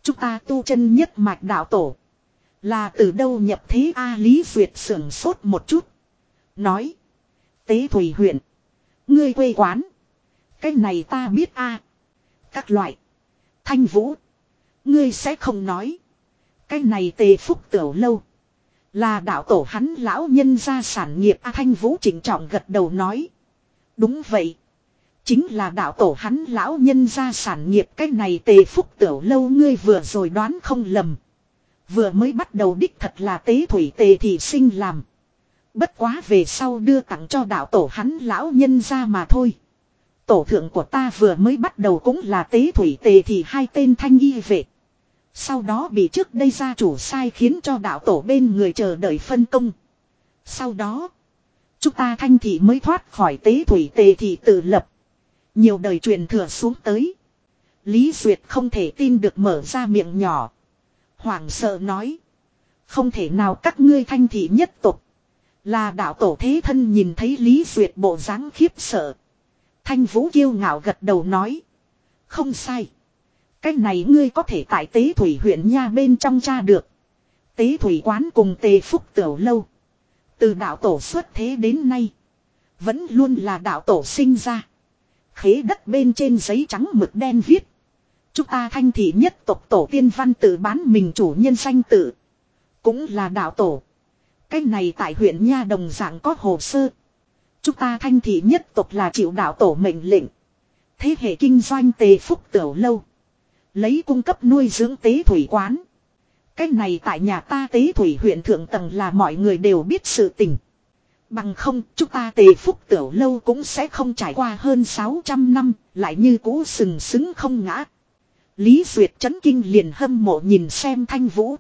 Chúng ta tu chân nhất mạch đạo tổ. Là từ đâu nhập thế A Lý Duyệt sưởng sốt một chút. Nói. Tế Thủy huyện. Ngươi quê quán. Cái này ta biết A. Các loại. Thanh Vũ. Ngươi sẽ không nói. Cái này tề phúc tiểu lâu. Là đạo tổ hắn lão nhân gia sản nghiệp A Thanh Vũ chỉnh trọng gật đầu nói. Đúng vậy. Chính là đạo tổ hắn lão nhân gia sản nghiệp cái này tề phúc tiểu lâu ngươi vừa rồi đoán không lầm. Vừa mới bắt đầu đích thật là tế thủy tề thì sinh làm. Bất quá về sau đưa tặng cho đạo tổ hắn lão nhân ra mà thôi. Tổ thượng của ta vừa mới bắt đầu cũng là tế thủy tề thì hai tên thanh y vệ. Sau đó bị trước đây gia chủ sai khiến cho đạo tổ bên người chờ đợi phân công. Sau đó, chúng ta thanh thị mới thoát khỏi tế thủy tề thị tự lập. Nhiều đời truyền thừa xuống tới. Lý Duyệt không thể tin được mở ra miệng nhỏ. Hoàng sợ nói. Không thể nào các ngươi thanh thị nhất tục. Là đạo tổ thế thân nhìn thấy Lý Duyệt bộ dáng khiếp sợ. Thanh Vũ kiêu ngạo gật đầu nói. Không sai. Cái này ngươi có thể tại tế thủy huyện nha bên trong cha được. Tế thủy quán cùng tề phúc tiểu lâu. Từ đạo tổ xuất thế đến nay. Vẫn luôn là đạo tổ sinh ra. Khế đất bên trên giấy trắng mực đen viết. Chúng ta thanh thị nhất tộc tổ tiên văn tự bán mình chủ nhân sanh tự. Cũng là đạo tổ. Cái này tại huyện Nha Đồng dạng có hồ sơ. Chúng ta thanh thị nhất tộc là chịu đạo tổ mệnh lệnh. Thế hệ kinh doanh tề phúc tiểu lâu. Lấy cung cấp nuôi dưỡng tế thủy quán. Cái này tại nhà ta tế thủy huyện thượng tầng là mọi người đều biết sự tình. Bằng không, chúng ta tề phúc tiểu lâu cũng sẽ không trải qua hơn 600 năm, lại như cũ sừng sững không ngã. Lý Duyệt chấn kinh liền hâm mộ nhìn xem thanh vũ.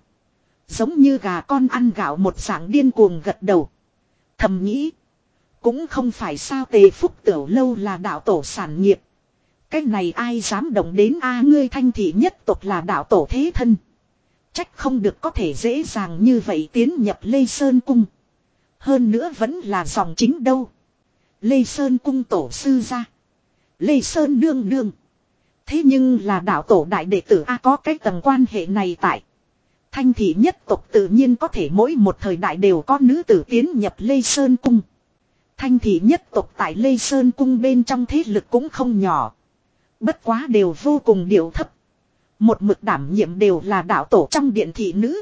Giống như gà con ăn gạo một dạng điên cuồng gật đầu. Thầm nghĩ. Cũng không phải sao tề phúc tiểu lâu là đạo tổ sản nghiệp. Cái này ai dám động đến a ngươi thanh thị nhất tộc là đạo tổ thế thân. Trách không được có thể dễ dàng như vậy tiến nhập Lê Sơn Cung. Hơn nữa vẫn là dòng chính đâu. Lê Sơn Cung tổ sư ra. Lê Sơn đương đương. Thế nhưng là đạo tổ đại đệ tử A có cái tầng quan hệ này tại. Thanh thị nhất tộc tự nhiên có thể mỗi một thời đại đều có nữ tử tiến nhập Lê Sơn Cung. Thanh thị nhất tộc tại Lê Sơn Cung bên trong thế lực cũng không nhỏ. Bất quá đều vô cùng điều thấp. Một mực đảm nhiệm đều là đạo tổ trong điện thị nữ.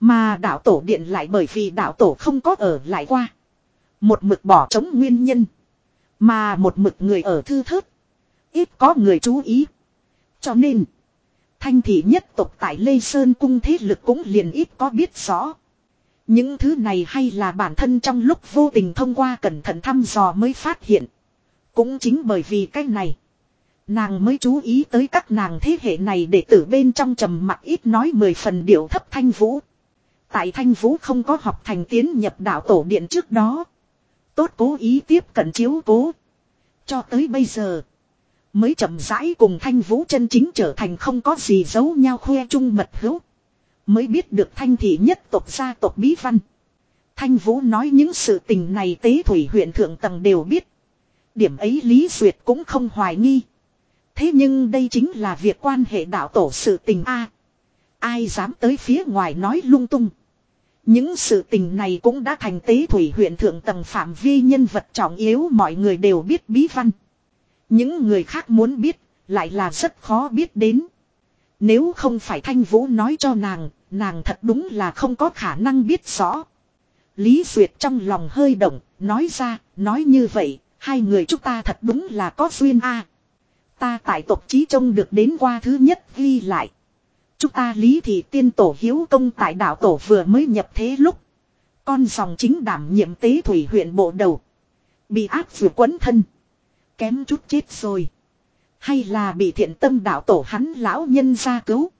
Mà đạo tổ điện lại bởi vì đạo tổ không có ở lại qua. Một mực bỏ trống nguyên nhân. Mà một mực người ở thư thớt. Ít có người chú ý. Cho nên. Thanh thị nhất tộc tại Lê Sơn cung thế lực cũng liền ít có biết rõ. Những thứ này hay là bản thân trong lúc vô tình thông qua cẩn thận thăm dò mới phát hiện. Cũng chính bởi vì cái này. Nàng mới chú ý tới các nàng thế hệ này để tử bên trong trầm mặc ít nói mười phần điệu thấp thanh vũ. Tại thanh vũ không có học thành tiến nhập đạo tổ điện trước đó. Tốt cố ý tiếp cận chiếu cố. Cho tới bây giờ. Mới chậm rãi cùng thanh vũ chân chính trở thành không có gì giấu nhau khoe chung mật hữu. Mới biết được thanh thị nhất tộc gia tộc bí văn. Thanh vũ nói những sự tình này tế thủy huyện thượng tầng đều biết. Điểm ấy Lý Duyệt cũng không hoài nghi. Thế nhưng đây chính là việc quan hệ đạo tổ sự tình a Ai dám tới phía ngoài nói lung tung. Những sự tình này cũng đã thành tế thủy huyện thượng tầng phạm vi nhân vật trọng yếu mọi người đều biết bí văn. Những người khác muốn biết, lại là rất khó biết đến. Nếu không phải Thanh Vũ nói cho nàng, nàng thật đúng là không có khả năng biết rõ. Lý Duyệt trong lòng hơi động, nói ra, nói như vậy, hai người chúng ta thật đúng là có duyên a. Ta tại tộc chí trông được đến qua thứ nhất ghi lại. Chúng ta lý thị tiên tổ hiếu công tại đảo tổ vừa mới nhập thế lúc. Con dòng chính đảm nhiệm tế thủy huyện bộ đầu. Bị áp vừa quấn thân. Kém chút chết rồi. Hay là bị thiện tâm đạo tổ hắn lão nhân ra cứu.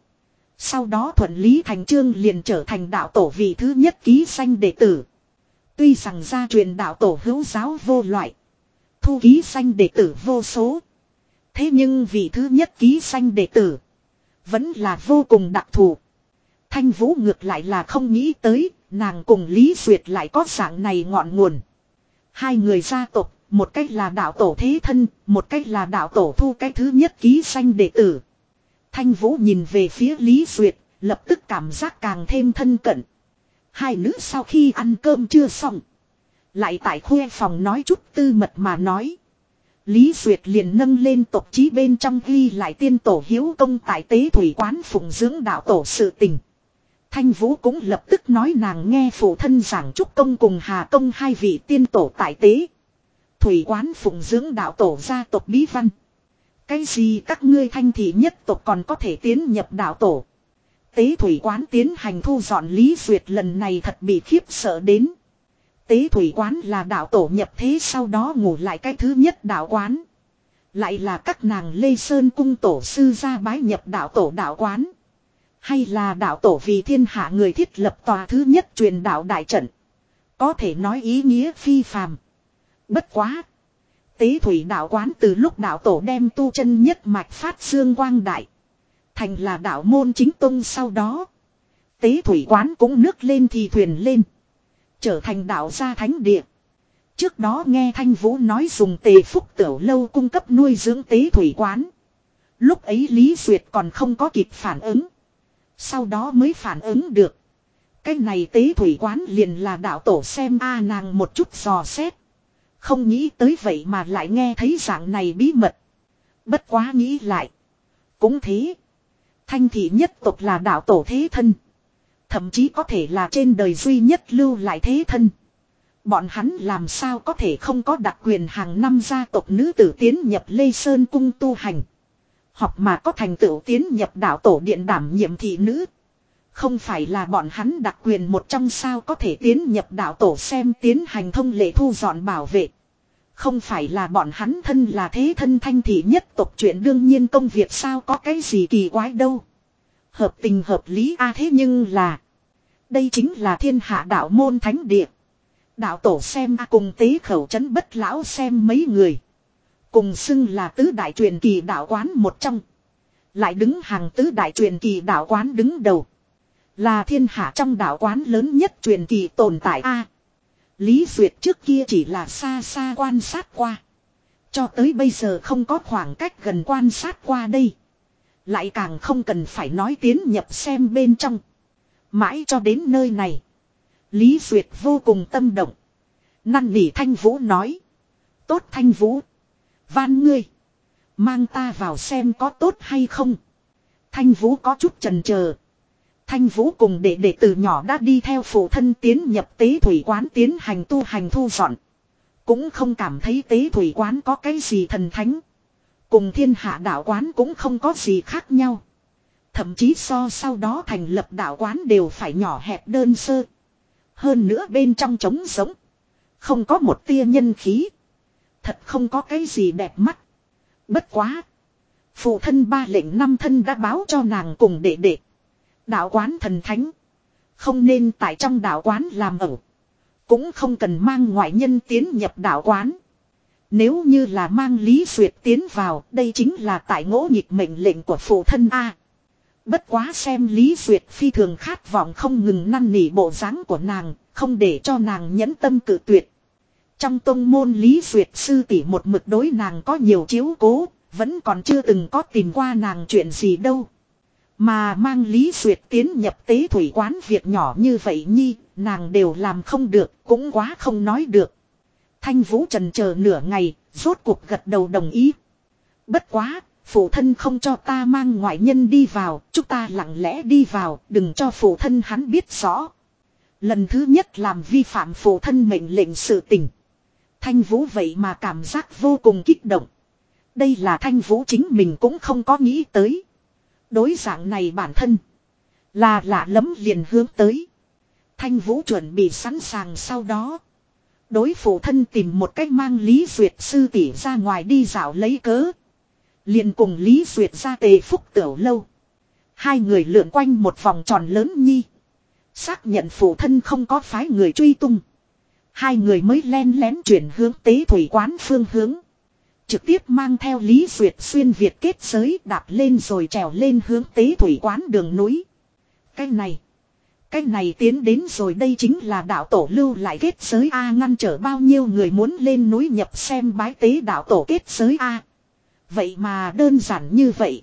Sau đó thuận lý thành trương liền trở thành đạo tổ vị thứ nhất ký sanh đệ tử. Tuy rằng gia truyền đạo tổ hữu giáo vô loại. Thu ký sanh đệ tử vô số. Thế nhưng vị thứ nhất ký sanh đệ tử. Vẫn là vô cùng đặc thù. Thanh Vũ ngược lại là không nghĩ tới, nàng cùng Lý Duyệt lại có dạng này ngọn nguồn. Hai người gia tộc, một cách là đạo tổ thế thân, một cách là đạo tổ thu cái thứ nhất ký sanh đệ tử. Thanh Vũ nhìn về phía Lý Duyệt, lập tức cảm giác càng thêm thân cận. Hai nữ sau khi ăn cơm chưa xong. Lại tại khuê phòng nói chút tư mật mà nói. Lý Duyệt liền nâng lên tộc chí bên trong ghi lại tiên tổ hiếu công tại tế thủy quán phụng dưỡng đạo tổ sự tình. Thanh Vũ cũng lập tức nói nàng nghe phụ thân giảng trúc công cùng Hà công hai vị tiên tổ tại tế. Thủy quán phụng dưỡng đạo tổ gia tộc bí văn. Cái gì các ngươi thanh thị nhất tộc còn có thể tiến nhập đạo tổ. Tế thủy quán tiến hành thu dọn Lý Duyệt lần này thật bị khiếp sợ đến. Tế thủy quán là đạo tổ nhập thế sau đó ngủ lại cái thứ nhất đạo quán. Lại là các nàng Lê Sơn cung tổ sư ra bái nhập đạo tổ đạo quán. Hay là đạo tổ vì thiên hạ người thiết lập tòa thứ nhất truyền đạo đại trận. Có thể nói ý nghĩa phi phàm. Bất quá. Tế thủy đạo quán từ lúc đạo tổ đem tu chân nhất mạch phát dương quang đại. Thành là đạo môn chính tông sau đó. Tế thủy quán cũng nước lên thì thuyền lên. Trở thành đạo gia thánh địa. Trước đó nghe Thanh Vũ nói dùng tề phúc tiểu lâu cung cấp nuôi dưỡng tế thủy quán. Lúc ấy Lý Duyệt còn không có kịp phản ứng. Sau đó mới phản ứng được. Cái này tế thủy quán liền là đạo tổ xem a nàng một chút dò xét. Không nghĩ tới vậy mà lại nghe thấy dạng này bí mật. Bất quá nghĩ lại. Cũng thế. Thanh thị nhất tộc là đạo tổ thế thân. Thậm chí có thể là trên đời duy nhất lưu lại thế thân. Bọn hắn làm sao có thể không có đặc quyền hàng năm gia tộc nữ tử tiến nhập Lê Sơn cung tu hành. Hoặc mà có thành tựu tiến nhập đạo tổ điện đảm nhiệm thị nữ. Không phải là bọn hắn đặc quyền một trong sao có thể tiến nhập đạo tổ xem tiến hành thông lệ thu dọn bảo vệ. Không phải là bọn hắn thân là thế thân thanh thị nhất tộc chuyện đương nhiên công việc sao có cái gì kỳ quái đâu. Hợp tình hợp lý a thế nhưng là. Đây chính là thiên hạ đạo môn thánh địa. Đạo tổ xem a cùng tế khẩu chấn bất lão xem mấy người. Cùng xưng là tứ đại truyền kỳ đạo quán một trong. Lại đứng hàng tứ đại truyền kỳ đạo quán đứng đầu. Là thiên hạ trong đạo quán lớn nhất truyền kỳ tồn tại A. Lý Duyệt trước kia chỉ là xa xa quan sát qua. Cho tới bây giờ không có khoảng cách gần quan sát qua đây. Lại càng không cần phải nói tiến nhập xem bên trong. Mãi cho đến nơi này. Lý Duyệt vô cùng tâm động. Năn nỉ Thanh Vũ nói. Tốt Thanh Vũ. Van ngươi. Mang ta vào xem có tốt hay không. Thanh Vũ có chút trần chờ Thanh Vũ cùng đệ đệ từ nhỏ đã đi theo phụ thân tiến nhập tế thủy quán tiến hành tu hành thu dọn. Cũng không cảm thấy tế thủy quán có cái gì thần thánh. Cùng thiên hạ đạo quán cũng không có gì khác nhau. Thậm chí so sau đó thành lập đạo quán đều phải nhỏ hẹp đơn sơ. Hơn nữa bên trong trống sống. Không có một tia nhân khí. Thật không có cái gì đẹp mắt. Bất quá. Phụ thân ba lệnh năm thân đã báo cho nàng cùng đệ đệ. Đạo quán thần thánh. Không nên tại trong đạo quán làm ẩu. Cũng không cần mang ngoại nhân tiến nhập đạo quán. Nếu như là mang Lý Duyệt tiến vào, đây chính là tại ngỗ nhịp mệnh lệnh của phụ thân A. Bất quá xem Lý Duyệt phi thường khát vọng không ngừng năn nỉ bộ dáng của nàng, không để cho nàng nhẫn tâm cự tuyệt. Trong tông môn Lý Duyệt sư tỷ một mực đối nàng có nhiều chiếu cố, Vẫn còn chưa từng có tìm qua nàng chuyện gì đâu. Mà mang Lý Duyệt tiến nhập tế thủy quán việc nhỏ như vậy nhi, nàng đều làm không được, cũng quá không nói được. Thanh Vũ trần chờ nửa ngày, rốt cuộc gật đầu đồng ý. Bất quá, phụ thân không cho ta mang ngoại nhân đi vào, chúng ta lặng lẽ đi vào, đừng cho phụ thân hắn biết rõ. Lần thứ nhất làm vi phạm phụ thân mệnh lệnh sự tình. Thanh Vũ vậy mà cảm giác vô cùng kích động. Đây là Thanh Vũ chính mình cũng không có nghĩ tới. Đối dạng này bản thân. Là lạ lắm liền hướng tới. Thanh Vũ chuẩn bị sẵn sàng sau đó. Đối phụ thân tìm một cách mang Lý Duyệt sư tỷ ra ngoài đi dạo lấy cớ. Liền cùng Lý Duyệt ra tề phúc tiểu lâu. Hai người lượn quanh một vòng tròn lớn nhi. Xác nhận phụ thân không có phái người truy tung. Hai người mới len lén chuyển hướng tế thủy quán phương hướng. Trực tiếp mang theo Lý Duyệt xuyên Việt kết giới đạp lên rồi trèo lên hướng tế thủy quán đường núi. Cái này. Cái này tiến đến rồi đây chính là đạo tổ lưu lại kết giới A ngăn trở bao nhiêu người muốn lên núi nhập xem bái tế đạo tổ kết giới A. Vậy mà đơn giản như vậy.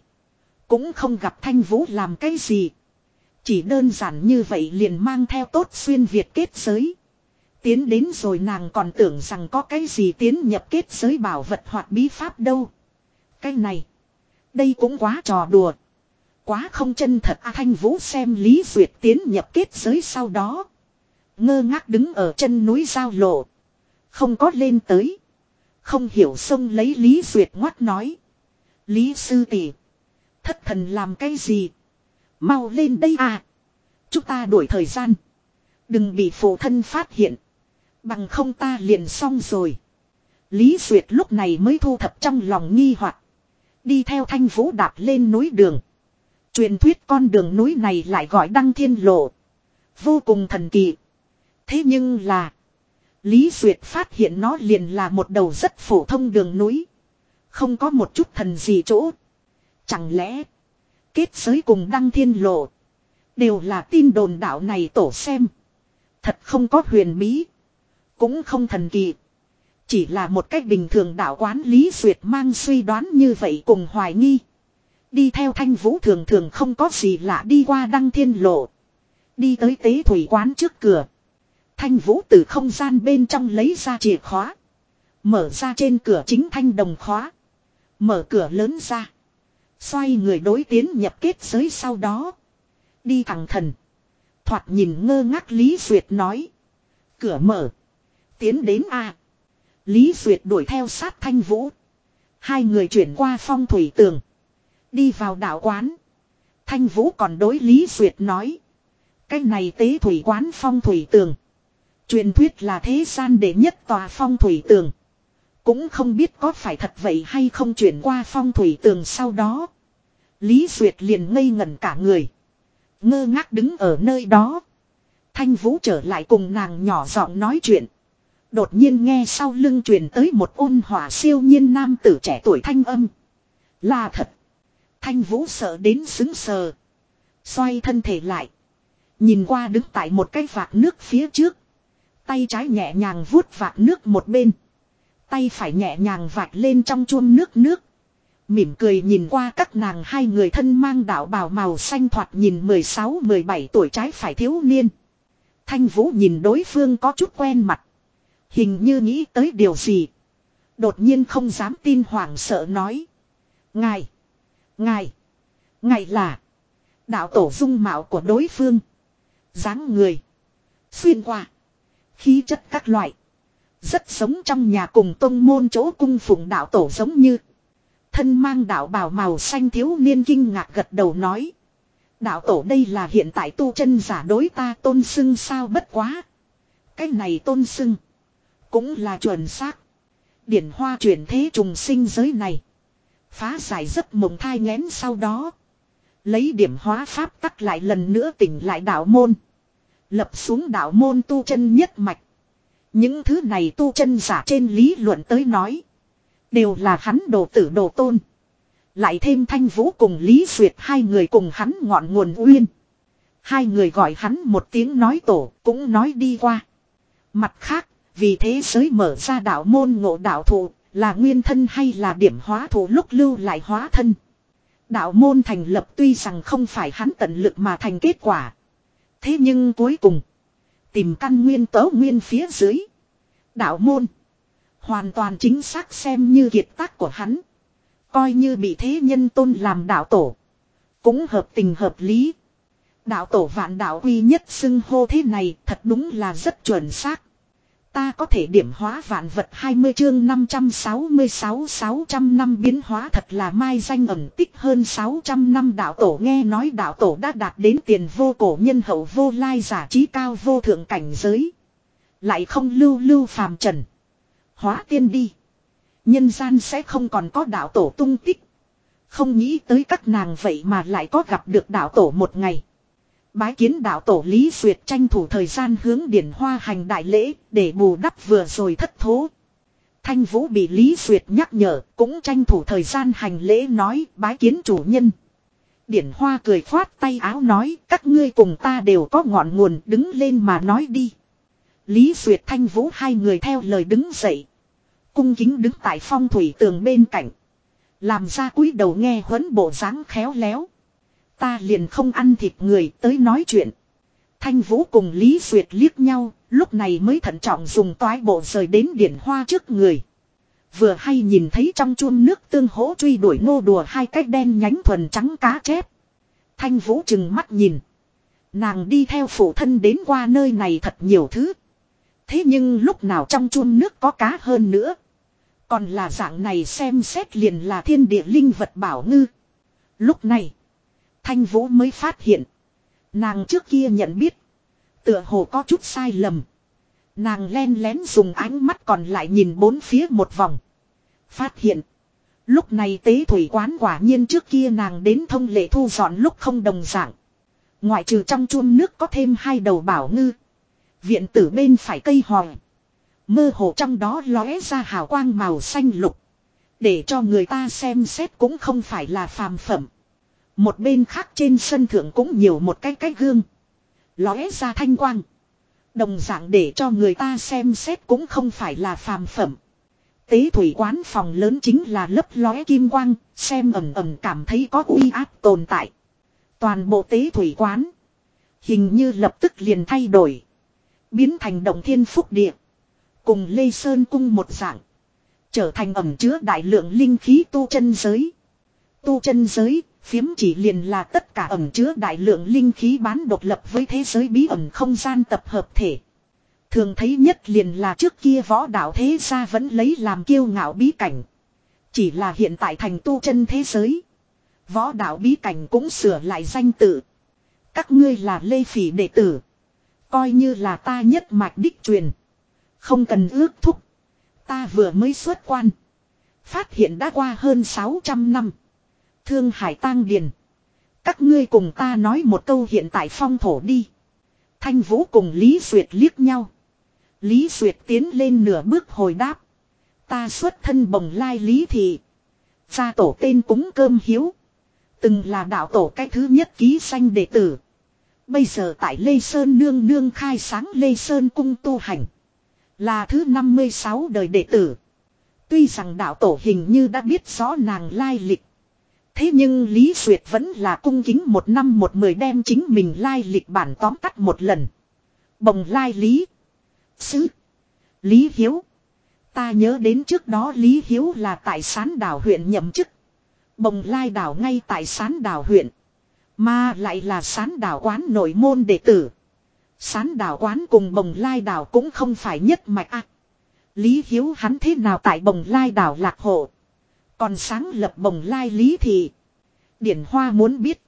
Cũng không gặp thanh vũ làm cái gì. Chỉ đơn giản như vậy liền mang theo tốt xuyên Việt kết giới. Tiến đến rồi nàng còn tưởng rằng có cái gì tiến nhập kết giới bảo vật hoặc bí pháp đâu. Cái này. Đây cũng quá trò đùa. Quá không chân thật, A Thanh Vũ xem Lý Duyệt tiến nhập kết giới sau đó. Ngơ ngác đứng ở chân núi giao lộ. Không có lên tới. Không hiểu sông lấy Lý Duyệt ngoắt nói. Lý sư tỷ, Thất thần làm cái gì? Mau lên đây à. Chúng ta đuổi thời gian. Đừng bị phụ thân phát hiện. Bằng không ta liền xong rồi. Lý Duyệt lúc này mới thu thập trong lòng nghi hoặc Đi theo thanh vũ đạp lên núi đường. Truyền thuyết con đường núi này lại gọi đăng thiên lộ. Vô cùng thần kỳ. Thế nhưng là. Lý Duyệt phát hiện nó liền là một đầu rất phổ thông đường núi. Không có một chút thần gì chỗ. Chẳng lẽ. Kết giới cùng đăng thiên lộ. Đều là tin đồn đạo này tổ xem. Thật không có huyền bí. Cũng không thần kỳ. Chỉ là một cách bình thường đạo quán Lý Duyệt mang suy đoán như vậy cùng hoài nghi. Đi theo thanh vũ thường thường không có gì lạ đi qua đăng thiên lộ. Đi tới tế thủy quán trước cửa. Thanh vũ từ không gian bên trong lấy ra chìa khóa. Mở ra trên cửa chính thanh đồng khóa. Mở cửa lớn ra. Xoay người đối tiến nhập kết giới sau đó. Đi thẳng thần. Thoạt nhìn ngơ ngác Lý Duyệt nói. Cửa mở. Tiến đến A. Lý Duyệt đuổi theo sát thanh vũ. Hai người chuyển qua phong thủy tường. Đi vào đạo quán. Thanh vũ còn đối Lý Duyệt nói. Cái này tế thủy quán phong thủy tường. Truyền thuyết là thế gian đệ nhất tòa phong thủy tường. Cũng không biết có phải thật vậy hay không chuyển qua phong thủy tường sau đó. Lý Duyệt liền ngây ngẩn cả người. Ngơ ngác đứng ở nơi đó. Thanh Vũ trở lại cùng nàng nhỏ giọng nói chuyện. Đột nhiên nghe sau lưng truyền tới một ôn hỏa siêu nhiên nam tử trẻ tuổi thanh âm. Là thật. Thanh Vũ sợ đến xứng sờ. Xoay thân thể lại. Nhìn qua đứng tại một cái vạc nước phía trước. Tay trái nhẹ nhàng vuốt vạc nước một bên. Tay phải nhẹ nhàng vạch lên trong chuông nước nước. Mỉm cười nhìn qua các nàng hai người thân mang đạo bào màu xanh thoạt nhìn 16-17 tuổi trái phải thiếu niên. Thanh Vũ nhìn đối phương có chút quen mặt. Hình như nghĩ tới điều gì. Đột nhiên không dám tin hoảng sợ nói. Ngài. Ngài. Ngài là. Đạo tổ dung mạo của đối phương. dáng người. Xuyên qua. Khí chất các loại. Rất sống trong nhà cùng tông môn chỗ cung phụng đạo tổ giống như. Thân mang đạo bào màu xanh thiếu niên kinh ngạc gật đầu nói. Đạo tổ đây là hiện tại tu chân giả đối ta tôn sưng sao bất quá. Cái này tôn sưng Cũng là chuẩn xác. Điển hoa chuyển thế trùng sinh giới này. Phá giải giấc mộng thai ngén sau đó. Lấy điểm hóa pháp tắc lại lần nữa tỉnh lại đạo môn. Lập xuống đạo môn tu chân nhất mạch. Những thứ này tu chân giả trên lý luận tới nói. Đều là hắn đồ tử đồ tôn. Lại thêm thanh vũ cùng Lý Duyệt hai người cùng hắn ngọn nguồn uyên. Hai người gọi hắn một tiếng nói tổ cũng nói đi qua. Mặt khác, vì thế giới mở ra đạo môn ngộ đạo thụ, là nguyên thân hay là điểm hóa thủ lúc lưu lại hóa thân. Đạo môn thành lập tuy rằng không phải hắn tận lực mà thành kết quả. Thế nhưng cuối cùng. Tìm căn nguyên tớ nguyên phía dưới. Đạo môn. Hoàn toàn chính xác xem như kiệt tác của hắn. Coi như bị thế nhân tôn làm đạo tổ. Cũng hợp tình hợp lý. Đạo tổ vạn đạo uy nhất xưng hô thế này thật đúng là rất chuẩn xác. Ta có thể điểm hóa vạn vật 20 chương 566 600 năm biến hóa thật là mai danh ẩn tích hơn 600 năm đạo tổ nghe nói đạo tổ đã đạt đến tiền vô cổ nhân hậu vô lai giả trí cao vô thượng cảnh giới. Lại không lưu lưu phàm trần. Hóa tiên đi. Nhân gian sẽ không còn có đạo tổ tung tích. Không nghĩ tới các nàng vậy mà lại có gặp được đạo tổ một ngày. Bái kiến đạo tổ Lý Duyệt tranh thủ thời gian hướng điển hoa hành đại lễ để bù đắp vừa rồi thất thố. Thanh Vũ bị Lý Duyệt nhắc nhở cũng tranh thủ thời gian hành lễ nói bái kiến chủ nhân. Điển hoa cười khoát tay áo nói, các ngươi cùng ta đều có ngọn nguồn, đứng lên mà nói đi. Lý Duyệt, Thanh Vũ hai người theo lời đứng dậy. Cung kính đứng tại phong thủy tường bên cạnh. Làm ra cúi đầu nghe huấn bộ dáng khéo léo. Ta liền không ăn thịt người tới nói chuyện. Thanh Vũ cùng Lý Duyệt liếc nhau, lúc này mới thận trọng dùng toái bộ rời đến điển hoa trước người. Vừa hay nhìn thấy trong chuông nước tương hỗ truy đuổi nô đùa hai cái đen nhánh thuần trắng cá chép. Thanh Vũ chừng mắt nhìn. Nàng đi theo phụ thân đến qua nơi này thật nhiều thứ. Thế nhưng lúc nào trong chuông nước có cá hơn nữa. Còn là dạng này xem xét liền là thiên địa linh vật bảo ngư. Lúc này. Thanh Vũ mới phát hiện. Nàng trước kia nhận biết. Tựa hồ có chút sai lầm. Nàng len lén dùng ánh mắt còn lại nhìn bốn phía một vòng. Phát hiện. Lúc này tế thủy quán quả nhiên trước kia nàng đến thông lệ thu dọn lúc không đồng dạng. Ngoại trừ trong chuông nước có thêm hai đầu bảo ngư. Viện tử bên phải cây hòi. Mơ hồ trong đó lóe ra hào quang màu xanh lục. Để cho người ta xem xét cũng không phải là phàm phẩm. Một bên khác trên sân thượng cũng nhiều một cái cái gương. Lóe ra thanh quang. Đồng dạng để cho người ta xem xét cũng không phải là phàm phẩm. Tế thủy quán phòng lớn chính là lớp lóe kim quang, xem ẩm ẩm cảm thấy có uy áp tồn tại. Toàn bộ tế thủy quán. Hình như lập tức liền thay đổi. Biến thành động thiên phúc địa. Cùng Lê Sơn cung một dạng. Trở thành ẩm chứa đại lượng linh khí tu chân giới. Tu chân giới, phiếm chỉ liền là tất cả ẩm chứa đại lượng linh khí bán độc lập với thế giới bí ẩn không gian tập hợp thể. Thường thấy nhất liền là trước kia võ đạo thế gia vẫn lấy làm kiêu ngạo bí cảnh. Chỉ là hiện tại thành tu chân thế giới. Võ đạo bí cảnh cũng sửa lại danh tự. Các ngươi là lê phỉ đệ tử. Coi như là ta nhất mạch đích truyền. Không cần ước thúc. Ta vừa mới xuất quan. Phát hiện đã qua hơn 600 năm. Thương Hải tang điền. Các ngươi cùng ta nói một câu hiện tại phong thổ đi. Thanh Vũ cùng Lý Duyệt liếc nhau. Lý Duyệt tiến lên nửa bước hồi đáp. Ta xuất thân bồng lai Lý Thị. Gia tổ tên cúng cơm hiếu. Từng là đạo tổ cái thứ nhất ký sanh đệ tử. Bây giờ tại Lê Sơn Nương Nương khai sáng Lê Sơn cung tu hành. Là thứ 56 đời đệ tử. Tuy rằng đạo tổ hình như đã biết rõ nàng lai lịch. Thế nhưng Lý Duyệt vẫn là cung kính một năm một mười đem chính mình lai lịch bản tóm tắt một lần. Bồng lai Lý. Sứ. Lý Hiếu. Ta nhớ đến trước đó Lý Hiếu là tại sán đảo huyện nhậm chức. Bồng lai đảo ngay tại sán đảo huyện. Mà lại là sán đảo quán nội môn đệ tử. Sán đảo quán cùng bồng lai đảo cũng không phải nhất mạch ác. Lý Hiếu hắn thế nào tại bồng lai đảo lạc hộ. Còn sáng lập bồng lai lý thì Điển Hoa muốn biết.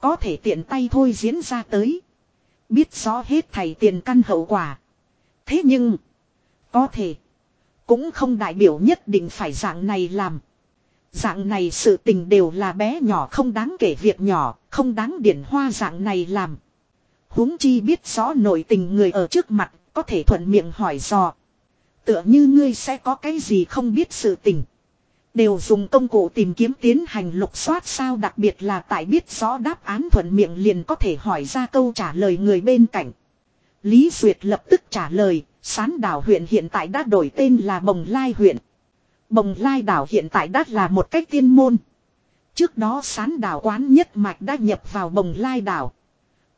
Có thể tiện tay thôi diễn ra tới. Biết rõ hết thầy tiền căn hậu quả. Thế nhưng. Có thể. Cũng không đại biểu nhất định phải dạng này làm. Dạng này sự tình đều là bé nhỏ không đáng kể việc nhỏ, không đáng điển hoa dạng này làm. huống chi biết rõ nội tình người ở trước mặt, có thể thuận miệng hỏi dò. Tựa như ngươi sẽ có cái gì không biết sự tình. Đều dùng công cụ tìm kiếm tiến hành lục soát sao đặc biệt là tại biết rõ đáp án thuận miệng liền có thể hỏi ra câu trả lời người bên cạnh. Lý Duyệt lập tức trả lời, sán đảo huyện hiện tại đã đổi tên là Bồng Lai huyện. Bồng lai đảo hiện tại đã là một cách tiên môn. Trước đó sán đảo quán nhất mạch đã nhập vào bồng lai đảo.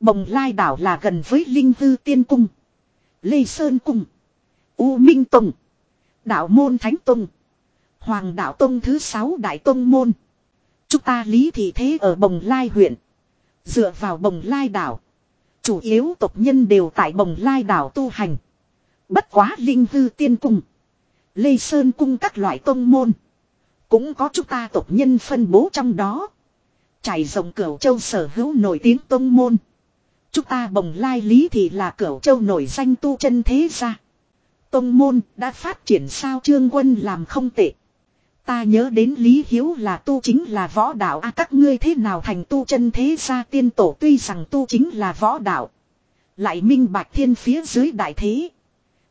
Bồng lai đảo là gần với linh hư tiên cung. Lê Sơn cung. U Minh Tùng. Đạo môn Thánh Tùng. Hoàng đạo Tông thứ sáu Đại Tông môn. Chúng ta lý thị thế ở bồng lai huyện. Dựa vào bồng lai đảo. Chủ yếu tộc nhân đều tại bồng lai đảo tu hành. Bất quá linh hư tiên cung. Lê Sơn cung các loại tông môn. Cũng có chúng ta tộc nhân phân bố trong đó. Trải rộng cửu châu sở hữu nổi tiếng tông môn. Chúng ta bồng lai lý thì là cửu châu nổi danh tu chân thế gia. Tông môn đã phát triển sao trương quân làm không tệ. Ta nhớ đến Lý Hiếu là tu chính là võ đạo a các ngươi thế nào thành tu chân thế gia tiên tổ tuy rằng tu chính là võ đạo. Lại minh bạch thiên phía dưới đại thế.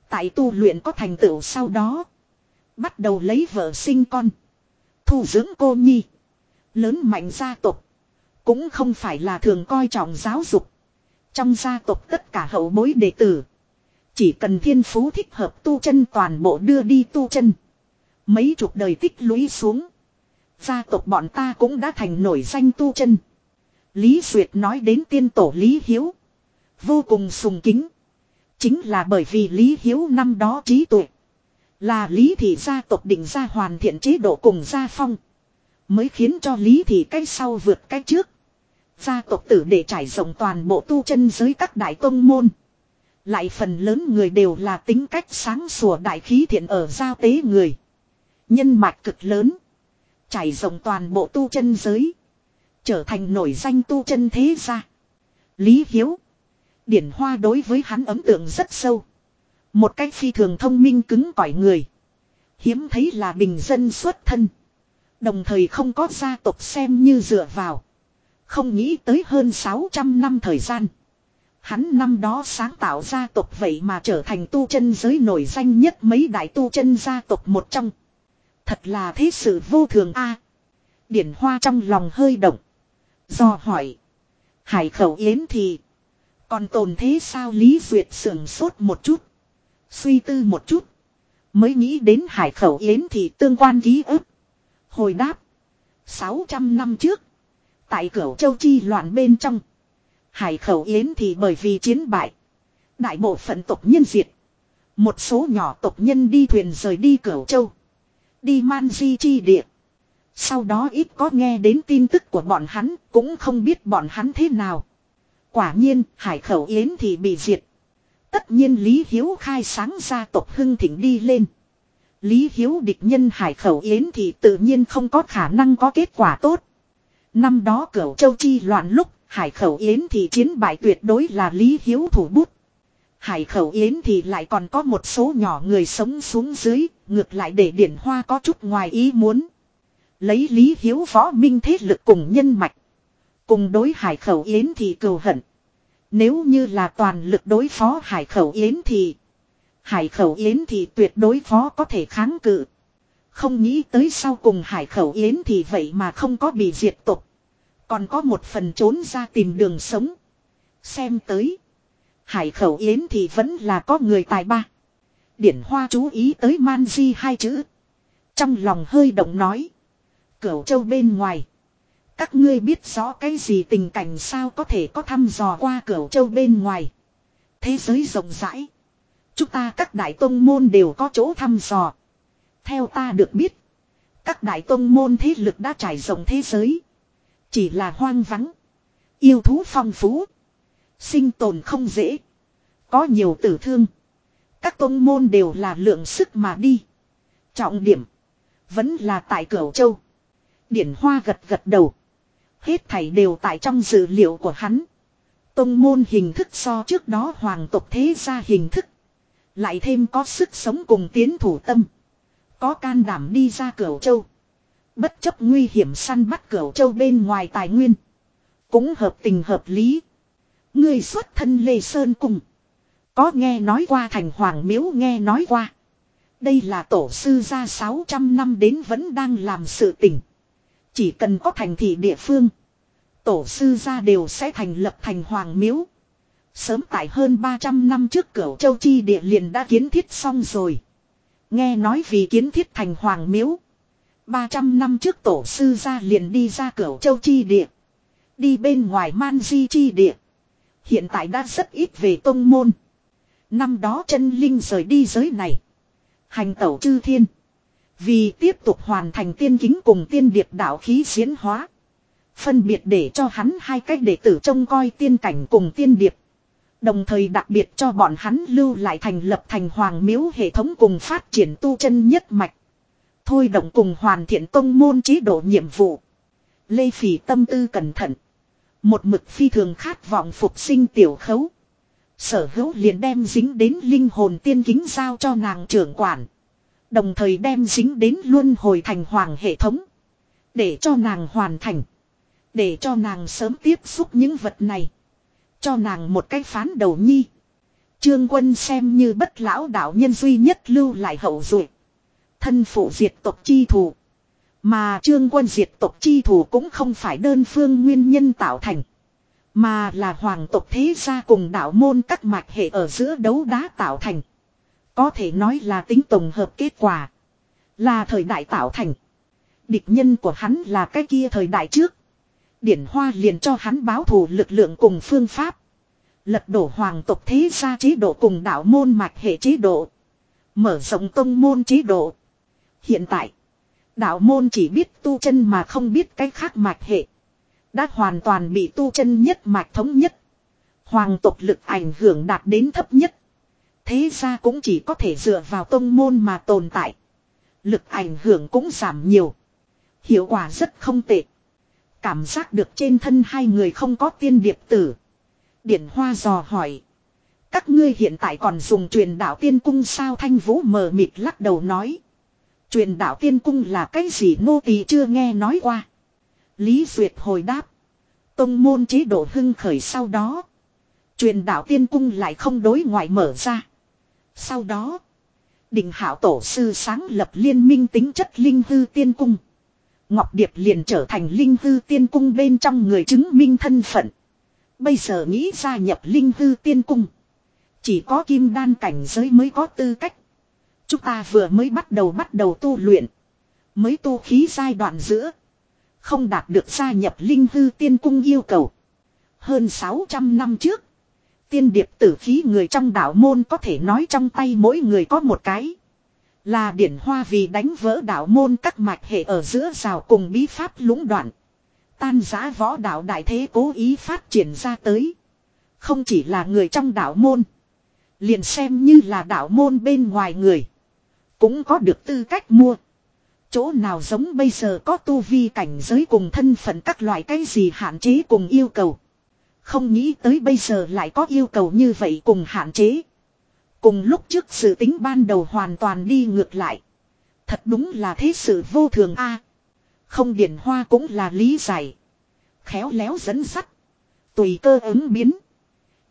Tại tu luyện có thành tựu sau đó. Bắt đầu lấy vợ sinh con. Thu dưỡng cô nhi. Lớn mạnh gia tộc. Cũng không phải là thường coi trọng giáo dục. Trong gia tộc tất cả hậu bối đệ tử. Chỉ cần thiên phú thích hợp tu chân toàn bộ đưa đi tu chân. Mấy chục đời tích lũy xuống. Gia tộc bọn ta cũng đã thành nổi danh tu chân. Lý Duyệt nói đến tiên tổ Lý Hiếu. Vô cùng sùng kính. Chính là bởi vì Lý Hiếu năm đó trí tuệ. Là Lý Thị gia tộc định ra hoàn thiện chế độ cùng gia phong. Mới khiến cho Lý Thị cái sau vượt cái trước. Gia tộc tử để trải rộng toàn bộ tu chân giới các đại tông môn. Lại phần lớn người đều là tính cách sáng sủa đại khí thiện ở giao tế người. Nhân mạch cực lớn. Trải rộng toàn bộ tu chân giới. Trở thành nổi danh tu chân thế gia. Lý Hiếu. Điển Hoa đối với hắn ấn tượng rất sâu. Một cách phi thường thông minh cứng cỏi người. Hiếm thấy là bình dân xuất thân. Đồng thời không có gia tộc xem như dựa vào. Không nghĩ tới hơn 600 năm thời gian. Hắn năm đó sáng tạo gia tộc vậy mà trở thành tu chân giới nổi danh nhất mấy đại tu chân gia tộc một trong. Thật là thế sự vô thường a. Điển hoa trong lòng hơi động. Do hỏi. Hải khẩu yến thì. Còn tồn thế sao Lý Duyệt sưởng sốt một chút. Suy tư một chút. Mới nghĩ đến hải khẩu yến thì tương quan ký ức. Hồi đáp. 600 năm trước. Tại cửu châu chi loạn bên trong. Hải khẩu yến thì bởi vì chiến bại. Đại bộ phận tộc nhân diệt. Một số nhỏ tộc nhân đi thuyền rời đi cửu châu. Đi man di chi địa. Sau đó ít có nghe đến tin tức của bọn hắn, cũng không biết bọn hắn thế nào. Quả nhiên, hải khẩu yến thì bị diệt. Tất nhiên Lý Hiếu khai sáng gia tộc hưng thịnh đi lên. Lý Hiếu địch nhân hải khẩu yến thì tự nhiên không có khả năng có kết quả tốt. Năm đó cửu châu chi loạn lúc, hải khẩu yến thì chiến bại tuyệt đối là Lý Hiếu thủ bút. Hải khẩu yến thì lại còn có một số nhỏ người sống xuống dưới, ngược lại để điển hoa có chút ngoài ý muốn. Lấy Lý Hiếu võ minh thế lực cùng nhân mạch. Cùng đối hải khẩu yến thì cầu hận. Nếu như là toàn lực đối phó hải khẩu yến thì. Hải khẩu yến thì tuyệt đối phó có thể kháng cự. Không nghĩ tới sau cùng hải khẩu yến thì vậy mà không có bị diệt tục. Còn có một phần trốn ra tìm đường sống. Xem tới. Hải khẩu yến thì vẫn là có người tài ba. Điển hoa chú ý tới man di hai chữ. Trong lòng hơi động nói. Cửu châu bên ngoài. Các ngươi biết rõ cái gì tình cảnh sao có thể có thăm dò qua cửu châu bên ngoài. Thế giới rộng rãi. Chúng ta các đại tông môn đều có chỗ thăm dò. Theo ta được biết. Các đại tông môn thế lực đã trải rộng thế giới. Chỉ là hoang vắng. Yêu thú phong phú. Sinh tồn không dễ. Có nhiều tử thương. Các tông môn đều là lượng sức mà đi. Trọng điểm. Vẫn là tại Cửu Châu. Điển Hoa gật gật đầu. Hết thảy đều tại trong dữ liệu của hắn. Tông môn hình thức so trước đó hoàng tộc thế gia hình thức. Lại thêm có sức sống cùng tiến thủ tâm. Có can đảm đi ra Cửu Châu. Bất chấp nguy hiểm săn bắt Cửu Châu bên ngoài tài nguyên. Cũng hợp tình hợp lý. Người xuất thân Lê Sơn cùng. Có nghe nói qua thành hoàng miếu nghe nói qua. Đây là tổ sư ra 600 năm đến vẫn đang làm sự tình. Chỉ cần có thành thị địa phương. Tổ sư ra đều sẽ thành lập thành hoàng miếu. Sớm tại hơn 300 năm trước cửa châu chi địa liền đã kiến thiết xong rồi. Nghe nói vì kiến thiết thành hoàng miếu. 300 năm trước tổ sư ra liền đi ra cửa châu chi địa. Đi bên ngoài man di chi địa. Hiện tại đã rất ít về tông môn. Năm đó chân linh rời đi giới này. Hành tẩu chư thiên. Vì tiếp tục hoàn thành tiên kính cùng tiên điệp đạo khí diễn hóa. Phân biệt để cho hắn hai cách đệ tử trông coi tiên cảnh cùng tiên điệp. Đồng thời đặc biệt cho bọn hắn lưu lại thành lập thành hoàng miếu hệ thống cùng phát triển tu chân nhất mạch. Thôi động cùng hoàn thiện tông môn chế độ nhiệm vụ. Lê Phỉ tâm tư cẩn thận. Một mực phi thường khát vọng phục sinh tiểu khấu. Sở hữu liền đem dính đến linh hồn tiên kính giao cho nàng trưởng quản. Đồng thời đem dính đến luân hồi thành hoàng hệ thống. Để cho nàng hoàn thành. Để cho nàng sớm tiếp xúc những vật này. Cho nàng một cái phán đầu nhi. Trương quân xem như bất lão đạo nhân duy nhất lưu lại hậu duệ Thân phụ diệt tộc chi thủ. Mà trương quân diệt tộc chi thủ cũng không phải đơn phương nguyên nhân tạo thành. Mà là hoàng tộc thế gia cùng đạo môn các mạch hệ ở giữa đấu đá tạo thành. Có thể nói là tính tổng hợp kết quả. Là thời đại tạo thành. Địch nhân của hắn là cái kia thời đại trước. Điển Hoa liền cho hắn báo thù lực lượng cùng phương pháp. Lật đổ hoàng tộc thế gia chế độ cùng đạo môn mạch hệ chế độ. Mở rộng tông môn chế độ. Hiện tại, đạo môn chỉ biết tu chân mà không biết cái khác mạch hệ. Đã hoàn toàn bị tu chân nhất mạch thống nhất. Hoàng tộc lực ảnh hưởng đạt đến thấp nhất. Thế ra cũng chỉ có thể dựa vào tông môn mà tồn tại. Lực ảnh hưởng cũng giảm nhiều. Hiệu quả rất không tệ. Cảm giác được trên thân hai người không có tiên điệp tử. Điển Hoa dò hỏi. Các ngươi hiện tại còn dùng truyền đạo tiên cung sao thanh vũ mờ mịt lắc đầu nói. Truyền đạo tiên cung là cái gì nô tỳ chưa nghe nói qua. Lý Duyệt hồi đáp. Tông môn chế độ hưng khởi sau đó. Truyền đạo tiên cung lại không đối ngoại mở ra. Sau đó. Đình hảo tổ sư sáng lập liên minh tính chất linh hư tiên cung. Ngọc Điệp liền trở thành linh hư tiên cung bên trong người chứng minh thân phận. Bây giờ nghĩ gia nhập linh hư tiên cung. Chỉ có kim đan cảnh giới mới có tư cách. Chúng ta vừa mới bắt đầu bắt đầu tu luyện. Mới tu khí giai đoạn giữa. Không đạt được gia nhập linh hư tiên cung yêu cầu. Hơn 600 năm trước. Tiên điệp tử khí người trong đạo môn có thể nói trong tay mỗi người có một cái. Là điển hoa vì đánh vỡ đạo môn các mạch hệ ở giữa rào cùng bí pháp lũng đoạn. Tan giá võ đạo đại thế cố ý phát triển ra tới. Không chỉ là người trong đạo môn. Liền xem như là đạo môn bên ngoài người. Cũng có được tư cách mua. Chỗ nào giống bây giờ có tu vi cảnh giới cùng thân phận các loại cái gì hạn chế cùng yêu cầu. Không nghĩ tới bây giờ lại có yêu cầu như vậy cùng hạn chế. Cùng lúc trước sự tính ban đầu hoàn toàn đi ngược lại. Thật đúng là thế sự vô thường a. không điển hoa cũng là lý giải. Khéo léo dẫn sắt. Tùy cơ ứng biến.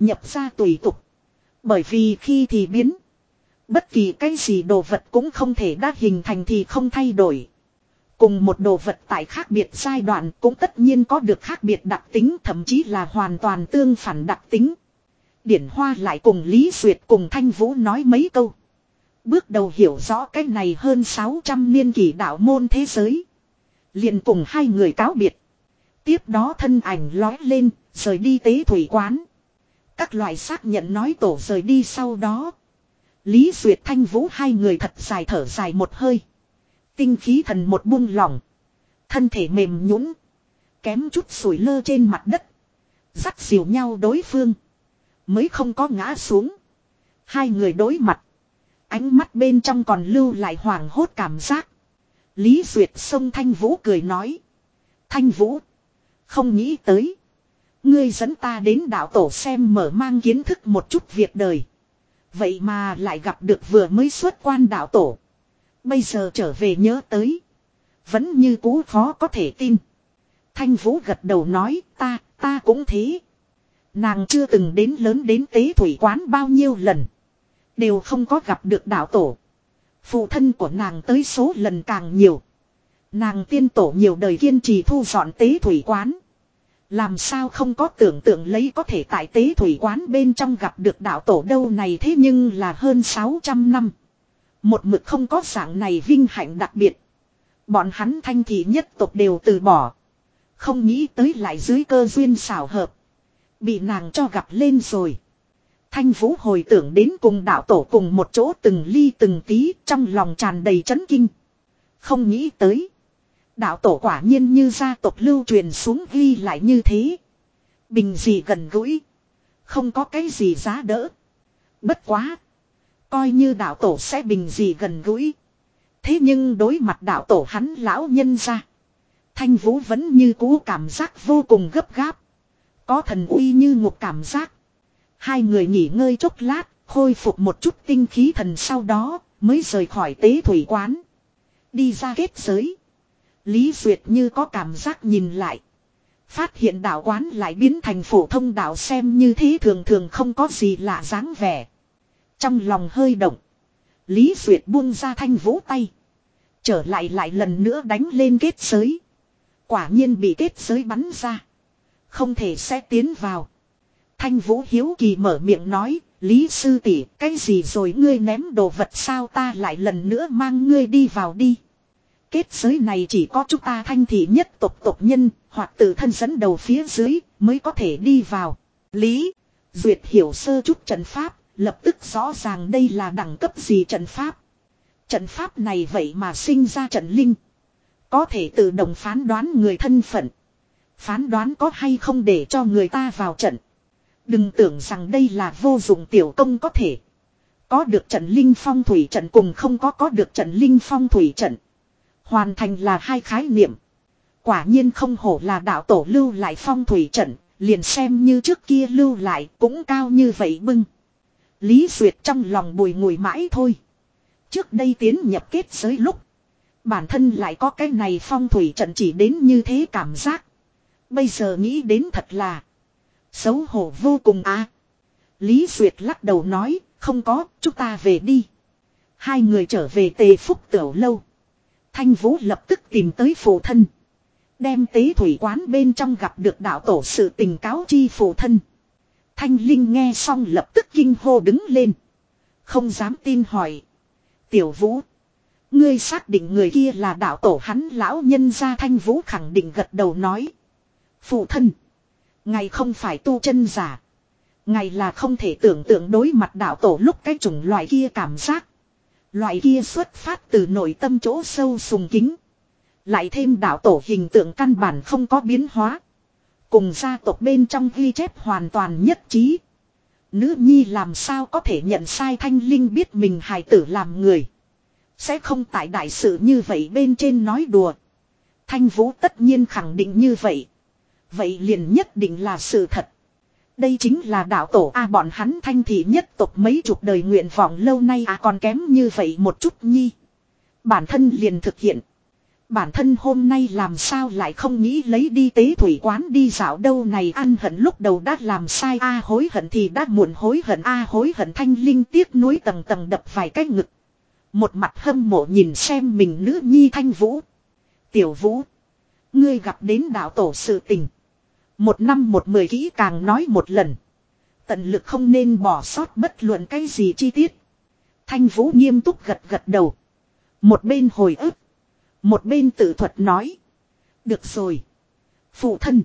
Nhập ra tùy tục. Bởi vì khi thì biến. Bất kỳ cái gì đồ vật cũng không thể đã hình thành thì không thay đổi. Cùng một đồ vật tại khác biệt giai đoạn cũng tất nhiên có được khác biệt đặc tính thậm chí là hoàn toàn tương phản đặc tính. Điển Hoa lại cùng Lý Duyệt cùng Thanh Vũ nói mấy câu. Bước đầu hiểu rõ cái này hơn 600 niên kỷ đạo môn thế giới. liền cùng hai người cáo biệt. Tiếp đó thân ảnh lói lên, rời đi tế thủy quán. Các loại xác nhận nói tổ rời đi sau đó. Lý Duyệt Thanh Vũ hai người thật dài thở dài một hơi. Tinh khí thần một buông lỏng. Thân thể mềm nhũn Kém chút sủi lơ trên mặt đất. Dắt dìu nhau đối phương. Mới không có ngã xuống. Hai người đối mặt. Ánh mắt bên trong còn lưu lại hoàng hốt cảm giác. Lý Duyệt sông Thanh Vũ cười nói. Thanh Vũ. Không nghĩ tới. Ngươi dẫn ta đến đạo tổ xem mở mang kiến thức một chút việc đời. Vậy mà lại gặp được vừa mới xuất quan đạo tổ. Bây giờ trở về nhớ tới. Vẫn như cũ khó có thể tin. Thanh Vũ gật đầu nói ta, ta cũng thế. Nàng chưa từng đến lớn đến tế thủy quán bao nhiêu lần. Đều không có gặp được đạo tổ. Phụ thân của nàng tới số lần càng nhiều. Nàng tiên tổ nhiều đời kiên trì thu dọn tế thủy quán. Làm sao không có tưởng tượng lấy có thể tại tế thủy quán bên trong gặp được đạo tổ đâu này thế nhưng là hơn 600 năm. Một mực không có dạng này vinh hạnh đặc biệt. Bọn hắn thanh thị nhất tộc đều từ bỏ. Không nghĩ tới lại dưới cơ duyên xảo hợp. Bị nàng cho gặp lên rồi. Thanh Vũ hồi tưởng đến cùng đạo tổ cùng một chỗ từng ly từng tí trong lòng tràn đầy chấn kinh. Không nghĩ tới. Đạo tổ quả nhiên như gia tộc lưu truyền xuống ghi lại như thế. Bình gì gần gũi. Không có cái gì giá đỡ. Bất quá. Coi như đạo tổ sẽ bình gì gần gũi. Thế nhưng đối mặt đạo tổ hắn lão nhân ra. Thanh vũ vẫn như cũ cảm giác vô cùng gấp gáp. Có thần uy như một cảm giác. Hai người nghỉ ngơi chốc lát, khôi phục một chút tinh khí thần sau đó, mới rời khỏi tế thủy quán. Đi ra kết giới. Lý Duyệt như có cảm giác nhìn lại. Phát hiện đạo quán lại biến thành phổ thông đạo xem như thế thường thường không có gì lạ dáng vẻ. Trong lòng hơi động. Lý Duyệt buông ra thanh vũ tay. Trở lại lại lần nữa đánh lên kết giới. Quả nhiên bị kết giới bắn ra. Không thể sẽ tiến vào. Thanh vũ hiếu kỳ mở miệng nói. Lý sư tỷ, cái gì rồi ngươi ném đồ vật sao ta lại lần nữa mang ngươi đi vào đi. Kết giới này chỉ có chúng ta thanh thị nhất tộc tộc nhân, hoặc tự thân dẫn đầu phía dưới, mới có thể đi vào. Lý. Duyệt hiểu sơ chút trận pháp, lập tức rõ ràng đây là đẳng cấp gì trận pháp. Trận pháp này vậy mà sinh ra trận linh. Có thể tự động phán đoán người thân phận. Phán đoán có hay không để cho người ta vào trận. Đừng tưởng rằng đây là vô dụng tiểu công có thể. Có được trận linh phong thủy trận cùng không có có được trận linh phong thủy trận. Hoàn thành là hai khái niệm. Quả nhiên không hổ là đạo tổ lưu lại phong thủy trận, liền xem như trước kia lưu lại cũng cao như vậy bưng. Lý Duyệt trong lòng bùi ngùi mãi thôi. Trước đây tiến nhập kết giới lúc. Bản thân lại có cái này phong thủy trận chỉ đến như thế cảm giác. Bây giờ nghĩ đến thật là. Xấu hổ vô cùng à. Lý Duyệt lắc đầu nói. Không có, chúng ta về đi. Hai người trở về tề phúc tiểu lâu. Thanh Vũ lập tức tìm tới phụ thân. Đem tế thủy quán bên trong gặp được đạo tổ sự tình cáo chi phụ thân. Thanh Linh nghe xong lập tức kinh hô đứng lên. Không dám tin hỏi. Tiểu Vũ. Ngươi xác định người kia là đạo tổ hắn lão nhân gia Thanh Vũ khẳng định gật đầu nói. Phụ thân. Ngài không phải tu chân giả. Ngài là không thể tưởng tượng đối mặt đạo tổ lúc cái chủng loại kia cảm giác. Loại kia xuất phát từ nội tâm chỗ sâu sùng kính. Lại thêm đạo tổ hình tượng căn bản không có biến hóa. Cùng gia tộc bên trong ghi chép hoàn toàn nhất trí. Nữ nhi làm sao có thể nhận sai thanh linh biết mình hài tử làm người. Sẽ không tại đại sự như vậy bên trên nói đùa. Thanh vũ tất nhiên khẳng định như vậy. Vậy liền nhất định là sự thật. Đây chính là đạo tổ A bọn hắn thanh thị nhất tộc mấy chục đời nguyện vọng lâu nay à còn kém như vậy một chút nhi. Bản thân liền thực hiện. Bản thân hôm nay làm sao lại không nghĩ lấy đi tế thủy quán đi dạo đâu này ăn hận lúc đầu đã làm sai a hối hận thì đã muộn hối hận a hối hận thanh linh tiếc núi tầng tầng đập vài cái ngực. Một mặt hâm mộ nhìn xem mình nữ nhi thanh vũ. Tiểu vũ. Ngươi gặp đến đạo tổ sự tình. Một năm một mười kỹ càng nói một lần. Tận lực không nên bỏ sót bất luận cái gì chi tiết. Thanh vũ nghiêm túc gật gật đầu. Một bên hồi ức. Một bên tự thuật nói. Được rồi. Phụ thân.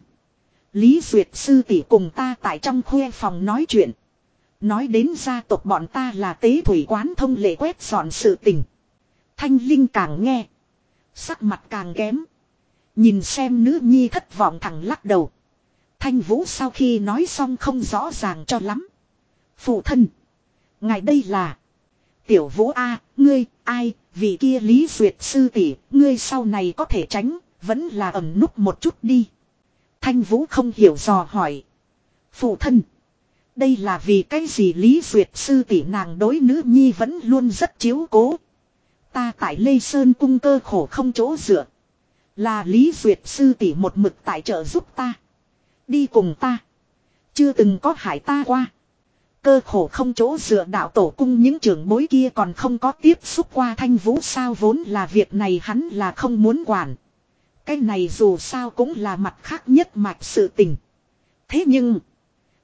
Lý Duyệt sư tỷ cùng ta tại trong khuê phòng nói chuyện. Nói đến gia tộc bọn ta là tế thủy quán thông lệ quét dọn sự tình. Thanh Linh càng nghe. Sắc mặt càng kém. Nhìn xem nữ nhi thất vọng thẳng lắc đầu. Thanh Vũ sau khi nói xong không rõ ràng cho lắm. Phụ thân. Ngài đây là. Tiểu Vũ A, ngươi, ai, vì kia Lý Duyệt sư tỷ, ngươi sau này có thể tránh, vẫn là ẩn núp một chút đi. Thanh Vũ không hiểu dò hỏi. Phụ thân. Đây là vì cái gì Lý Duyệt sư tỷ nàng đối nữ nhi vẫn luôn rất chiếu cố. Ta tại Lê Sơn cung cơ khổ không chỗ dựa. Là Lý Duyệt sư tỷ một mực tại trợ giúp ta. Đi cùng ta. Chưa từng có hại ta qua. Cơ khổ không chỗ dựa đạo tổ cung những trưởng bối kia còn không có tiếp xúc qua thanh vũ sao vốn là việc này hắn là không muốn quản. Cái này dù sao cũng là mặt khác nhất mạch sự tình. Thế nhưng.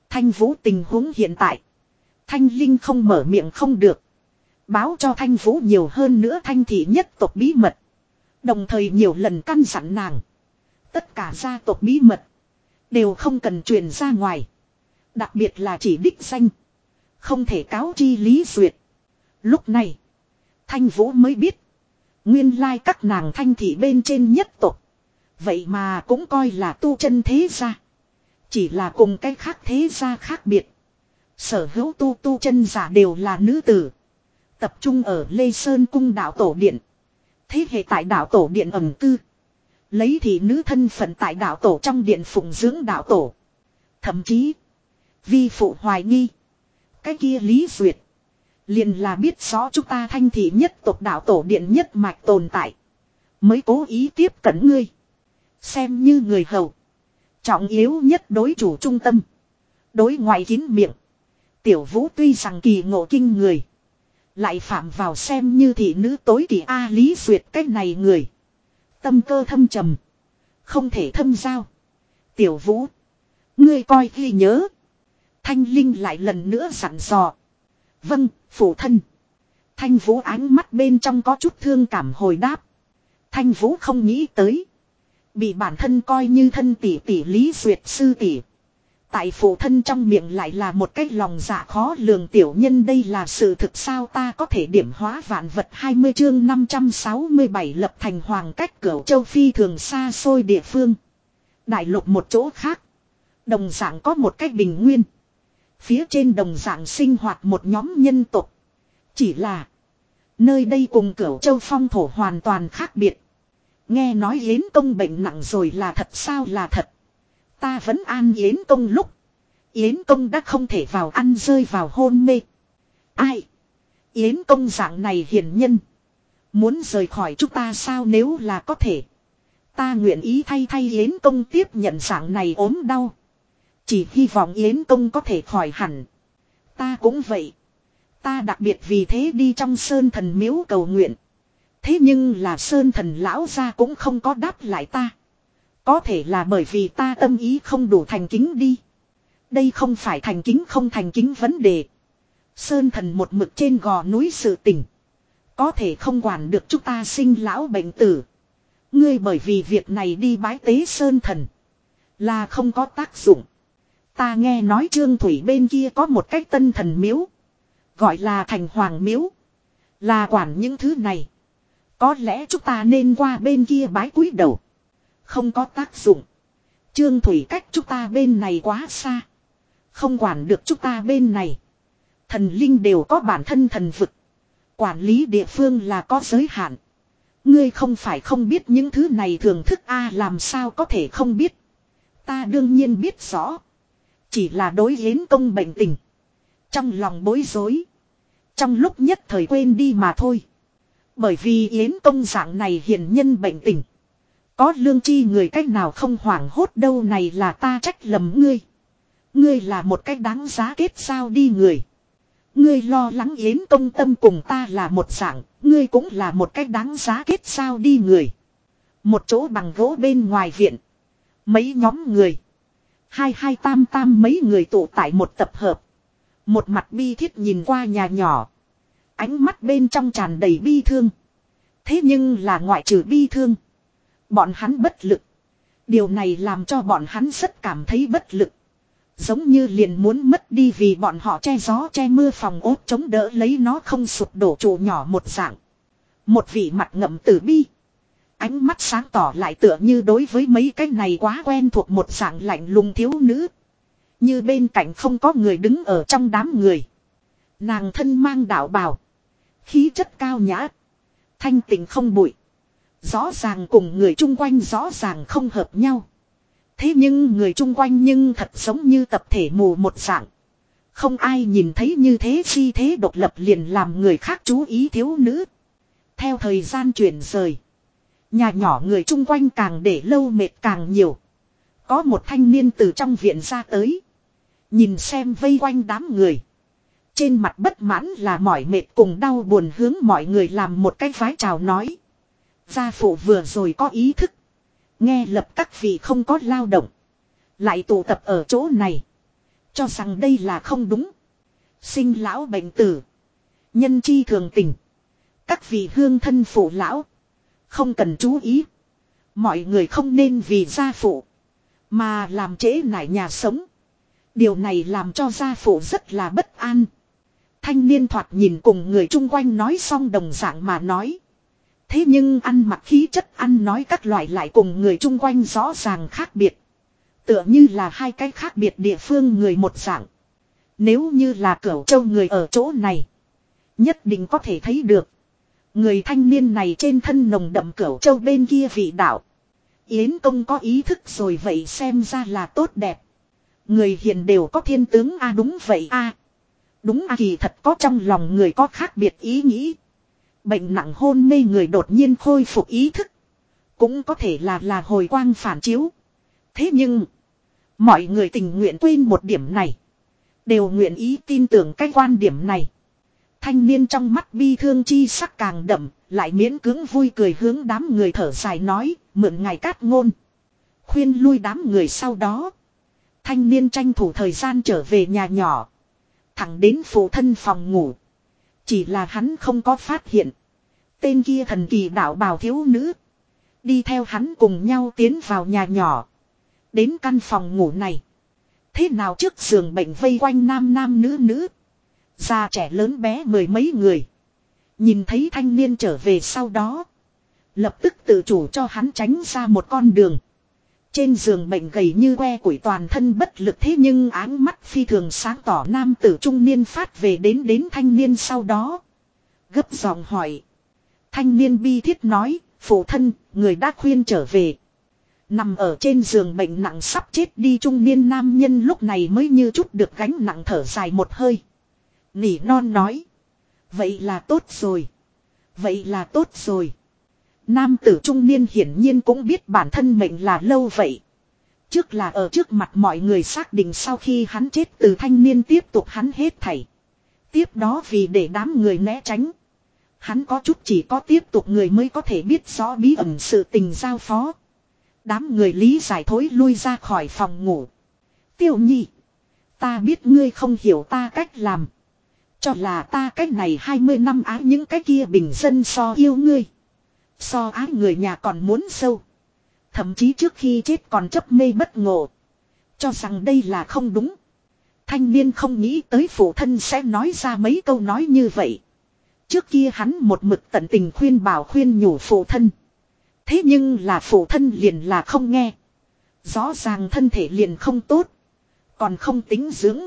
Thanh vũ tình huống hiện tại. Thanh linh không mở miệng không được. Báo cho thanh vũ nhiều hơn nữa thanh thị nhất tộc bí mật. Đồng thời nhiều lần căn dặn nàng. Tất cả gia tộc bí mật. Đều không cần truyền ra ngoài. Đặc biệt là chỉ đích danh. Không thể cáo chi lý duyệt. Lúc này. Thanh vũ mới biết. Nguyên lai các nàng thanh thị bên trên nhất tộc. Vậy mà cũng coi là tu chân thế gia. Chỉ là cùng cái khác thế gia khác biệt. Sở hữu tu tu chân giả đều là nữ tử. Tập trung ở Lê Sơn cung đạo tổ điện. Thế hệ tại đạo tổ điện ẩm cư. Lấy thị nữ thân phận tại đạo tổ trong điện phụng dưỡng đạo tổ. Thậm chí. Vi phụ hoài nghi. Cái kia lý duyệt. Liền là biết rõ chúng ta thanh thị nhất tộc đạo tổ điện nhất mạch tồn tại. Mới cố ý tiếp cận ngươi. Xem như người hầu. Trọng yếu nhất đối chủ trung tâm. Đối ngoại kín miệng. Tiểu vũ tuy rằng kỳ ngộ kinh người. Lại phạm vào xem như thị nữ tối kỳ A lý duyệt cách này người. Tâm cơ thâm trầm. Không thể thâm giao. Tiểu vũ. Ngươi coi ghi nhớ. Thanh Linh lại lần nữa dặn dò. Vâng, phụ thân. Thanh Vũ ánh mắt bên trong có chút thương cảm hồi đáp. Thanh Vũ không nghĩ tới. Bị bản thân coi như thân tỷ tỷ lý duyệt sư tỷ. Tại phụ thân trong miệng lại là một cái lòng dạ khó lường tiểu nhân đây là sự thực sao ta có thể điểm hóa vạn vật 20 chương 567 lập thành hoàng cách cửu châu phi thường xa xôi địa phương. Đại lục một chỗ khác. Đồng dạng có một cách bình nguyên. Phía trên đồng dạng sinh hoạt một nhóm nhân tộc. Chỉ là. Nơi đây cùng cửu châu phong thổ hoàn toàn khác biệt. Nghe nói Yến công bệnh nặng rồi là thật sao là thật. Ta vẫn an Yến công lúc. Yến công đã không thể vào ăn rơi vào hôn mê. Ai? Yến công dạng này hiền nhân. Muốn rời khỏi chúng ta sao nếu là có thể. Ta nguyện ý thay thay Yến công tiếp nhận dạng này ốm đau. Chỉ hy vọng Yến công có thể khỏi hẳn. Ta cũng vậy. Ta đặc biệt vì thế đi trong sơn thần miếu cầu nguyện. Thế nhưng là sơn thần lão ra cũng không có đáp lại ta. Có thể là bởi vì ta tâm ý không đủ thành kính đi. Đây không phải thành kính không thành kính vấn đề. Sơn thần một mực trên gò núi sự tình. Có thể không quản được chúng ta sinh lão bệnh tử. Ngươi bởi vì việc này đi bái tế sơn thần. Là không có tác dụng. Ta nghe nói trương thủy bên kia có một cách tân thần miếu. Gọi là thành hoàng miếu. Là quản những thứ này. Có lẽ chúng ta nên qua bên kia bái cúi đầu. Không có tác dụng. Trương Thủy cách chúng ta bên này quá xa. Không quản được chúng ta bên này. Thần linh đều có bản thân thần vực. Quản lý địa phương là có giới hạn. Ngươi không phải không biết những thứ này thường thức A, làm sao có thể không biết. Ta đương nhiên biết rõ. Chỉ là đối yến công bệnh tình. Trong lòng bối rối. Trong lúc nhất thời quên đi mà thôi. Bởi vì yến công dạng này hiền nhân bệnh tình. Có lương chi người cách nào không hoảng hốt đâu này là ta trách lầm ngươi. Ngươi là một cách đáng giá kết sao đi người. Ngươi lo lắng yến công tâm cùng ta là một dạng, ngươi cũng là một cách đáng giá kết sao đi người. Một chỗ bằng gỗ bên ngoài viện. Mấy nhóm người. Hai hai tam tam mấy người tụ tại một tập hợp. Một mặt bi thiết nhìn qua nhà nhỏ. Ánh mắt bên trong tràn đầy bi thương. Thế nhưng là ngoại trừ bi thương. Bọn hắn bất lực. Điều này làm cho bọn hắn rất cảm thấy bất lực. Giống như liền muốn mất đi vì bọn họ che gió che mưa phòng ốt chống đỡ lấy nó không sụp đổ trụ nhỏ một dạng. Một vị mặt ngậm tử bi. Ánh mắt sáng tỏ lại tựa như đối với mấy cái này quá quen thuộc một dạng lạnh lùng thiếu nữ. Như bên cạnh không có người đứng ở trong đám người. Nàng thân mang đạo bào. Khí chất cao nhã. Thanh tình không bụi. Rõ ràng cùng người chung quanh rõ ràng không hợp nhau. Thế nhưng người chung quanh nhưng thật giống như tập thể mù một dạng. Không ai nhìn thấy như thế khi thế độc lập liền làm người khác chú ý thiếu nữ. Theo thời gian chuyển rời. Nhà nhỏ người chung quanh càng để lâu mệt càng nhiều. Có một thanh niên từ trong viện ra tới. Nhìn xem vây quanh đám người. Trên mặt bất mãn là mỏi mệt cùng đau buồn hướng mọi người làm một cái phái chào nói. Gia phụ vừa rồi có ý thức. Nghe lập các vị không có lao động. Lại tụ tập ở chỗ này. Cho rằng đây là không đúng. Sinh lão bệnh tử. Nhân chi thường tình. Các vị hương thân phụ lão. Không cần chú ý. Mọi người không nên vì gia phụ. Mà làm trễ nải nhà sống. Điều này làm cho gia phụ rất là bất an. Thanh niên thoạt nhìn cùng người chung quanh nói xong đồng dạng mà nói. Thế nhưng ăn mặc khí chất ăn nói các loại lại cùng người chung quanh rõ ràng khác biệt. Tựa như là hai cái khác biệt địa phương người một dạng. Nếu như là cửu châu người ở chỗ này. Nhất định có thể thấy được. Người thanh niên này trên thân nồng đậm cửu châu bên kia vị đạo. Yến công có ý thức rồi vậy xem ra là tốt đẹp. Người hiền đều có thiên tướng a đúng vậy a Đúng a kỳ thật có trong lòng người có khác biệt ý nghĩ. Bệnh nặng hôn mê người đột nhiên khôi phục ý thức. Cũng có thể là là hồi quang phản chiếu. Thế nhưng. Mọi người tình nguyện quên một điểm này. Đều nguyện ý tin tưởng cái quan điểm này. Thanh niên trong mắt bi thương chi sắc càng đậm, lại miễn cưỡng vui cười hướng đám người thở dài nói, mượn ngài cát ngôn. Khuyên lui đám người sau đó. Thanh niên tranh thủ thời gian trở về nhà nhỏ. Thẳng đến phụ thân phòng ngủ. Chỉ là hắn không có phát hiện. Tên kia thần kỳ đạo bào thiếu nữ. Đi theo hắn cùng nhau tiến vào nhà nhỏ. Đến căn phòng ngủ này. Thế nào trước giường bệnh vây quanh nam nam nữ nữ. Già trẻ lớn bé mười mấy người. Nhìn thấy thanh niên trở về sau đó. Lập tức tự chủ cho hắn tránh ra một con đường. Trên giường bệnh gầy như que củi toàn thân bất lực thế nhưng áng mắt phi thường sáng tỏ nam tử trung niên phát về đến đến thanh niên sau đó. Gấp giọng hỏi. Thanh niên bi thiết nói, phụ thân, người đã khuyên trở về. Nằm ở trên giường bệnh nặng sắp chết đi trung niên nam nhân lúc này mới như chút được gánh nặng thở dài một hơi. Nỉ non nói. Vậy là tốt rồi. Vậy là tốt rồi. Nam tử trung niên hiển nhiên cũng biết bản thân mệnh là lâu vậy. Trước là ở trước mặt mọi người xác định sau khi hắn chết từ thanh niên tiếp tục hắn hết thảy. Tiếp đó vì để đám người né tránh. Hắn có chút chỉ có tiếp tục người mới có thể biết rõ bí ẩn sự tình giao phó. Đám người lý giải thối lui ra khỏi phòng ngủ. Tiêu nhi. Ta biết ngươi không hiểu ta cách làm. Cho là ta cách này 20 năm á, những cái kia bình dân so yêu ngươi. So ái người nhà còn muốn sâu. Thậm chí trước khi chết còn chấp mê bất ngộ. Cho rằng đây là không đúng. Thanh niên không nghĩ tới phụ thân sẽ nói ra mấy câu nói như vậy. Trước kia hắn một mực tận tình khuyên bảo khuyên nhủ phụ thân. Thế nhưng là phụ thân liền là không nghe. Rõ ràng thân thể liền không tốt. Còn không tính dưỡng.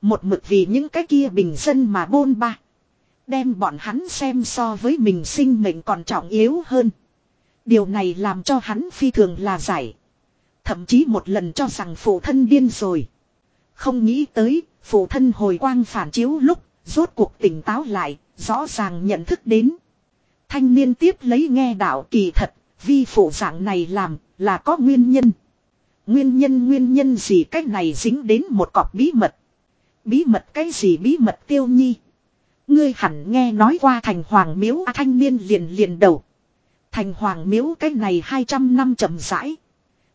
Một mực vì những cái kia bình dân mà bôn ba. Đem bọn hắn xem so với mình sinh mệnh còn trọng yếu hơn. Điều này làm cho hắn phi thường là giải. Thậm chí một lần cho rằng phụ thân điên rồi. Không nghĩ tới, phụ thân hồi quang phản chiếu lúc, rốt cuộc tỉnh táo lại, rõ ràng nhận thức đến. Thanh niên tiếp lấy nghe đạo kỳ thật, vi phụ dạng này làm, là có nguyên nhân. Nguyên nhân nguyên nhân gì cách này dính đến một cọc bí mật. Bí mật cái gì bí mật tiêu nhi. Ngươi hẳn nghe nói qua thành hoàng miếu à, thanh niên liền liền đầu. Thành hoàng miếu cái này 200 năm chậm rãi.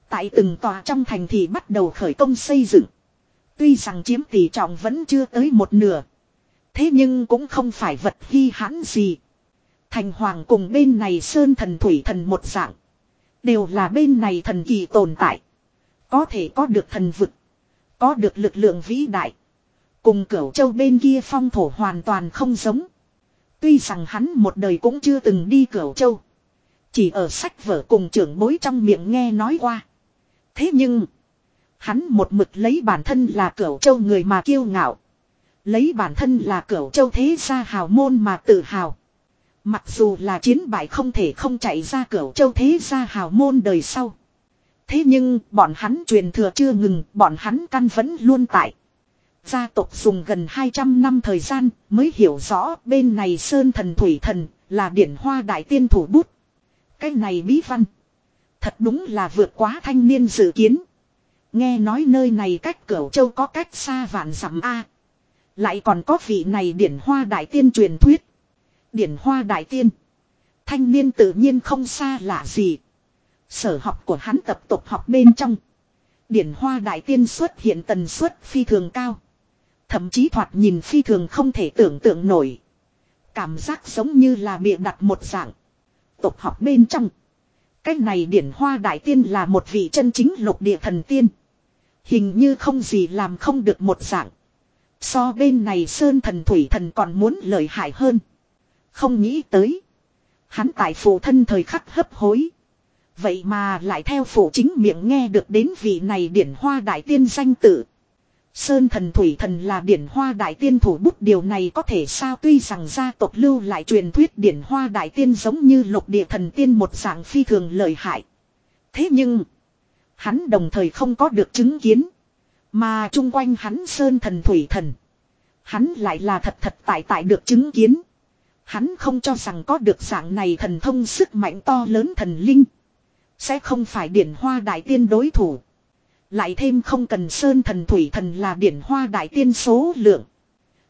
Tại từng tòa trong thành thì bắt đầu khởi công xây dựng. Tuy rằng chiếm tỷ trọng vẫn chưa tới một nửa. Thế nhưng cũng không phải vật hy hãn gì. Thành hoàng cùng bên này sơn thần thủy thần một dạng. Đều là bên này thần kỳ tồn tại. Có thể có được thần vực. Có được lực lượng vĩ đại. Cùng cửu châu bên kia phong thổ hoàn toàn không giống. Tuy rằng hắn một đời cũng chưa từng đi cửu châu. Chỉ ở sách vở cùng trưởng bối trong miệng nghe nói qua. Thế nhưng. Hắn một mực lấy bản thân là cửu châu người mà kiêu ngạo. Lấy bản thân là cửu châu thế gia hào môn mà tự hào. Mặc dù là chiến bại không thể không chạy ra cửu châu thế gia hào môn đời sau. Thế nhưng bọn hắn truyền thừa chưa ngừng, bọn hắn căn vẫn luôn tại. Gia tộc dùng gần 200 năm thời gian mới hiểu rõ bên này Sơn Thần Thủy Thần là điển hoa đại tiên thủ bút. Cái này bí văn. Thật đúng là vượt quá thanh niên dự kiến. Nghe nói nơi này cách Cửu Châu có cách xa vạn dặm A. Lại còn có vị này điển hoa đại tiên truyền thuyết. Điển hoa đại tiên. Thanh niên tự nhiên không xa lạ gì. Sở học của hắn tập tục học bên trong. Điển hoa đại tiên xuất hiện tần suất phi thường cao. Thậm chí thoạt nhìn phi thường không thể tưởng tượng nổi. Cảm giác giống như là bịa đặt một dạng. Tục học bên trong. Cách này điển hoa đại tiên là một vị chân chính lục địa thần tiên. Hình như không gì làm không được một dạng. So bên này sơn thần thủy thần còn muốn lợi hại hơn. Không nghĩ tới. Hắn tại phụ thân thời khắc hấp hối. Vậy mà lại theo phụ chính miệng nghe được đến vị này điển hoa đại tiên danh tự. Sơn thần thủy thần là điển hoa đại tiên thủ bút điều này có thể sao tuy rằng gia tộc lưu lại truyền thuyết điển hoa đại tiên giống như lục địa thần tiên một dạng phi thường lợi hại. Thế nhưng, hắn đồng thời không có được chứng kiến. Mà chung quanh hắn sơn thần thủy thần. Hắn lại là thật thật tại tại được chứng kiến. Hắn không cho rằng có được dạng này thần thông sức mạnh to lớn thần linh. Sẽ không phải điển hoa đại tiên đối thủ. Lại thêm không cần sơn thần thủy thần là điển hoa đại tiên số lượng.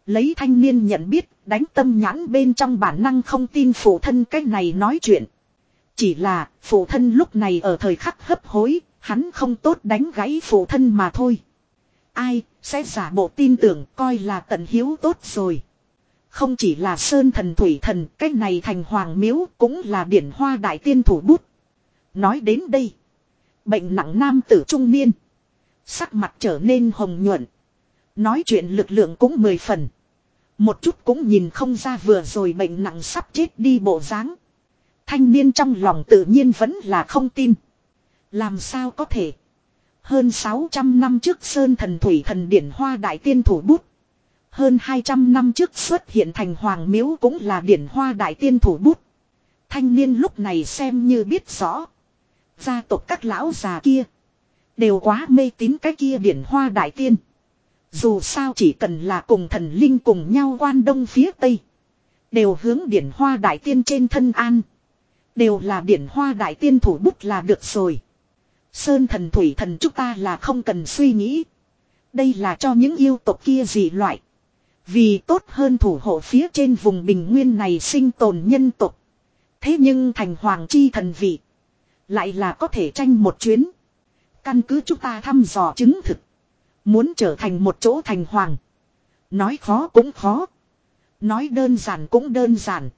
Lấy thanh niên nhận biết, đánh tâm nhãn bên trong bản năng không tin phụ thân cách này nói chuyện. Chỉ là, phụ thân lúc này ở thời khắc hấp hối, hắn không tốt đánh gãy phụ thân mà thôi. Ai, sẽ giả bộ tin tưởng coi là tận hiếu tốt rồi. Không chỉ là sơn thần thủy thần, cách này thành hoàng miếu cũng là điển hoa đại tiên thủ bút. Nói đến đây. Bệnh nặng nam tử trung niên. Sắc mặt trở nên hồng nhuận. Nói chuyện lực lượng cũng mười phần. Một chút cũng nhìn không ra vừa rồi bệnh nặng sắp chết đi bộ dáng. Thanh niên trong lòng tự nhiên vẫn là không tin. Làm sao có thể. Hơn 600 năm trước Sơn Thần Thủy Thần Điển Hoa Đại Tiên Thủ Bút. Hơn 200 năm trước xuất hiện thành Hoàng Miếu cũng là Điển Hoa Đại Tiên Thủ Bút. Thanh niên lúc này xem như biết rõ. Gia tộc các lão già kia. Đều quá mê tín cái kia điển hoa đại tiên. Dù sao chỉ cần là cùng thần linh cùng nhau quan đông phía tây. Đều hướng điển hoa đại tiên trên thân an. Đều là điển hoa đại tiên thủ bút là được rồi. Sơn thần thủy thần chúng ta là không cần suy nghĩ. Đây là cho những yêu tộc kia gì loại. Vì tốt hơn thủ hộ phía trên vùng bình nguyên này sinh tồn nhân tộc. Thế nhưng thành hoàng chi thần vị. Lại là có thể tranh một chuyến. Căn cứ chúng ta thăm dò chứng thực. Muốn trở thành một chỗ thành hoàng. Nói khó cũng khó. Nói đơn giản cũng đơn giản.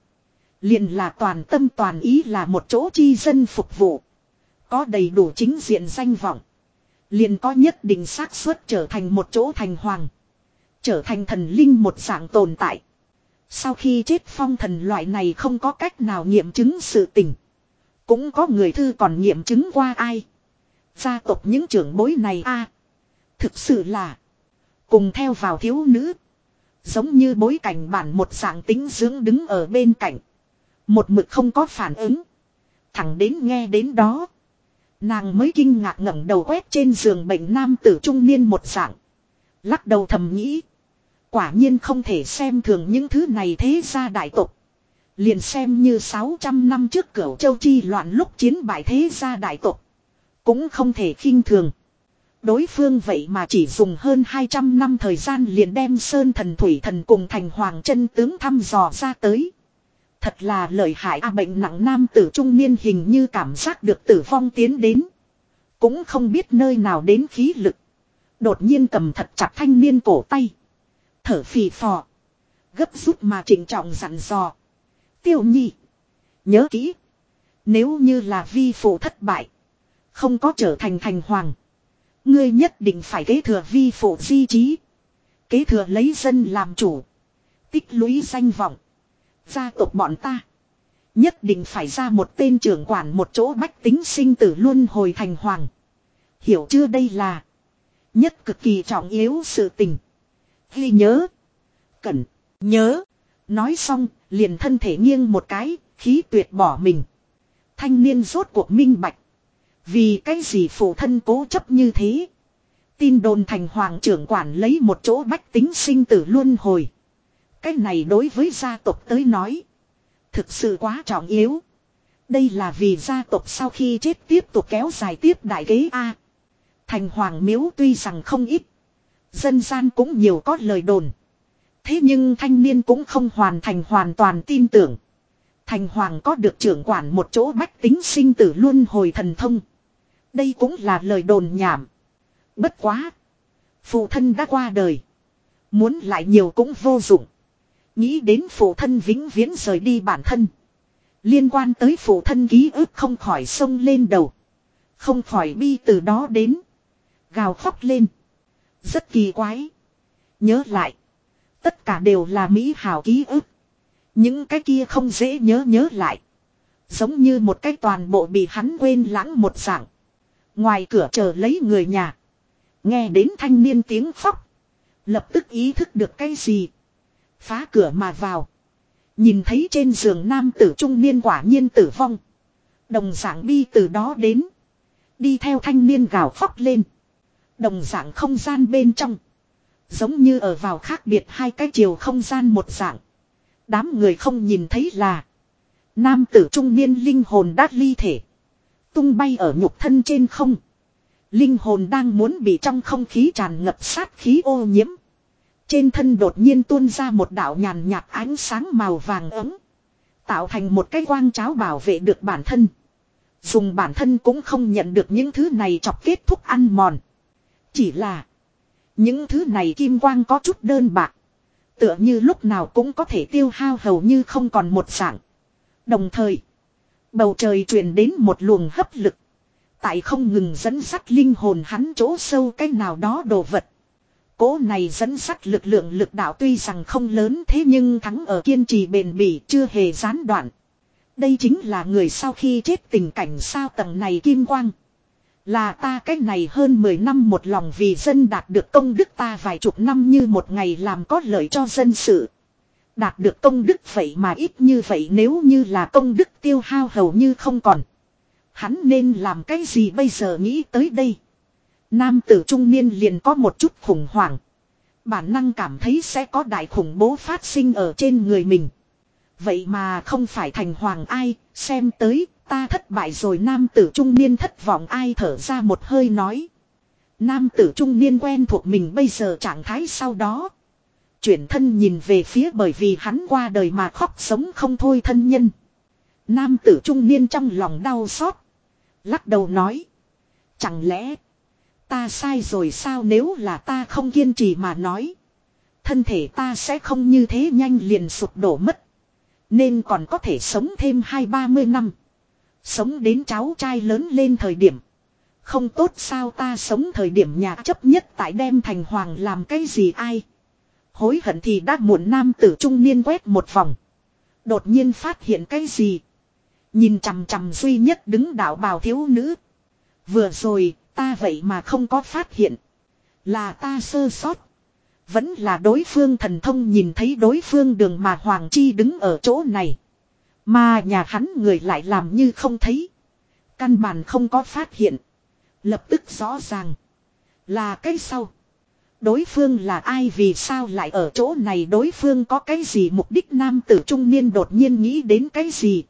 liền là toàn tâm toàn ý là một chỗ chi dân phục vụ. Có đầy đủ chính diện danh vọng. liền có nhất định xác suất trở thành một chỗ thành hoàng. Trở thành thần linh một dạng tồn tại. Sau khi chết phong thần loại này không có cách nào nghiệm chứng sự tình. Cũng có người thư còn nghiệm chứng qua ai. Gia tộc những trưởng bối này a Thực sự là. Cùng theo vào thiếu nữ. Giống như bối cảnh bản một dạng tính dưỡng đứng ở bên cạnh. Một mực không có phản ứng. Thẳng đến nghe đến đó. Nàng mới kinh ngạc ngẩng đầu quét trên giường bệnh nam tử trung niên một dạng. Lắc đầu thầm nghĩ. Quả nhiên không thể xem thường những thứ này thế gia đại tộc. Liền xem như 600 năm trước cửu châu chi loạn lúc chiến bại thế gia đại tộc. Cũng không thể khinh thường. Đối phương vậy mà chỉ dùng hơn 200 năm thời gian liền đem Sơn Thần Thủy Thần cùng thành Hoàng chân tướng thăm dò ra tới. Thật là lợi hại a, bệnh nặng nam tử trung niên hình như cảm giác được tử vong tiến đến. Cũng không biết nơi nào đến khí lực. Đột nhiên cầm thật chặt thanh niên cổ tay. Thở phì phò. Gấp rút mà trình trọng dặn dò. Tiêu nhi. Nhớ kỹ. Nếu như là vi phụ thất bại. Không có trở thành thành hoàng. Ngươi nhất định phải kế thừa vi phụ di trí. Kế thừa lấy dân làm chủ. Tích lũy danh vọng. Gia tộc bọn ta. Nhất định phải ra một tên trưởng quản một chỗ bách tính sinh tử luôn hồi thành hoàng. Hiểu chưa đây là. Nhất cực kỳ trọng yếu sự tình. Ghi nhớ. cẩn Nhớ. Nói xong, liền thân thể nghiêng một cái, khí tuyệt bỏ mình. Thanh niên rốt cuộc minh bạch. Vì cái gì phụ thân cố chấp như thế. Tin đồn thành hoàng trưởng quản lấy một chỗ bách tính sinh tử luôn hồi. Cái này đối với gia tộc tới nói. Thực sự quá trọng yếu. Đây là vì gia tộc sau khi chết tiếp tục kéo dài tiếp đại kế A. Thành hoàng miếu tuy rằng không ít. Dân gian cũng nhiều có lời đồn. Thế nhưng thanh niên cũng không hoàn thành hoàn toàn tin tưởng. Thành hoàng có được trưởng quản một chỗ bách tính sinh tử luôn hồi thần thông. Đây cũng là lời đồn nhảm. Bất quá. Phụ thân đã qua đời. Muốn lại nhiều cũng vô dụng. Nghĩ đến phụ thân vĩnh viễn rời đi bản thân. Liên quan tới phụ thân ký ức không khỏi sông lên đầu. Không khỏi bi từ đó đến. Gào khóc lên. Rất kỳ quái. Nhớ lại. Tất cả đều là mỹ hào ký ức. Những cái kia không dễ nhớ nhớ lại. Giống như một cái toàn bộ bị hắn quên lãng một dạng. Ngoài cửa chờ lấy người nhà. Nghe đến thanh niên tiếng khóc. Lập tức ý thức được cái gì. Phá cửa mà vào. Nhìn thấy trên giường nam tử trung niên quả nhiên tử vong. Đồng dạng bi từ đó đến. Đi theo thanh niên gào khóc lên. Đồng dạng không gian bên trong. Giống như ở vào khác biệt hai cái chiều không gian một dạng. Đám người không nhìn thấy là. Nam tử trung niên linh hồn đát ly thể. Tung bay ở nhục thân trên không. Linh hồn đang muốn bị trong không khí tràn ngập sát khí ô nhiễm. Trên thân đột nhiên tuôn ra một đạo nhàn nhạt ánh sáng màu vàng ấm. Tạo thành một cái quang cháo bảo vệ được bản thân. Dùng bản thân cũng không nhận được những thứ này chọc kết thúc ăn mòn. Chỉ là. Những thứ này kim quang có chút đơn bạc. Tựa như lúc nào cũng có thể tiêu hao hầu như không còn một dạng. Đồng thời. Bầu trời truyền đến một luồng hấp lực. Tại không ngừng dẫn sắt linh hồn hắn chỗ sâu cái nào đó đồ vật. Cố này dẫn sắt lực lượng lực đạo tuy rằng không lớn thế nhưng thắng ở kiên trì bền bỉ chưa hề gián đoạn. Đây chính là người sau khi chết tình cảnh sao tầng này kim quang. Là ta cách này hơn 10 năm một lòng vì dân đạt được công đức ta vài chục năm như một ngày làm có lợi cho dân sự. Đạt được công đức vậy mà ít như vậy nếu như là công đức tiêu hao hầu như không còn. Hắn nên làm cái gì bây giờ nghĩ tới đây. Nam tử trung niên liền có một chút khủng hoảng. Bản năng cảm thấy sẽ có đại khủng bố phát sinh ở trên người mình. Vậy mà không phải thành hoàng ai, xem tới, ta thất bại rồi nam tử trung niên thất vọng ai thở ra một hơi nói. Nam tử trung niên quen thuộc mình bây giờ trạng thái sau đó. Chuyển thân nhìn về phía bởi vì hắn qua đời mà khóc sống không thôi thân nhân. Nam tử trung niên trong lòng đau xót. Lắc đầu nói. Chẳng lẽ ta sai rồi sao nếu là ta không kiên trì mà nói. Thân thể ta sẽ không như thế nhanh liền sụp đổ mất. Nên còn có thể sống thêm hai ba mươi năm. Sống đến cháu trai lớn lên thời điểm. Không tốt sao ta sống thời điểm nhà chấp nhất tại đem thành hoàng làm cái gì ai. Hối hận thì đã muộn nam tử trung niên quét một vòng. Đột nhiên phát hiện cái gì. Nhìn chằm chằm duy nhất đứng đảo bào thiếu nữ. Vừa rồi, ta vậy mà không có phát hiện. Là ta sơ sót. Vẫn là đối phương thần thông nhìn thấy đối phương đường mà Hoàng Chi đứng ở chỗ này. Mà nhà hắn người lại làm như không thấy. Căn bản không có phát hiện. Lập tức rõ ràng. Là cái sau. Đối phương là ai vì sao lại ở chỗ này đối phương có cái gì mục đích nam tử trung niên đột nhiên nghĩ đến cái gì.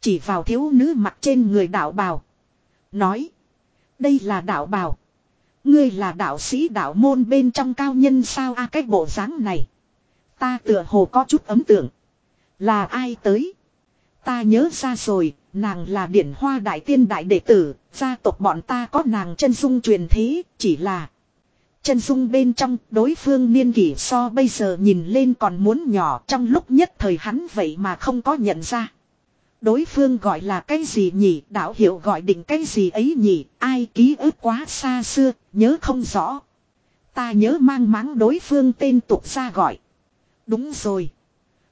Chỉ vào thiếu nữ mặt trên người đạo bào. Nói. Đây là đạo bào. Ngươi là đạo sĩ đạo môn bên trong cao nhân sao a à, cái bộ dáng này. Ta tựa hồ có chút ấm tượng. Là ai tới? Ta nhớ ra rồi, nàng là điển hoa đại tiên đại đệ tử, gia tộc bọn ta có nàng chân dung truyền thế, chỉ là chân dung bên trong đối phương niên kỷ so bây giờ nhìn lên còn muốn nhỏ trong lúc nhất thời hắn vậy mà không có nhận ra. Đối phương gọi là cái gì nhỉ, đạo hiệu gọi định cái gì ấy nhỉ, ai ký ức quá xa xưa, nhớ không rõ. Ta nhớ mang máng đối phương tên tục ra gọi. Đúng rồi.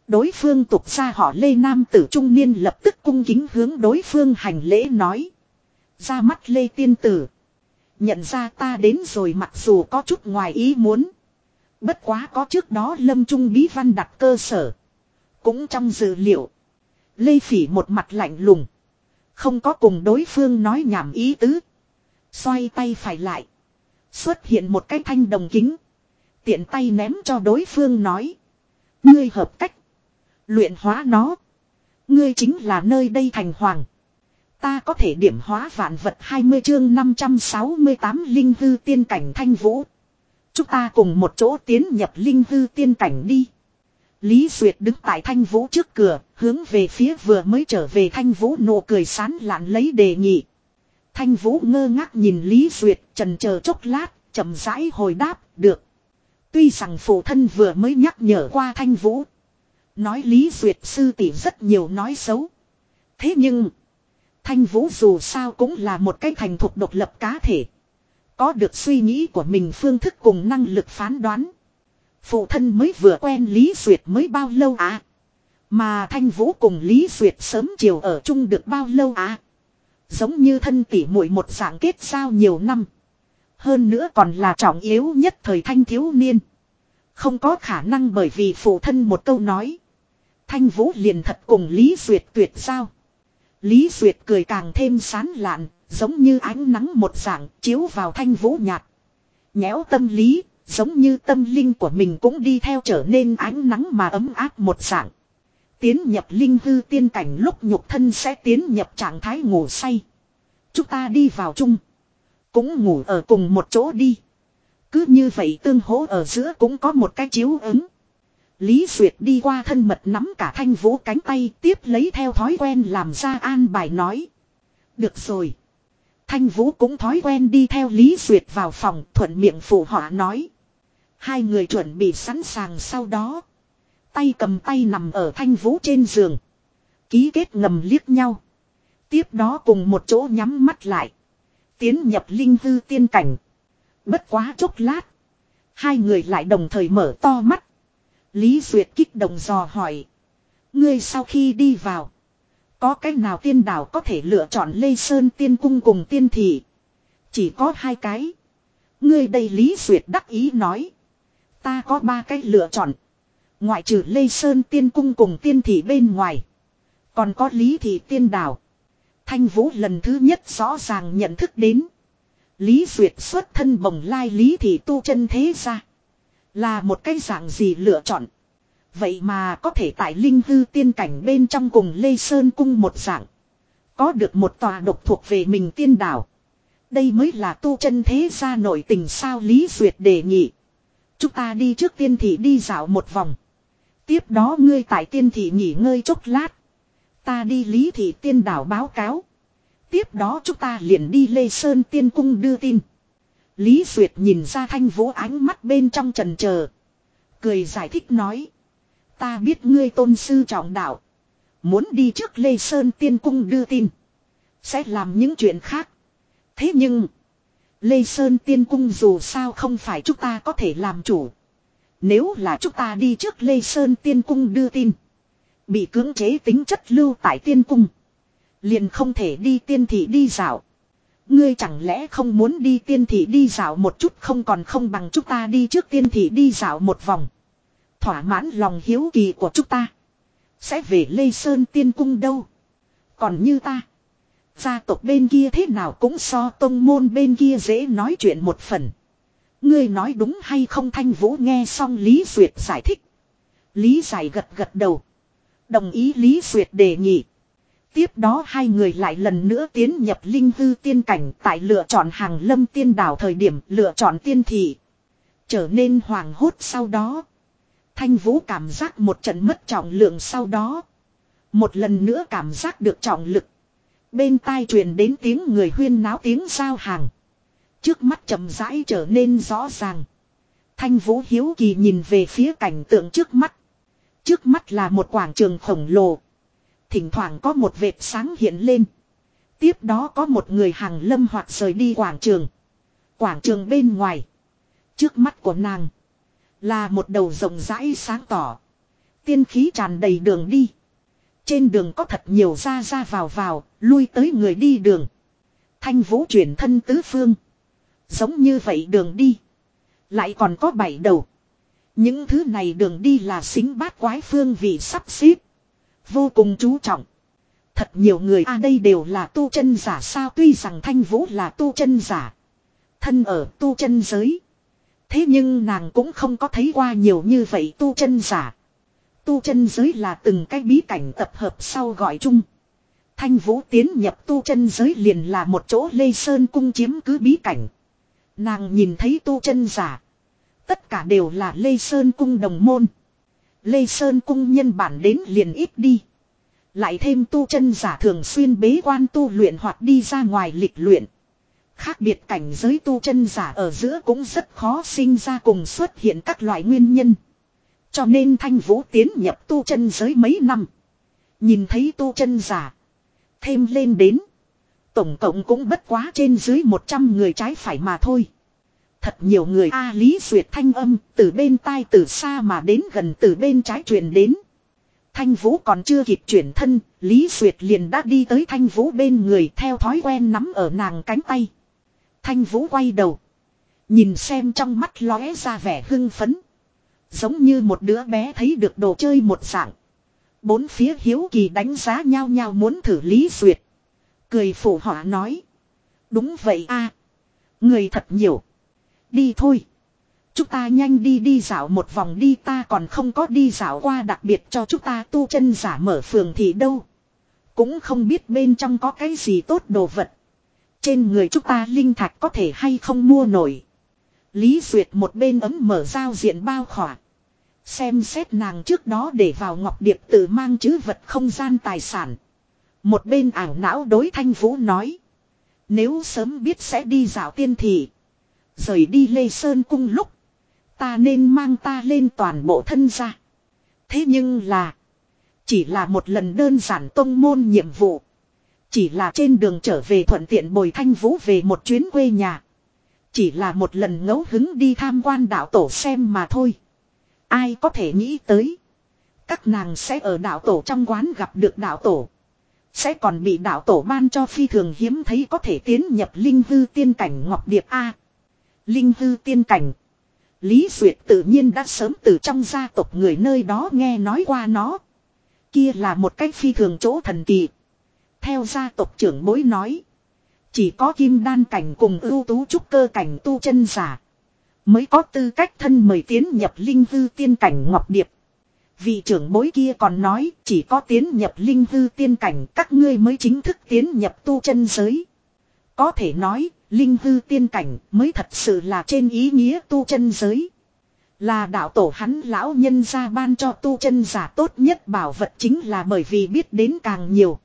Đối phương tục ra họ Lê Nam tử trung niên lập tức cung kính hướng đối phương hành lễ nói. Ra mắt Lê Tiên Tử. Nhận ra ta đến rồi mặc dù có chút ngoài ý muốn. Bất quá có trước đó Lâm Trung Bí Văn đặt cơ sở. Cũng trong dự liệu. Lê Phỉ một mặt lạnh lùng. Không có cùng đối phương nói nhảm ý tứ. Xoay tay phải lại. Xuất hiện một cái thanh đồng kính. Tiện tay ném cho đối phương nói. Ngươi hợp cách. Luyện hóa nó. Ngươi chính là nơi đây thành hoàng. Ta có thể điểm hóa vạn vật 20 chương 568 linh hư tiên cảnh thanh vũ. Chúng ta cùng một chỗ tiến nhập linh hư tiên cảnh đi. Lý Duyệt đứng tại thanh vũ trước cửa, hướng về phía vừa mới trở về thanh vũ nụ cười sán lạn lấy đề nghị. Thanh vũ ngơ ngác nhìn Lý Duyệt trần chờ chốc lát, chậm rãi hồi đáp, được. Tuy rằng phụ thân vừa mới nhắc nhở qua thanh vũ. Nói Lý Duyệt sư tỷ rất nhiều nói xấu. Thế nhưng, Thanh Vũ dù sao cũng là một cái thành thục độc lập cá thể. Có được suy nghĩ của mình phương thức cùng năng lực phán đoán. Phụ thân mới vừa quen Lý Duyệt mới bao lâu à? Mà Thanh Vũ cùng Lý Duyệt sớm chiều ở chung được bao lâu à? Giống như thân tỉ muội một dạng kết giao nhiều năm. Hơn nữa còn là trọng yếu nhất thời thanh thiếu niên. Không có khả năng bởi vì phụ thân một câu nói. Thanh Vũ liền thật cùng Lý Duyệt tuyệt giao. Lý Duyệt cười càng thêm sán lạn, giống như ánh nắng một dạng chiếu vào Thanh Vũ nhạt. Nhéo tâm lý, giống như tâm linh của mình cũng đi theo trở nên ánh nắng mà ấm áp một dạng. Tiến nhập linh hư tiên cảnh lúc nhục thân sẽ tiến nhập trạng thái ngủ say. Chúng ta đi vào chung. Cũng ngủ ở cùng một chỗ đi. Cứ như vậy tương hỗ ở giữa cũng có một cái chiếu ứng. Lý Duyệt đi qua thân mật nắm cả thanh vũ cánh tay tiếp lấy theo thói quen làm ra an bài nói. Được rồi. Thanh vũ cũng thói quen đi theo Lý Duyệt vào phòng thuận miệng phụ họa nói. Hai người chuẩn bị sẵn sàng sau đó. Tay cầm tay nằm ở thanh vũ trên giường. Ký kết ngầm liếc nhau. Tiếp đó cùng một chỗ nhắm mắt lại. Tiến nhập linh hư tiên cảnh. Bất quá chốc lát. Hai người lại đồng thời mở to mắt. Lý Duyệt kích động dò hỏi. Ngươi sau khi đi vào. Có cách nào tiên đảo có thể lựa chọn Lê Sơn tiên cung cùng tiên thị. Chỉ có hai cái. Ngươi đây Lý Duyệt đắc ý nói. Ta có ba cái lựa chọn. Ngoại trừ Lê Sơn tiên cung cùng tiên thị bên ngoài. Còn có Lý thị tiên đảo. Thanh Vũ lần thứ nhất rõ ràng nhận thức đến. Lý Duyệt xuất thân bồng lai Lý thị tu chân thế ra. Là một cái dạng gì lựa chọn. Vậy mà có thể tại linh hư tiên cảnh bên trong cùng Lê Sơn cung một dạng. Có được một tòa độc thuộc về mình tiên đảo. Đây mới là tu chân thế gia nội tình sao Lý Duyệt đề nghị. Chúng ta đi trước tiên thị đi dạo một vòng. Tiếp đó ngươi tại tiên thị nghỉ ngơi chốc lát. Ta đi lý thị tiên đảo báo cáo. Tiếp đó chúng ta liền đi Lê Sơn tiên cung đưa tin. Lý Duyệt nhìn ra thanh vũ ánh mắt bên trong trần chờ Cười giải thích nói. Ta biết ngươi tôn sư trọng đạo. Muốn đi trước Lê Sơn tiên cung đưa tin. Sẽ làm những chuyện khác. Thế nhưng. Lê Sơn tiên cung dù sao không phải chúng ta có thể làm chủ. Nếu là chúng ta đi trước Lê Sơn tiên cung đưa tin. Bị cưỡng chế tính chất lưu tại tiên cung. Liền không thể đi tiên thị đi dạo. Ngươi chẳng lẽ không muốn đi tiên thị đi dạo một chút không còn không bằng chúng ta đi trước tiên thị đi dạo một vòng. Thỏa mãn lòng hiếu kỳ của chúng ta. Sẽ về Lê Sơn tiên cung đâu. Còn như ta. Gia tộc bên kia thế nào cũng so tông môn bên kia dễ nói chuyện một phần. Ngươi nói đúng hay không Thanh Vũ nghe xong Lý Duyệt giải thích. Lý giải gật gật đầu. Đồng ý Lý Duyệt đề nghị. Tiếp đó hai người lại lần nữa tiến nhập linh hư tiên cảnh tại lựa chọn hàng lâm tiên đảo thời điểm, lựa chọn tiên thị. Trở nên hoàng hốt sau đó. Thanh Vũ cảm giác một trận mất trọng lượng sau đó. Một lần nữa cảm giác được trọng lực. Bên tai truyền đến tiếng người huyên náo tiếng giao hàng. Trước mắt chậm rãi trở nên rõ ràng. Thanh Vũ hiếu kỳ nhìn về phía cảnh tượng trước mắt. Trước mắt là một quảng trường khổng lồ. Thỉnh thoảng có một vệt sáng hiện lên. Tiếp đó có một người hàng lâm hoặc rời đi quảng trường. Quảng trường bên ngoài. Trước mắt của nàng. Là một đầu rộng rãi sáng tỏ. Tiên khí tràn đầy đường đi. Trên đường có thật nhiều ra ra vào vào, lui tới người đi đường. Thanh vũ chuyển thân tứ phương. Giống như vậy đường đi. Lại còn có bảy đầu. Những thứ này đường đi là xính bát quái phương vị sắp xếp. Vô cùng chú trọng. Thật nhiều người a đây đều là tu chân giả sao tuy rằng thanh vũ là tu chân giả. Thân ở tu chân giới. Thế nhưng nàng cũng không có thấy qua nhiều như vậy tu chân giả. Tu chân giới là từng cái bí cảnh tập hợp sau gọi chung. Thanh vũ tiến nhập tu chân giới liền là một chỗ Lê Sơn cung chiếm cứ bí cảnh. Nàng nhìn thấy tu chân giả. Tất cả đều là Lê Sơn cung đồng môn. Lê Sơn cung nhân bản đến liền ít đi. Lại thêm tu chân giả thường xuyên bế quan tu luyện hoặc đi ra ngoài lịch luyện. Khác biệt cảnh giới tu chân giả ở giữa cũng rất khó sinh ra cùng xuất hiện các loại nguyên nhân. Cho nên Thanh Vũ tiến nhập tu chân giới mấy năm. Nhìn thấy tu chân giả. Thêm lên đến. Tổng cộng cũng bất quá trên dưới 100 người trái phải mà thôi. Thật nhiều người A Lý Duyệt thanh âm từ bên tai từ xa mà đến gần từ bên trái truyền đến. Thanh Vũ còn chưa kịp chuyển thân, Lý Duyệt liền đã đi tới Thanh Vũ bên người theo thói quen nắm ở nàng cánh tay. Thanh Vũ quay đầu. Nhìn xem trong mắt lóe ra vẻ hưng phấn. Giống như một đứa bé thấy được đồ chơi một dạng. Bốn phía hiếu kỳ đánh giá nhau nhau muốn thử Lý Duyệt. Cười phủ họa nói. Đúng vậy a Người thật nhiều. Đi thôi. Chúng ta nhanh đi đi dạo một vòng đi, ta còn không có đi dạo qua đặc biệt cho chúng ta tu chân giả mở phường thì đâu. Cũng không biết bên trong có cái gì tốt đồ vật. Trên người chúng ta linh thạch có thể hay không mua nổi. Lý Duyệt một bên ấm mở giao diện bao khỏa. Xem xét nàng trước đó để vào ngọc điệp tự mang chữ vật không gian tài sản. Một bên ảo não đối thanh vũ nói. Nếu sớm biết sẽ đi dạo tiên thị. Rời đi Lê Sơn cung lúc. Ta nên mang ta lên toàn bộ thân ra. Thế nhưng là. Chỉ là một lần đơn giản tông môn nhiệm vụ. Chỉ là trên đường trở về thuận tiện bồi thanh vũ về một chuyến quê nhà. Chỉ là một lần ngẫu hứng đi tham quan đạo tổ xem mà thôi. Ai có thể nghĩ tới. Các nàng sẽ ở đạo tổ trong quán gặp được đạo tổ. Sẽ còn bị đạo tổ ban cho phi thường hiếm thấy có thể tiến nhập linh hư tiên cảnh Ngọc Điệp A. Linh hư tiên cảnh. Lý Duyệt tự nhiên đã sớm từ trong gia tộc người nơi đó nghe nói qua nó. Kia là một cách phi thường chỗ thần kỳ. Theo gia tộc trưởng bối nói. Chỉ có kim đan cảnh cùng ưu tú trúc cơ cảnh tu chân giả. Mới có tư cách thân mời tiến nhập linh hư tiên cảnh Ngọc Điệp. Vị trưởng bối kia còn nói chỉ có tiến nhập linh hư tiên cảnh các ngươi mới chính thức tiến nhập tu chân giới. Có thể nói, linh hư tiên cảnh mới thật sự là trên ý nghĩa tu chân giới. Là đạo tổ hắn lão nhân ra ban cho tu chân giả tốt nhất bảo vật chính là bởi vì biết đến càng nhiều.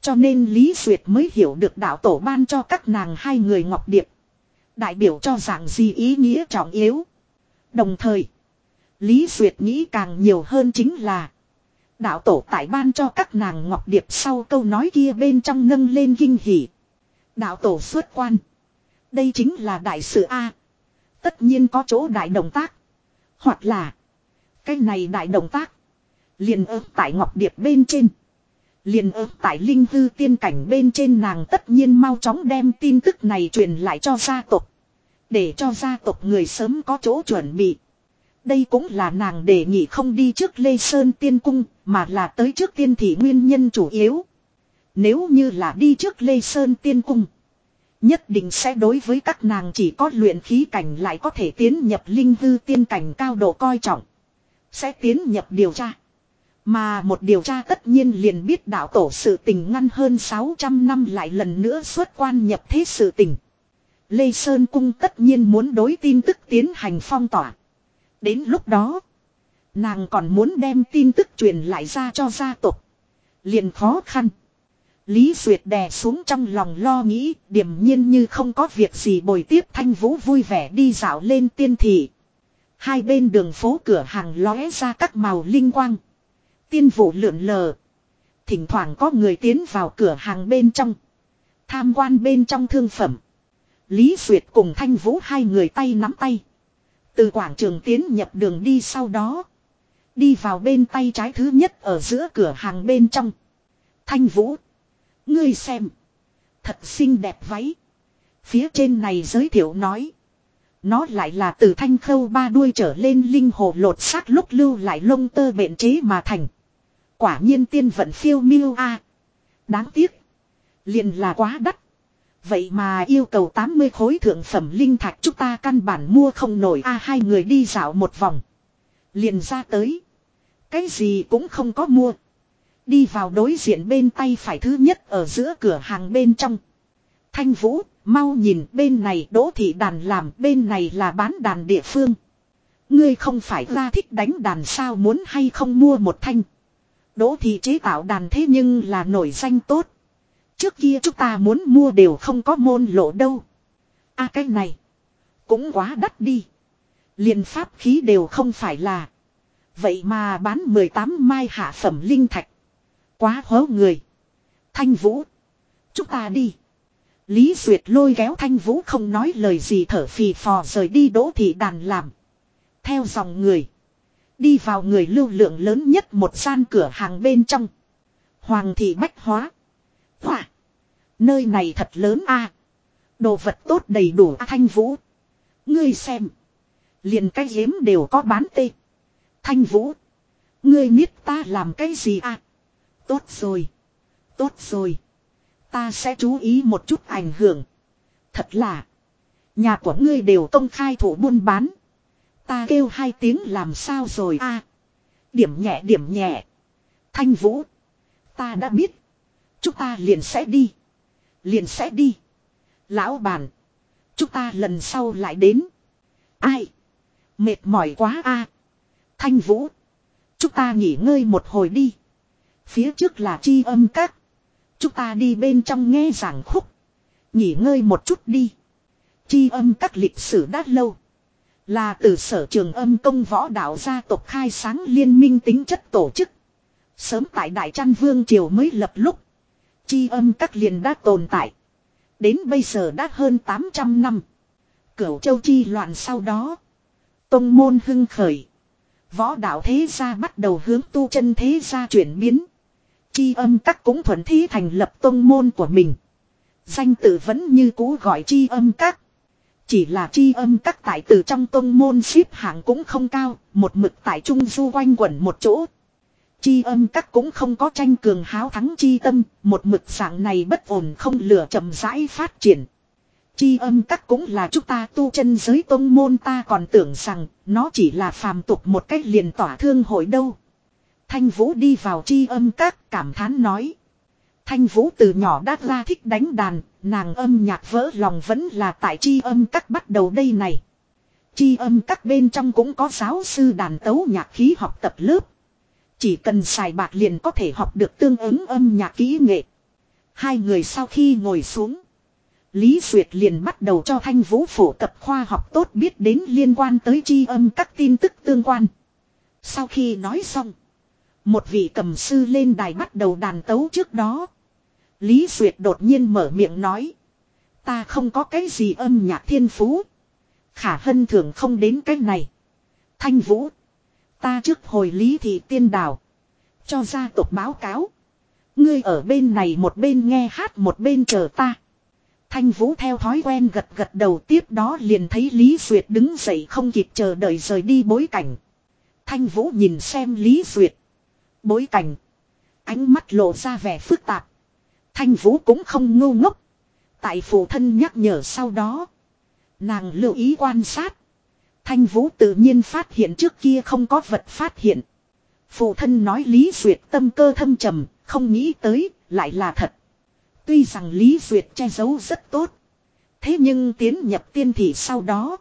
Cho nên Lý Duyệt mới hiểu được đạo tổ ban cho các nàng hai người Ngọc Điệp. Đại biểu cho dạng gì ý nghĩa trọng yếu. Đồng thời, Lý Duyệt nghĩ càng nhiều hơn chính là Đạo tổ tại ban cho các nàng Ngọc Điệp sau câu nói kia bên trong nâng lên kinh hỉ. Đạo tổ xuất quan. Đây chính là đại sự A. Tất nhiên có chỗ đại động tác. Hoặc là cái này đại động tác. Liền ớt tại Ngọc Điệp bên trên. Liền ớt tại Linh Hư tiên cảnh bên trên nàng tất nhiên mau chóng đem tin tức này truyền lại cho gia tộc. Để cho gia tộc người sớm có chỗ chuẩn bị. Đây cũng là nàng đề nghị không đi trước Lê Sơn Tiên Cung, mà là tới trước tiên thị nguyên nhân chủ yếu. Nếu như là đi trước Lê Sơn Tiên Cung, nhất định sẽ đối với các nàng chỉ có luyện khí cảnh lại có thể tiến nhập linh hư tiên cảnh cao độ coi trọng. Sẽ tiến nhập điều tra. Mà một điều tra tất nhiên liền biết đạo tổ sự tình ngăn hơn 600 năm lại lần nữa xuất quan nhập thế sự tình. Lê Sơn Cung tất nhiên muốn đối tin tức tiến hành phong tỏa. Đến lúc đó, nàng còn muốn đem tin tức truyền lại ra cho gia tộc. Liền khó khăn. Lý Duyệt đè xuống trong lòng lo nghĩ, điềm nhiên như không có việc gì bồi tiếp thanh vũ vui vẻ đi dạo lên tiên thị. Hai bên đường phố cửa hàng lóe ra các màu linh quang. Tiên vụ lượn lờ. Thỉnh thoảng có người tiến vào cửa hàng bên trong. Tham quan bên trong thương phẩm. Lý Duyệt cùng Thanh Vũ hai người tay nắm tay. Từ quảng trường tiến nhập đường đi sau đó. Đi vào bên tay trái thứ nhất ở giữa cửa hàng bên trong. Thanh Vũ. Ngươi xem. Thật xinh đẹp váy. Phía trên này giới thiệu nói. Nó lại là từ thanh khâu ba đuôi trở lên linh hồ lột xác lúc lưu lại lông tơ bện chế mà thành. Quả nhiên tiên vận phiêu miêu a Đáng tiếc. Liền là quá đắt. Vậy mà yêu cầu 80 khối thượng phẩm linh thạch chúng ta căn bản mua không nổi a hai người đi dạo một vòng. Liền ra tới. Cái gì cũng không có mua. Đi vào đối diện bên tay phải thứ nhất ở giữa cửa hàng bên trong. Thanh Vũ, mau nhìn bên này đỗ thị đàn làm bên này là bán đàn địa phương. Ngươi không phải ra thích đánh đàn sao muốn hay không mua một thanh. Đỗ thị chế tạo đàn thế nhưng là nổi danh tốt. Trước kia chúng ta muốn mua đều không có môn lộ đâu. a à, cái này. Cũng quá đắt đi. liền pháp khí đều không phải là. Vậy mà bán 18 mai hạ phẩm linh thạch. Quá hố người. Thanh Vũ. Chúng ta đi. Lý Duyệt lôi kéo Thanh Vũ không nói lời gì thở phì phò rời đi đỗ thị đàn làm. Theo dòng người. Đi vào người lưu lượng lớn nhất một gian cửa hàng bên trong. Hoàng thị bách hóa. Hỏa. Nơi này thật lớn a Đồ vật tốt đầy đủ a Thanh Vũ. Ngươi xem. Liền cái hiếm đều có bán tê. Thanh Vũ. Ngươi biết ta làm cái gì à? Tốt rồi. Tốt rồi. Ta sẽ chú ý một chút ảnh hưởng. Thật là. Nhà của ngươi đều công khai thủ buôn bán. Ta kêu hai tiếng làm sao rồi a? điểm nhẹ điểm nhẹ. Thanh Vũ. Ta đã biết. Chúng ta liền sẽ đi. Liền sẽ đi. Lão bàn. Chúng ta lần sau lại đến. Ai? Mệt mỏi quá a. Thanh Vũ. Chúng ta nghỉ ngơi một hồi đi. Phía trước là chi âm các. Chúng ta đi bên trong nghe giảng khúc. Nghỉ ngơi một chút đi. Chi âm các lịch sử đã lâu. Là từ sở trường âm công võ đạo gia tộc khai sáng liên minh tính chất tổ chức. Sớm tại Đại Trăn Vương Triều mới lập lúc. Chi âm các liền đã tồn tại. Đến bây giờ đã hơn 800 năm. Cửu châu chi loạn sau đó. Tông môn hưng khởi. Võ đạo thế gia bắt đầu hướng tu chân thế gia chuyển biến. Chi âm các cũng thuận thí thành lập tông môn của mình. Danh tự vẫn như cũ gọi chi âm các. Chỉ là chi âm các tại từ trong tông môn xếp hạng cũng không cao, một mực tại trung du quanh quẩn một chỗ. Chi âm các cũng không có tranh cường háo thắng chi tâm, một mực dạng này bất ổn không lửa chậm rãi phát triển. Chi âm các cũng là chúng ta tu chân giới tôn môn ta còn tưởng rằng nó chỉ là phàm tục một cách liền tỏa thương hội đâu. Thanh Vũ đi vào tri âm các cảm thán nói. Thanh Vũ từ nhỏ đã ra thích đánh đàn, nàng âm nhạc vỡ lòng vẫn là tại tri âm các bắt đầu đây này. Tri âm các bên trong cũng có giáo sư đàn tấu nhạc khí học tập lớp. Chỉ cần xài bạc liền có thể học được tương ứng âm nhạc kỹ nghệ. Hai người sau khi ngồi xuống. Lý Duyệt liền bắt đầu cho Thanh Vũ phổ cập khoa học tốt biết đến liên quan tới tri âm các tin tức tương quan. Sau khi nói xong. Một vị cầm sư lên đài bắt đầu đàn tấu trước đó. Lý Duyệt đột nhiên mở miệng nói. Ta không có cái gì âm nhạc thiên phú. Khả hân thường không đến cái này. Thanh Vũ. Ta trước hồi Lý Thị Tiên đào Cho gia tộc báo cáo. Ngươi ở bên này một bên nghe hát một bên chờ ta. Thanh Vũ theo thói quen gật gật đầu tiếp đó liền thấy Lý Duyệt đứng dậy không kịp chờ đợi rời đi bối cảnh. Thanh Vũ nhìn xem Lý Duyệt. Bối cảnh. Ánh mắt lộ ra vẻ phức tạp. Thanh Vũ cũng không ngu ngốc. Tại phụ thân nhắc nhở sau đó. Nàng lưu ý quan sát. Thanh Vũ tự nhiên phát hiện trước kia không có vật phát hiện. Phụ thân nói Lý Duyệt tâm cơ thâm trầm, không nghĩ tới, lại là thật. Tuy rằng Lý Duyệt che giấu rất tốt. Thế nhưng tiến nhập tiên thị sau đó.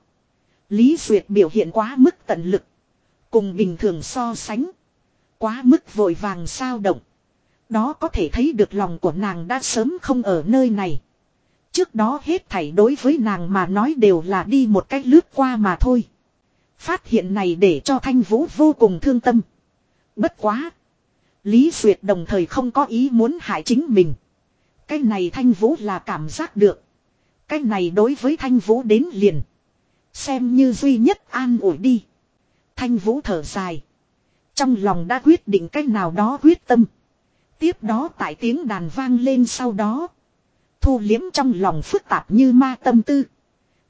Lý Duyệt biểu hiện quá mức tận lực. Cùng bình thường so sánh. Quá mức vội vàng sao động. Đó có thể thấy được lòng của nàng đã sớm không ở nơi này. Trước đó hết thảy đối với nàng mà nói đều là đi một cách lướt qua mà thôi. Phát hiện này để cho Thanh Vũ vô cùng thương tâm. Bất quá. Lý Duyệt đồng thời không có ý muốn hại chính mình. Cái này Thanh Vũ là cảm giác được. Cái này đối với Thanh Vũ đến liền. Xem như duy nhất an ủi đi. Thanh Vũ thở dài. Trong lòng đã quyết định cách nào đó quyết tâm. Tiếp đó tại tiếng đàn vang lên sau đó. Thu liếm trong lòng phức tạp như ma tâm tư.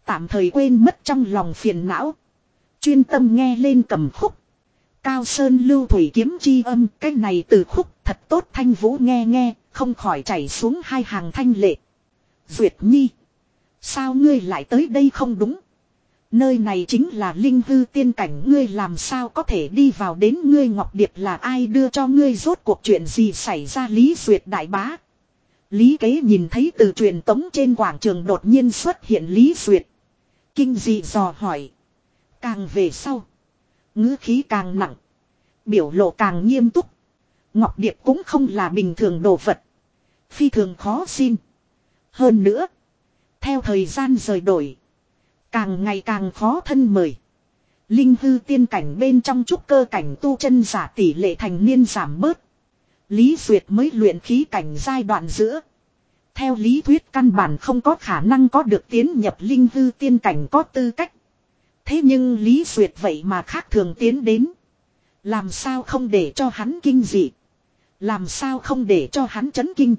Tạm thời quên mất trong lòng phiền não. Chuyên tâm nghe lên cầm khúc. Cao Sơn lưu thủy kiếm chi âm. Cái này từ khúc thật tốt thanh vũ nghe nghe. Không khỏi chảy xuống hai hàng thanh lệ. Duyệt nhi. Sao ngươi lại tới đây không đúng? Nơi này chính là linh hư tiên cảnh, ngươi làm sao có thể đi vào đến ngươi Ngọc Điệp là ai, đưa cho ngươi rốt cuộc chuyện gì xảy ra Lý Duyệt đại bá. Lý kế nhìn thấy từ truyền tống trên quảng trường đột nhiên xuất hiện Lý Duyệt. Kinh dị dò hỏi. Càng về sau. ngữ khí càng nặng. Biểu lộ càng nghiêm túc. Ngọc Điệp cũng không là bình thường đồ vật. Phi thường khó xin. Hơn nữa. Theo thời gian rời đổi. Càng ngày càng khó thân mời. Linh hư tiên cảnh bên trong trúc cơ cảnh tu chân giả tỷ lệ thành niên giảm bớt. Lý Duyệt mới luyện khí cảnh giai đoạn giữa. Theo lý thuyết căn bản không có khả năng có được tiến nhập linh hư tiên cảnh có tư cách. Thế nhưng Lý Duyệt vậy mà khác thường tiến đến. Làm sao không để cho hắn kinh dị. Làm sao không để cho hắn chấn kinh.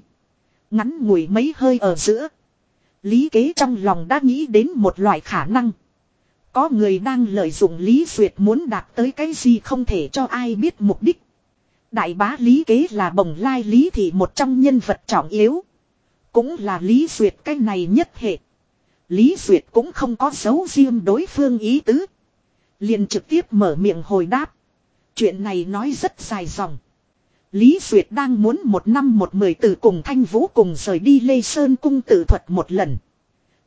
Ngắn ngủi mấy hơi ở giữa. Lý kế trong lòng đã nghĩ đến một loại khả năng. Có người đang lợi dụng Lý Duyệt muốn đạt tới cái gì không thể cho ai biết mục đích. Đại bá Lý kế là bồng lai Lý thị một trong nhân vật trọng yếu. Cũng là Lý Duyệt cái này nhất hệ. Lý Duyệt cũng không có dấu riêng đối phương ý tứ. liền trực tiếp mở miệng hồi đáp. Chuyện này nói rất dài dòng. Lý Duyệt đang muốn một năm một mười từ cùng Thanh Vũ cùng rời đi Lê Sơn cung tự thuật một lần.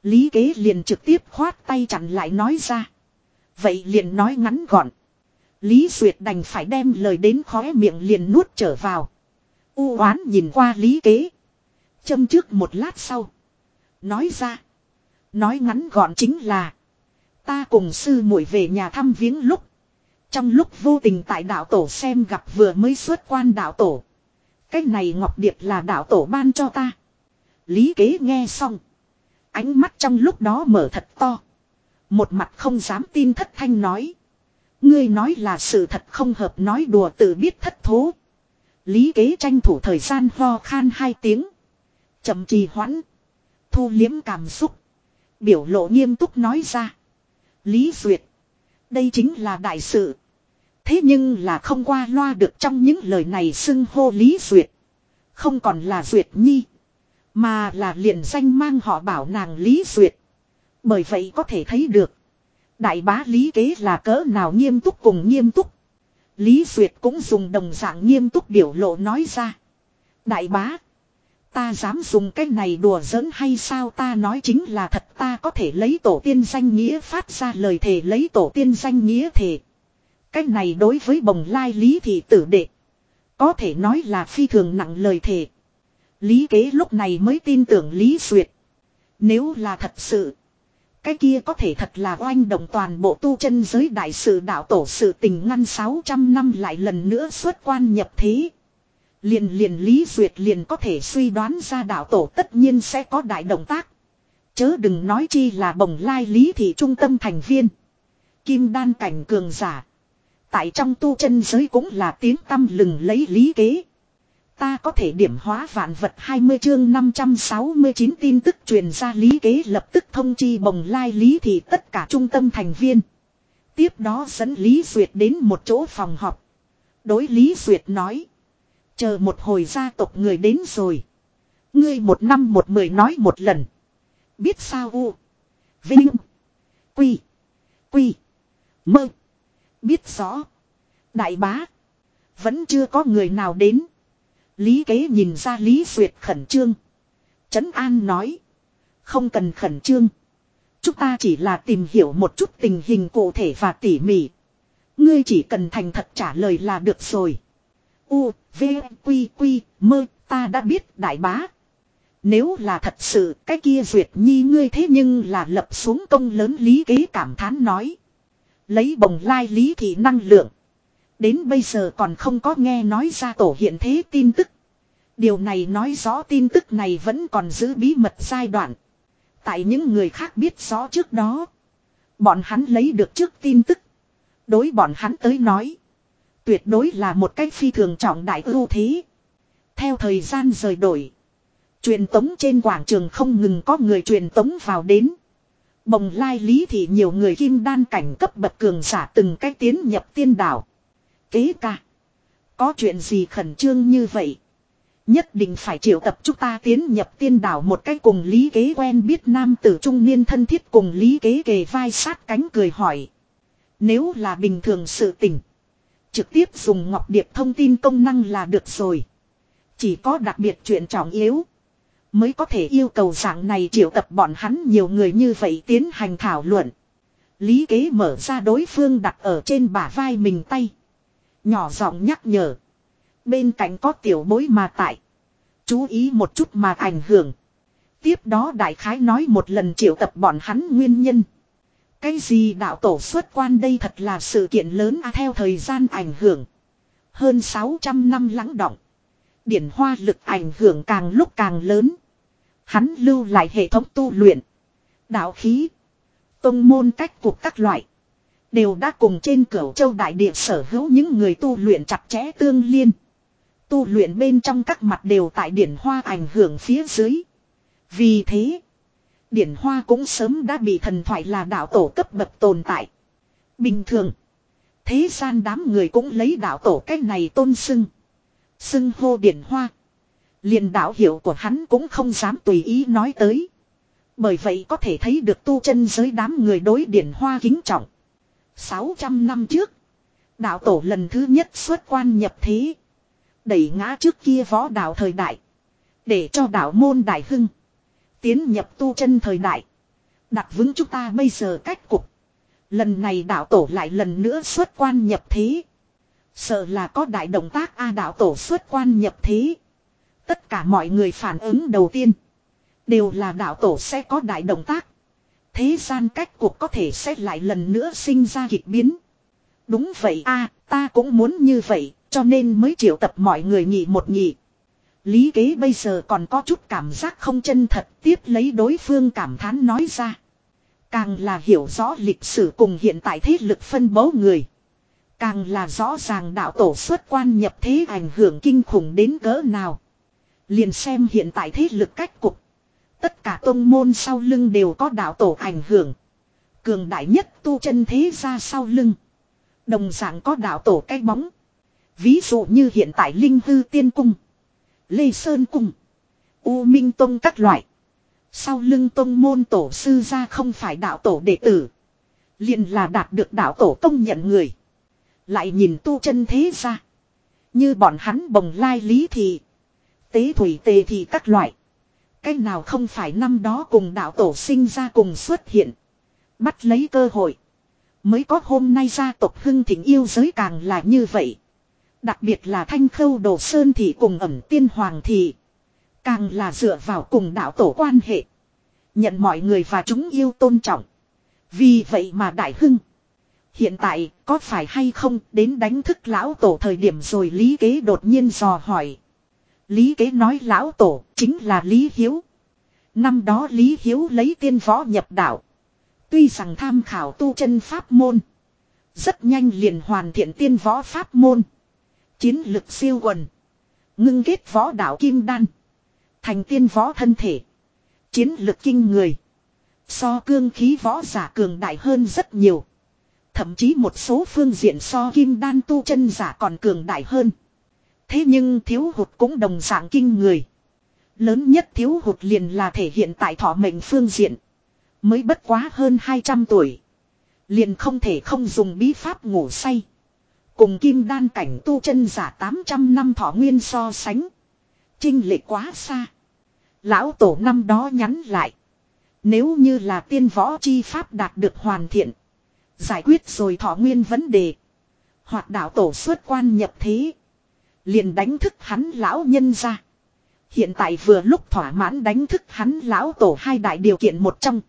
Lý kế liền trực tiếp khoát tay chặn lại nói ra. Vậy liền nói ngắn gọn. Lý Duyệt đành phải đem lời đến khóe miệng liền nuốt trở vào. U oán nhìn qua Lý kế. Châm trước một lát sau. Nói ra. Nói ngắn gọn chính là. Ta cùng sư muội về nhà thăm viếng lúc. Trong lúc vô tình tại đạo tổ xem gặp vừa mới xuất quan đạo tổ. Cái này Ngọc Điệp là đạo tổ ban cho ta. Lý kế nghe xong. Ánh mắt trong lúc đó mở thật to. Một mặt không dám tin thất thanh nói. Ngươi nói là sự thật không hợp nói đùa tự biết thất thố. Lý kế tranh thủ thời gian ho khan hai tiếng. chậm trì hoãn. Thu liếm cảm xúc. Biểu lộ nghiêm túc nói ra. Lý Duyệt. Đây chính là đại sự. Thế nhưng là không qua loa được trong những lời này xưng hô Lý Duyệt. Không còn là Duyệt Nhi. Mà là liền danh mang họ bảo nàng Lý Duyệt. Bởi vậy có thể thấy được. Đại bá Lý Kế là cỡ nào nghiêm túc cùng nghiêm túc. Lý Duyệt cũng dùng đồng dạng nghiêm túc biểu lộ nói ra. Đại bá. Ta dám dùng cái này đùa giỡn hay sao ta nói chính là thật, ta có thể lấy tổ tiên danh nghĩa phát ra lời thề, lấy tổ tiên danh nghĩa thề. Cái này đối với bồng lai lý thị tử đệ. Có thể nói là phi thường nặng lời thề. Lý kế lúc này mới tin tưởng Lý Duyệt. Nếu là thật sự. Cái kia có thể thật là oanh động toàn bộ tu chân giới đại sự đạo tổ sự tình ngăn 600 năm lại lần nữa xuất quan nhập thế. Liền liền Lý Duyệt liền có thể suy đoán ra đạo tổ tất nhiên sẽ có đại động tác. Chớ đừng nói chi là bồng lai Lý thị trung tâm thành viên. Kim đan cảnh cường giả. Tại trong tu chân giới cũng là tiếng tâm lừng lấy lý kế. Ta có thể điểm hóa vạn vật 20 chương 569 tin tức truyền ra lý kế lập tức thông chi bồng lai lý thị tất cả trung tâm thành viên. Tiếp đó dẫn Lý Duyệt đến một chỗ phòng họp. Đối Lý Duyệt nói. Chờ một hồi gia tộc người đến rồi. Ngươi một năm một mười nói một lần. Biết sao u. Vinh. Quy. Quy. Mơ. Biết rõ. Đại bá. Vẫn chưa có người nào đến. Lý kế nhìn ra Lý Duyệt khẩn trương. Trấn An nói. Không cần khẩn trương. Chúng ta chỉ là tìm hiểu một chút tình hình cụ thể và tỉ mỉ. Ngươi chỉ cần thành thật trả lời là được rồi. U, V, Quy, Quy, mơ, ta đã biết đại bá. Nếu là thật sự cái kia duyệt nhi ngươi thế nhưng là lập xuống công lớn lý kế cảm thán nói. Lấy bồng lai lý thị năng lượng. Đến bây giờ còn không có nghe nói ra tổ hiện thế tin tức. Điều này nói rõ tin tức này vẫn còn giữ bí mật giai đoạn. Tại những người khác biết rõ trước đó. Bọn hắn lấy được trước tin tức. Đối bọn hắn tới nói. Tuyệt đối là một cách phi thường trọng đại ưu thế. Theo thời gian rời đổi. Truyền tống trên quảng trường không ngừng có người truyền tống vào đến. Bồng lai lý thì nhiều người kim đan cảnh cấp bậc cường giả từng cách tiến nhập tiên đảo. Kế ca. Có chuyện gì khẩn trương như vậy? Nhất định phải triệu tập chúng ta tiến nhập tiên đảo một cách cùng lý kế quen biết nam tử trung niên thân thiết cùng lý kế kề vai sát cánh cười hỏi. Nếu là bình thường sự tình. Trực tiếp dùng ngọc điệp thông tin công năng là được rồi. Chỉ có đặc biệt chuyện trọng yếu. Mới có thể yêu cầu dạng này triệu tập bọn hắn nhiều người như vậy tiến hành thảo luận. Lý kế mở ra đối phương đặt ở trên bả vai mình tay. Nhỏ giọng nhắc nhở. Bên cạnh có tiểu bối mà tại. Chú ý một chút mà ảnh hưởng. Tiếp đó đại khái nói một lần triệu tập bọn hắn nguyên nhân. Cái gì đạo tổ xuất quan đây thật là sự kiện lớn à theo thời gian ảnh hưởng. Hơn 600 năm lắng động. Điển hoa lực ảnh hưởng càng lúc càng lớn. Hắn lưu lại hệ thống tu luyện. Đạo khí. Tông môn cách cuộc các loại. Đều đã cùng trên cửu châu đại địa sở hữu những người tu luyện chặt chẽ tương liên. Tu luyện bên trong các mặt đều tại điển hoa ảnh hưởng phía dưới. Vì thế, điển hoa cũng sớm đã bị thần thoại là đạo tổ cấp bậc tồn tại. Bình thường, thế gian đám người cũng lấy đạo tổ cách này tôn xưng. Xưng hô điển hoa. liền đạo hiệu của hắn cũng không dám tùy ý nói tới. Bởi vậy có thể thấy được tu chân giới đám người đối điển hoa kính trọng. 600 năm trước, đạo tổ lần thứ nhất xuất quan nhập thế. Đẩy ngã trước kia võ đạo thời đại. Để cho đạo môn đại hưng. Tiến nhập tu chân thời đại. Đặt vững chúng ta bây giờ cách cục. Lần này đạo tổ lại lần nữa xuất quan nhập thế. Sợ là có đại động tác A đạo tổ xuất quan nhập thế. Tất cả mọi người phản ứng đầu tiên. Đều là đạo tổ sẽ có đại động tác. Thế gian cách cuộc có thể sẽ lại lần nữa sinh ra kịch biến. Đúng vậy a ta cũng muốn như vậy, cho nên mới triệu tập mọi người nhị một nhị. Lý kế bây giờ còn có chút cảm giác không chân thật tiếp lấy đối phương cảm thán nói ra. Càng là hiểu rõ lịch sử cùng hiện tại thế lực phân bố người. Càng là rõ ràng đạo tổ xuất quan nhập thế ảnh hưởng kinh khủng đến cỡ nào. Liền xem hiện tại thế lực cách cục. Tất cả tông môn sau lưng đều có đạo tổ ảnh hưởng. Cường đại nhất tu chân thế ra sau lưng. Đồng dạng có đạo tổ cái bóng. Ví dụ như hiện tại Linh Hư Tiên Cung. Lê Sơn Cung. U Minh Tông các loại. Sau lưng tông môn tổ sư ra không phải đạo tổ đệ tử. liền là đạt được đạo tổ công nhận người. Lại nhìn tu chân thế ra. Như bọn hắn bồng lai lý thì, Tế thủy tề thì các loại. Cái nào không phải năm đó cùng đạo tổ sinh ra cùng xuất hiện. Bắt lấy cơ hội. Mới có hôm nay gia tộc hưng thịnh yêu giới càng là như vậy. Đặc biệt là thanh khâu đồ sơn thị cùng ẩm tiên hoàng thị. Càng là dựa vào cùng đạo tổ quan hệ. Nhận mọi người và chúng yêu tôn trọng. Vì vậy mà đại hưng. Hiện tại, có phải hay không đến đánh thức lão tổ thời điểm rồi lý kế đột nhiên dò hỏi. Lý kế nói lão tổ chính là Lý Hiếu. Năm đó Lý Hiếu lấy tiên võ nhập đạo. Tuy rằng tham khảo tu chân pháp môn. Rất nhanh liền hoàn thiện tiên võ pháp môn. Chiến lực siêu quần. Ngưng kết võ đạo kim đan. Thành tiên võ thân thể. Chiến lực kinh người. So cương khí võ giả cường đại hơn rất nhiều. Thậm chí một số phương diện so kim đan tu chân giả còn cường đại hơn. Thế nhưng thiếu hụt cũng đồng dạng kinh người. Lớn nhất thiếu hụt liền là thể hiện tại thọ mệnh phương diện. Mới bất quá hơn 200 tuổi. Liền không thể không dùng bí pháp ngủ say. Cùng kim đan cảnh tu chân giả 800 năm thọ nguyên so sánh. Trinh lệ quá xa. Lão tổ năm đó nhắn lại. Nếu như là tiên võ chi pháp đạt được hoàn thiện. Giải quyết rồi thọ nguyên vấn đề. Hoặc đạo tổ xuất quan nhập thế. Liền đánh thức hắn lão nhân ra. Hiện tại vừa lúc thỏa mãn đánh thức hắn lão tổ hai đại điều kiện một trong.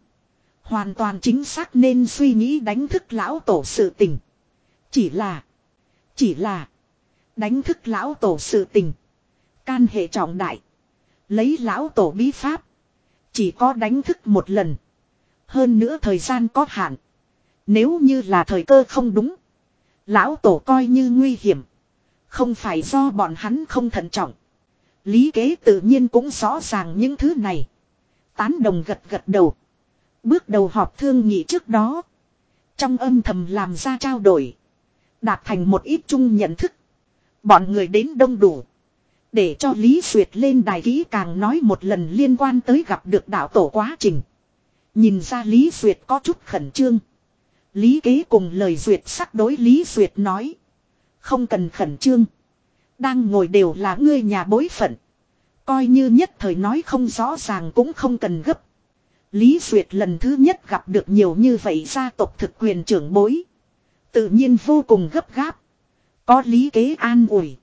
Hoàn toàn chính xác nên suy nghĩ đánh thức lão tổ sự tình. Chỉ là. Chỉ là. Đánh thức lão tổ sự tình. Can hệ trọng đại. Lấy lão tổ bí pháp. Chỉ có đánh thức một lần. Hơn nữa thời gian có hạn. Nếu như là thời cơ không đúng. Lão tổ coi như nguy hiểm. Không phải do bọn hắn không thận trọng. Lý kế tự nhiên cũng rõ ràng những thứ này. Tán đồng gật gật đầu. Bước đầu họp thương nghị trước đó. Trong âm thầm làm ra trao đổi. Đạt thành một ít chung nhận thức. Bọn người đến đông đủ. Để cho Lý Duyệt lên đài kỹ càng nói một lần liên quan tới gặp được đạo tổ quá trình. Nhìn ra Lý Duyệt có chút khẩn trương. Lý kế cùng lời Duyệt sắc đối Lý Duyệt nói. Không cần khẩn trương. Đang ngồi đều là ngươi nhà bối phận. Coi như nhất thời nói không rõ ràng cũng không cần gấp. Lý Duyệt lần thứ nhất gặp được nhiều như vậy gia tộc thực quyền trưởng bối. Tự nhiên vô cùng gấp gáp. Có lý kế an ủi.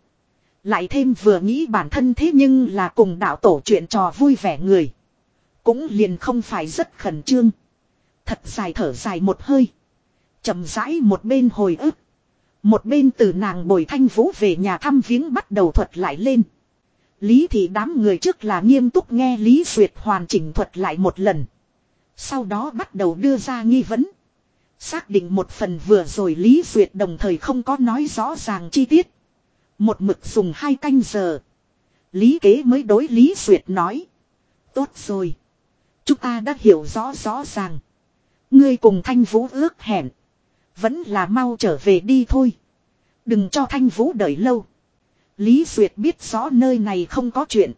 Lại thêm vừa nghĩ bản thân thế nhưng là cùng đạo tổ chuyện trò vui vẻ người. Cũng liền không phải rất khẩn trương. Thật dài thở dài một hơi. chậm rãi một bên hồi ức. Một bên từ nàng bồi thanh vũ về nhà thăm viếng bắt đầu thuật lại lên. Lý thị đám người trước là nghiêm túc nghe Lý Duyệt hoàn chỉnh thuật lại một lần. Sau đó bắt đầu đưa ra nghi vấn. Xác định một phần vừa rồi Lý Duyệt đồng thời không có nói rõ ràng chi tiết. Một mực dùng hai canh giờ. Lý kế mới đối Lý Duyệt nói. Tốt rồi. Chúng ta đã hiểu rõ rõ ràng. Ngươi cùng Thanh Vũ ước hẹn. Vẫn là mau trở về đi thôi. Đừng cho Thanh Vũ đợi lâu. Lý Duyệt biết rõ nơi này không có chuyện.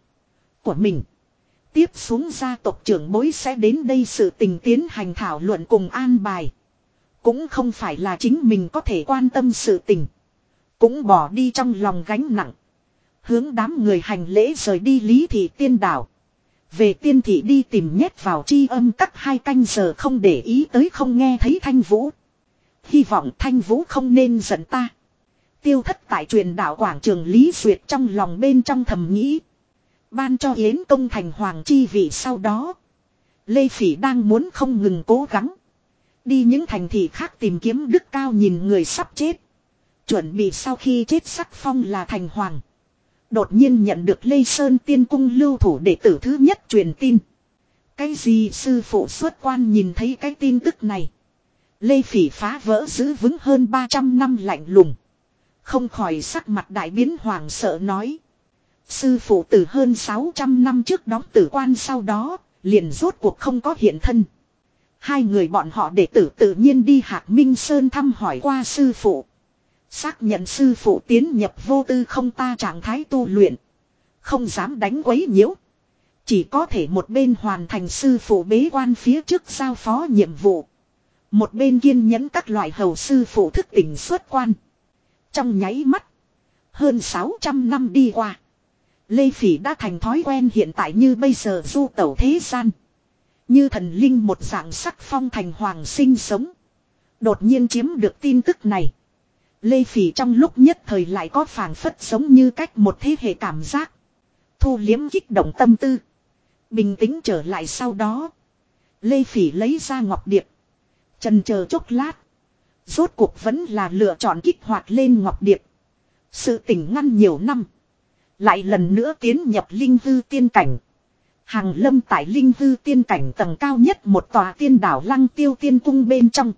Của mình. Tiếp xuống gia tộc trưởng bối sẽ đến đây sự tình tiến hành thảo luận cùng an bài. Cũng không phải là chính mình có thể quan tâm sự tình. Cũng bỏ đi trong lòng gánh nặng. Hướng đám người hành lễ rời đi Lý Thị Tiên Đảo. Về tiên thị đi tìm nhét vào chi âm cắt hai canh giờ không để ý tới không nghe thấy thanh vũ. Hy vọng thanh vũ không nên giận ta. Tiêu thất tại truyền đạo quảng trường Lý Duyệt trong lòng bên trong thầm nghĩ. Ban cho Yến công thành hoàng chi vị sau đó. Lê Phỉ đang muốn không ngừng cố gắng. Đi những thành thị khác tìm kiếm đức cao nhìn người sắp chết. Chuẩn bị sau khi chết sắc phong là thành hoàng. Đột nhiên nhận được Lê Sơn tiên cung lưu thủ đệ tử thứ nhất truyền tin. Cái gì sư phụ xuất quan nhìn thấy cái tin tức này. Lê Phỉ phá vỡ giữ vững hơn 300 năm lạnh lùng. Không khỏi sắc mặt đại biến hoàng sợ nói. Sư phụ từ hơn 600 năm trước đóng tử quan sau đó, liền rốt cuộc không có hiện thân. Hai người bọn họ đệ tử tự nhiên đi Hạc Minh Sơn thăm hỏi qua sư phụ. Xác nhận sư phụ tiến nhập vô tư không ta trạng thái tu luyện. Không dám đánh quấy nhiễu. Chỉ có thể một bên hoàn thành sư phụ bế quan phía trước giao phó nhiệm vụ. Một bên kiên nhẫn các loại hầu sư phụ thức tỉnh xuất quan. Trong nháy mắt. Hơn 600 năm đi qua. Lê Phỉ đã thành thói quen hiện tại như bây giờ du tẩu thế gian. Như thần linh một dạng sắc phong thành hoàng sinh sống. Đột nhiên chiếm được tin tức này. Lê Phỉ trong lúc nhất thời lại có phản phất giống như cách một thế hệ cảm giác. Thu liếm kích động tâm tư. Bình tĩnh trở lại sau đó. Lê Phỉ lấy ra ngọc điệp. Trần chờ chốc lát. Rốt cuộc vẫn là lựa chọn kích hoạt lên ngọc điệp. Sự tỉnh ngăn nhiều năm. Lại lần nữa tiến nhập linh hư tiên cảnh. Hàng lâm tại linh hư tiên cảnh tầng cao nhất một tòa tiên đảo lăng tiêu tiên cung bên trong.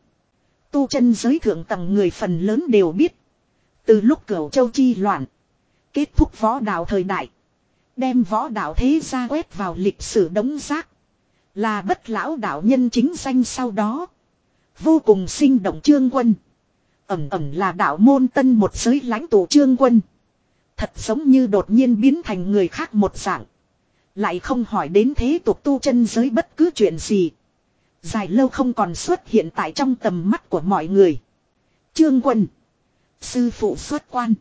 Tu chân giới thượng tầng người phần lớn đều biết. Từ lúc cửu châu chi loạn. Kết thúc võ đạo thời đại. Đem võ đạo thế gia quét vào lịch sử đống rác. Là bất lão đạo nhân chính danh sau đó. Vô cùng sinh động trương quân. Ẩm ẩm là đạo môn tân một giới lãnh tụ trương quân. Thật giống như đột nhiên biến thành người khác một dạng. Lại không hỏi đến thế tục tu chân giới bất cứ chuyện gì. Dài lâu không còn xuất hiện tại trong tầm mắt của mọi người. Trương quân. Sư phụ xuất quan.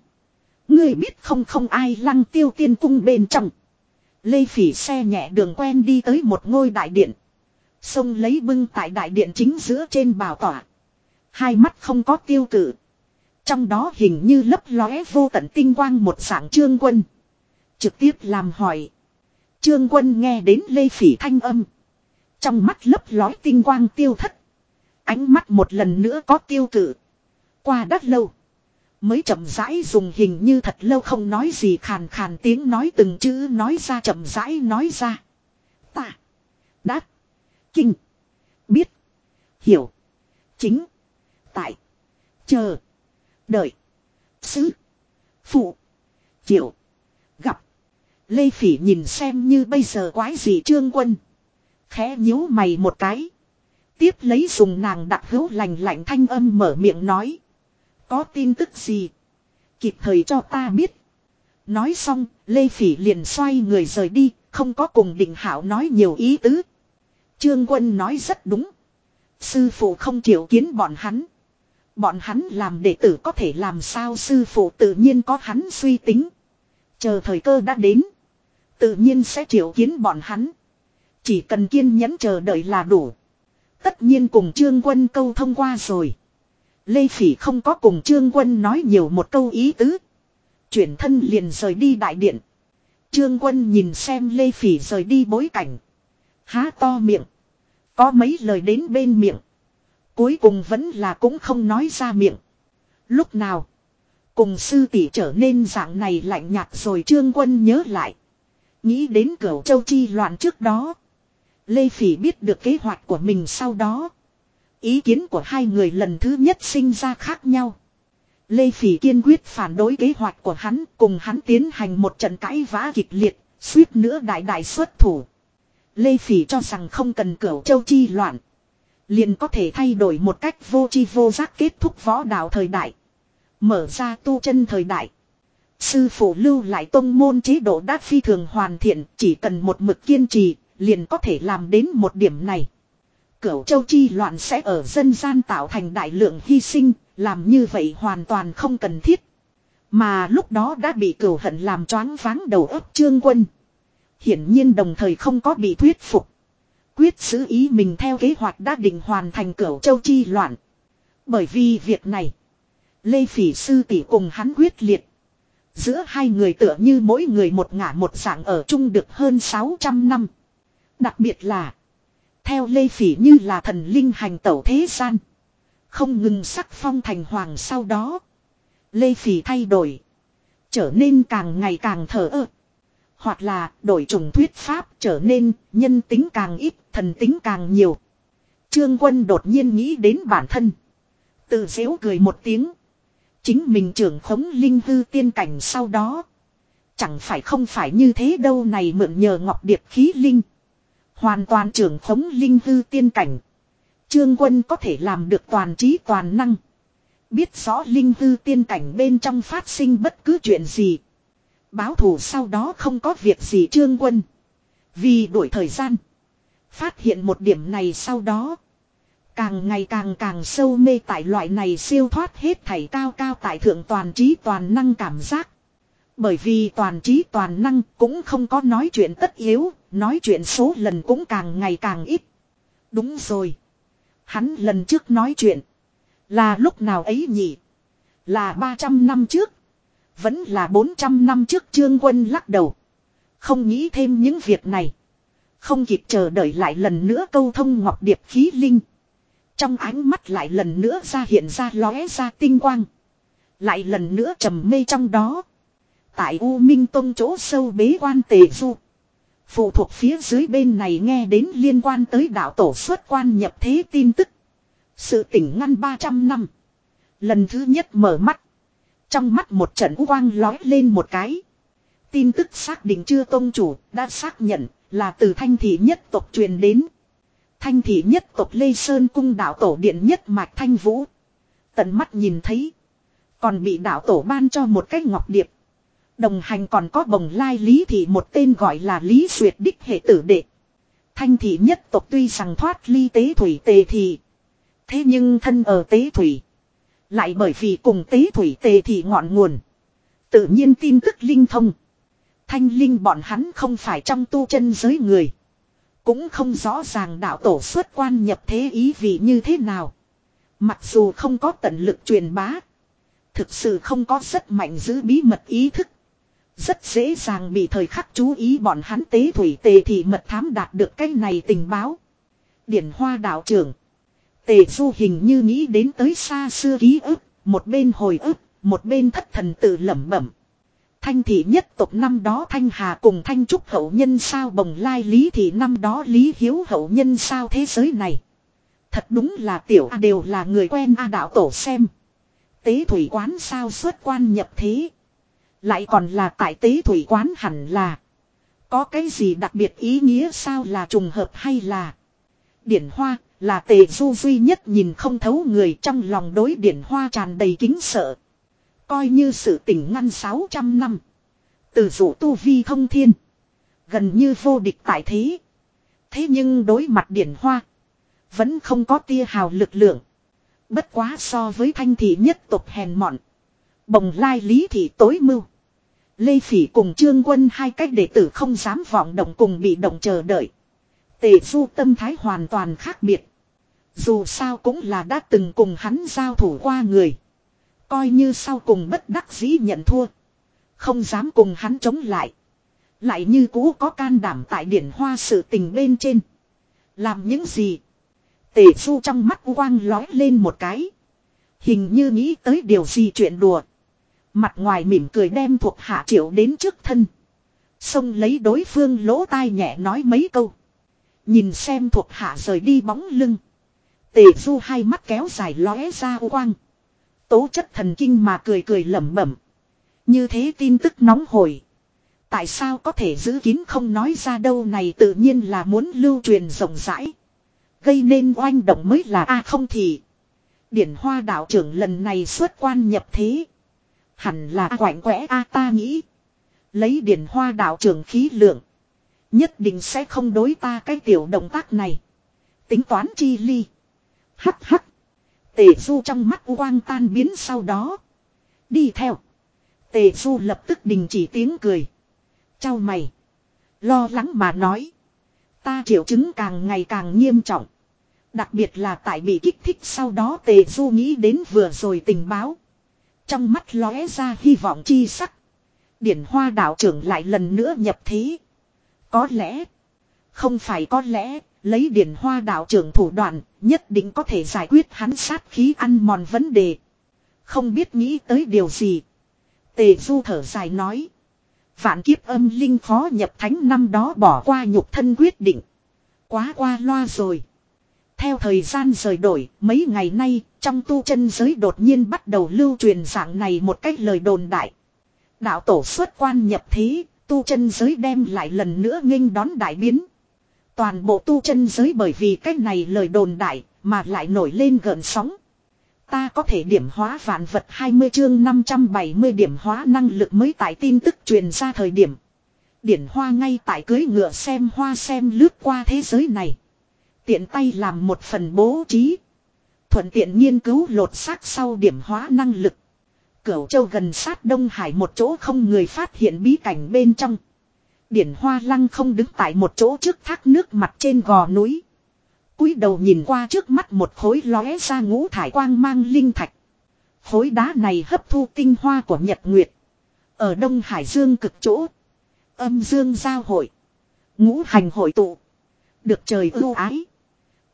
Người biết không không ai lăng tiêu tiên cung bên trong. Lê phỉ xe nhẹ đường quen đi tới một ngôi đại điện. Xông lấy bưng tại đại điện chính giữa trên bào tỏa. Hai mắt không có tiêu cử. Trong đó hình như lấp lóe vô tận tinh quang một sảng trương quân. Trực tiếp làm hỏi. Trương quân nghe đến lê phỉ thanh âm. Trong mắt lấp lói tinh quang tiêu thất. Ánh mắt một lần nữa có tiêu cự. Qua đất lâu. Mới chậm rãi dùng hình như thật lâu không nói gì khàn khàn tiếng nói từng chữ nói ra chậm rãi nói ra. Ta. Đã. Kinh. Biết. Hiểu. Chính. Tại. Chờ. Đợi. Sứ. Phụ. Triệu. Lê Phỉ nhìn xem như bây giờ quái gì trương quân. Khẽ nhíu mày một cái. Tiếp lấy dùng nàng đặc hữu lành lạnh thanh âm mở miệng nói. Có tin tức gì? Kịp thời cho ta biết. Nói xong, Lê Phỉ liền xoay người rời đi, không có cùng định hảo nói nhiều ý tứ. Trương quân nói rất đúng. Sư phụ không chịu kiến bọn hắn. Bọn hắn làm đệ tử có thể làm sao sư phụ tự nhiên có hắn suy tính. Chờ thời cơ đã đến. Tự nhiên sẽ triệu kiến bọn hắn. Chỉ cần kiên nhẫn chờ đợi là đủ. Tất nhiên cùng trương quân câu thông qua rồi. Lê Phỉ không có cùng trương quân nói nhiều một câu ý tứ. Chuyển thân liền rời đi đại điện. Trương quân nhìn xem Lê Phỉ rời đi bối cảnh. Há to miệng. Có mấy lời đến bên miệng. Cuối cùng vẫn là cũng không nói ra miệng. Lúc nào. Cùng sư tỷ trở nên dạng này lạnh nhạt rồi trương quân nhớ lại. Nghĩ đến cửu châu chi loạn trước đó. Lê Phỉ biết được kế hoạch của mình sau đó. Ý kiến của hai người lần thứ nhất sinh ra khác nhau. Lê Phỉ kiên quyết phản đối kế hoạch của hắn cùng hắn tiến hành một trận cãi vã kịch liệt, suýt nữa đại đại xuất thủ. Lê Phỉ cho rằng không cần cửu châu chi loạn. Liền có thể thay đổi một cách vô chi vô giác kết thúc võ đạo thời đại. Mở ra tu chân thời đại. Sư phụ lưu lại tông môn chế độ đã phi thường hoàn thiện, chỉ cần một mực kiên trì, liền có thể làm đến một điểm này. Cửu châu chi loạn sẽ ở dân gian tạo thành đại lượng hy sinh, làm như vậy hoàn toàn không cần thiết. Mà lúc đó đã bị cửu hận làm choáng váng đầu óc trương quân. Hiển nhiên đồng thời không có bị thuyết phục. Quyết xử ý mình theo kế hoạch đã định hoàn thành cửu châu chi loạn. Bởi vì việc này, Lê Phỉ Sư tỷ cùng hắn quyết liệt. Giữa hai người tựa như mỗi người một ngả một dạng ở chung được hơn 600 năm. Đặc biệt là, theo Lê Phỉ như là thần linh hành tẩu thế gian. Không ngừng sắc phong thành hoàng sau đó. Lê Phỉ thay đổi. Trở nên càng ngày càng thở ơ. Hoặc là đổi trùng thuyết pháp trở nên nhân tính càng ít, thần tính càng nhiều. Trương quân đột nhiên nghĩ đến bản thân. từ dễu cười một tiếng. Chính mình trưởng khống linh hư tiên cảnh sau đó. Chẳng phải không phải như thế đâu này mượn nhờ ngọc điệp khí linh. Hoàn toàn trưởng khống linh hư tiên cảnh. Trương quân có thể làm được toàn trí toàn năng. Biết rõ linh hư tiên cảnh bên trong phát sinh bất cứ chuyện gì. Báo thù sau đó không có việc gì trương quân. Vì đổi thời gian. Phát hiện một điểm này sau đó. Càng ngày càng càng sâu mê tại loại này siêu thoát hết thảy cao cao tại thượng toàn trí toàn năng cảm giác. Bởi vì toàn trí toàn năng cũng không có nói chuyện tất yếu, nói chuyện số lần cũng càng ngày càng ít. Đúng rồi. Hắn lần trước nói chuyện. Là lúc nào ấy nhỉ? Là 300 năm trước. Vẫn là 400 năm trước trương quân lắc đầu. Không nghĩ thêm những việc này. Không kịp chờ đợi lại lần nữa câu thông ngọc điệp khí linh. Trong ánh mắt lại lần nữa ra hiện ra lóe ra tinh quang. Lại lần nữa trầm mê trong đó. Tại U Minh Tông chỗ sâu bế quan tề du. Phụ thuộc phía dưới bên này nghe đến liên quan tới đạo tổ xuất quan nhập thế tin tức. Sự tỉnh ngăn 300 năm. Lần thứ nhất mở mắt. Trong mắt một trận quang lói lên một cái. Tin tức xác định chưa tông chủ đã xác nhận là từ thanh thị nhất tộc truyền đến. Thanh thị nhất tộc Lê Sơn cung đạo tổ điện nhất mạch thanh vũ. Tận mắt nhìn thấy. Còn bị đạo tổ ban cho một cái ngọc điệp. Đồng hành còn có bồng lai lý thị một tên gọi là lý duyệt đích hệ tử đệ. Thanh thị nhất tộc tuy rằng thoát ly tế thủy tề thị. Thế nhưng thân ở tế thủy. Lại bởi vì cùng tế thủy tề thị ngọn nguồn. Tự nhiên tin tức linh thông. Thanh linh bọn hắn không phải trong tu chân giới người. Cũng không rõ ràng đạo tổ xuất quan nhập thế ý vị như thế nào. Mặc dù không có tận lực truyền bá. Thực sự không có rất mạnh giữ bí mật ý thức. Rất dễ dàng bị thời khắc chú ý bọn hắn tế thủy tề thì mật thám đạt được cái này tình báo. Điển hoa đạo trưởng. Tề du hình như nghĩ đến tới xa xưa ký ức, một bên hồi ức, một bên thất thần tự lẩm bẩm. Thanh thị nhất tộc năm đó Thanh Hà cùng Thanh Trúc hậu nhân sao bồng lai lý thị năm đó Lý Hiếu hậu nhân sao thế giới này. Thật đúng là tiểu A đều là người quen A đạo tổ xem. Tế thủy quán sao xuất quan nhập thế. Lại còn là tại tế thủy quán hẳn là. Có cái gì đặc biệt ý nghĩa sao là trùng hợp hay là. Điển hoa là tề du duy nhất nhìn không thấu người trong lòng đối điển hoa tràn đầy kính sợ. Coi như sự tỉnh ngăn 600 năm. Từ dụ tu vi thông thiên. Gần như vô địch tại thế. Thế nhưng đối mặt điển hoa. Vẫn không có tia hào lực lượng. Bất quá so với thanh thị nhất tộc hèn mọn. Bồng lai lý thị tối mưu. Lê Phỉ cùng Trương Quân hai cách đệ tử không dám vọng động cùng bị động chờ đợi. Tề du tâm thái hoàn toàn khác biệt. Dù sao cũng là đã từng cùng hắn giao thủ qua người. Coi như sau cùng bất đắc dĩ nhận thua. Không dám cùng hắn chống lại. Lại như cũ có can đảm tại điển hoa sự tình bên trên. Làm những gì. Tề du trong mắt quang lói lên một cái. Hình như nghĩ tới điều gì chuyện đùa. Mặt ngoài mỉm cười đem thuộc hạ triệu đến trước thân. Xông lấy đối phương lỗ tai nhẹ nói mấy câu. Nhìn xem thuộc hạ rời đi bóng lưng. Tề du hai mắt kéo dài lóe ra quang. Tố chất thần kinh mà cười cười lẩm bẩm. Như thế tin tức nóng hổi. Tại sao có thể giữ kín không nói ra đâu này tự nhiên là muốn lưu truyền rộng rãi. Gây nên oanh động mới là a à không thì. Điển hoa đạo trưởng lần này xuất quan nhập thế. Hẳn là quạnh quẽ a ta nghĩ. Lấy điển hoa đạo trưởng khí lượng. Nhất định sẽ không đối ta cái tiểu động tác này. Tính toán chi ly. Hắc hắc. Tề du trong mắt quang tan biến sau đó. Đi theo. Tề du lập tức đình chỉ tiếng cười. Chào mày. Lo lắng mà nói. Ta triệu chứng càng ngày càng nghiêm trọng. Đặc biệt là tại bị kích thích sau đó tề du nghĩ đến vừa rồi tình báo. Trong mắt lóe ra hy vọng chi sắc. Điển hoa đạo trưởng lại lần nữa nhập thế. Có lẽ. Không phải có lẽ. Lấy điển hoa đạo trưởng thủ đoạn. Nhất định có thể giải quyết hắn sát khí ăn mòn vấn đề. Không biết nghĩ tới điều gì. Tề du thở dài nói. Vạn kiếp âm linh khó nhập thánh năm đó bỏ qua nhục thân quyết định. Quá qua loa rồi. Theo thời gian rời đổi, mấy ngày nay, trong tu chân giới đột nhiên bắt đầu lưu truyền dạng này một cách lời đồn đại. Đạo tổ xuất quan nhập thế, tu chân giới đem lại lần nữa nghênh đón đại biến. Toàn bộ tu chân giới bởi vì cách này lời đồn đại, mà lại nổi lên gợn sóng. Ta có thể điểm hóa vạn vật 20 chương 570 điểm hóa năng lực mới tại tin tức truyền ra thời điểm. Điển hoa ngay tại cưới ngựa xem hoa xem lướt qua thế giới này. Tiện tay làm một phần bố trí. Thuận tiện nghiên cứu lột xác sau điểm hóa năng lực. Cửu châu gần sát Đông Hải một chỗ không người phát hiện bí cảnh bên trong. Điển hoa lăng không đứng tại một chỗ trước thác nước mặt trên gò núi cúi đầu nhìn qua trước mắt một khối lóe ra ngũ thải quang mang linh thạch. Khối đá này hấp thu tinh hoa của Nhật Nguyệt. Ở Đông Hải Dương cực chỗ. Âm Dương giao hội. Ngũ hành hội tụ. Được trời ưu ái.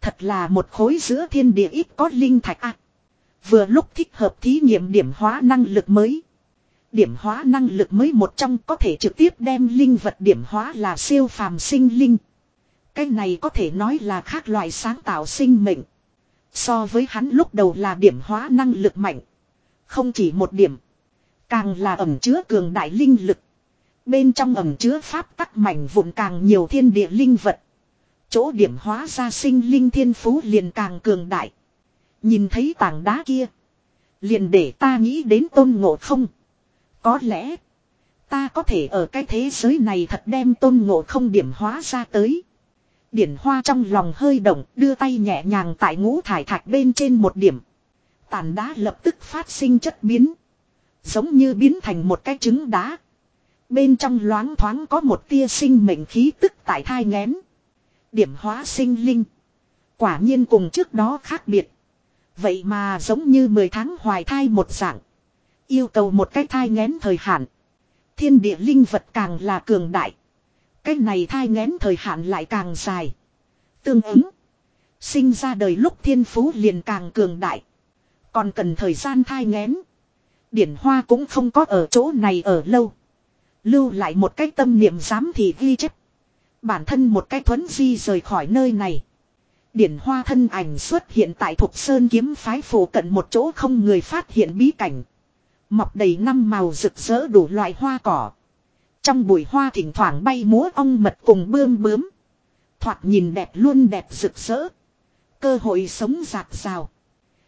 Thật là một khối giữa thiên địa ít có linh thạch ạ. vừa lúc thích hợp thí nghiệm điểm hóa năng lực mới. Điểm hóa năng lực mới một trong có thể trực tiếp đem linh vật điểm hóa là siêu phàm sinh linh. Cái này có thể nói là khác loại sáng tạo sinh mệnh. So với hắn lúc đầu là điểm hóa năng lực mạnh. Không chỉ một điểm. Càng là ẩm chứa cường đại linh lực. Bên trong ẩm chứa pháp tắc mảnh vụn càng nhiều thiên địa linh vật. Chỗ điểm hóa ra sinh linh thiên phú liền càng cường đại. Nhìn thấy tảng đá kia. Liền để ta nghĩ đến tôn ngộ không. Có lẽ. Ta có thể ở cái thế giới này thật đem tôn ngộ không điểm hóa ra tới. Điển hoa trong lòng hơi động, đưa tay nhẹ nhàng tại ngũ thải thạch bên trên một điểm. Tàn đá lập tức phát sinh chất biến. Giống như biến thành một cái trứng đá. Bên trong loáng thoáng có một tia sinh mệnh khí tức tại thai ngén. Điểm hóa sinh linh. Quả nhiên cùng trước đó khác biệt. Vậy mà giống như 10 tháng hoài thai một dạng. Yêu cầu một cái thai ngén thời hạn. Thiên địa linh vật càng là cường đại. Cái này thai ngén thời hạn lại càng dài. Tương ứng. Sinh ra đời lúc thiên phú liền càng cường đại. Còn cần thời gian thai ngén. Điển hoa cũng không có ở chỗ này ở lâu. Lưu lại một cái tâm niệm dám thì ghi chép. Bản thân một cái thuấn di rời khỏi nơi này. Điển hoa thân ảnh xuất hiện tại thuộc Sơn kiếm phái phủ cận một chỗ không người phát hiện bí cảnh. Mọc đầy năm màu rực rỡ đủ loại hoa cỏ. Trong bụi hoa thỉnh thoảng bay múa ong mật cùng bươm bướm. Thoạt nhìn đẹp luôn đẹp rực rỡ. Cơ hội sống giạt rào.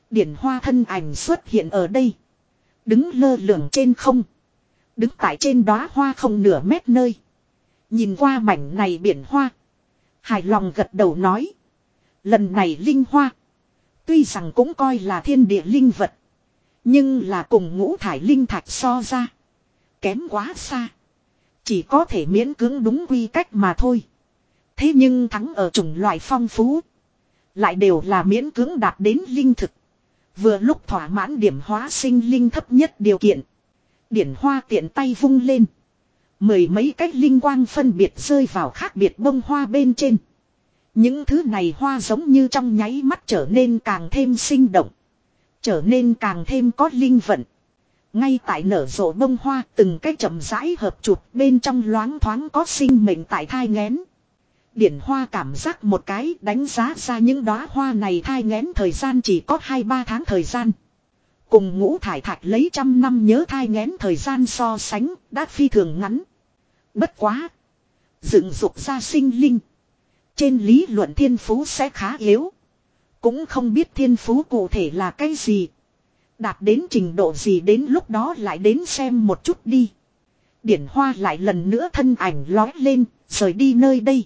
Điển hoa thân ảnh xuất hiện ở đây. Đứng lơ lửng trên không. Đứng tại trên đóa hoa không nửa mét nơi. Nhìn qua mảnh này biển hoa. Hài lòng gật đầu nói. Lần này linh hoa. Tuy rằng cũng coi là thiên địa linh vật. Nhưng là cùng ngũ thải linh thạch so ra. Kém quá xa. Chỉ có thể miễn cưỡng đúng quy cách mà thôi. Thế nhưng thắng ở chủng loại phong phú. Lại đều là miễn cưỡng đạt đến linh thực. Vừa lúc thỏa mãn điểm hóa sinh linh thấp nhất điều kiện. Điển hoa tiện tay vung lên. Mười mấy cách linh quang phân biệt rơi vào khác biệt bông hoa bên trên. Những thứ này hoa giống như trong nháy mắt trở nên càng thêm sinh động. Trở nên càng thêm có linh vận. Ngay tại nở rộ bông hoa, từng cái chậm rãi hợp chụp, bên trong loáng thoáng có sinh mệnh tại thai ngén. Điển hoa cảm giác một cái, đánh giá ra những đóa hoa này thai ngén thời gian chỉ có 2-3 tháng thời gian. Cùng ngũ thải thạch lấy trăm năm nhớ thai ngén thời gian so sánh, đã phi thường ngắn. Bất quá. Dựng dục ra sinh linh. Trên lý luận thiên phú sẽ khá yếu. Cũng không biết thiên phú cụ thể là cái gì. Đạt đến trình độ gì đến lúc đó lại đến xem một chút đi. Điển hoa lại lần nữa thân ảnh lói lên, rời đi nơi đây.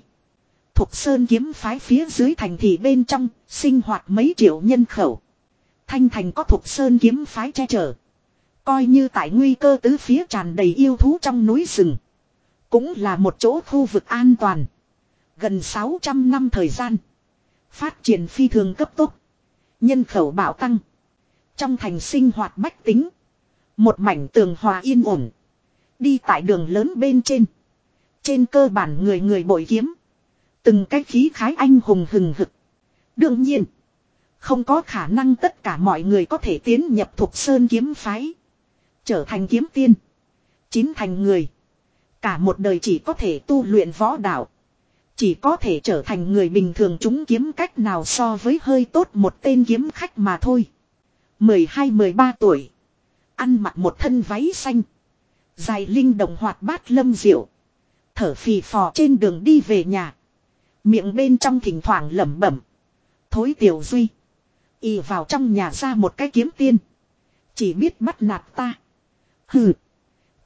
Thục Sơn kiếm phái phía dưới thành thị bên trong, sinh hoạt mấy triệu nhân khẩu. Thanh thành có Thục Sơn kiếm phái che chở. Coi như tại nguy cơ tứ phía tràn đầy yêu thú trong núi rừng. Cũng là một chỗ khu vực an toàn. Gần 600 năm thời gian. Phát triển phi thường cấp tốc. Nhân khẩu bạo tăng. Trong thành sinh hoạt bách tính. Một mảnh tường hòa yên ổn. Đi tại đường lớn bên trên. Trên cơ bản người người bội kiếm. Từng cái khí khái anh hùng hừng hực. Đương nhiên. Không có khả năng tất cả mọi người có thể tiến nhập thuộc sơn kiếm phái. Trở thành kiếm tiên. Chín thành người. Cả một đời chỉ có thể tu luyện võ đạo. Chỉ có thể trở thành người bình thường chúng kiếm cách nào so với hơi tốt một tên kiếm khách mà thôi. 12-13 tuổi. Ăn mặc một thân váy xanh. Dài linh đồng hoạt bát lâm diệu. Thở phì phò trên đường đi về nhà. Miệng bên trong thỉnh thoảng lẩm bẩm. Thối tiểu duy. Y vào trong nhà ra một cái kiếm tiên. Chỉ biết bắt nạt ta. Hừ.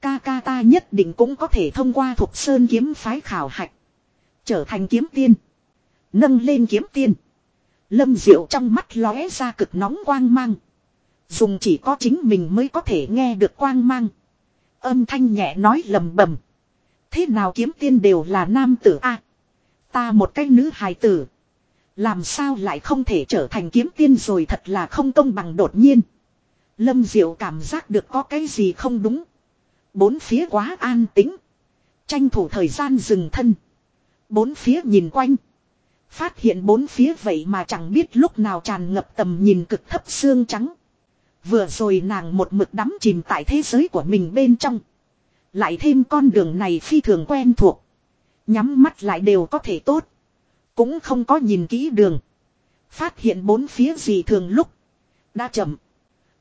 Ca ca ta nhất định cũng có thể thông qua thuộc sơn kiếm phái khảo hạch. Trở thành kiếm tiên. Nâng lên kiếm tiên. Lâm diệu trong mắt lóe ra cực nóng quang mang. Dùng chỉ có chính mình mới có thể nghe được quang mang. Âm thanh nhẹ nói lầm bầm. Thế nào kiếm tiên đều là nam tử a Ta một cái nữ hài tử. Làm sao lại không thể trở thành kiếm tiên rồi thật là không công bằng đột nhiên. Lâm Diệu cảm giác được có cái gì không đúng. Bốn phía quá an tĩnh. Tranh thủ thời gian dừng thân. Bốn phía nhìn quanh. Phát hiện bốn phía vậy mà chẳng biết lúc nào tràn ngập tầm nhìn cực thấp xương trắng. Vừa rồi nàng một mực đắm chìm tại thế giới của mình bên trong. Lại thêm con đường này phi thường quen thuộc. Nhắm mắt lại đều có thể tốt. Cũng không có nhìn kỹ đường. Phát hiện bốn phía gì thường lúc. Đã chậm.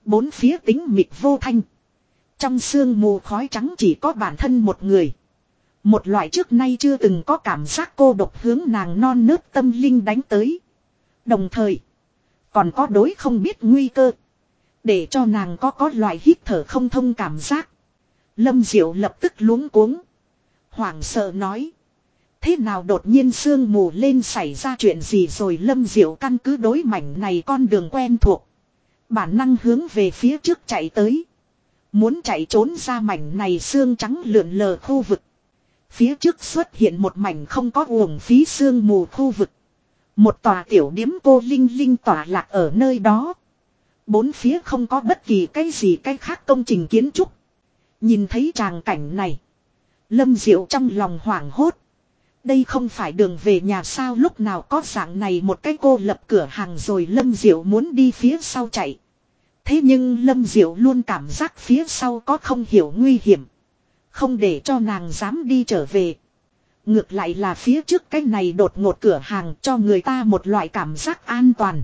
Bốn phía tính mịt vô thanh. Trong sương mù khói trắng chỉ có bản thân một người. Một loại trước nay chưa từng có cảm giác cô độc hướng nàng non nớt tâm linh đánh tới. Đồng thời. Còn có đối không biết nguy cơ. Để cho nàng có có loại hít thở không thông cảm giác. Lâm Diệu lập tức luống cuống. Hoảng sợ nói. Thế nào đột nhiên sương mù lên xảy ra chuyện gì rồi Lâm Diệu căn cứ đối mảnh này con đường quen thuộc. Bản năng hướng về phía trước chạy tới. Muốn chạy trốn ra mảnh này xương trắng lượn lờ khu vực. Phía trước xuất hiện một mảnh không có uổng phí sương mù khu vực. Một tòa tiểu điếm cô Linh Linh tỏa lạc ở nơi đó. Bốn phía không có bất kỳ cái gì cái khác công trình kiến trúc. Nhìn thấy tràng cảnh này. Lâm Diệu trong lòng hoảng hốt. Đây không phải đường về nhà sao lúc nào có dạng này một cái cô lập cửa hàng rồi Lâm Diệu muốn đi phía sau chạy. Thế nhưng Lâm Diệu luôn cảm giác phía sau có không hiểu nguy hiểm. Không để cho nàng dám đi trở về. Ngược lại là phía trước cái này đột ngột cửa hàng cho người ta một loại cảm giác an toàn.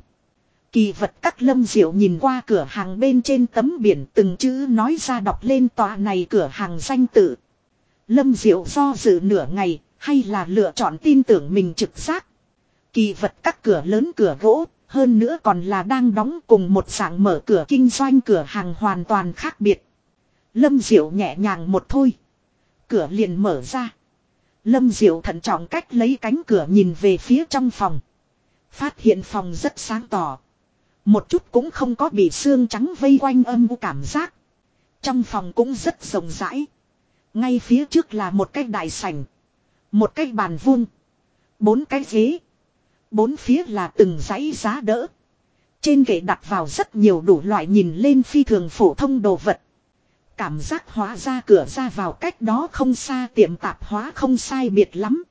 Kỳ vật các lâm diệu nhìn qua cửa hàng bên trên tấm biển từng chữ nói ra đọc lên tòa này cửa hàng danh tự. Lâm diệu do dự nửa ngày, hay là lựa chọn tin tưởng mình trực giác. Kỳ vật các cửa lớn cửa gỗ, hơn nữa còn là đang đóng cùng một dạng mở cửa kinh doanh cửa hàng hoàn toàn khác biệt. Lâm diệu nhẹ nhàng một thôi. Cửa liền mở ra. Lâm diệu thận trọng cách lấy cánh cửa nhìn về phía trong phòng. Phát hiện phòng rất sáng tỏ. Một chút cũng không có bị xương trắng vây quanh âm u cảm giác. Trong phòng cũng rất rộng rãi. Ngay phía trước là một cái đại sảnh. Một cái bàn vuông. Bốn cái ghế. Bốn phía là từng dãy giá đỡ. Trên kệ đặt vào rất nhiều đủ loại nhìn lên phi thường phổ thông đồ vật. Cảm giác hóa ra cửa ra vào cách đó không xa, tiệm tạp hóa không sai biệt lắm.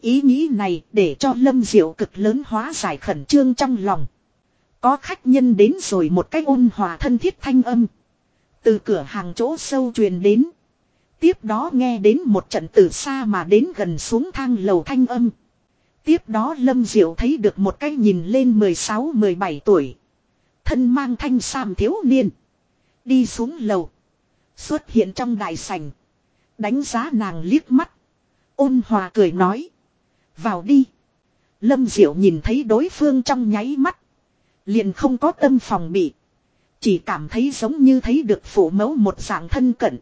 Ý nghĩ này để cho Lâm Diệu cực lớn hóa giải khẩn trương trong lòng. Có khách nhân đến rồi một cách ôn hòa thân thiết thanh âm. Từ cửa hàng chỗ sâu truyền đến. Tiếp đó nghe đến một trận từ xa mà đến gần xuống thang lầu thanh âm. Tiếp đó Lâm Diệu thấy được một cái nhìn lên 16-17 tuổi. Thân mang thanh sam thiếu niên. Đi xuống lầu. Xuất hiện trong đại sảnh. Đánh giá nàng liếc mắt. Ôn hòa cười nói. Vào đi. Lâm Diệu nhìn thấy đối phương trong nháy mắt. Liền không có tâm phòng bị. Chỉ cảm thấy giống như thấy được phủ mẫu một dạng thân cận.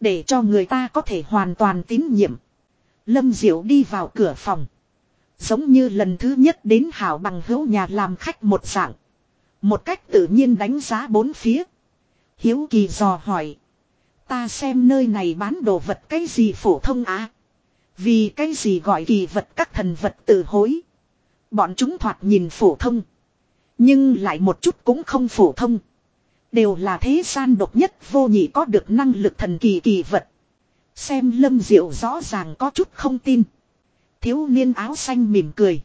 Để cho người ta có thể hoàn toàn tín nhiệm. Lâm Diệu đi vào cửa phòng. Giống như lần thứ nhất đến hảo bằng hữu nhà làm khách một dạng. Một cách tự nhiên đánh giá bốn phía. Hiếu kỳ dò hỏi. Ta xem nơi này bán đồ vật cái gì phổ thông á. Vì cái gì gọi kỳ vật các thần vật tự hối. Bọn chúng thoạt nhìn phổ thông. Nhưng lại một chút cũng không phổ thông. Đều là thế gian độc nhất vô nhị có được năng lực thần kỳ kỳ vật. Xem lâm diệu rõ ràng có chút không tin. Thiếu niên áo xanh mỉm cười.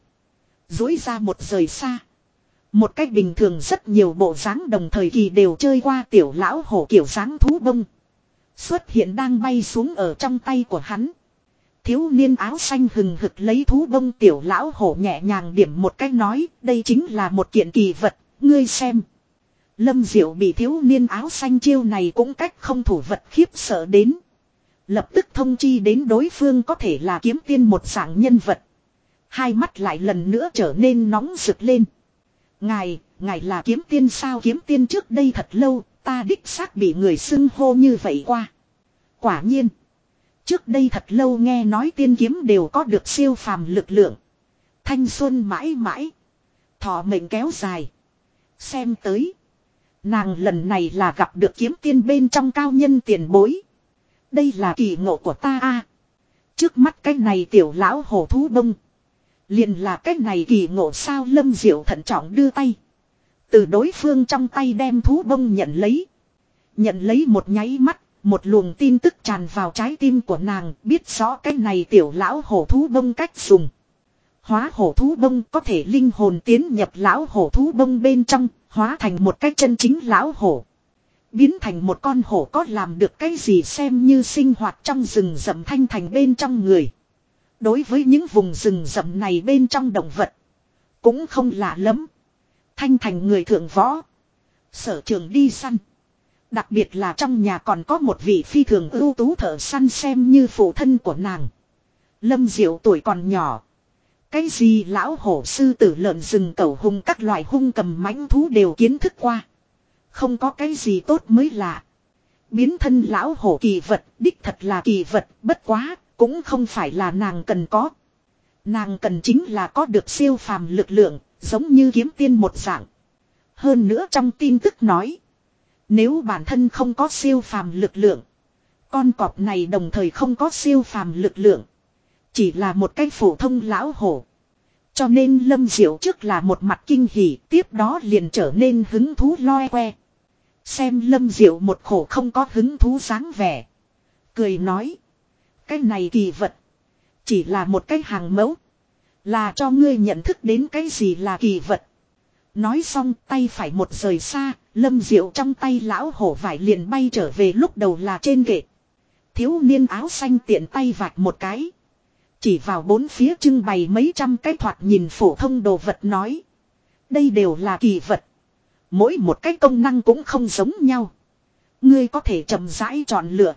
Dối ra một rời xa. Một cách bình thường rất nhiều bộ dáng đồng thời kỳ đều chơi qua tiểu lão hổ kiểu dáng thú bông. Xuất hiện đang bay xuống ở trong tay của hắn. Thiếu niên áo xanh hừng hực lấy thú bông tiểu lão hổ nhẹ nhàng điểm một cách nói đây chính là một kiện kỳ vật, ngươi xem. Lâm Diệu bị thiếu niên áo xanh chiêu này cũng cách không thủ vật khiếp sợ đến. Lập tức thông chi đến đối phương có thể là kiếm tiên một dạng nhân vật. Hai mắt lại lần nữa trở nên nóng rực lên. Ngài, ngài là kiếm tiên sao kiếm tiên trước đây thật lâu, ta đích xác bị người xưng hô như vậy qua. Quả nhiên. Trước đây thật lâu nghe nói tiên kiếm đều có được siêu phàm lực lượng. Thanh xuân mãi mãi. Thọ mệnh kéo dài. Xem tới. Nàng lần này là gặp được kiếm tiên bên trong cao nhân tiền bối. Đây là kỳ ngộ của ta a. Trước mắt cái này tiểu lão hổ thú bông. Liền là cái này kỳ ngộ sao lâm diệu thận trọng đưa tay. Từ đối phương trong tay đem thú bông nhận lấy. Nhận lấy một nháy mắt, một luồng tin tức tràn vào trái tim của nàng, biết rõ cái này tiểu lão hổ thú bông cách dùng. Hóa hổ thú bông có thể linh hồn tiến nhập lão hổ thú bông bên trong, hóa thành một cái chân chính lão hổ. Biến thành một con hổ có làm được cái gì xem như sinh hoạt trong rừng rậm thanh thành bên trong người. Đối với những vùng rừng rậm này bên trong động vật. Cũng không lạ lắm. Thanh thành người thượng võ. Sở trường đi săn. Đặc biệt là trong nhà còn có một vị phi thường ưu tú thợ săn xem như phụ thân của nàng. Lâm diệu tuổi còn nhỏ. Cái gì lão hổ sư tử lợn rừng cẩu hung các loại hung cầm mãnh thú đều kiến thức qua. Không có cái gì tốt mới lạ. Biến thân lão hổ kỳ vật, đích thật là kỳ vật, bất quá, cũng không phải là nàng cần có. Nàng cần chính là có được siêu phàm lực lượng, giống như kiếm tiên một dạng. Hơn nữa trong tin tức nói. Nếu bản thân không có siêu phàm lực lượng. Con cọp này đồng thời không có siêu phàm lực lượng. Chỉ là một cái phổ thông lão hổ. Cho nên Lâm Diệu trước là một mặt kinh hỉ, tiếp đó liền trở nên hứng thú loe que. Xem Lâm Diệu một khổ không có hứng thú dáng vẻ. Cười nói. Cái này kỳ vật. Chỉ là một cái hàng mẫu. Là cho ngươi nhận thức đến cái gì là kỳ vật. Nói xong tay phải một rời xa, lâm diệu trong tay lão hổ vải liền bay trở về lúc đầu là trên kệ. Thiếu niên áo xanh tiện tay vạch một cái. Chỉ vào bốn phía trưng bày mấy trăm cái thoạt nhìn phổ thông đồ vật nói. Đây đều là kỳ vật. Mỗi một cái công năng cũng không giống nhau. Ngươi có thể chậm rãi chọn lựa.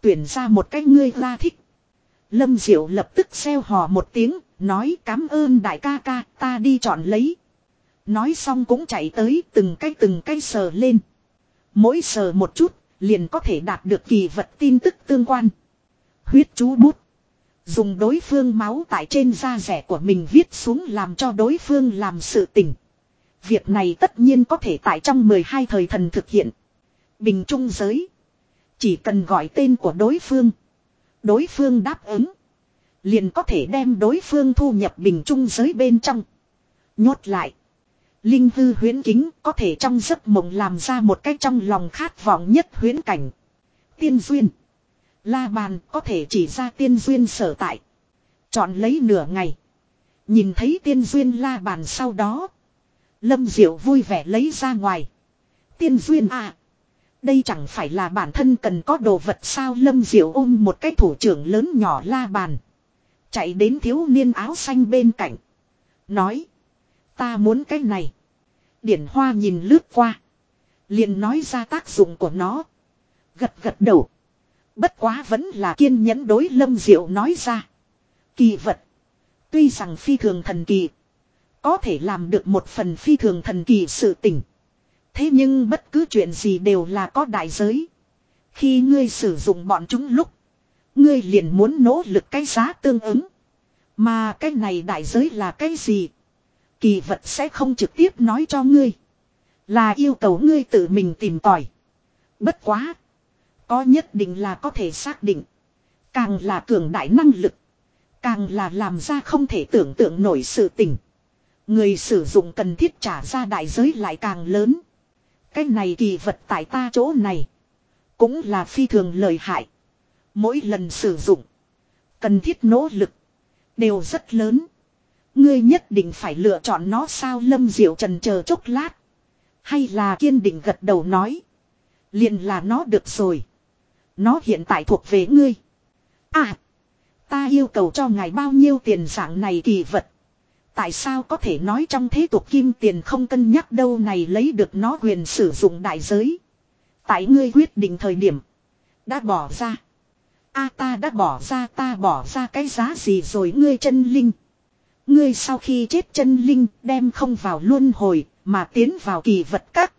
Tuyển ra một cái ngươi ra thích. Lâm Diệu lập tức xeo hò một tiếng, nói cảm ơn đại ca ca, ta đi chọn lấy. Nói xong cũng chạy tới từng cái từng cái sờ lên. Mỗi sờ một chút, liền có thể đạt được kỳ vật tin tức tương quan. Huyết chú bút. Dùng đối phương máu tại trên da rẻ của mình viết xuống làm cho đối phương làm sự tình. Việc này tất nhiên có thể tại trong 12 thời thần thực hiện. Bình trung giới. Chỉ cần gọi tên của đối phương. Đối phương đáp ứng. Liền có thể đem đối phương thu nhập bình trung giới bên trong. Nhốt lại. Linh hư huyến kính có thể trong giấc mộng làm ra một cách trong lòng khát vọng nhất huyến cảnh. Tiên duyên. La bàn có thể chỉ ra tiên duyên sở tại. Chọn lấy nửa ngày. Nhìn thấy tiên duyên la bàn sau đó. Lâm Diệu vui vẻ lấy ra ngoài. Tiên duyên à. Đây chẳng phải là bản thân cần có đồ vật sao Lâm Diệu ôm một cái thủ trưởng lớn nhỏ la bàn. Chạy đến thiếu niên áo xanh bên cạnh. Nói. Ta muốn cái này. Điển hoa nhìn lướt qua. liền nói ra tác dụng của nó. Gật gật đầu. Bất quá vẫn là kiên nhẫn đối lâm diệu nói ra. Kỳ vật. Tuy rằng phi thường thần kỳ. Có thể làm được một phần phi thường thần kỳ sự tình. Thế nhưng bất cứ chuyện gì đều là có đại giới. Khi ngươi sử dụng bọn chúng lúc. Ngươi liền muốn nỗ lực cái giá tương ứng. Mà cái này đại giới là cái gì? Kỳ vật sẽ không trực tiếp nói cho ngươi. Là yêu cầu ngươi tự mình tìm tòi. Bất quá. Có nhất định là có thể xác định. Càng là cường đại năng lực. Càng là làm ra không thể tưởng tượng nổi sự tình. Người sử dụng cần thiết trả ra đại giới lại càng lớn. Cái này kỳ vật tại ta chỗ này. Cũng là phi thường lợi hại. Mỗi lần sử dụng. Cần thiết nỗ lực. Đều rất lớn. Ngươi nhất định phải lựa chọn nó sao lâm diệu trần chờ chốc lát. Hay là kiên định gật đầu nói. liền là nó được rồi. Nó hiện tại thuộc về ngươi. À. Ta yêu cầu cho ngài bao nhiêu tiền dạng này kỳ vật. Tại sao có thể nói trong thế tục kim tiền không cân nhắc đâu này lấy được nó quyền sử dụng đại giới. Tại ngươi quyết định thời điểm. Đã bỏ ra a ta đã bỏ ra, ta bỏ ra cái giá gì rồi ngươi chân linh. Ngươi sau khi chết chân linh đem không vào luân hồi mà tiến vào kỳ vật các.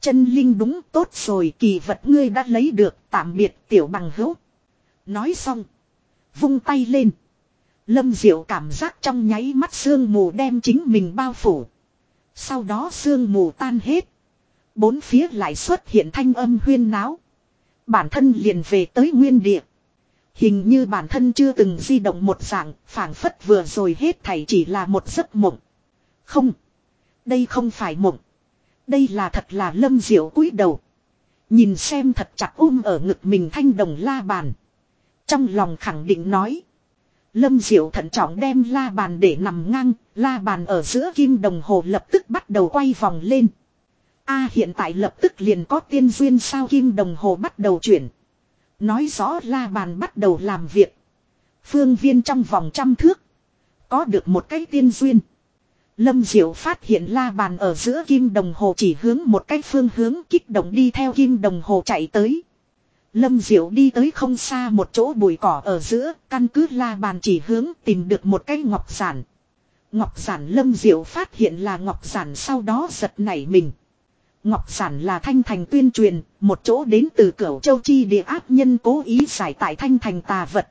Chân linh đúng tốt rồi, kỳ vật ngươi đã lấy được, tạm biệt tiểu bằng hữu. Nói xong. Vung tay lên. Lâm Diệu cảm giác trong nháy mắt sương mù đem chính mình bao phủ. Sau đó sương mù tan hết. Bốn phía lại xuất hiện thanh âm huyên náo. Bản thân liền về tới nguyên địa. Hình như bản thân chưa từng di động một dạng, phảng phất vừa rồi hết thảy chỉ là một giấc mộng. Không. Đây không phải mộng. Đây là thật là lâm diệu cúi đầu. Nhìn xem thật chặt um ở ngực mình thanh đồng la bàn. Trong lòng khẳng định nói. Lâm diệu thận trọng đem la bàn để nằm ngang, la bàn ở giữa kim đồng hồ lập tức bắt đầu quay vòng lên. A hiện tại lập tức liền có tiên duyên sao kim đồng hồ bắt đầu chuyển. Nói rõ la bàn bắt đầu làm việc. Phương viên trong vòng trăm thước. Có được một cái tiên duyên. Lâm Diệu phát hiện la bàn ở giữa kim đồng hồ chỉ hướng một cái phương hướng kích động đi theo kim đồng hồ chạy tới. Lâm Diệu đi tới không xa một chỗ bụi cỏ ở giữa, căn cứ la bàn chỉ hướng tìm được một cái ngọc giản. Ngọc giản Lâm Diệu phát hiện là ngọc giản sau đó giật nảy mình. Ngọc giản là thanh thành tuyên truyền, một chỗ đến từ cửu châu chi địa ác nhân cố ý giải tại thanh thành tà vật.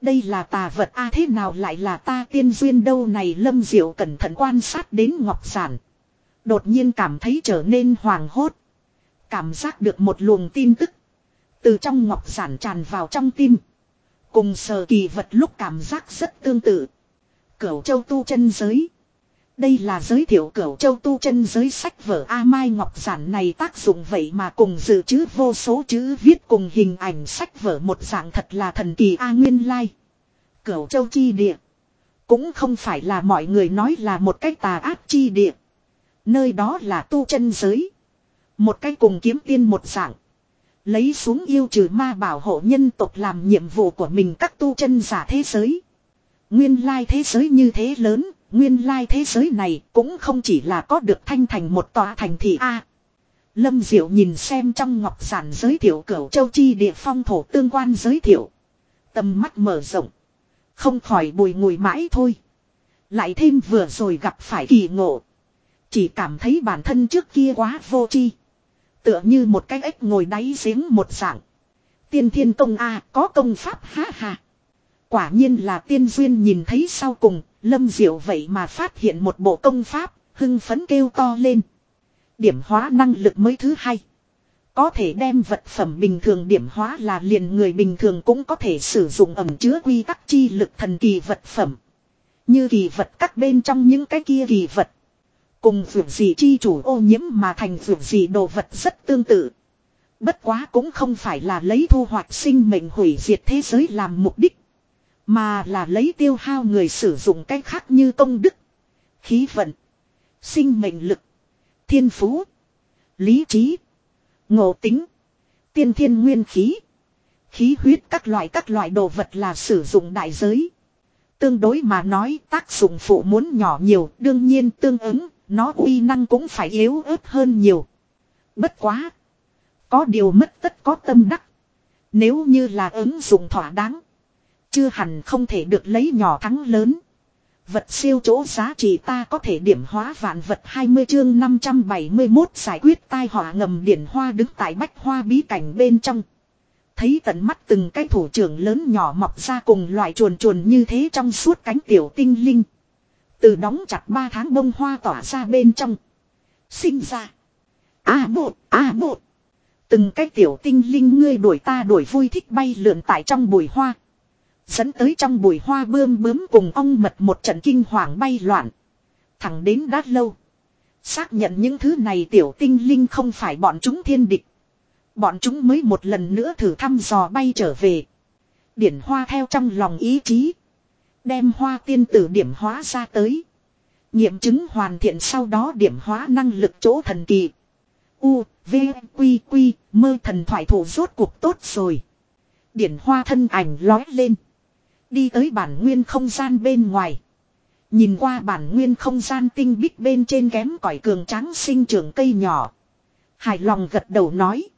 Đây là tà vật a thế nào lại là ta tiên duyên đâu này lâm diệu cẩn thận quan sát đến ngọc giản. Đột nhiên cảm thấy trở nên hoàng hốt. Cảm giác được một luồng tin tức. Từ trong ngọc giản tràn vào trong tim. Cùng sờ kỳ vật lúc cảm giác rất tương tự. Cửu châu tu chân giới. Đây là giới thiệu cửu châu tu chân giới sách vở A Mai Ngọc Giản này tác dụng vậy mà cùng dự chữ vô số chữ viết cùng hình ảnh sách vở một dạng thật là thần kỳ A Nguyên Lai. Cửu châu chi địa. Cũng không phải là mọi người nói là một cái tà ác chi địa. Nơi đó là tu chân giới. Một cái cùng kiếm tiên một dạng. Lấy xuống yêu trừ ma bảo hộ nhân tộc làm nhiệm vụ của mình các tu chân giả thế giới. Nguyên lai thế giới như thế lớn, nguyên lai thế giới này cũng không chỉ là có được thanh thành một tòa thành thị A. Lâm Diệu nhìn xem trong ngọc giản giới thiệu cửu châu chi địa phong thổ tương quan giới thiệu. Tầm mắt mở rộng. Không khỏi bùi ngùi mãi thôi. Lại thêm vừa rồi gặp phải kỳ ngộ. Chỉ cảm thấy bản thân trước kia quá vô chi. Tựa như một cái ếch ngồi đáy giếng một dạng. Tiên thiên công A có công pháp ha ha. Quả nhiên là tiên duyên nhìn thấy sau cùng, lâm diệu vậy mà phát hiện một bộ công pháp, hưng phấn kêu to lên. Điểm hóa năng lực mới thứ hai. Có thể đem vật phẩm bình thường điểm hóa là liền người bình thường cũng có thể sử dụng ẩm chứa quy tắc chi lực thần kỳ vật phẩm. Như kỳ vật các bên trong những cái kia kỳ vật. Cùng vượt gì chi chủ ô nhiễm mà thành vượt gì đồ vật rất tương tự. Bất quá cũng không phải là lấy thu hoạch sinh mệnh hủy diệt thế giới làm mục đích. Mà là lấy tiêu hao người sử dụng cách khác như công đức, khí vận, sinh mệnh lực, thiên phú, lý trí, ngộ tính, tiên thiên nguyên khí, khí huyết các loại các loại đồ vật là sử dụng đại giới. Tương đối mà nói tác dụng phụ muốn nhỏ nhiều đương nhiên tương ứng nó uy năng cũng phải yếu ớt hơn nhiều. Bất quá. Có điều mất tất có tâm đắc. Nếu như là ứng dụng thỏa đáng. Chưa hẳn không thể được lấy nhỏ thắng lớn. Vật siêu chỗ giá trị ta có thể điểm hóa vạn vật 20 chương 571 giải quyết tai họa ngầm điển hoa đứng tại bách hoa bí cảnh bên trong. Thấy tận mắt từng cái thủ trưởng lớn nhỏ mọc ra cùng loại chuồn chuồn như thế trong suốt cánh tiểu tinh linh. Từ đóng chặt ba tháng bông hoa tỏa ra bên trong. Sinh ra. A bột, a bột. Từng cái tiểu tinh linh ngươi đuổi ta đuổi vui thích bay lượn tại trong bụi hoa. Dẫn tới trong bụi hoa bươm bướm cùng ong mật một trận kinh hoàng bay loạn. Thẳng đến đát lâu. Xác nhận những thứ này tiểu tinh linh không phải bọn chúng thiên địch. Bọn chúng mới một lần nữa thử thăm dò bay trở về. Điển hoa theo trong lòng ý chí. Đem hoa tiên tử điểm hóa ra tới. Nghiệm chứng hoàn thiện sau đó điểm hóa năng lực chỗ thần kỳ. U, V, Quy, Quy, mơ thần thoại thủ rốt cuộc tốt rồi. Điển hoa thân ảnh lói lên. Đi tới bản nguyên không gian bên ngoài. Nhìn qua bản nguyên không gian tinh bích bên trên kém cỏi cường tráng sinh trưởng cây nhỏ. Hài lòng gật đầu nói.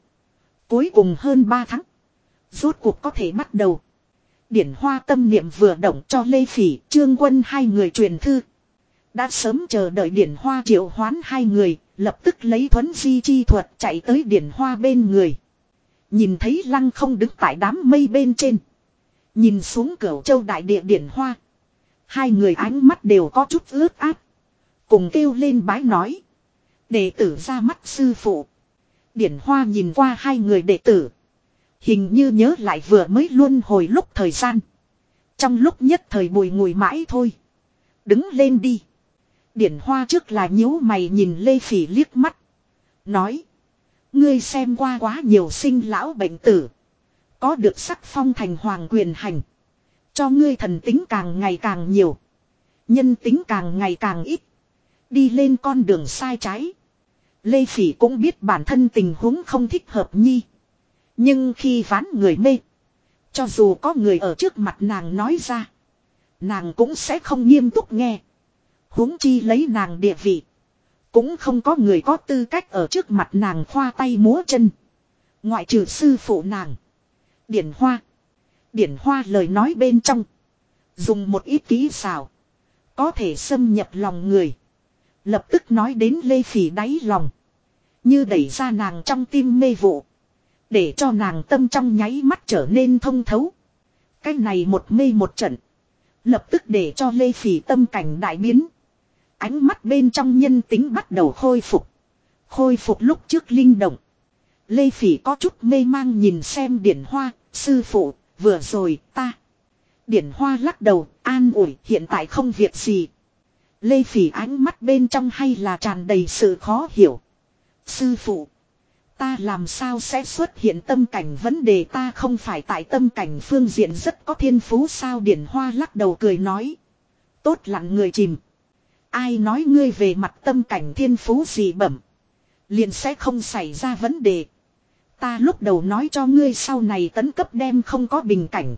Cuối cùng hơn 3 tháng. Rốt cuộc có thể bắt đầu. Điển hoa tâm niệm vừa động cho Lê Phỉ, Trương Quân hai người truyền thư. Đã sớm chờ đợi điển hoa triệu hoán hai người, lập tức lấy thuấn di chi thuật chạy tới điển hoa bên người. Nhìn thấy lăng không đứng tại đám mây bên trên. Nhìn xuống cửa châu đại địa điển hoa. Hai người ánh mắt đều có chút ướt át. Cùng kêu lên bái nói. Đệ tử ra mắt sư phụ. Điển hoa nhìn qua hai người đệ tử. Hình như nhớ lại vừa mới luôn hồi lúc thời gian. Trong lúc nhất thời bùi ngùi mãi thôi. Đứng lên đi. Điển hoa trước là nhíu mày nhìn Lê Phỉ liếc mắt. Nói. Ngươi xem qua quá nhiều sinh lão bệnh tử. Có được sắc phong thành hoàng quyền hành. Cho ngươi thần tính càng ngày càng nhiều. Nhân tính càng ngày càng ít. Đi lên con đường sai trái. Lê Phỉ cũng biết bản thân tình huống không thích hợp nhi. Nhưng khi ván người mê. Cho dù có người ở trước mặt nàng nói ra. Nàng cũng sẽ không nghiêm túc nghe. huống chi lấy nàng địa vị. Cũng không có người có tư cách ở trước mặt nàng khoa tay múa chân. Ngoại trừ sư phụ nàng. Điển Hoa. Điển Hoa lời nói bên trong. Dùng một ít kỹ xào. Có thể xâm nhập lòng người. Lập tức nói đến Lê Phỉ đáy lòng. Như đẩy ra nàng trong tim mê vụ. Để cho nàng tâm trong nháy mắt trở nên thông thấu. Cái này một mê một trận. Lập tức để cho Lê Phỉ tâm cảnh đại biến. Ánh mắt bên trong nhân tính bắt đầu khôi phục. Khôi phục lúc trước linh động. Lê Phỉ có chút mê mang nhìn xem điển hoa, sư phụ, vừa rồi ta. Điển hoa lắc đầu, an ủi, hiện tại không việc gì. Lê Phỉ ánh mắt bên trong hay là tràn đầy sự khó hiểu. Sư phụ. Ta làm sao sẽ xuất hiện tâm cảnh vấn đề ta không phải tại tâm cảnh phương diện rất có thiên phú sao điển hoa lắc đầu cười nói. Tốt lặng người chìm. Ai nói ngươi về mặt tâm cảnh thiên phú gì bẩm. Liền sẽ không xảy ra vấn đề. Ta lúc đầu nói cho ngươi sau này tấn cấp đem không có bình cảnh.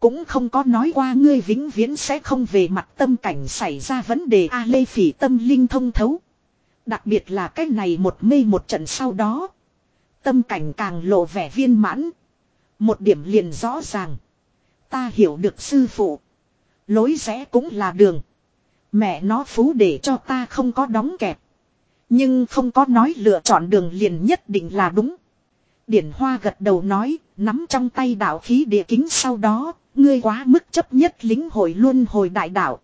Cũng không có nói qua ngươi vĩnh viễn sẽ không về mặt tâm cảnh xảy ra vấn đề A Lê Phỉ tâm linh thông thấu. Đặc biệt là cái này một mê một trận sau đó. Tâm cảnh càng lộ vẻ viên mãn. Một điểm liền rõ ràng. Ta hiểu được sư phụ. Lối rẽ cũng là đường. Mẹ nó phú để cho ta không có đóng kẹp. Nhưng không có nói lựa chọn đường liền nhất định là đúng. Điển Hoa gật đầu nói, nắm trong tay đạo khí địa kính sau đó, ngươi quá mức chấp nhất lính hội luôn hồi đại đạo.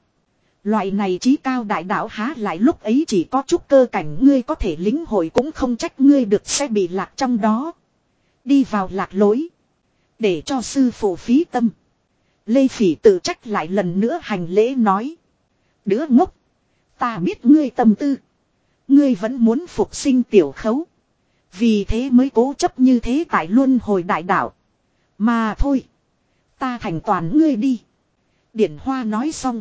Loại này trí cao đại đạo há lại lúc ấy chỉ có chút cơ cảnh ngươi có thể lính hội cũng không trách ngươi được sẽ bị lạc trong đó. Đi vào lạc lối. Để cho sư phụ phí tâm. Lê Phỉ tự trách lại lần nữa hành lễ nói. Đứa ngốc. Ta biết ngươi tâm tư. Ngươi vẫn muốn phục sinh tiểu khấu. Vì thế mới cố chấp như thế tại luân hồi đại đạo. Mà thôi. Ta thành toàn ngươi đi. Điển hoa nói xong.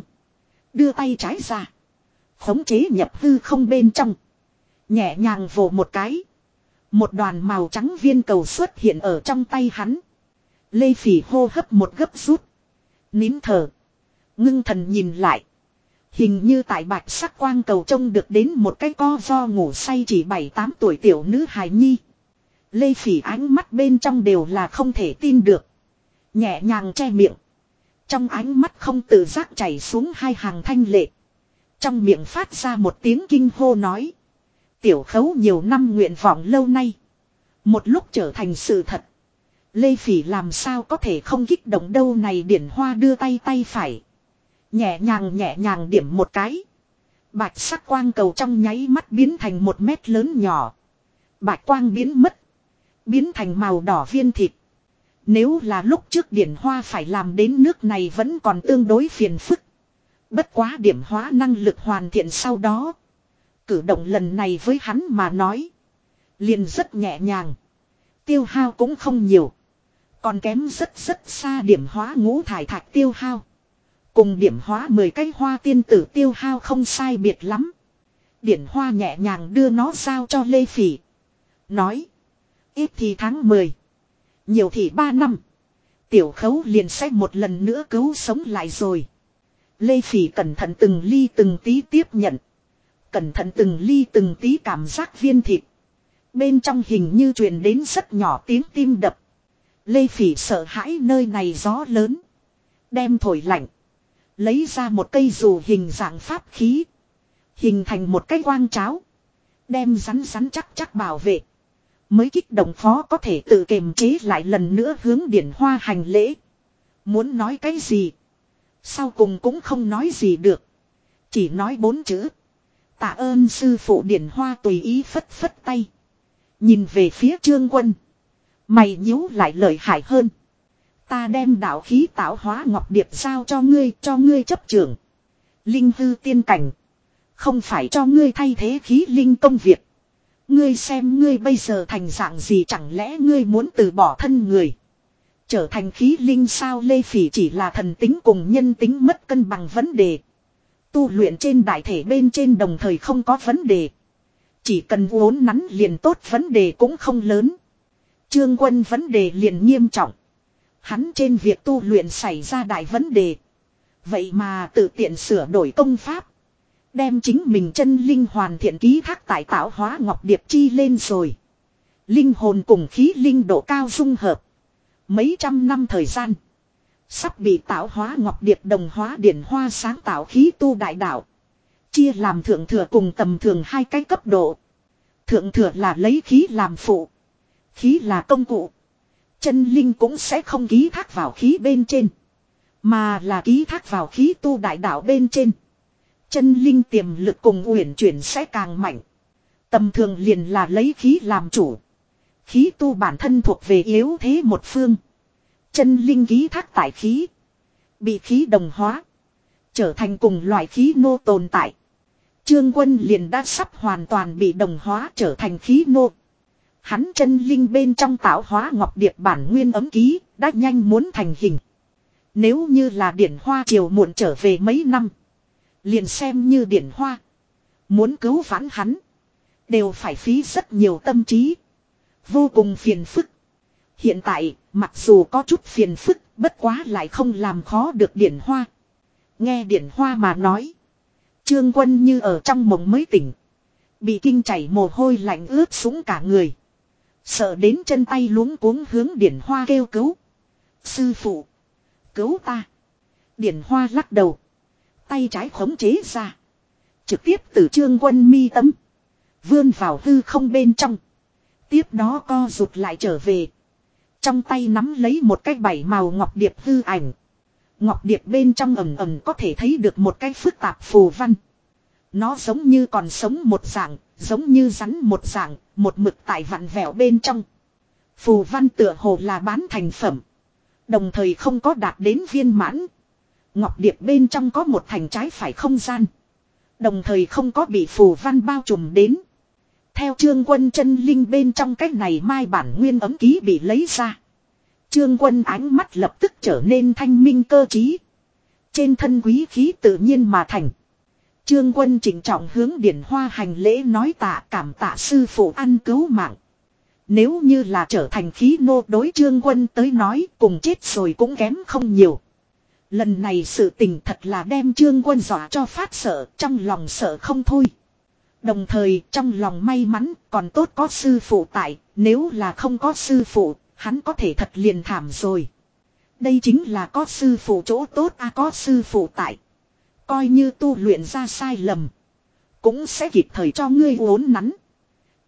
Đưa tay trái ra. Khống chế nhập hư không bên trong. Nhẹ nhàng vồ một cái. Một đoàn màu trắng viên cầu xuất hiện ở trong tay hắn. Lê Phỉ hô hấp một gấp rút. Nín thở. Ngưng thần nhìn lại. Hình như tại bạch sắc quang cầu trông được đến một cái co do ngủ say chỉ 7-8 tuổi tiểu nữ hài nhi. Lê Phỉ ánh mắt bên trong đều là không thể tin được. Nhẹ nhàng che miệng. Trong ánh mắt không tự giác chảy xuống hai hàng thanh lệ. Trong miệng phát ra một tiếng kinh hô nói. Tiểu khấu nhiều năm nguyện vọng lâu nay. Một lúc trở thành sự thật. Lê Phỉ làm sao có thể không kích động đâu này điển hoa đưa tay tay phải. Nhẹ nhàng nhẹ nhàng điểm một cái. Bạch sắc quang cầu trong nháy mắt biến thành một mét lớn nhỏ. Bạch quang biến mất. Biến thành màu đỏ viên thịt. Nếu là lúc trước điển hoa phải làm đến nước này vẫn còn tương đối phiền phức. Bất quá điểm hóa năng lực hoàn thiện sau đó. Cử động lần này với hắn mà nói. Liền rất nhẹ nhàng. Tiêu hao cũng không nhiều. Còn kém rất rất xa điểm hóa ngũ thải thạch tiêu hao. Cùng điểm hóa 10 cái hoa tiên tử tiêu hao không sai biệt lắm. Điển hoa nhẹ nhàng đưa nó giao cho Lê Phỉ. Nói. Ít thì tháng 10. Nhiều thì 3 năm. Tiểu khấu liền sẽ một lần nữa cứu sống lại rồi. Lê Phỉ cẩn thận từng ly từng tí tiếp nhận. Cẩn thận từng ly từng tí cảm giác viên thịt. Bên trong hình như truyền đến rất nhỏ tiếng tim đập. Lê Phỉ sợ hãi nơi này gió lớn. Đem thổi lạnh. Lấy ra một cây dù hình dạng pháp khí. Hình thành một cái quang cháo. Đem rắn rắn chắc chắc bảo vệ. Mới kích động phó có thể tự kiềm chế lại lần nữa hướng điển hoa hành lễ. Muốn nói cái gì? Sau cùng cũng không nói gì được. Chỉ nói bốn chữ. Tạ ơn sư phụ điển hoa tùy ý phất phất tay. Nhìn về phía trương quân. Mày nhíu lại lợi hại hơn. Ta đem đạo khí tạo hóa ngọc điệp giao cho ngươi cho ngươi chấp trưởng. Linh hư tiên cảnh. Không phải cho ngươi thay thế khí linh công việc. Ngươi xem ngươi bây giờ thành dạng gì, chẳng lẽ ngươi muốn từ bỏ thân người. Trở thành khí linh sao Lê Phỉ chỉ là thần tính cùng nhân tính mất cân bằng vấn đề. Tu luyện trên đại thể bên trên đồng thời không có vấn đề. Chỉ cần vốn nắn liền tốt, vấn đề cũng không lớn. Trương quân vấn đề liền nghiêm trọng. Hắn trên việc tu luyện xảy ra đại vấn đề. Vậy mà tự tiện sửa đổi công pháp. Đem chính mình chân linh hoàn thiện ký thác tại tạo hóa ngọc điệp chi lên rồi. Linh hồn cùng khí linh độ cao dung hợp. Mấy trăm năm thời gian. Sắp bị tạo hóa ngọc điệp đồng hóa điển hoa sáng tạo khí tu đại đạo. Chia làm thượng thừa cùng tầm thường hai cái cấp độ. Thượng thừa là lấy khí làm phụ. Khí là công cụ. Chân linh cũng sẽ không ký thác vào khí bên trên. Mà là ký thác vào khí tu đại đạo bên trên. Chân linh tiềm lực cùng uyển chuyển sẽ càng mạnh. Tầm thường liền là lấy khí làm chủ. Khí tu bản thân thuộc về yếu thế một phương. Chân linh ký thác tại khí. Bị khí đồng hóa. Trở thành cùng loại khí nô tồn tại. Trương quân liền đã sắp hoàn toàn bị đồng hóa trở thành khí nô. Hắn chân linh bên trong tạo hóa ngọc điệp bản nguyên ấm ký, đã nhanh muốn thành hình. Nếu như là điển hoa chiều muộn trở về mấy năm. Liền xem như điển hoa. Muốn cứu vãn hắn. Đều phải phí rất nhiều tâm trí. Vô cùng phiền phức. Hiện tại, mặc dù có chút phiền phức, bất quá lại không làm khó được điển hoa. Nghe điển hoa mà nói. Trương quân như ở trong mộng mới tỉnh. Bị kinh chảy mồ hôi lạnh ướt sũng cả người. Sợ đến chân tay luống cuống hướng điển hoa kêu cứu. Sư phụ. Cứu ta. Điển hoa lắc đầu. Tay trái khống chế ra. Trực tiếp từ trương quân mi tấm. Vươn vào hư không bên trong. Tiếp đó co rụt lại trở về. Trong tay nắm lấy một cái bảy màu ngọc điệp hư ảnh. Ngọc điệp bên trong ẩm ẩm có thể thấy được một cái phức tạp phù văn. Nó giống như còn sống một dạng, giống như rắn một dạng, một mực tại vặn vẹo bên trong. Phù văn tựa hồ là bán thành phẩm. Đồng thời không có đạt đến viên mãn. Ngọc điệp bên trong có một thành trái phải không gian. Đồng thời không có bị phù văn bao trùm đến. Theo trương quân chân linh bên trong cách này mai bản nguyên ấm ký bị lấy ra. Trương quân ánh mắt lập tức trở nên thanh minh cơ trí. Trên thân quý khí tự nhiên mà thành. Trương quân chỉnh trọng hướng điển hoa hành lễ nói tạ cảm tạ sư phụ ăn cứu mạng. Nếu như là trở thành khí nô đối trương quân tới nói, cùng chết rồi cũng kém không nhiều. Lần này sự tình thật là đem trương quân dọa cho phát sợ, trong lòng sợ không thôi. Đồng thời, trong lòng may mắn, còn tốt có sư phụ tại, nếu là không có sư phụ, hắn có thể thật liền thảm rồi. Đây chính là có sư phụ chỗ tốt a có sư phụ tại. Coi như tu luyện ra sai lầm. Cũng sẽ kịp thời cho ngươi uốn nắn.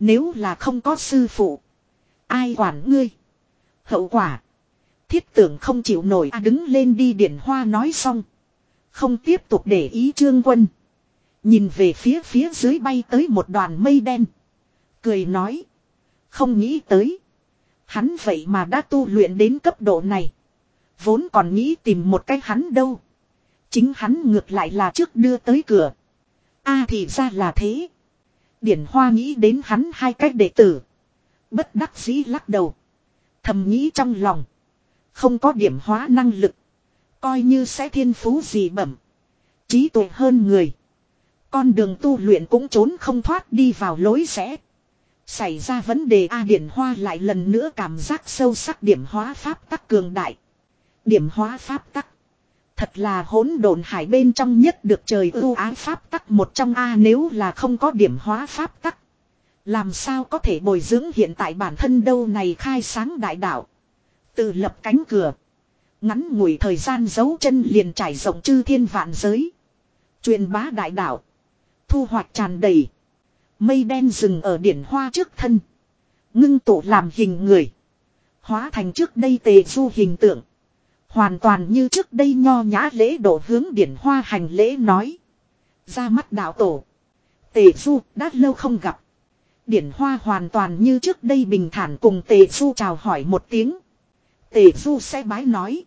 Nếu là không có sư phụ. Ai quản ngươi. Hậu quả. Thiết tưởng không chịu nổi a đứng lên đi điển hoa nói xong. Không tiếp tục để ý trương quân. Nhìn về phía phía dưới bay tới một đoàn mây đen. Cười nói. Không nghĩ tới. Hắn vậy mà đã tu luyện đến cấp độ này. Vốn còn nghĩ tìm một cái hắn đâu. Chính hắn ngược lại là trước đưa tới cửa. a thì ra là thế. Điển Hoa nghĩ đến hắn hai cách đệ tử. Bất đắc dĩ lắc đầu. Thầm nghĩ trong lòng. Không có điểm hóa năng lực. Coi như sẽ thiên phú gì bẩm. Trí tuệ hơn người. Con đường tu luyện cũng trốn không thoát đi vào lối rẽ. Xảy ra vấn đề A Điển Hoa lại lần nữa cảm giác sâu sắc điểm hóa pháp tắc cường đại. Điểm hóa pháp tắc. Thật là hỗn độn hải bên trong nhất được trời ưu ái pháp tắc một trong A nếu là không có điểm hóa pháp tắc. Làm sao có thể bồi dưỡng hiện tại bản thân đâu này khai sáng đại đạo. Tự lập cánh cửa. Ngắn ngủi thời gian giấu chân liền trải rộng chư thiên vạn giới. Truyền bá đại đạo. Thu hoạch tràn đầy. Mây đen rừng ở điển hoa trước thân. Ngưng tụ làm hình người. Hóa thành trước đây tề du hình tượng. Hoàn toàn như trước đây nho nhã lễ độ hướng điển hoa hành lễ nói. Ra mắt đạo tổ. Tề du đã lâu không gặp. Điển hoa hoàn toàn như trước đây bình thản cùng tề du chào hỏi một tiếng. Tề du sẽ bái nói.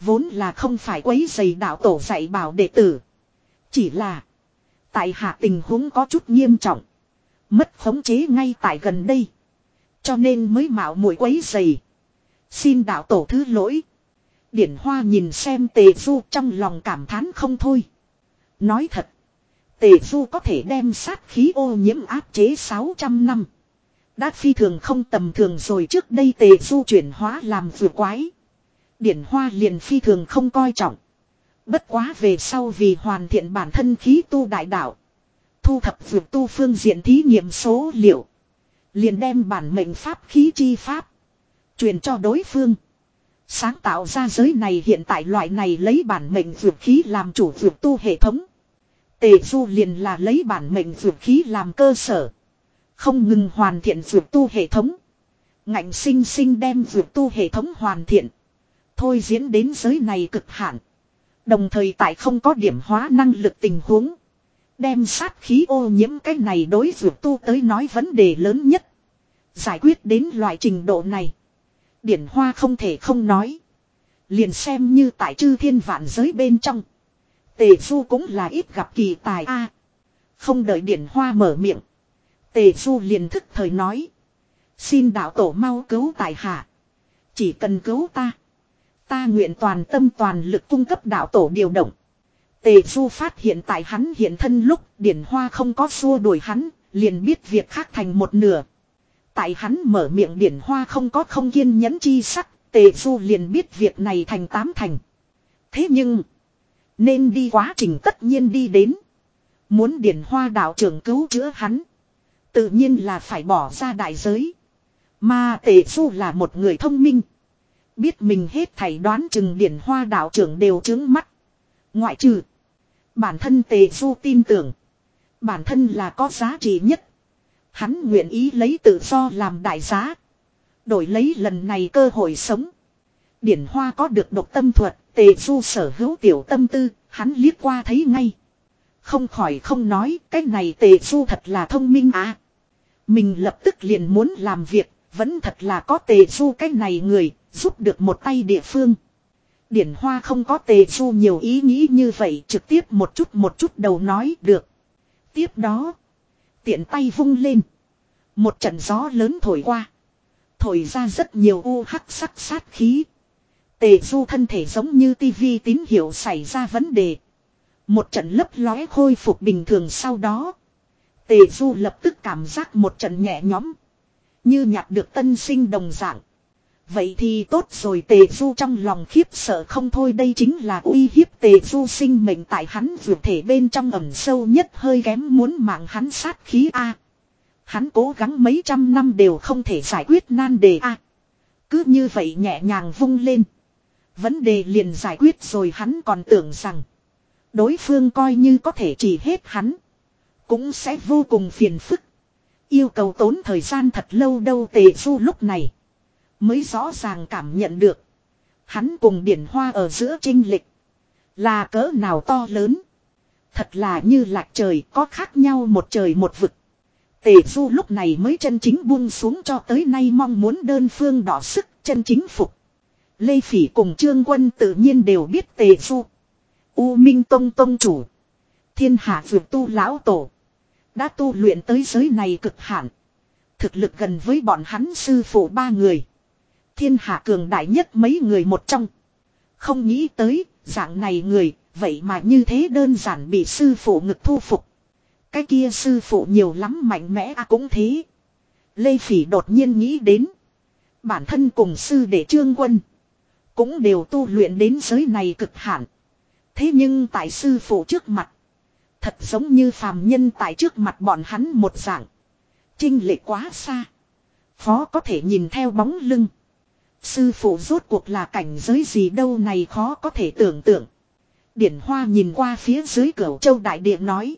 Vốn là không phải quấy giày đạo tổ dạy bảo đệ tử. Chỉ là. Tại hạ tình huống có chút nghiêm trọng. Mất khống chế ngay tại gần đây. Cho nên mới mạo muội quấy giày. Xin đạo tổ thứ lỗi. Điển Hoa nhìn xem Tề Du trong lòng cảm thán không thôi. Nói thật. Tề Du có thể đem sát khí ô nhiễm áp chế 600 năm. Đã phi thường không tầm thường rồi, trước đây Tề Du chuyển hóa làm vừa quái. Điển Hoa liền phi thường không coi trọng. Bất quá về sau vì hoàn thiện bản thân khí tu đại đạo. Thu thập vượt tu phương diện thí nghiệm số liệu. Liền đem bản mệnh pháp khí chi pháp. Truyền cho đối phương. Sáng tạo ra giới này hiện tại loại này lấy bản mệnh vượt khí làm chủ vượt tu hệ thống. Tề du liền là lấy bản mệnh vượt khí làm cơ sở. Không ngừng hoàn thiện vượt tu hệ thống. Ngạnh sinh sinh đem vượt tu hệ thống hoàn thiện. Thôi diễn đến giới này cực hạn. Đồng thời tại không có điểm hóa năng lực tình huống. Đem sát khí ô nhiễm cái này đối vượt tu tới nói vấn đề lớn nhất. Giải quyết đến loại trình độ này. Điển hoa không thể không nói. Liền xem như tại chư thiên vạn giới bên trong. Tề du cũng là ít gặp kỳ tài a. không đợi điển hoa mở miệng. Tề du liền thức thời nói. Xin đạo tổ mau cứu tài hạ. Chỉ cần cứu ta. Ta nguyện toàn tâm toàn lực cung cấp đạo tổ điều động. Tề du phát hiện tại hắn hiện thân lúc điển hoa không có xua đuổi hắn, liền biết việc khác thành một nửa. Tại hắn mở miệng điển hoa không có không kiên nhẫn chi sắc, tề du liền biết việc này thành tám thành. Thế nhưng, nên đi quá trình tất nhiên đi đến. Muốn điển hoa đạo trưởng cứu chữa hắn. Tự nhiên là phải bỏ ra đại giới. Mà tề du là một người thông minh. Biết mình hết thảy đoán chừng điển hoa đạo trưởng đều chứng mắt. Ngoại trừ. Bản thân tề du tin tưởng. Bản thân là có giá trị nhất. Hắn nguyện ý lấy tự do làm đại giá. Đổi lấy lần này cơ hội sống. Điển hoa có được độc tâm thuật, tề du sở hữu tiểu tâm tư, hắn liếc qua thấy ngay. Không khỏi không nói, cái này tề du thật là thông minh à. Mình lập tức liền muốn làm việc, vẫn thật là có tề du cái này người, giúp được một tay địa phương. Điển hoa không có tề du nhiều ý nghĩ như vậy trực tiếp một chút một chút đầu nói được. Tiếp đó. Tiện tay vung lên. Một trận gió lớn thổi qua. Thổi ra rất nhiều u hắc sắc sát khí. Tề du thân thể giống như tivi tín hiệu xảy ra vấn đề. Một trận lấp lóe khôi phục bình thường sau đó. Tề du lập tức cảm giác một trận nhẹ nhõm. Như nhặt được tân sinh đồng dạng. Vậy thì tốt rồi, tề du trong lòng khiếp sợ không thôi đây chính là uy hiếp tề du sinh mệnh tại hắn vượt thể bên trong ẩm sâu nhất, hơi kém muốn mạng hắn sát khí A. Hắn cố gắng mấy trăm năm đều không thể giải quyết nan đề A. Cứ như vậy nhẹ nhàng vung lên. Vấn đề liền giải quyết rồi, hắn còn tưởng rằng. Đối phương coi như có thể chỉ hết hắn. Cũng sẽ vô cùng phiền phức. Yêu cầu tốn thời gian thật lâu đâu, tề du lúc này. Mới rõ ràng cảm nhận được. Hắn cùng điển hoa ở giữa trinh lịch. Là cỡ nào to lớn. Thật là như lạc trời có khác nhau một trời một vực. Tề du lúc này mới chân chính buông xuống cho tới nay mong muốn đơn phương đỏ sức chân chính phục. Lê Phỉ cùng Trương Quân tự nhiên đều biết tề du. U Minh Tông Tông chủ. Thiên hạ vượt tu lão tổ. Đã tu luyện tới giới này cực hạn. Thực lực gần với bọn hắn sư phụ ba người. Thiên hạ cường đại nhất mấy người một trong. Không nghĩ tới, dạng này người, vậy mà như thế đơn giản bị sư phụ ngực thu phục. Cái kia sư phụ nhiều lắm mạnh mẽ à cũng thế. Lê Phỉ đột nhiên nghĩ đến. Bản thân cùng sư đệ trương quân. Cũng đều tu luyện đến giới này cực hạn. Thế nhưng tại sư phụ trước mặt. Thật giống như phàm nhân tại trước mặt bọn hắn một dạng. Trinh lệ quá xa. Phó có thể nhìn theo bóng lưng. Sư phụ rốt cuộc là cảnh giới gì đâu này khó có thể tưởng tượng. Điển Hoa nhìn qua phía dưới cửa châu đại địa nói.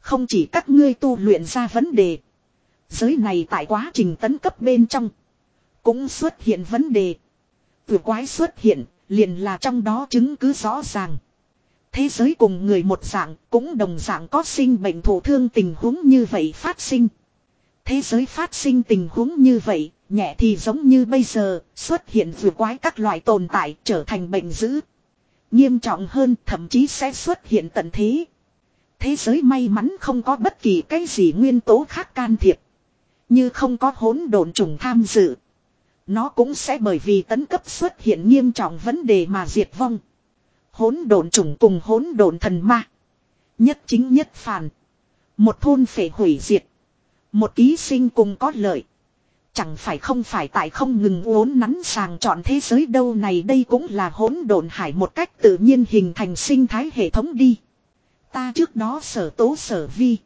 Không chỉ các ngươi tu luyện ra vấn đề. Giới này tại quá trình tấn cấp bên trong. Cũng xuất hiện vấn đề. Vừa quái xuất hiện, liền là trong đó chứng cứ rõ ràng. Thế giới cùng người một dạng, cũng đồng dạng có sinh bệnh thổ thương tình huống như vậy phát sinh. Thế giới phát sinh tình huống như vậy, nhẹ thì giống như bây giờ, xuất hiện vừa quái các loại tồn tại trở thành bệnh dữ. Nghiêm trọng hơn thậm chí sẽ xuất hiện tận thế. Thế giới may mắn không có bất kỳ cái gì nguyên tố khác can thiệp. Như không có hỗn độn trùng tham dự. Nó cũng sẽ bởi vì tấn cấp xuất hiện nghiêm trọng vấn đề mà diệt vong. Hỗn độn trùng cùng hỗn độn thần ma. Nhất chính nhất phản. Một thôn phệ hủy diệt. Một ký sinh cùng có lợi. Chẳng phải không phải tại không ngừng uốn nắn sàng chọn thế giới đâu này đây cũng là hỗn độn hải một cách tự nhiên hình thành sinh thái hệ thống đi. Ta trước đó sở tố sở vi.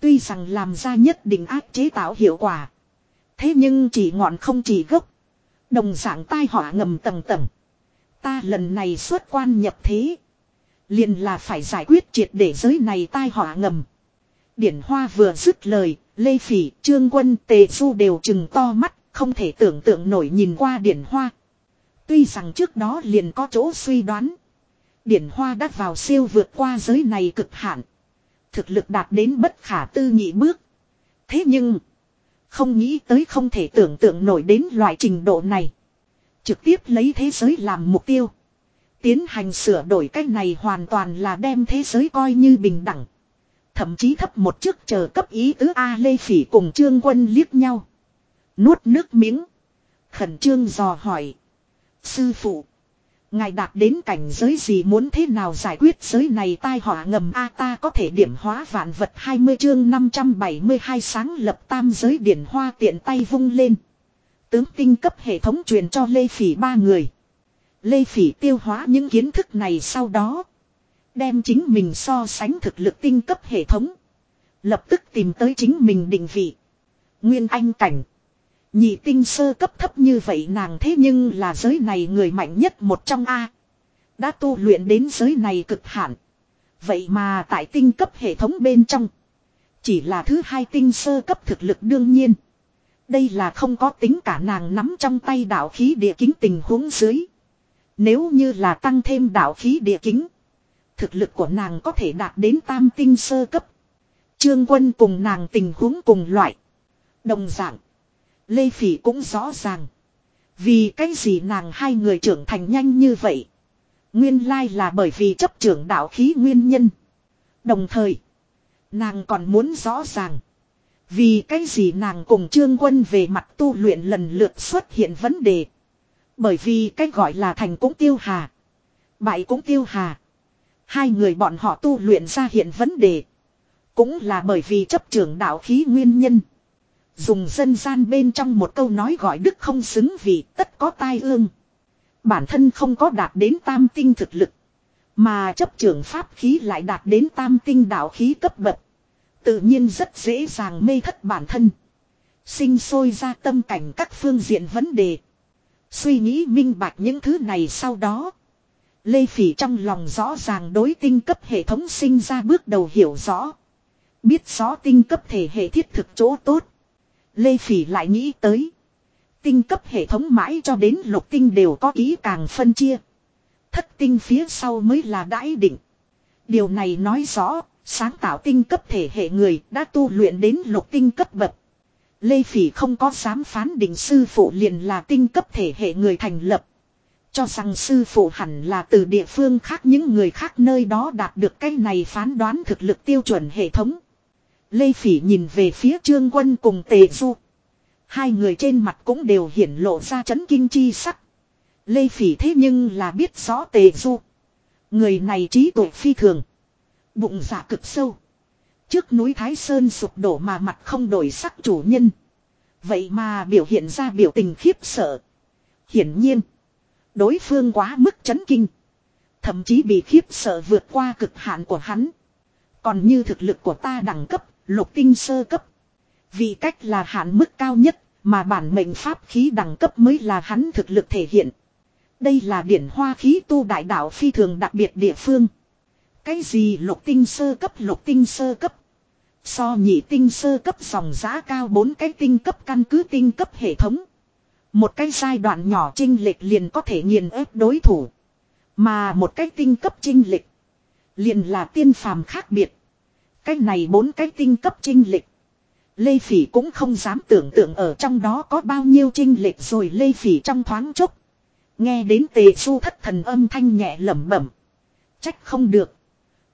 Tuy rằng làm ra nhất định áp chế tạo hiệu quả. Thế nhưng chỉ ngọn không chỉ gốc. Đồng dạng tai họa ngầm tầng tầng. Ta lần này xuất quan nhập thế. Liền là phải giải quyết triệt để giới này tai họa ngầm. Điển Hoa vừa dứt lời, Lê Phỉ, Trương Quân, Tề Du đều chừng to mắt, không thể tưởng tượng nổi nhìn qua Điển Hoa. Tuy rằng trước đó liền có chỗ suy đoán. Điển Hoa đã vào siêu vượt qua giới này cực hạn. Thực lực đạt đến bất khả tư nghị bước. Thế nhưng, không nghĩ tới không thể tưởng tượng nổi đến loại trình độ này. Trực tiếp lấy thế giới làm mục tiêu. Tiến hành sửa đổi cách này hoàn toàn là đem thế giới coi như bình đẳng. Thậm chí thấp một chức chờ cấp ý tứ A Lê Phỉ cùng Trương Quân liếc nhau. Nuốt nước miếng. Khẩn trương dò hỏi. Sư phụ. Ngài đạt đến cảnh giới gì muốn thế nào giải quyết giới này tai họa ngầm A ta có thể điểm hóa vạn vật 20 chương 572 sáng lập tam giới điển hoa tiện tay vung lên. Tướng tinh cấp hệ thống truyền cho Lê Phỉ ba người. Lê Phỉ tiêu hóa những kiến thức này sau đó. Đem chính mình so sánh thực lực tinh cấp hệ thống. Lập tức tìm tới chính mình định vị. Nguyên anh cảnh. Nhị tinh sơ cấp thấp như vậy nàng thế nhưng là giới này người mạnh nhất một trong A. Đã tu luyện đến giới này cực hạn. Vậy mà tại tinh cấp hệ thống bên trong. Chỉ là thứ hai tinh sơ cấp thực lực đương nhiên. Đây là không có tính cả nàng nắm trong tay đạo khí địa kính tình huống dưới. Nếu như là tăng thêm đạo khí địa kính. Thực lực của nàng có thể đạt đến tam tinh sơ cấp. Trương quân cùng nàng tình huống cùng loại. Đồng dạng. Lê Phỉ cũng rõ ràng. Vì cái gì nàng hai người trưởng thành nhanh như vậy. Nguyên lai là bởi vì chấp trưởng đạo khí nguyên nhân. Đồng thời. Nàng còn muốn rõ ràng. Vì cái gì nàng cùng trương quân về mặt tu luyện lần lượt xuất hiện vấn đề. Bởi vì cái gọi là thành cũng tiêu hà. Bại cũng tiêu hà. Hai người bọn họ tu luyện ra hiện vấn đề. Cũng là bởi vì chấp trưởng đạo khí nguyên nhân. Dùng dân gian bên trong một câu nói gọi đức không xứng vì tất có tai ương. Bản thân không có đạt đến tam tinh thực lực. Mà chấp trưởng pháp khí lại đạt đến tam tinh đạo khí cấp bậc. Tự nhiên rất dễ dàng mê thất bản thân. Sinh sôi ra tâm cảnh các phương diện vấn đề. Suy nghĩ minh bạch những thứ này sau đó. Lê Phỉ trong lòng rõ ràng đối tinh cấp hệ thống sinh ra bước đầu hiểu rõ. Biết rõ tinh cấp thể hệ thiết thực chỗ tốt. Lê Phỉ lại nghĩ tới. Tinh cấp hệ thống mãi cho đến lục tinh đều có ý càng phân chia. Thất tinh phía sau mới là đãi định. Điều này nói rõ, sáng tạo tinh cấp thể hệ người đã tu luyện đến lục tinh cấp bậc. Lê Phỉ không có dám phán định sư phụ liền là tinh cấp thể hệ người thành lập. Cho rằng sư phụ hẳn là từ địa phương khác, những người khác nơi đó đạt được cái này phán đoán thực lực tiêu chuẩn hệ thống. Lê Phỉ nhìn về phía Trương Quân cùng Tề Du. Hai người trên mặt cũng đều hiển lộ ra chấn kinh chi sắc. Lê Phỉ thế nhưng là biết rõ Tề Du. Người này trí tuệ phi thường. Bụng dạ cực sâu. Trước núi Thái Sơn sụp đổ mà mặt không đổi sắc chủ nhân. Vậy mà biểu hiện ra biểu tình khiếp sợ. Hiển nhiên. Đối phương quá mức chấn kinh. Thậm chí bị khiếp sợ vượt qua cực hạn của hắn. Còn như thực lực của ta đẳng cấp, lục tinh sơ cấp. Vì cách là hạn mức cao nhất, mà bản mệnh pháp khí đẳng cấp mới là hắn thực lực thể hiện. Đây là điển hoa khí tu đại đạo phi thường đặc biệt địa phương. Cái gì lục tinh sơ cấp lục tinh sơ cấp. So nhị tinh sơ cấp dòng giá cao bốn cái tinh cấp căn cứ tinh cấp hệ thống. Một cái giai đoạn nhỏ trinh lệch liền có thể nghiền ép đối thủ. Mà một cái tinh cấp trinh lệch liền là tiên phàm khác biệt. Cái này bốn cái tinh cấp trinh lệch. Lê Phỉ cũng không dám tưởng tượng ở trong đó có bao nhiêu trinh lệch rồi Lê Phỉ trong thoáng chốc. Nghe đến tề su thất thần âm thanh nhẹ lẩm bẩm. Trách không được.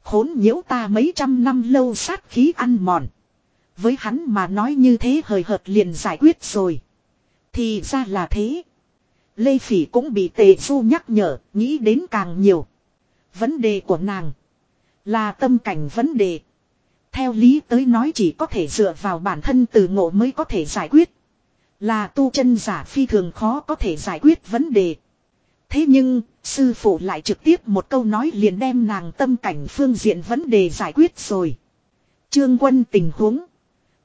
Khốn nhiễu ta mấy trăm năm lâu sát khí ăn mòn. Với hắn mà nói như thế hời hợt liền giải quyết rồi. Thì ra là thế. Lê Phỉ cũng bị tề du nhắc nhở, nghĩ đến càng nhiều. Vấn đề của nàng là tâm cảnh vấn đề. Theo lý tới nói chỉ có thể dựa vào bản thân từ ngộ mới có thể giải quyết. Là tu chân giả phi thường khó có thể giải quyết vấn đề. Thế nhưng, sư phụ lại trực tiếp một câu nói liền đem nàng tâm cảnh phương diện vấn đề giải quyết rồi. Trương quân tình huống.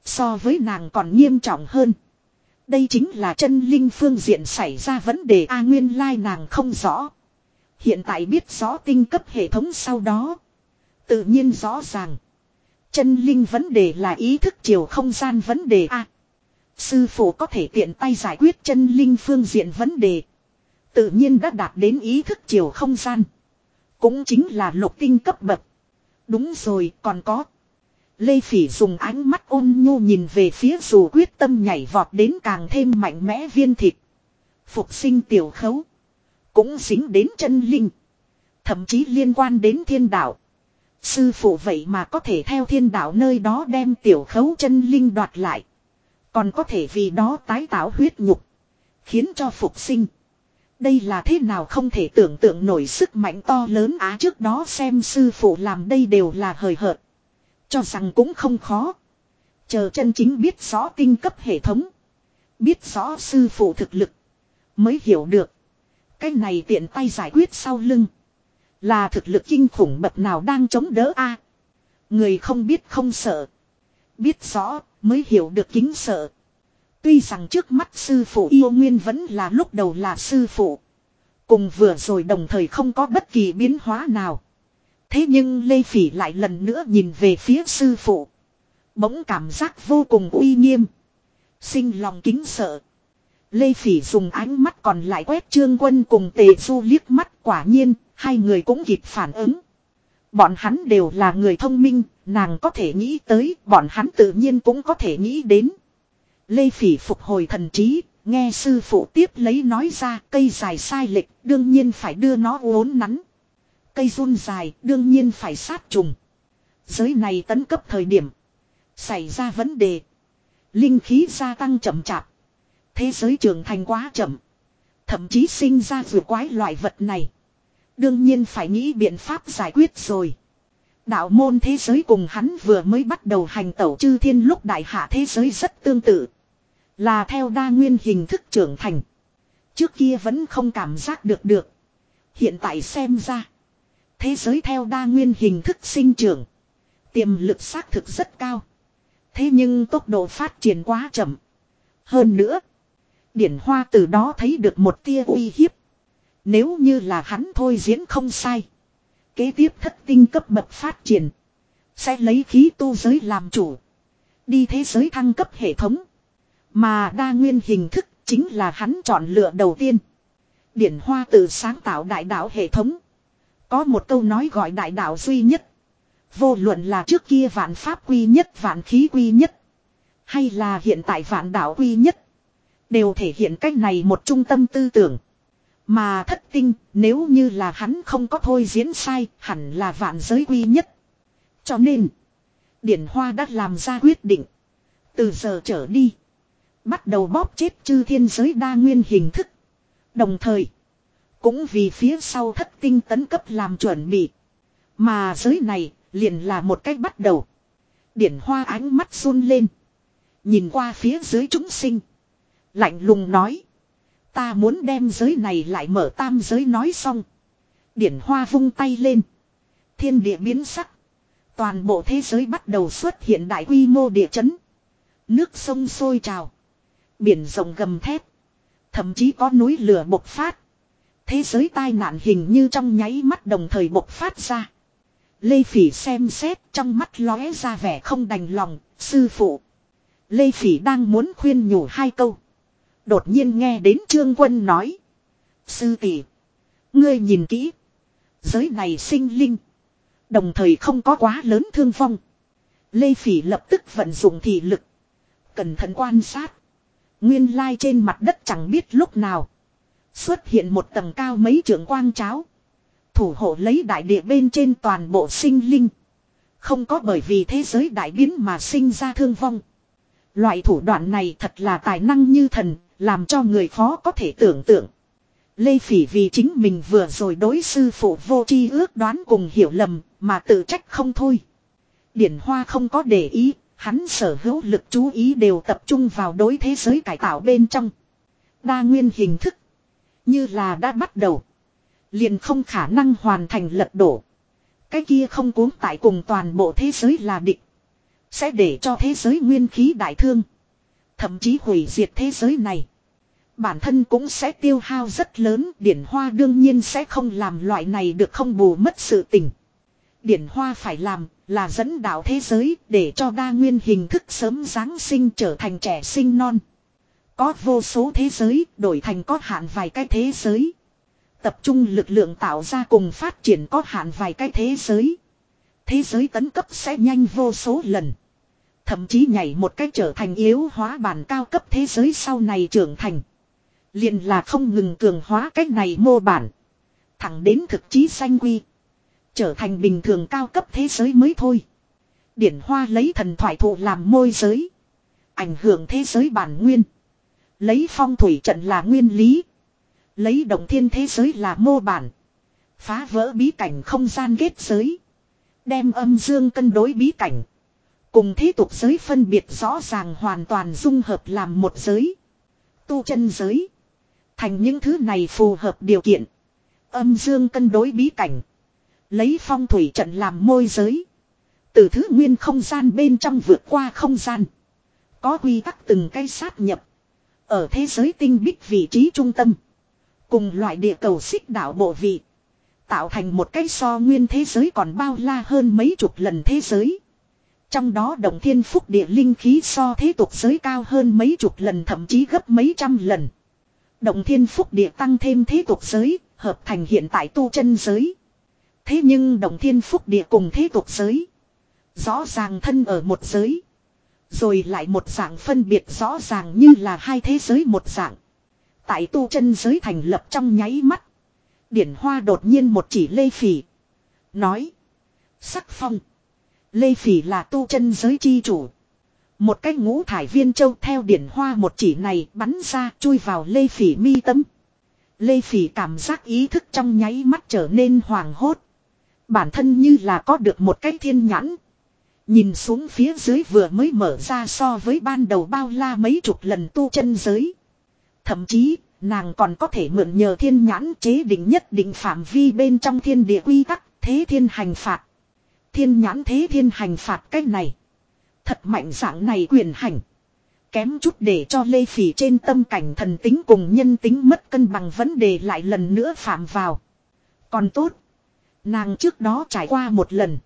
So với nàng còn nghiêm trọng hơn. Đây chính là chân linh phương diện xảy ra vấn đề A nguyên lai nàng không rõ. Hiện tại biết rõ tinh cấp hệ thống sau đó. Tự nhiên rõ ràng. Chân linh vấn đề là ý thức chiều không gian vấn đề A. sư phụ có thể tiện tay giải quyết chân linh phương diện vấn đề. Tự nhiên đã đạt đến ý thức chiều không gian. Cũng chính là lục tinh cấp bậc. Đúng rồi, còn có. Lê Phỉ dùng ánh mắt ôn nhu nhìn về phía dù quyết tâm nhảy vọt đến càng thêm mạnh mẽ viên thịt. Phục sinh tiểu khấu. Cũng dính đến chân linh. Thậm chí liên quan đến thiên đạo. Sư phụ vậy mà có thể theo thiên đạo nơi đó đem tiểu khấu chân linh đoạt lại. Còn có thể vì đó tái tạo huyết nhục. Khiến cho phục sinh. Đây là thế nào không thể tưởng tượng nổi sức mạnh to lớn á trước đó xem sư phụ làm đây đều là hời hợt. Cho rằng cũng không khó. Chờ chân chính biết rõ tinh cấp hệ thống. Biết rõ sư phụ thực lực. Mới hiểu được. Cái này tiện tay giải quyết sau lưng. Là thực lực kinh khủng bậc nào đang chống đỡ a Người không biết không sợ. Biết rõ mới hiểu được kính sợ. Tuy rằng trước mắt sư phụ yêu nguyên vẫn là lúc đầu là sư phụ. Cùng vừa rồi đồng thời không có bất kỳ biến hóa nào. Thế nhưng Lê Phỉ lại lần nữa nhìn về phía sư phụ. Bỗng cảm giác vô cùng uy nghiêm. Sinh lòng kính sợ. Lê Phỉ dùng ánh mắt còn lại quét trương quân cùng tề du liếc mắt quả nhiên, hai người cũng kịp phản ứng. Bọn hắn đều là người thông minh, nàng có thể nghĩ tới, bọn hắn tự nhiên cũng có thể nghĩ đến. Lê Phỉ phục hồi thần trí, nghe sư phụ tiếp lấy nói ra cây dài sai lệch, đương nhiên phải đưa nó uốn nắn. Cây run dài, đương nhiên phải sát trùng. Giới này tấn cấp thời điểm. Xảy ra vấn đề. Linh khí gia tăng chậm chạp. Thế giới trưởng thành quá chậm. Thậm chí sinh ra vừa quái loại vật này. Đương nhiên phải nghĩ biện pháp giải quyết rồi. Đạo môn thế giới cùng hắn vừa mới bắt đầu hành tẩu chư thiên lúc đại hạ thế giới rất tương tự. Là theo đa nguyên hình thức trưởng thành. Trước kia vẫn không cảm giác được được. Hiện tại xem ra. Thế giới theo đa nguyên hình thức sinh trưởng. Tiềm lực xác thực rất cao. Thế nhưng tốc độ phát triển quá chậm. Hơn nữa. Điển Hoa từ đó thấy được một tia uy hiếp. Nếu như là hắn thôi diễn không sai. Kế tiếp thất tinh cấp bậc phát triển. Sẽ lấy khí tu giới làm chủ. Đi thế giới thăng cấp hệ thống. Mà đa nguyên hình thức chính là hắn chọn lựa đầu tiên. Điển Hoa tự sáng tạo đại đạo hệ thống. Có một câu nói gọi đại đạo duy nhất. Vô luận là trước kia vạn pháp quy nhất, vạn khí quy nhất. Hay là hiện tại vạn đạo quy nhất. Đều thể hiện cách này một trung tâm tư tưởng. Mà thất tinh, nếu như là hắn không có thôi diễn sai, hẳn là vạn giới quy nhất. Cho nên. Điển Hoa đã làm ra quyết định. Từ giờ trở đi. Bắt đầu bóp chết chư thiên giới đa nguyên hình thức. Đồng thời. Cũng vì phía sau thất tinh tấn cấp làm chuẩn bị. Mà giới này liền là một cách bắt đầu. Điển hoa ánh mắt run lên. Nhìn qua phía dưới chúng sinh. Lạnh lùng nói. Ta muốn đem giới này lại mở tam giới nói xong. Điển hoa vung tay lên. Thiên địa biến sắc. Toàn bộ thế giới bắt đầu xuất hiện đại quy mô địa chấn. Nước sông sôi trào. Biển rộng gầm thép. Thậm chí có núi lửa bộc phát. Thế giới tai nạn hình như trong nháy mắt đồng thời bộc phát ra. Lê Phỉ xem xét trong mắt lóe ra vẻ không đành lòng, sư phụ. Lê Phỉ đang muốn khuyên nhủ hai câu. Đột nhiên nghe đến Trương Quân nói. Sư tỷ, Ngươi nhìn kỹ. Giới này sinh linh. Đồng thời không có quá lớn thương vong. Lê Phỉ lập tức vận dụng thị lực. Cẩn thận quan sát. Nguyên lai trên mặt đất chẳng biết lúc nào. Xuất hiện một tầng cao mấy trượng quang cháo. Thủ hộ lấy đại địa bên trên toàn bộ sinh linh. Không có bởi vì thế giới đại biến mà sinh ra thương vong. Loại thủ đoạn này thật là tài năng như thần, làm cho người khó có thể tưởng tượng. Lê Phỉ vì chính mình vừa rồi đối sư phụ vô tri ước đoán cùng hiểu lầm, mà tự trách không thôi. Điển Hoa không có để ý, hắn sở hữu lực chú ý đều tập trung vào đối thế giới cải tạo bên trong. Đa nguyên hình thức. Như là đã bắt đầu. Liền không khả năng hoàn thành lật đổ. Cái kia không cuốn tại cùng toàn bộ thế giới là địch. Sẽ để cho thế giới nguyên khí đại thương. Thậm chí hủy diệt thế giới này. Bản thân cũng sẽ tiêu hao rất lớn. Điển hoa đương nhiên sẽ không làm loại này được không bù mất sự tình. Điển hoa phải làm là dẫn đạo thế giới để cho đa nguyên hình thức sớm Giáng sinh trở thành trẻ sinh non. Có vô số thế giới, đổi thành có hạn vài cái thế giới. Tập trung lực lượng tạo ra cùng phát triển có hạn vài cái thế giới. Thế giới tấn cấp sẽ nhanh vô số lần. Thậm chí nhảy một cách trở thành yếu hóa bản cao cấp thế giới sau này trưởng thành. liền là không ngừng cường hóa cách này mô bản. Thẳng đến thực chí sanh quy. Trở thành bình thường cao cấp thế giới mới thôi. Điển hoa lấy thần thoại thụ làm môi giới. Ảnh hưởng thế giới bản nguyên. Lấy phong thủy trận là nguyên lý. Lấy động thiên thế giới là mô bản. Phá vỡ bí cảnh không gian kết giới. Đem âm dương cân đối bí cảnh. Cùng thế tục giới phân biệt rõ ràng hoàn toàn dung hợp làm một giới. Tu chân giới. Thành những thứ này phù hợp điều kiện. Âm dương cân đối bí cảnh. Lấy phong thủy trận làm môi giới. Từ thứ nguyên không gian bên trong vượt qua không gian. Có quy tắc từng cây sát nhập. Ở thế giới tinh bích vị trí trung tâm. Cùng loại địa cầu xích đảo bộ vị. Tạo thành một cái so nguyên thế giới còn bao la hơn mấy chục lần thế giới. Trong đó động thiên phúc địa linh khí so thế tục giới cao hơn mấy chục lần thậm chí gấp mấy trăm lần. Động thiên phúc địa tăng thêm thế tục giới, hợp thành hiện tại tu chân giới. Thế nhưng động thiên phúc địa cùng thế tục giới. Rõ ràng thân ở một giới. Rồi lại một dạng phân biệt rõ ràng như là hai thế giới một dạng. Tại tu chân giới thành lập trong nháy mắt. Điển Hoa đột nhiên một chỉ Lê Phỉ. Nói. Sắc phong. Lê Phỉ là tu chân giới chi chủ. Một cái ngũ thải viên châu theo điển hoa một chỉ này bắn ra chui vào Lê Phỉ mi tâm. Lê Phỉ cảm giác ý thức trong nháy mắt trở nên hoàng hốt. Bản thân như là có được một cái thiên nhãn. Nhìn xuống phía dưới vừa mới mở ra so với ban đầu bao la mấy chục lần tu chân giới. Thậm chí, nàng còn có thể mượn nhờ thiên nhãn chế định nhất định phạm vi bên trong thiên địa quy tắc, thế thiên hành phạt. Thiên nhãn thế thiên hành phạt cách này. Thật mạnh dạng này quyền hành. Kém chút để cho Lê Phỉ trên tâm cảnh thần tính cùng nhân tính mất cân bằng vấn đề lại lần nữa phạm vào. Còn tốt. Nàng trước đó trải qua một lần.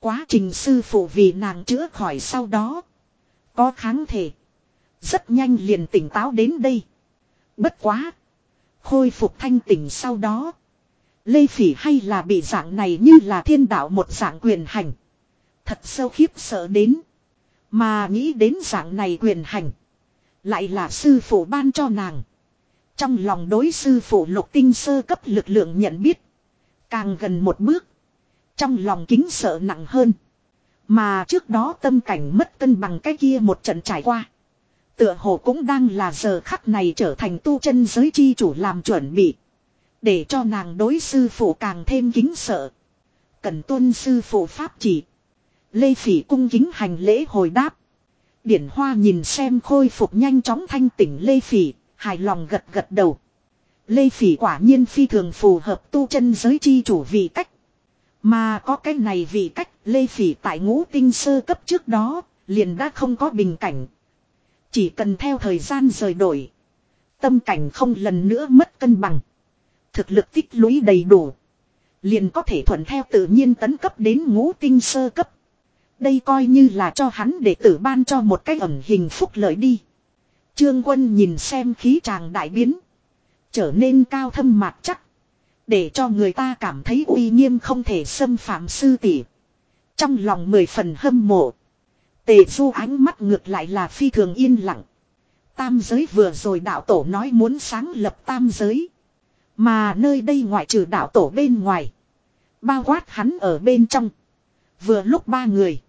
Quá trình sư phụ vì nàng chữa khỏi sau đó. Có kháng thể. Rất nhanh liền tỉnh táo đến đây. Bất quá. Khôi phục thanh tỉnh sau đó. Lê Phỉ hay là bị dạng này như là thiên đạo một dạng quyền hành. Thật sâu khiếp sợ đến. Mà nghĩ đến dạng này quyền hành. Lại là sư phụ ban cho nàng. Trong lòng đối sư phụ lục tinh sơ cấp lực lượng nhận biết. Càng gần một bước. Trong lòng kính sợ nặng hơn. Mà trước đó tâm cảnh mất cân bằng cái kia một trận trải qua. Tựa hồ cũng đang là giờ khắc này trở thành tu chân giới chi chủ làm chuẩn bị. Để cho nàng đối sư phụ càng thêm kính sợ. Cần tuân sư phụ pháp chỉ. Lê Phỉ cung kính hành lễ hồi đáp. Điển Hoa nhìn xem khôi phục nhanh chóng thanh tỉnh Lê Phỉ, hài lòng gật gật đầu. Lê Phỉ quả nhiên phi thường phù hợp tu chân giới chi chủ vị cách. Mà có cái này vì cách Lê Phỉ tại ngũ tinh sơ cấp trước đó, liền đã không có bình cảnh. Chỉ cần theo thời gian rời đổi. Tâm cảnh không lần nữa mất cân bằng. Thực lực tích lũy đầy đủ. Liền có thể thuận theo tự nhiên tấn cấp đến ngũ tinh sơ cấp. Đây coi như là cho hắn để tử ban cho một cái ẩn hình phúc lợi đi. Trương quân nhìn xem khí tràng đại biến. Trở nên cao thâm mạc chắc. Để cho người ta cảm thấy uy nghiêm không thể xâm phạm sư tỷ. Trong lòng mười phần hâm mộ. Tề du ánh mắt ngược lại là phi thường yên lặng. Tam giới vừa rồi đạo tổ nói muốn sáng lập tam giới. Mà nơi đây ngoại trừ đạo tổ bên ngoài. Bao quát hắn ở bên trong. Vừa lúc ba người.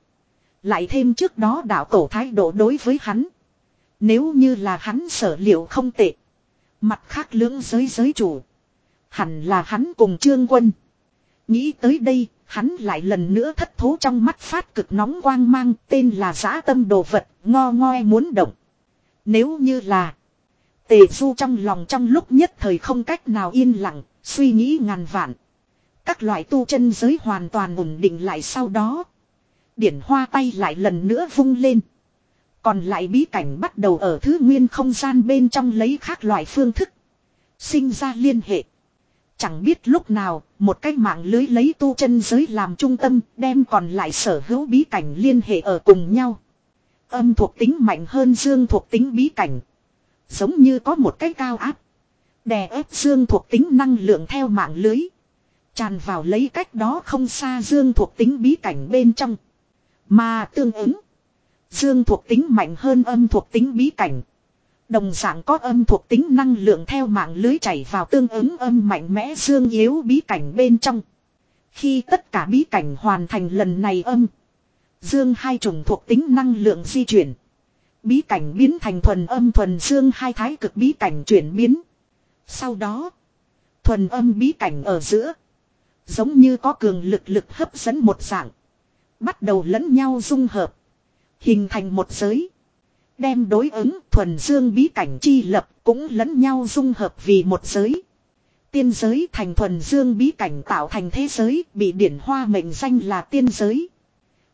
Lại thêm trước đó đạo tổ thái độ đối với hắn. Nếu như là hắn sở liệu không tệ. Mặt khác lưỡng giới giới chủ. Hẳn là hắn cùng trương quân. Nghĩ tới đây, hắn lại lần nữa thất thố trong mắt phát cực nóng quang mang tên là giã tâm đồ vật, ngo ngoe muốn động. Nếu như là tề du trong lòng trong lúc nhất thời không cách nào yên lặng, suy nghĩ ngàn vạn. Các loại tu chân giới hoàn toàn ổn định lại sau đó. Điển hoa tay lại lần nữa vung lên. Còn lại bí cảnh bắt đầu ở thứ nguyên không gian bên trong lấy khác loại phương thức. Sinh ra liên hệ. Chẳng biết lúc nào, một cái mạng lưới lấy tu chân giới làm trung tâm, đem còn lại sở hữu bí cảnh liên hệ ở cùng nhau. Âm thuộc tính mạnh hơn dương thuộc tính bí cảnh. Giống như có một cái cao áp. Đè ép dương thuộc tính năng lượng theo mạng lưới. Tràn vào lấy cách đó không xa dương thuộc tính bí cảnh bên trong. Mà tương ứng. Dương thuộc tính mạnh hơn âm thuộc tính bí cảnh. Đồng dạng có âm thuộc tính năng lượng theo mạng lưới chảy vào tương ứng âm mạnh mẽ dương yếu bí cảnh bên trong. Khi tất cả bí cảnh hoàn thành lần này âm. Dương hai trùng thuộc tính năng lượng di chuyển. Bí cảnh biến thành thuần âm thuần dương hai thái cực bí cảnh chuyển biến. Sau đó. Thuần âm bí cảnh ở giữa. Giống như có cường lực lực hấp dẫn một dạng. Bắt đầu lẫn nhau dung hợp. Hình thành một giới. Đem đối ứng thuần dương bí cảnh chi lập cũng lẫn nhau dung hợp vì một giới. Tiên giới thành thuần dương bí cảnh tạo thành thế giới bị điển hoa mệnh danh là tiên giới.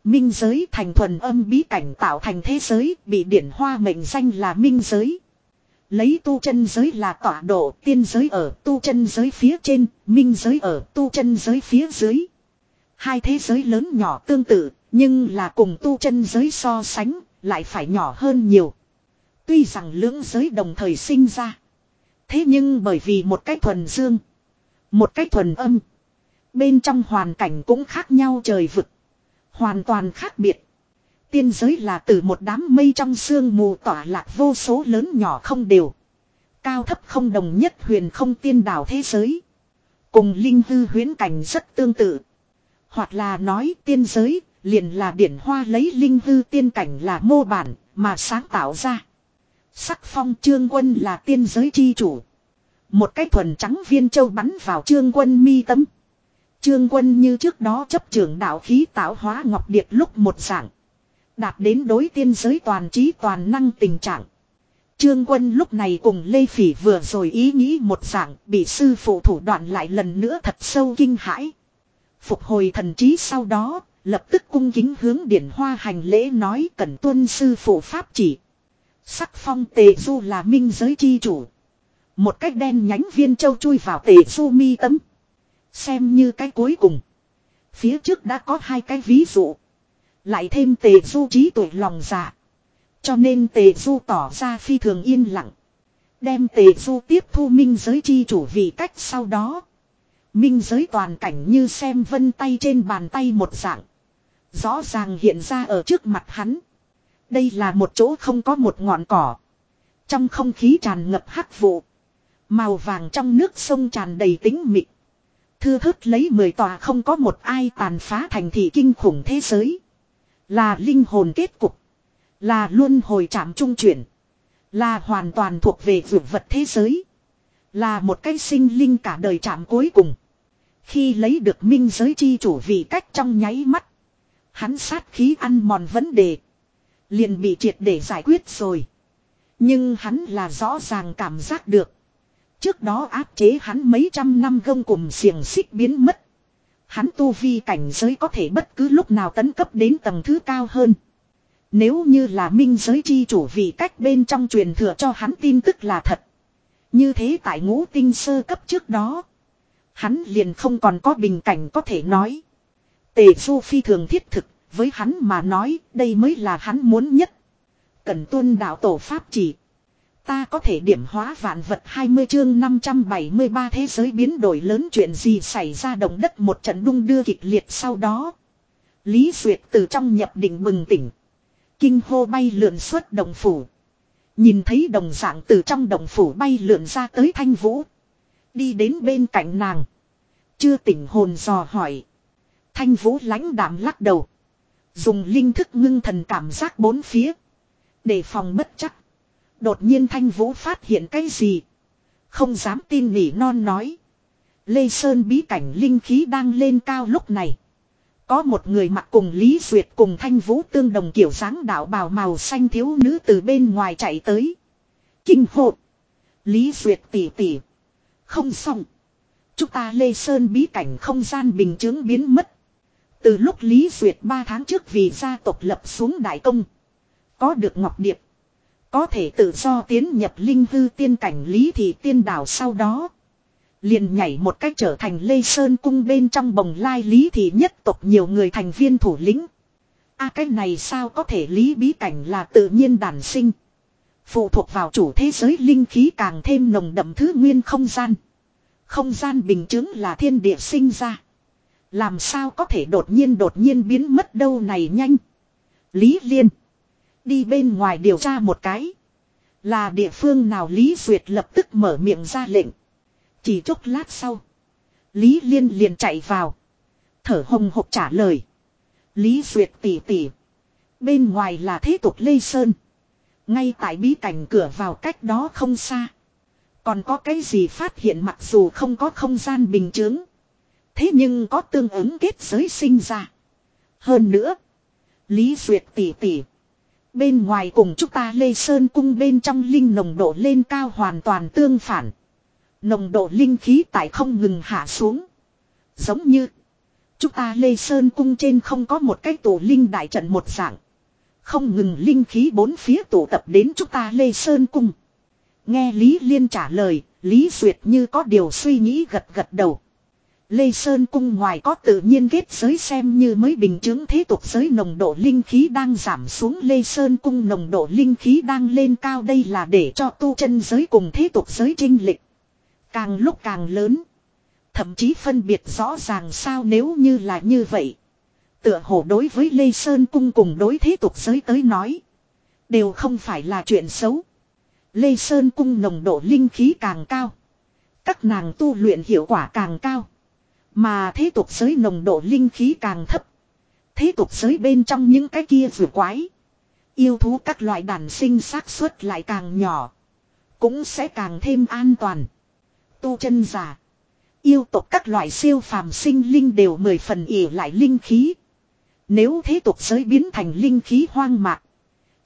Minh giới thành thuần âm bí cảnh tạo thành thế giới bị điển hoa mệnh danh là minh giới. Lấy tu chân giới là tọa độ tiên giới ở tu chân giới phía trên, minh giới ở tu chân giới phía dưới. Hai thế giới lớn nhỏ tương tự, nhưng là cùng tu chân giới so sánh, lại phải nhỏ hơn nhiều. Tuy rằng lưỡng giới đồng thời sinh ra. Thế nhưng bởi vì một cách thuần dương, một cách thuần âm, bên trong hoàn cảnh cũng khác nhau trời vực. Hoàn toàn khác biệt. Tiên giới là từ một đám mây trong sương mù tỏa lạc vô số lớn nhỏ không đều. Cao thấp không đồng nhất huyền không tiên đảo thế giới. Cùng linh hư huyến cảnh rất tương tự. Hoặc là nói tiên giới liền là điển hoa lấy linh hư tiên cảnh là mô bản mà sáng tạo ra. Sắc phong trương quân là tiên giới chi chủ. Một cái thuần trắng viên châu bắn vào trương quân mi tâm. Trương quân như trước đó chấp trưởng đạo khí tạo hóa ngọc điệp lúc một dạng. Đạt đến đối tiên giới toàn trí toàn năng tình trạng. Trương quân lúc này cùng Lê Phỉ vừa rồi ý nghĩ một dạng bị sư phụ thủ đoạn lại lần nữa thật sâu kinh hãi. Phục hồi thần trí sau đó, lập tức cung kính hướng điển hoa hành lễ nói cần tuân sư phụ pháp chỉ. Sắc phong tề du là minh giới chi chủ. Một cách đen nhánh viên châu chui vào tề du mi tấm. Xem như cái cuối cùng. Phía trước đã có hai cái ví dụ. Lại thêm tề du trí tuổi lòng dạ. Cho nên tề du tỏ ra phi thường yên lặng. Đem tề du tiếp thu minh giới chi chủ vì cách sau đó. Minh giới toàn cảnh như xem vân tay trên bàn tay một dạng. Rõ ràng hiện ra ở trước mặt hắn. Đây là một chỗ không có một ngọn cỏ. Trong không khí tràn ngập hắc vụ. Màu vàng trong nước sông tràn đầy tính mịn. Thưa thớt lấy mười tòa không có một ai tàn phá thành thị kinh khủng thế giới. Là linh hồn kết cục. Là luôn hồi chạm trung chuyển. Là hoàn toàn thuộc về vượt vật thế giới. Là một cái sinh linh cả đời chạm cuối cùng. Khi lấy được minh giới chi chủ vì cách trong nháy mắt. Hắn sát khí ăn mòn vấn đề. Liền bị triệt để giải quyết rồi. Nhưng hắn là rõ ràng cảm giác được. Trước đó áp chế hắn mấy trăm năm gông cùng xiềng xích biến mất. Hắn tu vi cảnh giới có thể bất cứ lúc nào tấn cấp đến tầng thứ cao hơn. Nếu như là minh giới chi chủ vì cách bên trong truyền thừa cho hắn tin tức là thật. Như thế tại ngũ tinh sơ cấp trước đó. Hắn liền không còn có bình cảnh có thể nói. Tề du phi thường thiết thực, với hắn mà nói đây mới là hắn muốn nhất. Cần tuân đạo tổ pháp chỉ. Ta có thể điểm hóa vạn vật 20 chương 573 thế giới biến đổi lớn chuyện gì xảy ra động đất một trận đung đưa kịch liệt sau đó. Lý Duyệt từ trong nhập định bừng tỉnh. Kinh hô bay lượn suốt đồng phủ. Nhìn thấy đồng dạng từ trong đồng phủ bay lượn ra tới thanh vũ. Đi đến bên cạnh nàng. Chưa tỉnh hồn dò hỏi. Thanh vũ lãnh đạm lắc đầu. Dùng linh thức ngưng thần cảm giác bốn phía. Để phòng bất chắc. Đột nhiên thanh vũ phát hiện cái gì. Không dám tin nỉ non nói. Lê Sơn bí cảnh linh khí đang lên cao lúc này. Có một người mặc cùng Lý Duyệt cùng thanh vũ tương đồng kiểu dáng đạo bào màu xanh thiếu nữ từ bên ngoài chạy tới. Kinh hộp. Lý Duyệt tỉ tỉ. Không xong. Chúng ta Lê Sơn bí cảnh không gian bình chứng biến mất. Từ lúc Lý Duyệt 3 tháng trước vì gia tộc lập xuống đại công. Có được Ngọc Điệp. Có thể tự do tiến nhập linh hư tiên cảnh Lý Thị tiên đảo sau đó. Liền nhảy một cách trở thành Lê Sơn cung bên trong bồng lai Lý Thị nhất tộc nhiều người thành viên thủ lĩnh. a à, cái này sao có thể Lý bí cảnh là tự nhiên đản sinh. Phụ thuộc vào chủ thế giới linh khí càng thêm nồng đậm thứ nguyên không gian. Không gian bình chứng là thiên địa sinh ra. Làm sao có thể đột nhiên đột nhiên biến mất đâu này nhanh. Lý Liên. Đi bên ngoài điều tra một cái. Là địa phương nào Lý Duyệt lập tức mở miệng ra lệnh. Chỉ chốc lát sau. Lý Liên liền chạy vào. Thở hồng hộc trả lời. Lý Duyệt tỉ tỉ. Bên ngoài là thế tục Lê Sơn. Ngay tại bí cảnh cửa vào cách đó không xa. Còn có cái gì phát hiện mặc dù không có không gian bình chứng. Thế nhưng có tương ứng kết giới sinh ra. Hơn nữa. Lý Duyệt tỉ tỉ. Bên ngoài cùng chúng ta Lê Sơn cung bên trong linh nồng độ lên cao hoàn toàn tương phản. Nồng độ linh khí tại không ngừng hạ xuống. Giống như. Chúng ta Lê Sơn cung trên không có một cái tổ linh đại trận một dạng. Không ngừng linh khí bốn phía tụ tập đến chúng ta Lê Sơn cung. Nghe Lý Liên trả lời, Lý Duyệt như có điều suy nghĩ gật gật đầu. Lê Sơn cung ngoài có tự nhiên kết giới xem như mới bình chứng thế tục giới nồng độ linh khí đang giảm xuống Lê Sơn cung nồng độ linh khí đang lên cao đây là để cho tu chân giới cùng thế tục giới trinh lịch. Càng lúc càng lớn. Thậm chí phân biệt rõ ràng sao nếu như là như vậy. Tựa hồ đối với Lê Sơn cung cùng đối thế tục giới tới nói. Đều không phải là chuyện xấu. Lê Sơn cung nồng độ linh khí càng cao. Các nàng tu luyện hiệu quả càng cao. Mà thế tục giới nồng độ linh khí càng thấp. Thế tục giới bên trong những cái kia vừa quái. Yêu thú các loại đàn sinh xác suất lại càng nhỏ. Cũng sẽ càng thêm an toàn. Tu chân giả. Yêu tộc các loại siêu phàm sinh linh đều mười phần ỉ lại linh khí. Nếu thế tục giới biến thành linh khí hoang mạc.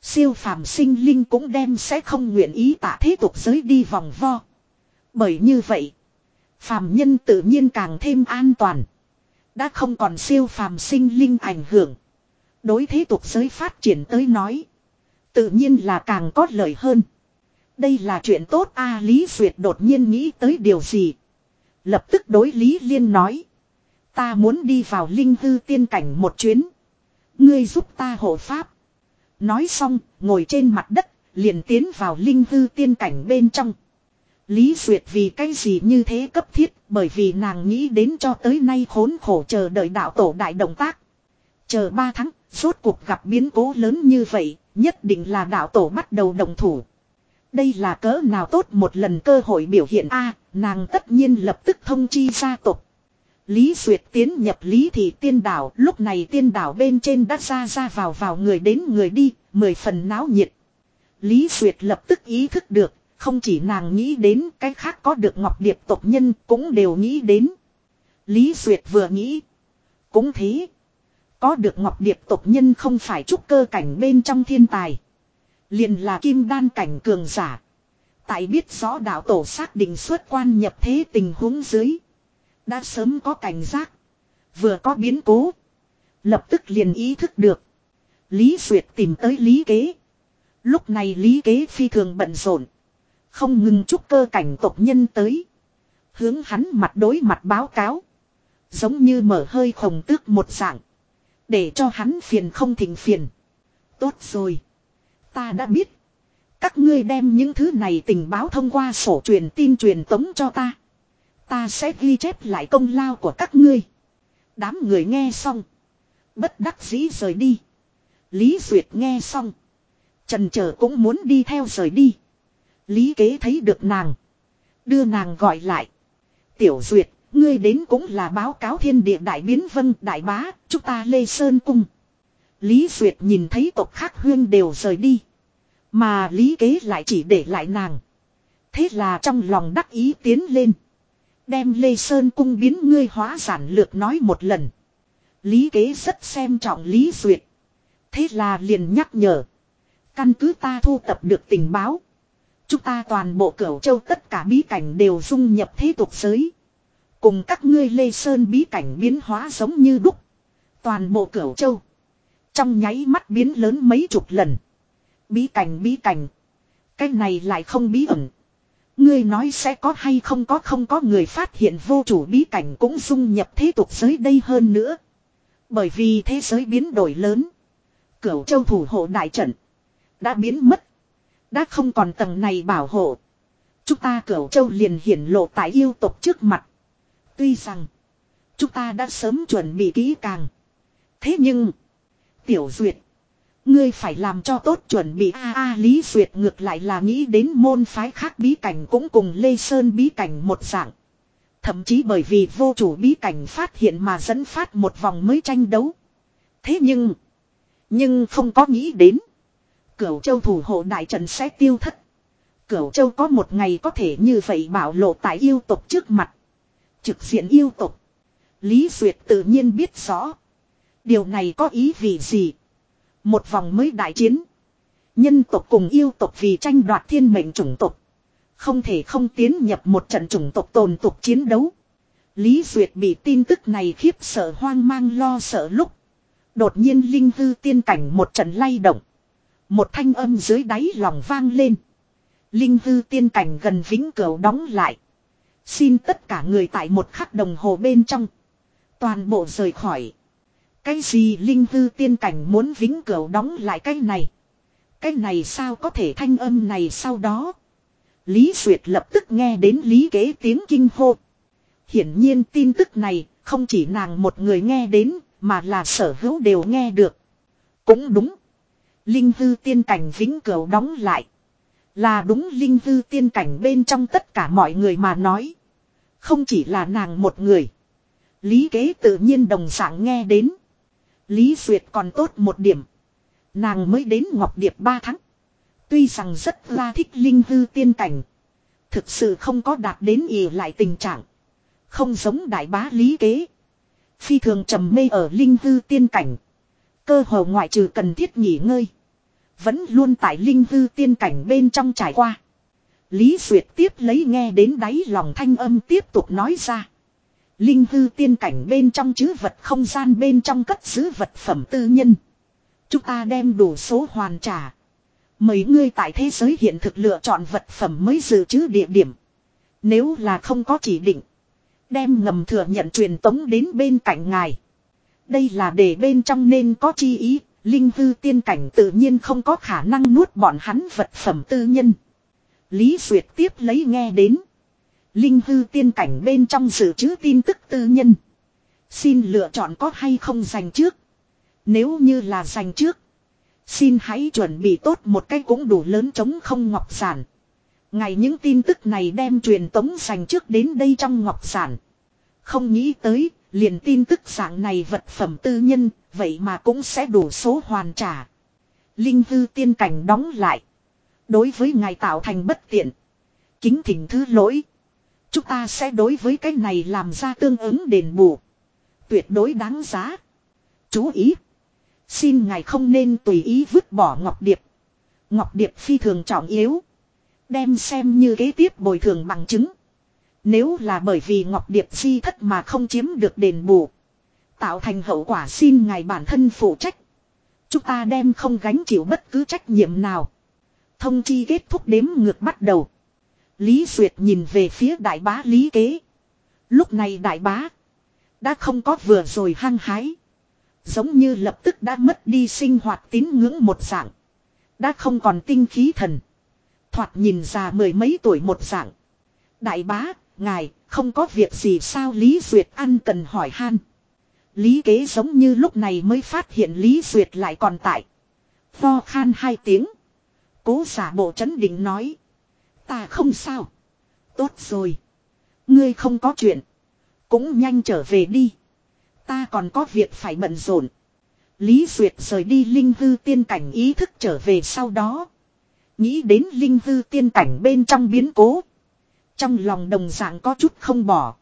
Siêu phàm sinh linh cũng đem sẽ không nguyện ý tạ thế tục giới đi vòng vo. Bởi như vậy. Phàm nhân tự nhiên càng thêm an toàn. Đã không còn siêu phàm sinh linh ảnh hưởng. Đối thế tục giới phát triển tới nói. Tự nhiên là càng có lợi hơn. Đây là chuyện tốt a Lý Duyệt đột nhiên nghĩ tới điều gì. Lập tức đối Lý Liên nói. Ta muốn đi vào linh hư tiên cảnh một chuyến. Ngươi giúp ta hộ pháp. Nói xong, ngồi trên mặt đất, liền tiến vào linh hư tiên cảnh bên trong. Lý Duyệt vì cái gì như thế cấp thiết, bởi vì nàng nghĩ đến cho tới nay khốn khổ chờ đợi đạo tổ đại động tác. Chờ ba tháng, rốt cuộc gặp biến cố lớn như vậy, nhất định là đạo tổ bắt đầu đồng thủ. Đây là cỡ nào tốt một lần cơ hội biểu hiện a nàng tất nhiên lập tức thông chi gia tộc. Lý Duyệt tiến nhập Lý Thị Tiên Đảo, lúc này Tiên Đảo bên trên đã ra ra vào vào người đến người đi, mười phần náo nhiệt. Lý Duyệt lập tức ý thức được, không chỉ nàng nghĩ đến cái khác có được Ngọc Điệp tộc nhân cũng đều nghĩ đến. Lý Duyệt vừa nghĩ. Cũng thế. Có được Ngọc Điệp tộc nhân không phải trúc cơ cảnh bên trong thiên tài. Liền là kim đan cảnh cường giả. Tại biết rõ đạo tổ xác định xuất quan nhập thế tình huống dưới. Đã sớm có cảnh giác. Vừa có biến cố. Lập tức liền ý thức được. Lý Duyệt tìm tới Lý Kế. Lúc này Lý Kế phi thường bận rộn. Không ngừng chúc cơ cảnh tộc nhân tới. Hướng hắn mặt đối mặt báo cáo. Giống như mở hơi khổng tước một dạng. Để cho hắn phiền không thỉnh phiền. Tốt rồi. Ta đã biết. Các ngươi đem những thứ này tình báo thông qua sổ truyền tin truyền tống cho ta. Ta sẽ ghi chép lại công lao của các ngươi. Đám người nghe xong. Bất đắc dĩ rời đi. Lý Duyệt nghe xong. Trần trở cũng muốn đi theo rời đi. Lý kế thấy được nàng. Đưa nàng gọi lại. Tiểu Duyệt, ngươi đến cũng là báo cáo thiên địa đại biến vân đại bá, chúng ta lê sơn cung. Lý Duyệt nhìn thấy tộc khác huyên đều rời đi. Mà Lý kế lại chỉ để lại nàng. Thế là trong lòng đắc ý tiến lên. Đem Lê Sơn cung biến ngươi hóa giản lược nói một lần. Lý kế rất xem trọng Lý Duyệt. Thế là liền nhắc nhở. Căn cứ ta thu tập được tình báo. Chúng ta toàn bộ cửu châu tất cả bí cảnh đều dung nhập thế tục giới. Cùng các ngươi Lê Sơn bí cảnh biến hóa giống như đúc. Toàn bộ cửu châu. Trong nháy mắt biến lớn mấy chục lần. Bí cảnh bí cảnh. Cái này lại không bí ẩn. Ngươi nói sẽ có hay không có không có người phát hiện vô chủ bí cảnh cũng dung nhập thế tục giới đây hơn nữa. Bởi vì thế giới biến đổi lớn. Cửu châu thủ hộ đại trận. Đã biến mất. Đã không còn tầng này bảo hộ. Chúng ta cửu châu liền hiển lộ tại yêu tộc trước mặt. Tuy rằng. Chúng ta đã sớm chuẩn bị kỹ càng. Thế nhưng. Tiểu duyệt. Ngươi phải làm cho tốt chuẩn bị a a, Lý Duyệt ngược lại là nghĩ đến môn phái khác bí cảnh cũng cùng Lê Sơn bí cảnh một dạng. Thậm chí bởi vì vô chủ bí cảnh phát hiện mà dẫn phát một vòng mới tranh đấu. Thế nhưng. Nhưng không có nghĩ đến. Cửu châu thủ hộ đại trận sẽ tiêu thất. Cửu châu có một ngày có thể như vậy bảo lộ tại yêu tộc trước mặt. Trực diện yêu tộc. Lý Duyệt tự nhiên biết rõ. Điều này có ý vì gì? Một vòng mới đại chiến. Nhân tộc cùng yêu tộc vì tranh đoạt thiên mệnh chủng tộc. Không thể không tiến nhập một trận chủng tộc tồn tục chiến đấu. Lý Duyệt bị tin tức này khiếp sợ hoang mang lo sợ lúc. Đột nhiên linh hư tiên cảnh một trận lay động. Một thanh âm dưới đáy lòng vang lên. Linh hư tiên cảnh gần vĩnh cửu đóng lại. Xin tất cả người tại một khắc đồng hồ bên trong. Toàn bộ rời khỏi. Cái gì linh hư tiên cảnh muốn vĩnh cửu đóng lại cái này. Cái này sao có thể thanh âm này sau đó. Lý Duyệt lập tức nghe đến Lý kế tiếng kinh hô. Hiển nhiên tin tức này không chỉ nàng một người nghe đến, mà là sở hữu đều nghe được. Cũng đúng. Linh hư tiên cảnh vĩnh cửu đóng lại. Là đúng linh hư tiên cảnh bên trong tất cả mọi người mà nói. Không chỉ là nàng một người. Lý kế tự nhiên đồng dạng nghe đến. Lý Duyệt còn tốt một điểm. Nàng mới đến Ngọc Điệp ba tháng. Tuy rằng rất la thích linh hư tiên cảnh. Thực sự không có đạt đến ỉ lại tình trạng. Không giống đại bá lý kế. Phi thường trầm mê ở linh hư tiên cảnh. Cơ hồ ngoại trừ cần thiết nghỉ ngơi. Vẫn luôn tại linh hư tiên cảnh bên trong trải qua. Lý Duyệt tiếp lấy nghe đến đáy lòng thanh âm tiếp tục nói ra. Linh hư tiên cảnh bên trong chứ vật không gian bên trong cất giữ vật phẩm tư nhân. Chúng ta đem đủ số hoàn trả. Mấy ngươi tại thế giới hiện thực lựa chọn vật phẩm mới dự trữ địa điểm. Nếu là không có chỉ định. Đem ngầm thừa nhận truyền tống đến bên cạnh ngài. Đây là để bên trong nên có chi ý. Linh hư tiên cảnh tự nhiên không có khả năng nuốt bọn hắn vật phẩm tư nhân. Lý Duyệt tiếp lấy nghe đến. Linh hư tiên cảnh bên trong dự trữ tin tức tư nhân. Xin lựa chọn có hay không dành trước. Nếu như là dành trước. Xin hãy chuẩn bị tốt một cái cũng đủ lớn chống không ngọc giản. Ngày những tin tức này đem truyền tống dành trước đến đây trong ngọc giản. Không nghĩ tới, liền tin tức dạng này vật phẩm tư nhân, vậy mà cũng sẽ đủ số hoàn trả. Linh hư tiên cảnh đóng lại. Đối với ngài tạo thành bất tiện. Kính thỉnh thứ lỗi. Chúng ta sẽ đối với cái này làm ra tương ứng đền bù. Tuyệt đối đáng giá. Chú ý. Xin ngài không nên tùy ý vứt bỏ Ngọc Điệp. Ngọc Điệp phi thường trọng yếu. Đem xem như kế tiếp bồi thường bằng chứng. Nếu là bởi vì Ngọc Điệp di thất mà không chiếm được đền bù. Tạo thành hậu quả xin ngài bản thân phụ trách. Chúng ta đem không gánh chịu bất cứ trách nhiệm nào. Thông chi kết thúc đếm ngược bắt đầu. Lý Duyệt nhìn về phía đại bá Lý Kế. Lúc này đại bá. Đã không có vừa rồi hăng hái. Giống như lập tức đã mất đi sinh hoạt tín ngưỡng một dạng. Đã không còn tinh khí thần. Thoạt nhìn già mười mấy tuổi một dạng. Đại bá, ngài, không có việc gì sao Lý Duyệt ăn cần hỏi han. Lý kế giống như lúc này mới phát hiện Lý Duyệt lại còn tại. Pho khan hai tiếng. Cố giả bộ chấn định nói. Ta không sao. Tốt rồi. Ngươi không có chuyện. Cũng nhanh trở về đi. Ta còn có việc phải bận rộn. Lý Duyệt rời đi linh hư tiên cảnh ý thức trở về sau đó. Nghĩ đến linh hư tiên cảnh bên trong biến cố. Trong lòng đồng dạng có chút không bỏ.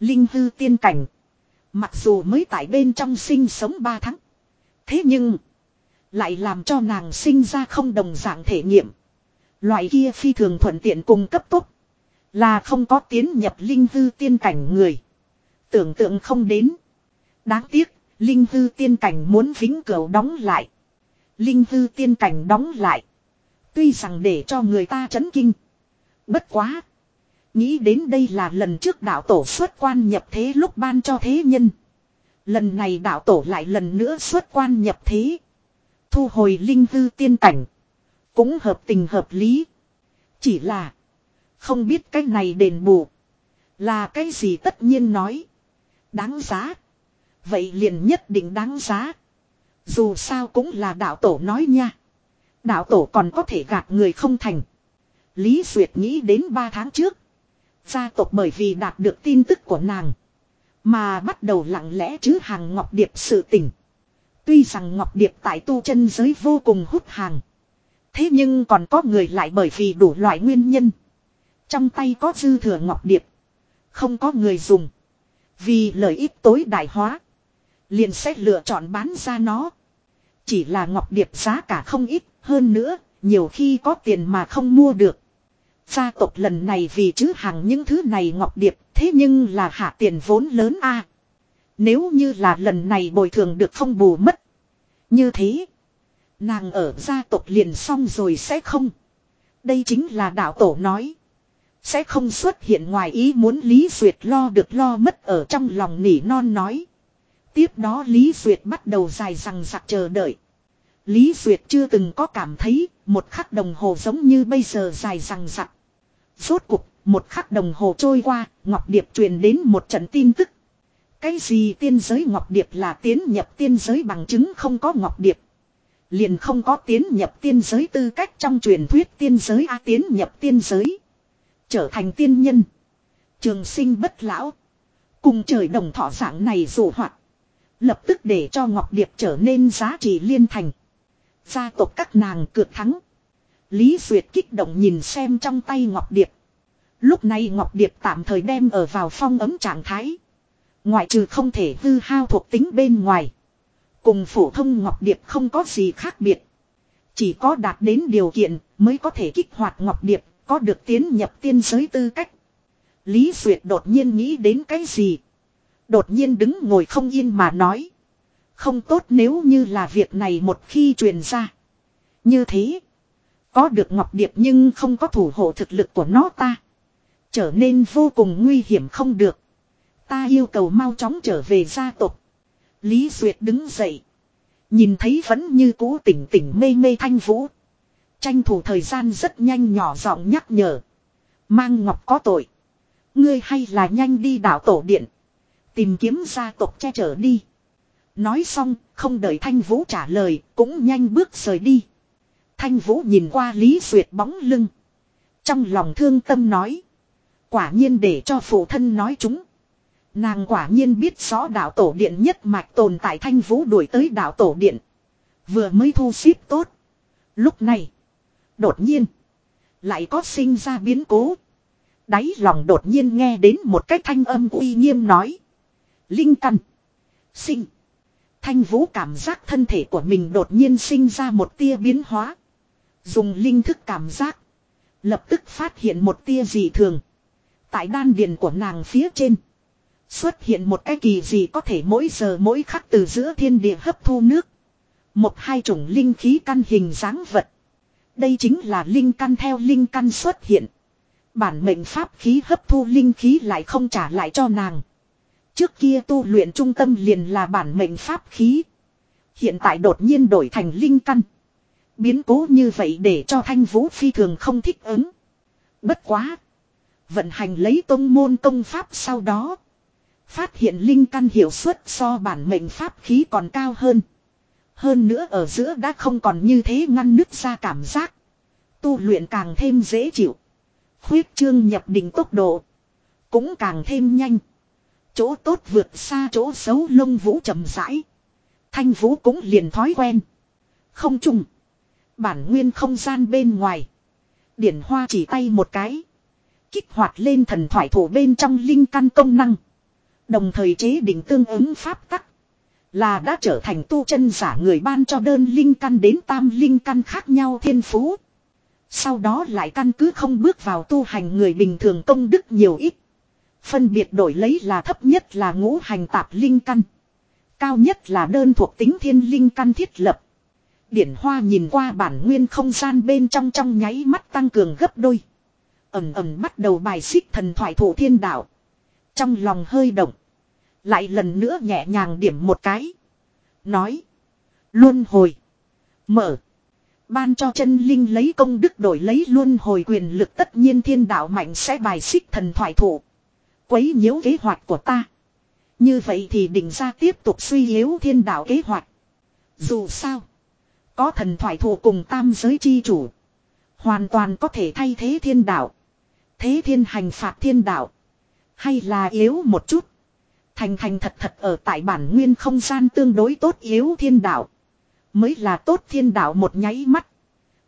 Linh hư tiên cảnh. Mặc dù mới tại bên trong sinh sống 3 tháng. Thế nhưng. Lại làm cho nàng sinh ra không đồng dạng thể nghiệm. Loại kia phi thường thuận tiện cung cấp tốt Là không có tiến nhập linh hư tiên cảnh người. Tưởng tượng không đến. Đáng tiếc, linh hư tiên cảnh muốn vĩnh cửu đóng lại. Linh hư tiên cảnh đóng lại. Tuy rằng để cho người ta chấn kinh. Bất quá. Nghĩ đến đây là lần trước đạo tổ xuất quan nhập thế lúc ban cho thế nhân. Lần này đạo tổ lại lần nữa xuất quan nhập thế. Thu hồi linh hư tiên cảnh. Cũng hợp tình hợp lý. Chỉ là. Không biết cái này đền bù. Là cái gì tất nhiên nói. Đáng giá. Vậy liền nhất định đáng giá. Dù sao cũng là đạo tổ nói nha. Đạo tổ còn có thể gạt người không thành. Lý Duyệt nghĩ đến 3 tháng trước. Gia tộc bởi vì đạt được tin tức của nàng. Mà bắt đầu lặng lẽ chứ hàng Ngọc Điệp sự tình. Tuy rằng Ngọc Điệp tại tu chân giới vô cùng hút hàng. Thế nhưng còn có người lại bởi vì đủ loại nguyên nhân. Trong tay có dư thừa Ngọc Điệp. Không có người dùng. Vì lợi ích tối đại hóa. Liền sẽ lựa chọn bán ra nó. Chỉ là Ngọc Điệp giá cả không ít. Hơn nữa, nhiều khi có tiền mà không mua được. Gia tộc lần này vì chứ hàng những thứ này Ngọc Điệp. Thế nhưng là hạ tiền vốn lớn a Nếu như là lần này bồi thường được không bù mất. Như thế. Nàng ở gia tộc liền xong rồi sẽ không. Đây chính là đạo tổ nói. Sẽ không xuất hiện ngoài ý muốn Lý Duyệt lo được lo mất ở trong lòng nỉ non nói. Tiếp đó Lý Duyệt bắt đầu dài rằng giặc chờ đợi. Lý Duyệt chưa từng có cảm thấy một khắc đồng hồ giống như bây giờ dài rằng giặc. Rốt cục, một khắc đồng hồ trôi qua, Ngọc Điệp truyền đến một trận tin tức. Cái gì tiên giới Ngọc Điệp là tiến nhập tiên giới bằng chứng không có Ngọc Điệp. Liền không có tiến nhập tiên giới tư cách trong truyền thuyết tiên giới A tiến nhập tiên giới. Trở thành tiên nhân. Trường sinh bất lão. Cùng trời đồng thọ dạng này dụ hoạt. Lập tức để cho Ngọc Điệp trở nên giá trị liên thành. Gia tộc các nàng cược thắng. Lý Duyệt kích động nhìn xem trong tay Ngọc Điệp. Lúc này Ngọc Điệp tạm thời đem ở vào phong ấm trạng thái. Ngoại trừ không thể hư hao thuộc tính bên ngoài. Cùng phổ thông Ngọc Điệp không có gì khác biệt. Chỉ có đạt đến điều kiện mới có thể kích hoạt Ngọc Điệp, có được tiến nhập tiên giới tư cách. Lý Duyệt đột nhiên nghĩ đến cái gì? Đột nhiên đứng ngồi không yên mà nói. Không tốt nếu như là việc này một khi truyền ra. Như thế. Có được Ngọc Điệp nhưng không có thủ hộ thực lực của nó ta. Trở nên vô cùng nguy hiểm không được. Ta yêu cầu mau chóng trở về gia tộc. Lý Duyệt đứng dậy. Nhìn thấy vẫn như cũ tỉnh tỉnh mê mê thanh vũ. Tranh thủ thời gian rất nhanh nhỏ giọng nhắc nhở. Mang ngọc có tội. Ngươi hay là nhanh đi đảo tổ điện. Tìm kiếm gia tộc che chở đi. Nói xong, không đợi Thanh Vũ trả lời, cũng nhanh bước rời đi. Thanh Vũ nhìn qua Lý Duyệt bóng lưng. Trong lòng thương tâm nói. Quả nhiên để cho phụ thân nói chúng. Nàng quả nhiên biết rõ đạo tổ điện nhất mạch tồn tại Thanh Vũ đuổi tới đạo tổ điện. Vừa mới thu xếp tốt. Lúc này. Đột nhiên. Lại có sinh ra biến cố. Đáy lòng đột nhiên nghe đến một cái thanh âm uy nghiêm nói. Linh căn. Sinh. Thanh vũ cảm giác thân thể của mình đột nhiên sinh ra một tia biến hóa. Dùng linh thức cảm giác. Lập tức phát hiện một tia dị thường. Tại đan điền của nàng phía trên. Xuất hiện một cái kỳ gì có thể mỗi giờ mỗi khắc từ giữa thiên địa hấp thu nước. Một hai chủng linh khí căn hình dáng vật. Đây chính là linh căn theo linh căn xuất hiện. Bản mệnh pháp khí hấp thu linh khí lại không trả lại cho nàng. Trước kia tu luyện trung tâm liền là bản mệnh pháp khí. Hiện tại đột nhiên đổi thành linh căn. Biến cố như vậy để cho thanh vũ phi thường không thích ứng. Bất quá. Vận hành lấy tông môn công pháp sau đó. Phát hiện linh căn hiệu suất so bản mệnh pháp khí còn cao hơn. Hơn nữa ở giữa đã không còn như thế ngăn nứt ra cảm giác. Tu luyện càng thêm dễ chịu. Khuyết trương nhập đỉnh tốc độ. Cũng càng thêm nhanh. Chỗ tốt vượt xa chỗ xấu lông vũ chậm rãi. Thanh vũ cũng liền thói quen. Không trùng. Bản nguyên không gian bên ngoài. Điển hoa chỉ tay một cái. Kích hoạt lên thần thoại thủ bên trong linh căn công năng. Đồng thời chế định tương ứng pháp tắc. Là đã trở thành tu chân giả người ban cho đơn linh căn đến tam linh căn khác nhau thiên phú. Sau đó lại căn cứ không bước vào tu hành người bình thường công đức nhiều ít. Phân biệt đổi lấy là thấp nhất là ngũ hành tạp linh căn. Cao nhất là đơn thuộc tính thiên linh căn thiết lập. Điển hoa nhìn qua bản nguyên không gian bên trong trong nháy mắt tăng cường gấp đôi. Ẩm ẩm bắt đầu bài xích thần thoại thổ thiên đạo. Trong lòng hơi động. Lại lần nữa nhẹ nhàng điểm một cái. Nói. Luân hồi. Mở. Ban cho chân linh lấy công đức đổi lấy luân hồi quyền lực tất nhiên thiên đạo mạnh sẽ bài xích thần thoại thổ Quấy nhiễu kế hoạch của ta. Như vậy thì định ra tiếp tục suy yếu thiên đạo kế hoạch. Dù sao. Có thần thoại thủ cùng tam giới chi chủ. Hoàn toàn có thể thay thế thiên đạo. Thế thiên hành phạt thiên đạo. Hay là yếu một chút. Thành thành thật thật ở tại bản nguyên không gian tương đối tốt yếu thiên đạo. Mới là tốt thiên đạo một nháy mắt.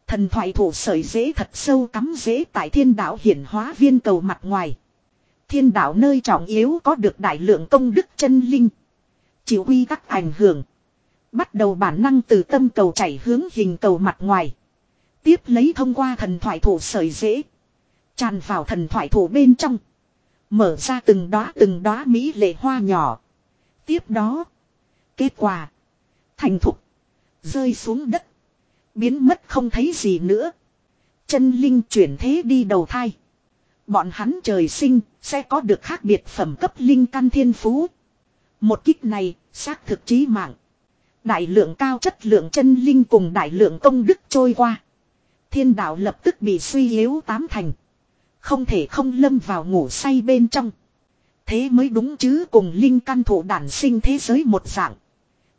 Thần thoại thủ sởi dễ thật sâu cắm dễ tại thiên đạo hiển hóa viên cầu mặt ngoài. Thiên đạo nơi trọng yếu có được đại lượng công đức chân linh. Chịu huy các ảnh hưởng. Bắt đầu bản năng từ tâm cầu chảy hướng hình cầu mặt ngoài. Tiếp lấy thông qua thần thoại thủ sởi dễ. Tràn vào thần thoại thủ bên trong. Mở ra từng đóa từng đóa mỹ lệ hoa nhỏ. Tiếp đó. Kết quả. Thành thục. Rơi xuống đất. Biến mất không thấy gì nữa. Chân linh chuyển thế đi đầu thai. Bọn hắn trời sinh sẽ có được khác biệt phẩm cấp linh căn thiên phú. Một kích này xác thực trí mạng. Đại lượng cao chất lượng chân linh cùng đại lượng công đức trôi qua. Thiên đạo lập tức bị suy yếu tám thành. Không thể không lâm vào ngủ say bên trong. Thế mới đúng chứ cùng linh căn thủ đản sinh thế giới một dạng.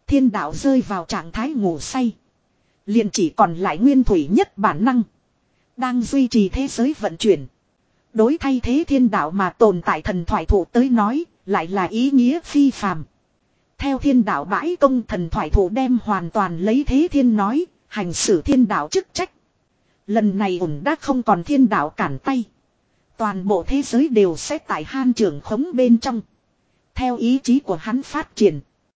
Thiên đạo rơi vào trạng thái ngủ say. liền chỉ còn lại nguyên thủy nhất bản năng. Đang duy trì thế giới vận chuyển. Đối thay thế thiên đạo mà tồn tại thần thoại thủ tới nói, lại là ý nghĩa phi phàm. Theo thiên đạo bãi công thần thoại thủ đem hoàn toàn lấy thế thiên nói, hành xử thiên đạo chức trách. Lần này ủng đã không còn thiên đạo cản tay. Toàn bộ thế giới đều sẽ tại han trưởng khống bên trong. Theo ý chí của hắn phát triển.